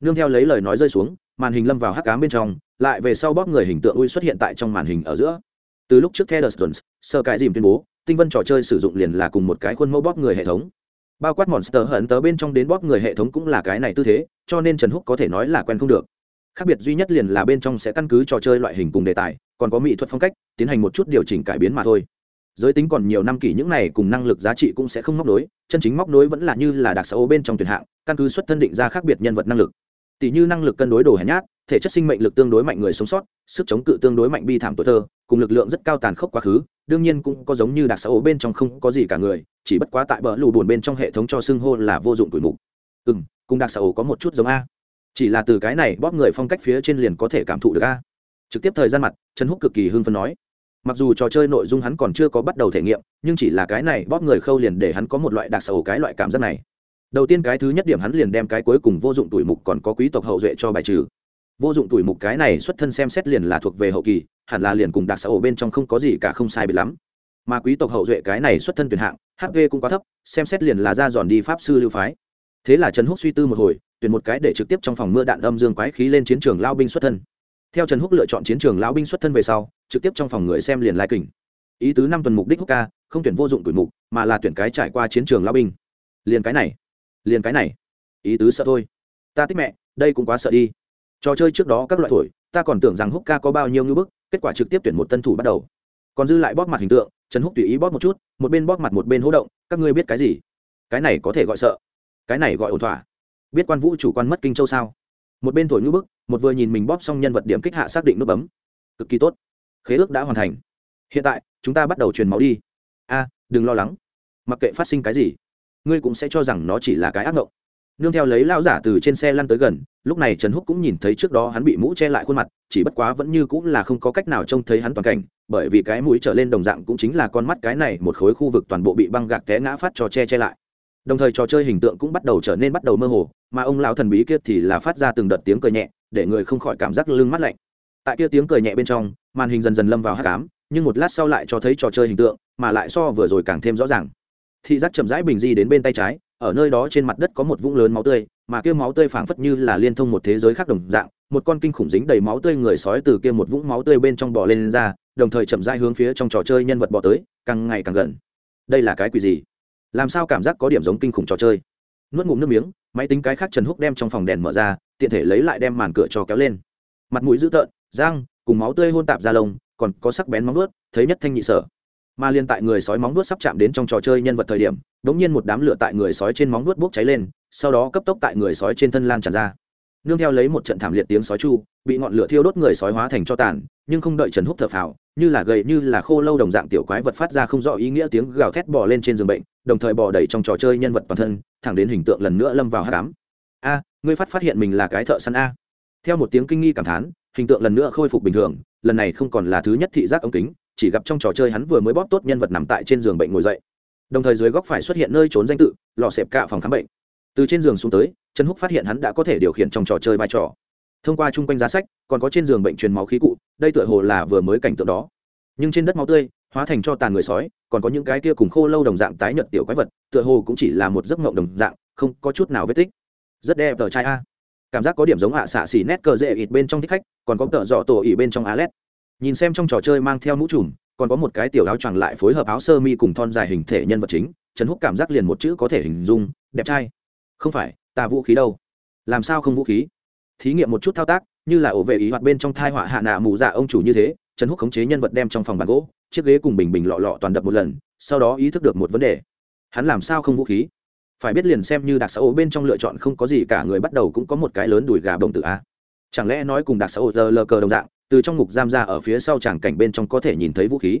Speaker 1: Nương theo lấy lời nói rơi xuống màn hình lâm vào hắc cám bên trong lại về sau bóp người hình tượng ui xuất hiện tại trong màn hình ở giữa. Từ lúc trước theo Stones, sơ cái dìm tuyên bố tinh vân trò chơi sử dụng liền là cùng một cái khuôn mẫu bóp người hệ thống. Bao quát monster hận tớ bên trong đến bóp người hệ thống cũng là cái này tư thế, cho nên trần húc có thể nói là quen không được. Khác biệt duy nhất liền là bên trong sẽ căn cứ trò chơi loại hình cùng đề tài, còn có mỹ thuật phong cách, tiến hành một chút điều chỉnh cải biến mà thôi. Giới tính còn nhiều năm kỷ những này cùng năng lực giá trị cũng sẽ không móc nối, chân chính móc nối vẫn là như là đặc xã ô bên trong tuyển hạng, căn cứ xuất thân định ra khác biệt nhân vật năng lực. Tỷ như năng lực cân đối đồ hèn nhát thể chất sinh mệnh lực tương đối mạnh người sống sót, sức chống cự tương đối mạnh bi thảm tuổi thơ, cùng lực lượng rất cao tàn khốc quá khứ, đương nhiên cũng có giống như đặc xã ố bên trong không có gì cả người, chỉ bất quá tại bờ lù buồn bên trong hệ thống cho xưng hô là vô dụng tuổi mục. Ừ m cùng đặc xã ố có một chút giống a. Chỉ là từ cái này bóp người phong cách phía trên liền có thể cảm thụ được a. Trực tiếp thời gian mặt, trần húc cực kỳ hưng phấn nói. Mặc dù trò chơi nội dung hắn còn chưa có bắt đầu thể nghiệm, nhưng chỉ là cái này bóp người khâu liền để hắn có một loại đặc xã ố cái loại cảm giác này. Đầu tiên cái thứ nhất điểm hắn liền đem cái cuối cùng vô dụng tuổi mục còn có quý tộc hậu duệ cho bài trừ vô dụng tuổi mục cái này xuất thân xem xét liền là thuộc về hậu kỳ, hẳn là liền cùng đặc xã ổ bên trong không có gì cả không sai bị lắm. Mà quý tộc hậu duệ cái này xuất thân tuyển hạng hv cũng quá thấp, xem xét liền là ra dọn đi pháp sư lưu phái. Thế là trần húc suy tư một hồi, tuyển một cái để trực tiếp trong phòng mưa đạn âm dương quái khí lên chiến trường lao binh xuất thân. Theo trần húc lựa chọn chiến trường lao binh xuất thân về sau, trực tiếp trong phòng người xem liền lai kình. Ý tứ năm tuần mục đích húc ca, không tuyển vô dụng tuổi mục, mà là tuyển cái trải qua chiến trường lao binh. Liền cái này, liền cái này. Ý tứ sợ thôi. Ta thích mẹ, đây cũng quá sợ đi trò chơi trước đó các loại tuổi ta còn tưởng rằng húc ca có bao nhiêu ngưỡng bức, kết quả trực tiếp tuyển một tân thủ bắt đầu. Còn dư lại bóp mặt hình tượng, trần húc tùy ý bóp một chút, một bên bóp mặt một bên hỗ động, các ngươi biết cái gì? Cái này có thể gọi sợ. Cái này gọi ổn thỏa. Biết quan vũ chủ quan mất kinh châu sao? Một bên thổi ngữ bức, một vừa nhìn mình bóp xong nhân vật điểm kích hạ xác định nút bấm. Cực kỳ tốt. Khế ước đã hoàn thành. Hiện tại, chúng ta bắt đầu truyền máu đi. A, đừng lo lắng. Mặc kệ phát sinh cái gì, ngươi cũng sẽ cho rằng nó chỉ là cái ác mộng nương theo lấy lão giả từ trên xe lăn tới gần, lúc này trần húc cũng nhìn thấy trước đó hắn bị mũ che lại khuôn mặt, chỉ bất quá vẫn như cũng là không có cách nào trông thấy hắn toàn cảnh, bởi vì cái mũi trở lên đồng dạng cũng chính là con mắt cái này, một khối khu vực toàn bộ bị băng gạc té ngã phát cho che che lại. Đồng thời trò chơi hình tượng cũng bắt đầu trở nên bắt đầu mơ hồ, mà ông lão thần bí kia thì là phát ra từng đợt tiếng cười nhẹ, để người không khỏi cảm giác lưng mắt lạnh. Tại kia tiếng cười nhẹ bên trong, màn hình dần dần lâm vào hát cám nhưng một lát sau lại cho thấy trò chơi hình tượng, mà lại so vừa rồi càng thêm rõ ràng. Thị giác chậm rãi bình di đến bên tay trái ở nơi đó trên mặt đất có một vũng lớn máu tươi mà kia máu tươi phảng phất như là liên thông một thế giới khác đồng dạng một con kinh khủng dính đầy máu tươi người sói từ kia một vũng máu tươi bên trong bò lên, lên ra đồng thời chậm rãi hướng phía trong trò chơi nhân vật bò tới càng ngày càng gần. Đây là cái quỷ gì? Làm sao cảm giác có điểm giống kinh khủng trò chơi? Nuốt ngụm nước miếng máy tính cái khác trần húc đem trong phòng đèn mở ra tiện thể lấy lại đem màn cửa cho kéo lên. Mặt mũi dữ tợn răng cùng máu tươi hôn tạp ra lông còn có sắc bén móng nuốt thấy nhất thanh nhị sở mà liên tại người sói móng vuốt sắp chạm đến trong trò chơi nhân vật thời điểm đống nhiên một đám lửa tại người sói trên móng vuốt bốc cháy lên, sau đó cấp tốc tại người sói trên thân lan tràn ra. Nương theo lấy một trận thảm liệt tiếng sói chu, bị ngọn lửa thiêu đốt người sói hóa thành cho tàn, nhưng không đợi trần húc thở phào, như là gầy như là khô lâu đồng dạng tiểu quái vật phát ra không rõ ý nghĩa tiếng gào thét bỏ lên trên giường bệnh, đồng thời bỏ đẩy trong trò chơi nhân vật toàn thân, thẳng đến hình tượng lần nữa lâm vào hát đám a, ngươi phát phát hiện mình là cái thợ săn a. Theo một tiếng kinh nghi cảm thán, hình tượng lần nữa khôi phục bình thường, lần này không còn là thứ nhất thị giác ống kính chỉ gặp trong trò chơi hắn vừa mới bóp tốt nhân vật nằm tại trên giường bệnh ngồi dậy. Đồng thời dưới góc phải xuất hiện nơi trốn danh tự, lò xẹp cạ phòng khám bệnh. Từ trên giường xuống tới, trần húc phát hiện hắn đã có thể điều khiển trong trò chơi vai trò. Thông qua chung quanh giá sách, còn có trên giường bệnh truyền máu khí cụ, đây tựa hồ là vừa mới cảnh tượng đó. Nhưng trên đất máu tươi, hóa thành cho tàn người sói, còn có những cái kia cùng khô lâu đồng dạng tái nhợt tiểu quái vật, tựa hồ cũng chỉ là một giấc mộng đồng dạng, không có chút nào vết tích. Rất đẹp tờ trai a. Cảm giác có điểm giống hạ xạ xỉ nét cờ dễ ít bên trong thích khách, còn có tợ dọ tổ ỉ bên trong á lét nhìn xem trong trò chơi mang theo mũ trùm, còn có một cái tiểu áo choàng lại phối hợp áo sơ mi cùng thon dài hình thể nhân vật chính, trần húc cảm giác liền một chữ có thể hình dung, đẹp trai. Không phải, ta vũ khí đâu? Làm sao không vũ khí? Thí nghiệm một chút thao tác, như là ổ vệ ý hoạt bên trong thai họa hạ nạ mù dạ ông chủ như thế, trần húc khống chế nhân vật đem trong phòng bàn gỗ, chiếc ghế cùng bình bình lọ lọ toàn đập một lần, sau đó ý thức được một vấn đề. Hắn làm sao không vũ khí? Phải biết liền xem như đặc xã ổ bên trong lựa chọn không có gì cả người bắt đầu cũng có một cái lớn đùi gà bồng tự a. Chẳng lẽ nói cùng đặc xã ổ giờ lờ cờ đồng dạng từ trong ngục giam ra ở phía sau tràng cảnh bên trong có thể nhìn thấy vũ khí.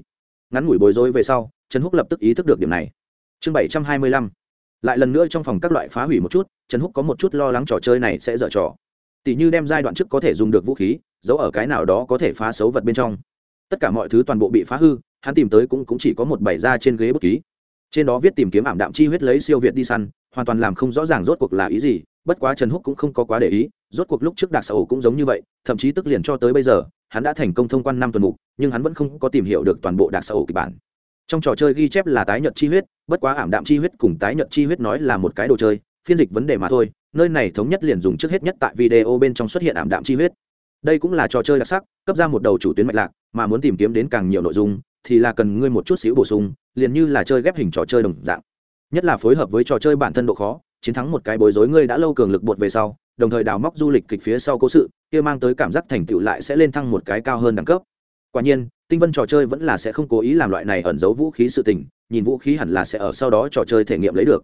Speaker 1: Ngắn ngủi bối rối về sau trần húc lập tức ý thức được điểm này. Chương bảy trăm hai mươi lăm. Lại lần nữa trong phòng các loại phá hủy một chút trần húc có một chút lo lắng trò chơi này sẽ dở trò. Tỷ như đem giai đoạn trước có thể dùng được vũ khí giấu ở cái nào đó có thể phá xấu vật bên trong. Tất cả mọi thứ toàn bộ bị phá hư hắn tìm tới cũng, cũng chỉ có một bảy ra trên ghế bút ký. Trên đó viết tìm kiếm ảm đạm chi huyết lấy siêu việt đi săn hoàn toàn làm không rõ ràng rốt cuộc là ý gì bất quá trần húc cũng không có quá để ý rốt cuộc lúc trước đặc sở cũng giống như vậy thậm chí tức liền cho tới bây giờ hắn đã thành công thông quan năm tuần mục, nhưng hắn vẫn không có tìm hiểu được toàn bộ đặc xã ổ kịch bản. Trong trò chơi ghi chép là tái nhật chi huyết, bất quá ảm đạm chi huyết cùng tái nhật chi huyết nói là một cái đồ chơi, phiên dịch vấn đề mà thôi, nơi này thống nhất liền dùng trước hết nhất tại video bên trong xuất hiện ảm đạm chi huyết. Đây cũng là trò chơi đặc sắc, cấp ra một đầu chủ tuyến mạch lạc, mà muốn tìm kiếm đến càng nhiều nội dung, thì là cần ngươi một chút xíu bổ sung, liền như là chơi ghép hình trò chơi đồng dạng. Nhất là phối hợp với trò chơi bản thân độ khó, chiến thắng một cái bối rối ngươi đã lâu cường lực bột về sau, đồng thời đào móc du lịch kịch phía sau cố sự kia mang tới cảm giác thành tựu lại sẽ lên thăng một cái cao hơn đẳng cấp. Quả nhiên, tinh vân trò chơi vẫn là sẽ không cố ý làm loại này ẩn giấu vũ khí sự tình, nhìn vũ khí hẳn là sẽ ở sau đó trò chơi thể nghiệm lấy được.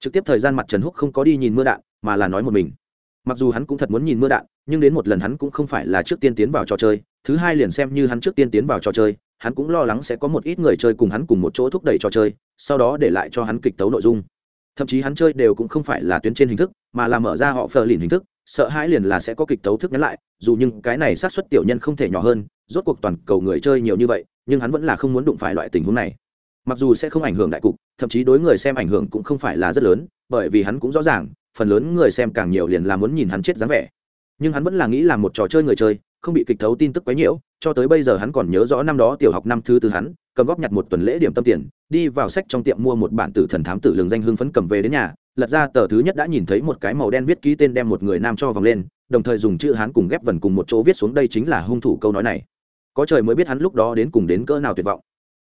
Speaker 1: Trực tiếp thời gian mặt trần húc không có đi nhìn mưa đạn, mà là nói một mình. Mặc dù hắn cũng thật muốn nhìn mưa đạn, nhưng đến một lần hắn cũng không phải là trước tiên tiến vào trò chơi, thứ hai liền xem như hắn trước tiên tiến vào trò chơi, hắn cũng lo lắng sẽ có một ít người chơi cùng hắn cùng một chỗ thúc đẩy trò chơi, sau đó để lại cho hắn kịch tấu nội dung. Thậm chí hắn chơi đều cũng không phải là tuyến trên hình thức, mà là mở ra họ phờ lìn hình thức sợ hãi liền là sẽ có kịch tấu thức nhắn lại, dù nhưng cái này sát xuất tiểu nhân không thể nhỏ hơn, rốt cuộc toàn cầu người chơi nhiều như vậy, nhưng hắn vẫn là không muốn đụng phải loại tình huống này. Mặc dù sẽ không ảnh hưởng đại cục, thậm chí đối người xem ảnh hưởng cũng không phải là rất lớn, bởi vì hắn cũng rõ ràng, phần lớn người xem càng nhiều liền là muốn nhìn hắn chết dáng vẻ. Nhưng hắn vẫn là nghĩ là một trò chơi người chơi, không bị kịch thấu tin tức quấy nhiễu, cho tới bây giờ hắn còn nhớ rõ năm đó tiểu học năm thứ tư hắn, cầm góp nhặt một tuần lễ điểm tâm tiền, đi vào sách trong tiệm mua một bản tử thần thám tử lường danh hưng phấn cầm về đến nhà lật ra tờ thứ nhất đã nhìn thấy một cái màu đen viết ký tên đem một người nam cho vòng lên đồng thời dùng chữ hán cùng ghép vần cùng một chỗ viết xuống đây chính là hung thủ câu nói này. Có trời mới biết hắn lúc đó đến cùng đến cỡ nào tuyệt vọng.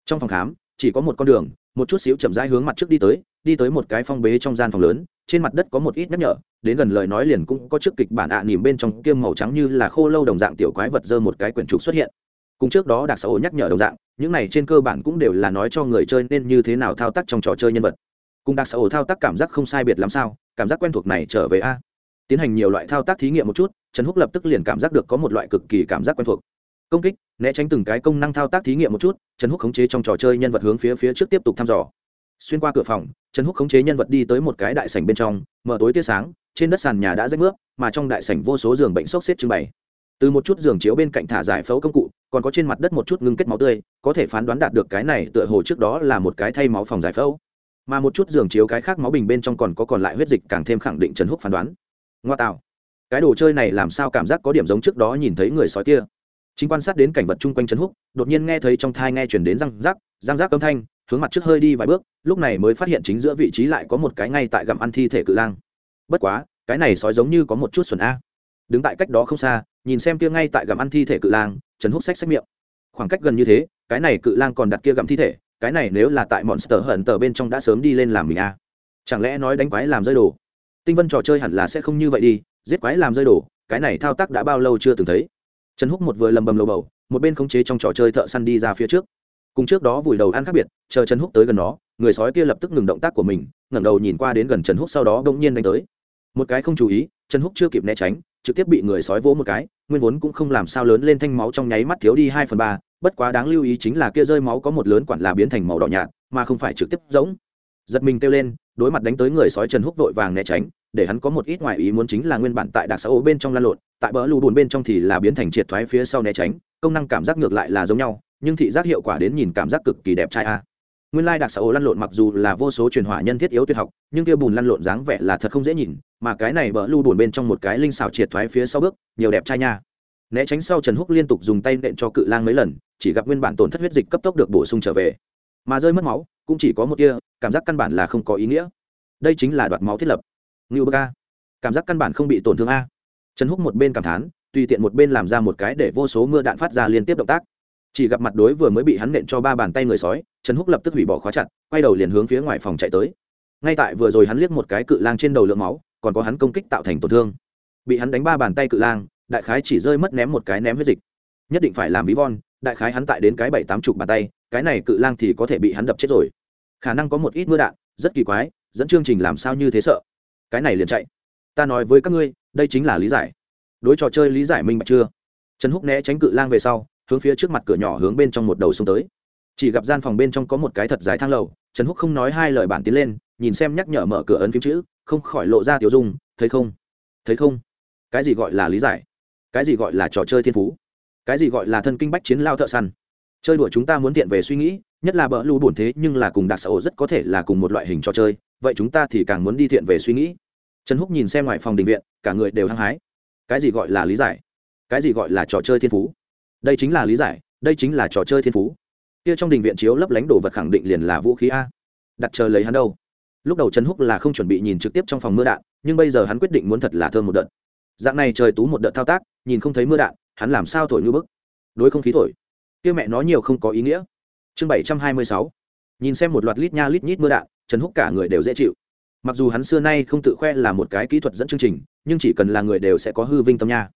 Speaker 1: Trong phòng khám chỉ có một con đường một chút xíu chậm rãi hướng mặt trước đi tới đi tới một cái phong bế trong gian phòng lớn trên mặt đất có một ít nhắc nhở đến gần lời nói liền cũng có trước kịch bản ạ à, nỉm bên trong kiêm màu trắng như là khô lâu đồng dạng tiểu quái vật dơ một cái quyển trục xuất hiện. Cùng trước đó đặc xã hội nhắc nhở đồng dạng những này trên cơ bản cũng đều là nói cho người chơi nên như thế nào thao tác trong trò chơi nhân vật cùng đặc xã hội thao tác cảm giác không sai biệt lắm sao? Cảm giác quen thuộc này trở về a. Tiến hành nhiều loại thao tác thí nghiệm một chút, trần húc lập tức liền cảm giác được có một loại cực kỳ cảm giác quen thuộc. Công kích, né tránh từng cái công năng thao tác thí nghiệm một chút, trần húc khống chế trong trò chơi nhân vật hướng phía phía trước tiếp tục thăm dò. Xuyên qua cửa phòng, trần húc khống chế nhân vật đi tới một cái đại sảnh bên trong, mở tối tia sáng, trên đất sàn nhà đã rách nước mà trong đại sảnh vô số giường bệnh sốc xếp trưng bày. Từ một chút giường chiếu bên cạnh thả giải phẫu công cụ, còn có trên mặt đất một chút ngưng kết máu tươi, có thể phán đoán đạt được cái này tựa hồ trước đó là một cái thay máu phòng giải phẫu mà một chút giường chiếu cái khác máu bình bên trong còn có còn lại huyết dịch càng thêm khẳng định trần húc phán đoán. Ngoa tạo. Cái đồ chơi này làm sao cảm giác có điểm giống trước đó nhìn thấy người sói kia? Chính quan sát đến cảnh vật chung quanh trần húc, đột nhiên nghe thấy trong thai nghe chuyển đến răng rắc, răng rác âm thanh, hướng mặt trước hơi đi vài bước, lúc này mới phát hiện chính giữa vị trí lại có một cái ngay tại gặm ăn thi thể cự lang. Bất quá, cái này sói giống như có một chút xuẩn a. Đứng tại cách đó không xa, nhìn xem kia ngay tại gặm ăn thi thể cự lang, trần húc xách xách miệng. Khoảng cách gần như thế, cái này cự lang còn đặt kia gặm thi thể cái này nếu là tại monster hận tờ bên trong đã sớm đi lên làm mình a chẳng lẽ nói đánh quái làm rơi đồ? Tinh vân trò chơi hẳn là sẽ không như vậy đi, giết quái làm rơi đồ, cái này thao tác đã bao lâu chưa từng thấy. Trần húc một vừa lầm bầm lầu bầu, một bên khống chế trong trò chơi thợ săn đi ra phía trước. Cùng trước đó vùi đầu ăn khác biệt, chờ trần húc tới gần nó, người sói kia lập tức ngừng động tác của mình, ngẩng đầu nhìn qua đến gần trần húc sau đó bỗng nhiên đánh tới. Một cái không chú ý, trần húc chưa kịp né tránh, trực tiếp bị người sói vỗ một cái, nguyên vốn cũng không làm sao lớn lên thanh máu trong nháy mắt thiếu đi hai phần ba bất quá đáng lưu ý chính là kia rơi máu có một lớn quản là biến thành màu đỏ nhạt, mà không phải trực tiếp giống giật mình kêu lên, đối mặt đánh tới người sói trần húc vội vàng né tránh, để hắn có một ít ngoài ý muốn chính là nguyên bản tại đặc xã ô bên trong lan lộn, tại bờ lù bùn bên trong thì là biến thành triệt thoái phía sau né tránh, công năng cảm giác ngược lại là giống nhau, nhưng thị giác hiệu quả đến nhìn cảm giác cực kỳ đẹp trai a. Nguyên lai đặc xã ô lăn lộn mặc dù là vô số truyền hỏa nhân thiết yếu tuyệt học, nhưng kia bùn lăn lộn dáng vẻ là thật không dễ nhìn, mà cái này bờ lù bùn bên trong một cái linh xào triệt thoái phía sau bước, nhiều đẹp trai nha. Né tránh sau trần húc liên tục dùng tay nện cho cự lang mấy lần chỉ gặp nguyên bản tổn thất huyết dịch cấp tốc được bổ sung trở về. Mà rơi mất máu, cũng chỉ có một kia cảm giác căn bản là không có ý nghĩa. Đây chính là đoạt máu thiết lập. Ngưu bơ ca. Cảm giác căn bản không bị tổn thương a. Trần húc một bên cảm thán, tùy tiện một bên làm ra một cái để vô số mưa đạn phát ra liên tiếp động tác. Chỉ gặp mặt đối vừa mới bị hắn nện cho ba bàn tay người sói, trần húc lập tức hủy bỏ khóa chặt, quay đầu liền hướng phía ngoài phòng chạy tới. Ngay tại vừa rồi hắn liếc một cái cự lang trên đầu lượng máu, còn có hắn công kích tạo thành tổn thương. Bị hắn đánh ba bàn tay cự lang, đại khái chỉ rơi mất ném một cái ném huyết dịch. Nhất định phải làm ví von đại khái hắn tại đến cái bảy tám chục bàn tay, cái này cự lang thì có thể bị hắn đập chết rồi. Khả năng có một ít mưa đạn, rất kỳ quái, dẫn chương trình làm sao như thế sợ. Cái này liền chạy. Ta nói với các ngươi, đây chính là lý giải. Đối trò chơi lý giải minh bạch chưa? Trần húc né tránh cự lang về sau, hướng phía trước mặt cửa nhỏ hướng bên trong một đầu sông tới. Chỉ gặp gian phòng bên trong có một cái thật dài thang lầu, trần húc không nói hai lời bản tiến lên, nhìn xem nhắc nhở mở cửa ấn phím chữ, không khỏi lộ ra tiểu dung, thấy không? Thấy không? Cái gì gọi là lý giải? Cái gì gọi là trò chơi thiên phú? Cái gì gọi là thân kinh bách chiến lao thợ săn? Chơi đùa chúng ta muốn tiện về suy nghĩ, nhất là bỡ lưu buồn thế nhưng là cùng đặc xã hội rất có thể là cùng một loại hình trò chơi, vậy chúng ta thì càng muốn đi thiện về suy nghĩ. Trần húc nhìn xem ngoài phòng đình viện, cả người đều hăng hái. Cái gì gọi là lý giải? Cái gì gọi là trò chơi thiên phú? Đây chính là lý giải, đây chính là trò chơi thiên phú. Kia trong đình viện chiếu lấp lánh đồ vật khẳng định liền là vũ khí a. Đặt chờ lấy hắn đâu. Lúc đầu trần húc là không chuẩn bị nhìn trực tiếp trong phòng mưa đạn, nhưng bây giờ hắn quyết định muốn thật là thơm một đợt dạng này trời tú một đợt thao tác nhìn không thấy mưa đạn hắn làm sao thổi như bức? Đối không khí thổi. Kia mẹ nó nhiều không có ý nghĩa. Chương bảy trăm hai mươi sáu. Nhìn xem một loạt lít nha lít nhít mưa đạn trần húc cả người đều dễ chịu. Mặc dù hắn xưa nay không tự khoe là một cái kỹ thuật dẫn chương trình nhưng chỉ cần là người đều sẽ có hư vinh tâm nha.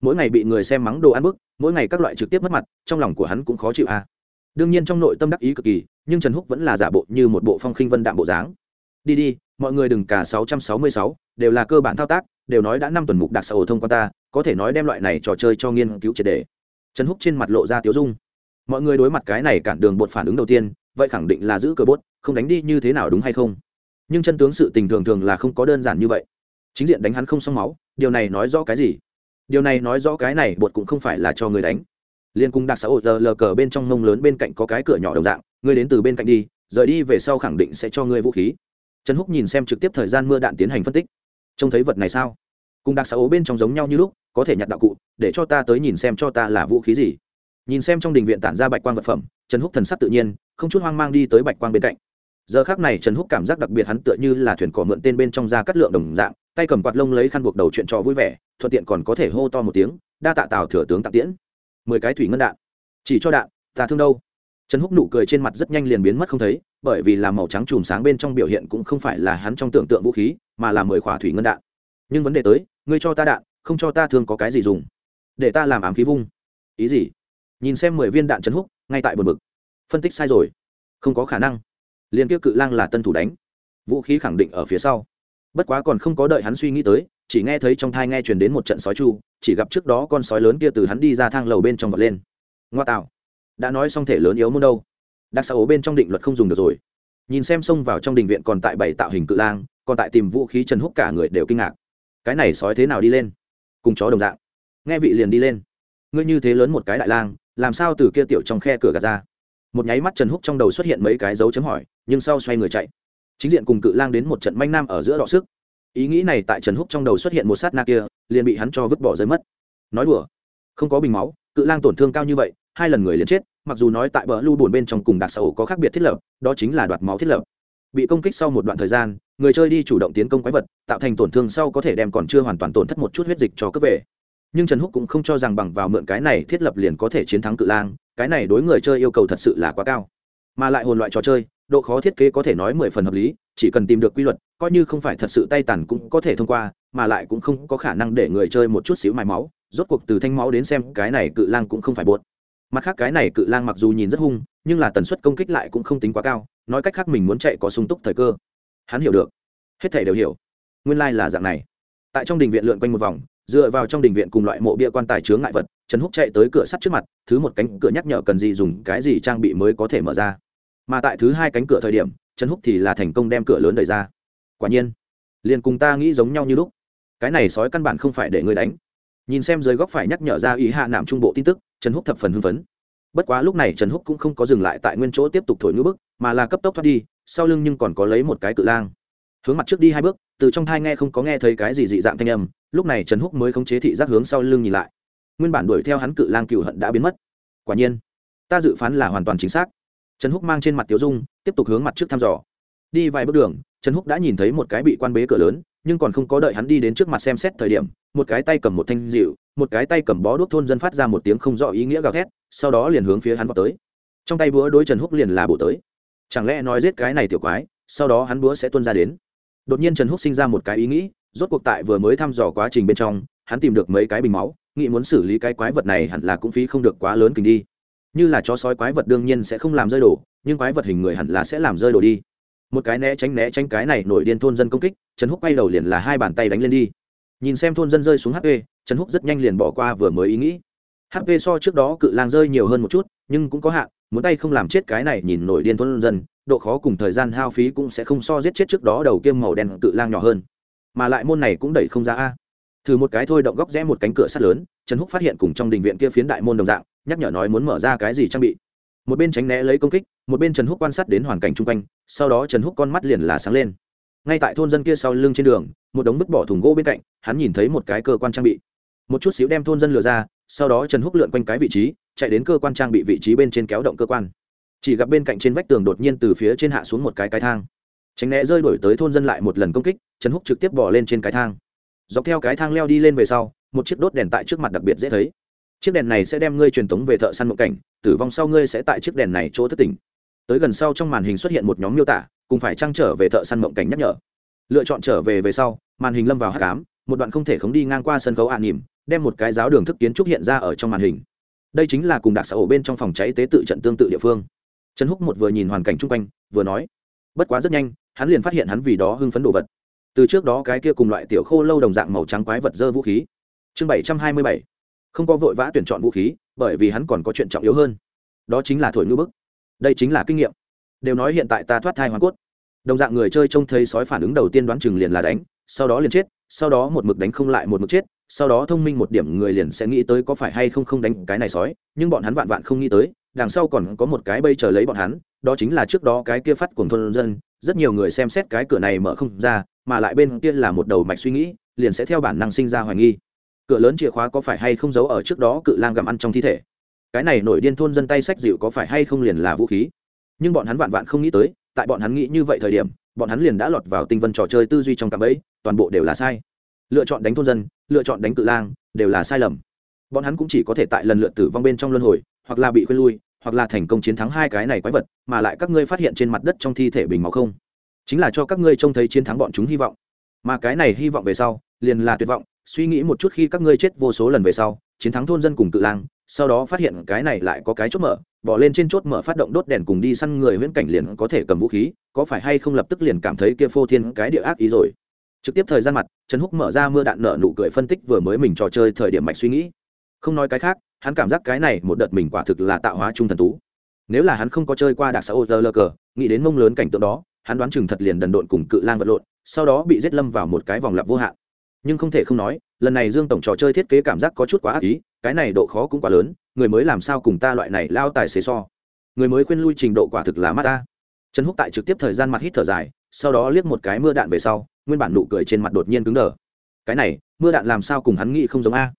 Speaker 1: Mỗi ngày bị người xem mắng đồ ăn bức mỗi ngày các loại trực tiếp mất mặt trong lòng của hắn cũng khó chịu a à. đương nhiên trong nội tâm đắc ý cực kỳ nhưng trần húc vẫn là giả bộ như một bộ phong khinh vân đạm bộ dáng. Đi đi mọi người đừng cả 666, đều là cơ bản thao tác đều nói đã năm tuần mục đặc xã hội thông qua ta, có thể nói đem loại này trò chơi cho nghiên cứu triệt đề. Trần húc trên mặt lộ ra tiếu dung. Mọi người đối mặt cái này cản đường bột phản ứng đầu tiên, vậy khẳng định là giữ cờ bốt không đánh đi như thế nào đúng hay không? Nhưng chân tướng sự tình thường thường là không có đơn giản như vậy. Chính diện đánh hắn không xong máu, điều này nói rõ cái gì? Điều này nói rõ cái này bột cũng không phải là cho người đánh. Liên cung đặc xã hội giờ lờ cờ bên trong mông lớn bên cạnh có cái cửa nhỏ đồng dạng, ngươi đến từ bên cạnh đi, rời đi về sau khẳng định sẽ cho ngươi vũ khí. Trần húc nhìn xem trực tiếp thời gian mưa đạn tiến hành phân tích trông thấy vật này sao? Cùng đặc xã ố bên trong giống nhau như lúc, có thể nhặt đạo cụ, để cho ta tới nhìn xem cho ta là vũ khí gì. Nhìn xem trong đình viện tản ra bạch quang vật phẩm, trần húc thần sắc tự nhiên, không chút hoang mang đi tới bạch quang bên cạnh. Giờ khác này trần húc cảm giác đặc biệt hắn tựa như là thuyền cỏ mượn tên bên trong ra cắt lượng đồng dạng, tay cầm quạt lông lấy khăn buộc đầu chuyện trò vui vẻ, thuận tiện còn có thể hô to một tiếng, đa tạ tào thừa tướng tạ tiễn. Mười cái thủy ngân đạn. Chỉ cho đạn, ta thương đâu? Trần húc nụ cười trên mặt rất nhanh liền biến mất không thấy, bởi vì là màu trắng chùm sáng bên trong biểu hiện cũng không phải là hắn trong tưởng tượng vũ khí mà là mười khỏa thủy ngân đạn. Nhưng vấn đề tới, ngươi cho ta đạn, không cho ta thương có cái gì dùng. Để ta làm ám khí vung. Ý gì? Nhìn xem mười viên đạn chấn húc ngay tại bờ bực. Phân tích sai rồi. Không có khả năng. Liên tiếp cự lang là tân thủ đánh. Vũ khí khẳng định ở phía sau. Bất quá còn không có đợi hắn suy nghĩ tới, chỉ nghe thấy trong thai nghe truyền đến một trận sói chu, chỉ gặp trước đó con sói lớn kia từ hắn đi ra thang lầu bên trong vật lên. Ngoa tạo. Đã nói xong thể lớn yếu môn đâu. Đặc xã ố bên trong định luật không dùng được rồi. Nhìn xem xông vào trong đình viện còn tại bảy tạo hình cự lang còn tại tìm vũ khí trần húc cả người đều kinh ngạc. Cái này sói thế nào đi lên? Cùng chó đồng dạng. Nghe vị liền đi lên. Ngươi như thế lớn một cái đại lang, làm sao từ kia tiểu trong khe cửa gạt ra? Một nháy mắt trần húc trong đầu xuất hiện mấy cái dấu chấm hỏi, nhưng sau xoay người chạy. Chính diện cùng cự lang đến một trận manh nam ở giữa đọ sức. Ý nghĩ này tại trần húc trong đầu xuất hiện một sát na kia, liền bị hắn cho vứt bỏ rơi mất. Nói đùa, không có bình máu, cự lang tổn thương cao như vậy, hai lần người liền chết, mặc dù nói tại bờ lưu bồn bên trong cùng đặc sầu có khác biệt thiết lập, đó chính là đoạt máu thiết lập bị công kích sau một đoạn thời gian, người chơi đi chủ động tiến công quái vật, tạo thành tổn thương sau có thể đem còn chưa hoàn toàn tổn thất một chút huyết dịch cho cướp về. Nhưng trần húc cũng không cho rằng bằng vào mượn cái này thiết lập liền có thể chiến thắng cự lang, cái này đối người chơi yêu cầu thật sự là quá cao. Mà lại hồn loại trò chơi, độ khó thiết kế có thể nói mười phần hợp lý, chỉ cần tìm được quy luật, coi như không phải thật sự tay tàn cũng có thể thông qua, mà lại cũng không có khả năng để người chơi một chút xíu mài máu, rốt cuộc từ thanh máu đến xem, cái này cự lang cũng không phải buốt mặt khác cái này cự lang mặc dù nhìn rất hung, nhưng là tần suất công kích lại cũng không tính quá cao nói cách khác mình muốn chạy có sung túc thời cơ. Hắn hiểu được. Hết thể đều hiểu. Nguyên lai、like、là dạng này. Tại trong đình viện lượn quanh một vòng, dựa vào trong đình viện cùng loại mộ bia quan tài chướng ngại vật, trần húc chạy tới cửa sắt trước mặt, thứ một cánh cửa nhắc nhở cần gì dùng cái gì trang bị mới có thể mở ra. Mà tại thứ hai cánh cửa thời điểm, trần húc thì là thành công đem cửa lớn đẩy ra. Quả nhiên, liền cùng ta nghĩ giống nhau như lúc. Cái này sói căn bản không phải để người đánh. Nhìn xem dưới góc phải nhắc nhở ra ý hạ nạm trung bộ tin tức, trần húc thập phần hưng phấn bất quá lúc này trần húc cũng không có dừng lại tại nguyên chỗ tiếp tục thổi ngữ bức, mà là cấp tốc thoát đi, sau lưng nhưng còn có lấy một cái cự lang. Hướng mặt trước đi hai bước, từ trong thai nghe không có nghe thấy cái gì dị dạng thanh âm, lúc này trần húc mới khống chế thị giác hướng sau lưng nhìn lại. Nguyên bản đuổi theo hắn cự lang cựu hận đã biến mất. Quả nhiên, ta dự phán là hoàn toàn chính xác. Trần húc mang trên mặt tiểu dung, tiếp tục hướng mặt trước thăm dò. Đi vài bước đường, trần húc đã nhìn thấy một cái bị quan bế cửa lớn, nhưng còn không có đợi hắn đi đến trước mặt xem xét thời điểm, một cái tay cầm một thanh dịu một cái tay cầm bó đuốc thôn dân phát ra một tiếng không rõ ý nghĩa gào thét, sau đó liền hướng phía hắn vào tới. Trong tay búa đối trần húc liền là bổ tới. Chẳng lẽ nói giết cái này tiểu quái, sau đó hắn búa sẽ tuân ra đến? Đột nhiên trần húc sinh ra một cái ý nghĩ, rốt cuộc tại vừa mới thăm dò quá trình bên trong, hắn tìm được mấy cái bình máu, nghĩ muốn xử lý cái quái vật này hẳn là cũng phí không được quá lớn kình đi. Như là chó sói quái vật đương nhiên sẽ không làm rơi đổ, nhưng quái vật hình người hẳn là sẽ làm rơi đổ đi. Một cái né tránh né tránh cái này nổi điên thôn dân công kích, trần húc bay đầu liền là hai bàn tay đánh lên đi. Nhìn xem thôn dân rơi xuống hp trần húc rất nhanh liền bỏ qua vừa mới ý nghĩ. Hp so trước đó cự lang rơi nhiều hơn một chút, nhưng cũng có hạn, muốn tay không làm chết cái này nhìn nổi điên thôn dân, độ khó cùng thời gian hao phí cũng sẽ không so giết chết trước đó đầu kiêm màu đen cự lang nhỏ hơn. Mà lại môn này cũng đẩy không ra a. Thử một cái thôi động góc rẽ một cánh cửa sắt lớn, trần húc phát hiện cùng trong đình viện kia phiến đại môn đồng dạng, nhắc nhở nói muốn mở ra cái gì trang bị. Một bên tránh né lấy công kích, một bên trần húc quan sát đến hoàn cảnh chung quanh, sau đó trần húc con mắt liền là sáng lên. Ngay tại thôn dân kia sau lưng trên đường, một đống vứt bỏ thùng gỗ bên cạnh, hắn nhìn thấy một cái cơ quan trang bị một chút xíu đem thôn dân lừa ra, sau đó trần húc lượn quanh cái vị trí, chạy đến cơ quan trang bị vị trí bên trên kéo động cơ quan. Chỉ gặp bên cạnh trên vách tường đột nhiên từ phía trên hạ xuống một cái cái thang. Tránh né rơi đổi tới thôn dân lại một lần công kích, trần húc trực tiếp bỏ lên trên cái thang. Dọc theo cái thang leo đi lên về sau, một chiếc đốt đèn tại trước mặt đặc biệt dễ thấy. Chiếc đèn này sẽ đem ngươi truyền tống về thợ săn mộng cảnh, tử vong sau ngươi sẽ tại chiếc đèn này chỗ thất tỉnh. Tới gần sau trong màn hình xuất hiện một nhóm miêu tả, cùng phải trăng trở về thợ săn mộng cảnh nhắc nhở. Lựa chọn trở về về sau, màn hình lâm vào h tám một đoạn không thể khống đi ngang qua sân khấu hạ à nỉm đem một cái giáo đường thức kiến trúc hiện ra ở trong màn hình. Đây chính là cùng đặc xã ổ bên trong phòng cháy tế tự trận tương tự địa phương. Trần húc một vừa nhìn hoàn cảnh chung quanh, vừa nói, bất quá rất nhanh, hắn liền phát hiện hắn vì đó hưng phấn đồ vật. Từ trước đó cái kia cùng loại tiểu khô lâu đồng dạng màu trắng quái vật dơ vũ khí. Chương bảy trăm hai mươi bảy. Không có vội vã tuyển chọn vũ khí, bởi vì hắn còn có chuyện trọng yếu hơn. Đó chính là thổi ngữ bức. Đây chính là kinh nghiệm. Đều nói hiện tại ta thoát thai hoàn cốt. Đồng dạng người chơi trông thấy sói phản ứng đầu tiên đoán chừng liền là đánh sau đó liền chết, sau đó một mực đánh không lại một mực chết, sau đó thông minh một điểm người liền sẽ nghĩ tới có phải hay không không đánh cái này sói, nhưng bọn hắn vạn vạn không nghĩ tới, đằng sau còn có một cái bây chờ lấy bọn hắn, đó chính là trước đó cái kia phát cuồng thôn dân, rất nhiều người xem xét cái cửa này mở không ra, mà lại bên kia là một đầu mạch suy nghĩ, liền sẽ theo bản năng sinh ra hoài nghi. Cửa lớn chìa khóa có phải hay không giấu ở trước đó cự lang gặm ăn trong thi thể? Cái này nổi điên thôn dân tay sách dịu có phải hay không liền là vũ khí? Nhưng bọn hắn vạn vạn không nghĩ tới tại bọn hắn nghĩ như vậy thời điểm, bọn hắn liền đã lọt vào tinh vân trò chơi tư duy trong cạm ấy toàn bộ đều là sai. Lựa chọn đánh thôn dân, lựa chọn đánh cự lang, đều là sai lầm. Bọn hắn cũng chỉ có thể tại lần lượt tử vong bên trong luân hồi, hoặc là bị khuyên lui, hoặc là thành công chiến thắng hai cái này quái vật, mà lại các ngươi phát hiện trên mặt đất trong thi thể bình máu không. Chính là cho các ngươi trông thấy chiến thắng bọn chúng hy vọng. Mà cái này hy vọng về sau, liền là tuyệt vọng, suy nghĩ một chút khi các ngươi chết vô số lần về sau, chiến thắng thôn dân cùng cự lang sau đó phát hiện cái này lại có cái chốt mở, bỏ lên trên chốt mở phát động đốt đèn cùng đi săn người huyễn cảnh liền có thể cầm vũ khí, có phải hay không lập tức liền cảm thấy kia phô thiên cái địa ác ý rồi? Trực tiếp thời gian mặt, trần húc mở ra mưa đạn nở nụ cười phân tích vừa mới mình trò chơi thời điểm mạch suy nghĩ. Không nói cái khác, hắn cảm giác cái này một đợt mình quả thực là tạo hóa trung thần tú. Nếu là hắn không có chơi qua đặc xã ô tơ lơ cờ nghĩ đến mông lớn cảnh tượng đó, hắn đoán chừng thật liền đần độn cùng cự lang vật lộn, sau đó bị giết lâm vào một cái vòng lặp vô hạn. Nhưng không thể không nói, lần này dương tổng trò chơi thiết kế cảm giác có chút quá ác ý cái này độ khó cũng quá lớn, người mới làm sao cùng ta loại này lao tài xế so? Người mới khuyên lui trình độ quả thực là mắt ta. Trần húc tại trực tiếp thời gian mặt hít thở dài, sau đó liếc một cái mưa đạn về sau, nguyên bản nụ cười trên mặt đột nhiên cứng đờ. Cái này, mưa đạn làm sao cùng hắn nghĩ không giống a?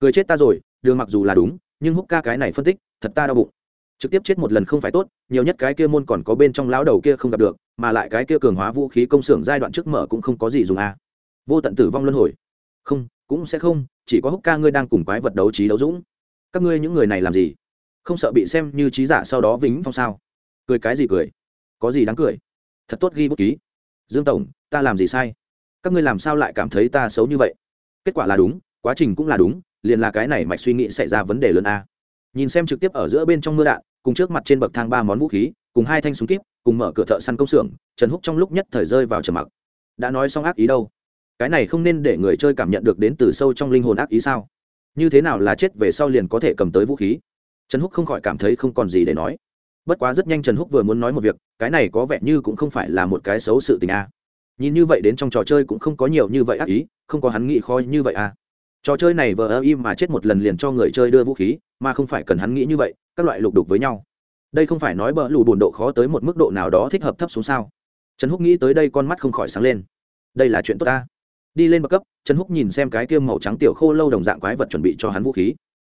Speaker 1: Cười chết ta rồi, đường mặc dù là đúng, nhưng húc ca cái này phân tích, thật ta đau bụng. Trực tiếp chết một lần không phải tốt, nhiều nhất cái kia môn còn có bên trong lão đầu kia không gặp được, mà lại cái kia cường hóa vũ khí công xưởng giai đoạn trước mở cũng không có gì dùng a. Vô tận tử vong luân hồi không, cũng sẽ không, chỉ có húc ca ngươi đang cùng quái vật đấu trí đấu dũng. Các ngươi những người này làm gì? Không sợ bị xem như trí giả sau đó vĩnh phong sao? Cười cái gì cười? Có gì đáng cười? Thật tốt ghi bút ký. Dương tổng, ta làm gì sai? Các ngươi làm sao lại cảm thấy ta xấu như vậy? Kết quả là đúng, quá trình cũng là đúng, liền là cái này mạch suy nghĩ xảy ra vấn đề lớn a. Nhìn xem trực tiếp ở giữa bên trong mưa đạn, cùng trước mặt trên bậc thang ba món vũ khí, cùng hai thanh súng kíp, cùng mở cửa thợ săn công xưởng, trần húc trong lúc nhất thời rơi vào trầm mặc. Đã nói xong ác ý đâu? Cái này không nên để người chơi cảm nhận được đến từ sâu trong linh hồn ác ý sao? Như thế nào là chết về sau liền có thể cầm tới vũ khí? Trần húc không khỏi cảm thấy không còn gì để nói. Bất quá rất nhanh trần húc vừa muốn nói một việc, cái này có vẻ như cũng không phải là một cái xấu sự tình a. Nhìn như vậy đến trong trò chơi cũng không có nhiều như vậy ác ý, không có hắn nghĩ khó như vậy a. Trò chơi này vờ ơ im mà chết một lần liền cho người chơi đưa vũ khí, mà không phải cần hắn nghĩ như vậy, các loại lục đục với nhau. Đây không phải nói bỡ lù bùn độ khó tới một mức độ nào đó thích hợp thấp xuống sao? Trần húc nghĩ tới đây con mắt không khỏi sáng lên. Đây là chuyện tốt ta đi lên bậc cấp, trần húc nhìn xem cái tiêm màu trắng tiểu khô lâu đồng dạng quái vật chuẩn bị cho hắn vũ khí.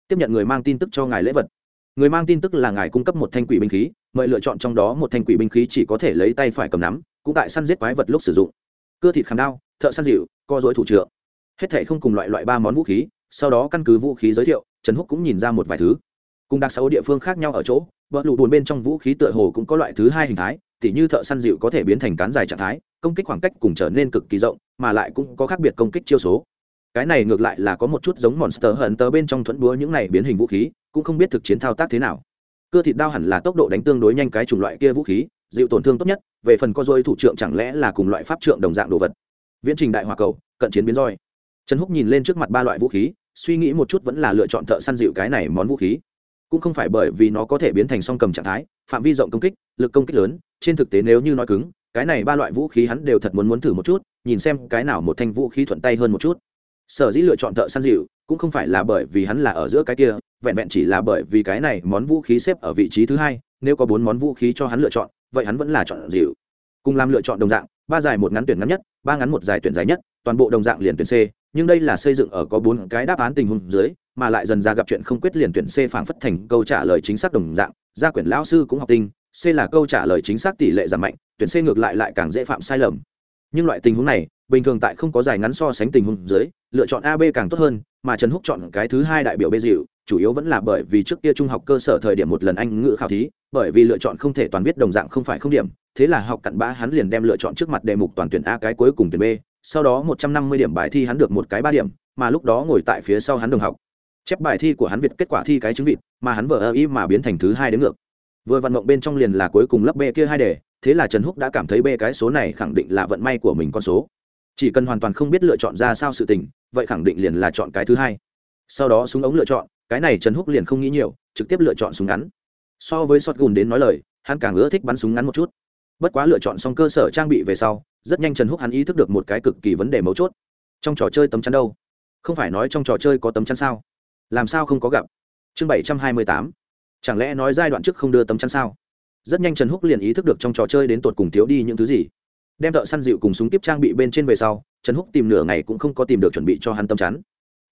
Speaker 1: Tiếp nhận người mang tin tức cho ngài lễ vật. Người mang tin tức là ngài cung cấp một thanh quỷ binh khí, mời lựa chọn trong đó một thanh quỷ binh khí chỉ có thể lấy tay phải cầm nắm, cũng tại săn giết quái vật lúc sử dụng. Cưa thịt khảm đao, thợ săn dịu, co dối thủ trượng. Hết thể không cùng loại loại ba món vũ khí, sau đó căn cứ vũ khí giới thiệu, trần húc cũng nhìn ra một vài thứ. Cùng đặc sáu địa phương khác nhau ở chỗ vợ lụ buồn bên trong vũ khí tựa hồ cũng có loại thứ hai hình thái tỉ như thợ săn dịu có thể biến thành cán dài trạng thái, công kích khoảng cách cùng trở nên cực kỳ rộng, mà lại cũng có khác biệt công kích chiêu số. Cái này ngược lại là có một chút giống monster hận tớ bên trong thuẫn búa những này biến hình vũ khí, cũng không biết thực chiến thao tác thế nào. Cưa thịt đao hẳn là tốc độ đánh tương đối nhanh cái chủng loại kia vũ khí, dịu tổn thương tốt nhất, về phần co dôi thủ trưởng chẳng lẽ là cùng loại pháp trượng đồng dạng đồ vật. Viễn trình đại hòa cầu, cận chiến biến roi. Trần húc nhìn lên trước mặt ba loại vũ khí, suy nghĩ một chút vẫn là lựa chọn thợ săn dịu cái này món vũ khí. Cũng không phải bởi vì nó có thể biến thành song cầm trạng thái, phạm vi rộng công kích lực công kích lớn, trên thực tế nếu như nói cứng, cái này ba loại vũ khí hắn đều thật muốn muốn thử một chút, nhìn xem cái nào một thanh vũ khí thuận tay hơn một chút. Sở dĩ lựa chọn thợ săn dịu, cũng không phải là bởi vì hắn là ở giữa cái kia, vẹn vẹn chỉ là bởi vì cái này món vũ khí xếp ở vị trí thứ hai, nếu có bốn món vũ khí cho hắn lựa chọn, vậy hắn vẫn là chọn dịu. Cùng làm lựa chọn đồng dạng, ba dài một ngắn tuyển ngắn nhất, ba ngắn một dài tuyển dài nhất, toàn bộ đồng dạng liền tuyển c, nhưng đây là xây dựng ở có bốn cái đáp án tình huống dưới, mà lại dần ra gặp chuyện không quyết liền tuyển c phảng phất thành câu trả lời chính xác đồng dạng, gia quyển lão sư cũng học tinh c là câu trả lời chính xác tỷ lệ giảm mạnh, tuyển c ngược lại lại càng dễ phạm sai lầm. Nhưng loại tình huống này, bình thường tại không có dài ngắn so sánh tình huống dưới, lựa chọn ab càng tốt hơn, mà trần húc chọn cái thứ hai đại biểu b dịu, chủ yếu vẫn là bởi vì trước kia trung học cơ sở thời điểm một lần anh ngữ khảo thí, bởi vì lựa chọn không thể toàn viết đồng dạng không phải không điểm, thế là học cặn bã hắn liền đem lựa chọn trước mặt đề mục toàn tuyển a cái cuối cùng tuyển b, sau đó một trăm năm mươi điểm bài thi hắn được một cái ba điểm, mà lúc đó ngồi tại phía sau hắn đồng học. Chép bài thi của hắn việt kết quả thi cái chứng vịt, mà hắn vờ ơ y mà biến thành thứ hai đến ngược vừa vận mộng bên trong liền là cuối cùng lấp b kia hai đề, thế là trần húc đã cảm thấy b cái số này khẳng định là vận may của mình con số. Chỉ cần hoàn toàn không biết lựa chọn ra sao sự tình, vậy khẳng định liền là chọn cái thứ hai. Sau đó súng ống lựa chọn, cái này trần húc liền không nghĩ nhiều, trực tiếp lựa chọn súng ngắn. So với sọt gùn đến nói lời, hắn càng ưa thích bắn súng ngắn một chút. Bất quá lựa chọn xong cơ sở trang bị về sau, rất nhanh trần húc hắn ý thức được một cái cực kỳ vấn đề mấu chốt. Trong trò chơi tấm chắn đâu? Không phải nói trong trò chơi có tấm chắn sao? Làm sao không có gặp? Chương bảy trăm hai mươi tám chẳng lẽ nói giai đoạn trước không đưa tấm chắn sao? Rất nhanh trần húc liền ý thức được trong trò chơi đến tột cùng thiếu đi những thứ gì. Đem thợ săn dịu cùng súng kiếp trang bị bên trên về sau, trần húc tìm nửa ngày cũng không có tìm được chuẩn bị cho hắn tấm chắn.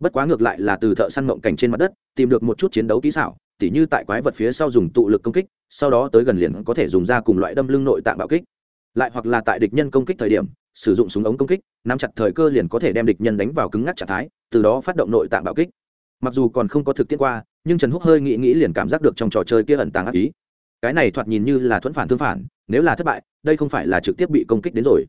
Speaker 1: Bất quá ngược lại là từ thợ săn mộng cảnh trên mặt đất, tìm được một chút chiến đấu kỹ xảo, tỉ như tại quái vật phía sau dùng tụ lực công kích, sau đó tới gần liền có thể dùng ra cùng loại đâm lưng nội tạng bạo kích. Lại hoặc là tại địch nhân công kích thời điểm, sử dụng súng ống công kích, nắm chặt thời cơ liền có thể đem địch nhân đánh vào cứng ngắc trạng thái, từ đó phát động nội tạng bạo kích. Mặc dù còn không có thực tiễn qua nhưng trần húc hơi nghĩ nghĩ liền cảm giác được trong trò chơi kia ẩn tàng ác ý. cái này thoạt nhìn như là thuẫn phản thương phản, nếu là thất bại, đây không phải là trực tiếp bị công kích đến rồi.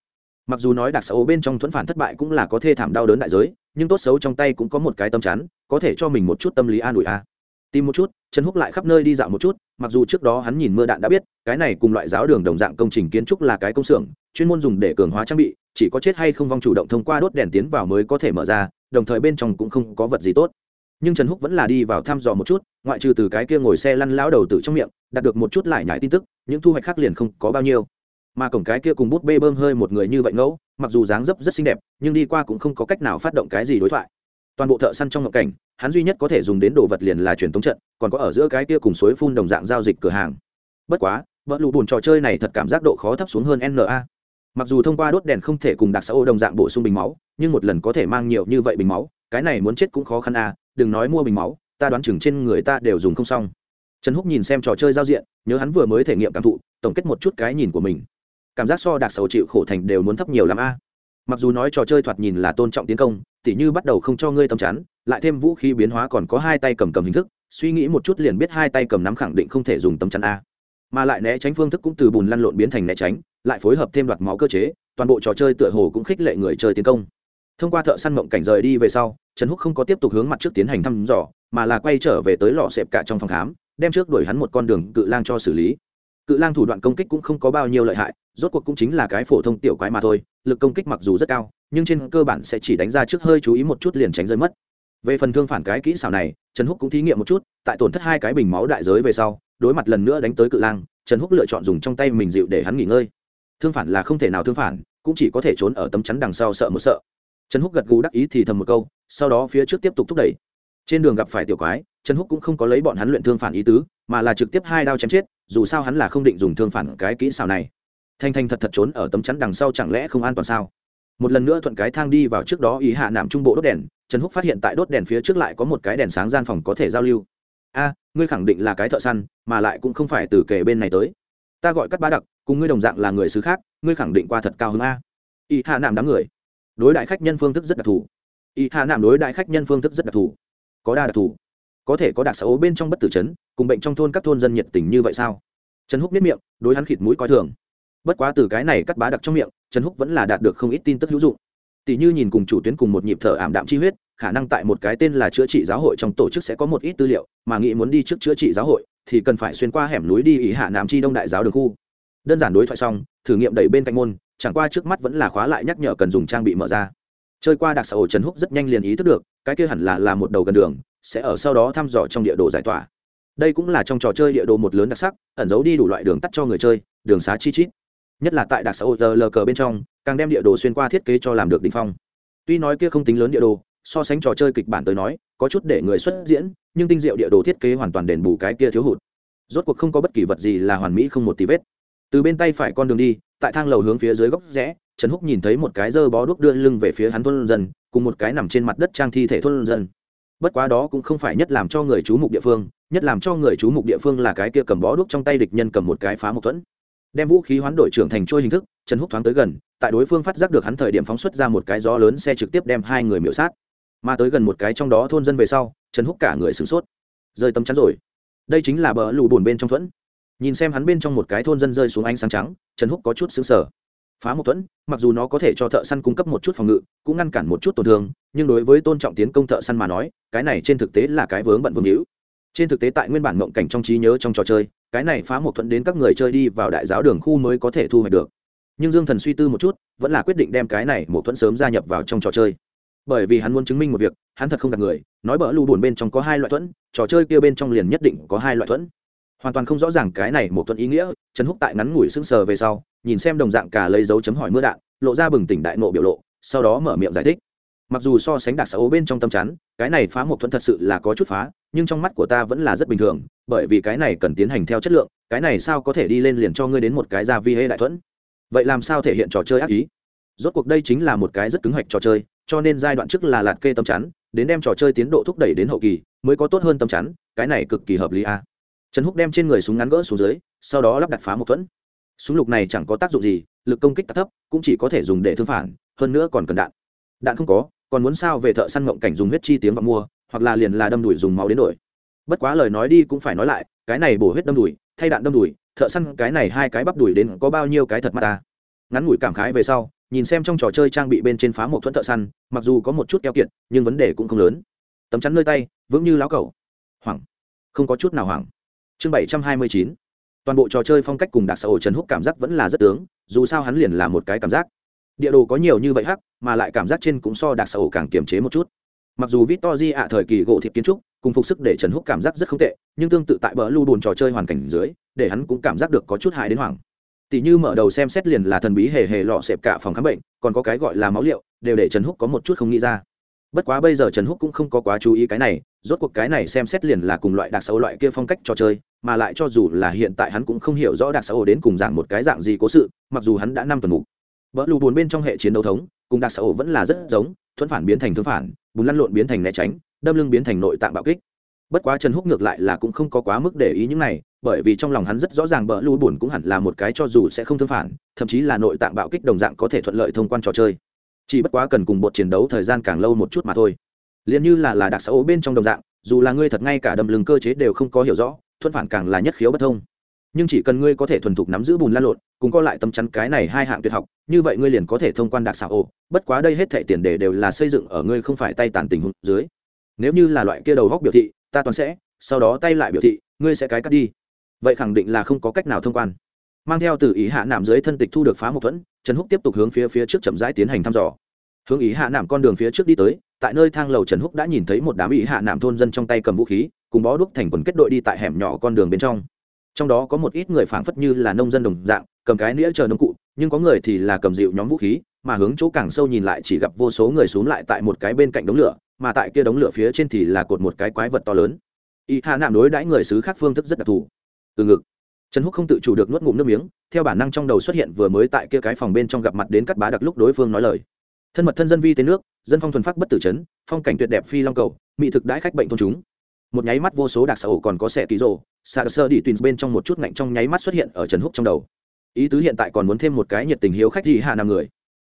Speaker 1: mặc dù nói đặc xấu bên trong thuẫn phản thất bại cũng là có thê thảm đau đớn đại giới, nhưng tốt xấu trong tay cũng có một cái tâm chắn, có thể cho mình một chút tâm lý an ủi a. tìm một chút, trần húc lại khắp nơi đi dạo một chút, mặc dù trước đó hắn nhìn mưa đạn đã biết, cái này cùng loại giáo đường đồng dạng công trình kiến trúc là cái công xưởng, chuyên môn dùng để cường hóa trang bị, chỉ có chết hay không vong chủ động thông qua đốt đèn tiến vào mới có thể mở ra, đồng thời bên trong cũng không có vật gì tốt nhưng trần húc vẫn là đi vào thăm dò một chút ngoại trừ từ cái kia ngồi xe lăn lão đầu tử trong miệng đạt được một chút lại nhải tin tức những thu hoạch khác liền không có bao nhiêu mà cổng cái kia cùng bút bê bơm hơi một người như vậy ngẫu mặc dù dáng dấp rất xinh đẹp nhưng đi qua cũng không có cách nào phát động cái gì đối thoại toàn bộ thợ săn trong ngộng cảnh hắn duy nhất có thể dùng đến đồ vật liền là truyền thống trận còn có ở giữa cái kia cùng suối phun đồng dạng giao dịch cửa hàng bất quá vợ lụ bùn trò chơi này thật cảm giác độ khó thấp xuống hơn na mặc dù thông qua đốt đèn không thể cùng đặc xã ô đồng dạng bổ sung bình máu nhưng một lần có thể mang nhiều như vậy bình máu cái này muốn chết cũng khó khăn a đừng nói mua bình máu, ta đoán chừng trên người ta đều dùng không xong. Trần húc nhìn xem trò chơi giao diện, nhớ hắn vừa mới thể nghiệm cảm thụ, tổng kết một chút cái nhìn của mình. Cảm giác so đạc sầu chịu khổ thành đều muốn thấp nhiều l a. Mặc dù nói trò chơi thoạt nhìn là tôn trọng tiến công, tỉ như bắt đầu không cho ngươi tầm chắn, lại thêm vũ khí biến hóa còn có hai tay cầm cầm hình thức, suy nghĩ một chút liền biết hai tay cầm nắm khẳng định không thể dùng tấm chắn a. Mà lại né tránh phương thức cũng từ bùn lăn lộn biến thành né tránh, lại phối hợp thêm đoạt máu cơ chế, toàn bộ trò chơi tựa hồ cũng khích lệ người chơi tiến công thông qua thợ săn mộng cảnh rời đi về sau, trần húc không có tiếp tục hướng mặt trước tiến hành thăm dò, mà là quay trở về tới lò xẹp cả trong phòng khám, đem trước đuổi hắn một con đường cự lang cho xử lý. Cự lang thủ đoạn công kích cũng không có bao nhiêu lợi hại, rốt cuộc cũng chính là cái phổ thông tiểu quái mà thôi, lực công kích mặc dù rất cao, nhưng trên cơ bản sẽ chỉ đánh ra trước hơi chú ý một chút liền tránh rơi mất. Về phần thương phản cái kỹ xảo này, trần húc cũng thí nghiệm một chút, tại tổn thất hai cái bình máu đại giới về sau, đối mặt lần nữa đánh tới cự lang, trần húc lựa chọn dùng trong tay mình dịu để hắn nghỉ ngơi. Thương phản là không thể nào thương phản, cũng chỉ có thể trốn ở tấm chắn đằng sau sợ một sợ trần húc gật gù đắc ý thì thầm một câu, sau đó phía trước tiếp tục thúc đẩy. Trên đường gặp phải tiểu quái, trần húc cũng không có lấy bọn hắn luyện thương phản ý tứ, mà là trực tiếp hai đao chém chết, dù sao hắn là không định dùng thương phản cái kỹ xảo này. Thanh thanh thật thật trốn ở tấm chắn đằng sau chẳng lẽ không an toàn sao? Một lần nữa thuận cái thang đi vào trước đó ý hạ nạm trung bộ đốt đèn, trần húc phát hiện tại đốt đèn phía trước lại có một cái đèn sáng gian phòng có thể giao lưu. A, ngươi khẳng định là cái thợ săn, mà lại cũng không phải từ kề bên này tới. Ta gọi cắt bá đặc, cùng ngươi đồng dạng là người xứ khác, ngươi khẳng định qua thật cao hơn a. Ý hạ nạm đám người đối đại khách nhân phương thức rất đặc thù. Ý hạ nạm đối đại khách nhân phương thức rất đặc thù. Có đa đặc thù. Có thể có đặc xấu bên trong bất tử chấn, cùng bệnh trong thôn các thôn dân nhiệt tình như vậy sao? Trần húc biết miệng, đối hắn khịt mũi coi thường. Bất quá từ cái này cắt bá đặc trong miệng, trần húc vẫn là đạt được không ít tin tức hữu dụng. Tỷ như nhìn cùng chủ tuyến cùng một nhịp thở ảm đạm chi huyết, khả năng tại một cái tên là chữa trị giáo hội trong tổ chức sẽ có một ít tư liệu, mà nghĩ muốn đi trước chữa trị giáo hội, thì cần phải xuyên qua hẻm núi đi ỉ hạ nam chi đông đại giáo đường khu. Đơn giản đối thoại xong thử nghiệm đẩy bên cạnh môn, chẳng qua trước mắt vẫn là khóa lại nhắc nhở cần dùng trang bị mở ra. Chơi qua đặc xã ổ trần húc rất nhanh liền ý thức được, cái kia hẳn là là một đầu gần đường, sẽ ở sau đó thăm dò trong địa đồ giải tỏa. Đây cũng là trong trò chơi địa đồ một lớn đặc sắc, ẩn giấu đi đủ loại đường tắt cho người chơi, đường xá chi chít. Nhất là tại đặc xã ổ giờ lờ cờ bên trong, càng đem địa đồ xuyên qua thiết kế cho làm được đ ỉ n h phong. Tuy nói kia không tính lớn địa đồ, so sánh trò chơi kịch bản tới nói, có chút để người xuất diễn, nhưng tinh diệu địa đồ thiết kế hoàn toàn đền bù cái kia thiếu hụt. Rốt cuộc không có bất kỳ vật gì là hoàn mỹ không một tí vết từ bên tay phải con đường đi, tại thang lầu hướng phía dưới góc rẽ, trần húc nhìn thấy một cái dơ bó đuốc đưa lưng về phía hắn thôn dân, cùng một cái nằm trên mặt đất trang thi thể thôn dân. Bất quá đó cũng không phải nhất làm cho người chú mục địa phương, nhất làm cho người chú mục địa phương là cái kia cầm bó đuốc trong tay địch nhân cầm một cái phá mục thuẫn. Đem vũ khí hoán đổi trưởng thành trôi hình thức, trần húc thoáng tới gần, tại đối phương phát giác được hắn thời điểm phóng xuất ra một cái gió lớn xe trực tiếp đem hai người miễu sát. Mà tới gần một cái trong đó thôn dân về sau, trần húc cả người sửng sốt. Rơi tấm chắn rồi. Đây chính là bờ lù bùn bên trong thuẫn nhìn xem hắn bên trong một cái thôn dân rơi xuống ánh sáng trắng, trần húc có chút xứng sở phá một thuẫn, mặc dù nó có thể cho thợ săn cung cấp một chút phòng ngự, cũng ngăn cản một chút tổn thương, nhưng đối với tôn trọng tiến công thợ săn mà nói, cái này trên thực tế là cái vướng bận vương hữu. Trên thực tế tại nguyên bản mộng cảnh trong trí nhớ trong trò chơi, cái này phá một thuẫn đến các người chơi đi vào đại giáo đường khu mới có thể thu hoạch được. Nhưng dương thần suy tư một chút, vẫn là quyết định đem cái này một thuẫn sớm gia nhập vào trong trò chơi. Bởi vì hắn muốn chứng minh một việc, hắn thật không gặp người, nói bỡ lù buồn bên trong có hai loại thuẫn, trò chơi kia bên trong liền nhất định có hai loại thuẫn hoàn toàn không rõ ràng cái này một tuần ý nghĩa, trần húc tại ngắn ngủi sững sờ về sau, nhìn xem đồng dạng cả lấy dấu chấm hỏi mưa đạn, lộ ra bừng tỉnh đại nộ biểu lộ, sau đó mở miệng giải thích. Mặc dù so sánh đặc xấu bên trong tâm chắn, cái này phá một thuẫn thật sự là có chút phá, nhưng trong mắt của ta vẫn là rất bình thường, bởi vì cái này cần tiến hành theo chất lượng, cái này sao có thể đi lên liền cho ngươi đến một cái gia vi hê đại thuẫn? Vậy làm sao thể hiện trò chơi ác ý? Rốt cuộc đây chính là một cái rất cứng hạch trò chơi, cho nên giai đoạn trước là lạt kê tâm chắn, đến đem trò chơi tiến độ thúc đẩy đến hậu kỳ, mới có tốt hơn tâm chắn, cái này cực kỳ hợp lý a. à trần húc đem trên người súng ngắn gỡ xuống dưới, sau đó lắp đặt phá một thuẫn. Súng lục này chẳng có tác dụng gì, lực công kích thấp, cũng chỉ có thể dùng để thương phản, hơn nữa còn cần đạn. Đạn không có, còn muốn sao về thợ săn ngộng cảnh dùng huyết chi tiếng và mua, hoặc là liền là đâm đùi dùng máu đến đổi. Bất quá lời nói đi cũng phải nói lại, cái này bổ huyết đâm đùi thay đạn đâm đùi thợ săn cái này hai cái bắp đùi đến có bao nhiêu cái thật mà ta. Ngắn ngủi cảm khái về sau, nhìn xem trong trò chơi trang bị bên trên phá một thuẫn thợ săn, mặc dù có một chút keo kiệt, nhưng vấn đề cũng không lớn. Tấm chắn nơi tay, vững như láo cầu hoảng. Không có chút nào hoảng chương bảy trăm hai mươi chín. Toàn bộ trò chơi phong cách cùng đặc xã hội trần húc cảm giác vẫn là rất tướng, dù sao hắn liền là một cái cảm giác. Địa đồ có nhiều như vậy hắc, mà lại cảm giác trên cũng so đặc xã hội càng kiềm chế một chút. Mặc dù victor di ạ thời kỳ gỗ thiệp kiến trúc, cùng phục sức để trần húc cảm giác rất không tệ, nhưng tương tự tại bờ lưu bùn trò chơi hoàn cảnh dưới, để hắn cũng cảm giác được có chút hại đến hoảng. Tỷ như mở đầu xem xét liền là thần bí hề hề lọ xẹp cả phòng khám bệnh, còn có cái gọi là máu liệu, đều để trần húc có một chút không nghĩ ra bất quá bây giờ trần húc cũng không có quá chú ý cái này, rốt cuộc cái này xem xét liền là cùng loại đặc xấu loại kia phong cách trò chơi, mà lại cho dù là hiện tại hắn cũng không hiểu rõ đặc xấu đến cùng dạng một cái dạng gì cố sự, mặc dù hắn đã năm tuần mục vỡ lù buồn bên trong hệ chiến đấu thống, cùng đặc xấu vẫn là rất giống, thuẫn phản biến thành thương phản, bùn lăn lộn biến thành né tránh, đâm lưng biến thành nội tạng bạo kích. Bất quá trần húc ngược lại là cũng không có quá mức để ý những này, bởi vì trong lòng hắn rất rõ ràng bỡ lũ buồn cũng hẳn là một cái cho dù sẽ không thương phản, thậm chí là nội tạng bạo kích đồng dạng có thể thuận lợi thông quan trò chơi chỉ bất quá cần cùng bột chiến đấu thời gian càng lâu một chút mà thôi. Liền như là là đặc xã ố bên trong đồng dạng, dù là ngươi thật ngay cả đầm lưng cơ chế đều không có hiểu rõ, thuận phản càng là nhất khiếu bất thông. Nhưng chỉ cần ngươi có thể thuần thục nắm giữ bùn lan lộn, cùng co lại tâm chắn cái này hai hạng tuyệt học, như vậy ngươi liền có thể thông quan đặc xạ ổ. Bất quá đây hết thệ tiền đề đều là xây dựng ở ngươi không phải tay tàn tình huống dưới. Nếu như là loại kia đầu góc biểu thị, ta toàn sẽ, sau đó tay lại biểu thị, ngươi sẽ cái cắt đi. Vậy khẳng định là không có cách nào thông quan. Mang theo từ ý hạ nạm dưới thân tịch thu được phá một thuẫn trần húc tiếp tục hướng phía phía trước chậm rãi tiến hành thăm dò. Hướng ý hạ nạm con đường phía trước đi tới, tại nơi thang lầu trần húc đã nhìn thấy một đám ý hạ nạm thôn dân trong tay cầm vũ khí, cùng bó đúc thành quần kết đội đi tại hẻm nhỏ con đường bên trong. Trong đó có một ít người phảng phất như là nông dân đồng dạng, cầm cái nĩa chờ nông cụ, nhưng có người thì là cầm dịu nhóm vũ khí, mà hướng chỗ càng sâu nhìn lại chỉ gặp vô số người xuống lại tại một cái bên cạnh đống lửa, mà tại kia đống lửa phía trên thì là cột một cái quái vật to lớn. Y hạ nạm đối đãi người xứ khác phương thức rất đặc thù. Từ ngực trần húc không tự chủ được nuốt ngụm nước miếng, theo bản năng trong đầu xuất hiện vừa mới tại kia cái phòng bên trong gặp mặt đến cắt bá đặc lúc đối phương nói lời. Thân mật thân dân vi tế nước, dân phong thuần phát bất tử chấn, phong cảnh tuyệt đẹp phi long cầu, mỹ thực đãi khách bệnh thôn chúng. Một nháy mắt vô số đặc xã ổ còn có xẻ ký rồ xạ sơ đi tùy bên trong một chút ngạnh trong nháy mắt xuất hiện ở trần húc trong đầu. Ý tứ hiện tại còn muốn thêm một cái nhiệt tình hiếu khách gì hạ nam người.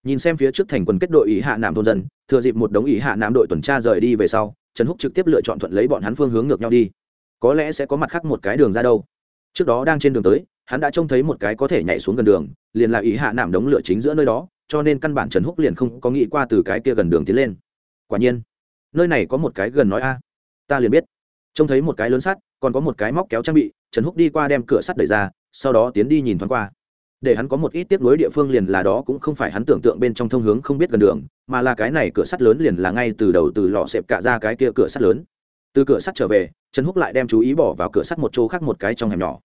Speaker 1: Nhìn xem phía trước thành quần kết đội ý hạ nam thôn dân, thừa dịp một đống ý hạ nam đội tuần tra rời đi về sau, trần húc trực tiếp lựa chọn thuận lấy bọn hắn phương hướng ngược nhau đi. Có lẽ sẽ có mặt khác một cái đường ra đâu trước đó đang trên đường tới, hắn đã trông thấy một cái có thể nhảy xuống gần đường, liền là ý hạ nạm đống lửa chính giữa nơi đó, cho nên căn bản trần húc liền không có nghĩ qua từ cái kia gần đường tiến lên. Quả nhiên, nơi này có một cái gần nói a. Ta liền biết. Trông thấy một cái lớn sắt, còn có một cái móc kéo trang bị, trần húc đi qua đem cửa sắt đẩy ra, sau đó tiến đi nhìn thoáng qua. Để hắn có một ít tiếp nối địa phương liền là đó cũng không phải hắn tưởng tượng bên trong thông hướng không biết gần đường, mà là cái này cửa sắt lớn liền là ngay từ đầu từ lò xẹp cả ra cái kia cửa sắt lớn từ cửa sắt trở về, trần húc lại đem chú ý bỏ vào cửa sắt một chỗ khác một cái trong hẻm nhỏ.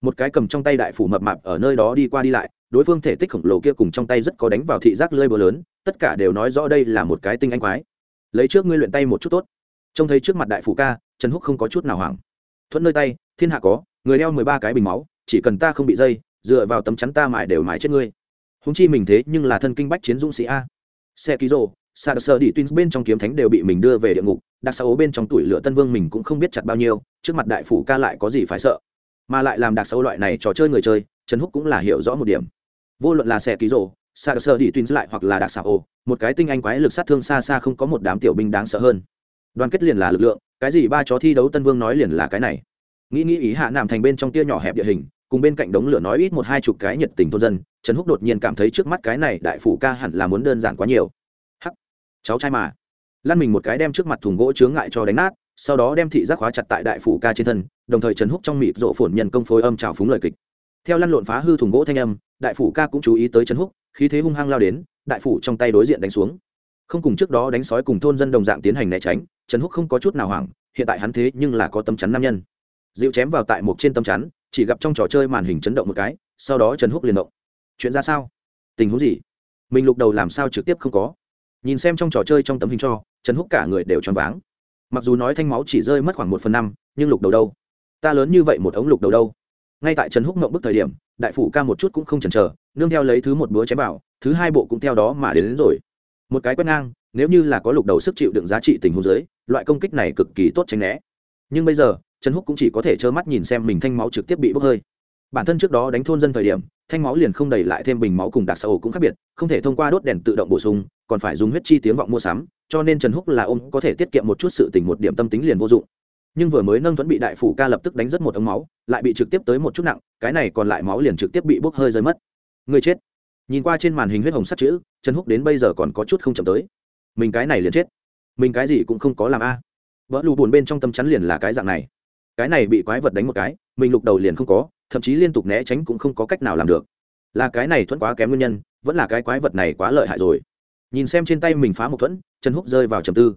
Speaker 1: Một cái cầm trong tay đại phủ mập mạp ở nơi đó đi qua đi lại, đối phương thể tích khổng lồ kia cùng trong tay rất có đánh vào thị giác lơi bờ lớn, tất cả đều nói rõ đây là một cái tinh anh quái. Lấy trước ngươi luyện tay một chút tốt. Trông thấy trước mặt đại phủ ca, trần húc không có chút nào hoảng. Thuận nơi tay, thiên hạ có, người đeo mười ba cái bình máu, chỉ cần ta không bị dây, dựa vào tấm chắn ta mãi đều mãi chết ngươi. Húng chi mình thế nhưng là thân kinh bách chiến dũng sĩ a. Xe ký rô sa sơ đi tuyến bên trong kiếm thánh đều bị mình đưa về địa ngục đặc sao bên trong tuổi lửa tân vương mình cũng không biết chặt bao nhiêu, trước mặt đại phủ ca lại có gì phải sợ. Mà lại làm đặc sâu loại này trò chơi người chơi, trần húc cũng là hiểu rõ một điểm. Vô luận là xe ký rồ xa sơ đi tuyến lại hoặc là đặc xảo một cái tinh anh quái lực sát thương xa xa không có một đám tiểu binh đáng sợ hơn. Đoàn kết liền là lực lượng, cái gì ba chó thi đấu tân vương nói liền là cái này. Nghĩ nghĩ ý hạ nằm thành bên trong tia nhỏ hẹp địa hình, cùng bên cạnh đống lửa nói ít một hai chục cái nhiệt tình thôn dân, trần húc đột nhiên cảm thấy trước mắt cái này đại phủ ca hẳn là muốn đơn giản quá nhiều. Hắc, cháu trai mà lăn mình một cái đem trước mặt thùng gỗ chướng ngại cho đánh nát, sau đó đem thị giác khóa chặt tại đại phủ ca trên thân, đồng thời trần húc trong mịt rộ phổn nhân công phối âm trào phúng lời kịch. Theo lăn lộn phá hư thùng gỗ thanh âm, đại phủ ca cũng chú ý tới trần húc, khí thế hung hăng lao đến, đại phủ trong tay đối diện đánh xuống. Không cùng trước đó đánh sói cùng thôn dân đồng dạng tiến hành né tránh, trần húc không có chút nào hoảng, hiện tại hắn thế nhưng là có tâm chắn nam nhân. Dịu chém vào tại một trên tâm chắn, chỉ gặp trong trò chơi màn hình chấn động một cái, sau đó trần húc liền động. Chuyện ra sao? Tình huống gì? Mình lục đầu làm sao trực tiếp không có? Nhìn xem trong trò chơi trong tấm hình cho trần húc cả người đều choáng váng. Mặc dù nói thanh máu chỉ rơi mất khoảng một phần năm nhưng lục đầu đâu? Ta lớn như vậy một ống lục đầu đâu? Ngay tại trần húc mộng bức thời điểm đại phủ ca một chút cũng không chần chờ nương theo lấy thứ một búa chém vào thứ hai bộ cũng theo đó mà đến, đến rồi. Một cái quét ngang nếu như là có lục đầu sức chịu đựng giá trị tình huống dưới loại công kích này cực kỳ tốt tránh né. Nhưng bây giờ trần húc cũng chỉ có thể trơ mắt nhìn xem mình thanh máu trực tiếp bị bốc hơi. Bản thân trước đó đánh thôn dân thời điểm thanh máu liền không đầy lại thêm bình máu cùng đặc sầu cũng khác biệt không thể thông qua đốt đèn tự động bổ sung còn phải dùng huyết chi tiếng vọng mua sắm cho nên trần húc là ông có thể tiết kiệm một chút sự tình một điểm tâm tính liền vô dụng. Nhưng vừa mới nâng thuẫn bị đại phủ ca lập tức đánh rất một ống máu, lại bị trực tiếp tới một chút nặng, cái này còn lại máu liền trực tiếp bị bốc hơi rơi mất. Người chết. Nhìn qua trên màn hình huyết hồng sắt chữ, trần húc đến bây giờ còn có chút không chậm tới. Mình cái này liền chết. Mình cái gì cũng không có làm a. Vỡ lù buồn bên trong tâm chắn liền là cái dạng này. Cái này bị quái vật đánh một cái, mình lục đầu liền không có, thậm chí liên tục né tránh cũng không có cách nào làm được. Là cái này thuẫn quá kém nguyên nhân, vẫn là cái quái vật này quá lợi hại rồi nhìn xem trên tay mình phá một thuẫn trần húc rơi vào trầm tư.